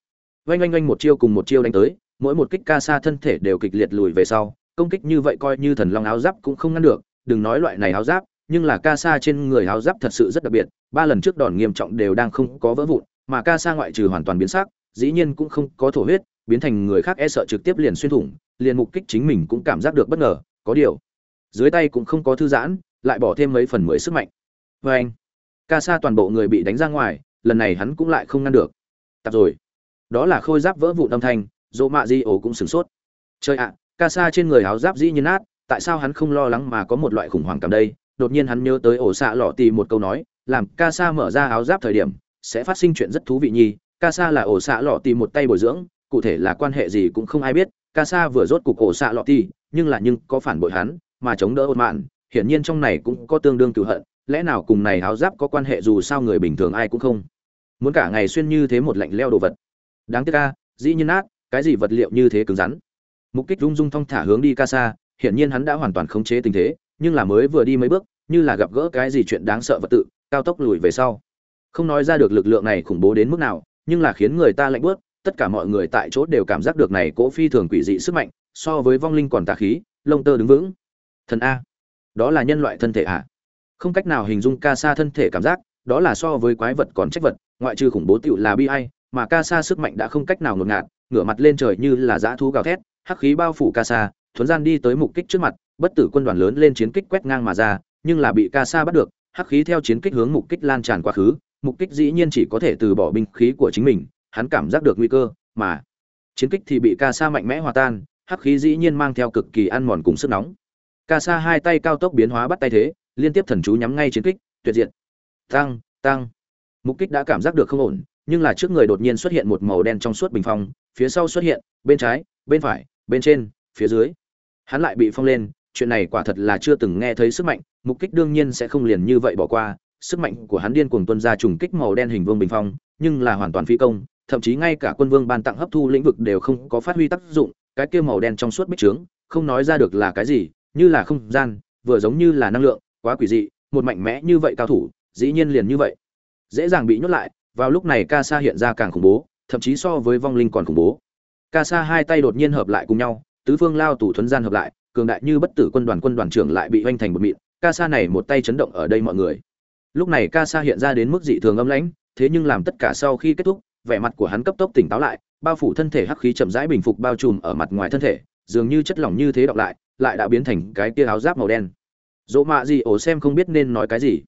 Oanh oanh oanh một chiêu cùng một chiêu đánh tới, mỗi một kích ca sa thân thể đều kịch liệt lùi về sau, công kích như vậy coi như thần long áo giáp cũng không ngăn được, đừng nói loại này áo giáp, nhưng là ca sa trên người áo giáp thật sự rất đặc biệt, ba lần trước đòn nghiêm trọng đều đang không có vỡ vụn, mà ca sa ngoại trừ hoàn toàn biến sắc dĩ nhiên cũng không có thổ huyết, biến thành người khác e sợ trực tiếp liền xuyên thủng, liền mục kích chính mình cũng cảm giác được bất ngờ, có điều, dưới tay cũng không có thư giãn, lại bỏ thêm mấy phần mới sức mạnh. Vê anh, ca sa toàn bộ người bị đánh ra ngoài, lần này hắn cũng lại không ngăn được. Tập rồi. Đó là khôi giáp vỡ vụn âm thanh, dỗ mạ di ổ cũng sửng sốt. Chơi ạ, ca sa trên người áo giáp dĩ nhiên nát, tại sao hắn không lo lắng mà có một loại khủng hoảng cảm đây? Đột nhiên hắn nhớ tới ổ xạ lọ tì một câu nói, làm ca sa mở ra áo giáp thời điểm, sẽ phát sinh chuyện rất thú vị nhi ca sa là ổ xạ lọ tì một tay bồi dưỡng, cụ thể là quan hệ gì cũng không ai biết. Ca sa vừa rốt cục ổ xạ lọ tì, nhưng là nhưng có phản bội hắn, mà chống đỡ ột mạn. Hiển nhiên trong này cũng có tương đương cựu hận. Lẽ nào cùng này háo giáp có quan hệ dù sao người bình thường ai cũng không. Muốn cả ngày xuyên như thế một lạnh leo đồ vật. Đáng tiếc ca dĩ nhiên ác, cái gì vật liệu như thế cứng rắn. Mục kích rung rung thong thả hướng đi ca sa hiển nhiên hắn đã hoàn toàn khống chế tình thế, nhưng là mới vừa đi mấy bước, như là gặp gỡ cái gì chuyện đáng sợ vật tự, cao tốc lùi về sau. Không nói ra được lực lượng này khủng bố đến mức nào nhưng là khiến người ta lạnh bước tất cả mọi người tại chỗ đều cảm giác được này cỗ phi thường quỷ dị sức mạnh, so với vong linh còn tà khí, lông tơ đứng vững. Thần a. Đó là nhân loại thân thể à? Không cách nào hình dung ca sa thân thể cảm giác, đó là so với quái vật còn trách vật, ngoại trừ khủng bố tựu là bi ai, mà ca sa sức mạnh đã không cách nào ngột ngạt, ngửa mặt lên trời như là dã thú gào thét, hắc khí bao phủ ca sa, thuấn gian đi tới mục kích trước mặt, bất tử quân đoàn lớn lên chiến kích quét ngang mà ra, nhưng là bị ca sa bắt được, hắc khí theo chiến kích hướng mục kích lan tràn quá khứ mục kích dĩ nhiên chỉ có thể từ bỏ binh khí của chính mình, hắn cảm giác được nguy cơ, mà chiến kích thì bị ca sa mạnh mẽ hòa tan, hắc khí dĩ nhiên mang theo cực kỳ ăn mòn cùng sức nóng. Ca sa hai tay cao tốc biến hóa bắt tay thế, liên tiếp thần chú nhắm ngay chiến kích, tuyệt diện tăng tăng. Mục kích đã cảm giác được không ổn, nhưng là trước người đột nhiên xuất hiện một màu đen trong suốt bình phong, phía sau xuất hiện, bên trái, bên phải, bên trên, phía dưới. Hắn lại bị phong lên, chuyện này quả thật là chưa từng nghe thấy sức mạnh, mục kích đương nhiên sẽ không liền như vậy bỏ qua sức mạnh của hắn điên cuồng tuân ra trùng kích màu đen hình vương bình phong, nhưng là hoàn toàn phi công, thậm chí ngay cả quân vương ban tặng hấp thu lĩnh vực đều không có phát huy tác dụng, cái kia màu đen trong suốt bích trướng, không nói ra được là cái gì, như là không gian, vừa giống như là năng lượng, quá quỷ dị, một mạnh mẽ như vậy cao thủ, dĩ nhiên liền như vậy. Dễ dàng bị nhốt lại, vào lúc này ca sa hiện ra càng khủng bố, thậm chí so với vong linh còn khủng bố. Ca sa hai tay đột nhiên hợp lại cùng nhau, tứ phương lao tủ thuần gian hợp lại, cường đại như bất tử quân đoàn quân đoàn trưởng lại bị hoành thành một mịn. Ca sa này một tay chấn động ở đây mọi người lúc này ca sa hiện ra đến mức dị thường âm lãnh, thế nhưng làm tất cả sau khi kết thúc, vẻ mặt của hắn cấp tốc tỉnh táo lại, bao phủ thân thể hắc khí chậm rãi bình phục bao trùm ở mặt ngoài thân thể, dường như chất lỏng như thế đọc lại lại đã biến thành cái kia áo giáp màu đen. Dỗ mạ gì ổ xem không biết nên nói cái gì.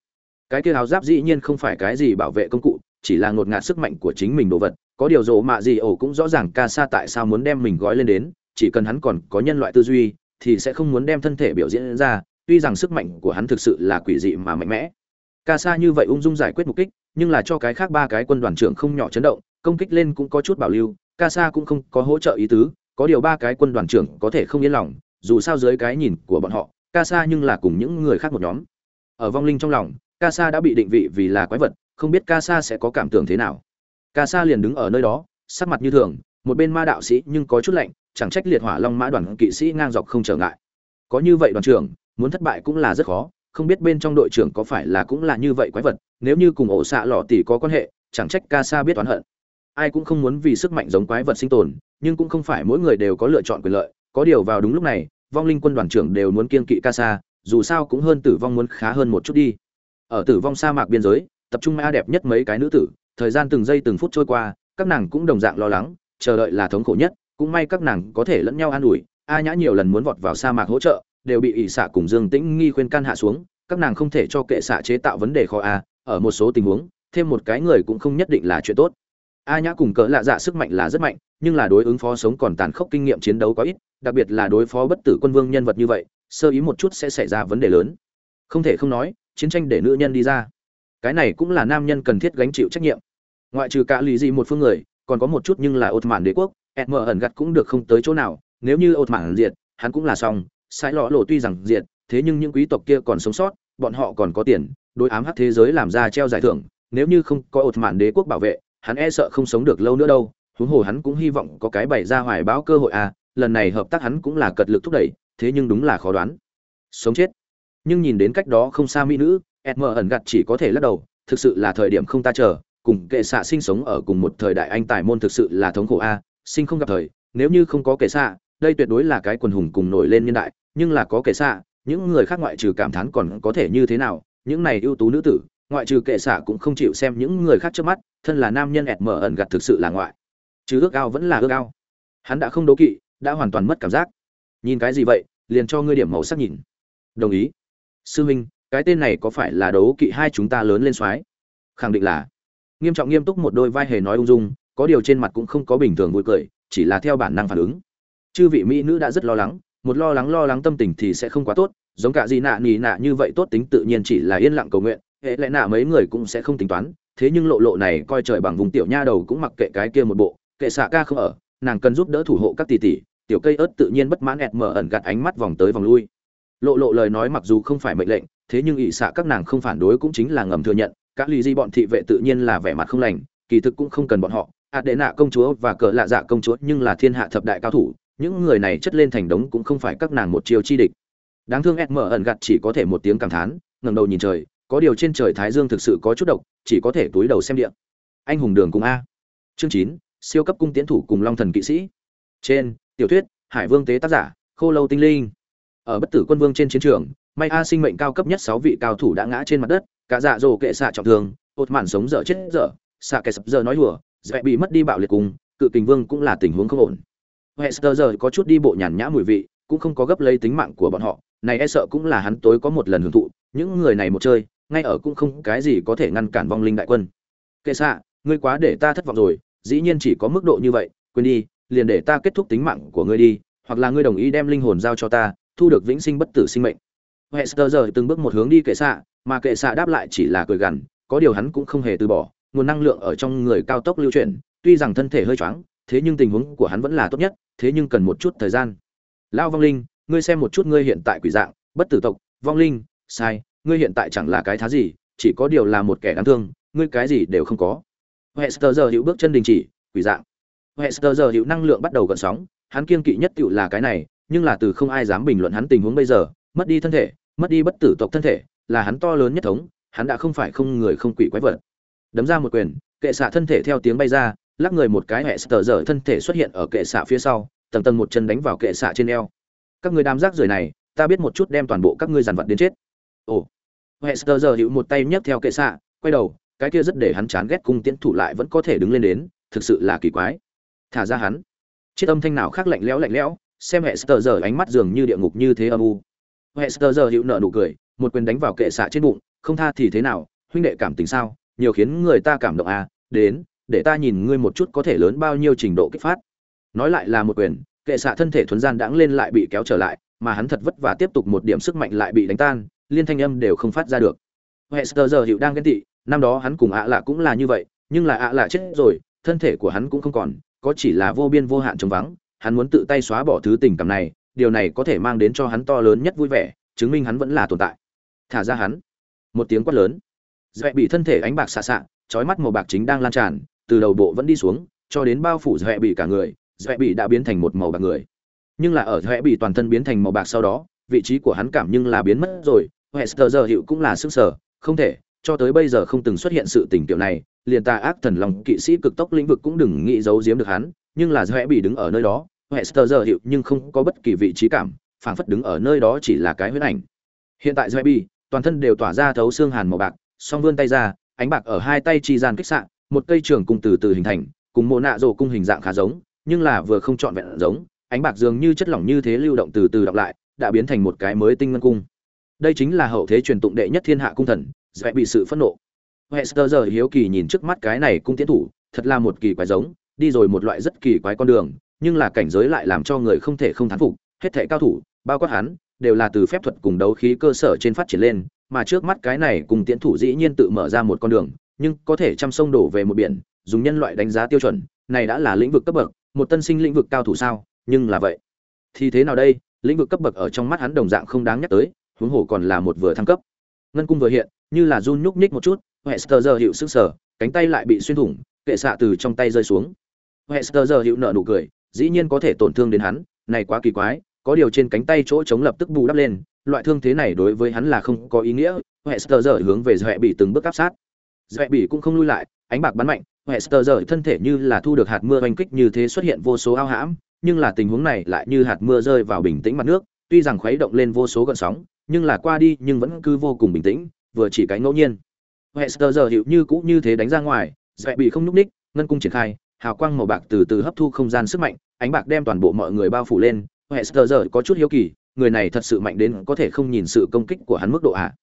Cái kia áo giáp dĩ nhiên không phải cái gì bảo vệ công cụ, chỉ là ngột ngạt sức mạnh của chính mình đồ vật. Có điều dỗ mạ gì ổ cũng rõ ràng ca sa tại sao muốn đem mình gói lên đến, chỉ cần hắn còn có nhân loại tư duy, thì sẽ không muốn đem thân thể biểu diễn ra, tuy rằng sức mạnh của hắn thực sự là quỷ dị mà mạnh mẽ ca sa như vậy ung dung giải quyết mục kích, nhưng là cho cái khác ba cái quân đoàn trưởng không nhỏ chấn động, công kích lên cũng có chút bảo lưu, ca sa cũng không có hỗ trợ ý tứ, có điều ba cái quân đoàn trưởng có thể không yên lòng, dù sao dưới cái nhìn của bọn họ, ca sa nhưng là cùng những người khác một nhóm. Ở vong linh trong lòng, ca sa đã bị định vị vì là quái vật, không biết ca sa sẽ có cảm tưởng thế nào. Ca sa liền đứng ở nơi đó, sắc mặt như thường, một bên ma đạo sĩ nhưng có chút lạnh, chẳng trách liệt hỏa long mã đoàn kỵ sĩ ngang dọc không trở ngại. Có như vậy đoàn trưởng, muốn thất bại cũng là rất khó không biết bên trong đội trưởng có phải là cũng là như vậy quái vật, nếu như cùng ổ xạ lọ tỷ có quan hệ, chẳng trách ca sa biết oán hận. Ai cũng không muốn vì sức mạnh giống quái vật sinh tồn, nhưng cũng không phải mỗi người đều có lựa chọn quyền lợi. Có điều vào đúng lúc này, vong linh quân đoàn trưởng đều muốn kiên kỵ ca sa, dù sao cũng hơn tử vong muốn khá hơn một chút đi. Ở tử vong sa mạc biên giới, tập trung ma đẹp nhất mấy cái nữ tử, thời gian từng giây từng phút trôi qua, các nàng cũng đồng dạng lo lắng, chờ đợi là thống khổ nhất, cũng may các nàng có thể lẫn nhau an ủi, a nhã nhiều lần muốn vọt vào sa mạc hỗ trợ đều bị ỷ xạ cùng dương tĩnh nghi khuyên can hạ xuống, các nàng không thể cho kệ xạ chế tạo vấn đề khó a, ở một số tình huống, thêm một cái người cũng không nhất định là chuyện tốt. A nhã cùng cỡ lạ dạ sức mạnh là rất mạnh, nhưng là đối ứng phó sống còn tàn khốc kinh nghiệm chiến đấu có ít, đặc biệt là đối phó bất tử quân vương nhân vật như vậy, sơ ý một chút sẽ xảy ra vấn đề lớn. Không thể không nói, chiến tranh để nữ nhân đi ra. Cái này cũng là nam nhân cần thiết gánh chịu trách nhiệm. Ngoại trừ cả lì gì một phương người, còn có một chút nhưng là ột mạn đế quốc ẹt mờ ẩn gặt cũng được không tới chỗ nào, nếu như ột mạn diệt, hắn cũng là xong sai lọ lộ tuy rằng diệt, thế nhưng những quý tộc kia còn sống sót, bọn họ còn có tiền, đối ám hắc thế giới làm ra treo giải thưởng, nếu như không có ột mạn đế quốc bảo vệ, hắn e sợ không sống được lâu nữa đâu, huống hồ hắn cũng hy vọng có cái bày ra hoài báo cơ hội à lần này hợp tác hắn cũng là cật lực thúc đẩy, thế nhưng đúng là khó đoán. Sống chết. Nhưng nhìn đến cách đó không xa mỹ nữ edm ẩn gặt chỉ có thể lắc đầu, thực sự là thời điểm không ta chờ, cùng kệ xạ sinh sống ở cùng một thời đại anh tài môn thực sự là thống khổ a sinh không gặp thời, nếu như không có kệ xạ, đây tuyệt đối là cái quần hùng cùng nổi lên nhân đại nhưng là có kệ xạ, những người khác ngoại trừ cảm thán còn có thể như thế nào, những này ưu tú nữ tử, ngoại trừ kệ xạ cũng không chịu xem những người khác trước mắt, thân là nam nhân ẹt mở ẩn gặt thực sự là ngoại. Chứ ước ao vẫn là ước ao. Hắn đã không đố kỵ, đã hoàn toàn mất cảm giác. Nhìn cái gì vậy, liền cho ngươi điểm màu sắc nhìn. Đồng ý. Sư huynh cái tên này có phải là đấu kỵ hai chúng ta lớn lên soái? Khẳng định là. Nghiêm trọng nghiêm túc một đôi vai hề nói ung dung, có điều trên mặt cũng không có bình thường vui cười, chỉ là theo bản năng phản ứng. Chư vị mỹ nữ đã rất lo lắng một lo lắng lo lắng tâm tình thì sẽ không quá tốt, giống cả gì nạ nỉ nạ như vậy tốt tính tự nhiên chỉ là yên lặng cầu nguyện, hệ lẽ nạ mấy người cũng sẽ không tính toán, thế nhưng lộ lộ này coi trời bằng vùng tiểu nha đầu cũng mặc kệ cái kia một bộ, kệ xạ ca không ở, nàng cần giúp đỡ thủ hộ các tỷ tỷ, tiểu cây ớt tự nhiên bất mãn ẹt mở ẩn gạt ánh mắt vòng tới vòng lui. Lộ lộ lời nói mặc dù không phải mệnh lệnh, thế nhưng ỵ xạ các nàng không phản đối cũng chính là ngầm thừa nhận các lì di bọn thị vệ tự nhiên là vẻ mặt không lành, kỳ thực cũng không cần bọn họ ạt đệ nạ công chúa và cờ lạ dạ công chúa nhưng là thiên hạ thập đại cao thủ những người này chất lên thành đống cũng không phải các nàng một chiều chi địch. Đáng thương sm ẩn gặt chỉ có thể một tiếng cảm thán, ngẩng đầu nhìn trời, có điều trên trời thái dương thực sự có chút độc, chỉ có thể túi đầu xem điện anh hùng đường cùng a. Chương chín, siêu cấp cung tiến thủ cùng long thần kỵ sĩ. Trên, tiểu thuyết, hải vương tế tác giả, khô lâu tinh linh. Ở bất tử quân vương trên chiến trường, may a sinh mệnh cao cấp nhất sáu vị cao thủ đã ngã trên mặt đất, cả dạ dỗ kệ xạ trọng thương ột mạn sống dở chết dở, xạ kẻ sập giờ nói đùa, dễ bị mất đi bạo liệt cùng, cự kình vương cũng là tình huống không ổn hester giờ có chút đi bộ nhàn nhã mùi vị, cũng không có gấp lấy tính mạng của bọn họ. Này e sợ cũng là hắn tối có một lần hưởng thụ. Những người này một chơi, ngay ở cũng không cái gì có thể ngăn cản vong linh đại quân. Kệ xạ, ngươi quá để ta thất vọng rồi. Dĩ nhiên chỉ có mức độ như vậy, quên đi, liền để ta kết thúc tính mạng của ngươi đi. Hoặc là ngươi đồng ý đem linh hồn giao cho ta, thu được vĩnh sinh bất tử sinh mệnh. Hester giờ từng bước một hướng đi kệ xạ, mà kệ xạ đáp lại chỉ là cười gằn. Có điều hắn cũng không hề từ bỏ. Nguồn năng lượng ở trong người cao tốc lưu chuyển, tuy rằng thân thể hơi choáng thế nhưng tình huống của hắn vẫn là tốt nhất, thế nhưng cần một chút thời gian. Lao vong linh, ngươi xem một chút ngươi hiện tại quỷ dạng, bất tử tộc, vong linh, sai, ngươi hiện tại chẳng là cái thá gì, chỉ có điều là một kẻ đáng thương, ngươi cái gì đều không có. Hester giờ hữu bước chân đình chỉ, quỷ dạng. Hester giờ hữu năng lượng bắt đầu gợn sóng, hắn kiên kỵ nhất tựu là cái này, nhưng là từ không ai dám bình luận hắn tình huống bây giờ, mất đi thân thể, mất đi bất tử tộc thân thể, là hắn to lớn nhất thống, hắn đã không phải không người không quỷ quái vật. Đấm ra một quyền, kệ xạ thân thể theo tiếng bay ra lắc người một cái hệ sờ dở thân thể xuất hiện ở kệ xạ phía sau, tầng tầng một chân đánh vào kệ xạ trên eo. Các người đám rác rưởi này, ta biết một chút đem toàn bộ các ngươi dàn vật đến chết. Ồ. Hệ sờ dở hữu một tay nhấc theo kệ xạ, quay đầu, cái kia rất để hắn chán ghét cung tiễn thủ lại vẫn có thể đứng lên đến, thực sự là kỳ quái. Thả ra hắn. Chiếc âm thanh nào khác lạnh lẽo lạnh lẽo, xem hệ sờ dở ánh mắt dường như địa ngục như thế âm u. Hệ sờ dở hữu nợ nụ cười, một quyền đánh vào kệ xạ trên bụng, không tha thì thế nào, huynh đệ cảm tình sao? Nhiều khiến người ta cảm động à đến để ta nhìn ngươi một chút có thể lớn bao nhiêu trình độ kích phát. Nói lại là một quyền, kệ xạ thân thể thuấn gian đãng lên lại bị kéo trở lại, mà hắn thật vất vả tiếp tục một điểm sức mạnh lại bị đánh tan, liên thanh âm đều không phát ra được. Hester giờ hiệu đang ghen tị, năm đó hắn cùng ạ lạ cũng là như vậy, nhưng là ạ lạ chết rồi, thân thể của hắn cũng không còn, có chỉ là vô biên vô hạn trống vắng, hắn muốn tự tay xóa bỏ thứ tình cảm này, điều này có thể mang đến cho hắn to lớn nhất vui vẻ, chứng minh hắn vẫn là tồn tại. Thả ra hắn. Một tiếng quát lớn. Dễ bị thân thể ánh bạc xạ xạ trói mắt màu bạc chính đang lan tràn từ đầu bộ vẫn đi xuống, cho đến bao phủ dọa bị cả người dọa bị đã biến thành một màu bạc người. Nhưng là ở dọa bị toàn thân biến thành màu bạc sau đó, vị trí của hắn cảm nhưng là biến mất rồi hester giờ hiệu cũng là sức sở, không thể, cho tới bây giờ không từng xuất hiện sự tình kiểu này, liền ta ác thần lòng kỵ sĩ cực tốc lĩnh vực cũng đừng nghĩ giấu giếm được hắn, nhưng là dọa bị đứng ở nơi đó hester giờ hiệu nhưng không có bất kỳ vị trí cảm, phảng phất đứng ở nơi đó chỉ là cái huyết ảnh. Hiện tại dọa bị toàn thân đều tỏa ra thấu xương hàn màu bạc, song vươn tay ra, ánh bạc ở hai tay chi gian kích sạn một cây trường cung từ từ hình thành, cùng mộ nạ rổ cung hình dạng khá giống, nhưng là vừa không trọn vẹn giống, ánh bạc dường như chất lỏng như thế lưu động từ từ đọc lại, đã biến thành một cái mới tinh ngân cung. Đây chính là hậu thế truyền tụng đệ nhất thiên hạ cung thần dễ bị sự phẫn nộ. Hester giờ hiếu kỳ nhìn trước mắt cái này cung tiến thủ, thật là một kỳ quái giống, đi rồi một loại rất kỳ quái con đường, nhưng là cảnh giới lại làm cho người không thể không thán phục, hết thệ cao thủ, bao quát hắn, đều là từ phép thuật cùng đấu khí cơ sở trên phát triển lên, mà trước mắt cái này cùng tiến thủ dĩ nhiên tự mở ra một con đường nhưng có thể chăm sông đổ về một biển, dùng nhân loại đánh giá tiêu chuẩn, này đã là lĩnh vực cấp bậc, một tân sinh lĩnh vực cao thủ sao? Nhưng là vậy, thì thế nào đây? Lĩnh vực cấp bậc ở trong mắt hắn đồng dạng không đáng nhắc tới, huống hồ còn là một vừa thăng cấp. Ngân cung vừa hiện, như là run nhúc nhích một chút hester giờ hiệu sức sở cánh tay lại bị xuyên thủng, kệ xạ từ trong tay rơi xuống. Hester giờ hiệu nợ nụ cười, dĩ nhiên có thể tổn thương đến hắn, này quá kỳ quái, có điều trên cánh tay chỗ chống lập tức bù đắp lên, loại thương thế này đối với hắn là không có ý nghĩa hester giờ hướng về hệ bị từng bước áp sát dẹp bỉ cũng không lui lại, ánh bạc bắn mạnh hester rời thân thể như là thu được hạt mưa oanh kích như thế xuất hiện vô số ao hãm, nhưng là tình huống này lại như hạt mưa rơi vào bình tĩnh mặt nước, tuy rằng khuấy động lên vô số gợn sóng, nhưng là qua đi nhưng vẫn cứ vô cùng bình tĩnh, vừa chỉ cái ngẫu nhiên. Hester giờ hiệu như cũ như thế đánh ra ngoài dẹp bị không nhúc ních, ngân cung triển khai, hào quang màu bạc từ từ hấp thu không gian sức mạnh, ánh bạc đem toàn bộ mọi người bao phủ lên hester giờ có chút hiếu kỳ, người này thật sự mạnh đến có thể không nhìn sự công kích của hắn mức độ ạ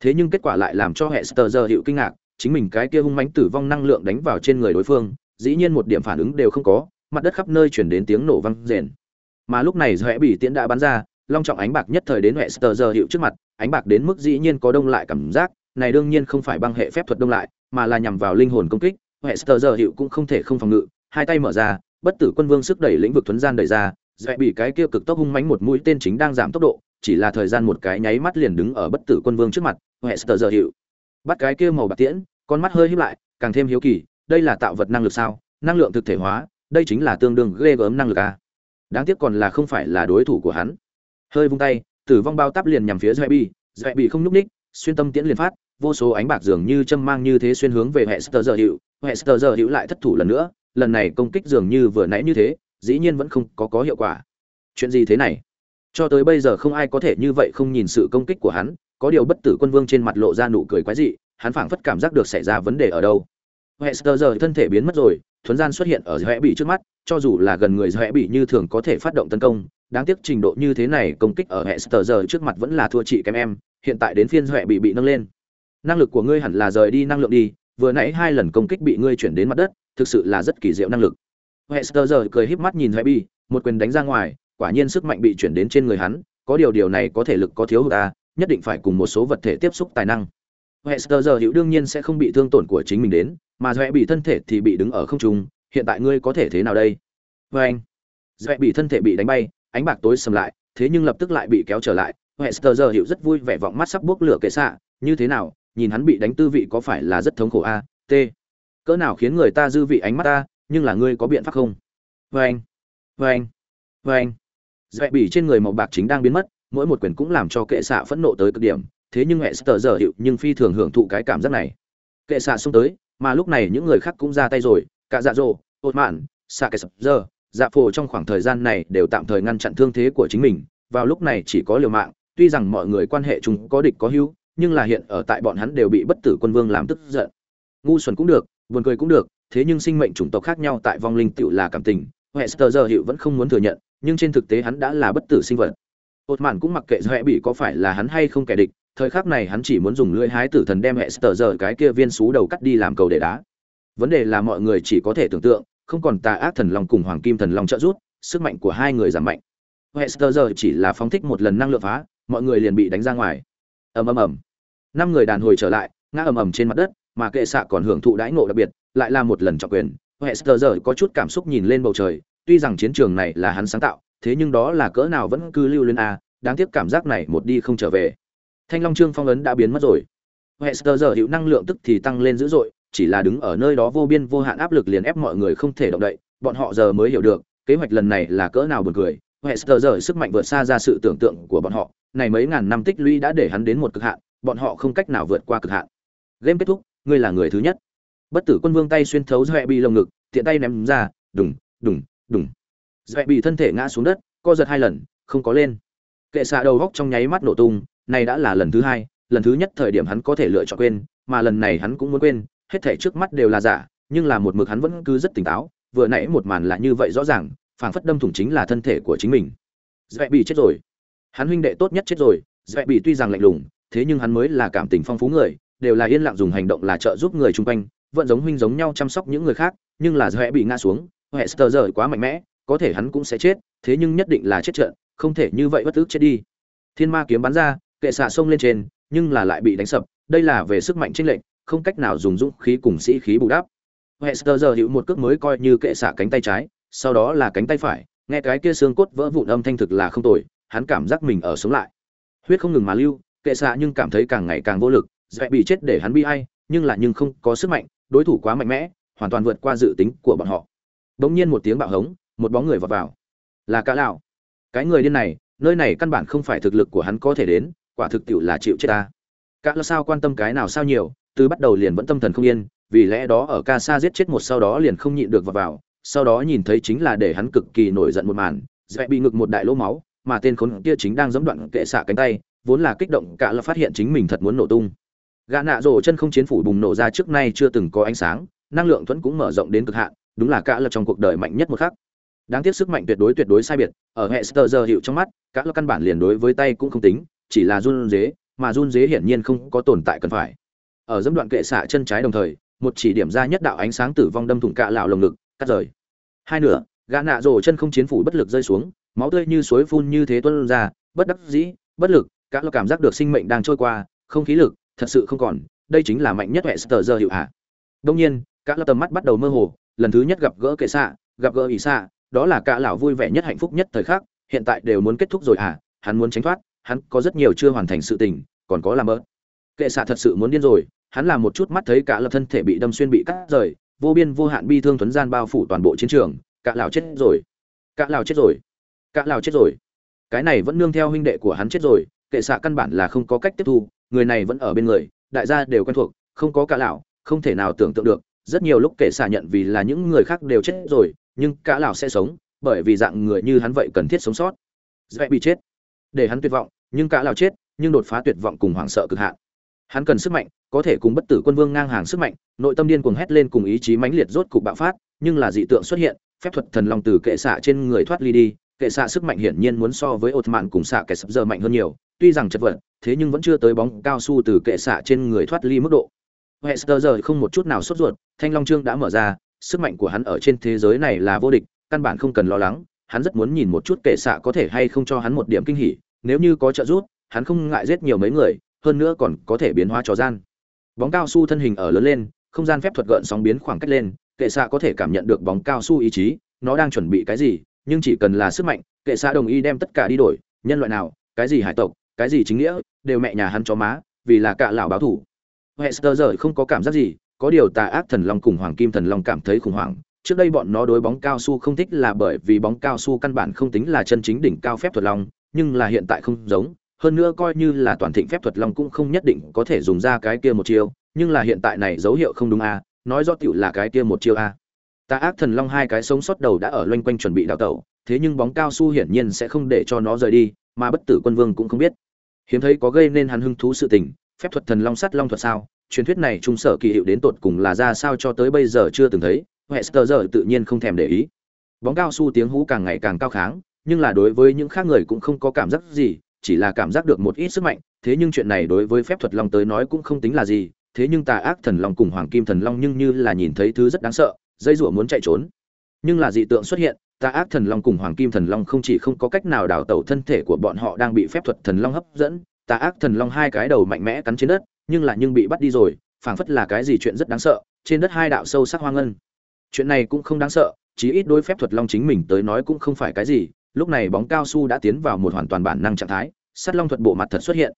thế nhưng kết quả lại làm cho hester giờ hiệu kinh ngạc chính mình cái kia hung mãnh tử vong năng lượng đánh vào trên người đối phương, dĩ nhiên một điểm phản ứng đều không có, mặt đất khắp nơi truyền đến tiếng nổ vang rền. Mà lúc này Dụệ bị tiễn đã bắn ra, long trọng ánh bạc nhất thời đến hester giờ hiệu trước mặt, ánh bạc đến mức dĩ nhiên có đông lại cảm giác, này đương nhiên không phải băng hệ phép thuật đông lại, mà là nhằm vào linh hồn công kích hester giờ hiệu cũng không thể không phòng ngự, hai tay mở ra, bất tử quân vương sức đẩy lĩnh vực thuấn gian đẩy ra Dụệ bị cái kia cực tốc hung mãnh một mũi tên chính đang giảm tốc độ, chỉ là thời gian một cái nháy mắt liền đứng ở bất tử quân vương trước mặt hester giờ hiệu bắt cái kia màu bạc tiễn con mắt hơi híp lại càng thêm hiếu kỳ đây là tạo vật năng lực sao? Năng lượng thực thể hóa đây chính là tương đương ghê gớm năng lực a đáng tiếc còn là không phải là đối thủ của hắn. Hơi vung tay tử vong bao tắp liền nhằm phía dạy bị dạy bị không nhúc ních xuyên tâm tiễn liền phát vô số ánh bạc dường như châm mang như thế xuyên hướng về Hester giờ hiệu, sơ giờ hiệu lại thất thủ lần nữa, lần này công kích dường như vừa nãy như thế, dĩ nhiên vẫn không có có hiệu quả. Chuyện gì thế này? cho tới bây giờ không ai có thể như vậy không nhìn sự công kích của hắn có điều bất tử quân vương trên mặt lộ ra nụ cười quái dị, hắn phảng phất cảm giác được xảy ra vấn đề ở đâu. Hester giờ thân thể biến mất rồi, thuấn gian xuất hiện ở rẽ bị trước mắt, cho dù là gần người rẽ bị như thường có thể phát động tấn công, đáng tiếc trình độ như thế này công kích ở hester giờ trước mặt vẫn là thua chị kém em, hiện tại đến phiên rẽ bị bị nâng lên. Năng lực của ngươi hẳn là rời đi năng lượng đi, vừa nãy hai lần công kích bị ngươi chuyển đến mặt đất, thực sự là rất kỳ diệu năng lực. Hester giờ cười híp mắt nhìn rẽ bị một quyền đánh ra ngoài, quả nhiên sức mạnh bị chuyển đến trên người hắn, có điều điều này có thể lực có thiếu hụt ta nhất định phải cùng một số vật thể tiếp xúc tài năng. Hester giờ hữu đương nhiên sẽ không bị thương tổn của chính mình đến, mà rẽ bị thân thể thì bị đứng ở không trung, hiện tại ngươi có thể thế nào đây? Vê anh rẽ bị thân thể bị đánh bay, ánh bạc tối sầm lại, thế nhưng lập tức lại bị kéo trở lại. Hester giờ hữu rất vui vẻ vọng mắt sắp bước lửa kệ xạ, như thế nào, nhìn hắn bị đánh tư vị có phải là rất thống khổ a? T, cỡ nào khiến người ta dư vị ánh mắt ta, nhưng là ngươi có biện pháp không? Vê anh vê anh vê anh. Dạy bỉ trên người màu bạc chính đang biến mất mỗi một quyền cũng làm cho kệ xạ phẫn nộ tới cực điểm thế nhưng hệ sờ giờ hiệu nhưng phi thường hưởng thụ cái cảm giác này kệ xạ xông tới mà lúc này những người khác cũng ra tay rồi cả dạ dỗ ột mạn xạ kệ sập giờ dạ phổ trong khoảng thời gian này đều tạm thời ngăn chặn thương thế của chính mình vào lúc này chỉ có liều mạng tuy rằng mọi người quan hệ chúng có địch có hữu nhưng là hiện ở tại bọn hắn đều bị bất tử quân vương làm tức giận ngu xuẩn cũng được buồn cười cũng được thế nhưng sinh mệnh chủng tộc khác nhau tại vong linh tựu là cảm tình Hester giờ hiệu vẫn không muốn thừa nhận, nhưng trên thực tế hắn đã là bất tử sinh vật ột mạn cũng mặc kệ hệ bị có phải là hắn hay không kẻ địch, thời khắc này hắn chỉ muốn dùng lưỡi hái tử thần đem Hester giờ cái kia viên xú đầu cắt đi làm cầu để đá. Vấn đề là mọi người chỉ có thể tưởng tượng, không còn tà ác thần long cùng hoàng kim thần long trợ giúp, sức mạnh của hai người giảm mạnh. Hester giờ chỉ là phóng thích một lần năng lượng phá, mọi người liền bị đánh ra ngoài. Ầm ầm ầm. Năm người đàn hồi trở lại, ngã ầm ầm trên mặt đất, mà kệ xạ còn hưởng thụ đãi ngộ đặc biệt, lại là một lần trọng quyền, Hester giờ có chút cảm xúc nhìn lên bầu trời, tuy rằng chiến trường này là hắn sáng tạo, thế nhưng đó là cỡ nào vẫn cứ lưu lên a, à, đáng tiếc cảm giác này một đi không trở về. Thanh Long Trương phong ấn đã biến mất rồi. Hester giờ hữu năng lượng tức thì tăng lên dữ dội, chỉ là đứng ở nơi đó vô biên vô hạn áp lực liền ép mọi người không thể động đậy, bọn họ giờ mới hiểu được, kế hoạch lần này là cỡ nào buồn cười. Hester giờ sức mạnh vượt xa ra sự tưởng tượng của bọn họ, này mấy ngàn năm tích lũy đã để hắn đến một cực hạn, bọn họ không cách nào vượt qua cực hạn. Game kết thúc, ngươi là người thứ nhất bất tử quân vương tay xuyên thấu dọa bị lồng ngực tiện tay ném ra đùng đùng đùng dọa bị thân thể ngã xuống đất, co giật hai lần, không có lên. Kệ xạ đầu góc trong nháy mắt nổ tung, này đã là lần thứ hai, lần thứ nhất thời điểm hắn có thể lựa chọn quên, mà lần này hắn cũng muốn quên, hết thể trước mắt đều là giả, nhưng là một mực hắn vẫn cứ rất tỉnh táo, vừa nãy một màn là như vậy rõ ràng, phảng phất đâm thủng chính là thân thể của chính mình. Dọa bị chết rồi. Hắn huynh đệ tốt nhất chết rồi, dọa bị tuy rằng lạnh lùng, thế nhưng hắn mới là cảm tình phong phú người, đều là yên lặng dùng hành động là trợ giúp người chung quanh, vẫn giống huynh giống nhau chăm sóc những người khác, nhưng là dọa bị ngã xuống hệ sờ rời quá mạnh mẽ có thể hắn cũng sẽ chết, thế nhưng nhất định là chết trận, không thể như vậy bất ức chết đi. Thiên ma kiếm bắn ra, kệ xạ sông lên trên, nhưng là lại bị đánh sập, đây là về sức mạnh chênh lệnh không cách nào dùng dũng khí cùng sĩ khí bù đắp. Hester giờ hữu một cước mới coi như kệ xạ cánh tay trái, sau đó là cánh tay phải, nghe cái kia xương cốt vỡ vụn âm thanh thực là không tồi, hắn cảm giác mình ở sống lại. Huyết không ngừng mà lưu, kệ xạ nhưng cảm thấy càng ngày càng vô lực, dễ bị chết để hắn bi ai, nhưng là nhưng không có sức mạnh, đối thủ quá mạnh mẽ, hoàn toàn vượt qua dự tính của bọn họ. Bỗng nhiên một tiếng bạo hống một bóng người vọt vào. Là cả lão. Cái người điên này, nơi này căn bản không phải thực lực của hắn có thể đến, quả thực tiệu là chịu chết ta. Cả lão sao quan tâm cái nào sao nhiều, từ bắt đầu liền vẫn tâm thần không yên, vì lẽ đó ở ca sa giết chết một sau đó liền không nhịn được vọt vào, sau đó nhìn thấy chính là để hắn cực kỳ nổi giận một màn, dễ bị ngực một đại lỗ máu, mà tên khốn kia chính đang giẫm đoạn kệ xạ cánh tay, vốn là kích động cả là phát hiện chính mình thật muốn nổ tung. Gã nạ rổ chân không chiến phủ bùng nổ ra trước nay chưa từng có ánh sáng, năng lượng thuẫn cũng mở rộng đến cực hạn, đúng là cả là trong cuộc đời mạnh nhất một khắc đáng tiếc sức mạnh tuyệt đối tuyệt đối sai biệt, ở hệ sơ giờ hiệu trong mắt các lo căn bản liền đối với tay cũng không tính, chỉ là run dế mà run dế hiển nhiên không có tồn tại cần phải. Ở dẫm đoạn kệ xạ chân trái đồng thời, một chỉ điểm ra nhất đạo ánh sáng tử vong đâm thủng cạ lạo lồng ngực, cắt rời. Hai nửa, gã nạ rổ chân không chiến phủ bất lực rơi xuống, máu tươi như suối phun như thế tuôn ra, bất đắc dĩ, bất lực các lo cảm giác được sinh mệnh đang trôi qua, không khí lực, thật sự không còn, đây chính là mạnh nhất hệ sơ giờ hiệu hạ đông nhiên các lo tầm mắt bắt đầu mơ hồ, lần thứ nhất gặp gỡ kệ xạ, gặp gỡ ỷ xạ đó là cả lão vui vẻ nhất hạnh phúc nhất thời khắc, hiện tại đều muốn kết thúc rồi à hắn muốn tránh thoát, hắn có rất nhiều chưa hoàn thành sự tình, còn có làm ơn kệ xạ thật sự muốn điên rồi, hắn làm một chút mắt thấy cả lập thân thể bị đâm xuyên bị cắt rời, vô biên vô hạn bi thương tuấn gian bao phủ toàn bộ chiến trường, cả lão chết rồi. Cả lão chết rồi. Cả lão chết rồi. Cái này vẫn nương theo huynh đệ của hắn chết rồi, kệ xạ căn bản là không có cách tiếp thu, người này vẫn ở bên người, đại gia đều quen thuộc, không có cả lão, không thể nào tưởng tượng được, rất nhiều lúc kệ xạ nhận vì là những người khác đều chết rồi nhưng cả lão sẽ sống bởi vì dạng người như hắn vậy cần thiết sống sót. Dễ bị chết. Để hắn tuyệt vọng nhưng cả lão chết nhưng đột phá tuyệt vọng cùng hoảng sợ cực hạn. Hắn cần sức mạnh có thể cùng bất tử quân vương ngang hàng sức mạnh nội tâm điên cuồng hét lên cùng ý chí mãnh liệt rốt cục bạo phát nhưng là dị tượng xuất hiện phép thuật thần long từ kệ xạ trên người thoát ly đi kệ xạ sức mạnh hiển nhiên muốn so với ột mạn cùng xạ kẻ sập giờ mạnh hơn nhiều tuy rằng chật vật thế nhưng vẫn chưa tới bóng cao su từ kệ xạ trên người thoát ly mức độ. Hester giờ không một chút nào sốt ruột, Thanh Long Trương đã mở ra, sức mạnh của hắn ở trên thế giới này là vô địch, căn bản không cần lo lắng, hắn rất muốn nhìn một chút kệ xạ có thể hay không cho hắn một điểm kinh hỉ, nếu như có trợ giúp, hắn không ngại giết nhiều mấy người, hơn nữa còn có thể biến hóa trò gian. Bóng cao su thân hình ở lớn lên, không gian phép thuật gợn sóng biến khoảng cách lên, kệ xạ có thể cảm nhận được bóng cao su ý chí, nó đang chuẩn bị cái gì, nhưng chỉ cần là sức mạnh, kệ xạ đồng ý đem tất cả đi đổi, nhân loại nào, cái gì hải tộc, cái gì chính nghĩa, đều mẹ nhà hắn cho má, vì là cạ lão báo thủ. Hester giờ không có cảm giác gì, có điều tà ác thần long cùng hoàng kim thần long cảm thấy khủng hoảng. Trước đây bọn nó đối bóng cao su không thích là bởi vì bóng cao su căn bản không tính là chân chính đỉnh cao phép thuật long, nhưng là hiện tại không giống. Hơn nữa coi như là toàn thịnh phép thuật long cũng không nhất định có thể dùng ra cái kia một chiêu, nhưng là hiện tại này dấu hiệu không đúng a, à, nói rõ tiểu là cái kia một chiêu a. À. Tà ác thần long hai cái sống sót đầu đã ở loanh quanh chuẩn bị đào tẩu, thế nhưng bóng cao su hiển nhiên sẽ không để cho nó rời đi, mà bất tử quân vương cũng không biết. Hiếm thấy có gây nên hắn hứng thú sự tình, phép thuật thần long sắt long thuật sao truyền thuyết này trung sở kỳ hiệu đến tột cùng là ra sao cho tới bây giờ chưa từng thấy hester giờ tự nhiên không thèm để ý. Bóng cao su tiếng hú càng ngày càng cao kháng, nhưng là đối với những khác người cũng không có cảm giác gì, chỉ là cảm giác được một ít sức mạnh, thế nhưng chuyện này đối với phép thuật long tới nói cũng không tính là gì, thế nhưng tà ác thần long cùng hoàng kim thần long nhưng như là nhìn thấy thứ rất đáng sợ, dây rủa muốn chạy trốn. Nhưng là dị tượng xuất hiện, tà ác thần long cùng hoàng kim thần long không chỉ không có cách nào đào tẩu thân thể của bọn họ đang bị phép thuật thần long hấp dẫn, tà ác thần long hai cái đầu mạnh mẽ cắn trên đất nhưng là nhưng bị bắt đi rồi, phảng phất là cái gì chuyện rất đáng sợ, trên đất hai đạo sâu sắc hoang ngân. Chuyện này cũng không đáng sợ, chí ít đối phép thuật long chính mình tới nói cũng không phải cái gì, lúc này bóng cao su đã tiến vào một hoàn toàn bản năng trạng thái sắt long thuật bộ mặt thật xuất hiện.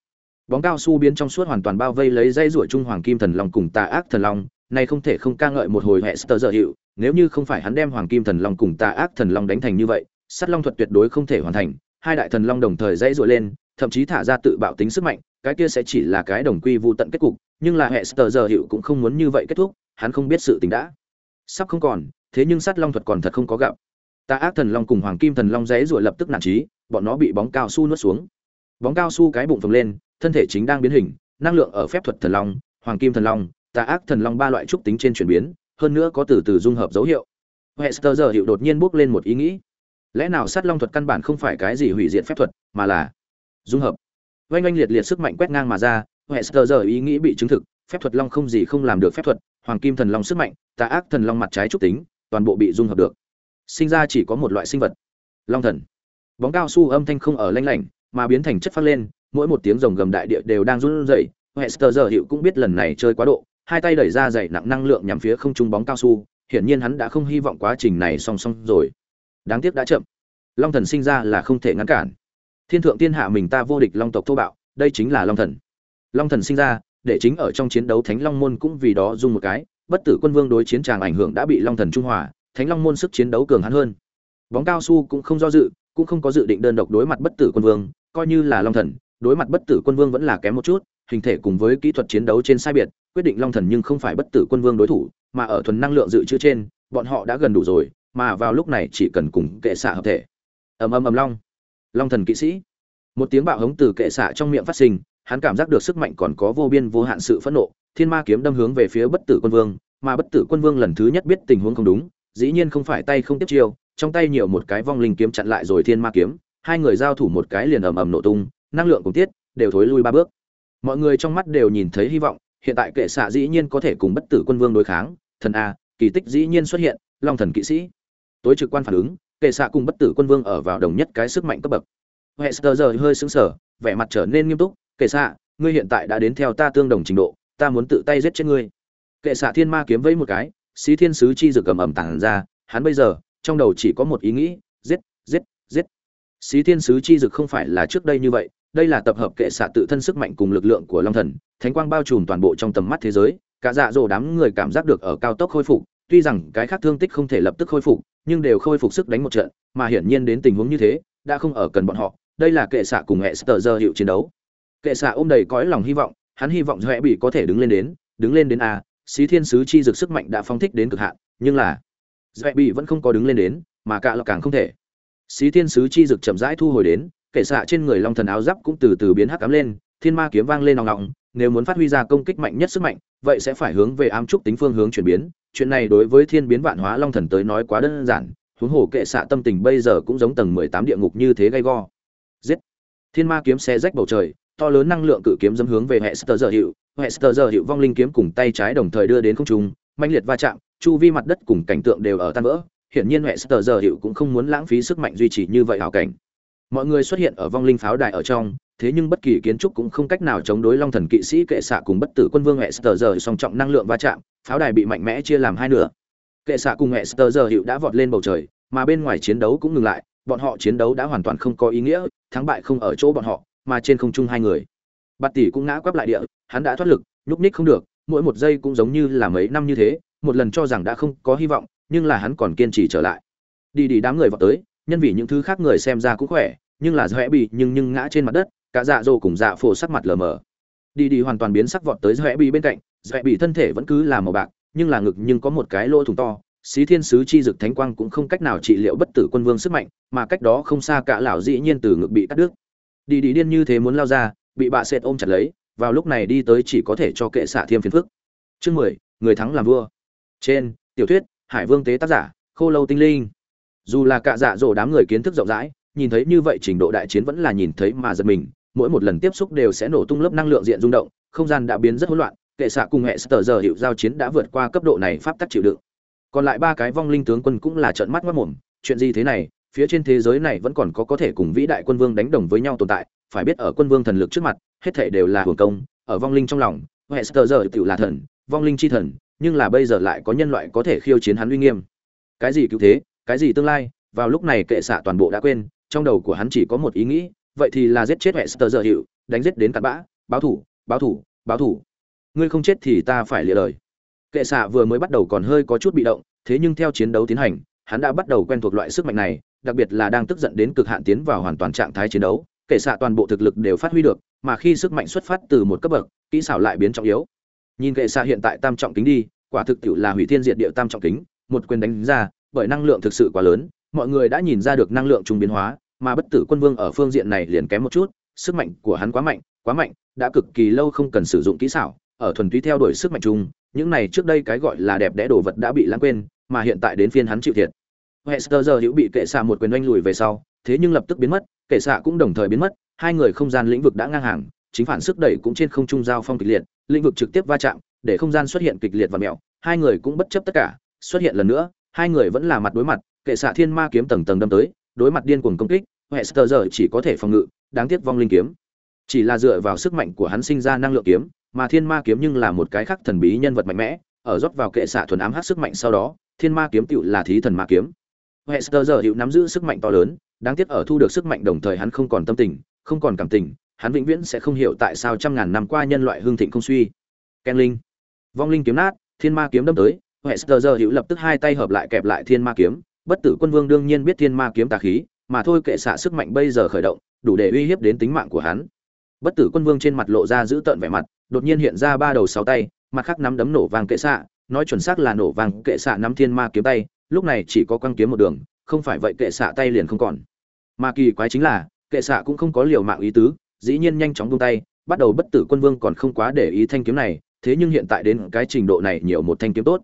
Bóng cao su biến trong suốt hoàn toàn bao vây lấy dây rủa trung hoàng kim thần long cùng tà ác thần long này không thể không ca ngợi một hồi hệ sơ dở hiệu, nếu như không phải hắn đem hoàng kim thần long cùng tà ác thần long đánh thành như vậy sắt long thuật tuyệt đối không thể hoàn thành, hai đại thần long đồng thời dây rủa lên thậm chí thả ra tự bạo tính sức mạnh cái kia sẽ chỉ là cái đồng quy vu tận kết cục nhưng là hệ sờ giờ hiệu cũng không muốn như vậy kết thúc hắn không biết sự tình đã sắp không còn thế nhưng sát long thuật còn thật không có gặp. Ta ác thần long cùng hoàng kim thần long dãy rồi lập tức nản trí bọn nó bị bóng cao su nuốt xuống. Bóng cao su cái bụng phồng lên thân thể chính đang biến hình năng lượng ở phép thuật thần long hoàng kim thần long ta ác thần long ba loại trúc tính trên chuyển biến hơn nữa có từ từ dung hợp dấu hiệu. Hester giờ hiệu đột nhiên bước lên một ý nghĩ. Lẽ nào sát long thuật căn bản không phải cái gì hủy diệt phép thuật, mà là dung hợp. Oanh oanh liệt liệt sức mạnh quét ngang mà ra, hester giờ ý nghĩ bị chứng thực, phép thuật long không gì không làm được phép thuật, hoàng kim thần long sức mạnh, tà ác thần long mặt trái trúc tính, toàn bộ bị dung hợp được. Sinh ra chỉ có một loại sinh vật, long thần. Bóng cao su âm thanh không ở lanh lảnh, mà biến thành chất phát lên, mỗi một tiếng rồng gầm đại địa đều đang run rẩy. Hester giờ hiệu cũng biết lần này chơi quá độ, hai tay đẩy ra dày nặng năng lượng nhằm phía không trung bóng cao su, hiển nhiên hắn đã không hy vọng quá trình này song song rồi. Đáng tiếc đã chậm. Long thần sinh ra là không thể ngăn cản thiên thượng tiên hạ mình ta vô địch long tộc thô bạo, đây chính là long thần. Long thần sinh ra, để chính ở trong chiến đấu thánh long môn cũng vì đó dùng một cái, bất tử quân vương đối chiến tràng ảnh hưởng đã bị long thần trung hòa, thánh long môn sức chiến đấu cường hắn hơn. Bóng cao su cũng không do dự, cũng không có dự định đơn độc đối mặt bất tử quân vương, coi như là long thần, đối mặt bất tử quân vương vẫn là kém một chút, hình thể cùng với kỹ thuật chiến đấu trên sai biệt, quyết định long thần nhưng không phải bất tử quân vương đối thủ, mà ở thuần năng lượng dự trữ trên, bọn họ đã gần đủ rồi, mà vào lúc này chỉ cần cùng kệ xạ hợp thể. Ầm ầm ầm long long thần kỵ sĩ. Một tiếng bạo hống từ kệ xạ trong miệng phát sinh, hắn cảm giác được sức mạnh còn có vô biên vô hạn sự phẫn nộ. Thiên ma kiếm đâm hướng về phía bất tử quân vương, mà bất tử quân vương lần thứ nhất biết tình huống không đúng, dĩ nhiên không phải tay không tiếp chiêu, trong tay nhiều một cái vong linh kiếm chặn lại rồi thiên ma kiếm, hai người giao thủ một cái liền ầm ầm nổ tung, năng lượng cùng tiết, đều thối lui ba bước. Mọi người trong mắt đều nhìn thấy hy vọng, hiện tại kệ xạ dĩ nhiên có thể cùng bất tử quân vương đối kháng. Thần a, kỳ tích dĩ nhiên xuất hiện, long thần kỵ sĩ. Tối trực quan phản ứng kệ xạ cùng bất tử quân vương ở vào đồng nhất cái sức mạnh cấp bậc. Hester giờ hơi xứng sờ, vẻ mặt trở nên nghiêm túc, kệ xạ, ngươi hiện tại đã đến theo ta tương đồng trình độ, ta muốn tự tay giết chết ngươi. Kệ xạ thiên ma kiếm vẫy một cái, xí thiên sứ chi rực cầm ẩm tàng ra, hắn bây giờ, trong đầu chỉ có một ý nghĩ, giết giết giết. Xí thiên sứ chi rực không phải là trước đây như vậy, đây là tập hợp kệ xạ tự thân sức mạnh cùng lực lượng của long thần, thánh quang bao trùm toàn bộ trong tầm mắt thế giới. Cả dạ dỗ đám người cảm giác được ở cao tốc khôi phục, tuy rằng cái khác thương tích không thể lập tức khôi phục nhưng đều khôi phục sức đánh một trận, mà hiển nhiên đến tình huống như thế, đã không ở cần bọn họ. Đây là kệ xạ cùng hệ Sterzer hiệu chiến đấu. Kệ xạ ôm đầy cõi lòng hy vọng, hắn hy vọng huệ bị có thể đứng lên đến, đứng lên đến a, xí thiên sứ chi dực sức mạnh đã phóng thích đến cực hạn, nhưng là huệ bị vẫn không có đứng lên đến, mà cả là càng không thể. Xí thiên sứ chi dực chậm rãi thu hồi đến, kệ xạ trên người long thần áo giáp cũng từ từ biến hắc ám lên, thiên ma kiếm vang lên ong nòng nếu muốn phát huy ra công kích mạnh nhất sức mạnh, vậy sẽ phải hướng về ám trúc tính phương hướng chuyển biến chuyện này đối với thiên biến vạn hóa long thần tới nói quá đơn giản, huống hồ kệ xạ tâm tình bây giờ cũng giống tầng mười tám địa ngục như thế gay go. Giết! Thiên ma kiếm xe rách bầu trời, to lớn năng lượng cự kiếm dâm hướng về hệ sơ giờ hiệu. Hệ sơ giờ hiệu vong linh kiếm cùng tay trái đồng thời đưa đến không trung mạnh liệt va chạm, chu vi mặt đất cùng cảnh tượng đều ở tan vỡ. Hiển nhiên hệ sơ giờ hiệu cũng không muốn lãng phí sức mạnh duy trì như vậy hảo cảnh. Mọi người xuất hiện ở vong linh pháo đài ở trong thế nhưng bất kỳ kiến trúc cũng không cách nào chống đối long thần kỵ sĩ kệ xạ cùng bất tử quân vương hệ sơ giờ song trọng năng lượng va chạm, pháo đài bị mạnh mẽ chia làm hai nửa. Kệ xạ cùng hệ sơ giờ hiệu đã vọt lên bầu trời, mà bên ngoài chiến đấu cũng ngừng lại, bọn họ chiến đấu đã hoàn toàn không có ý nghĩa, thắng bại không ở chỗ bọn họ, mà trên không trung hai người. Bạt tỷ cũng ngã quắp lại địa, hắn đã thoát lực, nhúc ních không được, mỗi một giây cũng giống như là mấy năm như thế, một lần cho rằng đã không có hy vọng, nhưng là hắn còn kiên trì trở lại. Đi đi đám người vào tới, nhân vì những thứ khác người xem ra cũng khỏe, nhưng là dõe bị nhưng nhưng ngã trên mặt đất cả dạ dỗ cùng dạ phổ sắc mặt lờ mờ. Đi đi hoàn toàn biến sắc vọt tới dõe bị bên cạnh dõe bị thân thể vẫn cứ là màu bạc, nhưng là ngực nhưng có một cái lỗ thủng to. Xí thiên sứ chi dực thánh quang cũng không cách nào trị liệu bất tử quân vương sức mạnh, mà cách đó không xa cả lão dĩ nhiên từ ngực bị cắt đứt. Đi đi điên như thế muốn lao ra, bị bạ sệt ôm chặt lấy, vào lúc này đi tới chỉ có thể cho kệ xạ thêm phiền phức. Chương mười, người thắng làm vua. Trên, tiểu thuyết, hải vương tế tác giả, khô lâu tinh linh. Dù là cả dạ dỗ đám người kiến thức rộng rãi, nhìn thấy như vậy trình độ đại chiến vẫn là nhìn thấy mà giật mình mỗi một lần tiếp xúc đều sẽ nổ tung lớp năng lượng diện rung động, không gian đã biến rất hỗn loạn, kệ xạ cùng hệ sờ giờ hiệu giao chiến đã vượt qua cấp độ này pháp tắc chịu đựng. Còn lại ba cái vong linh tướng quân cũng là trợn mắt mất mồm, chuyện gì thế này, phía trên thế giới này vẫn còn có có thể cùng vĩ đại quân vương đánh đồng với nhau tồn tại, phải biết ở quân vương thần lực trước mặt, hết thể đều là hưởng công, ở vong linh trong lòng, hệ sờ giờ tự là thần, vong linh chi thần, nhưng là bây giờ lại có nhân loại có thể khiêu chiến hắn uy nghiêm. Cái gì cứu thế, cái gì tương lai, vào lúc này kệ xạ toàn bộ đã quên, trong đầu của hắn chỉ có một ý nghĩ vậy thì là giết chết hệ sờ giờ hiệu, đánh giết đến cặn bã, báo thủ báo thủ báo thủ. Ngươi không chết thì ta phải lịa lời. Kệ xạ vừa mới bắt đầu còn hơi có chút bị động, thế nhưng theo chiến đấu tiến hành, hắn đã bắt đầu quen thuộc loại sức mạnh này, đặc biệt là đang tức giận đến cực hạn tiến vào hoàn toàn trạng thái chiến đấu. Kệ xạ toàn bộ thực lực đều phát huy được, mà khi sức mạnh xuất phát từ một cấp bậc, kỹ xảo lại biến trọng yếu. Nhìn kệ xạ hiện tại tam trọng kính đi, quả thực tiệu là hủy thiên diệt địa tam trọng kính, một quyền đánh ra, bởi năng lượng thực sự quá lớn, mọi người đã nhìn ra được năng lượng trung biến hóa mà bất tử quân vương ở phương diện này liền kém một chút, sức mạnh của hắn quá mạnh quá mạnh, đã cực kỳ lâu không cần sử dụng kỹ xảo, ở thuần túy theo đuổi sức mạnh chung, những này trước đây cái gọi là đẹp đẽ đồ vật đã bị lãng quên, mà hiện tại đến phiên hắn chịu thiệt. Hester giờ hữu bị kệ xạ một quyền oanh lùi về sau, thế nhưng lập tức biến mất, kệ xạ cũng đồng thời biến mất, hai người không gian lĩnh vực đã ngang hàng, chính phản sức đẩy cũng trên không trung giao phong kịch liệt, lĩnh vực trực tiếp va chạm, để không gian xuất hiện kịch liệt và mẹo, hai người cũng bất chấp tất cả, xuất hiện lần nữa, hai người vẫn là mặt đối mặt, kệ xạ thiên ma kiếm tầng tầng đâm tới đối mặt điên cuồng công kích, hester giờ chỉ có thể phòng ngự, đáng tiếc vong linh kiếm. Chỉ là dựa vào sức mạnh của hắn sinh ra năng lượng kiếm, mà thiên ma kiếm nhưng là một cái khác thần bí nhân vật mạnh mẽ, ở rót vào kệ xạ thuần ám hắc sức mạnh sau đó, thiên ma kiếm tựu là thí thần ma kiếm. Hester giờ hữu nắm giữ sức mạnh to lớn, đáng tiếc ở thu được sức mạnh đồng thời hắn không còn tâm tình, không còn cảm tình, hắn vĩnh viễn sẽ không hiểu tại sao trăm ngàn năm qua nhân loại hương thịnh không suy. Ken linh. Vong linh kiếm nát, thiên ma kiếm đâm tới, hester giờ hữu lập tức hai tay hợp lại kẹp lại thiên ma kiếm bất tử quân vương đương nhiên biết thiên ma kiếm tà khí, mà thôi kệ xạ sức mạnh bây giờ khởi động, đủ để uy hiếp đến tính mạng của hắn. Bất tử quân vương trên mặt lộ ra giữ tợn vẻ mặt, đột nhiên hiện ra ba đầu sáu tay, mặt khác nắm đấm nổ vàng kệ xạ, nói chuẩn xác là nổ vàng kệ xạ nắm thiên ma kiếm tay, lúc này chỉ có quăng kiếm một đường, không phải vậy kệ xạ tay liền không còn. Mà kỳ quái chính là, kệ xạ cũng không có liều mạng ý tứ, dĩ nhiên nhanh chóng buông tay, bắt đầu bất tử quân vương còn không quá để ý thanh kiếm này, thế nhưng hiện tại đến cái trình độ này nhiều một thanh kiếm tốt.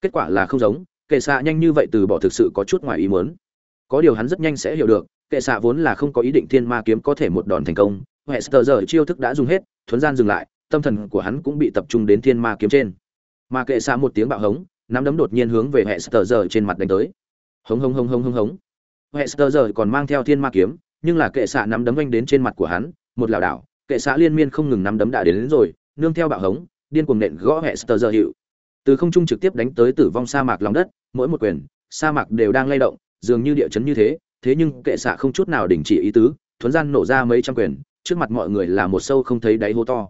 Kết quả là không giống kệ xạ nhanh như vậy từ bỏ thực sự có chút ngoài ý muốn. Có điều hắn rất nhanh sẽ hiểu được kệ xạ vốn là không có ý định thiên ma kiếm có thể một đòn thành công. Hester giờ chiêu thức đã dùng hết thuấn gian dừng lại tâm thần của hắn cũng bị tập trung đến thiên ma kiếm trên. Mà kệ xạ một tiếng bạo hống nắm đấm đột nhiên hướng về hester giờ trên mặt đánh tới. Hống hống hống hống hống hống. Hester giờ còn mang theo thiên ma kiếm nhưng là kệ xạ nắm đấm anh đến trên mặt của hắn một lảo đảo kệ xạ liên miên không ngừng nắm đấm đã đến, đến rồi nương theo bạo hống điên cuồng nện gõ hester giờ hiệu từ không trung trực tiếp đánh tới tử vong sa mạc lòng đất, mỗi một quyền, sa mạc đều đang lay động, dường như địa chấn như thế thế nhưng kệ xạ không chút nào đình chỉ ý tứ, thuấn gian nổ ra mấy trăm quyền, trước mặt mọi người là một sâu không thấy đáy hố to.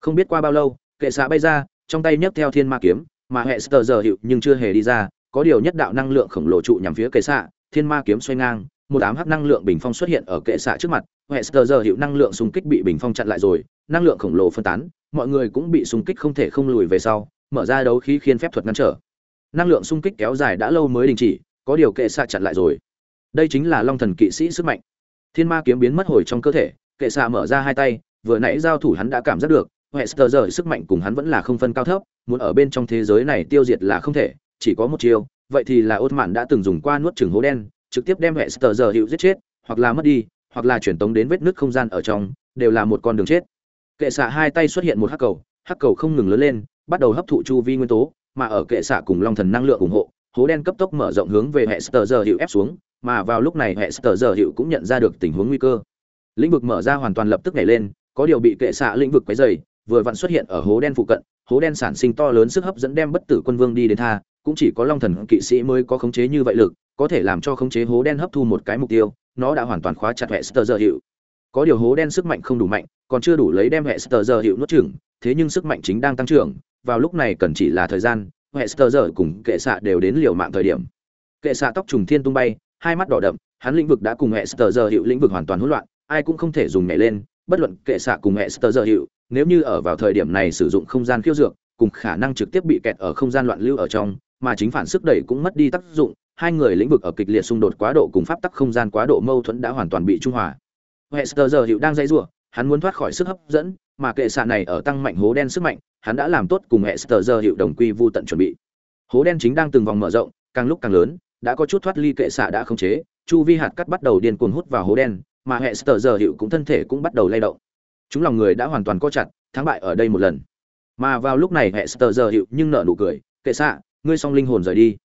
Không biết qua bao lâu, kệ xạ bay ra, trong tay nhấc theo thiên ma kiếm, mà hệ sờ giờ hiệu nhưng chưa hề đi ra, có điều nhất đạo năng lượng khổng lồ trụ nhằm phía kệ xạ, thiên ma kiếm xoay ngang, một ám hắc năng lượng bình phong xuất hiện ở kệ xạ trước mặt, hệ sờ giờ hiệu năng lượng xung kích bị bình phong chặn lại rồi, năng lượng khổng lồ phân tán, mọi người cũng bị xung kích không thể không lùi về sau mở ra đấu khí khiên phép thuật ngăn trở. Năng lượng xung kích kéo dài đã lâu mới đình chỉ, có điều kệ xạ chặn lại rồi. Đây chính là long thần kỵ sĩ sức mạnh. Thiên ma kiếm biến mất hồi trong cơ thể, kệ xạ mở ra hai tay, vừa nãy giao thủ hắn đã cảm giác được hester giờ sức mạnh cùng hắn vẫn là không phân cao thấp, muốn ở bên trong thế giới này tiêu diệt là không thể, chỉ có một chiều vậy thì là ốt mạn đã từng dùng qua nuốt Trừng hố đen, trực tiếp đem hester giờ hiệu giết chết, hoặc là mất đi, hoặc là chuyển tống đến vết nứt không gian ở trong, đều là một con đường chết. Kệ xạ hai tay xuất hiện một hắc cầu hắc cầu không ngừng lớn lên bắt đầu hấp thụ chu vi nguyên tố, mà ở kệ xạ cùng long thần năng lượng ủng hộ, hố đen cấp tốc mở rộng hướng về hệ sờ giờ hiệu ép xuống, mà vào lúc này hệ sờ giờ hiệu cũng nhận ra được tình huống nguy cơ. Lĩnh vực mở ra hoàn toàn lập tức nhảy lên, có điều bị kệ xạ lĩnh vực quấy dày vừa vặn xuất hiện ở hố đen phụ cận, hố đen sản sinh to lớn sức hấp dẫn đem bất tử quân vương đi đến tha, cũng chỉ có long thần kỵ sĩ mới có khống chế như vậy lực, có thể làm cho khống chế hố đen hấp thu một cái mục tiêu, nó đã hoàn toàn khóa chặt hệ sờ giờ hiệu. Có điều hố đen sức mạnh không đủ mạnh, còn chưa đủ lấy đem hệ sờ giờ hiệu nuốt chửng, thế nhưng sức mạnh chính đang tăng trưởng vào lúc này cần chỉ là thời gian hệ giờ cùng kệ xạ đều đến liều mạng thời điểm. Kệ xạ tóc trùng thiên tung bay hai mắt đỏ đậm hắn lĩnh vực đã cùng hệ giờ hiệu lĩnh vực hoàn toàn hỗn loạn ai cũng không thể dùng nhảy lên bất luận kệ xạ cùng hệ giờ hiệu nếu như ở vào thời điểm này sử dụng không gian khiêu dược cùng khả năng trực tiếp bị kẹt ở không gian loạn lưu ở trong mà chính phản sức đẩy cũng mất đi tác dụng hai người lĩnh vực ở kịch liệt xung đột quá độ cùng pháp tắc không gian quá độ mâu thuẫn đã hoàn toàn bị trung hòa. Hester giờ hiệu đang dây rủa, hắn muốn thoát khỏi sức hấp dẫn, mà kệ xạ này ở tăng mạnh hố đen sức mạnh, hắn đã làm tốt cùng Hester giờ hiệu đồng quy vu tận chuẩn bị. Hố đen chính đang từng vòng mở rộng, càng lúc càng lớn, đã có chút thoát ly kệ xạ đã khống chế, chu vi hạt cắt bắt đầu điên cuồng hút vào hố đen, mà Hester giờ hiệu cũng thân thể cũng bắt đầu lay động. Chúng lòng người đã hoàn toàn co chặt, thắng bại ở đây một lần. Mà vào lúc này Hester giờ hiệu nhưng nở nụ cười, kệ xạ, ngươi song linh hồn rời đi.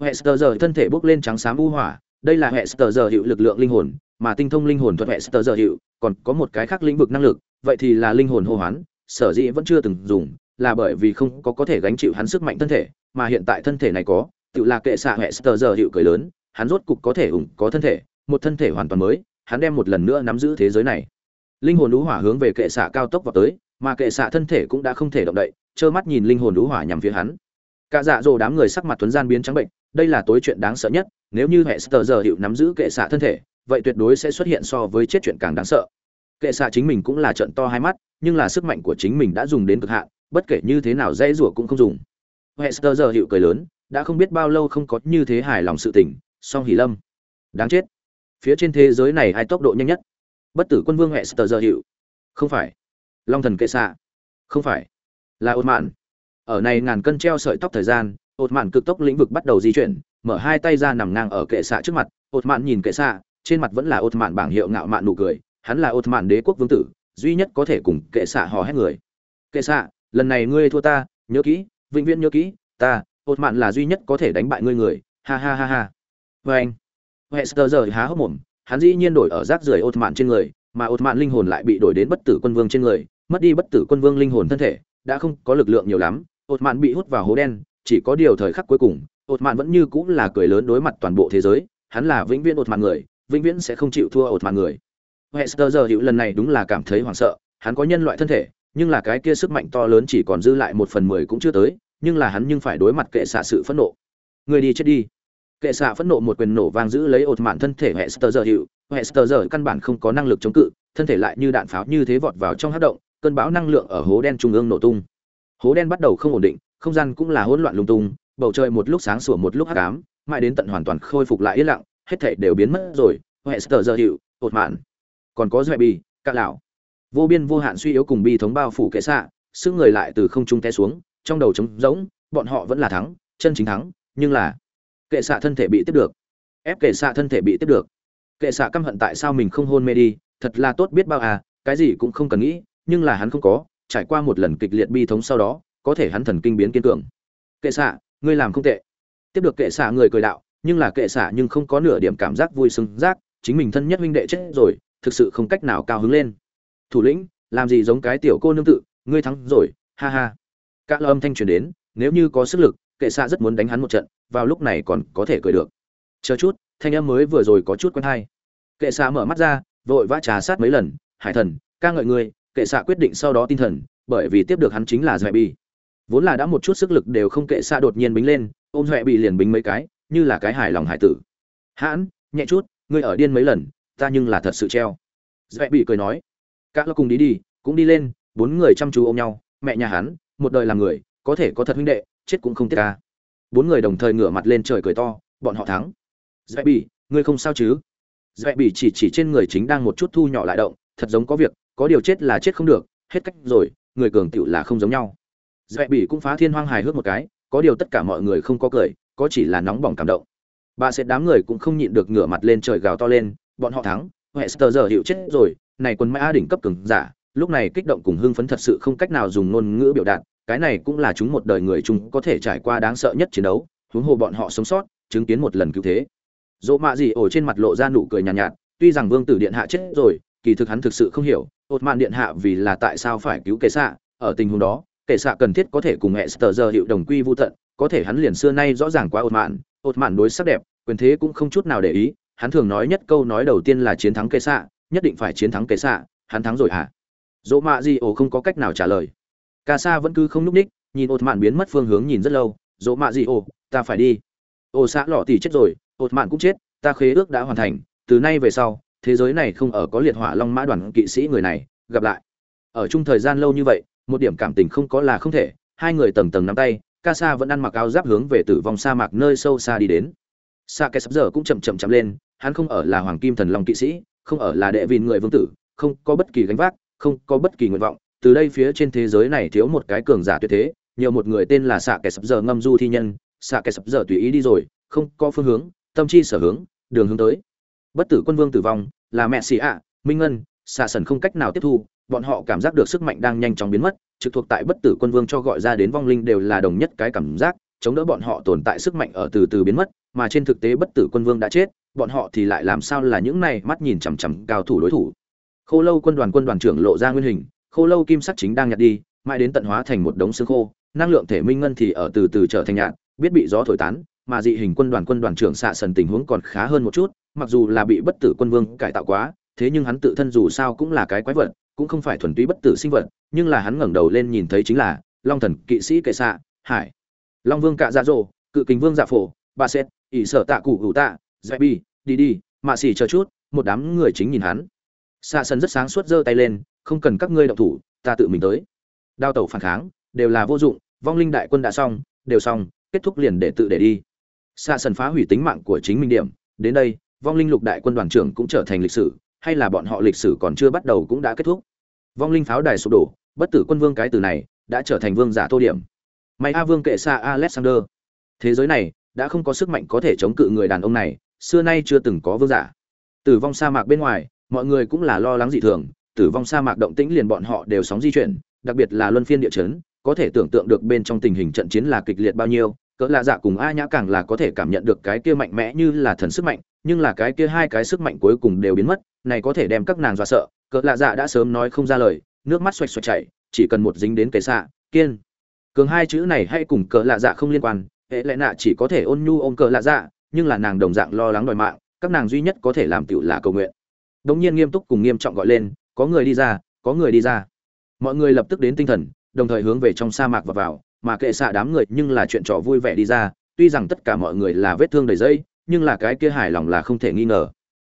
Hester giờ thân thể bốc lên trắng xám u hỏa, đây là Hester giờ hiệu lực lượng linh hồn, mà tinh thông linh hồn thuật Hester giờ hiệu, còn có một cái khác lĩnh vực năng lực, vậy thì là linh hồn hô hoán, sở dĩ vẫn chưa từng dùng, là bởi vì không có có thể gánh chịu hắn sức mạnh thân thể, mà hiện tại thân thể này có, tự là kệ xạ Hester giờ hiệu cười lớn, hắn rốt cục có thể ủng có thân thể, một thân thể hoàn toàn mới, hắn đem một lần nữa nắm giữ thế giới này. Linh hồn lũ hỏa hướng về kệ xạ cao tốc vào tới, mà kệ xạ thân thể cũng đã không thể động đậy, trơ mắt nhìn linh hồn lũ hỏa nhằm phía hắn. Cả dạ dỗ đám người sắc mặt tuấn gian biến trắng bệnh, đây là tối chuyện đáng sợ nhất, nếu như Hester giờ hiệu nắm giữ kệ xạ thân thể, vậy tuyệt đối sẽ xuất hiện so với chết chuyện càng đáng sợ. Kệ xạ chính mình cũng là trận to hai mắt, nhưng là sức mạnh của chính mình đã dùng đến cực hạn, bất kể như thế nào dây rủa cũng không dùng. Hester giờ hiệu cười lớn, đã không biết bao lâu không có như thế hài lòng sự tỉnh, song hỉ lâm. Đáng chết. Phía trên thế giới này ai tốc độ nhanh nhất? Bất tử quân vương Hester giờ hiệu. Không phải. Long thần kệ xạ. Không phải. Là ột mạn. Ở này ngàn cân treo sợi tóc thời gian, ột mạn cực tốc lĩnh vực bắt đầu di chuyển mở hai tay ra nằm ngang ở kệ xạ trước mặt ột mạn nhìn kệ xạ trên mặt vẫn là ột mạn bảng hiệu ngạo mạn nụ cười hắn là ột mạn đế quốc vương tử, duy nhất có thể cùng kệ xạ hò hét người. Kệ xạ, lần này ngươi thua ta, nhớ kỹ, vĩnh viễn nhớ kỹ, ta ột mạn là duy nhất có thể đánh bại ngươi người. Ha ha ha ha. Vê anh, hester giờ há hốc mồm, hắn dĩ nhiên đổi ở rác rưởi ột mạn trên người, mà ột mạn linh hồn lại bị đổi đến bất tử quân vương trên người, mất đi bất tử quân vương linh hồn thân thể, đã không có lực lượng nhiều lắm ột mạn bị hút vào hố đen, chỉ có điều thời khắc cuối cùng ột mạn vẫn như cũng là cười lớn đối mặt toàn bộ thế giới, hắn là vĩnh viễn ột mạn người, vĩnh viễn sẽ không chịu thua ột mạn người hester giờ hữu lần này đúng là cảm thấy hoảng sợ hắn có nhân loại thân thể nhưng là cái kia sức mạnh to lớn chỉ còn dư lại một phần mười cũng chưa tới nhưng là hắn nhưng phải đối mặt kệ xạ sự phẫn nộ. Người đi chết đi. Kệ xạ phẫn nộ một quyền nổ vang giữ lấy ột mạn thân thể hester giờ hữu, hester giờ căn bản không có năng lực chống cự thân thể lại như đạn pháo như thế vọt vào trong hắc động cơn bão năng lượng ở hố đen trung ương nổ tung. Hố đen bắt đầu không ổn định không gian cũng là hỗn loạn lung tung bầu trời một lúc sáng sủa một lúc hắc ám mãi đến tận hoàn toàn khôi phục lại yên lặng hết thảy đều biến mất rồi. Hester giờ hữu, ột mạn còn có doẹ bì cạ lão. Vô biên vô hạn suy yếu cùng bi thống bao phủ kệ xạ sức người lại từ không trung té xuống, trong đầu trống rỗng, bọn họ vẫn là thắng, chân chính thắng, nhưng là kệ xạ thân thể bị tiếp được. Ép kệ xạ thân thể bị tiếp được. Kệ xạ căm hận tại sao mình không hôn mê đi, thật là tốt biết bao à cái gì cũng không cần nghĩ, nhưng là hắn không có, trải qua một lần kịch liệt bi thống sau đó, có thể hắn thần kinh biến kiên cường. Kệ xạ, ngươi làm không tệ. Tiếp được kệ xạ người cười đạo, nhưng là kệ xạ nhưng không có nửa điểm cảm giác vui sướng, giác, chính mình thân nhất huynh đệ chết rồi thực sự không cách nào cao hứng lên. Thủ lĩnh, làm gì giống cái tiểu cô nương tự, ngươi thắng rồi, ha ha. Các âm thanh truyền đến, nếu như có sức lực, kệ xạ rất muốn đánh hắn một trận, vào lúc này còn có thể cười được. Chờ chút, thanh âm mới vừa rồi có chút quen hay. Kệ xạ mở mắt ra, vội vã trà sát mấy lần, hải thần, ca ngợi ngươi, kệ xạ quyết định sau đó tin thần, bởi vì tiếp được hắn chính là dạy bi vốn là đã một chút sức lực đều không kệ xạ đột nhiên bính lên, ôm huệ bị liền bính mấy cái, như là cái hài lòng hải tử. Hãn, nhẹ chút, ngươi ở điên mấy lần ta nhưng là thật sự treo. Dễ bị cười nói các lo cùng đi đi, cũng đi lên, bốn người chăm chú ôm nhau, mẹ nhà hắn, một đời làm người, có thể có thật huynh đệ, chết cũng không tiếc ca. Bốn người đồng thời ngửa mặt lên trời cười to, bọn họ thắng. Dễ bị, ngươi không sao chứ? Dễ bị chỉ chỉ trên người chính đang một chút thu nhỏ lại động, thật giống có việc, có điều chết là chết không được, hết cách rồi, người cường tựu là không giống nhau. Dễ bị cũng phá thiên hoang hài hước một cái, có điều tất cả mọi người không có cười, có chỉ là nóng bỏng cảm động. Bà sẽ đám người cũng không nhịn được ngửa mặt lên trời gào to lên bọn họ thắng Hester giờ hiệu chết rồi này quân mã đỉnh cấp cường giả lúc này kích động cùng hưng phấn thật sự không cách nào dùng ngôn ngữ biểu đạt cái này cũng là chúng một đời người chúng có thể trải qua đáng sợ nhất chiến đấu huống hồ bọn họ sống sót chứng kiến một lần cứu thế. Dỗ mạ gì ổ trên mặt lộ ra nụ cười nhàn nhạt, nhạt tuy rằng vương tử điện hạ chết rồi kỳ thực hắn thực sự không hiểu ột mạn điện hạ vì là tại sao phải cứu kệ xạ ở tình huống đó kệ xạ cần thiết có thể cùng hệ sờ giờ hiệu đồng quy vô tận có thể hắn liền xưa nay rõ ràng quá ột mạn ột mạn đối sắc đẹp quyền thế cũng không chút nào để ý hắn thường nói nhất câu nói đầu tiên là chiến thắng kệ xạ, nhất định phải chiến thắng kệ xạ, hắn thắng rồi hả? Dỗ mạ di ổ không có cách nào trả lời. Ca sa vẫn cứ không núp ních, nhìn ột mạn biến mất phương hướng nhìn rất lâu. Dỗ mạ di ổ ta phải đi. Ồ xã lỏ tỉ chết rồi, ột mạn cũng chết, ta khế ước đã hoàn thành, từ nay về sau, thế giới này không ở có liệt hỏa long mã đoàn kỵ sĩ người này, gặp lại. Ở chung thời gian lâu như vậy, một điểm cảm tình không có là không thể, hai người tầng tầng nắm tay ca sa vẫn ăn mặc áo giáp hướng về tử vong sa mạc nơi sâu xa đi đến. Sa kẻ sắp giờ cũng chậm chậm chậm lên hắn không ở là hoàng kim thần long kỵ sĩ, không ở là đệ vìn người vương tử, không có bất kỳ gánh vác, không có bất kỳ nguyện vọng. Từ đây phía trên thế giới này thiếu một cái cường giả tuyệt thế, nhiều một người tên là xạ kẻ sập giờ ngâm du thi nhân. Xạ kẻ sập giờ tùy ý đi rồi, không có phương hướng, tâm chi sở hướng, đường hướng tới. Bất tử quân vương tử vong, là mẹ xì ạ, minh ngân xạ sần không cách nào tiếp thu, bọn họ cảm giác được sức mạnh đang nhanh chóng biến mất, trực thuộc tại bất tử quân vương cho gọi ra đến vong linh đều là đồng nhất cái cảm giác, chống đỡ bọn họ tồn tại sức mạnh ở từ từ biến mất, mà trên thực tế bất tử quân vương đã chết bọn họ thì lại làm sao là những này mắt nhìn chằm chằm cao thủ đối thủ. Khô lâu quân đoàn quân đoàn trưởng lộ ra nguyên hình khô lâu kim sắc chính đang nhặt đi mãi đến tận hóa thành một đống xương khô năng lượng thể minh ngân thì ở từ từ trở thành nhạt biết bị gió thổi tán mà dị hình quân đoàn quân đoàn trưởng xạ sần tình huống còn khá hơn một chút mặc dù là bị bất tử quân vương cải tạo quá thế nhưng hắn tự thân dù sao cũng là cái quái vật cũng không phải thuần túy bất tử sinh vật nhưng là hắn ngẩng đầu lên nhìn thấy chính là long thần kỵ sĩ kệ xạ hải. Long vương cạ dạ rồ, cự kính vương dạ phổ ba xét ỷ sở tạ cụ hữu tạ dạy bi, đi đi, mạ xỉ chờ chút, một đám người chính nhìn hắn. Xạ sần rất sáng suốt giơ tay lên, không cần các ngươi động thủ, ta tự mình tới. Đao tẩu phản kháng, đều là vô dụng, vong linh đại quân đã xong, đều xong, kết thúc liền để tự để đi. Xạ sần phá hủy tính mạng của chính mình điểm, đến đây, vong linh lục đại quân đoàn trưởng cũng trở thành lịch sử, hay là bọn họ lịch sử còn chưa bắt đầu cũng đã kết thúc. Vong linh pháo đài sụp đổ, bất tử quân vương cái từ này, đã trở thành vương giả tô điểm. May a vương kệ xa alexander. Thế giới này, đã không có sức mạnh có thể chống cự người đàn ông này xưa nay chưa từng có vương giả. Tử vong sa mạc bên ngoài, mọi người cũng là lo lắng dị thường, tử vong sa mạc động tĩnh liền bọn họ đều sóng di chuyển, đặc biệt là luân phiên địa chấn, có thể tưởng tượng được bên trong tình hình trận chiến là kịch liệt bao nhiêu, cỡ lạ dạ cùng a nhã càng là có thể cảm nhận được cái kia mạnh mẽ như là thần sức mạnh, nhưng là cái kia hai cái sức mạnh cuối cùng đều biến mất, này có thể đem các nàng dọa sợ, cỡ lạ dạ đã sớm nói không ra lời, nước mắt xoạch xoạch chảy, chỉ cần một dính đến kệ xạ, kiên. Cường hai chữ này hay cùng cỡ lạ dạ không liên quan, hệ lẽ nạ chỉ có thể ôn nhu ôm cỡ lạ dạ nhưng là nàng đồng dạng lo lắng đòi mạng, các nàng duy nhất có thể làm tựu là cầu nguyện. Đống nhiên nghiêm túc cùng nghiêm trọng gọi lên, có người đi ra, có người đi ra. Mọi người lập tức đến tinh thần, đồng thời hướng về trong sa mạc và vào, mà kệ xạ đám người nhưng là chuyện trò vui vẻ đi ra, tuy rằng tất cả mọi người là vết thương đầy dây, nhưng là cái kia hài lòng là không thể nghi ngờ.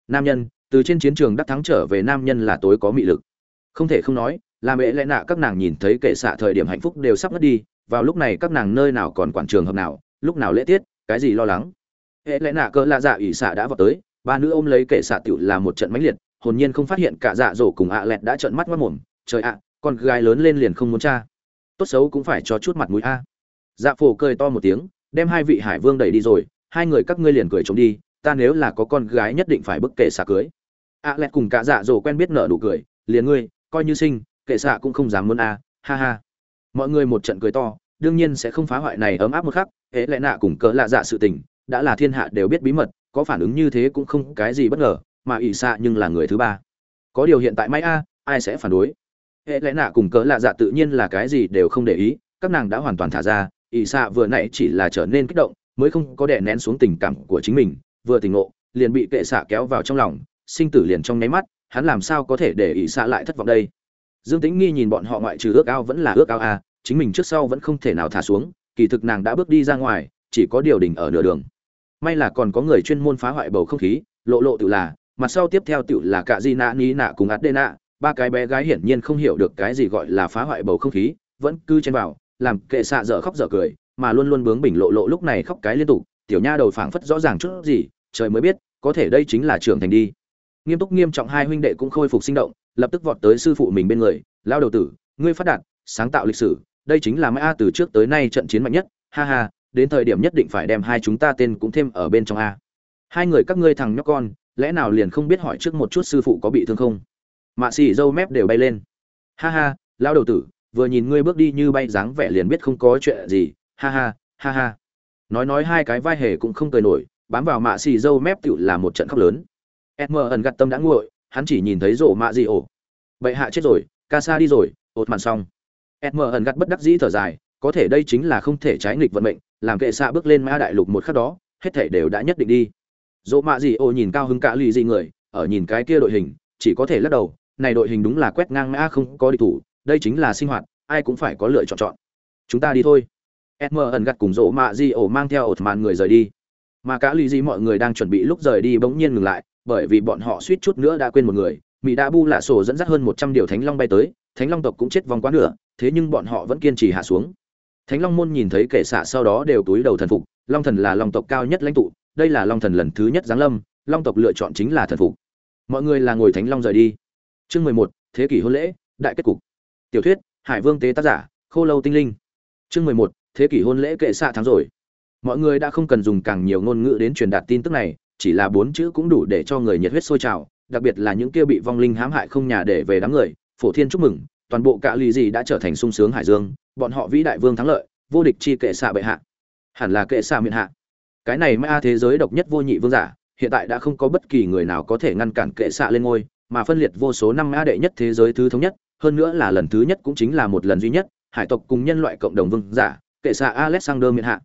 Nam nhân, từ trên chiến trường đắc thắng trở về nam nhân là tối có mị lực. Không thể không nói là mẹ lẽ nạ các nàng nhìn thấy kệ xạ thời điểm hạnh phúc đều sắp mất đi, vào lúc này các nàng nơi nào còn quản trường hợp nào, lúc nào lễ tiết, cái gì lo lắng? Hệ lẽ nạ cơ lạ dạ ỉ xạ đã vào tới, ba nữ ôm lấy kệ xạ tiểu là một trận mãnh liệt, hồn nhiên không phát hiện cả dạ dỗ cùng ạ lẹt đã trợn mắt mất mồm. Trời ạ, con gái lớn lên liền không muốn cha. Tốt xấu cũng phải cho chút mặt mũi a. Dạ phổ cười to một tiếng, đem hai vị hải vương đẩy đi rồi, hai người các ngươi liền cười trống đi, ta nếu là có con gái nhất định phải bức kệ xạ cưới. Ạ lẹt cùng cả dạ dỗ quen biết nợ đủ cười, liền ngươi, coi như sinh, kệ xạ cũng không dám muốn a, ha ha. Mọi người một trận cười to, đương nhiên sẽ không phá hoại này ấm áp một khắc hễ lẽ nạ cùng cỡ lạ dạ sự tình đã là thiên hạ đều biết bí mật, có phản ứng như thế cũng không cái gì bất ngờ, mà ỷ xạ nhưng là người thứ ba. Có điều hiện tại may a, ai sẽ phản đối? Hệ lẽ nạ cùng cỡ lạ dạ tự nhiên là cái gì đều không để ý, các nàng đã hoàn toàn thả ra, ỷ xạ vừa nãy chỉ là trở nên kích động, mới không có đè nén xuống tình cảm của chính mình, vừa tỉnh ngộ, liền bị kệ xạ kéo vào trong lòng, sinh tử liền trong nháy mắt, hắn làm sao có thể để ỷ xạ lại thất vọng đây? Dương tĩnh nghi nhìn bọn họ ngoại trừ ước ao vẫn là ước ao a, chính mình trước sau vẫn không thể nào thả xuống, kỳ thực nàng đã bước đi ra ngoài, chỉ có điều đình ở nửa đường may là còn có người chuyên môn phá hoại bầu không khí, lộ lộ tự là, mặt sau tiếp theo tự là cả di nạ ni nạ cùng ạt đê nạ ba cái bé gái hiển nhiên không hiểu được cái gì gọi là phá hoại bầu không khí, vẫn cứ chen vào, làm kệ xạ dở khóc dở cười, mà luôn luôn bướng bỉnh lộ lộ lúc này khóc cái liên tục, tiểu nha đầu phảng phất rõ ràng chút gì, trời mới biết, có thể đây chính là trưởng thành đi. Nghiêm túc nghiêm trọng hai huynh đệ cũng khôi phục sinh động, lập tức vọt tới sư phụ mình bên người lao đầu tử, ngươi phát đạt, sáng tạo lịch sử, đây chính là mã từ trước tới nay trận chiến mạnh nhất, ha ha đến thời điểm nhất định phải đem hai chúng ta tên cũng thêm ở bên trong a. Hai người các ngươi thằng nhóc con, lẽ nào liền không biết hỏi trước một chút sư phụ có bị thương không? Mạ xì dâu mép đều bay lên. Ha ha lao đầu tử, vừa nhìn ngươi bước đi như bay dáng vẻ liền biết không có chuyện gì. Ha ha ha ha. Nói nói hai cái vai hề cũng không cười nổi, bám vào mạ xì dâu mép tựu là một trận khóc lớn. Edm ẩn gặt tâm đã nguội, hắn chỉ nhìn thấy rổ mạ gì ổ. Bệ hạ chết rồi, ca sa đi rồi, ột màn xong. Edm ẩn gặt bất đắc dĩ thở dài, có thể đây chính là không thể trái nghịch vận mệnh làm kệ xạ bước lên mã đại lục một khắc đó, hết thể đều đã nhất định đi. Dỗ mạ gì ô nhìn cao hứng cả lì gì người, ở nhìn cái kia đội hình, chỉ có thể lắc đầu, này đội hình đúng là quét ngang mã không có địch thủ, đây chính là sinh hoạt, ai cũng phải có lựa chọn chọn. Chúng ta đi thôi. Sm ẩn gặt cùng dỗ mạ gì ổ mang theo ột màn người rời đi. Mà cả lì gì mọi người đang chuẩn bị lúc rời đi bỗng nhiên ngừng lại, bởi vì bọn họ suýt chút nữa đã quên một người mỹ đã bu lạ sổ dẫn dắt hơn một trăm điều thánh long bay tới, thánh long tộc cũng chết vòng quá nửa, thế nhưng bọn họ vẫn kiên trì hạ xuống thánh long môn nhìn thấy kẻ xạ sau đó đều túi đầu thần phục, long thần là long tộc cao nhất lãnh tụ, đây là long thần lần thứ nhất giáng lâm, long tộc lựa chọn chính là thần phục. Mọi người là ngồi thánh long rời đi. Chương mười một, thế kỷ hôn lễ, đại kết cục. Tiểu thuyết, hải vương tế tác giả, khô lâu tinh linh. Chương mười một, thế kỷ hôn lễ kệ xạ tháng rồi. Mọi người đã không cần dùng càng nhiều ngôn ngữ đến truyền đạt tin tức này, chỉ là bốn chữ cũng đủ để cho người nhiệt huyết sôi trào, đặc biệt là những kia bị vong linh hãm hại không nhà để về đám người, phổ thiên chúc mừng toàn bộ cạ lì gì đã trở thành sung sướng hải dương, bọn họ vĩ đại vương thắng lợi, vô địch chi kệ xạ bệ hạ. Hẳn là kệ xạ miệng hạ. Cái này ma thế giới độc nhất vô nhị vương giả, hiện tại đã không có bất kỳ người nào có thể ngăn cản kệ xạ lên ngôi, mà phân liệt vô số năm a đệ nhất thế giới thứ thống nhất, hơn nữa là lần thứ nhất cũng chính là một lần duy nhất, hải tộc cùng nhân loại cộng đồng vương giả, kệ xạ alexander miệng hạ.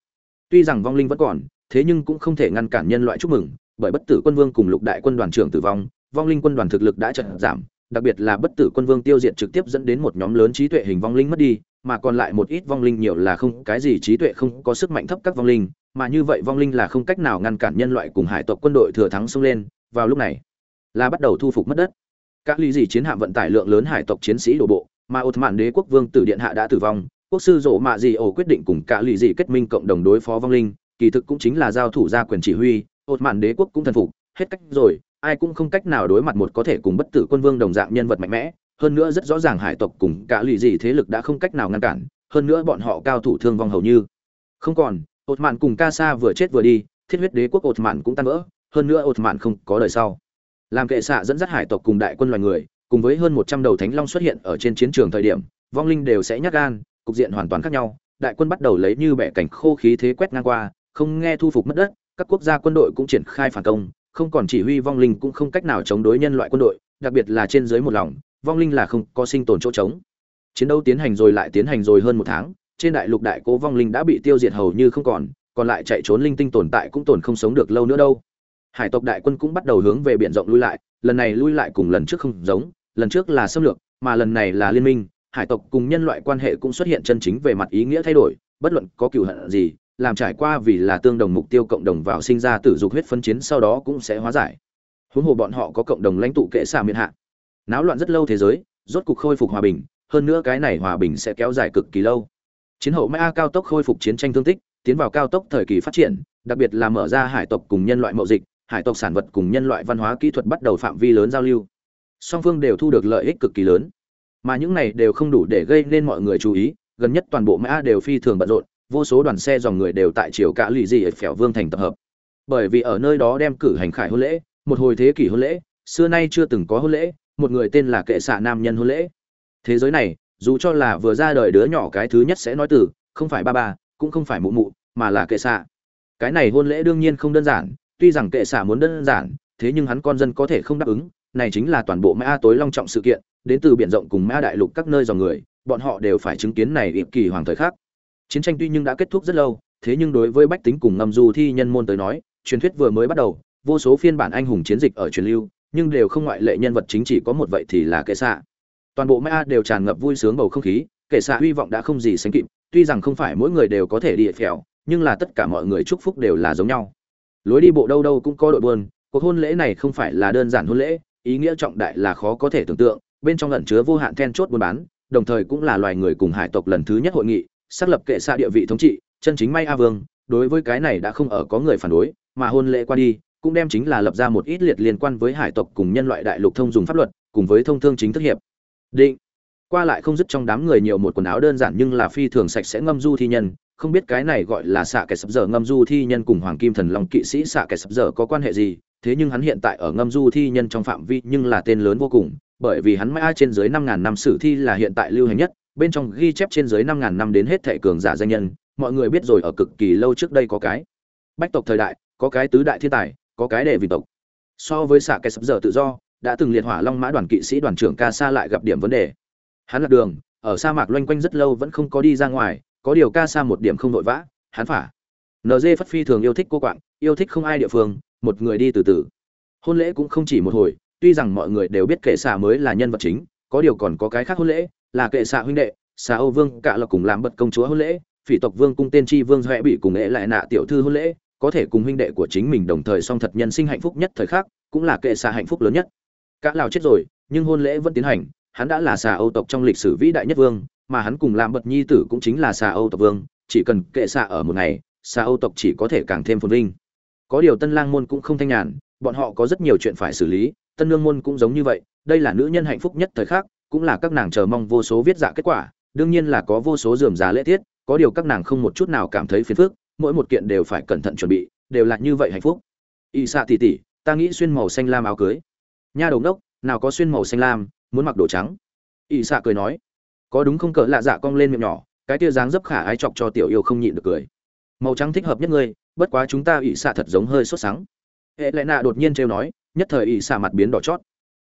Tuy rằng vong linh vẫn còn, thế nhưng cũng không thể ngăn cản nhân loại chúc mừng, bởi bất tử quân vương cùng lục đại quân đoàn trưởng tử vong vong linh quân đoàn thực lực đã chật giảm đặc biệt là bất tử quân vương tiêu diệt trực tiếp dẫn đến một nhóm lớn trí tuệ hình vong linh mất đi, mà còn lại một ít vong linh nhiều là không, cái gì trí tuệ không có sức mạnh thấp các vong linh, mà như vậy vong linh là không cách nào ngăn cản nhân loại cùng hải tộc quân đội thừa thắng xông lên, vào lúc này là bắt đầu thu phục mất đất. Các lý gì chiến hạm vận tải lượng lớn hải tộc chiến sĩ đổ bộ, mà ột mạn đế quốc vương tử điện hạ đã tử vong, quốc sư rộ mạ gì ổ quyết định cùng cả lì gì kết minh cộng đồng đối phó vong linh, kỳ thực cũng chính là giao thủ ra quyền chỉ huy ột mạn đế quốc cũng thần phục, hết cách rồi ai cũng không cách nào đối mặt một có thể cùng bất tử quân vương đồng dạng nhân vật mạnh mẽ, hơn nữa rất rõ ràng hải tộc cùng cả lì gì thế lực đã không cách nào ngăn cản, hơn nữa bọn họ cao thủ thương vong hầu như. Không còn ột mạn cùng ca sa vừa chết vừa đi, thiết huyết đế quốc ột mạn cũng tan vỡ, hơn nữa ột mạn không có đời sau. Làm kệ xạ dẫn dắt hải tộc cùng đại quân loài người, cùng với hơn một trăm đầu thánh long xuất hiện ở trên chiến trường thời điểm, vong linh đều sẽ nhắc gan, cục diện hoàn toàn khác nhau. Đại quân bắt đầu lấy như bẻ cảnh khô khí thế quét ngang qua, không nghe thu phục mất đất, các quốc gia quân đội cũng triển khai phản công không còn chỉ huy vong linh cũng không cách nào chống đối nhân loại quân đội, đặc biệt là trên dưới một lòng, vong linh là không có sinh tồn chỗ trống. Chiến đấu tiến hành rồi lại tiến hành rồi hơn một tháng, trên đại lục đại cố vong linh đã bị tiêu diệt hầu như không còn còn lại chạy trốn linh tinh tồn tại cũng tồn không sống được lâu nữa đâu. Hải tộc đại quân cũng bắt đầu hướng về biển rộng lui lại, lần này lui lại cùng lần trước không giống, lần trước là xâm lược, mà lần này là liên minh, hải tộc cùng nhân loại quan hệ cũng xuất hiện chân chính về mặt ý nghĩa thay đổi, bất luận có cựu hận gì làm trải qua vì là tương đồng mục tiêu cộng đồng vào sinh ra tử dục huyết phân chiến sau đó cũng sẽ hóa giải. Huống hồ bọn họ có cộng đồng lãnh tụ kệ xạ miền hạ. Náo loạn rất lâu thế giới, rốt cục khôi phục hòa bình, hơn nữa cái này hòa bình sẽ kéo dài cực kỳ lâu. Chiến hậu mã cao tốc khôi phục chiến tranh thương tích, tiến vào cao tốc thời kỳ phát triển, đặc biệt là mở ra hải tộc cùng nhân loại mậu dịch, hải tộc sản vật cùng nhân loại văn hóa kỹ thuật bắt đầu phạm vi lớn giao lưu. Song phương đều thu được lợi ích cực kỳ lớn. Mà những này đều không đủ để gây nên mọi người chú ý, gần nhất toàn bộ mã đều phi thường bận rộn vô số đoàn xe dòng người đều tại chiều cả lì gì ở phèo vương thành tập hợp. Bởi vì ở nơi đó đem cử hành khải hôn lễ, một hồi thế kỷ hôn lễ, xưa nay chưa từng có hôn lễ, một người tên là kệ xạ nam nhân hôn lễ. Thế giới này, dù cho là vừa ra đời đứa nhỏ cái thứ nhất sẽ nói từ, không phải ba ba, cũng không phải mụ mụ, mà là kệ xạ cái này hôn lễ đương nhiên không đơn giản, tuy rằng kệ xạ muốn đơn giản, thế nhưng hắn con dân có thể không đáp ứng, này chính là toàn bộ mã tối long trọng sự kiện, đến từ biển rộng cùng mã đại lục các nơi dòng người, bọn họ đều phải chứng kiến này ịp kỳ hoàng thời khắc chiến tranh tuy nhưng đã kết thúc rất lâu, thế nhưng đối với bách tính cùng ngầm du thi nhân môn tới nói, truyền thuyết vừa mới bắt đầu, vô số phiên bản anh hùng chiến dịch ở truyền lưu, nhưng đều không ngoại lệ nhân vật chính chỉ có một vậy thì là kệ xạ. Toàn bộ mã đều tràn ngập vui sướng bầu không khí, kệ xạ hy vọng đã không gì sánh kịp, tuy rằng không phải mỗi người đều có thể đi phèo, nhưng là tất cả mọi người chúc phúc đều là giống nhau. Lối đi bộ đâu đâu cũng có đội buồn cuộc hôn lễ này không phải là đơn giản hôn lễ, ý nghĩa trọng đại là khó có thể tưởng tượng, bên trong lẩn chứa vô hạn then chốt buôn bán, đồng thời cũng là loài người cùng hải tộc lần thứ nhất hội nghị xác lập kệ xa địa vị thống trị, chân chính may a vương, đối với cái này đã không ở có người phản đối, mà hôn lễ qua đi, cũng đem chính là lập ra một ít liệt liên quan với hải tộc cùng nhân loại đại lục thông dùng pháp luật, cùng với thông thương chính thức hiệp. Định. Qua lại không dứt trong đám người nhiều một quần áo đơn giản nhưng là phi thường sạch sẽ ngâm du thi nhân, không biết cái này gọi là xạ kẻ sập dở ngâm du thi nhân cùng hoàng kim thần long kỵ sĩ xạ kẻ sập dở có quan hệ gì? Thế nhưng hắn hiện tại ở ngâm du thi nhân trong phạm vi nhưng là tên lớn vô cùng, bởi vì hắn mãi trên dưới năm ngàn năm sử thi là hiện tại lưu hành nhất bên trong ghi chép trên dưới năm ngàn năm đến hết thệ cường giả danh nhân, mọi người biết rồi, ở cực kỳ lâu trước đây có cái bách tộc thời đại, có cái tứ đại thiên tài, có cái đệ vị tộc. So với xạ cái sập giờ tự do, đã từng liệt hỏa long mã đoàn kỵ sĩ đoàn trưởng ca sa lại gặp điểm vấn đề. Hắn lạc đường, ở sa mạc loanh quanh rất lâu vẫn không có đi ra ngoài, có điều ca sa một điểm không vội vã, hắn phả. Nd phất phi thường yêu thích cô quạng, yêu thích không ai địa phương, một người đi từ từ. Hôn lễ cũng không chỉ một hồi, tuy rằng mọi người đều biết kệ xà mới là nhân vật chính, có điều còn có cái khác hôn lễ là kệ xạ huynh đệ xà âu vương, cả là cùng làm bật công chúa hôn lễ, phỉ tộc vương cung tên tri vương huệ bị cùng nghệ lại nạ tiểu thư hôn lễ, có thể cùng huynh đệ của chính mình đồng thời song thật nhân sinh hạnh phúc nhất thời khắc, cũng là kệ xạ hạnh phúc lớn nhất. Cả lào chết rồi, nhưng hôn lễ vẫn tiến hành, hắn đã là xà âu tộc trong lịch sử vĩ đại nhất vương, mà hắn cùng làm bật nhi tử cũng chính là xà âu tộc vương, chỉ cần kệ xạ ở một ngày xà âu tộc chỉ có thể càng thêm phồn vinh. Có điều tân lang môn cũng không thanh nhàn, bọn họ có rất nhiều chuyện phải xử lý, tân lương môn cũng giống như vậy, đây là nữ nhân hạnh phúc nhất thời khắc cũng là các nàng chờ mong vô số viết dạ kết quả, đương nhiên là có vô số dườm già lễ tiết, có điều các nàng không một chút nào cảm thấy phiền phức, mỗi một kiện đều phải cẩn thận chuẩn bị, đều là như vậy hạnh phúc. Y xạ tỉ tỉ, ta nghĩ xuyên màu xanh lam áo cưới. Nha đầu đốc nào có xuyên màu xanh lam, muốn mặc đồ trắng. Y xạ cười nói, có đúng không cỡ lạ dạ cong lên miệng nhỏ, cái tia dáng dấp khả ái chọc cho tiểu yêu không nhịn được cười. Màu trắng thích hợp nhất ngươi, bất quá chúng ta ỵ xạ thật giống hơi sốt sắng. Hệ lẽ nạ đột nhiên trêu nói, nhất thời ỵ xạ mặt biến đỏ chót.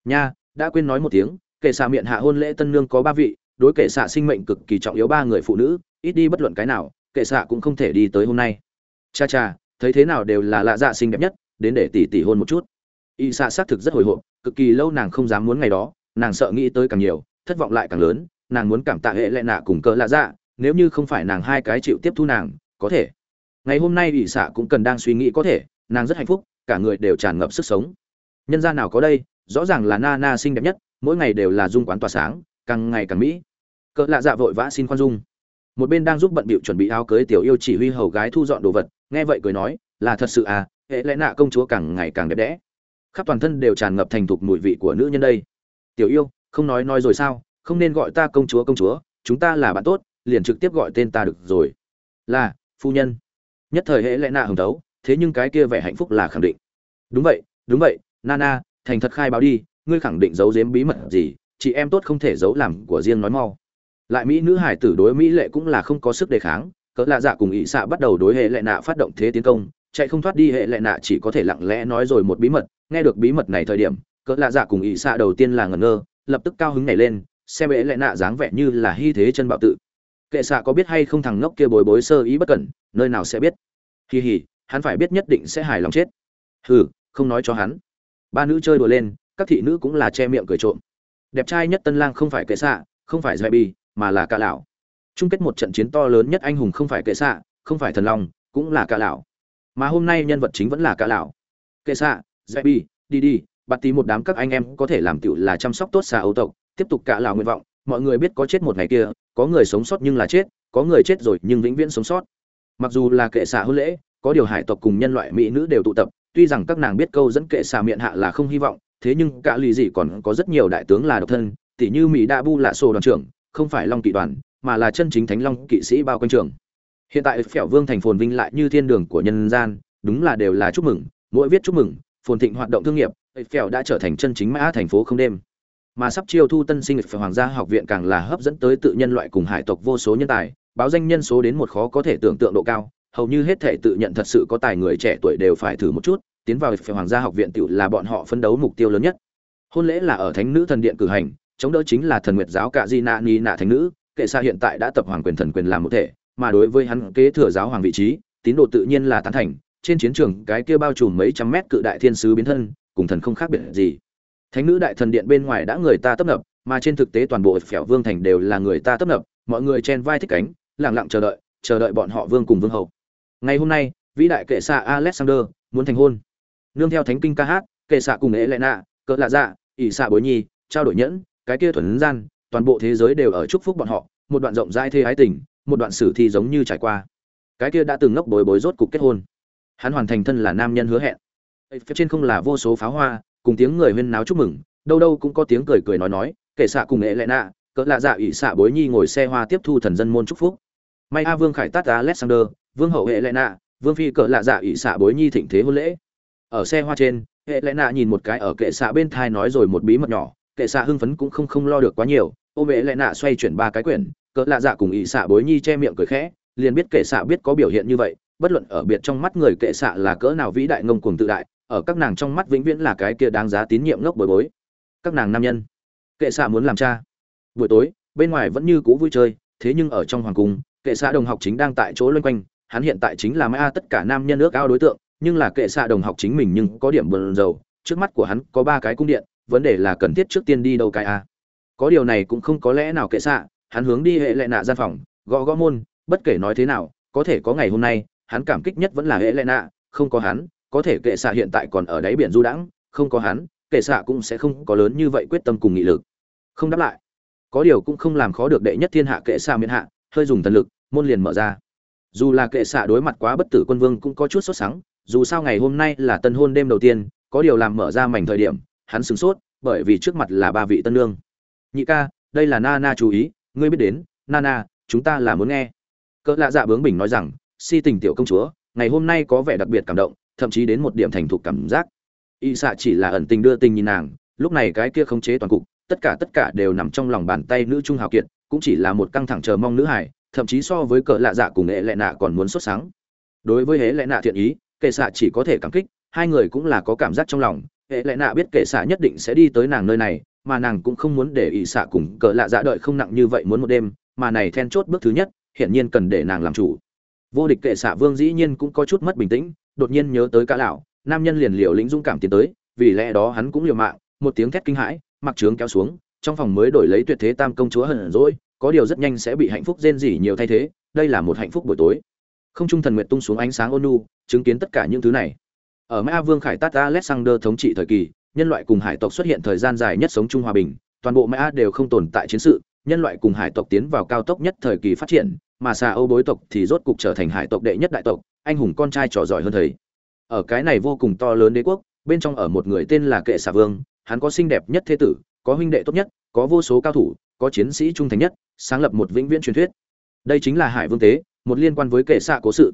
Nha, đã quên nói một tiếng kệ xạ miệng hạ hôn lễ tân nương có ba vị, đối kệ xạ sinh mệnh cực kỳ trọng yếu ba người phụ nữ, ít đi bất luận cái nào kệ xạ cũng không thể đi tới hôm nay. Cha cha, thấy thế nào đều là lạ dạ xinh đẹp nhất, đến để tỷ tỷ hôn một chút. Y xạ xác thực rất hồi hộp, cực kỳ lâu nàng không dám muốn ngày đó, nàng sợ nghĩ tới càng nhiều, thất vọng lại càng lớn, nàng muốn cảm tạ hệ lệ nạ cùng cỡ lạ dạ nếu như không phải nàng hai cái chịu tiếp thu nàng, có thể. Ngày hôm nay y xạ cũng cần đang suy nghĩ có thể, nàng rất hạnh phúc, cả người đều tràn ngập sức sống. Nhân gia nào có đây, rõ ràng là na na xinh đẹp nhất mỗi ngày đều là dung quán tỏa sáng, càng ngày càng mỹ. Cỡ lạ dạ vội vã xin khoan dung. Một bên đang giúp bận bịu chuẩn bị áo cưới tiểu yêu chỉ huy hầu gái thu dọn đồ vật, nghe vậy cười nói, là thật sự à hệ lẽ nạ công chúa càng ngày càng đẹp đẽ. Khắp toàn thân đều tràn ngập thành thục mùi vị của nữ nhân đây. Tiểu yêu, không nói nói rồi sao, không nên gọi ta công chúa công chúa, chúng ta là bạn tốt, liền trực tiếp gọi tên ta được rồi. Là, phu nhân. Nhất thời hễ lẽ nạ hồng tấu thế nhưng cái kia vẻ hạnh phúc là khẳng định. Đúng vậy đúng vậy, nana, thành thật khai báo đi ngươi khẳng định giấu giếm bí mật gì, chị em tốt không thể giấu làm của riêng nói mau. Lại mỹ nữ hải tử đối mỹ lệ cũng là không có sức đề kháng, cỡ lạ dạ cùng ỵ xạ bắt đầu đối hệ lệ nạ phát động thế tiến công, chạy không thoát đi hệ lệ nạ chỉ có thể lặng lẽ nói rồi một bí mật, nghe được bí mật này thời điểm, cỡ lạ dạ cùng ỵ xạ đầu tiên là ngẩn ngơ, lập tức cao hứng nhảy lên, xem hệ lệ nạ dáng vẻ như là hy thế chân bạo tự. Kệ xạ có biết hay không thằng ngốc kia bồi bối sơ ý bất cẩn, nơi nào sẽ biết? Hì hì, hắn phải biết nhất định sẽ hài lòng chết. Hừ, không nói cho hắn. Ba nữ chơi đùa lên các thị nữ cũng là che miệng cười trộm. Đẹp trai nhất tân lang không phải kệ xạ, không phải dạy bì, mà là cả lão. Chung kết một trận chiến to lớn nhất anh hùng không phải kệ xạ, không phải thần long, cũng là cả lão. Mà hôm nay nhân vật chính vẫn là cả lão. Kệ xạ dạy bì, đi đi bắt tí một đám các anh em có thể làm tiểu là chăm sóc tốt xà ấu tộc, tiếp tục cả lão nguyện vọng. Mọi người biết có chết một ngày kia, có người sống sót nhưng là chết, có người chết rồi nhưng vĩnh viễn sống sót. Mặc dù là kệ xạ hôn lễ, có điều hải tộc cùng nhân loại mỹ nữ đều tụ tập, tuy rằng các nàng biết câu dẫn kệ xạ miệng hạ là không hy vọng thế nhưng cả lì gì còn có rất nhiều đại tướng là độc thân tỷ như mỹ đa bu là sổ đoàn trưởng, không phải long kỵ đoàn, mà là chân chính thánh long kỵ sĩ bao quanh trường hiện tại phèo vương thành phồn vinh lại như thiên đường của nhân gian, đúng là đều là chúc mừng, mỗi viết chúc mừng, phồn thịnh hoạt động thương nghiệp phèo đã trở thành chân chính mã thành phố không đêm. Mà sắp chiêu thu tân sinh phèo hoàng gia học viện càng là hấp dẫn tới tự nhân loại cùng hải tộc vô số nhân tài, báo danh nhân số đến một khó có thể tưởng tượng độ cao, hầu như hết thể tự nhận thật sự có tài người trẻ tuổi đều phải thử một chút tiến vào phải hoàng gia học viện tiểu là bọn họ phấn đấu mục tiêu lớn nhất. Hôn lễ là ở thánh nữ thần điện cử hành, chống đỡ chính là thần nguyệt giáo cả di nạ ni nạ thánh nữ, kệ xa hiện tại đã tập hoàng quyền thần quyền làm một thể, mà đối với hắn kế thừa giáo hoàng vị trí, tín đồ tự nhiên là tán thành, trên chiến trường cái kia bao trùm mấy trăm mét cự đại thiên sứ biến thân, cùng thần không khác biệt gì. Thánh nữ đại thần điện bên ngoài đã người ta tấp nập, mà trên thực tế toàn bộ phèo vương thành đều là người ta tấp nập, mọi người chen vai thích cánh, lặng lặng chờ đợi chờ đợi bọn họ vương cùng vương hậu. Ngày hôm nay, vĩ đại kệ xa alexander muốn thành hôn nương theo thánh kinh ca hát, kệ xạ cùng ế lệ nạ, cỡ lạ dạ ỷ xạ bối nhi, trao đổi nhẫn, cái kia thuần gian, toàn bộ thế giới đều ở chúc phúc bọn họ, một đoạn rộng rãi thê ái tình, một đoạn sử thi giống như trải qua. Cái kia đã từng ngốc bối bối rốt cục kết hôn. Hắn hoàn thành thân là nam nhân hứa hẹn. Trên không là vô số pháo hoa, cùng tiếng người huyên náo chúc mừng, đâu đâu cũng có tiếng cười cười nói nói kể xạ cùng nghệ lệ nạ, cỡ lạ dạ ỷ xạ bối nhi ngồi xe hoa tiếp thu thần dân môn chúc phúc. May a vương khải tát alexander, vương hậu hệ lệ nạ, vương phi cỡ lạ dạ ỷ xạ bối nhi thịnh thế hôn lễ ở xe hoa trên, hệ lệ nạ nhìn một cái ở kệ xạ bên thai nói rồi một bí mật nhỏ, kệ xạ hưng phấn cũng không không lo được quá nhiều, ô mẹ lệ nạ xoay chuyển ba cái quyển, cỡ lạ dạ cùng ỵ xạ bối nhi che miệng cười khẽ, liền biết kệ xạ biết có biểu hiện như vậy, bất luận ở biệt trong mắt người kệ xạ là cỡ nào vĩ đại ngông cuồng tự đại, ở các nàng trong mắt vĩnh viễn là cái kia đáng giá tín nhiệm ngốc bồi bối. Các nàng nam nhân, kệ xạ muốn làm cha. Buổi tối, bên ngoài vẫn như cũ vui chơi, thế nhưng ở trong hoàng cung, kệ xạ đồng học chính đang tại chỗ loanh quanh, hắn hiện tại chính là mai tất cả nam nhân ước ao đối tượng nhưng là kệ xạ đồng học chính mình nhưng có điểm bờn dầu trước mắt của hắn có ba cái cung điện, vấn đề là cần thiết trước tiên đi đâu cái a. Có điều này cũng không có lẽ nào kệ xạ, hắn hướng đi hệ lệ nạ gian phòng, gõ gõ môn, bất kể nói thế nào, có thể có ngày hôm nay, hắn cảm kích nhất vẫn là hệ lệ nạ, không có hắn, có thể kệ xạ hiện tại còn ở đáy biển du đãng, không có hắn, kệ xạ cũng sẽ không có lớn như vậy quyết tâm cùng nghị lực. Không đáp lại. Có điều cũng không làm khó được đệ nhất thiên hạ kệ xạ miễn hạ, hơi dùng thần lực, môn liền mở ra. Dù là kệ xạ đối mặt quá bất tử quân vương cũng có chút sốt sắng dù sao ngày hôm nay là tân hôn đêm đầu tiên, có điều làm mở ra mảnh thời điểm, hắn sửng sốt, bởi vì trước mặt là ba vị tân lương nhị ca, đây là na na chú ý, ngươi biết đến, na na, chúng ta là muốn nghe. Cỡ lạ dạ bướng bình nói rằng, si tình tiểu công chúa, ngày hôm nay có vẻ đặc biệt cảm động, thậm chí đến một điểm thành thục cảm giác. Y xạ chỉ là ẩn tình đưa tình nhìn nàng, lúc này cái kia khống chế toàn cục, tất cả tất cả đều nằm trong lòng bàn tay nữ trung hào kiệt, cũng chỉ là một căng thẳng chờ mong nữ hải, thậm chí so với cỡ lạ dạ cùng hệ lệ nạ còn muốn xuất sáng. Đối với hễ lệ nạ thiện ý kệ xạ chỉ có thể cảm kích, hai người cũng là có cảm giác trong lòng, hệ lệ nạ biết kệ xạ nhất định sẽ đi tới nàng nơi này, mà nàng cũng không muốn để ỷ xạ cùng cỡ lạ dạ đợi không nặng như vậy muốn một đêm, mà này then chốt bước thứ nhất, hiển nhiên cần để nàng làm chủ. Vô địch kệ xạ vương dĩ nhiên cũng có chút mất bình tĩnh, đột nhiên nhớ tới cả lão, nam nhân liền liều lĩnh dũng cảm tiến tới, vì lẽ đó hắn cũng liều mạng, một tiếng thét kinh hãi, mặc trướng kéo xuống, trong phòng mới đổi lấy tuyệt thế tam công chúa hận rỗi có điều rất nhanh sẽ bị hạnh phúc rên rỉ nhiều thay thế, đây là một hạnh phúc buổi tối không trung thần nguyện tung xuống ánh sáng ôn nu chứng kiến tất cả những thứ này. Ở ma vương khải tát alexander thống trị thời kỳ, nhân loại cùng hải tộc xuất hiện thời gian dài nhất sống chung hòa bình, toàn bộ ma đều không tồn tại chiến sự, nhân loại cùng hải tộc tiến vào cao tốc nhất thời kỳ phát triển, mà xà âu bối tộc thì rốt cục trở thành hải tộc đệ nhất đại tộc, anh hùng con trai trò giỏi hơn thầy. Ở cái này vô cùng to lớn đế quốc, bên trong ở một người tên là kệ xà vương, hắn có xinh đẹp nhất thế tử, có huynh đệ tốt nhất, có vô số cao thủ, có chiến sĩ trung thành nhất, sáng lập một vĩnh viễn truyền thuyết. Đây chính là hải vương tế một liên quan với kệ xạ cố sự.